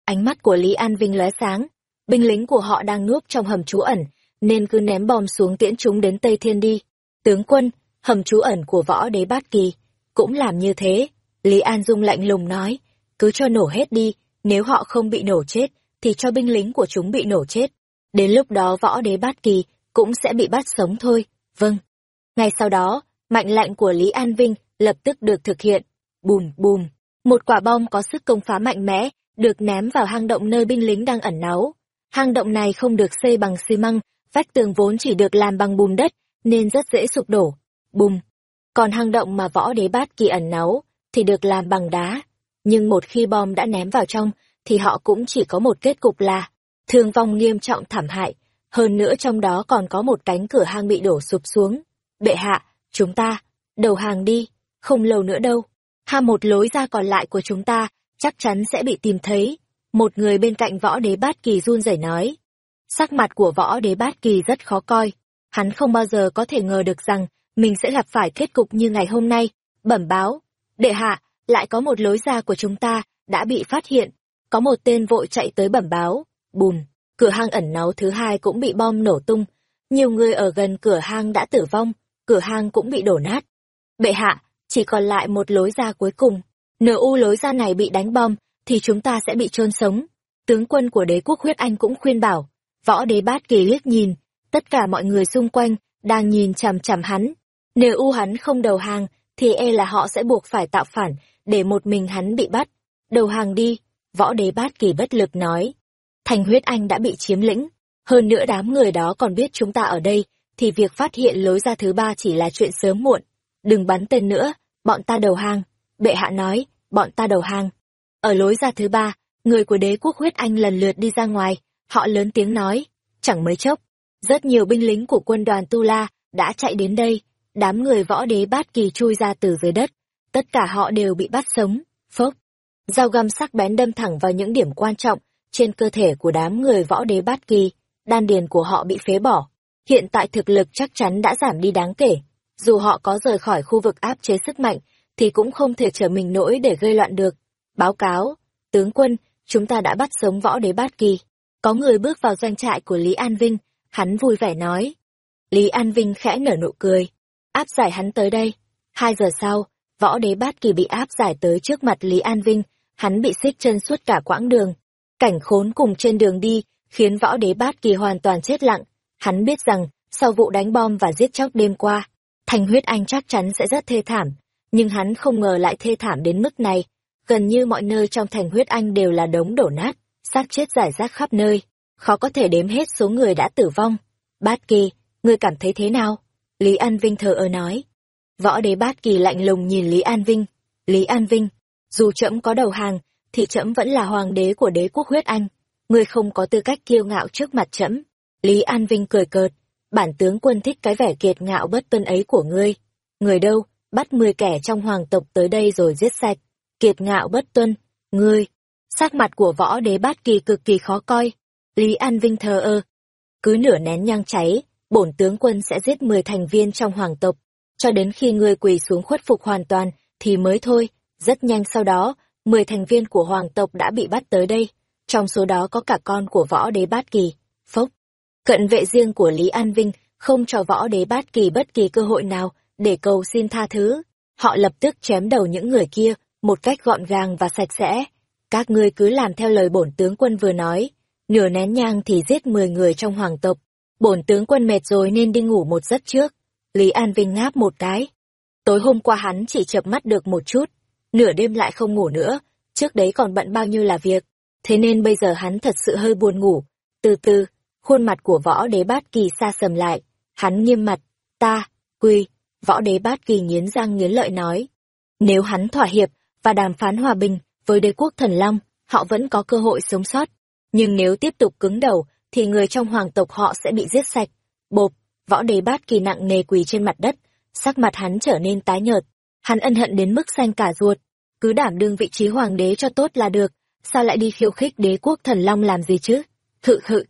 Ánh mắt của Lý An Vinh lóe sáng. Binh lính của họ đang núp trong hầm trú ẩn, nên cứ ném bom xuống tiễn chúng đến Tây Thiên đi. Tướng quân, hầm trú ẩn của võ đế bát kỳ, cũng làm như thế. Lý An Dung lạnh lùng nói, cứ cho nổ hết đi, nếu họ không bị nổ chết, thì cho binh lính của chúng bị nổ chết. Đến lúc đó võ đế bát kỳ cũng sẽ bị bắt sống thôi. Vâng. Ngay sau đó, mạnh lệnh của Lý An Vinh lập tức được thực hiện. Bùm bùm, một quả bom có sức công phá mạnh mẽ, được ném vào hang động nơi binh lính đang ẩn náu. Hang động này không được xây bằng xi măng, vách tường vốn chỉ được làm bằng bùn đất, nên rất dễ sụp đổ. Bùm. Còn hang động mà võ đế bát kỳ ẩn náu, thì được làm bằng đá. Nhưng một khi bom đã ném vào trong, thì họ cũng chỉ có một kết cục là thương vong nghiêm trọng thảm hại. Hơn nữa trong đó còn có một cánh cửa hang bị đổ sụp xuống. Bệ hạ, chúng ta, đầu hàng đi không lâu nữa đâu. Ha một lối ra còn lại của chúng ta, chắc chắn sẽ bị tìm thấy. Một người bên cạnh võ đế bát kỳ run rẩy nói. Sắc mặt của võ đế bát kỳ rất khó coi. Hắn không bao giờ có thể ngờ được rằng mình sẽ gặp phải kết cục như ngày hôm nay. Bẩm báo, đệ hạ, lại có một lối ra của chúng ta, đã bị phát hiện. Có một tên vội chạy tới bẩm báo. Bùm, cửa hang ẩn náu thứ hai cũng bị bom nổ tung. Nhiều người ở gần cửa hang đã tử vong, cửa hang cũng bị đổ nát. Bệ hạ, chỉ còn lại một lối ra cuối cùng. Nửa u lối ra này bị đánh bom, thì chúng ta sẽ bị chôn sống. Tướng quân của đế quốc huyết anh cũng khuyên bảo. Võ đế bát kỳ liếc nhìn, tất cả mọi người xung quanh, đang nhìn chằm chằm hắn. Nếu u hắn không đầu hàng, thì e là họ sẽ buộc phải tạo phản, để một mình hắn bị bắt. Đầu hàng đi, võ đế bát kỳ bất lực nói. Thành huyết anh đã bị chiếm lĩnh, hơn nữa đám người đó còn biết chúng ta ở đây, thì việc phát hiện lối ra thứ ba chỉ là chuyện sớm muộn. Đừng bắn tên nữa, bọn ta đầu hàng. Bệ hạ nói, bọn ta đầu hàng. Ở lối ra thứ ba, người của đế quốc huyết anh lần lượt đi ra ngoài, họ lớn tiếng nói, chẳng mấy chốc. Rất nhiều binh lính của quân đoàn Tu La đã chạy đến đây, đám người võ đế bát kỳ chui ra từ dưới đất. Tất cả họ đều bị bắt sống, phốc. Dao găm sắc bén đâm thẳng vào những điểm quan trọng trên cơ thể của đám người võ đế bát kỳ, đan điền của họ bị phế bỏ. Hiện tại thực lực chắc chắn đã giảm đi đáng kể dù họ có rời khỏi khu vực áp chế sức mạnh, thì cũng không thể trở mình nổi để gây loạn được. Báo cáo, tướng quân, chúng ta đã bắt sống võ đế bát kỳ. Có người bước vào doanh trại của Lý An Vinh, hắn vui vẻ nói. Lý An Vinh khẽ nở nụ cười, áp giải hắn tới đây. Hai giờ sau, võ đế bát kỳ bị áp giải tới trước mặt Lý An Vinh, hắn bị xích chân suốt cả quãng đường. Cảnh khốn cùng trên đường đi, khiến võ đế bát kỳ hoàn toàn chết lặng. Hắn biết rằng, sau vụ đánh bom và giết chóc đêm qua, thành huyết anh chắc chắn sẽ rất thê thảm, nhưng hắn không ngờ lại thê thảm đến mức này. Gần như mọi nơi trong thành huyết anh đều là đống đổ nát, xác chết rải rác khắp nơi, khó có thể đếm hết số người đã tử vong. Bát kỳ, ngươi cảm thấy thế nào? Lý An Vinh thờ ơ nói. Võ đế bát kỳ lạnh lùng nhìn Lý An Vinh. Lý An Vinh, dù trẫm có đầu hàng, thì trẫm vẫn là hoàng đế của đế quốc huyết anh. Ngươi không có tư cách kiêu ngạo trước mặt trẫm. Lý An Vinh cười cợt. Bản tướng quân thích cái vẻ kiệt ngạo bất tuân ấy của ngươi. Người đâu, bắt mười kẻ trong hoàng tộc tới đây rồi giết sạch. Kiệt ngạo bất tuân, ngươi. Sắc mặt của võ đế bát kỳ cực kỳ khó coi. Lý An Vinh thờ ơ. Cứ nửa nén nhang cháy, bổn tướng quân sẽ giết mười thành viên trong hoàng tộc. Cho đến khi ngươi quỳ xuống khuất phục hoàn toàn, thì mới thôi. Rất nhanh sau đó, mười thành viên của hoàng tộc đã bị bắt tới đây. Trong số đó có cả con của võ đế bát kỳ. Phốc. Cận vệ riêng của Lý An Vinh không cho võ đế bát kỳ bất kỳ cơ hội nào để cầu xin tha thứ. Họ lập tức chém đầu những người kia, một cách gọn gàng và sạch sẽ. Các ngươi cứ làm theo lời bổn tướng quân vừa nói. Nửa nén nhang thì giết mười người trong hoàng tộc. Bổn tướng quân mệt rồi nên đi ngủ một giấc trước. Lý An Vinh ngáp một cái. Tối hôm qua hắn chỉ chập mắt được một chút. Nửa đêm lại không ngủ nữa. Trước đấy còn bận bao nhiêu là việc. Thế nên bây giờ hắn thật sự hơi buồn ngủ. Từ từ, khuôn mặt của võ đế bát kỳ xa sầm lại. Hắn nghiêm mặt. Ta, quy, võ đế bát kỳ nghiến răng nghiến lợi nói. Nếu hắn thỏa hiệp và đàm phán hòa bình với đế quốc thần long, họ vẫn có cơ hội sống sót. Nhưng nếu tiếp tục cứng đầu, thì người trong hoàng tộc họ sẽ bị giết sạch. Bộp, võ đế bát kỳ nặng nề quỳ trên mặt đất, sắc mặt hắn trở nên tái nhợt. Hắn ân hận đến mức xanh cả ruột. Cứ đảm đương vị trí hoàng đế cho tốt là được, sao lại đi khiêu khích đế quốc thần long làm gì chứ? Thự thự.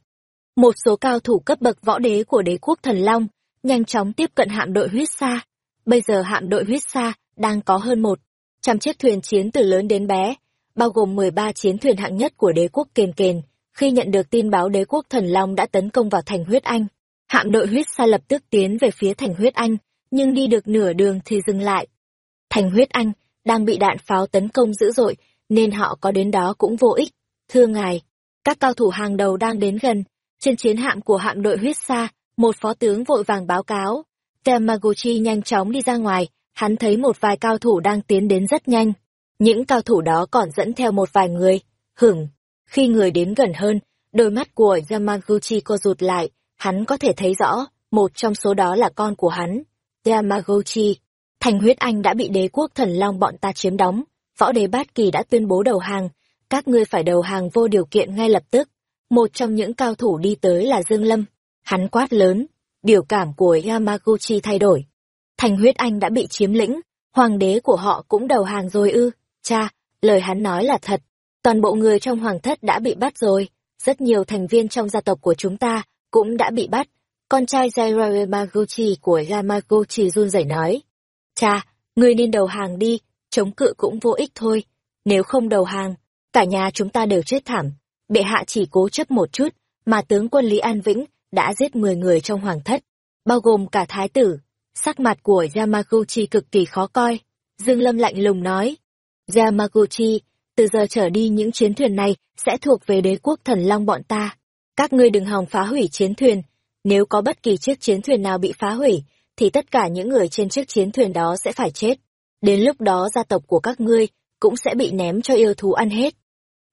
Một số cao thủ cấp bậc võ đế của đế quốc thần long nhanh chóng tiếp cận hạm đội huyết sa. Bây giờ hạm đội huyết sa đang có hơn một trăm chiếc thuyền chiến từ lớn đến bé, bao gồm 13 chiến thuyền hạng nhất của đế quốc kền kền. Khi nhận được tin báo đế quốc thần long đã tấn công vào thành huyết anh, hạm đội huyết sa lập tức tiến về phía thành huyết anh, nhưng đi được nửa đường thì dừng lại. Thành huyết anh đang bị đạn pháo tấn công dữ dội, nên họ có đến đó cũng vô ích. Thưa ngài, các cao thủ hàng đầu đang đến gần, trên chiến hạm của hạm đội huyết sa, một phó tướng vội vàng báo cáo. Temaguchi nhanh chóng đi ra ngoài, hắn thấy một vài cao thủ đang tiến đến rất nhanh. Những cao thủ đó còn dẫn theo một vài người. Hửng, khi người đến gần hơn, đôi mắt của Yamaguchi co rụt lại, hắn có thể thấy rõ, một trong số đó là con của hắn. Yamaguchi, thành huyết anh đã bị đế quốc thần long bọn ta chiếm đóng, võ đế bát kỳ đã tuyên bố đầu hàng, các ngươi phải đầu hàng vô điều kiện ngay lập tức. Một trong những cao thủ đi tới là Dương Lâm. Hắn quát lớn, biểu cảm của Yamaguchi thay đổi. Thành huyết anh đã bị chiếm lĩnh, hoàng đế của họ cũng đầu hàng rồi ư. Cha, lời hắn nói là thật. Toàn bộ người trong hoàng thất đã bị bắt rồi. Rất nhiều thành viên trong gia tộc của chúng ta cũng đã bị bắt. Con trai Jairo Yamaguchi của Yamaguchi run rẩy nói. Cha, ngươi nên đầu hàng đi, chống cự cũng vô ích thôi. Nếu không đầu hàng, cả nhà chúng ta đều chết thảm. Bệ hạ chỉ cố chấp một chút, mà tướng quân Lý An Vĩnh đã giết 10 người trong hoàng thất, bao gồm cả thái tử. Sắc mặt của Yamaguchi cực kỳ khó coi. Dương Lâm lạnh lùng nói. Yamaguchi, từ giờ trở đi những chiến thuyền này sẽ thuộc về đế quốc thần long bọn ta. Các ngươi đừng hòng phá hủy chiến thuyền. Nếu có bất kỳ chiếc chiến thuyền nào bị phá hủy, thì tất cả những người trên chiếc chiến thuyền đó sẽ phải chết. Đến lúc đó gia tộc của các ngươi cũng sẽ bị ném cho yêu thú ăn hết.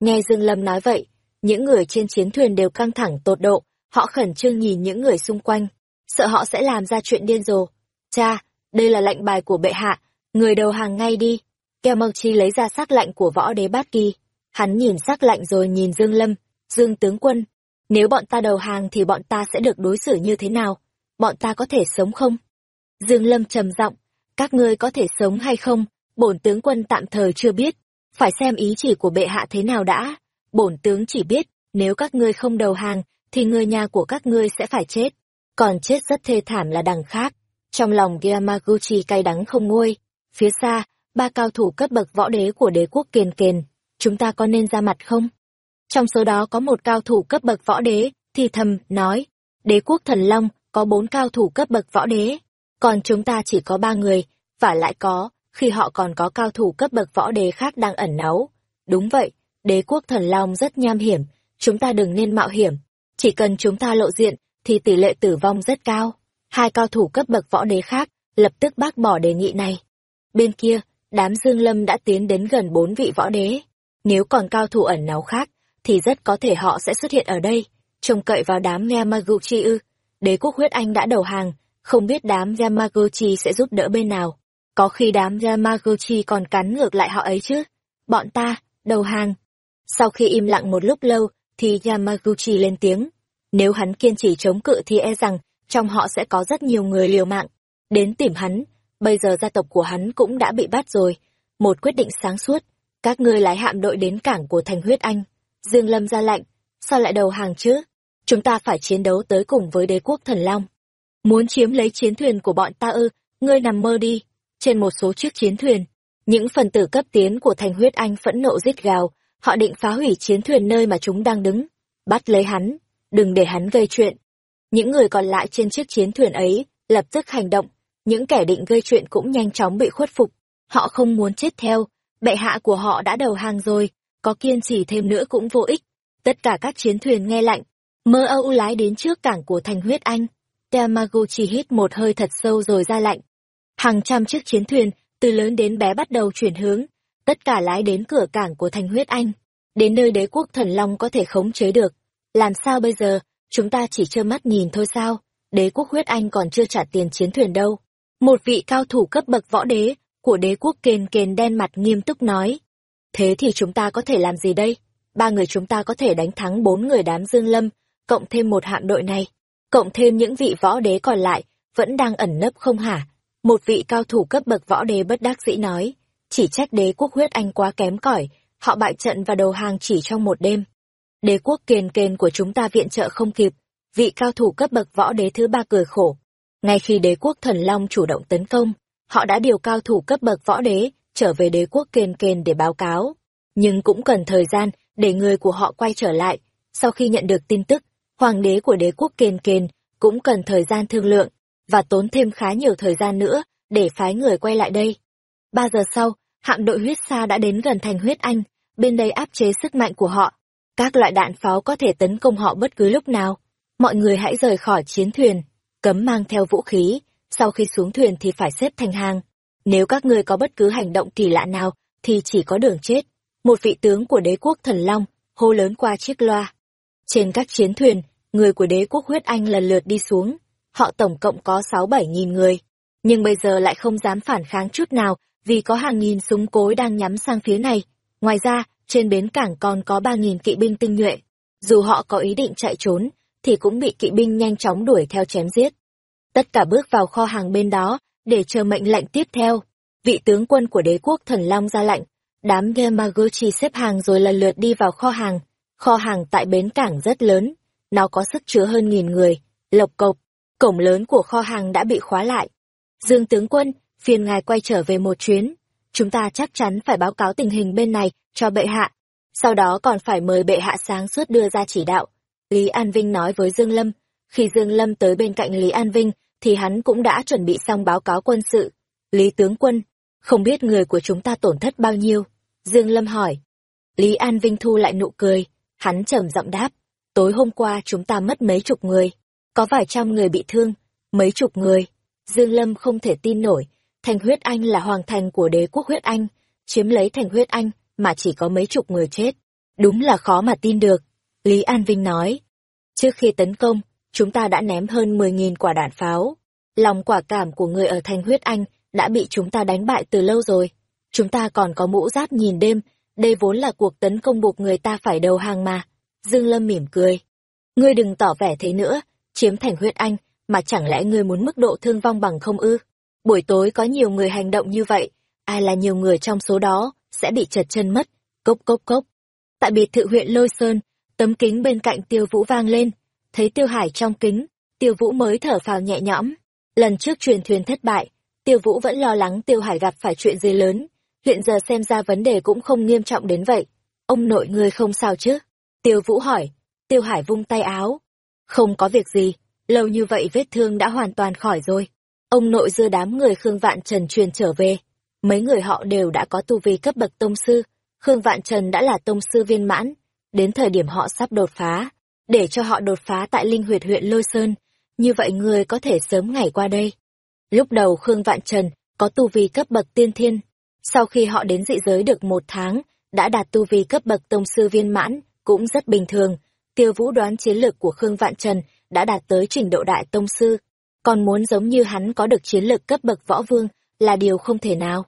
Nghe Dương Lâm nói vậy, những người trên chiến thuyền đều căng thẳng tột độ, họ khẩn trương nhìn những người xung quanh, sợ họ sẽ làm ra chuyện điên rồ. Cha, đây là lệnh bài của bệ hạ, người đầu hàng ngay đi. Keo mộc Chi lấy ra sắc lệnh của võ đế bát kỳ. Hắn nhìn sắc lệnh rồi nhìn Dương Lâm, Dương tướng quân. Nếu bọn ta đầu hàng thì bọn ta sẽ được đối xử như thế nào? Bọn ta có thể sống không? Dương Lâm trầm giọng, các ngươi có thể sống hay không, bổn tướng quân tạm thời chưa biết, phải xem ý chỉ của bệ hạ thế nào đã. Bổn tướng chỉ biết, nếu các ngươi không đầu hàng, thì người nhà của các ngươi sẽ phải chết. Còn chết rất thê thảm là đằng khác. Trong lòng Yamaguchi cay đắng không nguôi. Phía xa, ba cao thủ cấp bậc võ đế của đế quốc kiền kiền Chúng ta có nên ra mặt không? Trong số đó có một cao thủ cấp bậc võ đế, thì thầm, nói. Đế quốc thần long, có bốn cao thủ cấp bậc võ đế. Còn chúng ta chỉ có ba người, và lại có, khi họ còn có cao thủ cấp bậc võ đế khác đang ẩn náu. Đúng vậy, đế quốc thần long rất nham hiểm, chúng ta đừng nên mạo hiểm. Chỉ cần chúng ta lộ diện, thì tỷ lệ tử vong rất cao. Hai cao thủ cấp bậc võ đế khác lập tức bác bỏ đề nghị này. Bên kia, đám Dương Lâm đã tiến đến gần bốn vị võ đế. Nếu còn cao thủ ẩn náu khác, thì rất có thể họ sẽ xuất hiện ở đây. Trông cậy vào đám Yamaguchi ư. đế quốc huyết anh đã đầu hàng, không biết đám Yamaguchi sẽ giúp đỡ bên nào. Có khi đám Yamaguchi còn cắn ngược lại họ ấy chứ. Bọn ta, đầu hàng. Sau khi im lặng một lúc lâu, thì Yamaguchi lên tiếng. Nếu hắn kiên trì chống cự thì e rằng trong họ sẽ có rất nhiều người liều mạng. Đến tìm hắn, bây giờ gia tộc của hắn cũng đã bị bắt rồi. Một quyết định sáng suốt, các ngươi lái hạm đội đến cảng của thành huyết anh. Dương Lâm ra lệnh, sao lại đầu hàng chứ? Chúng ta phải chiến đấu tới cùng với đế quốc thần long. Muốn chiếm lấy chiến thuyền của bọn ta ư, ngươi nằm mơ đi. Trên một số chiếc chiến thuyền, những phần tử cấp tiến của thành huyết anh phẫn nộ rít gào, họ định phá hủy chiến thuyền nơi mà chúng đang đứng. Bắt lấy hắn, đừng để hắn gây chuyện. Những người còn lại trên chiếc chiến thuyền ấy lập tức hành động, những kẻ định gây chuyện cũng nhanh chóng bị khuất phục. Họ không muốn chết theo, bệ hạ của họ đã đầu hàng rồi, có kiên trì thêm nữa cũng vô ích. Tất cả các chiến thuyền nghe lạnh, mơ âu lái đến trước cảng của thành huyết anh. Yamaguchi hít một hơi thật sâu rồi ra lạnh. Hàng trăm chiếc chiến thuyền, từ lớn đến bé bắt đầu chuyển hướng, tất cả lái đến cửa cảng của thành huyết anh, đến nơi đế quốc thần long có thể khống chế được. Làm sao bây giờ, chúng ta chỉ trơ mắt nhìn thôi sao, đế quốc huyết anh còn chưa trả tiền chiến thuyền đâu. Một vị cao thủ cấp bậc võ đế của đế quốc kền kền đen mặt nghiêm túc nói. Thế thì chúng ta có thể làm gì đây? Ba người chúng ta có thể đánh thắng bốn người đám dương lâm, cộng thêm một hạm đội này, cộng thêm những vị võ đế còn lại, vẫn đang ẩn nấp không hả? Một vị cao thủ cấp bậc võ đế bất đắc dĩ nói, chỉ trách đế quốc huyết anh quá kém cỏi, họ bại trận và đầu hàng chỉ trong một đêm. Đế quốc kền kền của chúng ta viện trợ không kịp, vị cao thủ cấp bậc võ đế thứ ba cười khổ. Ngay khi đế quốc thần long chủ động tấn công, họ đã điều cao thủ cấp bậc võ đế trở về đế quốc kền kền để báo cáo. Nhưng cũng cần thời gian để người của họ quay trở lại. Sau khi nhận được tin tức, hoàng đế của đế quốc kền kền cũng cần thời gian thương lượng và tốn thêm khá nhiều thời gian nữa để phái người quay lại đây. Ba giờ sau, hạm đội huyết sa đã đến gần thành huyết anh, bên đây áp chế sức mạnh của họ. Các loại đạn pháo có thể tấn công họ bất cứ lúc nào. Mọi người hãy rời khỏi chiến thuyền, cấm mang theo vũ khí, sau khi xuống thuyền thì phải xếp thành hàng. Nếu các ngươi có bất cứ hành động kỳ lạ nào, thì chỉ có đường chết. Một vị tướng của đế quốc thần long, hô lớn qua chiếc loa. Trên các chiến thuyền, người của đế quốc huyết anh lần lượt đi xuống. Họ tổng cộng có sáu bảy nghìn người. Nhưng bây giờ lại không dám phản kháng chút nào, vì có hàng nghìn súng cối đang nhắm sang phía này. Ngoài ra, trên bến cảng còn có ba nghìn kỵ binh tinh nhuệ. Dù họ có ý định chạy trốn, thì cũng bị kỵ binh nhanh chóng đuổi theo chém giết. Tất cả bước vào kho hàng bên đó, để chờ mệnh lệnh tiếp theo. Vị tướng quân của đế quốc thần long ra lệnh, đám Yamaguchi xếp hàng rồi lần lượt đi vào kho hàng. Kho hàng tại bến cảng rất lớn, nó có sức chứa hơn nghìn người, lộc cộc, cổng lớn của kho hàng đã bị khóa lại. Dương tướng quân, phiền ngài quay trở về một chuyến, chúng ta chắc chắn phải báo cáo tình hình bên này cho bệ hạ, sau đó còn phải mời bệ hạ sáng suốt đưa ra chỉ đạo. Lý An Vinh nói với Dương Lâm, khi Dương Lâm tới bên cạnh Lý An Vinh, thì hắn cũng đã chuẩn bị xong báo cáo quân sự. Lý tướng quân, không biết người của chúng ta tổn thất bao nhiêu? Dương Lâm hỏi. Lý An Vinh thu lại nụ cười, hắn trầm giọng đáp. Tối hôm qua chúng ta mất mấy chục người, có vài trăm người bị thương, mấy chục người. Dương Lâm không thể tin nổi, thành huyết anh là hoàng thành của đế quốc huyết anh, chiếm lấy thành huyết anh mà chỉ có mấy chục người chết. Đúng là khó mà tin được. Lý An Vinh nói. Trước khi tấn công, chúng ta đã ném hơn 10.000 quả đạn pháo. Lòng quả cảm của người ở thành huyết anh đã bị chúng ta đánh bại từ lâu rồi. Chúng ta còn có mũ giáp nhìn đêm, đây vốn là cuộc tấn công buộc người ta phải đầu hàng mà. Dương Lâm mỉm cười. Ngươi đừng tỏ vẻ thế nữa, chiếm thành huyết anh, mà chẳng lẽ ngươi muốn mức độ thương vong bằng không ư? Buổi tối có nhiều người hành động như vậy, ai là nhiều người trong số đó, sẽ bị chật chân mất. Cốc cốc cốc. Tại biệt thự huyện Lôi Sơn, tấm kính bên cạnh tiêu vũ vang lên, thấy tiêu hải trong kính, tiêu vũ mới thở phào nhẹ nhõm. Lần trước truyền thuyền thất bại, tiêu vũ vẫn lo lắng tiêu hải gặp phải chuyện gì lớn, hiện giờ xem ra vấn đề cũng không nghiêm trọng đến vậy. Ông nội ngươi không sao chứ? Tiêu vũ hỏi, tiêu hải vung tay áo. Không có việc gì, lâu như vậy vết thương đã hoàn toàn khỏi rồi. Ông nội dưa đám người Khương Vạn Trần truyền trở về. Mấy người họ đều đã có tu vi cấp bậc tông sư. Khương Vạn Trần đã là tông sư viên mãn. Đến thời điểm họ sắp đột phá, để cho họ đột phá tại linh huyệt huyện Lôi Sơn, như vậy người có thể sớm ngày qua đây. Lúc đầu Khương Vạn Trần có tu vi cấp bậc tiên thiên, sau khi họ đến dị giới được một tháng, đã đạt tu vi cấp bậc tông sư viên mãn, cũng rất bình thường. Tiêu Vũ đoán chiến lược của Khương Vạn Trần đã đạt tới trình độ đại tông sư, còn muốn giống như hắn có được chiến lược cấp bậc võ vương là điều không thể nào.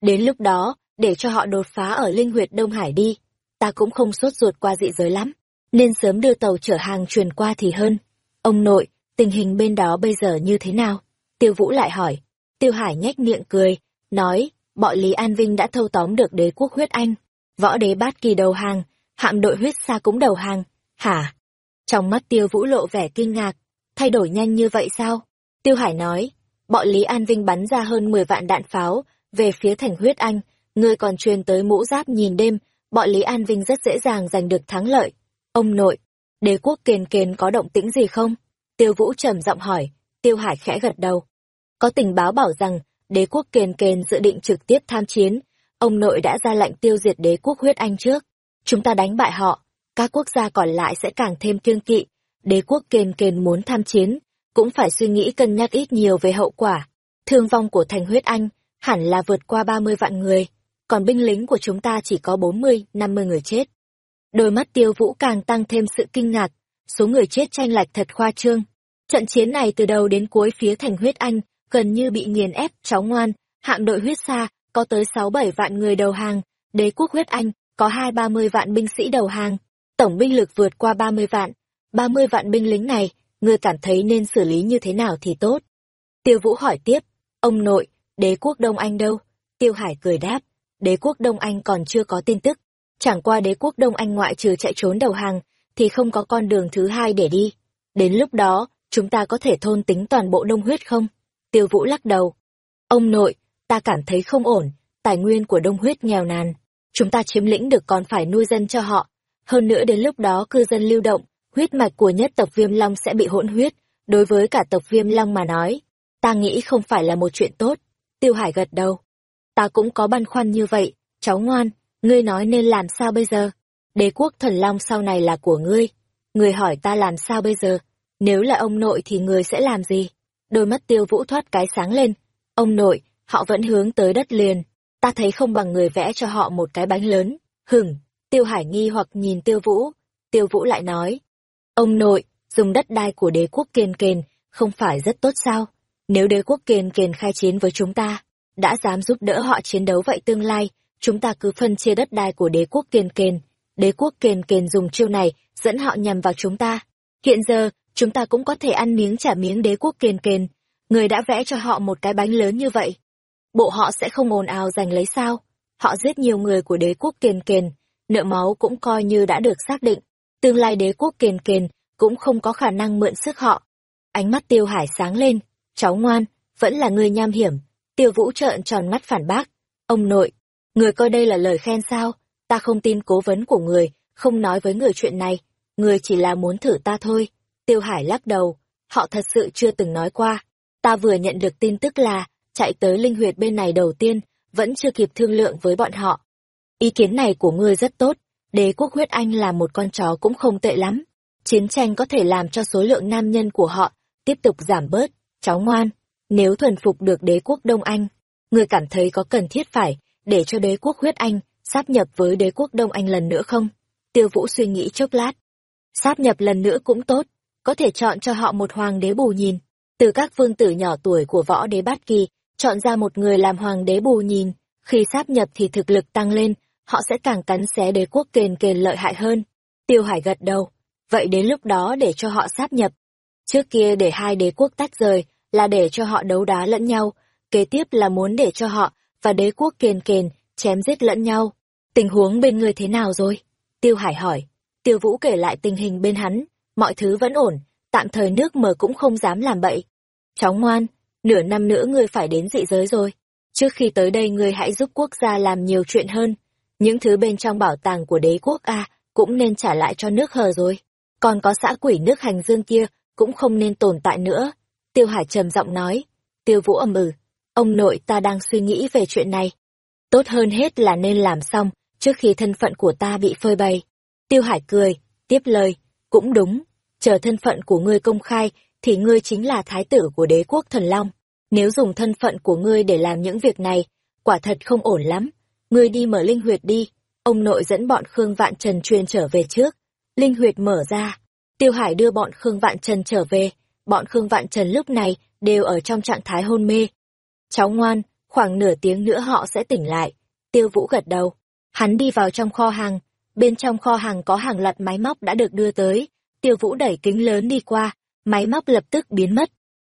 Đến lúc đó, để cho họ đột phá ở linh huyệt Đông Hải đi, ta cũng không sốt ruột qua dị giới lắm, nên sớm đưa tàu chở hàng truyền qua thì hơn. Ông nội, tình hình bên đó bây giờ như thế nào? Tiêu Vũ lại hỏi. Tiêu Hải nhếch miệng cười, nói, bọn Lý An Vinh đã thâu tóm được đế quốc huyết anh. Võ đế bát kỳ đầu hàng, hạm đội huyết xa cũng đầu hàng. Hả? Trong mắt Tiêu Vũ lộ vẻ kinh ngạc, thay đổi nhanh như vậy sao? Tiêu Hải nói, bọn Lý An Vinh bắn ra hơn 10 vạn đạn pháo về phía thành huyết anh, ngươi còn truyền tới mũ giáp nhìn đêm, bọn Lý An Vinh rất dễ dàng giành được thắng lợi. Ông nội, đế quốc kền kền có động tĩnh gì không? Tiêu Vũ trầm giọng hỏi, Tiêu Hải khẽ gật đầu. Có tình báo bảo rằng, đế quốc kền kền dự định trực tiếp tham chiến, ông nội đã ra lệnh tiêu diệt đế quốc huyết anh trước. Chúng ta đánh bại họ, các quốc gia còn lại sẽ càng thêm kiêng kỵ. Đế quốc kền kền muốn tham chiến, cũng phải suy nghĩ cân nhắc ít nhiều về hậu quả. Thương vong của thành huyết anh hẳn là vượt qua 30 vạn người, còn binh lính của chúng ta chỉ có 40, 50 người chết. Đôi mắt tiêu vũ càng tăng thêm sự kinh ngạc, số người chết tranh lệch thật khoa trương. Trận chiến này từ đầu đến cuối phía thành huyết anh, gần như bị nghiền ép, cháu ngoan, hạng đội huyết xa, có tới 6-7 vạn người đầu hàng, đế quốc huyết anh, có 2-30 vạn binh sĩ đầu hàng, tổng binh lực vượt qua 30 vạn. 30 vạn binh lính này, ngươi cảm thấy nên xử lý như thế nào thì tốt. Tiêu Vũ hỏi tiếp, ông nội, đế quốc Đông Anh đâu? Tiêu Hải cười đáp, đế quốc Đông Anh còn chưa có tin tức. Chẳng qua đế quốc Đông Anh ngoại trừ chạy trốn đầu hàng, thì không có con đường thứ hai để đi. Đến lúc đó, chúng ta có thể thôn tính toàn bộ đông huyết không? Tiêu Vũ lắc đầu. Ông nội, ta cảm thấy không ổn, tài nguyên của đông huyết nghèo nàn. Chúng ta chiếm lĩnh được còn phải nuôi dân cho họ. Hơn nữa đến lúc đó cư dân lưu động, huyết mạch của nhất tộc viêm long sẽ bị hỗn huyết. Đối với cả tộc viêm long mà nói, ta nghĩ không phải là một chuyện tốt. Tiêu Hải gật đầu. Ta cũng có băn khoăn như vậy, cháu ngoan, ngươi nói nên làm sao bây giờ? Đế quốc thần long sau này là của ngươi. Ngươi hỏi ta làm sao bây giờ? Nếu là ông nội thì ngươi sẽ làm gì? Đôi mắt tiêu vũ thoát cái sáng lên. Ông nội, họ vẫn hướng tới đất liền. Ta thấy không bằng người vẽ cho họ một cái bánh lớn. Hửng, tiêu hải nghi hoặc nhìn tiêu vũ. Tiêu vũ lại nói. Ông nội, dùng đất đai của đế quốc kiên kền, không phải rất tốt sao? Nếu đế quốc kiên kền khai chiến với chúng ta, đã dám giúp đỡ họ chiến đấu vậy tương lai, chúng ta cứ phân chia đất đai của đế quốc kiên kền. Đế quốc kiên kền dùng chiêu này dẫn họ nhằm vào chúng ta. Hiện giờ, chúng ta cũng có thể ăn miếng trả miếng đế quốc kiên kền. Người đã vẽ cho họ một cái bánh lớn như vậy. Bộ họ sẽ không ồn ào giành lấy sao. Họ giết nhiều người của đế quốc kiền kiền nợ máu cũng coi như đã được xác định. Tương lai đế quốc kiền kiền cũng không có khả năng mượn sức họ. Ánh mắt tiêu hải sáng lên, cháu ngoan, vẫn là người nham hiểm. Tiêu vũ trợn tròn mắt phản bác. Ông nội, người coi đây là lời khen sao? Ta không tin cố vấn của người, không nói với người chuyện này. Người chỉ là muốn thử ta thôi. Tiêu Hải lắc đầu, họ thật sự chưa từng nói qua. Ta vừa nhận được tin tức là, chạy tới linh huyệt bên này đầu tiên, vẫn chưa kịp thương lượng với bọn họ. Ý kiến này của ngươi rất tốt, đế quốc huyết anh là một con chó cũng không tệ lắm. Chiến tranh có thể làm cho số lượng nam nhân của họ tiếp tục giảm bớt, cháu ngoan. Nếu thuần phục được đế quốc Đông Anh, ngươi cảm thấy có cần thiết phải để cho đế quốc huyết anh sáp nhập với đế quốc Đông Anh lần nữa không? Tiêu Vũ suy nghĩ chốc lát. Sáp nhập lần nữa cũng tốt, có thể chọn cho họ một hoàng đế bù nhìn. Từ các vương tử nhỏ tuổi của võ đế bát kỳ, chọn ra một người làm hoàng đế bù nhìn. Khi sáp nhập thì thực lực tăng lên, họ sẽ càng cắn xé đế quốc kền kền lợi hại hơn. Tiêu Hải gật đầu. Vậy đến lúc đó để cho họ sáp nhập. Trước kia để hai đế quốc tách rời là để cho họ đấu đá lẫn nhau, kế tiếp là muốn để cho họ và đế quốc kền kền chém giết lẫn nhau. Tình huống bên người thế nào rồi? Tiêu Hải hỏi. Tiêu Vũ kể lại tình hình bên hắn, mọi thứ vẫn ổn, tạm thời nước mờ cũng không dám làm bậy. Cháu ngoan, nửa năm nữa ngươi phải đến dị giới rồi. Trước khi tới đây ngươi hãy giúp quốc gia làm nhiều chuyện hơn. Những thứ bên trong bảo tàng của đế quốc A cũng nên trả lại cho nước hờ rồi. Còn có xã quỷ nước hành dương kia cũng không nên tồn tại nữa. Tiêu Hải trầm giọng nói. Tiêu Vũ ầm ừ. Ông nội ta đang suy nghĩ về chuyện này. Tốt hơn hết là nên làm xong, trước khi thân phận của ta bị phơi bày. Tiêu Hải cười, tiếp lời, cũng đúng, chờ thân phận của ngươi công khai, thì ngươi chính là thái tử của đế quốc thần long. Nếu dùng thân phận của ngươi để làm những việc này, quả thật không ổn lắm. Ngươi đi mở linh huyệt đi, ông nội dẫn bọn Khương Vạn Trần truyền trở về trước. Linh huyệt mở ra, Tiêu Hải đưa bọn Khương Vạn Trần trở về, bọn Khương Vạn Trần lúc này đều ở trong trạng thái hôn mê. Cháu ngoan, khoảng nửa tiếng nữa họ sẽ tỉnh lại. Tiêu Vũ gật đầu. Hắn đi vào trong kho hàng. Bên trong kho hàng có hàng loạt máy móc đã được đưa tới. Tiêu Vũ đẩy kính lớn đi qua, máy móc lập tức biến mất.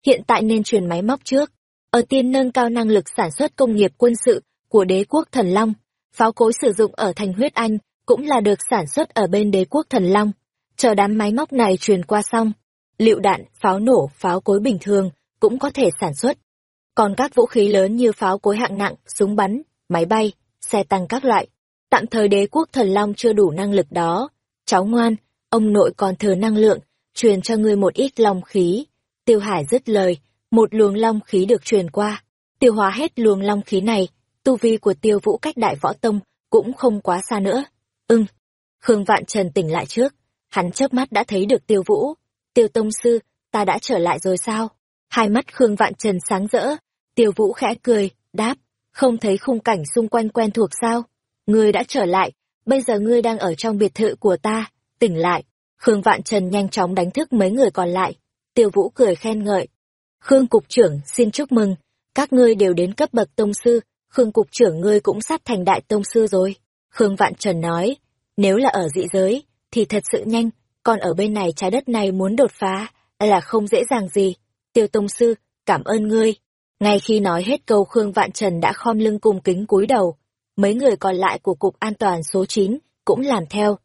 Hiện tại nên truyền máy móc trước. Ở tiên nâng cao năng lực sản xuất công nghiệp quân sự của đế quốc Thần Long. Pháo cối sử dụng ở thành huyết Anh cũng là được sản xuất ở bên đế quốc Thần Long. Chờ đám máy móc này truyền qua xong, lựu đạn, pháo nổ, pháo cối bình thường cũng có thể sản xuất. Còn các vũ khí lớn như pháo cối hạng nặng, súng bắn, máy bay, xe tăng các loại, tạm thời đế quốc thần long chưa đủ năng lực đó. Cháu ngoan, ông nội còn thừa năng lượng, truyền cho ngươi một ít long khí. Tiêu Hải dứt lời, một luồng long khí được truyền qua. Tiêu hóa hết luồng long khí này, tu vi của tiêu vũ cách đại võ tông cũng không quá xa nữa. Ưng, Khương Vạn Trần tỉnh lại trước, hắn chớp mắt đã thấy được tiêu vũ. Tiêu tông sư, ta đã trở lại rồi sao? Hai mắt Khương Vạn Trần sáng rỡ, tiêu vũ khẽ cười, đáp, không thấy khung cảnh xung quanh quen thuộc sao? Ngươi đã trở lại, bây giờ ngươi đang ở trong biệt thự của ta, tỉnh lại. Khương Vạn Trần nhanh chóng đánh thức mấy người còn lại. Tiêu Vũ cười khen ngợi. Khương Cục trưởng xin chúc mừng, các ngươi đều đến cấp bậc tông sư, Khương Cục trưởng ngươi cũng sắp thành đại tông sư rồi. Khương Vạn Trần nói, nếu là ở dị giới, thì thật sự nhanh, còn ở bên này trái đất này muốn đột phá, là không dễ dàng gì. Tiêu Tông Sư, cảm ơn ngươi. Ngay khi nói hết câu Khương Vạn Trần đã khom lưng cung kính cúi đầu, mấy người còn lại của Cục An toàn số 9 cũng làm theo.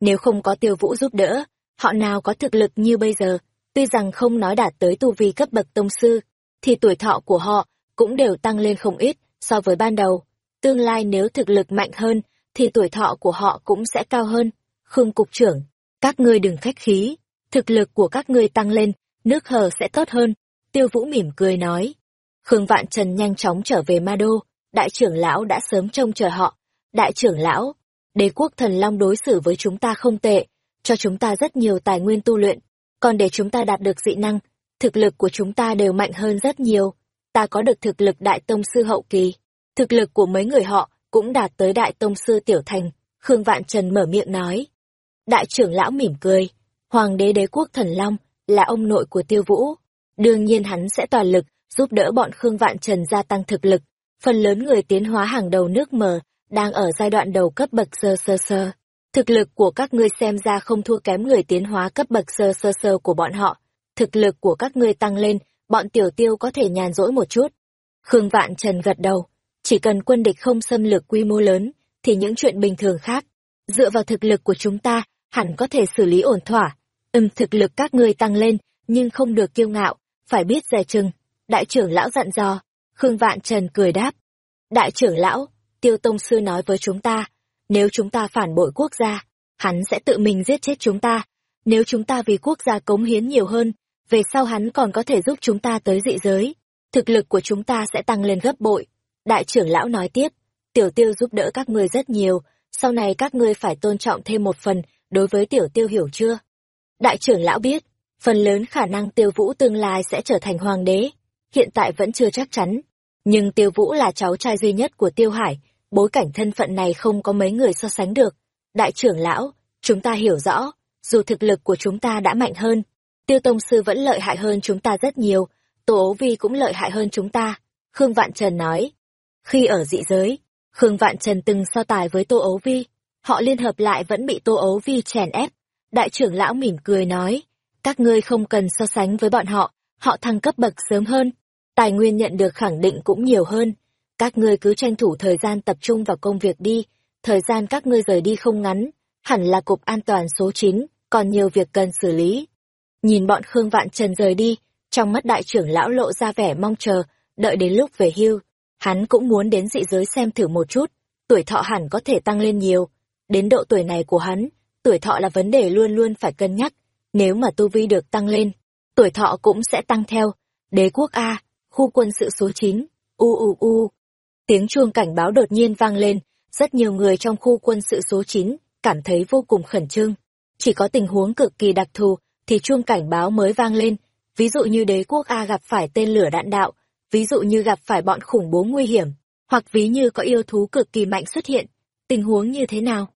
Nếu không có tiêu vũ giúp đỡ, họ nào có thực lực như bây giờ, tuy rằng không nói đạt tới tu vi cấp bậc tông sư, thì tuổi thọ của họ cũng đều tăng lên không ít so với ban đầu. Tương lai nếu thực lực mạnh hơn, thì tuổi thọ của họ cũng sẽ cao hơn. Khương Cục trưởng, các ngươi đừng khách khí, thực lực của các ngươi tăng lên, nước hờ sẽ tốt hơn. Tiêu Vũ mỉm cười nói. Khương Vạn Trần nhanh chóng trở về Ma Đô, đại trưởng lão đã sớm trông chờ họ. Đại trưởng lão, đế quốc thần long đối xử với chúng ta không tệ, cho chúng ta rất nhiều tài nguyên tu luyện, còn để chúng ta đạt được dị năng, thực lực của chúng ta đều mạnh hơn rất nhiều. Ta có được thực lực đại tông sư hậu kỳ, thực lực của mấy người họ cũng đạt tới đại tông sư tiểu thành, Khương Vạn Trần mở miệng nói. Đại trưởng lão mỉm cười, hoàng đế đế quốc thần long, là ông nội của tiêu vũ. Đương nhiên hắn sẽ toàn lực, giúp đỡ bọn Khương Vạn Trần gia tăng thực lực. Phần lớn người tiến hóa hàng đầu nước mờ, đang ở giai đoạn đầu cấp bậc sơ sơ sơ. Thực lực của các ngươi xem ra không thua kém người tiến hóa cấp bậc sơ sơ sơ của bọn họ. Thực lực của các ngươi tăng lên, bọn tiểu tiêu có thể nhàn rỗi một chút. Khương Vạn Trần gật đầu. Chỉ cần quân địch không xâm lược quy mô lớn, thì những chuyện bình thường khác, dựa vào thực lực của chúng ta, hẳn có thể xử lý ổn thỏa. Ừm, thực lực các ngươi tăng lên, nhưng không được kiêu ngạo, phải biết dè chừng. Đại trưởng lão dặn dò. Khương Vạn Trần cười đáp. Đại trưởng lão, Tiêu Tông Sư nói với chúng ta, nếu chúng ta phản bội quốc gia, hắn sẽ tự mình giết chết chúng ta. Nếu chúng ta vì quốc gia cống hiến nhiều hơn, về sau hắn còn có thể giúp chúng ta tới dị giới. Thực lực của chúng ta sẽ tăng lên gấp bội. Đại trưởng lão nói tiếp, tiểu tiêu giúp đỡ các ngươi rất nhiều, sau này các ngươi phải tôn trọng thêm một phần đối với tiểu tiêu hiểu chưa? Đại trưởng lão biết, phần lớn khả năng tiêu vũ tương lai sẽ trở thành hoàng đế, hiện tại vẫn chưa chắc chắn. Nhưng tiêu vũ là cháu trai duy nhất của tiêu hải, bối cảnh thân phận này không có mấy người so sánh được. Đại trưởng lão, chúng ta hiểu rõ, dù thực lực của chúng ta đã mạnh hơn, tiêu tông sư vẫn lợi hại hơn chúng ta rất nhiều, tổ ấu vi cũng lợi hại hơn chúng ta. Khương Vạn Trần nói, khi ở dị giới, Khương Vạn Trần từng so tài với Tô Ấu Vi, họ liên hợp lại vẫn bị Tô Ấu Vi chèn ép. Đại trưởng lão mỉm cười nói, các ngươi không cần so sánh với bọn họ, họ thăng cấp bậc sớm hơn, tài nguyên nhận được khẳng định cũng nhiều hơn. Các ngươi cứ tranh thủ thời gian tập trung vào công việc đi, thời gian các ngươi rời đi không ngắn, hẳn là cục an toàn số 9, còn nhiều việc cần xử lý. Nhìn bọn Khương Vạn Trần rời đi, trong mắt đại trưởng lão lộ ra vẻ mong chờ, đợi đến lúc về hưu, Hắn cũng muốn đến dị giới xem thử một chút, tuổi thọ hẳn có thể tăng lên nhiều. Đến độ tuổi này của hắn, tuổi thọ là vấn đề luôn luôn phải cân nhắc. Nếu mà tu vi được tăng lên, tuổi thọ cũng sẽ tăng theo. Đế quốc A, khu quân sự số 9, u u u. Tiếng chuông cảnh báo đột nhiên vang lên, rất nhiều người trong khu quân sự số 9 cảm thấy vô cùng khẩn trương. Chỉ có tình huống cực kỳ đặc thù thì chuông cảnh báo mới vang lên, ví dụ như đế quốc A gặp phải tên lửa đạn đạo, ví dụ như gặp phải bọn khủng bố nguy hiểm, hoặc ví như có yêu thú cực kỳ mạnh xuất hiện, tình huống như thế nào?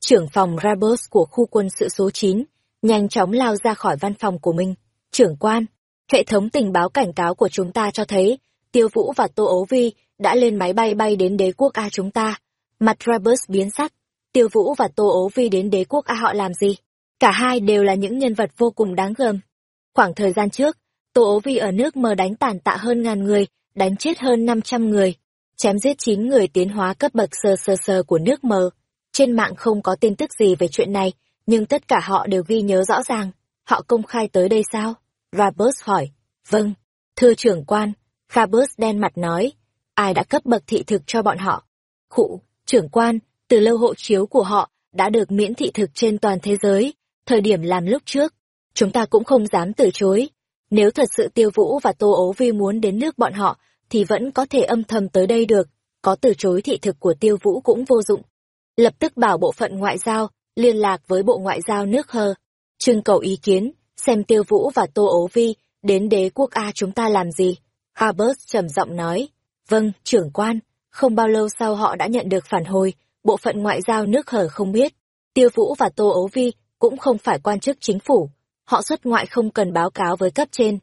Trưởng phòng Rabos của khu quân sự số 9, nhanh chóng lao ra khỏi văn phòng của mình. Trưởng quan, hệ thống tình báo cảnh cáo của chúng ta cho thấy, Tiêu Vũ và Tô Ố Vi đã lên máy bay bay đến đế quốc A chúng ta. Mặt Robert biến sắc, Tiêu Vũ và Tô Ố Vi đến đế quốc A họ làm gì? Cả hai đều là những nhân vật vô cùng đáng gờm. Khoảng thời gian trước, Tô Ố Vi ở nước mờ đánh tàn tạ hơn ngàn người, đánh chết hơn 500 người, chém giết 9 người tiến hóa cấp bậc sơ sơ sơ của nước mờ. Trên mạng không có tin tức gì về chuyện này, nhưng tất cả họ đều ghi nhớ rõ ràng. Họ công khai tới đây sao? Rabus hỏi. Vâng. Thưa trưởng quan, Rabus đen mặt nói. Ai đã cấp bậc thị thực cho bọn họ? Khụ, trưởng quan, từ lâu hộ chiếu của họ đã được miễn thị thực trên toàn thế giới, thời điểm làm lúc trước. Chúng ta cũng không dám từ chối. Nếu thật sự tiêu vũ và tô ố vi muốn đến nước bọn họ, thì vẫn có thể âm thầm tới đây được, có từ chối thị thực của tiêu vũ cũng vô dụng. Lập tức bảo bộ phận ngoại giao, liên lạc với bộ ngoại giao nước Hơ, trưng cầu ý kiến, xem tiêu vũ và tô ố vi đến đế quốc A chúng ta làm gì. Albert trầm giọng nói, vâng, trưởng quan, không bao lâu sau họ đã nhận được phản hồi, bộ phận ngoại giao nước hở không biết. Tiêu Vũ và Tô Ấu Vi cũng không phải quan chức chính phủ, họ xuất ngoại không cần báo cáo với cấp trên.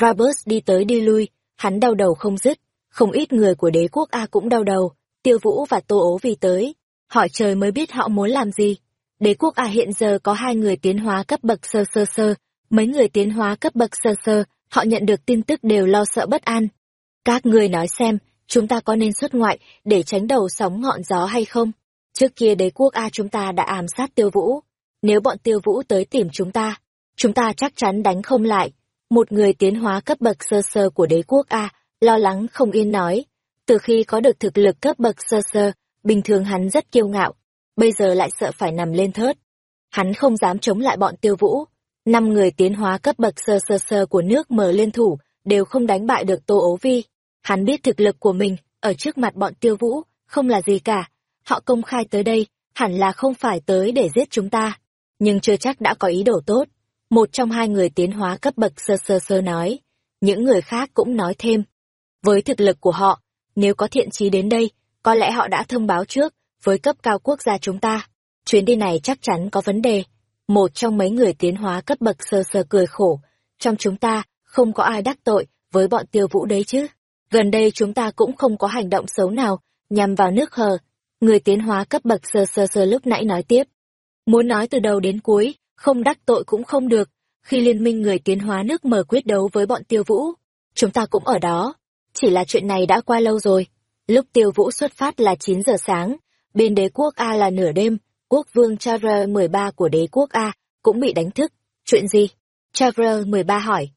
Robert đi tới đi lui, hắn đau đầu không dứt, không ít người của đế quốc A cũng đau đầu, Tiêu Vũ và Tô Ố Vi tới, hỏi trời mới biết họ muốn làm gì. Đế quốc A hiện giờ có hai người tiến hóa cấp bậc sơ sơ sơ, mấy người tiến hóa cấp bậc sơ sơ, họ nhận được tin tức đều lo sợ bất an. Các người nói xem, chúng ta có nên xuất ngoại để tránh đầu sóng ngọn gió hay không? Trước kia đế quốc A chúng ta đã ám sát tiêu vũ. Nếu bọn tiêu vũ tới tìm chúng ta, chúng ta chắc chắn đánh không lại. Một người tiến hóa cấp bậc sơ sơ của đế quốc A, lo lắng không yên nói. Từ khi có được thực lực cấp bậc sơ sơ, bình thường hắn rất kiêu ngạo, bây giờ lại sợ phải nằm lên thớt. Hắn không dám chống lại bọn tiêu vũ. Năm người tiến hóa cấp bậc sơ sơ sơ của nước mở liên thủ, đều không đánh bại được Tô Ố Vi. Hắn biết thực lực của mình, ở trước mặt bọn tiêu vũ, không là gì cả. Họ công khai tới đây, hẳn là không phải tới để giết chúng ta. Nhưng chưa chắc đã có ý đồ tốt. Một trong hai người tiến hóa cấp bậc sơ sơ sơ nói. Những người khác cũng nói thêm. Với thực lực của họ, nếu có thiện chí đến đây, có lẽ họ đã thông báo trước với cấp cao quốc gia chúng ta. Chuyến đi này chắc chắn có vấn đề. Một trong mấy người tiến hóa cấp bậc sơ sơ cười khổ. Trong chúng ta, không có ai đắc tội với bọn tiêu vũ đấy chứ. Gần đây chúng ta cũng không có hành động xấu nào nhằm vào nước hờ. Người tiến hóa cấp bậc sơ sơ sơ lúc nãy nói tiếp. Muốn nói từ đầu đến cuối, không đắc tội cũng không được. Khi liên minh người tiến hóa nước mờ quyết đấu với bọn tiêu vũ, chúng ta cũng ở đó. Chỉ là chuyện này đã qua lâu rồi. Lúc tiêu vũ xuất phát là 9 giờ sáng, bên đế quốc A là nửa đêm, quốc vương Charles 13 của đế quốc A cũng bị đánh thức. Chuyện gì? Charles 13 hỏi.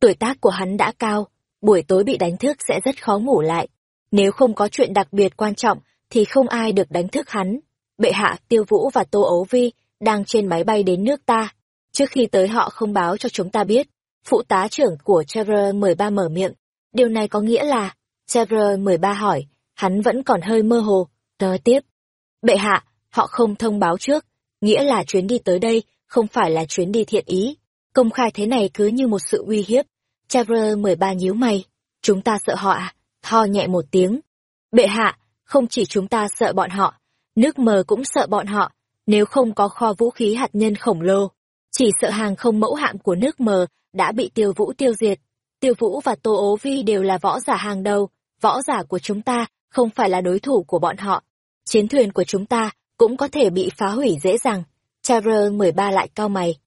Tuổi tác của hắn đã cao, buổi tối bị đánh thức sẽ rất khó ngủ lại. Nếu không có chuyện đặc biệt quan trọng, thì không ai được đánh thức hắn. Bệ hạ, Tiêu Vũ và Tô Ấu Vi đang trên máy bay đến nước ta. Trước khi tới họ không báo cho chúng ta biết. Phụ tá trưởng của Trevor 13 mở miệng. Điều này có nghĩa là, Trevor 13 hỏi, hắn vẫn còn hơi mơ hồ. Nói tiếp. Bệ hạ, họ không thông báo trước, nghĩa là chuyến đi tới đây không phải là chuyến đi thiện ý. Công khai thế này cứ như một sự uy hiếp. Trevor 13 nhíu mày. Chúng ta sợ họ à? Tho nhẹ một tiếng. Bệ hạ, không chỉ chúng ta sợ bọn họ, nước mờ cũng sợ bọn họ. Nếu không có kho vũ khí hạt nhân khổng lồ, chỉ sợ hàng không mẫu hạm của nước mờ đã bị tiêu vũ tiêu diệt. Tiêu vũ và Tô Ố Vi đều là võ giả hàng đầu, võ giả của chúng ta không phải là đối thủ của bọn họ. Chiến thuyền của chúng ta cũng có thể bị phá hủy dễ dàng. Trevor 13 lại cao mày.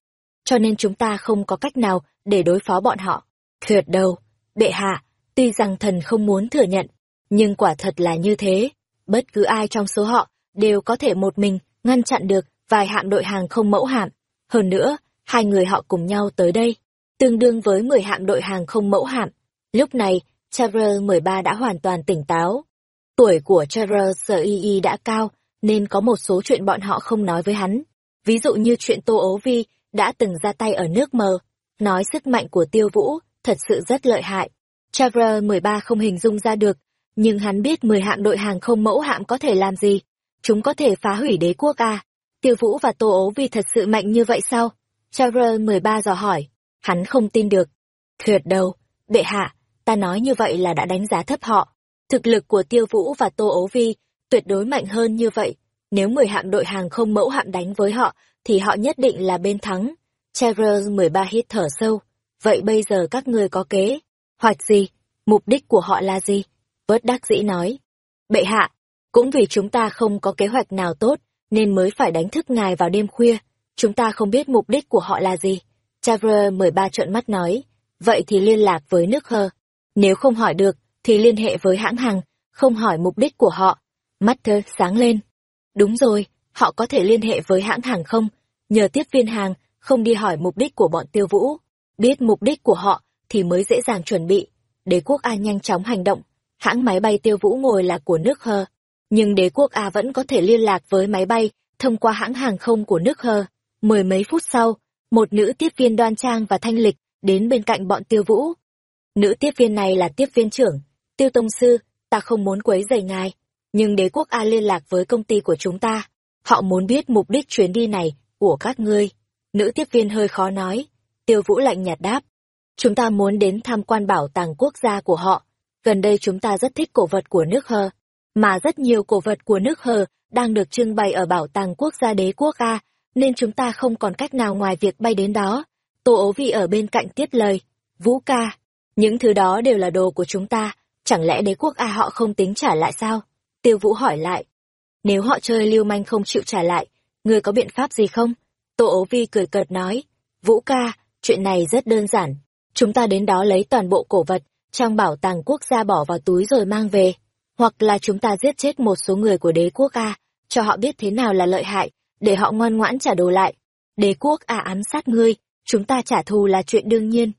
Cho nên chúng ta không có cách nào để đối phó bọn họ. Tuyệt đâu, bệ hạ, tuy rằng thần không muốn thừa nhận, nhưng quả thật là như thế. Bất cứ ai trong số họ đều có thể một mình ngăn chặn được vài hạm đội hàng không mẫu hạm. Hơn nữa, hai người họ cùng nhau tới đây, tương đương với 10 hạm đội hàng không mẫu hạm. Lúc này, Charles 13 đã hoàn toàn tỉnh táo. Tuổi của Charles Sir e đã cao, nên có một số chuyện bọn họ không nói với hắn. Ví dụ như chuyện Tô Ố Vi đã từng ra tay ở nước mờ, nói sức mạnh của tiêu vũ thật sự rất lợi hại. Chavra 13 không hình dung ra được, nhưng hắn biết 10 hạm đội hàng không mẫu hạm có thể làm gì. Chúng có thể phá hủy đế quốc à? Tiêu Vũ và Tô Ố vi thật sự mạnh như vậy sao? Chavra 13 dò hỏi. Hắn không tin được. Tuyệt đâu, bệ hạ, ta nói như vậy là đã đánh giá thấp họ. Thực lực của Tiêu Vũ và Tô Ố Vi tuyệt đối mạnh hơn như vậy. Nếu 10 hạm đội hàng không mẫu hạm đánh với họ, thì họ nhất định là bên thắng. Chagres 13 hít thở sâu. Vậy bây giờ các ngươi có kế, hoạch gì? Mục đích của họ là gì? Vớt đắc dĩ nói. Bệ hạ, cũng vì chúng ta không có kế hoạch nào tốt, nên mới phải đánh thức ngài vào đêm khuya. Chúng ta không biết mục đích của họ là gì. Chagres 13 trợn mắt nói. Vậy thì liên lạc với nước hơ. Nếu không hỏi được, thì liên hệ với hãng hàng, không hỏi mục đích của họ. Mắt thơ sáng lên. Đúng rồi, họ có thể liên hệ với hãng hàng không, nhờ tiếp viên hàng, không đi hỏi mục đích của bọn tiêu vũ. Biết mục đích của họ thì mới dễ dàng chuẩn bị. Đế quốc A nhanh chóng hành động, hãng máy bay tiêu vũ ngồi là của nước hơ. Nhưng đế quốc A vẫn có thể liên lạc với máy bay thông qua hãng hàng không của nước hơ. Mười mấy phút sau, một nữ tiếp viên đoan trang và thanh lịch đến bên cạnh bọn tiêu vũ. Nữ tiếp viên này là tiếp viên trưởng, tiêu tông sư, ta không muốn quấy rầy ngài. Nhưng đế quốc A liên lạc với công ty của chúng ta. Họ muốn biết mục đích chuyến đi này của các ngươi. Nữ tiếp viên hơi khó nói. Tiêu Vũ lạnh nhạt đáp. Chúng ta muốn đến tham quan bảo tàng quốc gia của họ. Gần đây chúng ta rất thích cổ vật của nước Hờ. Mà rất nhiều cổ vật của nước Hờ đang được trưng bày ở bảo tàng quốc gia đế quốc A, nên chúng ta không còn cách nào ngoài việc bay đến đó. Tô ố vi ở bên cạnh tiếp lời. Vũ ca, những thứ đó đều là đồ của chúng ta, chẳng lẽ đế quốc A họ không tính trả lại sao? Tiêu Vũ hỏi lại. Nếu họ chơi lưu manh không chịu trả lại, ngươi có biện pháp gì không? Tô ố vi cười cợt nói. Vũ ca, chuyện này rất đơn giản. Chúng ta đến đó lấy toàn bộ cổ vật, trong bảo tàng quốc gia bỏ vào túi rồi mang về. Hoặc là chúng ta giết chết một số người của đế quốc A, cho họ biết thế nào là lợi hại, để họ ngoan ngoãn trả đồ lại. Đế quốc A ám sát ngươi, chúng ta trả thù là chuyện đương nhiên.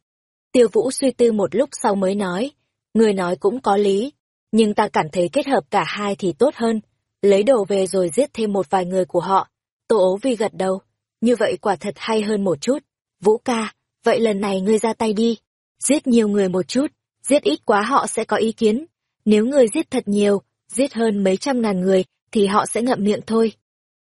Tiêu Vũ suy tư một lúc sau mới nói, ngươi nói cũng có lý, nhưng ta cảm thấy kết hợp cả hai thì tốt hơn. Lấy đồ về rồi giết thêm một vài người của họ. Tô ố vi gật đầu, như vậy quả thật hay hơn một chút. Vũ ca, vậy lần này ngươi ra tay đi. Giết nhiều người một chút, giết ít quá họ sẽ có ý kiến. Nếu ngươi giết thật nhiều, giết hơn mấy trăm ngàn người, thì họ sẽ ngậm miệng thôi.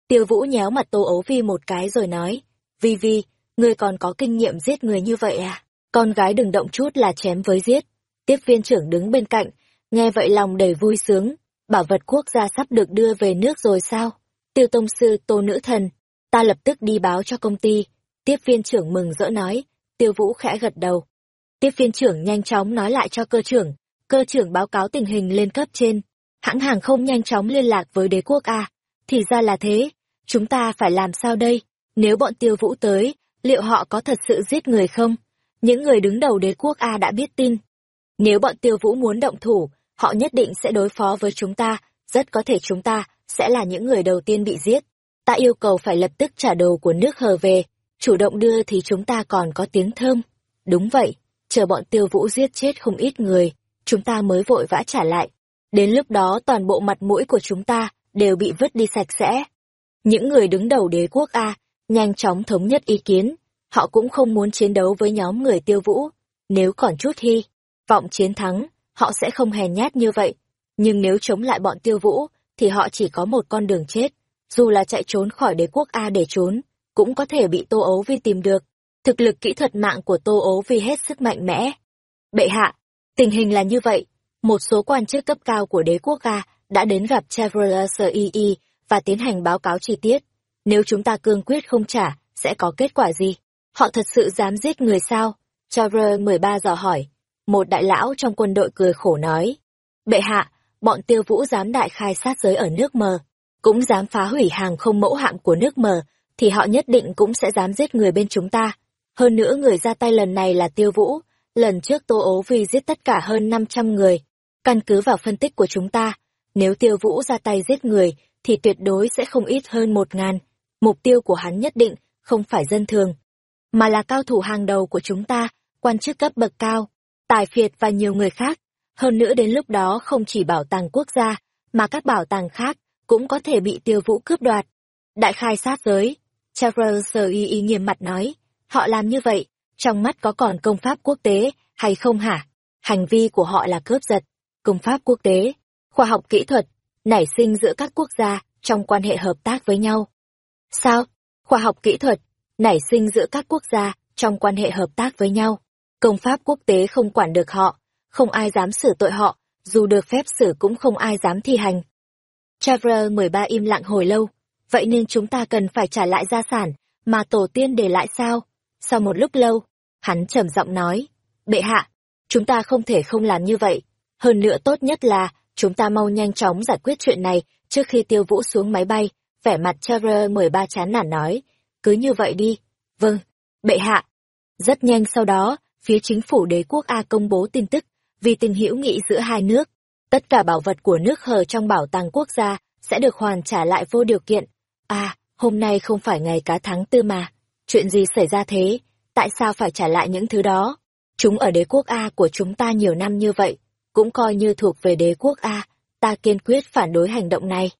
Tiêu Vũ nhéo mặt Tô Ấu Vi một cái rồi nói, Vi Vi, ngươi còn có kinh nghiệm giết người như vậy à? Con gái đừng động chút là chém với giết. Tiếp viên trưởng đứng bên cạnh, nghe vậy lòng đầy vui sướng, bảo vật quốc gia sắp được đưa về nước rồi sao? Tiêu Tông Sư Tô Nữ Thần, ta lập tức đi báo cho công ty. Tiếp viên trưởng mừng rỡ nói, Tiêu Vũ khẽ gật đầu. Tiếp viên trưởng nhanh chóng nói lại cho cơ trưởng, cơ trưởng báo cáo tình hình lên cấp trên. Hãng hàng không nhanh chóng liên lạc với đế quốc A. Thì ra là thế, chúng ta phải làm sao đây? Nếu bọn tiêu vũ tới, liệu họ có thật sự giết người không? Những người đứng đầu đế quốc A đã biết tin. Nếu bọn tiêu vũ muốn động thủ, họ nhất định sẽ đối phó với chúng ta, rất có thể chúng ta sẽ là những người đầu tiên bị giết. Ta yêu cầu phải lập tức trả đồ của nước hờ về, chủ động đưa thì chúng ta còn có tiếng thơm. Đúng vậy, chờ bọn tiêu vũ giết chết không ít người, chúng ta mới vội vã trả lại. Đến lúc đó toàn bộ mặt mũi của chúng ta đều bị vứt đi sạch sẽ. Những người đứng đầu đế quốc A nhanh chóng thống nhất ý kiến, họ cũng không muốn chiến đấu với nhóm người tiêu vũ. Nếu còn chút hy, vọng chiến thắng, họ sẽ không hèn nhát như vậy. Nhưng nếu chống lại bọn tiêu vũ, thì họ chỉ có một con đường chết. Dù là chạy trốn khỏi đế quốc A để trốn, cũng có thể bị Tô Ấu Vi tìm được. Thực lực kỹ thuật mạng của Tô Ấu Vi hết sức mạnh mẽ. Bệ hạ, tình hình là như vậy. Một số quan chức cấp cao của đế quốc A đã đến gặp Chevrolet CEE và tiến hành báo cáo chi tiết. Nếu chúng ta cương quyết không trả, sẽ có kết quả gì? Họ thật sự dám giết người sao? Chevrolet 13 dò hỏi. Một đại lão trong quân đội cười khổ nói. Bệ hạ, bọn tiêu vũ dám đại khai sát giới ở nước mờ, cũng dám phá hủy hàng không mẫu hạm của nước mờ, thì họ nhất định cũng sẽ dám giết người bên chúng ta. Hơn nữa người ra tay lần này là tiêu vũ, lần trước Tô Ố Vi giết tất cả hơn 500 người. Căn cứ vào phân tích của chúng ta, nếu tiêu vũ ra tay giết người, thì tuyệt đối sẽ không ít hơn một ngàn. Mục tiêu của hắn nhất định không phải dân thường, mà là cao thủ hàng đầu của chúng ta, quan chức cấp bậc cao, tài phiệt và nhiều người khác. Hơn nữa đến lúc đó không chỉ bảo tàng quốc gia, mà các bảo tàng khác cũng có thể bị tiêu vũ cướp đoạt. Đại khai sát giới, Charles Y Y nghiêm mặt nói, họ làm như vậy, trong mắt có còn công pháp quốc tế hay không hả? Hành vi của họ là cướp giật, công pháp quốc tế, khoa học kỹ thuật, nảy sinh giữa các quốc gia trong quan hệ hợp tác với nhau. Sao? Khoa học kỹ thuật, nảy sinh giữa các quốc gia trong quan hệ hợp tác với nhau. Công pháp quốc tế không quản được họ, không ai dám xử tội họ, dù được phép xử cũng không ai dám thi hành. Traveler 13 im lặng hồi lâu, vậy nên chúng ta cần phải trả lại gia sản mà tổ tiên để lại sao? Sau một lúc lâu, hắn trầm giọng nói, bệ hạ, chúng ta không thể không làm như vậy. Hơn nữa tốt nhất là, chúng ta mau nhanh chóng giải quyết chuyện này trước khi tiêu vũ xuống máy bay. Vẻ mặt Charles mười ba chán nản nói, cứ như vậy đi. Vâng, bệ hạ. Rất nhanh sau đó, phía chính phủ đế quốc A công bố tin tức, vì tình hữu nghị giữa hai nước, tất cả bảo vật của nước hờ trong bảo tàng quốc gia sẽ được hoàn trả lại vô điều kiện. À, hôm nay không phải ngày cá tháng tư mà. Chuyện gì xảy ra thế? Tại sao phải trả lại những thứ đó? Chúng ở đế quốc A của chúng ta nhiều năm như vậy, cũng coi như thuộc về đế quốc A, ta kiên quyết phản đối hành động này.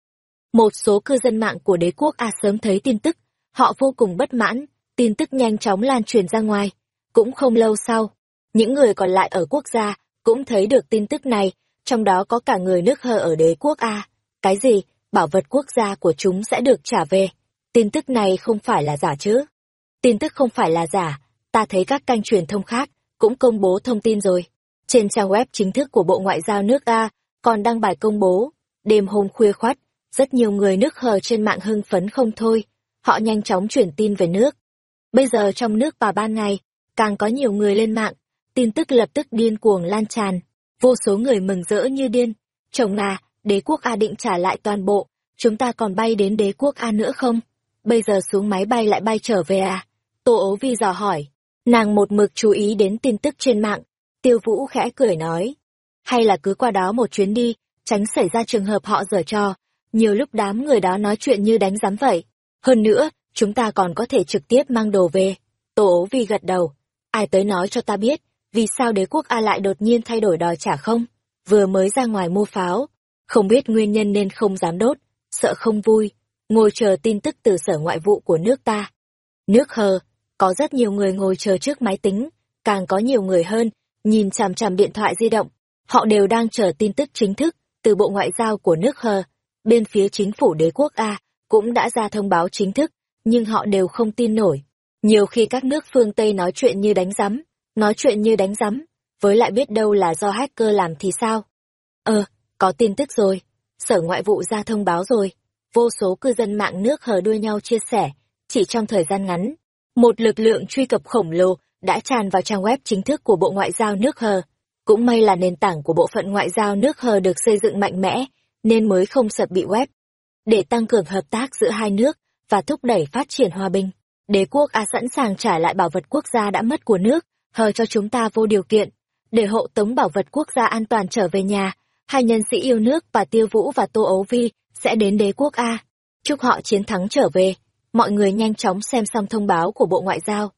Một số cư dân mạng của đế quốc A sớm thấy tin tức, họ vô cùng bất mãn, tin tức nhanh chóng lan truyền ra ngoài. Cũng không lâu sau, những người còn lại ở quốc gia cũng thấy được tin tức này, trong đó có cả người nước hờ ở đế quốc A. Cái gì? Bảo vật quốc gia của chúng sẽ được trả về. Tin tức này không phải là giả chứ? Tin tức không phải là giả, ta thấy các kênh truyền thông khác cũng công bố thông tin rồi. Trên trang web chính thức của Bộ Ngoại giao nước A còn đăng bài công bố. Đêm hôm khuya khoắt, rất nhiều người nước hờ trên mạng hưng phấn không thôi. Họ nhanh chóng chuyển tin về nước. Bây giờ trong nước và ban ngày, càng có nhiều người lên mạng, tin tức lập tức điên cuồng lan tràn. Vô số người mừng rỡ như điên. Chồng à, đế quốc A định trả lại toàn bộ, chúng ta còn bay đến đế quốc A nữa không? Bây giờ xuống máy bay lại bay trở về à? Tô ố vi dò hỏi. Nàng một mực chú ý đến tin tức trên mạng. Tiêu vũ khẽ cười nói. Hay là cứ qua đó một chuyến đi, tránh xảy ra trường hợp họ dở trò. Nhiều lúc đám người đó nói chuyện như đánh giám vậy. Hơn nữa, chúng ta còn có thể trực tiếp mang đồ về. Tô ố vi gật đầu. Ai tới nói cho ta biết, vì sao đế quốc A lại đột nhiên thay đổi đòi trả không? Vừa mới ra ngoài mua pháo, không biết nguyên nhân nên không dám đốt, sợ không vui, ngồi chờ tin tức từ sở ngoại vụ của nước ta. Nước hờ, có rất nhiều người ngồi chờ trước máy tính, càng có nhiều người hơn, nhìn chằm chằm điện thoại di động. Họ đều đang chờ tin tức chính thức từ Bộ Ngoại giao của nước hờ. Bên phía chính phủ đế quốc A cũng đã ra thông báo chính thức, nhưng họ đều không tin nổi. Nhiều khi các nước phương Tây nói chuyện như đánh giấm, nói chuyện như đánh giấm, với lại biết đâu là do hacker làm thì sao? Ờ, có tin tức rồi, sở ngoại vụ ra thông báo rồi. Vô số cư dân mạng nước hờ đuôi nhau chia sẻ, chỉ trong thời gian ngắn. Một lực lượng truy cập khổng lồ đã tràn vào trang web chính thức của Bộ Ngoại giao nước hờ. Cũng may là nền tảng của bộ phận ngoại giao nước hờ được xây dựng mạnh mẽ, nên mới không sập bị web. Để tăng cường hợp tác giữa hai nước và thúc đẩy phát triển hòa bình, đế quốc A sẵn sàng trả lại bảo vật quốc gia đã mất của nước, hờ cho chúng ta vô điều kiện, để hộ tống bảo vật quốc gia an toàn trở về nhà. Hai nhân sĩ yêu nước và Tiêu Vũ và Tô Ấu Vi sẽ đến đế quốc A. Chúc họ chiến thắng trở về. Mọi người nhanh chóng xem xong thông báo của Bộ Ngoại giao.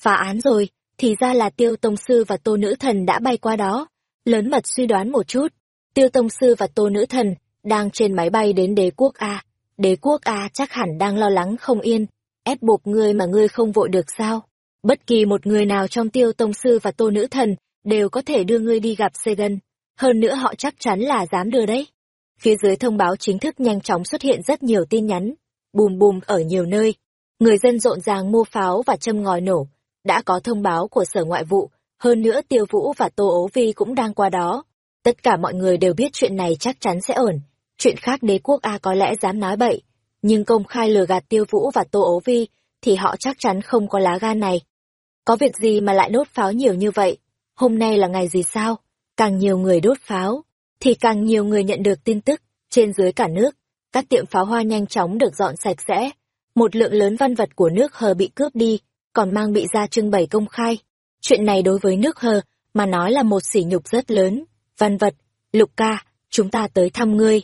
Phá án rồi, thì ra là Tiêu Tông Sư và Tô Nữ Thần đã bay qua đó. Lớn mật suy đoán một chút. Tiêu Tông Sư và Tô Nữ Thần đang trên máy bay đến đế quốc A. Đế quốc A chắc hẳn đang lo lắng không yên. Ép buộc ngươi mà ngươi không vội được sao? Bất kỳ một người nào trong Tiêu Tông Sư và Tô Nữ Thần đều có thể đưa ngươi đi gặp Segan. Hơn nữa họ chắc chắn là dám đưa đấy. Phía dưới thông báo chính thức nhanh chóng xuất hiện rất nhiều tin nhắn, bùm bùm ở nhiều nơi. Người dân rộn ràng mua pháo và châm ngòi nổ. Đã có thông báo của Sở Ngoại vụ, hơn nữa Tiêu Vũ và Tô Ố Vi cũng đang qua đó. Tất cả mọi người đều biết chuyện này chắc chắn sẽ ổn. Chuyện khác đế quốc A có lẽ dám nói bậy, nhưng công khai lừa gạt Tiêu Vũ và Tô Ố Vi thì họ chắc chắn không có lá gan này. Có việc gì mà lại đốt pháo nhiều như vậy? Hôm nay là ngày gì sao? Càng nhiều người đốt pháo, thì càng nhiều người nhận được tin tức, trên dưới cả nước, các tiệm pháo hoa nhanh chóng được dọn sạch sẽ. Một lượng lớn văn vật của nước hờ bị cướp đi, còn mang bị ra trưng bày công khai. Chuyện này đối với nước hờ, mà nói là một sỉ nhục rất lớn. Văn vật, Lục ca, chúng ta tới thăm ngươi.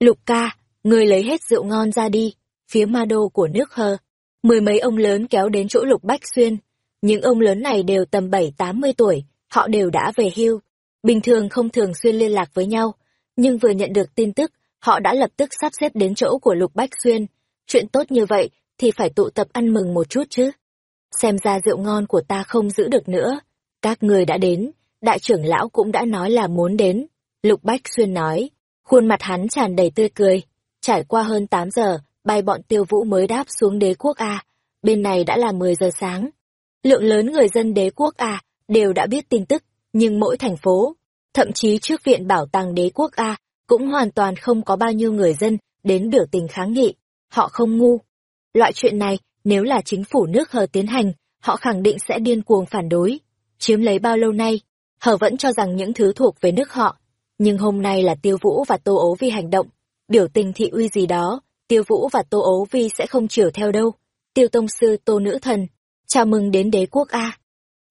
Lục ca, ngươi lấy hết rượu ngon ra đi, phía ma đô của nước hờ. Mười mấy ông lớn kéo đến chỗ Lục Bách Xuyên. Những ông lớn này đều tầm bảy tám mươi tuổi, họ đều đã về hưu, bình thường không thường xuyên liên lạc với nhau, nhưng vừa nhận được tin tức, họ đã lập tức sắp xếp đến chỗ của Lục Bách Xuyên. Chuyện tốt như vậy thì phải tụ tập ăn mừng một chút chứ. Xem ra rượu ngon của ta không giữ được nữa. Các người đã đến, đại trưởng lão cũng đã nói là muốn đến. Lục Bách Xuyên nói, khuôn mặt hắn tràn đầy tươi cười. Trải qua hơn 8 giờ, bay bọn tiêu vũ mới đáp xuống đế quốc A. Bên này đã là 10 giờ sáng. Lượng lớn người dân đế quốc A đều đã biết tin tức, nhưng mỗi thành phố, thậm chí trước viện bảo tàng đế quốc A, cũng hoàn toàn không có bao nhiêu người dân đến biểu tình kháng nghị. Họ không ngu. Loại chuyện này, nếu là chính phủ nước hờ tiến hành, họ khẳng định sẽ điên cuồng phản đối. Chiếm lấy bao lâu nay, hờ vẫn cho rằng những thứ thuộc về nước họ. Nhưng hôm nay là Tiêu Vũ và Tô Ố Vi hành động, biểu tình thị uy gì đó, Tiêu Vũ và Tô Ố Vi sẽ không chiều theo đâu. Tiêu Tông Sư Tô Nữ Thần, chào mừng đến đế quốc A.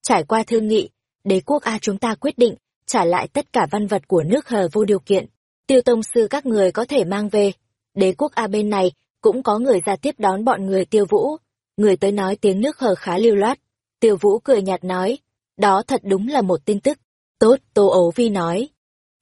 Trải qua thương nghị, đế quốc A chúng ta quyết định trả lại tất cả văn vật của nước hờ vô điều kiện. Tiêu Tông Sư các người có thể mang về. Đế quốc A bên này cũng có người ra tiếp đón bọn người Tiêu Vũ. Người tới nói tiếng nước hờ khá lưu loát. Tiêu Vũ cười nhạt nói, đó thật đúng là một tin tức. Tốt, Tô Ấu Vi nói.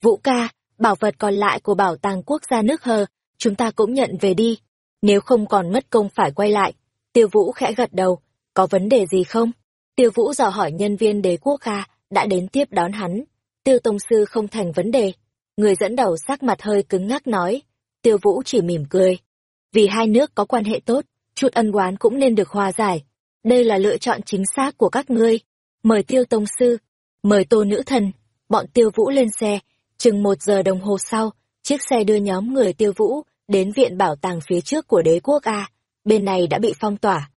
Vũ ca, bảo vật còn lại của bảo tàng quốc gia nước hờ, chúng ta cũng nhận về đi. Nếu không còn mất công phải quay lại. Tiêu Vũ khẽ gật đầu, có vấn đề gì không? Tiêu Vũ dò hỏi nhân viên đế quốc ca, đã đến tiếp đón hắn. Tiêu Tông Sư không thành vấn đề. Người dẫn đầu sắc mặt hơi cứng ngắc nói. Tiêu Vũ chỉ mỉm cười. Vì hai nước có quan hệ tốt, chút ân oán cũng nên được hòa giải. Đây là lựa chọn chính xác của các ngươi. Mời Tiêu Tông Sư, mời Tô Nữ Thần, bọn Tiêu Vũ lên xe. Chừng một giờ đồng hồ sau, chiếc xe đưa nhóm người Tiêu Vũ đến viện bảo tàng phía trước của đế quốc A. Bên này đã bị phong tỏa,